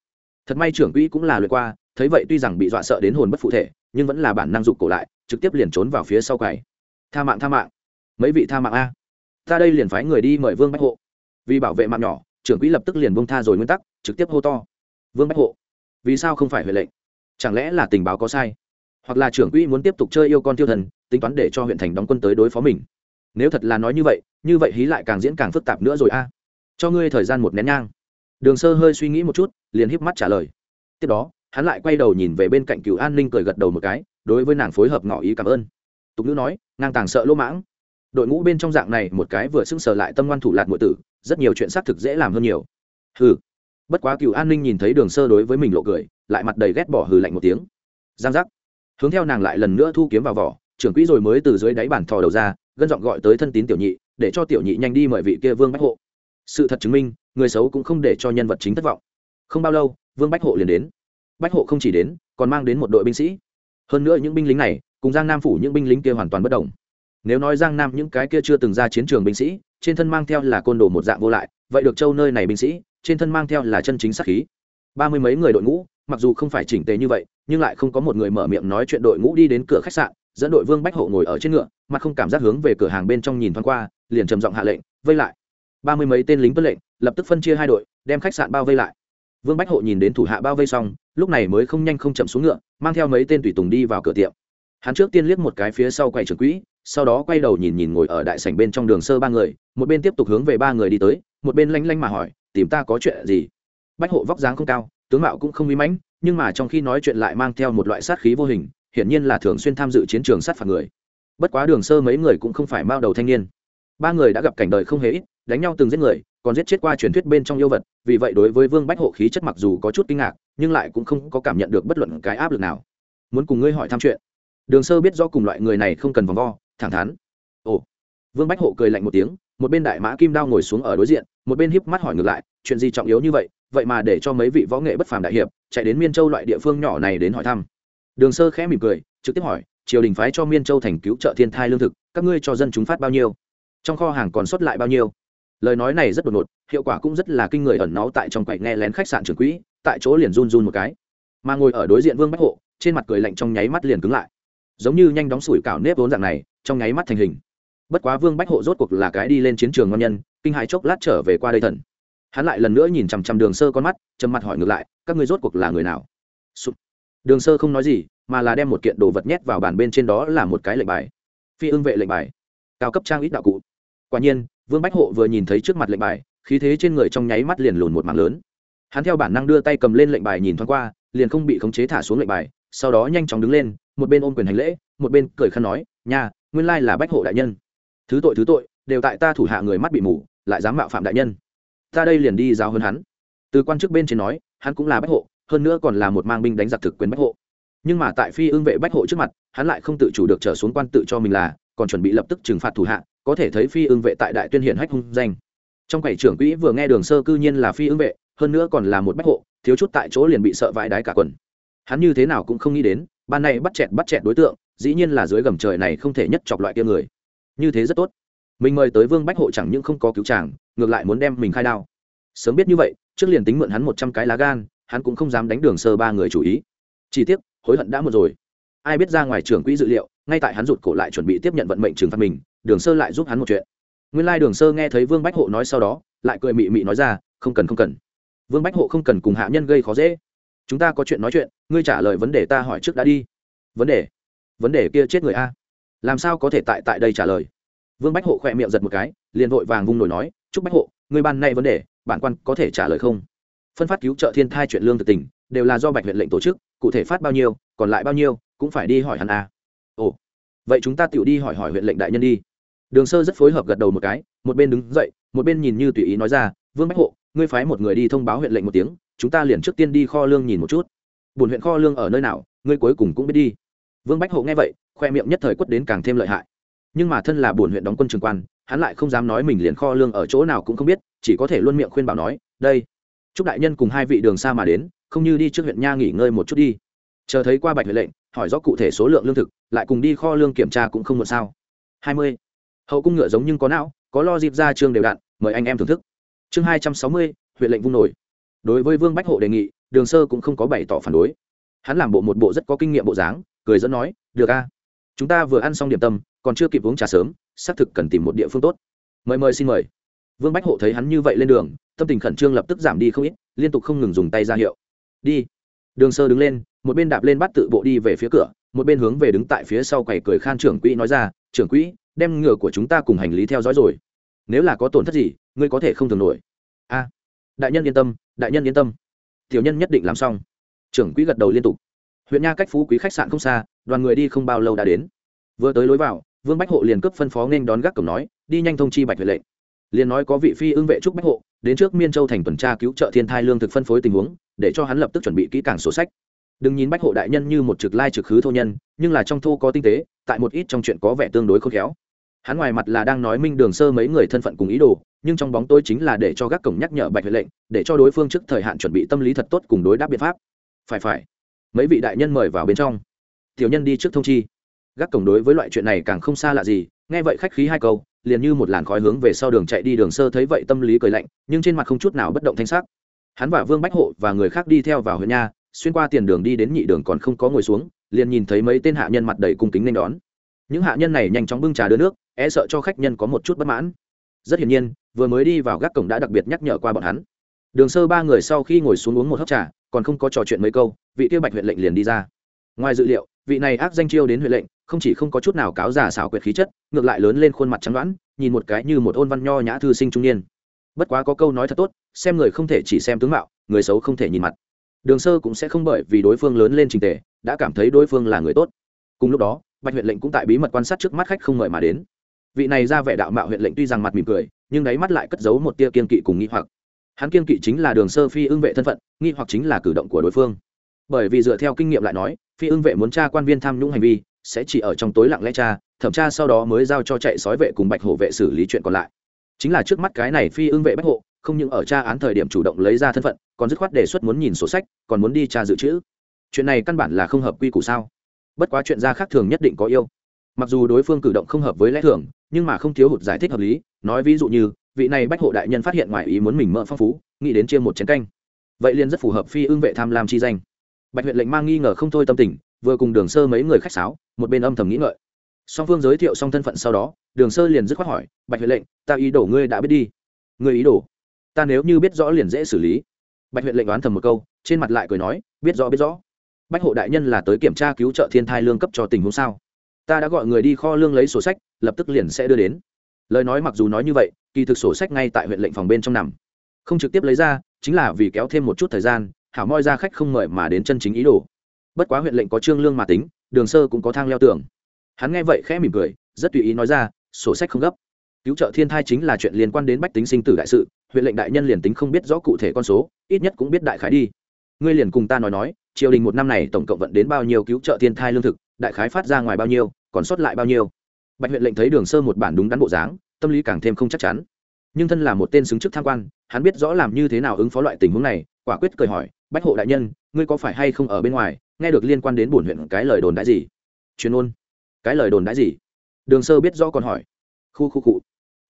thật may trưởng quỹ cũng là lượt qua, thấy vậy tuy rằng bị dọa sợ đến hồn bất phụ thể, nhưng vẫn là bản năng dục cổ lại, trực tiếp liền trốn vào phía sau cày. tha mạng tha mạng. Mấy vị tha mạng a? Ta đây liền phái người đi mời vương bách hộ. Vì bảo vệ mạng nhỏ, trưởng quỹ lập tức liền bông tha rồi nguyên tắc, trực tiếp hô to. Vương bách hộ, vì sao không phải huệ lệnh? Chẳng lẽ là tình báo có sai? Hoặc là trưởng quỹ muốn tiếp tục chơi yêu con tiêu thần, tính toán để cho huyện thành đóng quân tới đối phó mình? Nếu thật là nói như vậy như vậy hí lại càng diễn càng phức tạp nữa rồi a. Cho ngươi thời gian một nén nhang đường sơ hơi suy nghĩ một chút, liền híp mắt trả lời. Tiếp đó, hắn lại quay đầu nhìn về bên cạnh cựu an ninh cười gật đầu một cái, đối với nàng phối hợp ngỏ ý cảm ơn. Tục nữ nói, ngang tàng sợ lỗ mãng. Đội ngũ bên trong dạng này một cái vừa sưng sờ lại tâm ngoan thủ lạt muội tử, rất nhiều chuyện xác thực dễ làm hơn nhiều. Hừ. Bất quá cựu an ninh nhìn thấy đường sơ đối với mình lộ cười, lại mặt đầy ghét bỏ hừ lạnh một tiếng. Giang giác. Hướng theo nàng lại lần nữa thu kiếm vào vỏ, trưởng quỹ rồi mới từ dưới đáy bàn thò đầu ra, gân giọng gọi tới thân tín tiểu nhị, để cho tiểu nhị nhanh đi mời vị kia vương bách hộ. Sự thật chứng minh người xấu cũng không để cho nhân vật chính thất vọng. Không bao lâu, vương bách hộ liền đến. Bách hộ không chỉ đến, còn mang đến một đội binh sĩ. Hơn nữa những binh lính này, cùng giang nam phủ những binh lính kia hoàn toàn bất đồng. Nếu nói giang nam những cái kia chưa từng ra chiến trường binh sĩ, trên thân mang theo là côn đồ một dạng vô lại, vậy được châu nơi này binh sĩ, trên thân mang theo là chân chính sát khí. Ba mươi mấy người đội ngũ, mặc dù không phải chỉnh tề như vậy, nhưng lại không có một người mở miệng nói chuyện đội ngũ đi đến cửa khách sạn, dẫn đội vương bách hộ ngồi ở trên ngựa mặt không cảm giác hướng về cửa hàng bên trong nhìn thoáng qua, liền trầm giọng hạ lệnh, vây lại ba mươi mấy tên lính tuân lệnh, lập tức phân chia hai đội, đem khách sạn bao vây lại. Vương bách hộ nhìn đến thủ hạ bao vây xong, lúc này mới không nhanh không chậm xuống ngựa, mang theo mấy tên tùy tùng đi vào cửa tiệm. Hắn trước tiên liếc một cái phía sau quay trưởng quỹ, sau đó quay đầu nhìn nhìn ngồi ở đại sảnh bên trong đường sơ ba người, một bên tiếp tục hướng về ba người đi tới, một bên lanh lanh mà hỏi, tìm ta có chuyện gì? Bách hộ vóc dáng không cao, tướng mạo cũng không uy mãnh, nhưng mà trong khi nói chuyện lại mang theo một loại sát khí vô hình, hiển nhiên là thường xuyên tham dự chiến trường sát phạt người. Bất quá đường sơ mấy người cũng không phải mao đầu thanh niên. Ba người đã gặp cảnh đời không hề ít đánh nhau từng giết người, còn giết chết qua truyền thuyết bên trong yêu vật, vì vậy đối với vương bách hộ khí chất mặc dù có chút kinh ngạc, nhưng lại cũng không có cảm nhận được bất luận cái áp lực nào. Muốn cùng ngươi hỏi thăm chuyện. Đường sơ biết do cùng loại người này không cần vòng vo, thẳng thắn. Ồ. Vương bách hộ cười lạnh một tiếng, một bên đại mã kim đao ngồi xuống ở đối diện, một bên híp mắt hỏi ngược lại, chuyện gì trọng yếu như vậy vậy mà để cho mấy vị võ nghệ bất phàm đại hiệp chạy đến miên châu loại địa phương nhỏ này đến hỏi thăm. Đường sơ khẽ mỉm cười, trực tiếp hỏi, triều đình phái cho miên châu thành cứu trợ thiên thai lương thực, các ngươi cho dân chúng phát bao nhiêu? Trong kho hàng còn sót lại bao nhiêu? Lời nói này rất đột ngột, hiệu quả cũng rất là kinh người ẩn náu tại trong quầy nghe lén khách sạn trưởng quỹ, tại chỗ liền run run một cái. Mà ngồi ở đối diện vương bách hộ, trên mặt cười lạnh trong nháy mắt liền cứng lại. Giống như nhanh đóng sủi cảo nếp vốn dạng này, trong nháy mắt thành hình. Bất quá vương bách hộ rốt cuộc là cái đi lên chiến trường ngon nhân, kinh hãi chốc lát trở về qua đây thần. Hắn lại lần nữa nhìn chằm chằm đường sơ con mắt chầm mặt hỏi ngược lại, các ngươi rốt cuộc là người nào? Đường sơ không nói gì, mà là đem một kiện đồ vật nhét vào bàn bên trên đó là một cái lệnh bài. Phi ưng vệ lệnh bài. Cao cấp trang ít đạo cụ. Quả nhiên vương bách hộ vừa nhìn thấy trước mặt lệnh bài, khí thế trên người trong nháy mắt liền lùn một mạng lớn. Hắn theo bản năng đưa tay cầm lên lệnh bài nhìn thoáng qua, liền không bị khống chế thả xuống lệnh bài, sau đó nhanh chóng đứng lên, một bên ôm quyền hành lễ, một bên cười khăn nói nhà nguyên lai là bách hộ đại nhân. Thứ tội thứ tội, đều tại ta thủ hạ người mắt bị mù, lại dám mạo phạm đại nhân. Ta đây liền đi giáo hơn hắn. Từ quan chức bên trên nói, hắn cũng là bách hộ, hơn nữa còn là một mang binh đánh giặc thực quyền bách hộ. Nhưng mà tại phi ưng vệ bách hộ trước mặt, hắn lại không tự chủ được trở xuống quan tự cho mình là, còn chuẩn bị lập tức trừng phạt thủ hạ có thể thấy phi ưng vệ tại đại tuyên hiển hách hung danh. Trong quầy trưởng quỹ vừa nghe đường sơ cư nhiên là phi ưng vệ, hơn nữa còn là một bách hộ, thiếu chút tại chỗ liền bị sợ vãi đái cả quần. Hắn như thế nào cũng không nghĩ đến, ban này bắt chẹt bắt chẹt đối tượng, dĩ nhiên là dưới gầm trời này không thể nhất chọc loại kia người. Như thế rất tốt. Mình mời tới vương bách hộ chẳng những không có cứu chàng, ngược lại muốn đem mình khai đao. Sớm biết như vậy, trước liền tính mượn hắn một trăm cái lá gan, hắn cũng không dám đánh đường sơ ba người chủ ý. Chỉ tiếc, hối hận đã một rồi. Ai biết ra ngoài trưởng quỹ dự liệu, ngay tại hắn rụt cổ lại chuẩn bị tiếp nhận vận mệnh trừng phạt mình đường sơ lại giúp hắn một chuyện. Nguyên lai đường sơ nghe thấy vương bách hộ nói sau đó, lại cười mị mị nói ra, không cần không cần. Vương bách hộ không cần cùng hạ nhân gây khó dễ. Chúng ta có chuyện nói chuyện, ngươi trả lời vấn đề ta hỏi trước đã đi. Vấn đề? Vấn đề kia chết người a? Làm sao có thể tại tại đây trả lời? Vương bách hộ khỏe miệng giật một cái, liền vội vàng vung nổi nói, chúc bách hộ, ngươi ban nay vấn đề, bản quan có thể trả lời không? Phân phát cứu trợ thiên thai chuyện lương thực tỉnh đều là do bạch huyện lệnh tổ chức, cụ thể phát bao nhiêu, còn lại bao nhiêu, cũng phải đi hỏi hắn a vậy chúng ta tự đi hỏi hỏi huyện lệnh đại nhân đi. Đường sơ rất phối hợp gật đầu một cái, một bên đứng dậy, một bên nhìn như tùy ý nói ra, vương bách hộ, ngươi phái một người đi thông báo huyện lệnh một tiếng, chúng ta liền trước tiên đi kho lương nhìn một chút. Buồn huyện kho lương ở nơi nào, ngươi cuối cùng cũng biết đi. Vương bách hộ nghe vậy, khoe miệng nhất thời quất đến càng thêm lợi hại. Nhưng mà thân là buồn huyện đóng quân trường quan, hắn lại không dám nói mình liền kho lương ở chỗ nào cũng không biết, chỉ có thể luôn miệng khuyên bảo nói, đây, chúc đại nhân cùng hai vị đường xa mà đến, không như đi trước huyện nha nghỉ ngơi một chút đi. Chờ thấy qua bạch huyện lệnh, hỏi rõ cụ thể số lượng lương thực lại cùng đi kho lương kiểm tra cũng không muộn sao. Hai mươi. Hậu cung ngựa giống nhưng có não, có lo dịp ra trường đều đặn, mời anh em thưởng thức. Chương hai trăm sáu mươi, huyện lệnh vung nổi. Đối với vương bách hộ đề nghị, đường sơ cũng không có bày tỏ phản đối. Hắn làm bộ một bộ rất có kinh nghiệm bộ dáng, cười dẫn nói, được a. Chúng ta vừa ăn xong điểm tâm, còn chưa kịp uống trà sớm, xác thực cần tìm một địa phương tốt. Mời mời, xin mời. Vương bách hộ thấy hắn như vậy lên đường, tâm tình khẩn trương lập tức giảm đi không ít, liên tục không ngừng dùng tay ra hiệu. Đi. Đường sơ đứng lên, một bên đạp lên bắt tự bộ đi về phía cửa một bên hướng về đứng tại phía sau quầy cười khan trưởng quỹ nói ra, trưởng quỹ, đem ngựa của chúng ta cùng hành lý theo dõi rồi. Nếu là có tổn thất gì, ngươi có thể không thường nổi. A, đại nhân yên tâm, đại nhân yên tâm. Tiểu nhân nhất định làm xong. Trưởng quỹ gật đầu liên tục. Huyện nha cách phú quý khách sạn không xa, đoàn người đi không bao lâu đã đến. Vừa tới lối vào, vương bách hộ liền cấp phân phó nên đón gác cổng nói, đi nhanh thông chi bạch huệ lệnh. Liền nói có vị phi ưng vệ trúc bách hộ, đến trước miên châu thành tuần tra cứu trợ thiên thai lương thực phân phối tình huống, để cho hắn lập tức chuẩn bị kỹ càng sổ sách đừng nhìn bách hộ đại nhân như một trực lai trực khứ thô nhân, nhưng là trong thô có tinh tế, tại một ít trong chuyện có vẻ tương đối khôn khéo. Hắn ngoài mặt là đang nói minh đường sơ mấy người thân phận cùng ý đồ, nhưng trong bóng tôi chính là để cho gác cổng nhắc nhở bạch huệ lệnh, để cho đối phương trước thời hạn chuẩn bị tâm lý thật tốt cùng đối đáp biện pháp. Phải phải. Mấy vị đại nhân mời vào bên trong. Tiểu nhân đi trước thông chi. Gác cổng đối với loại chuyện này càng không xa lạ gì, nghe vậy khách khí hai câu, liền như một làn khói hướng về sau đường chạy đi đường sơ thấy vậy tâm lý cười lạnh, nhưng trên mặt không chút nào bất động thanh sắc. Hắn và vương bách hộ và người khác đi theo vào huyện nha xuyên qua tiền đường đi đến nhị đường còn không có ngồi xuống, liền nhìn thấy mấy tên hạ nhân mặt đầy cung kính nên đón. Những hạ nhân này nhanh chóng bưng trà đưa nước e sợ cho khách nhân có một chút bất mãn. Rất hiển nhiên, vừa mới đi vào gác cổng đã đặc biệt nhắc nhở qua bọn hắn. Đường sơ ba người sau khi ngồi xuống uống một hớp trà, còn không có trò chuyện mấy câu, vị tiêu bạch huyện lệnh liền đi ra. Ngoài dự liệu, vị này ác danh chiêu đến huyện lệnh, không chỉ không có chút nào cáo giả xảo quyệt khí chất, ngược lại lớn lên khuôn mặt trắng đoãn nhìn một cái như một ôn văn nho nhã thư sinh trung niên. Bất quá có câu nói thật tốt, xem người không thể chỉ xem tướng mạo, người xấu không thể nhìn mặt đường sơ cũng sẽ không bởi vì đối phương lớn lên trình tề, đã cảm thấy đối phương là người tốt. Cùng lúc đó, bạch huyện lệnh cũng tại bí mật quan sát trước mắt khách không mời mà đến. Vị này ra vẻ đạo mạo huyện lệnh tuy rằng mặt mỉm cười, nhưng đáy mắt lại cất giấu một tia kiên kỵ cùng nghi hoặc. Hắn kiên kỵ chính là đường sơ phi ưng vệ thân phận, nghi hoặc chính là cử động của đối phương. Bởi vì dựa theo kinh nghiệm lại nói, phi ưng vệ muốn tra quan viên tham nhũng hành vi, sẽ chỉ ở trong tối lặng lẽ tra, thẩm tra sau đó mới giao cho chạy sói vệ cùng bạch hổ vệ xử lý chuyện còn lại. Chính là trước mắt cái này phi ưng vệ bách hộ không những ở tra án thời điểm chủ động lấy ra thân phận, còn dứt khoát đề xuất muốn nhìn sổ sách, còn muốn đi tra dự trữ. Chuyện này căn bản là không hợp quy củ sao? Bất quá chuyện ra khác thường nhất định có yêu. Mặc dù đối phương cử động không hợp với lẽ thường, nhưng mà không thiếu hụt giải thích hợp lý. Nói ví dụ như, vị này bách hộ đại nhân phát hiện ngoài ý muốn mình mỡ phong phú, nghĩ đến chia một chén canh. Vậy liền rất phù hợp phi ưng vệ tham lam chi danh. Bạch huyện lệnh mang nghi ngờ không thôi tâm tình, vừa cùng đường sơ mấy người khách sáo, một bên âm thầm nghĩ ngợi. Song phương giới thiệu xong thân phận sau đó, đường sơ liền dứt khoát hỏi, bạch huyện lệnh, ta ý đồ ngươi đã biết đi. Ngươi ý đồ? Ta nếu như biết rõ liền dễ xử lý. Bạch huyện lệnh đoán thầm một câu, trên mặt lại cười nói, biết rõ biết rõ. Bách hộ đại nhân là tới kiểm tra cứu trợ thiên thai lương cấp cho tình huống sao? Ta đã gọi người đi kho lương lấy sổ sách, lập tức liền sẽ đưa đến. Lời nói mặc dù nói như vậy, kỳ thực sổ sách ngay tại huyện lệnh phòng bên trong nằm. Không trực tiếp lấy ra, chính là vì kéo thêm một chút thời gian, hảo moi ra khách không mời mà đến chân chính ý đồ. Bất quá huyện lệnh có trương lương mà tính, đường sơ cũng có thang leo tường. Hắn nghe vậy khẽ mỉm cười, rất tùy ý nói ra, sổ sách không gấp. Cứu trợ thiên thai chính là chuyện liên quan đến bách tính sinh tử đại sự huyện lệnh đại nhân liền tính không biết rõ cụ thể con số, ít nhất cũng biết đại khái đi. Ngươi liền cùng ta nói nói, triều đình một năm này tổng cộng vận đến bao nhiêu cứu trợ thiên thai lương thực, đại khái phát ra ngoài bao nhiêu, còn sót lại bao nhiêu. Bạch huyện lệnh thấy đường sơ một bản đúng đắn bộ dáng, tâm lý càng thêm không chắc chắn. Nhưng thân là một tên xứng chức tham quan, hắn biết rõ làm như thế nào ứng phó loại tình huống này, quả quyết cười hỏi, bách hộ đại nhân, ngươi có phải hay không ở bên ngoài, nghe được liên quan đến bổn huyện cái lời đồn đãi gì? Chuyên ôn cái lời đồn đãi gì? Đường sơ biết rõ còn hỏi. Khu khu cụ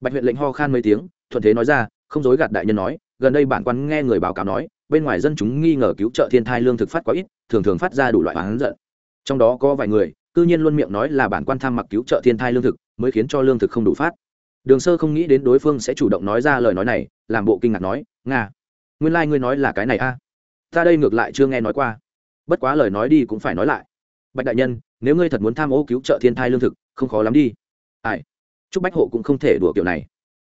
bạch huyện lệnh ho khan mấy tiếng, thuận thế nói ra không dối gạt đại nhân nói, gần đây bản quan nghe người báo cáo nói, bên ngoài dân chúng nghi ngờ cứu trợ thiên thai lương thực phát quá ít, thường thường phát ra đủ loại oán giận. Trong đó có vài người, cư nhiên luôn miệng nói là bản quan tham mặc cứu trợ thiên thai lương thực, mới khiến cho lương thực không đủ phát. Đường sơ không nghĩ đến đối phương sẽ chủ động nói ra lời nói này, làm bộ kinh ngạc nói, nga, nguyên lai、like、ngươi nói là cái này a. Ta đây ngược lại chưa nghe nói qua. Bất quá lời nói đi cũng phải nói lại. Bạch đại nhân, nếu ngươi thật muốn tham ô cứu trợ thiên thai lương thực, không khó lắm đi. Ai? Chúc bách hộ cũng không thể đùa kiểu này.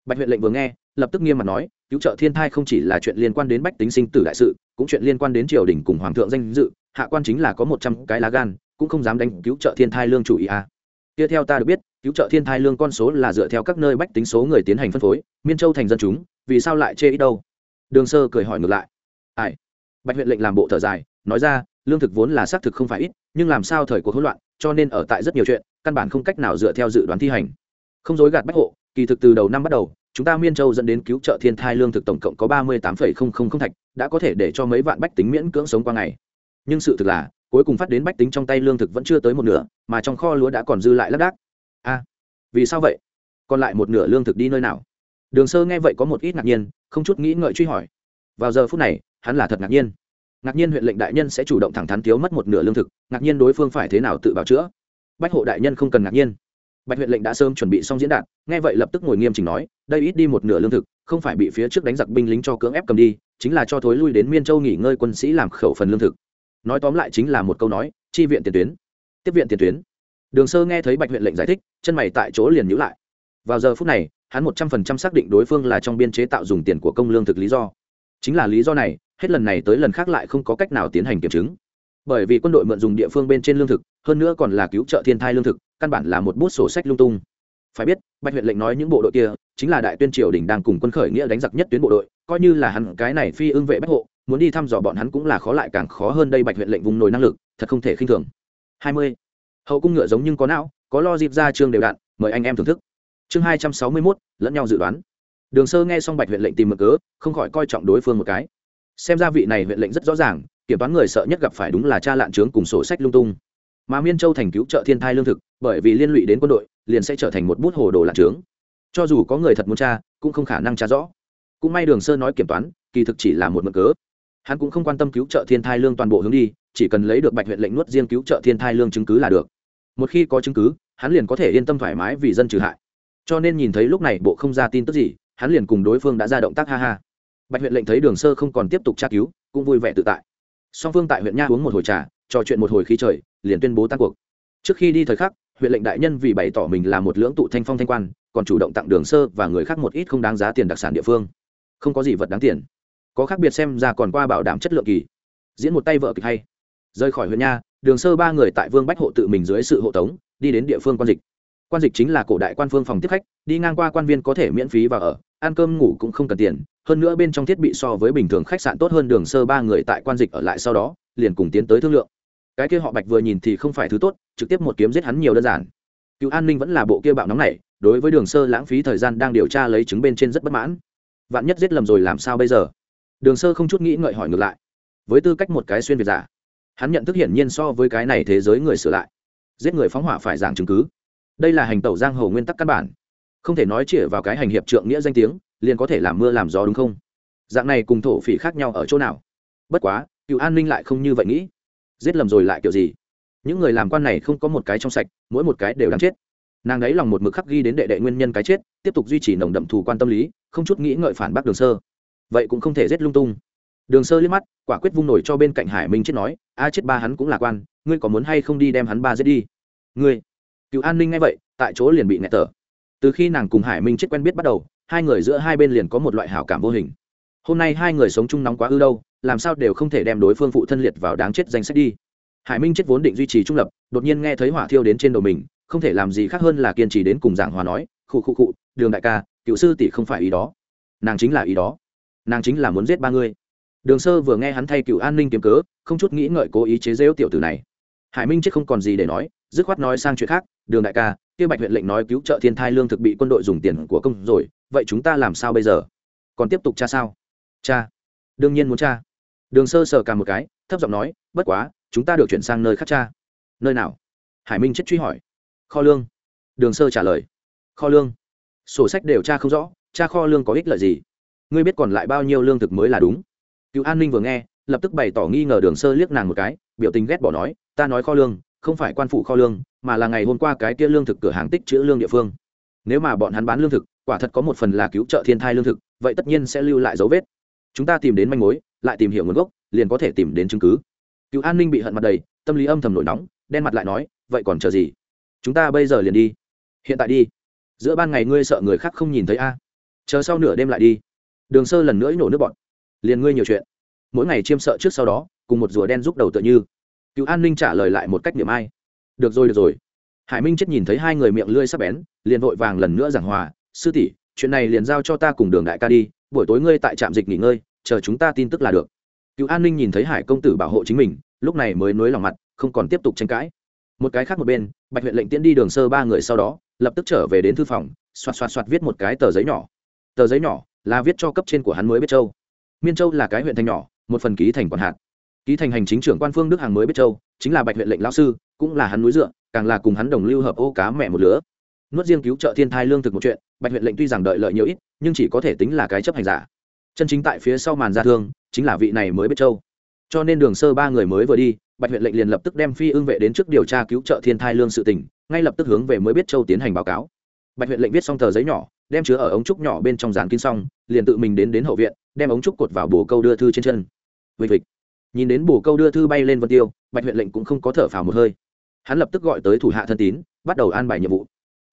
Bạch huyện lệnh vừa nghe lập tức nghiêm mặt nói, cứu trợ thiên thai không chỉ là chuyện liên quan đến bách tính sinh tử đại sự, cũng chuyện liên quan đến triều đình cùng hoàng thượng danh dự, hạ quan chính là có một trăm cái lá gan, cũng không dám đánh cứu trợ thiên thai lương chủ ý à. tiếp theo ta được biết, cứu trợ thiên thai lương con số là dựa theo các nơi bách tính số người tiến hành phân phối, miên châu thành dân chúng, vì sao lại chê ít đâu? Đường sơ cười hỏi ngược lại. Ai? Bạch huyện lệnh làm bộ thở dài, nói ra, lương thực vốn là xác thực không phải ít, nhưng làm sao thời cuộc hỗn loạn, cho nên ở tại rất nhiều chuyện, căn bản không cách nào dựa theo dự đoán thi hành. Không dối gạt bách hộ, kỳ thực từ đầu năm bắt đầu chúng ta miên châu dẫn đến cứu trợ thiên thai lương thực tổng cộng có ba mươi tám thạch, đã có thể để cho mấy vạn bách tính miễn cưỡng sống qua ngày. Nhưng sự thực là, cuối cùng phát đến bách tính trong tay lương thực vẫn chưa tới một nửa, mà trong kho lúa đã còn dư lại lác đác. A, vì sao vậy? Còn lại một nửa lương thực đi nơi nào? Đường sơ nghe vậy có một ít ngạc nhiên, không chút nghĩ ngợi truy hỏi. Vào giờ phút này, hắn là thật ngạc nhiên. Ngạc nhiên huyện lệnh đại nhân sẽ chủ động thẳng thắn thiếu mất một nửa lương thực, ngạc nhiên đối phương phải thế nào tự bào chữa? Bách hộ đại nhân không cần ngạc nhiên bạch huyện lệnh đã sớm chuẩn bị xong diễn đạt, nghe vậy lập tức ngồi nghiêm chỉnh nói, đây ít đi một nửa lương thực, không phải bị phía trước đánh giặc binh lính cho cưỡng ép cầm đi, chính là cho thối lui đến miên châu nghỉ ngơi quân sĩ làm khẩu phần lương thực. Nói tóm lại chính là một câu nói, chi viện tiền tuyến, tiếp viện tiền tuyến. Đường sơ nghe thấy bạch huyện lệnh giải thích, chân mày tại chỗ liền nhữ lại. Vào giờ phút này, hắn một trăm phần trăm xác định đối phương là trong biên chế tạo dùng tiền của công lương thực lý do. Chính là lý do này, hết lần này tới lần khác lại không có cách nào tiến hành kiểm chứng. Bởi vì quân đội mượn dùng địa phương bên trên lương thực, hơn nữa còn là cứu trợ thiên thai lương thực căn bản là một bút sổ sách lung tung. Phải biết, bạch huyện lệnh nói những bộ đội kia chính là đại tuyên triều đình đang cùng quân khởi nghĩa đánh giặc nhất tuyến bộ đội, coi như là hắn cái này phi ưng vệ bách hộ, muốn đi thăm dò bọn hắn cũng là khó lại càng khó hơn đây bạch huyện lệnh vùng nổi năng lực, thật không thể khinh thường. Hai mươi. Hậu cung ngựa giống nhưng có não, có lo dịp ra chương đều đặn mời anh em thưởng thức. Chương hai trăm sáu mươi mốt, lẫn nhau dự đoán. Đường sơ nghe xong bạch huyện lệnh tìm mực cớ, không khỏi coi trọng đối phương một cái. Xem ra vị này huyện lệnh rất rõ ràng, kiểm toán người sợ nhất gặp phải đúng là cha lạn trướng cùng sổ sách lung tung mà miên châu thành cứu trợ thiên thai lương thực, bởi vì liên lụy đến quân đội, liền sẽ trở thành một bút hồ đồ lạn trướng. Cho dù có người thật muốn tra, cũng không khả năng tra rõ. Cũng may đường sơ nói kiểm toán, kỳ thực chỉ là một mực cớ. Hắn cũng không quan tâm cứu trợ thiên thai lương toàn bộ hướng đi, chỉ cần lấy được bạch huyện lệnh nuốt riêng cứu trợ thiên thai lương chứng cứ là được. Một khi có chứng cứ, hắn liền có thể yên tâm thoải mái vì dân trừ hại. Cho nên nhìn thấy lúc này bộ không ra tin tức gì, hắn liền cùng đối phương đã ra động tác ha ha. Bạch huyện lệnh thấy đường sơ không còn tiếp tục tra cứu, cũng vui vẻ tự tại. Song phương tại huyện nha uống một hồi trà, trò chuyện một hồi khí trời liền tuyên bố tan cuộc. Trước khi đi thời khắc, huyện lệnh đại nhân vì bày tỏ mình là một lưỡng tụ thanh phong thanh quan, còn chủ động tặng đường sơ và người khác một ít không đáng giá tiền đặc sản địa phương. Không có gì vật đáng tiền. Có khác biệt xem ra còn qua bảo đảm chất lượng kỳ. Diễn một tay vợ kịch hay. Rời khỏi huyện nha, đường sơ ba người tại vương bách hộ tự mình dưới sự hộ tống, đi đến địa phương quan dịch. Quan dịch chính là cổ đại quan phương phòng tiếp khách, đi ngang qua quan viên có thể miễn phí và ở, ăn cơm ngủ cũng không cần tiền, hơn nữa bên trong thiết bị so với bình thường khách sạn tốt hơn đường sơ ba người tại quan dịch ở lại sau đó, liền cùng tiến tới thương lượng cái kia họ bạch vừa nhìn thì không phải thứ tốt, trực tiếp một kiếm giết hắn nhiều đơn giản. Cựu an ninh vẫn là bộ kia bạo nóng này, đối với đường sơ lãng phí thời gian đang điều tra lấy chứng bên trên rất bất mãn. Vạn nhất giết lầm rồi làm sao bây giờ? Đường sơ không chút nghĩ ngợi hỏi ngược lại. Với tư cách một cái xuyên việt giả, hắn nhận thức hiển nhiên so với cái này thế giới người sửa lại. Giết người phóng hỏa phải giảng chứng cứ. Đây là hành tẩu giang hồ nguyên tắc căn bản. Không thể nói chĩa vào cái hành hiệp trượng nghĩa danh tiếng, liền có thể làm mưa làm gió đúng không? Dạng này cùng thổ phỉ khác nhau ở chỗ nào? Bất quá, cựu an ninh lại không như vậy nghĩ giết lầm rồi lại kiểu gì? Những người làm quan này không có một cái trong sạch, mỗi một cái đều đáng chết. Nàng ấy lòng một mực khắc ghi đến đệ đệ nguyên nhân cái chết, tiếp tục duy trì nồng đậm thù quan tâm lý, không chút nghĩ ngợi phản bác đường sơ. Vậy cũng không thể giết lung tung. Đường sơ liếc mắt, quả quyết vung nổi cho bên cạnh hải minh chết nói, a chết ba hắn cũng là quan, ngươi có muốn hay không đi đem hắn ba giết đi? Ngươi? Cựu an ninh ngay vậy, tại chỗ liền bị nghẹt tở từ khi nàng cùng hải minh chết quen biết bắt đầu, hai người giữa hai bên liền có một loại hảo cảm vô hình. Hôm nay hai người sống chung nóng quá ư đâu làm sao đều không thể đem đối phương phụ thân liệt vào đáng chết danh sách đi. Hải minh chết vốn định duy trì trung lập, đột nhiên nghe thấy hỏa thiêu đến trên đầu mình, không thể làm gì khác hơn là kiên trì đến cùng giảng hòa nói, khụ khụ khụ, đường đại ca, cựu sư tỷ không phải ý đó. Nàng chính là ý đó. Nàng chính là muốn giết ba người đường sơ vừa nghe hắn thay cựu an ninh kiếm cớ, không chút nghĩ ngợi cố ý chế rêu tiểu tử này. Hải minh chết không còn gì để nói, dứt khoát nói sang chuyện khác, đường đại ca, kia bạch huyện lệnh nói cứu trợ thiên thai lương thực bị quân đội dùng tiền của công rồi, vậy chúng ta làm sao bây giờ? Còn tiếp tục cha sao? Cha đương nhiên muốn cha. Đường sơ sờ cả một cái, thấp giọng nói, bất quá, chúng ta được chuyển sang nơi khác cha. Nơi nào? Hải minh chết truy hỏi. Kho lương. Đường sơ trả lời. Kho lương. Sổ sách đều cha không rõ, cha kho lương có ích lợi gì? Ngươi biết còn lại bao nhiêu lương thực mới là đúng? Cựu an ninh vừa nghe, lập tức bày tỏ nghi ngờ đường sơ liếc nàng một cái, biểu tình ghét bỏ nói, ta nói kho lương, không phải quan phụ kho lương, mà là ngày hôm qua cái kia lương thực cửa hàng tích chữ lương địa phương. Nếu mà bọn hắn bán lương thực, quả thật có một phần là cứu trợ thiên thai lương thực, vậy tất nhiên sẽ lưu lại dấu vết chúng ta tìm đến manh mối, lại tìm hiểu nguồn gốc, liền có thể tìm đến chứng cứ. Cựu an ninh bị hận mặt đầy, tâm lý âm thầm nổi nóng, đen mặt lại nói, vậy còn chờ gì? Chúng ta bây giờ liền đi. Hiện tại đi. Giữa ban ngày ngươi sợ người khác không nhìn thấy a. Chờ sau nửa đêm lại đi. Đường sơ lần nữa nổ nước bọn liền ngươi nhiều chuyện. Mỗi ngày chiêm sợ trước sau đó, cùng một rùa đen giúp đầu tựa như. Cựu an ninh trả lời lại một cách niệm ai. Được rồi được rồi. Hải minh chết nhìn thấy hai người miệng lưỡi sắp bén, liền vội vàng lần nữa giảng hòa. Sư tỷ, chuyện này liền giao cho ta cùng đường đại ca đi, buổi tối ngươi tại trạm dịch nghỉ ngơi chờ chúng ta tin tức là được. Cựu an ninh nhìn thấy hải công tử bảo hộ chính mình, lúc này mới nối lòng mặt, không còn tiếp tục tranh cãi. Một cái khác một bên, bạch huyện lệnh tiễn đi đường sơ ba người sau đó, lập tức trở về đến thư phòng, xoạt xoạt xoạt viết một cái tờ giấy nhỏ. Tờ giấy nhỏ là viết cho cấp trên của hắn mới biết châu. Miên châu là cái huyện thành nhỏ, một phần ký thành quản hạt. Ký thành hành chính trưởng quan phương đức hàng mới biết châu, chính là bạch huyện lệnh lão sư, cũng là hắn núi dựa, càng là cùng hắn đồng lưu hợp ô cá mẹ một lứa. Nuốt riêng cứu trợ thiên thai lương thực một chuyện, bạch huyện lệnh tuy rằng đợi lợi nhiều ít, nhưng chỉ có thể tính là cái chấp hành giả chân chính tại phía sau màn ra thương, chính là vị này mới biết châu. Cho nên đường sơ ba người mới vừa đi, bạch huyện lệnh liền lập tức đem phi ưng vệ đến trước điều tra cứu trợ thiên thai lương sự tỉnh ngay lập tức hướng về mới biết châu tiến hành báo cáo. Bạch huyện lệnh viết xong tờ giấy nhỏ, đem chứa ở ống trúc nhỏ bên trong dán kín xong, liền tự mình đến đến hậu viện, đem ống trúc cột vào bồ câu đưa thư trên chân. Vịnh vịnh nhìn đến bồ câu đưa thư bay lên vân tiêu, bạch huyện lệnh cũng không có thở phào một hơi. Hắn lập tức gọi tới thủ hạ thân tín, bắt đầu an bài nhiệm vụ.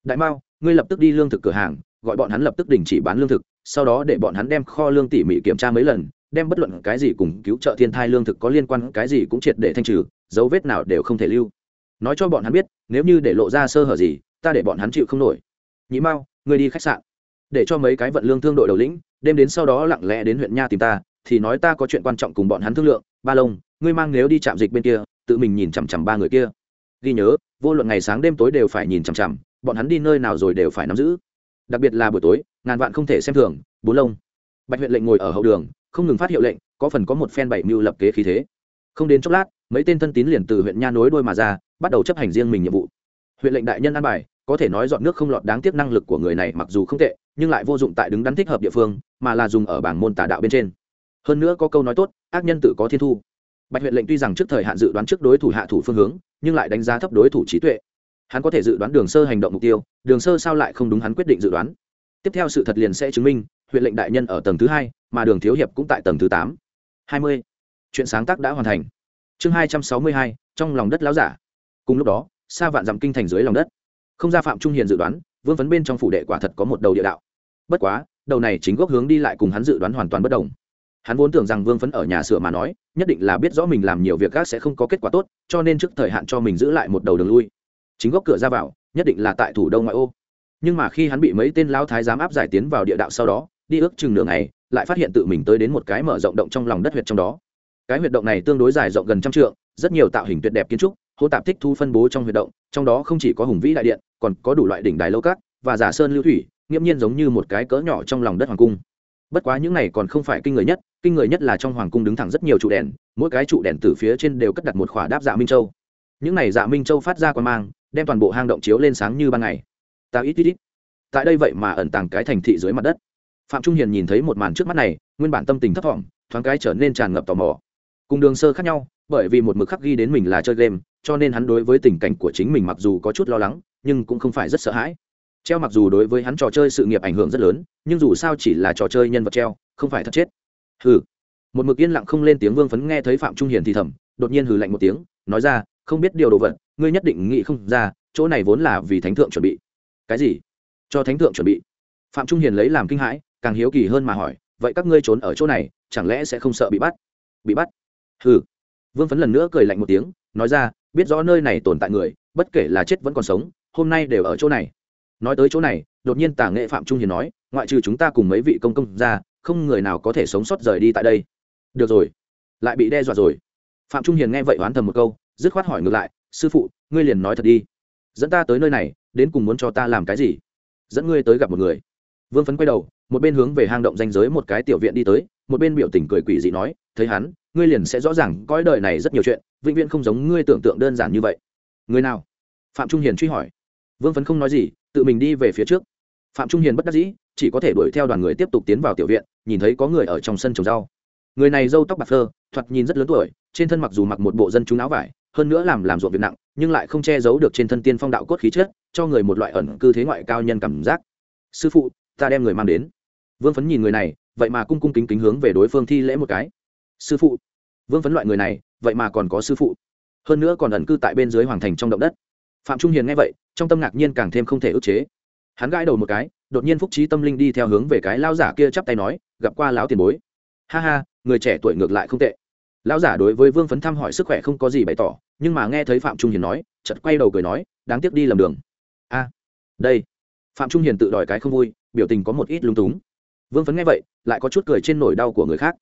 Đại mao, ngươi lập tức đi lương thực cửa hàng gọi bọn hắn lập tức đình chỉ bán lương thực, sau đó để bọn hắn đem kho lương tỉ mỉ kiểm tra mấy lần, đem bất luận cái gì cùng cứu trợ thiên thai lương thực có liên quan, cái gì cũng triệt để thanh trừ, dấu vết nào đều không thể lưu. Nói cho bọn hắn biết, nếu như để lộ ra sơ hở gì, ta để bọn hắn chịu không nổi. Nhĩ mao, ngươi đi khách sạn. Để cho mấy cái vận lương thương đội đầu lĩnh, đêm đến sau đó lặng lẽ đến huyện nha tìm ta, thì nói ta có chuyện quan trọng cùng bọn hắn thương lượng. Ba lông ngươi mang nếu đi chạm dịch bên kia, tự mình nhìn chằm chằm ba người kia. Ghi nhớ, vô luận ngày sáng đêm tối đều phải nhìn chằm chằm, bọn hắn đi nơi nào rồi đều phải nắm giữ đặc biệt là buổi tối, ngàn vạn không thể xem thường bốn lông. Bạch huyện lệnh ngồi ở hậu đường, không ngừng phát hiệu lệnh, có phần có một phen bảy mưu lập kế khí thế. Không đến chốc lát, mấy tên thân tín liền từ huyện nha nối đôi mà ra, bắt đầu chấp hành riêng mình nhiệm vụ. Huyện lệnh đại nhân an bài, có thể nói dọn nước không lọt đáng tiếc năng lực của người này mặc dù không tệ, nhưng lại vô dụng tại đứng đắn thích hợp địa phương, mà là dùng ở bảng môn tà đạo bên trên. Hơn nữa có câu nói tốt, ác nhân tự có thiên thu. Bạch huyện lệnh tuy rằng trước thời hạn dự đoán trước đối thủ hạ thủ phương hướng, nhưng lại đánh giá thấp đối thủ trí tuệ hắn có thể dự đoán đường sơ hành động mục tiêu, đường sơ sao lại không đúng hắn quyết định dự đoán. Tiếp theo sự thật liền sẽ chứng minh, huyện lệnh đại nhân ở tầng thứ hai, mà đường thiếu hiệp cũng tại tầng thứ tám. Hai mươi. Chuyện sáng tác đã hoàn thành. Chương hai trăm sáu mươi hai, trong lòng đất láo giả. Cùng lúc đó xa vạn dặm kinh thành dưới lòng đất. Không ra phạm trung hiền dự đoán, vương vấn bên trong phủ đệ quả thật có một đầu địa đạo. Bất quá, đầu này chính gốc hướng đi lại cùng hắn dự đoán hoàn toàn bất đồng. Hắn vốn tưởng rằng vương phấn ở nhà sửa mà nói, nhất định là biết rõ mình làm nhiều việc khác sẽ không có kết quả tốt, cho nên trước thời hạn cho mình giữ lại một đầu đường lui chính góc cửa ra vào, nhất định là tại thủ đô ngoại ô. Nhưng mà khi hắn bị mấy tên lao thái giám áp giải tiến vào địa đạo sau đó, đi ước chừng nửa ngày, lại phát hiện tự mình tới đến một cái mở rộng động trong lòng đất huyệt trong đó. Cái huyệt động này tương đối dài rộng gần trăm trượng, rất nhiều tạo hình tuyệt đẹp kiến trúc hô tạp thích thu phân bố trong huyệt động, trong đó không chỉ có hùng vĩ đại điện, còn có đủ loại đỉnh đài lâu cát và giả sơn lưu thủy, nghiễm nhiên giống như một cái cỡ nhỏ trong lòng đất hoàng cung. Bất quá những này còn không phải kinh người nhất, kinh người nhất là trong hoàng cung đứng thẳng rất nhiều trụ đèn, mỗi cái trụ đèn từ phía trên đều cất đặt một khỏa đáp dạ minh châu. Những này dạ minh châu phát ra quan mang đem toàn bộ hang động chiếu lên sáng như ban ngày. Ta ít ít ít. Tại đây vậy mà ẩn tàng cái thành thị dưới mặt đất. Phạm trung hiền nhìn thấy một màn trước mắt này, nguyên bản tâm tình thấp thỏm, thoáng cái trở nên tràn ngập tò mò. Cùng đường sơ khác nhau, bởi vì một mực khắc ghi đến mình là chơi game, cho nên hắn đối với tình cảnh của chính mình mặc dù có chút lo lắng, nhưng cũng không phải rất sợ hãi. Treo mặc dù đối với hắn trò chơi sự nghiệp ảnh hưởng rất lớn, nhưng dù sao chỉ là trò chơi nhân vật treo, không phải thật chết. Hừ. Một mực yên lặng không lên tiếng vương phấn nghe thấy phạm trung hiền thì thầm, đột nhiên hừ lạnh một tiếng, nói ra, không biết điều đồ vật ngươi nhất định nghĩ không ra, chỗ này vốn là vì thánh thượng chuẩn bị. Cái gì? Cho thánh thượng chuẩn bị? Phạm trung hiền lấy làm kinh hãi, càng hiếu kỳ hơn mà hỏi, vậy các ngươi trốn ở chỗ này, chẳng lẽ sẽ không sợ bị bắt? Bị bắt? Hừ. Vương phấn lần nữa cười lạnh một tiếng, nói ra, biết rõ nơi này tồn tại người, bất kể là chết vẫn còn sống, hôm nay đều ở chỗ này. Nói tới chỗ này, đột nhiên tả nghệ phạm trung hiền nói, ngoại trừ chúng ta cùng mấy vị công công ra, không người nào có thể sống sót rời đi tại đây. Được rồi. Lại bị đe dọa rồi. Phạm trung hiền nghe vậy oán thầm một câu, dứt khoát hỏi ngược lại sư phụ, ngươi liền nói thật đi. Dẫn ta tới nơi này, đến cùng muốn cho ta làm cái gì? Dẫn ngươi tới gặp một người. Vương phấn quay đầu, một bên hướng về hang động danh giới một cái tiểu viện đi tới, một bên biểu tình cười quỷ dị nói, thấy hắn, ngươi liền sẽ rõ ràng cõi đời này rất nhiều chuyện, vĩnh viễn không giống ngươi tưởng tượng đơn giản như vậy. Người nào? Phạm trung hiền truy hỏi. Vương phấn không nói gì, tự mình đi về phía trước. Phạm trung hiền bất đắc dĩ, chỉ có thể đuổi theo đoàn người tiếp tục tiến vào tiểu viện, nhìn thấy có người ở trong sân trồng rau. Người này râu tóc bạc phơ, thoạt nhìn rất lớn tuổi, trên thân mặc dù mặc một bộ dân chúng áo vải hơn nữa làm làm ruộng việc nặng, nhưng lại không che giấu được trên thân tiên phong đạo cốt khí chất, cho người một loại ẩn cư thế ngoại cao nhân cảm giác. Sư phụ, ta đem người mang đến. Vương phấn nhìn người này, vậy mà cung cung kính kính hướng về đối phương thi lễ một cái. Sư phụ. Vương phấn loại người này, vậy mà còn có sư phụ. Hơn nữa còn ẩn cư tại bên dưới hoàng thành trong động đất. Phạm trung hiền nghe vậy, trong tâm ngạc nhiên càng thêm không thể ức chế. Hắn gãi đầu một cái, đột nhiên phúc trí tâm linh đi theo hướng về cái lao giả kia chắp tay nói, gặp qua lão tiền bối. Ha ha, người trẻ tuổi ngược lại không tệ lão giả đối với vương phấn thăm hỏi sức khỏe không có gì bày tỏ, nhưng mà nghe thấy phạm trung hiền nói chật quay đầu cười nói, đáng tiếc đi lầm đường. A, đây. Phạm trung hiền tự đòi cái không vui, biểu tình có một ít lung túng. Vương phấn nghe vậy, lại có chút cười trên nỗi đau của người khác.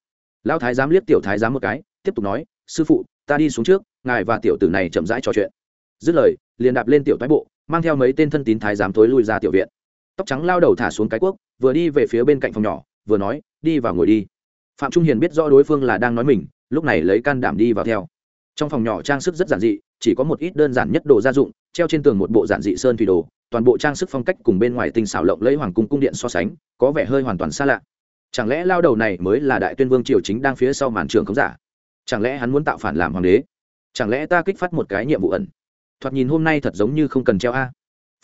Lão thái giám liếc tiểu thái giám một cái, tiếp tục nói, sư phụ, ta đi xuống trước, ngài và tiểu tử này chậm rãi trò chuyện. Dứt lời, liền đạp lên tiểu thái bộ, mang theo mấy tên thân tín thái giám thối lui ra tiểu viện. Tóc trắng lao đầu thả xuống cái cuốc, vừa đi về phía bên cạnh phòng nhỏ, vừa nói, đi vào ngồi đi. Phạm trung hiền biết rõ đối phương là đang nói mình lúc này lấy can đảm đi vào theo. Trong phòng nhỏ trang sức rất giản dị, chỉ có một ít đơn giản nhất đồ gia dụng, treo trên tường một bộ giản dị sơn thủy đồ, toàn bộ trang sức phong cách cùng bên ngoài tinh xảo lộng lấy hoàng cung cung điện so sánh, có vẻ hơi hoàn toàn xa lạ. Chẳng lẽ lao đầu này mới là đại tuyên vương triều chính đang phía sau màn trường khống giả? Chẳng lẽ hắn muốn tạo phản làm hoàng đế? Chẳng lẽ ta kích phát một cái nhiệm vụ ẩn? Thoạt nhìn hôm nay thật giống như không cần treo a.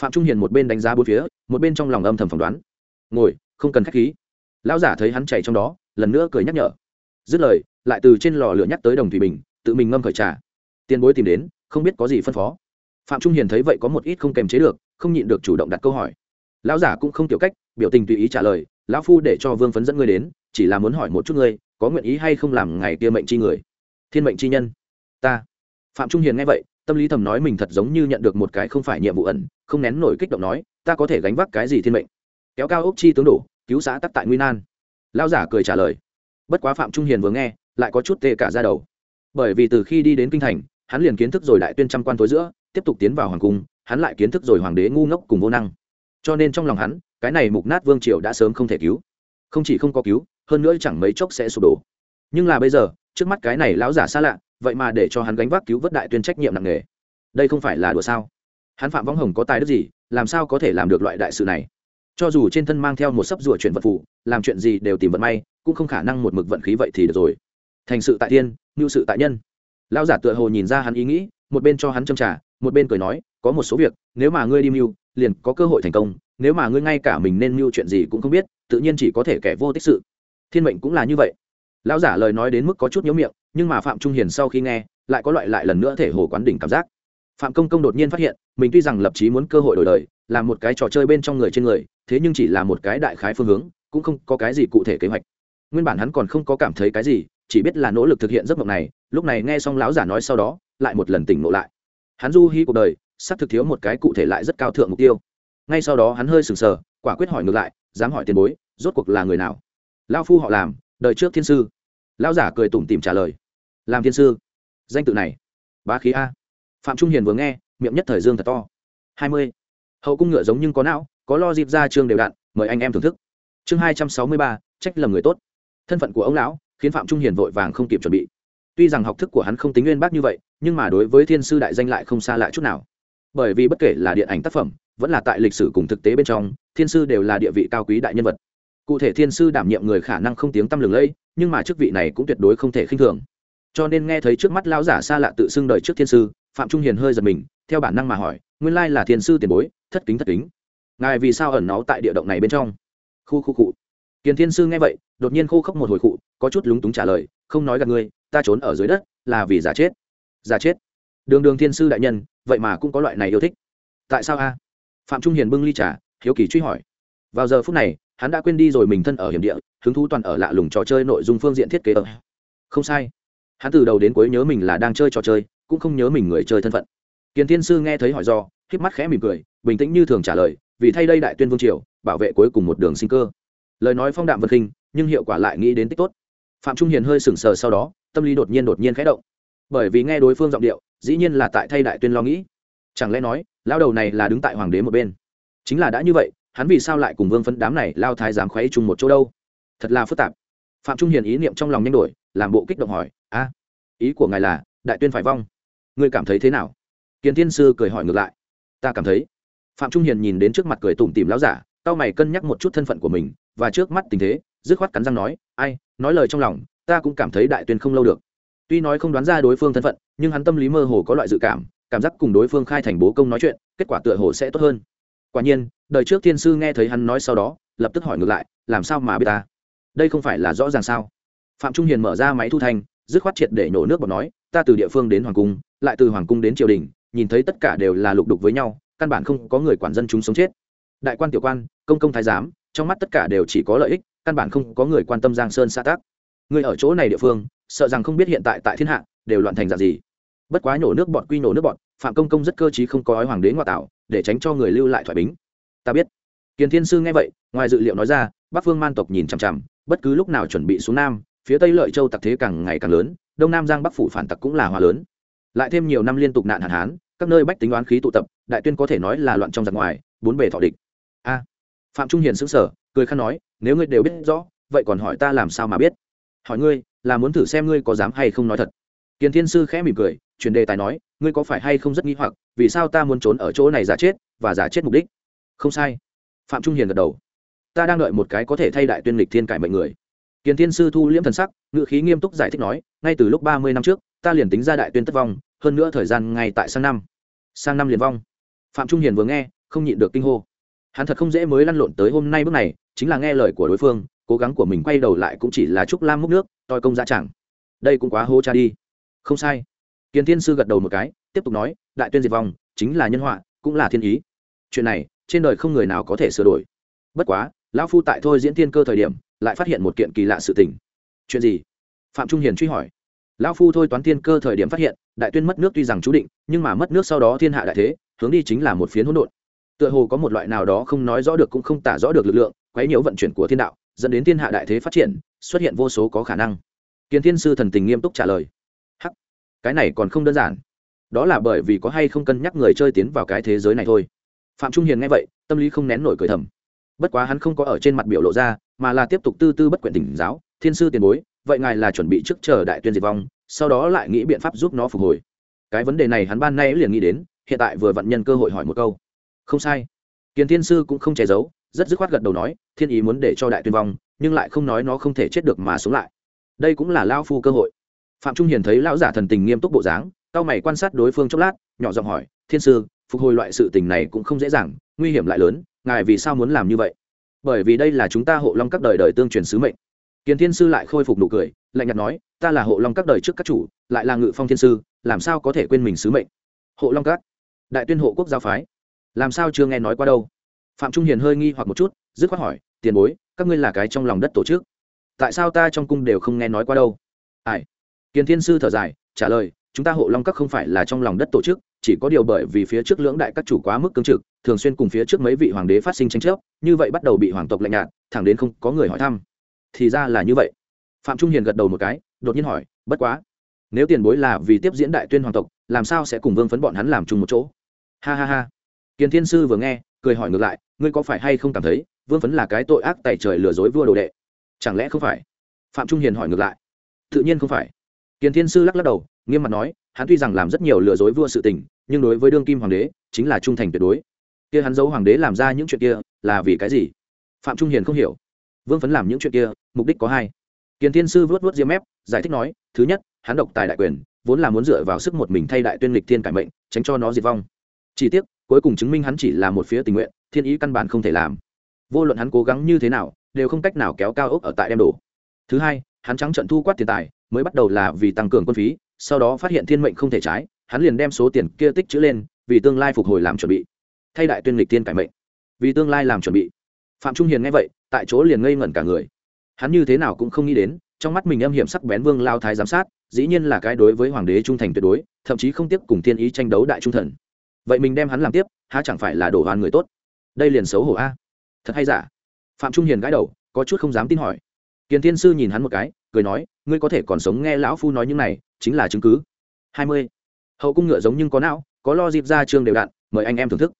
Phạm trung hiền một bên đánh giá bốn phía, một bên trong lòng âm thầm phỏng đoán. Ngồi, không cần k h á c h khí. Lão giả thấy hắn chạy trong đó, lần nữa cười nhắc nhở dứt lời, lại từ trên lò lửa nhắc tới đồng thủy bình, tự mình ngâm khởi trà. Tiền bối tìm đến, không biết có gì phân phó. Phạm trung hiền thấy vậy có một ít không kềm chế được, không nhịn được chủ động đặt câu hỏi. Lão giả cũng không tiểu cách, biểu tình tùy ý trả lời, lão phu để cho vương phấn dẫn ngươi đến, chỉ là muốn hỏi một chút ngươi, có nguyện ý hay không làm ngày kia mệnh chi người? Thiên mệnh chi nhân? Ta. Phạm trung hiền nghe vậy, tâm lý thầm nói mình thật giống như nhận được một cái không phải nhiệm vụ ẩn, không nén nổi kích động nói, ta có thể gánh vác cái gì thiên mệnh? Kéo cao ốc chi tướng đổ, cứu xã tắc tại nguy nan. Lão giả cười trả lời bất quá phạm trung hiền vừa nghe, lại có chút tê cả ra đầu. Bởi vì từ khi đi đến kinh thành, hắn liền kiến thức rồi đại tuyên trăm quan tối giữa, tiếp tục tiến vào hoàng cung, hắn lại kiến thức rồi hoàng đế ngu ngốc cùng vô năng. Cho nên trong lòng hắn, cái này mục nát vương triều đã sớm không thể cứu. Không chỉ không có cứu, hơn nữa chẳng mấy chốc sẽ sụp đổ. Nhưng là bây giờ, trước mắt cái này lão giả xa lạ, vậy mà để cho hắn gánh vác cứu vớt đại tuyên trách nhiệm nặng nề. Đây không phải là đùa sao? Hắn phạm võng hồng có tài đức gì, làm sao có thể làm được loại đại sự này? Cho dù trên thân mang theo một sấp rùa chuyển vật phụ làm chuyện gì đều tìm vận may, cũng không khả năng một mực vận khí vậy thì được rồi. Thành sự tại thiên ngưu sự tại nhân. Lão giả tựa hồ nhìn ra hắn ý nghĩ, một bên cho hắn châm trả một bên cười nói, có một số việc, nếu mà ngươi đi mưu, liền có cơ hội thành công, nếu mà ngươi ngay cả mình nên mưu chuyện gì cũng không biết, tự nhiên chỉ có thể kẻ vô tích sự. Thiên mệnh cũng là như vậy. Lão giả lời nói đến mức có chút nhớ miệng, nhưng mà phạm trung hiền sau khi nghe, lại có loại lại lần nữa thể hồ quán đỉnh cảm giác. Phạm công công đột nhiên phát hiện, mình tuy rằng lập chí muốn cơ hội đổi đời làm một cái trò chơi bên trong người trên người, thế nhưng chỉ là một cái đại khái phương hướng cũng không có cái gì cụ thể kế hoạch. Nguyên bản hắn còn không có cảm thấy cái gì, chỉ biết là nỗ lực thực hiện giấc mộng này, lúc này nghe xong lão giả nói sau đó, lại một lần tỉnh ngộ lại. Hắn du hí cuộc đời sắp thực thiếu một cái cụ thể lại rất cao thượng mục tiêu. Ngay sau đó hắn hơi sừng sờ, quả quyết hỏi ngược lại, dám hỏi tiền bối, rốt cuộc là người nào? Lao phu họ làm, đời trước thiên sư. Lão giả cười tủm tìm trả lời, làm thiên sư. Danh tự này, bá khí a. Phạm trung hiền vừa nghe, miệng nhất thời dương thật to. Hai mươi. Hậu cung ngựa giống nhưng có não, có lo dịp ra trường đều đặn mời anh em thưởng thức chương hai trăm sáu mươi ba, trách lầm người tốt. Thân phận của ông lão khiến phạm trung hiền vội vàng không kịp chuẩn bị. Tuy rằng học thức của hắn không tính nguyên bác như vậy, nhưng mà đối với thiên sư đại danh lại không xa lạ chút nào. Bởi vì bất kể là điện ảnh tác phẩm, vẫn là tại lịch sử cùng thực tế bên trong, thiên sư đều là địa vị cao quý đại nhân vật. Cụ thể thiên sư đảm nhiệm người khả năng không tiếng tăm lừng lẫy, nhưng mà chức vị này cũng tuyệt đối không thể khinh thường. Cho nên nghe thấy trước mắt lão giả xa lạ tự xưng đời trước thiên sư, phạm trung hiền hơi giật mình, theo bản năng mà hỏi, nguyên lai là thiên sư tiền bối, thất kính thất kính. Ngài vì sao ẩn náu tại địa động này bên trong? Khu khu cụ. Kiền thiên sư nghe vậy, đột nhiên khô khốc một hồi cụ, có chút lúng túng trả lời, không nói gặp ngươi, ta trốn ở dưới đất, là vì giả chết. Giả chết? Đường đường thiên sư đại nhân, vậy mà cũng có loại này yêu thích. Tại sao a? Phạm trung hiền bưng ly trà, hiếu kỳ truy hỏi. Vào giờ phút này, hắn đã quên đi rồi mình thân ở hiểm địa, hứng thú toàn ở lạ lùng trò chơi nội dung phương diện thiết kế ở. Không sai. Hắn từ đầu đến cuối nhớ mình là đang chơi trò chơi, cũng không nhớ mình người chơi thân phận. Kiền thiên sư nghe thấy hỏi do híp mắt khẽ mỉm cười, bình tĩnh như thường trả lời, vì thay đây đại tuyên vương triều bảo vệ cuối cùng một đường sinh cơ. Lời nói phong đạm vật hình, nhưng hiệu quả lại nghĩ đến tích tốt. Phạm trung hiền hơi sững sờ sau đó, tâm lý đột nhiên đột nhiên khẽ động. Bởi vì nghe đối phương giọng điệu, dĩ nhiên là tại thay đại tuyên lo nghĩ. Chẳng lẽ nói lao đầu này là đứng tại hoàng đế một bên? Chính là đã như vậy, hắn vì sao lại cùng vương phân đám này lao thái giám khuấy chung một chỗ đâu? Thật là phức tạp. Phạm trung hiền ý niệm trong lòng nhanh đổi, làm bộ kích động hỏi, a, ý của ngài là, đại tuyên phải vong. Ngươi cảm thấy thế nào? Kiến thiên sư cười hỏi ngược lại, ta cảm thấy. Phạm trung hiền nhìn đến trước mặt cười tủm tìm lão giả tao mày cân nhắc một chút thân phận của mình, và trước mắt tình thế, dứt khoát cắn răng nói, ai, nói lời trong lòng, ta cũng cảm thấy đại tuyên không lâu được. Tuy nói không đoán ra đối phương thân phận, nhưng hắn tâm lý mơ hồ có loại dự cảm cảm giác cùng đối phương khai thành bố công nói chuyện, kết quả tựa hồ sẽ tốt hơn. Quả nhiên, đời trước thiên sư nghe thấy hắn nói sau đó, lập tức hỏi ngược lại, làm sao mà biết ta? Đây không phải là rõ ràng sao? Phạm trung hiền mở ra máy thu thanh, dứt khoát triệt để nhổ nước bọt nói, ta từ địa phương đến hoàng cung, lại từ hoàng cung đến triều đình, nhìn thấy tất cả đều là lục đục với nhau, căn bản không có người quản dân chúng sống chết đại quan tiểu quan công công thái giám trong mắt tất cả đều chỉ có lợi ích căn bản không có người quan tâm giang sơn xã tác. Người ở chỗ này địa phương sợ rằng không biết hiện tại tại thiên hạ đều loạn thành dạng gì. Bất quá nhổ nước bọn quy nhổ nước bọn, phạm công công rất cơ chí không có ói hoàng đế ngoại tạo để tránh cho người lưu lại thoại bính. Ta biết. Kiền thiên sư nghe vậy ngoài dự liệu nói ra bắc phương man tộc nhìn chằm chằm bất cứ lúc nào chuẩn bị xuống nam phía tây lợi châu tặc thế càng ngày càng lớn đông nam giang bắc phủ phản tặc cũng là hòa lớn. Lại thêm nhiều năm liên tục nạn hạn hán các nơi bách tính oán khí tụ tập đại tuyên có thể nói là loạn trong giặc ngoài bốn bề thọ địch phạm trung hiền xứng sở cười khăn nói, nếu ngươi đều biết rõ, vậy còn hỏi ta làm sao mà biết? Hỏi ngươi, là muốn thử xem ngươi có dám hay không nói thật. Kiến thiên sư khẽ mỉm cười, chuyển đề tài nói, ngươi có phải hay không rất nghi hoặc, vì sao ta muốn trốn ở chỗ này giả chết và giả chết mục đích? Không sai. Phạm trung hiền gật đầu. Ta đang đợi một cái có thể thay đại tuyên lịch thiên cải mệnh người. Kiến thiên sư thu liễm thần sắc ngự khí nghiêm túc giải thích nói, ngay từ lúc ba mươi năm trước, ta liền tính ra đại tuyên tất vong, hơn nữa thời gian ngay tại sang năm. Sang năm liền vong. Phạm trung hiền vừa nghe, không nhịn được kinh hô hắn thật không dễ mới lăn lộn tới hôm nay bước này, chính là nghe lời của đối phương, cố gắng của mình quay đầu lại cũng chỉ là chúc lam múc nước, toi công ra chẳng đây cũng quá hô cha đi. Không sai. Kiền thiên sư gật đầu một cái, tiếp tục nói, đại tuyên diệt vong, chính là nhân họa, cũng là thiên ý. Chuyện này, trên đời không người nào có thể sửa đổi. Bất quá, lão phu tại thôi diễn thiên cơ thời điểm, lại phát hiện một kiện kỳ lạ sự tình. Chuyện gì? Phạm trung hiền truy hỏi. Lão phu thôi toán thiên cơ thời điểm phát hiện, đại tuyên mất nước tuy rằng chú định, nhưng mà mất nước sau đó thiên hạ đại thế, hướng đi chính là một phiến hỗn độn tựa hồ có một loại nào đó không nói rõ được cũng không tả rõ được lực lượng, quấy nhiễu vận chuyển của thiên đạo, dẫn đến thiên hạ đại thế phát triển, xuất hiện vô số có khả năng. Kiến thiên sư thần tình nghiêm túc trả lời. Hắc, cái này còn không đơn giản. Đó là bởi vì có hay không cân nhắc người chơi tiến vào cái thế giới này thôi. Phạm trung hiền nghe vậy, tâm lý không nén nổi cười thầm. Bất quá hắn không có ở trên mặt biểu lộ ra, mà là tiếp tục tư tư bất quyện tỉnh giáo, thiên sư tiền bối, vậy ngài là chuẩn bị trước chờ đại tuyên diệt vong, sau đó lại nghĩ biện pháp giúp nó phục hồi. Cái vấn đề này hắn ban nay liền nghĩ đến, hiện tại vừa vận nhân cơ hội hỏi một câu không sai. Kiến thiên sư cũng không che giấu, rất dứt khoát gật đầu nói, thiên ý muốn để cho đại tuyên vong, nhưng lại không nói nó không thể chết được mà sống lại. Đây cũng là lao phu cơ hội. Phạm trung hiền thấy lão giả thần tình nghiêm túc bộ dáng cao mày quan sát đối phương chốc lát, nhỏ giọng hỏi, thiên sư, phục hồi loại sự tình này cũng không dễ dàng, nguy hiểm lại lớn, ngài vì sao muốn làm như vậy? Bởi vì đây là chúng ta hộ long các đời đời tương truyền sứ mệnh. Kiến thiên sư lại khôi phục nụ cười, lạnh nhạt nói, ta là hộ long các đời trước các chủ, lại là ngự phong thiên sư, làm sao có thể quên mình sứ mệnh? Hộ long các? Đại tuyên hộ quốc giáo phái làm sao chưa nghe nói qua đâu? Phạm trung hiền hơi nghi hoặc một chút, dứt khoát hỏi, tiền bối, các ngươi là cái trong lòng đất tổ chức, tại sao ta trong cung đều không nghe nói qua đâu? Ai? Kiến thiên sư thở dài, trả lời, chúng ta hộ long các không phải là trong lòng đất tổ chức, chỉ có điều bởi vì phía trước lưỡng đại các chủ quá mức cương trực, thường xuyên cùng phía trước mấy vị hoàng đế phát sinh tranh chấp, như vậy bắt đầu bị hoàng tộc lạnh nhạt, thẳng đến không có người hỏi thăm. Thì ra là như vậy. Phạm trung hiền gật đầu một cái, đột nhiên hỏi, bất quá, nếu tiền bối là vì tiếp diễn đại tuyên hoàng tộc, làm sao sẽ cùng vương phấn bọn hắn làm chung một chỗ? Ha ha ha kiền thiên sư vừa nghe, cười hỏi ngược lại, ngươi có phải hay không cảm thấy, vương phấn là cái tội ác tại trời lừa dối vua đồ đệ? Chẳng lẽ không phải? Phạm trung hiền hỏi ngược lại. Tự nhiên không phải. Kiền thiên sư lắc lắc đầu, nghiêm mặt nói, hắn tuy rằng làm rất nhiều lừa dối vua sự tình, nhưng đối với đương kim hoàng đế, chính là trung thành tuyệt đối. Kia hắn giấu hoàng đế làm ra những chuyện kia, là vì cái gì? Phạm trung hiền không hiểu. Vương phấn làm những chuyện kia, mục đích có hai. Kiền thiên sư vớt vớt diêm mép, giải thích nói, thứ nhất, hắn độc tài đại quyền, vốn là muốn dựa vào sức một mình thay đại tuyên lịch thiên cải mệnh, tránh cho nó diệt vong. Chỉ tiếc cuối cùng chứng minh hắn chỉ là một phía tình nguyện, thiên ý căn bản không thể làm. Vô luận hắn cố gắng như thế nào, đều không cách nào kéo cao ốc ở tại đem đổ. Thứ hai, hắn trắng trận thu quát tiền tài, mới bắt đầu là vì tăng cường quân phí, sau đó phát hiện thiên mệnh không thể trái, hắn liền đem số tiền kia tích chữ lên, vì tương lai phục hồi làm chuẩn bị. Thay đại tuyên lịch tiên cải mệnh. Vì tương lai làm chuẩn bị. Phạm trung hiền nghe vậy, tại chỗ liền ngây ngẩn cả người. Hắn như thế nào cũng không nghĩ đến, trong mắt mình âm hiểm sắc bén vương lao thái giám sát, dĩ nhiên là cái đối với hoàng đế trung thành tuyệt đối, thậm chí không tiếp cùng thiên ý tranh đấu đại trung thần vậy mình đem hắn làm tiếp há chẳng phải là đổ hoàn người tốt? Đây liền xấu hổ a. Thật hay giả? Phạm trung hiền gãi đầu có chút không dám tin hỏi. Kiến thiên sư nhìn hắn một cái cười nói ngươi có thể còn sống nghe lão phu nói những này chính là chứng cứ. Hai mươi. Hậu cung ngựa giống nhưng có não có lo dịp ra trường đều đạn, mời anh em thưởng thức.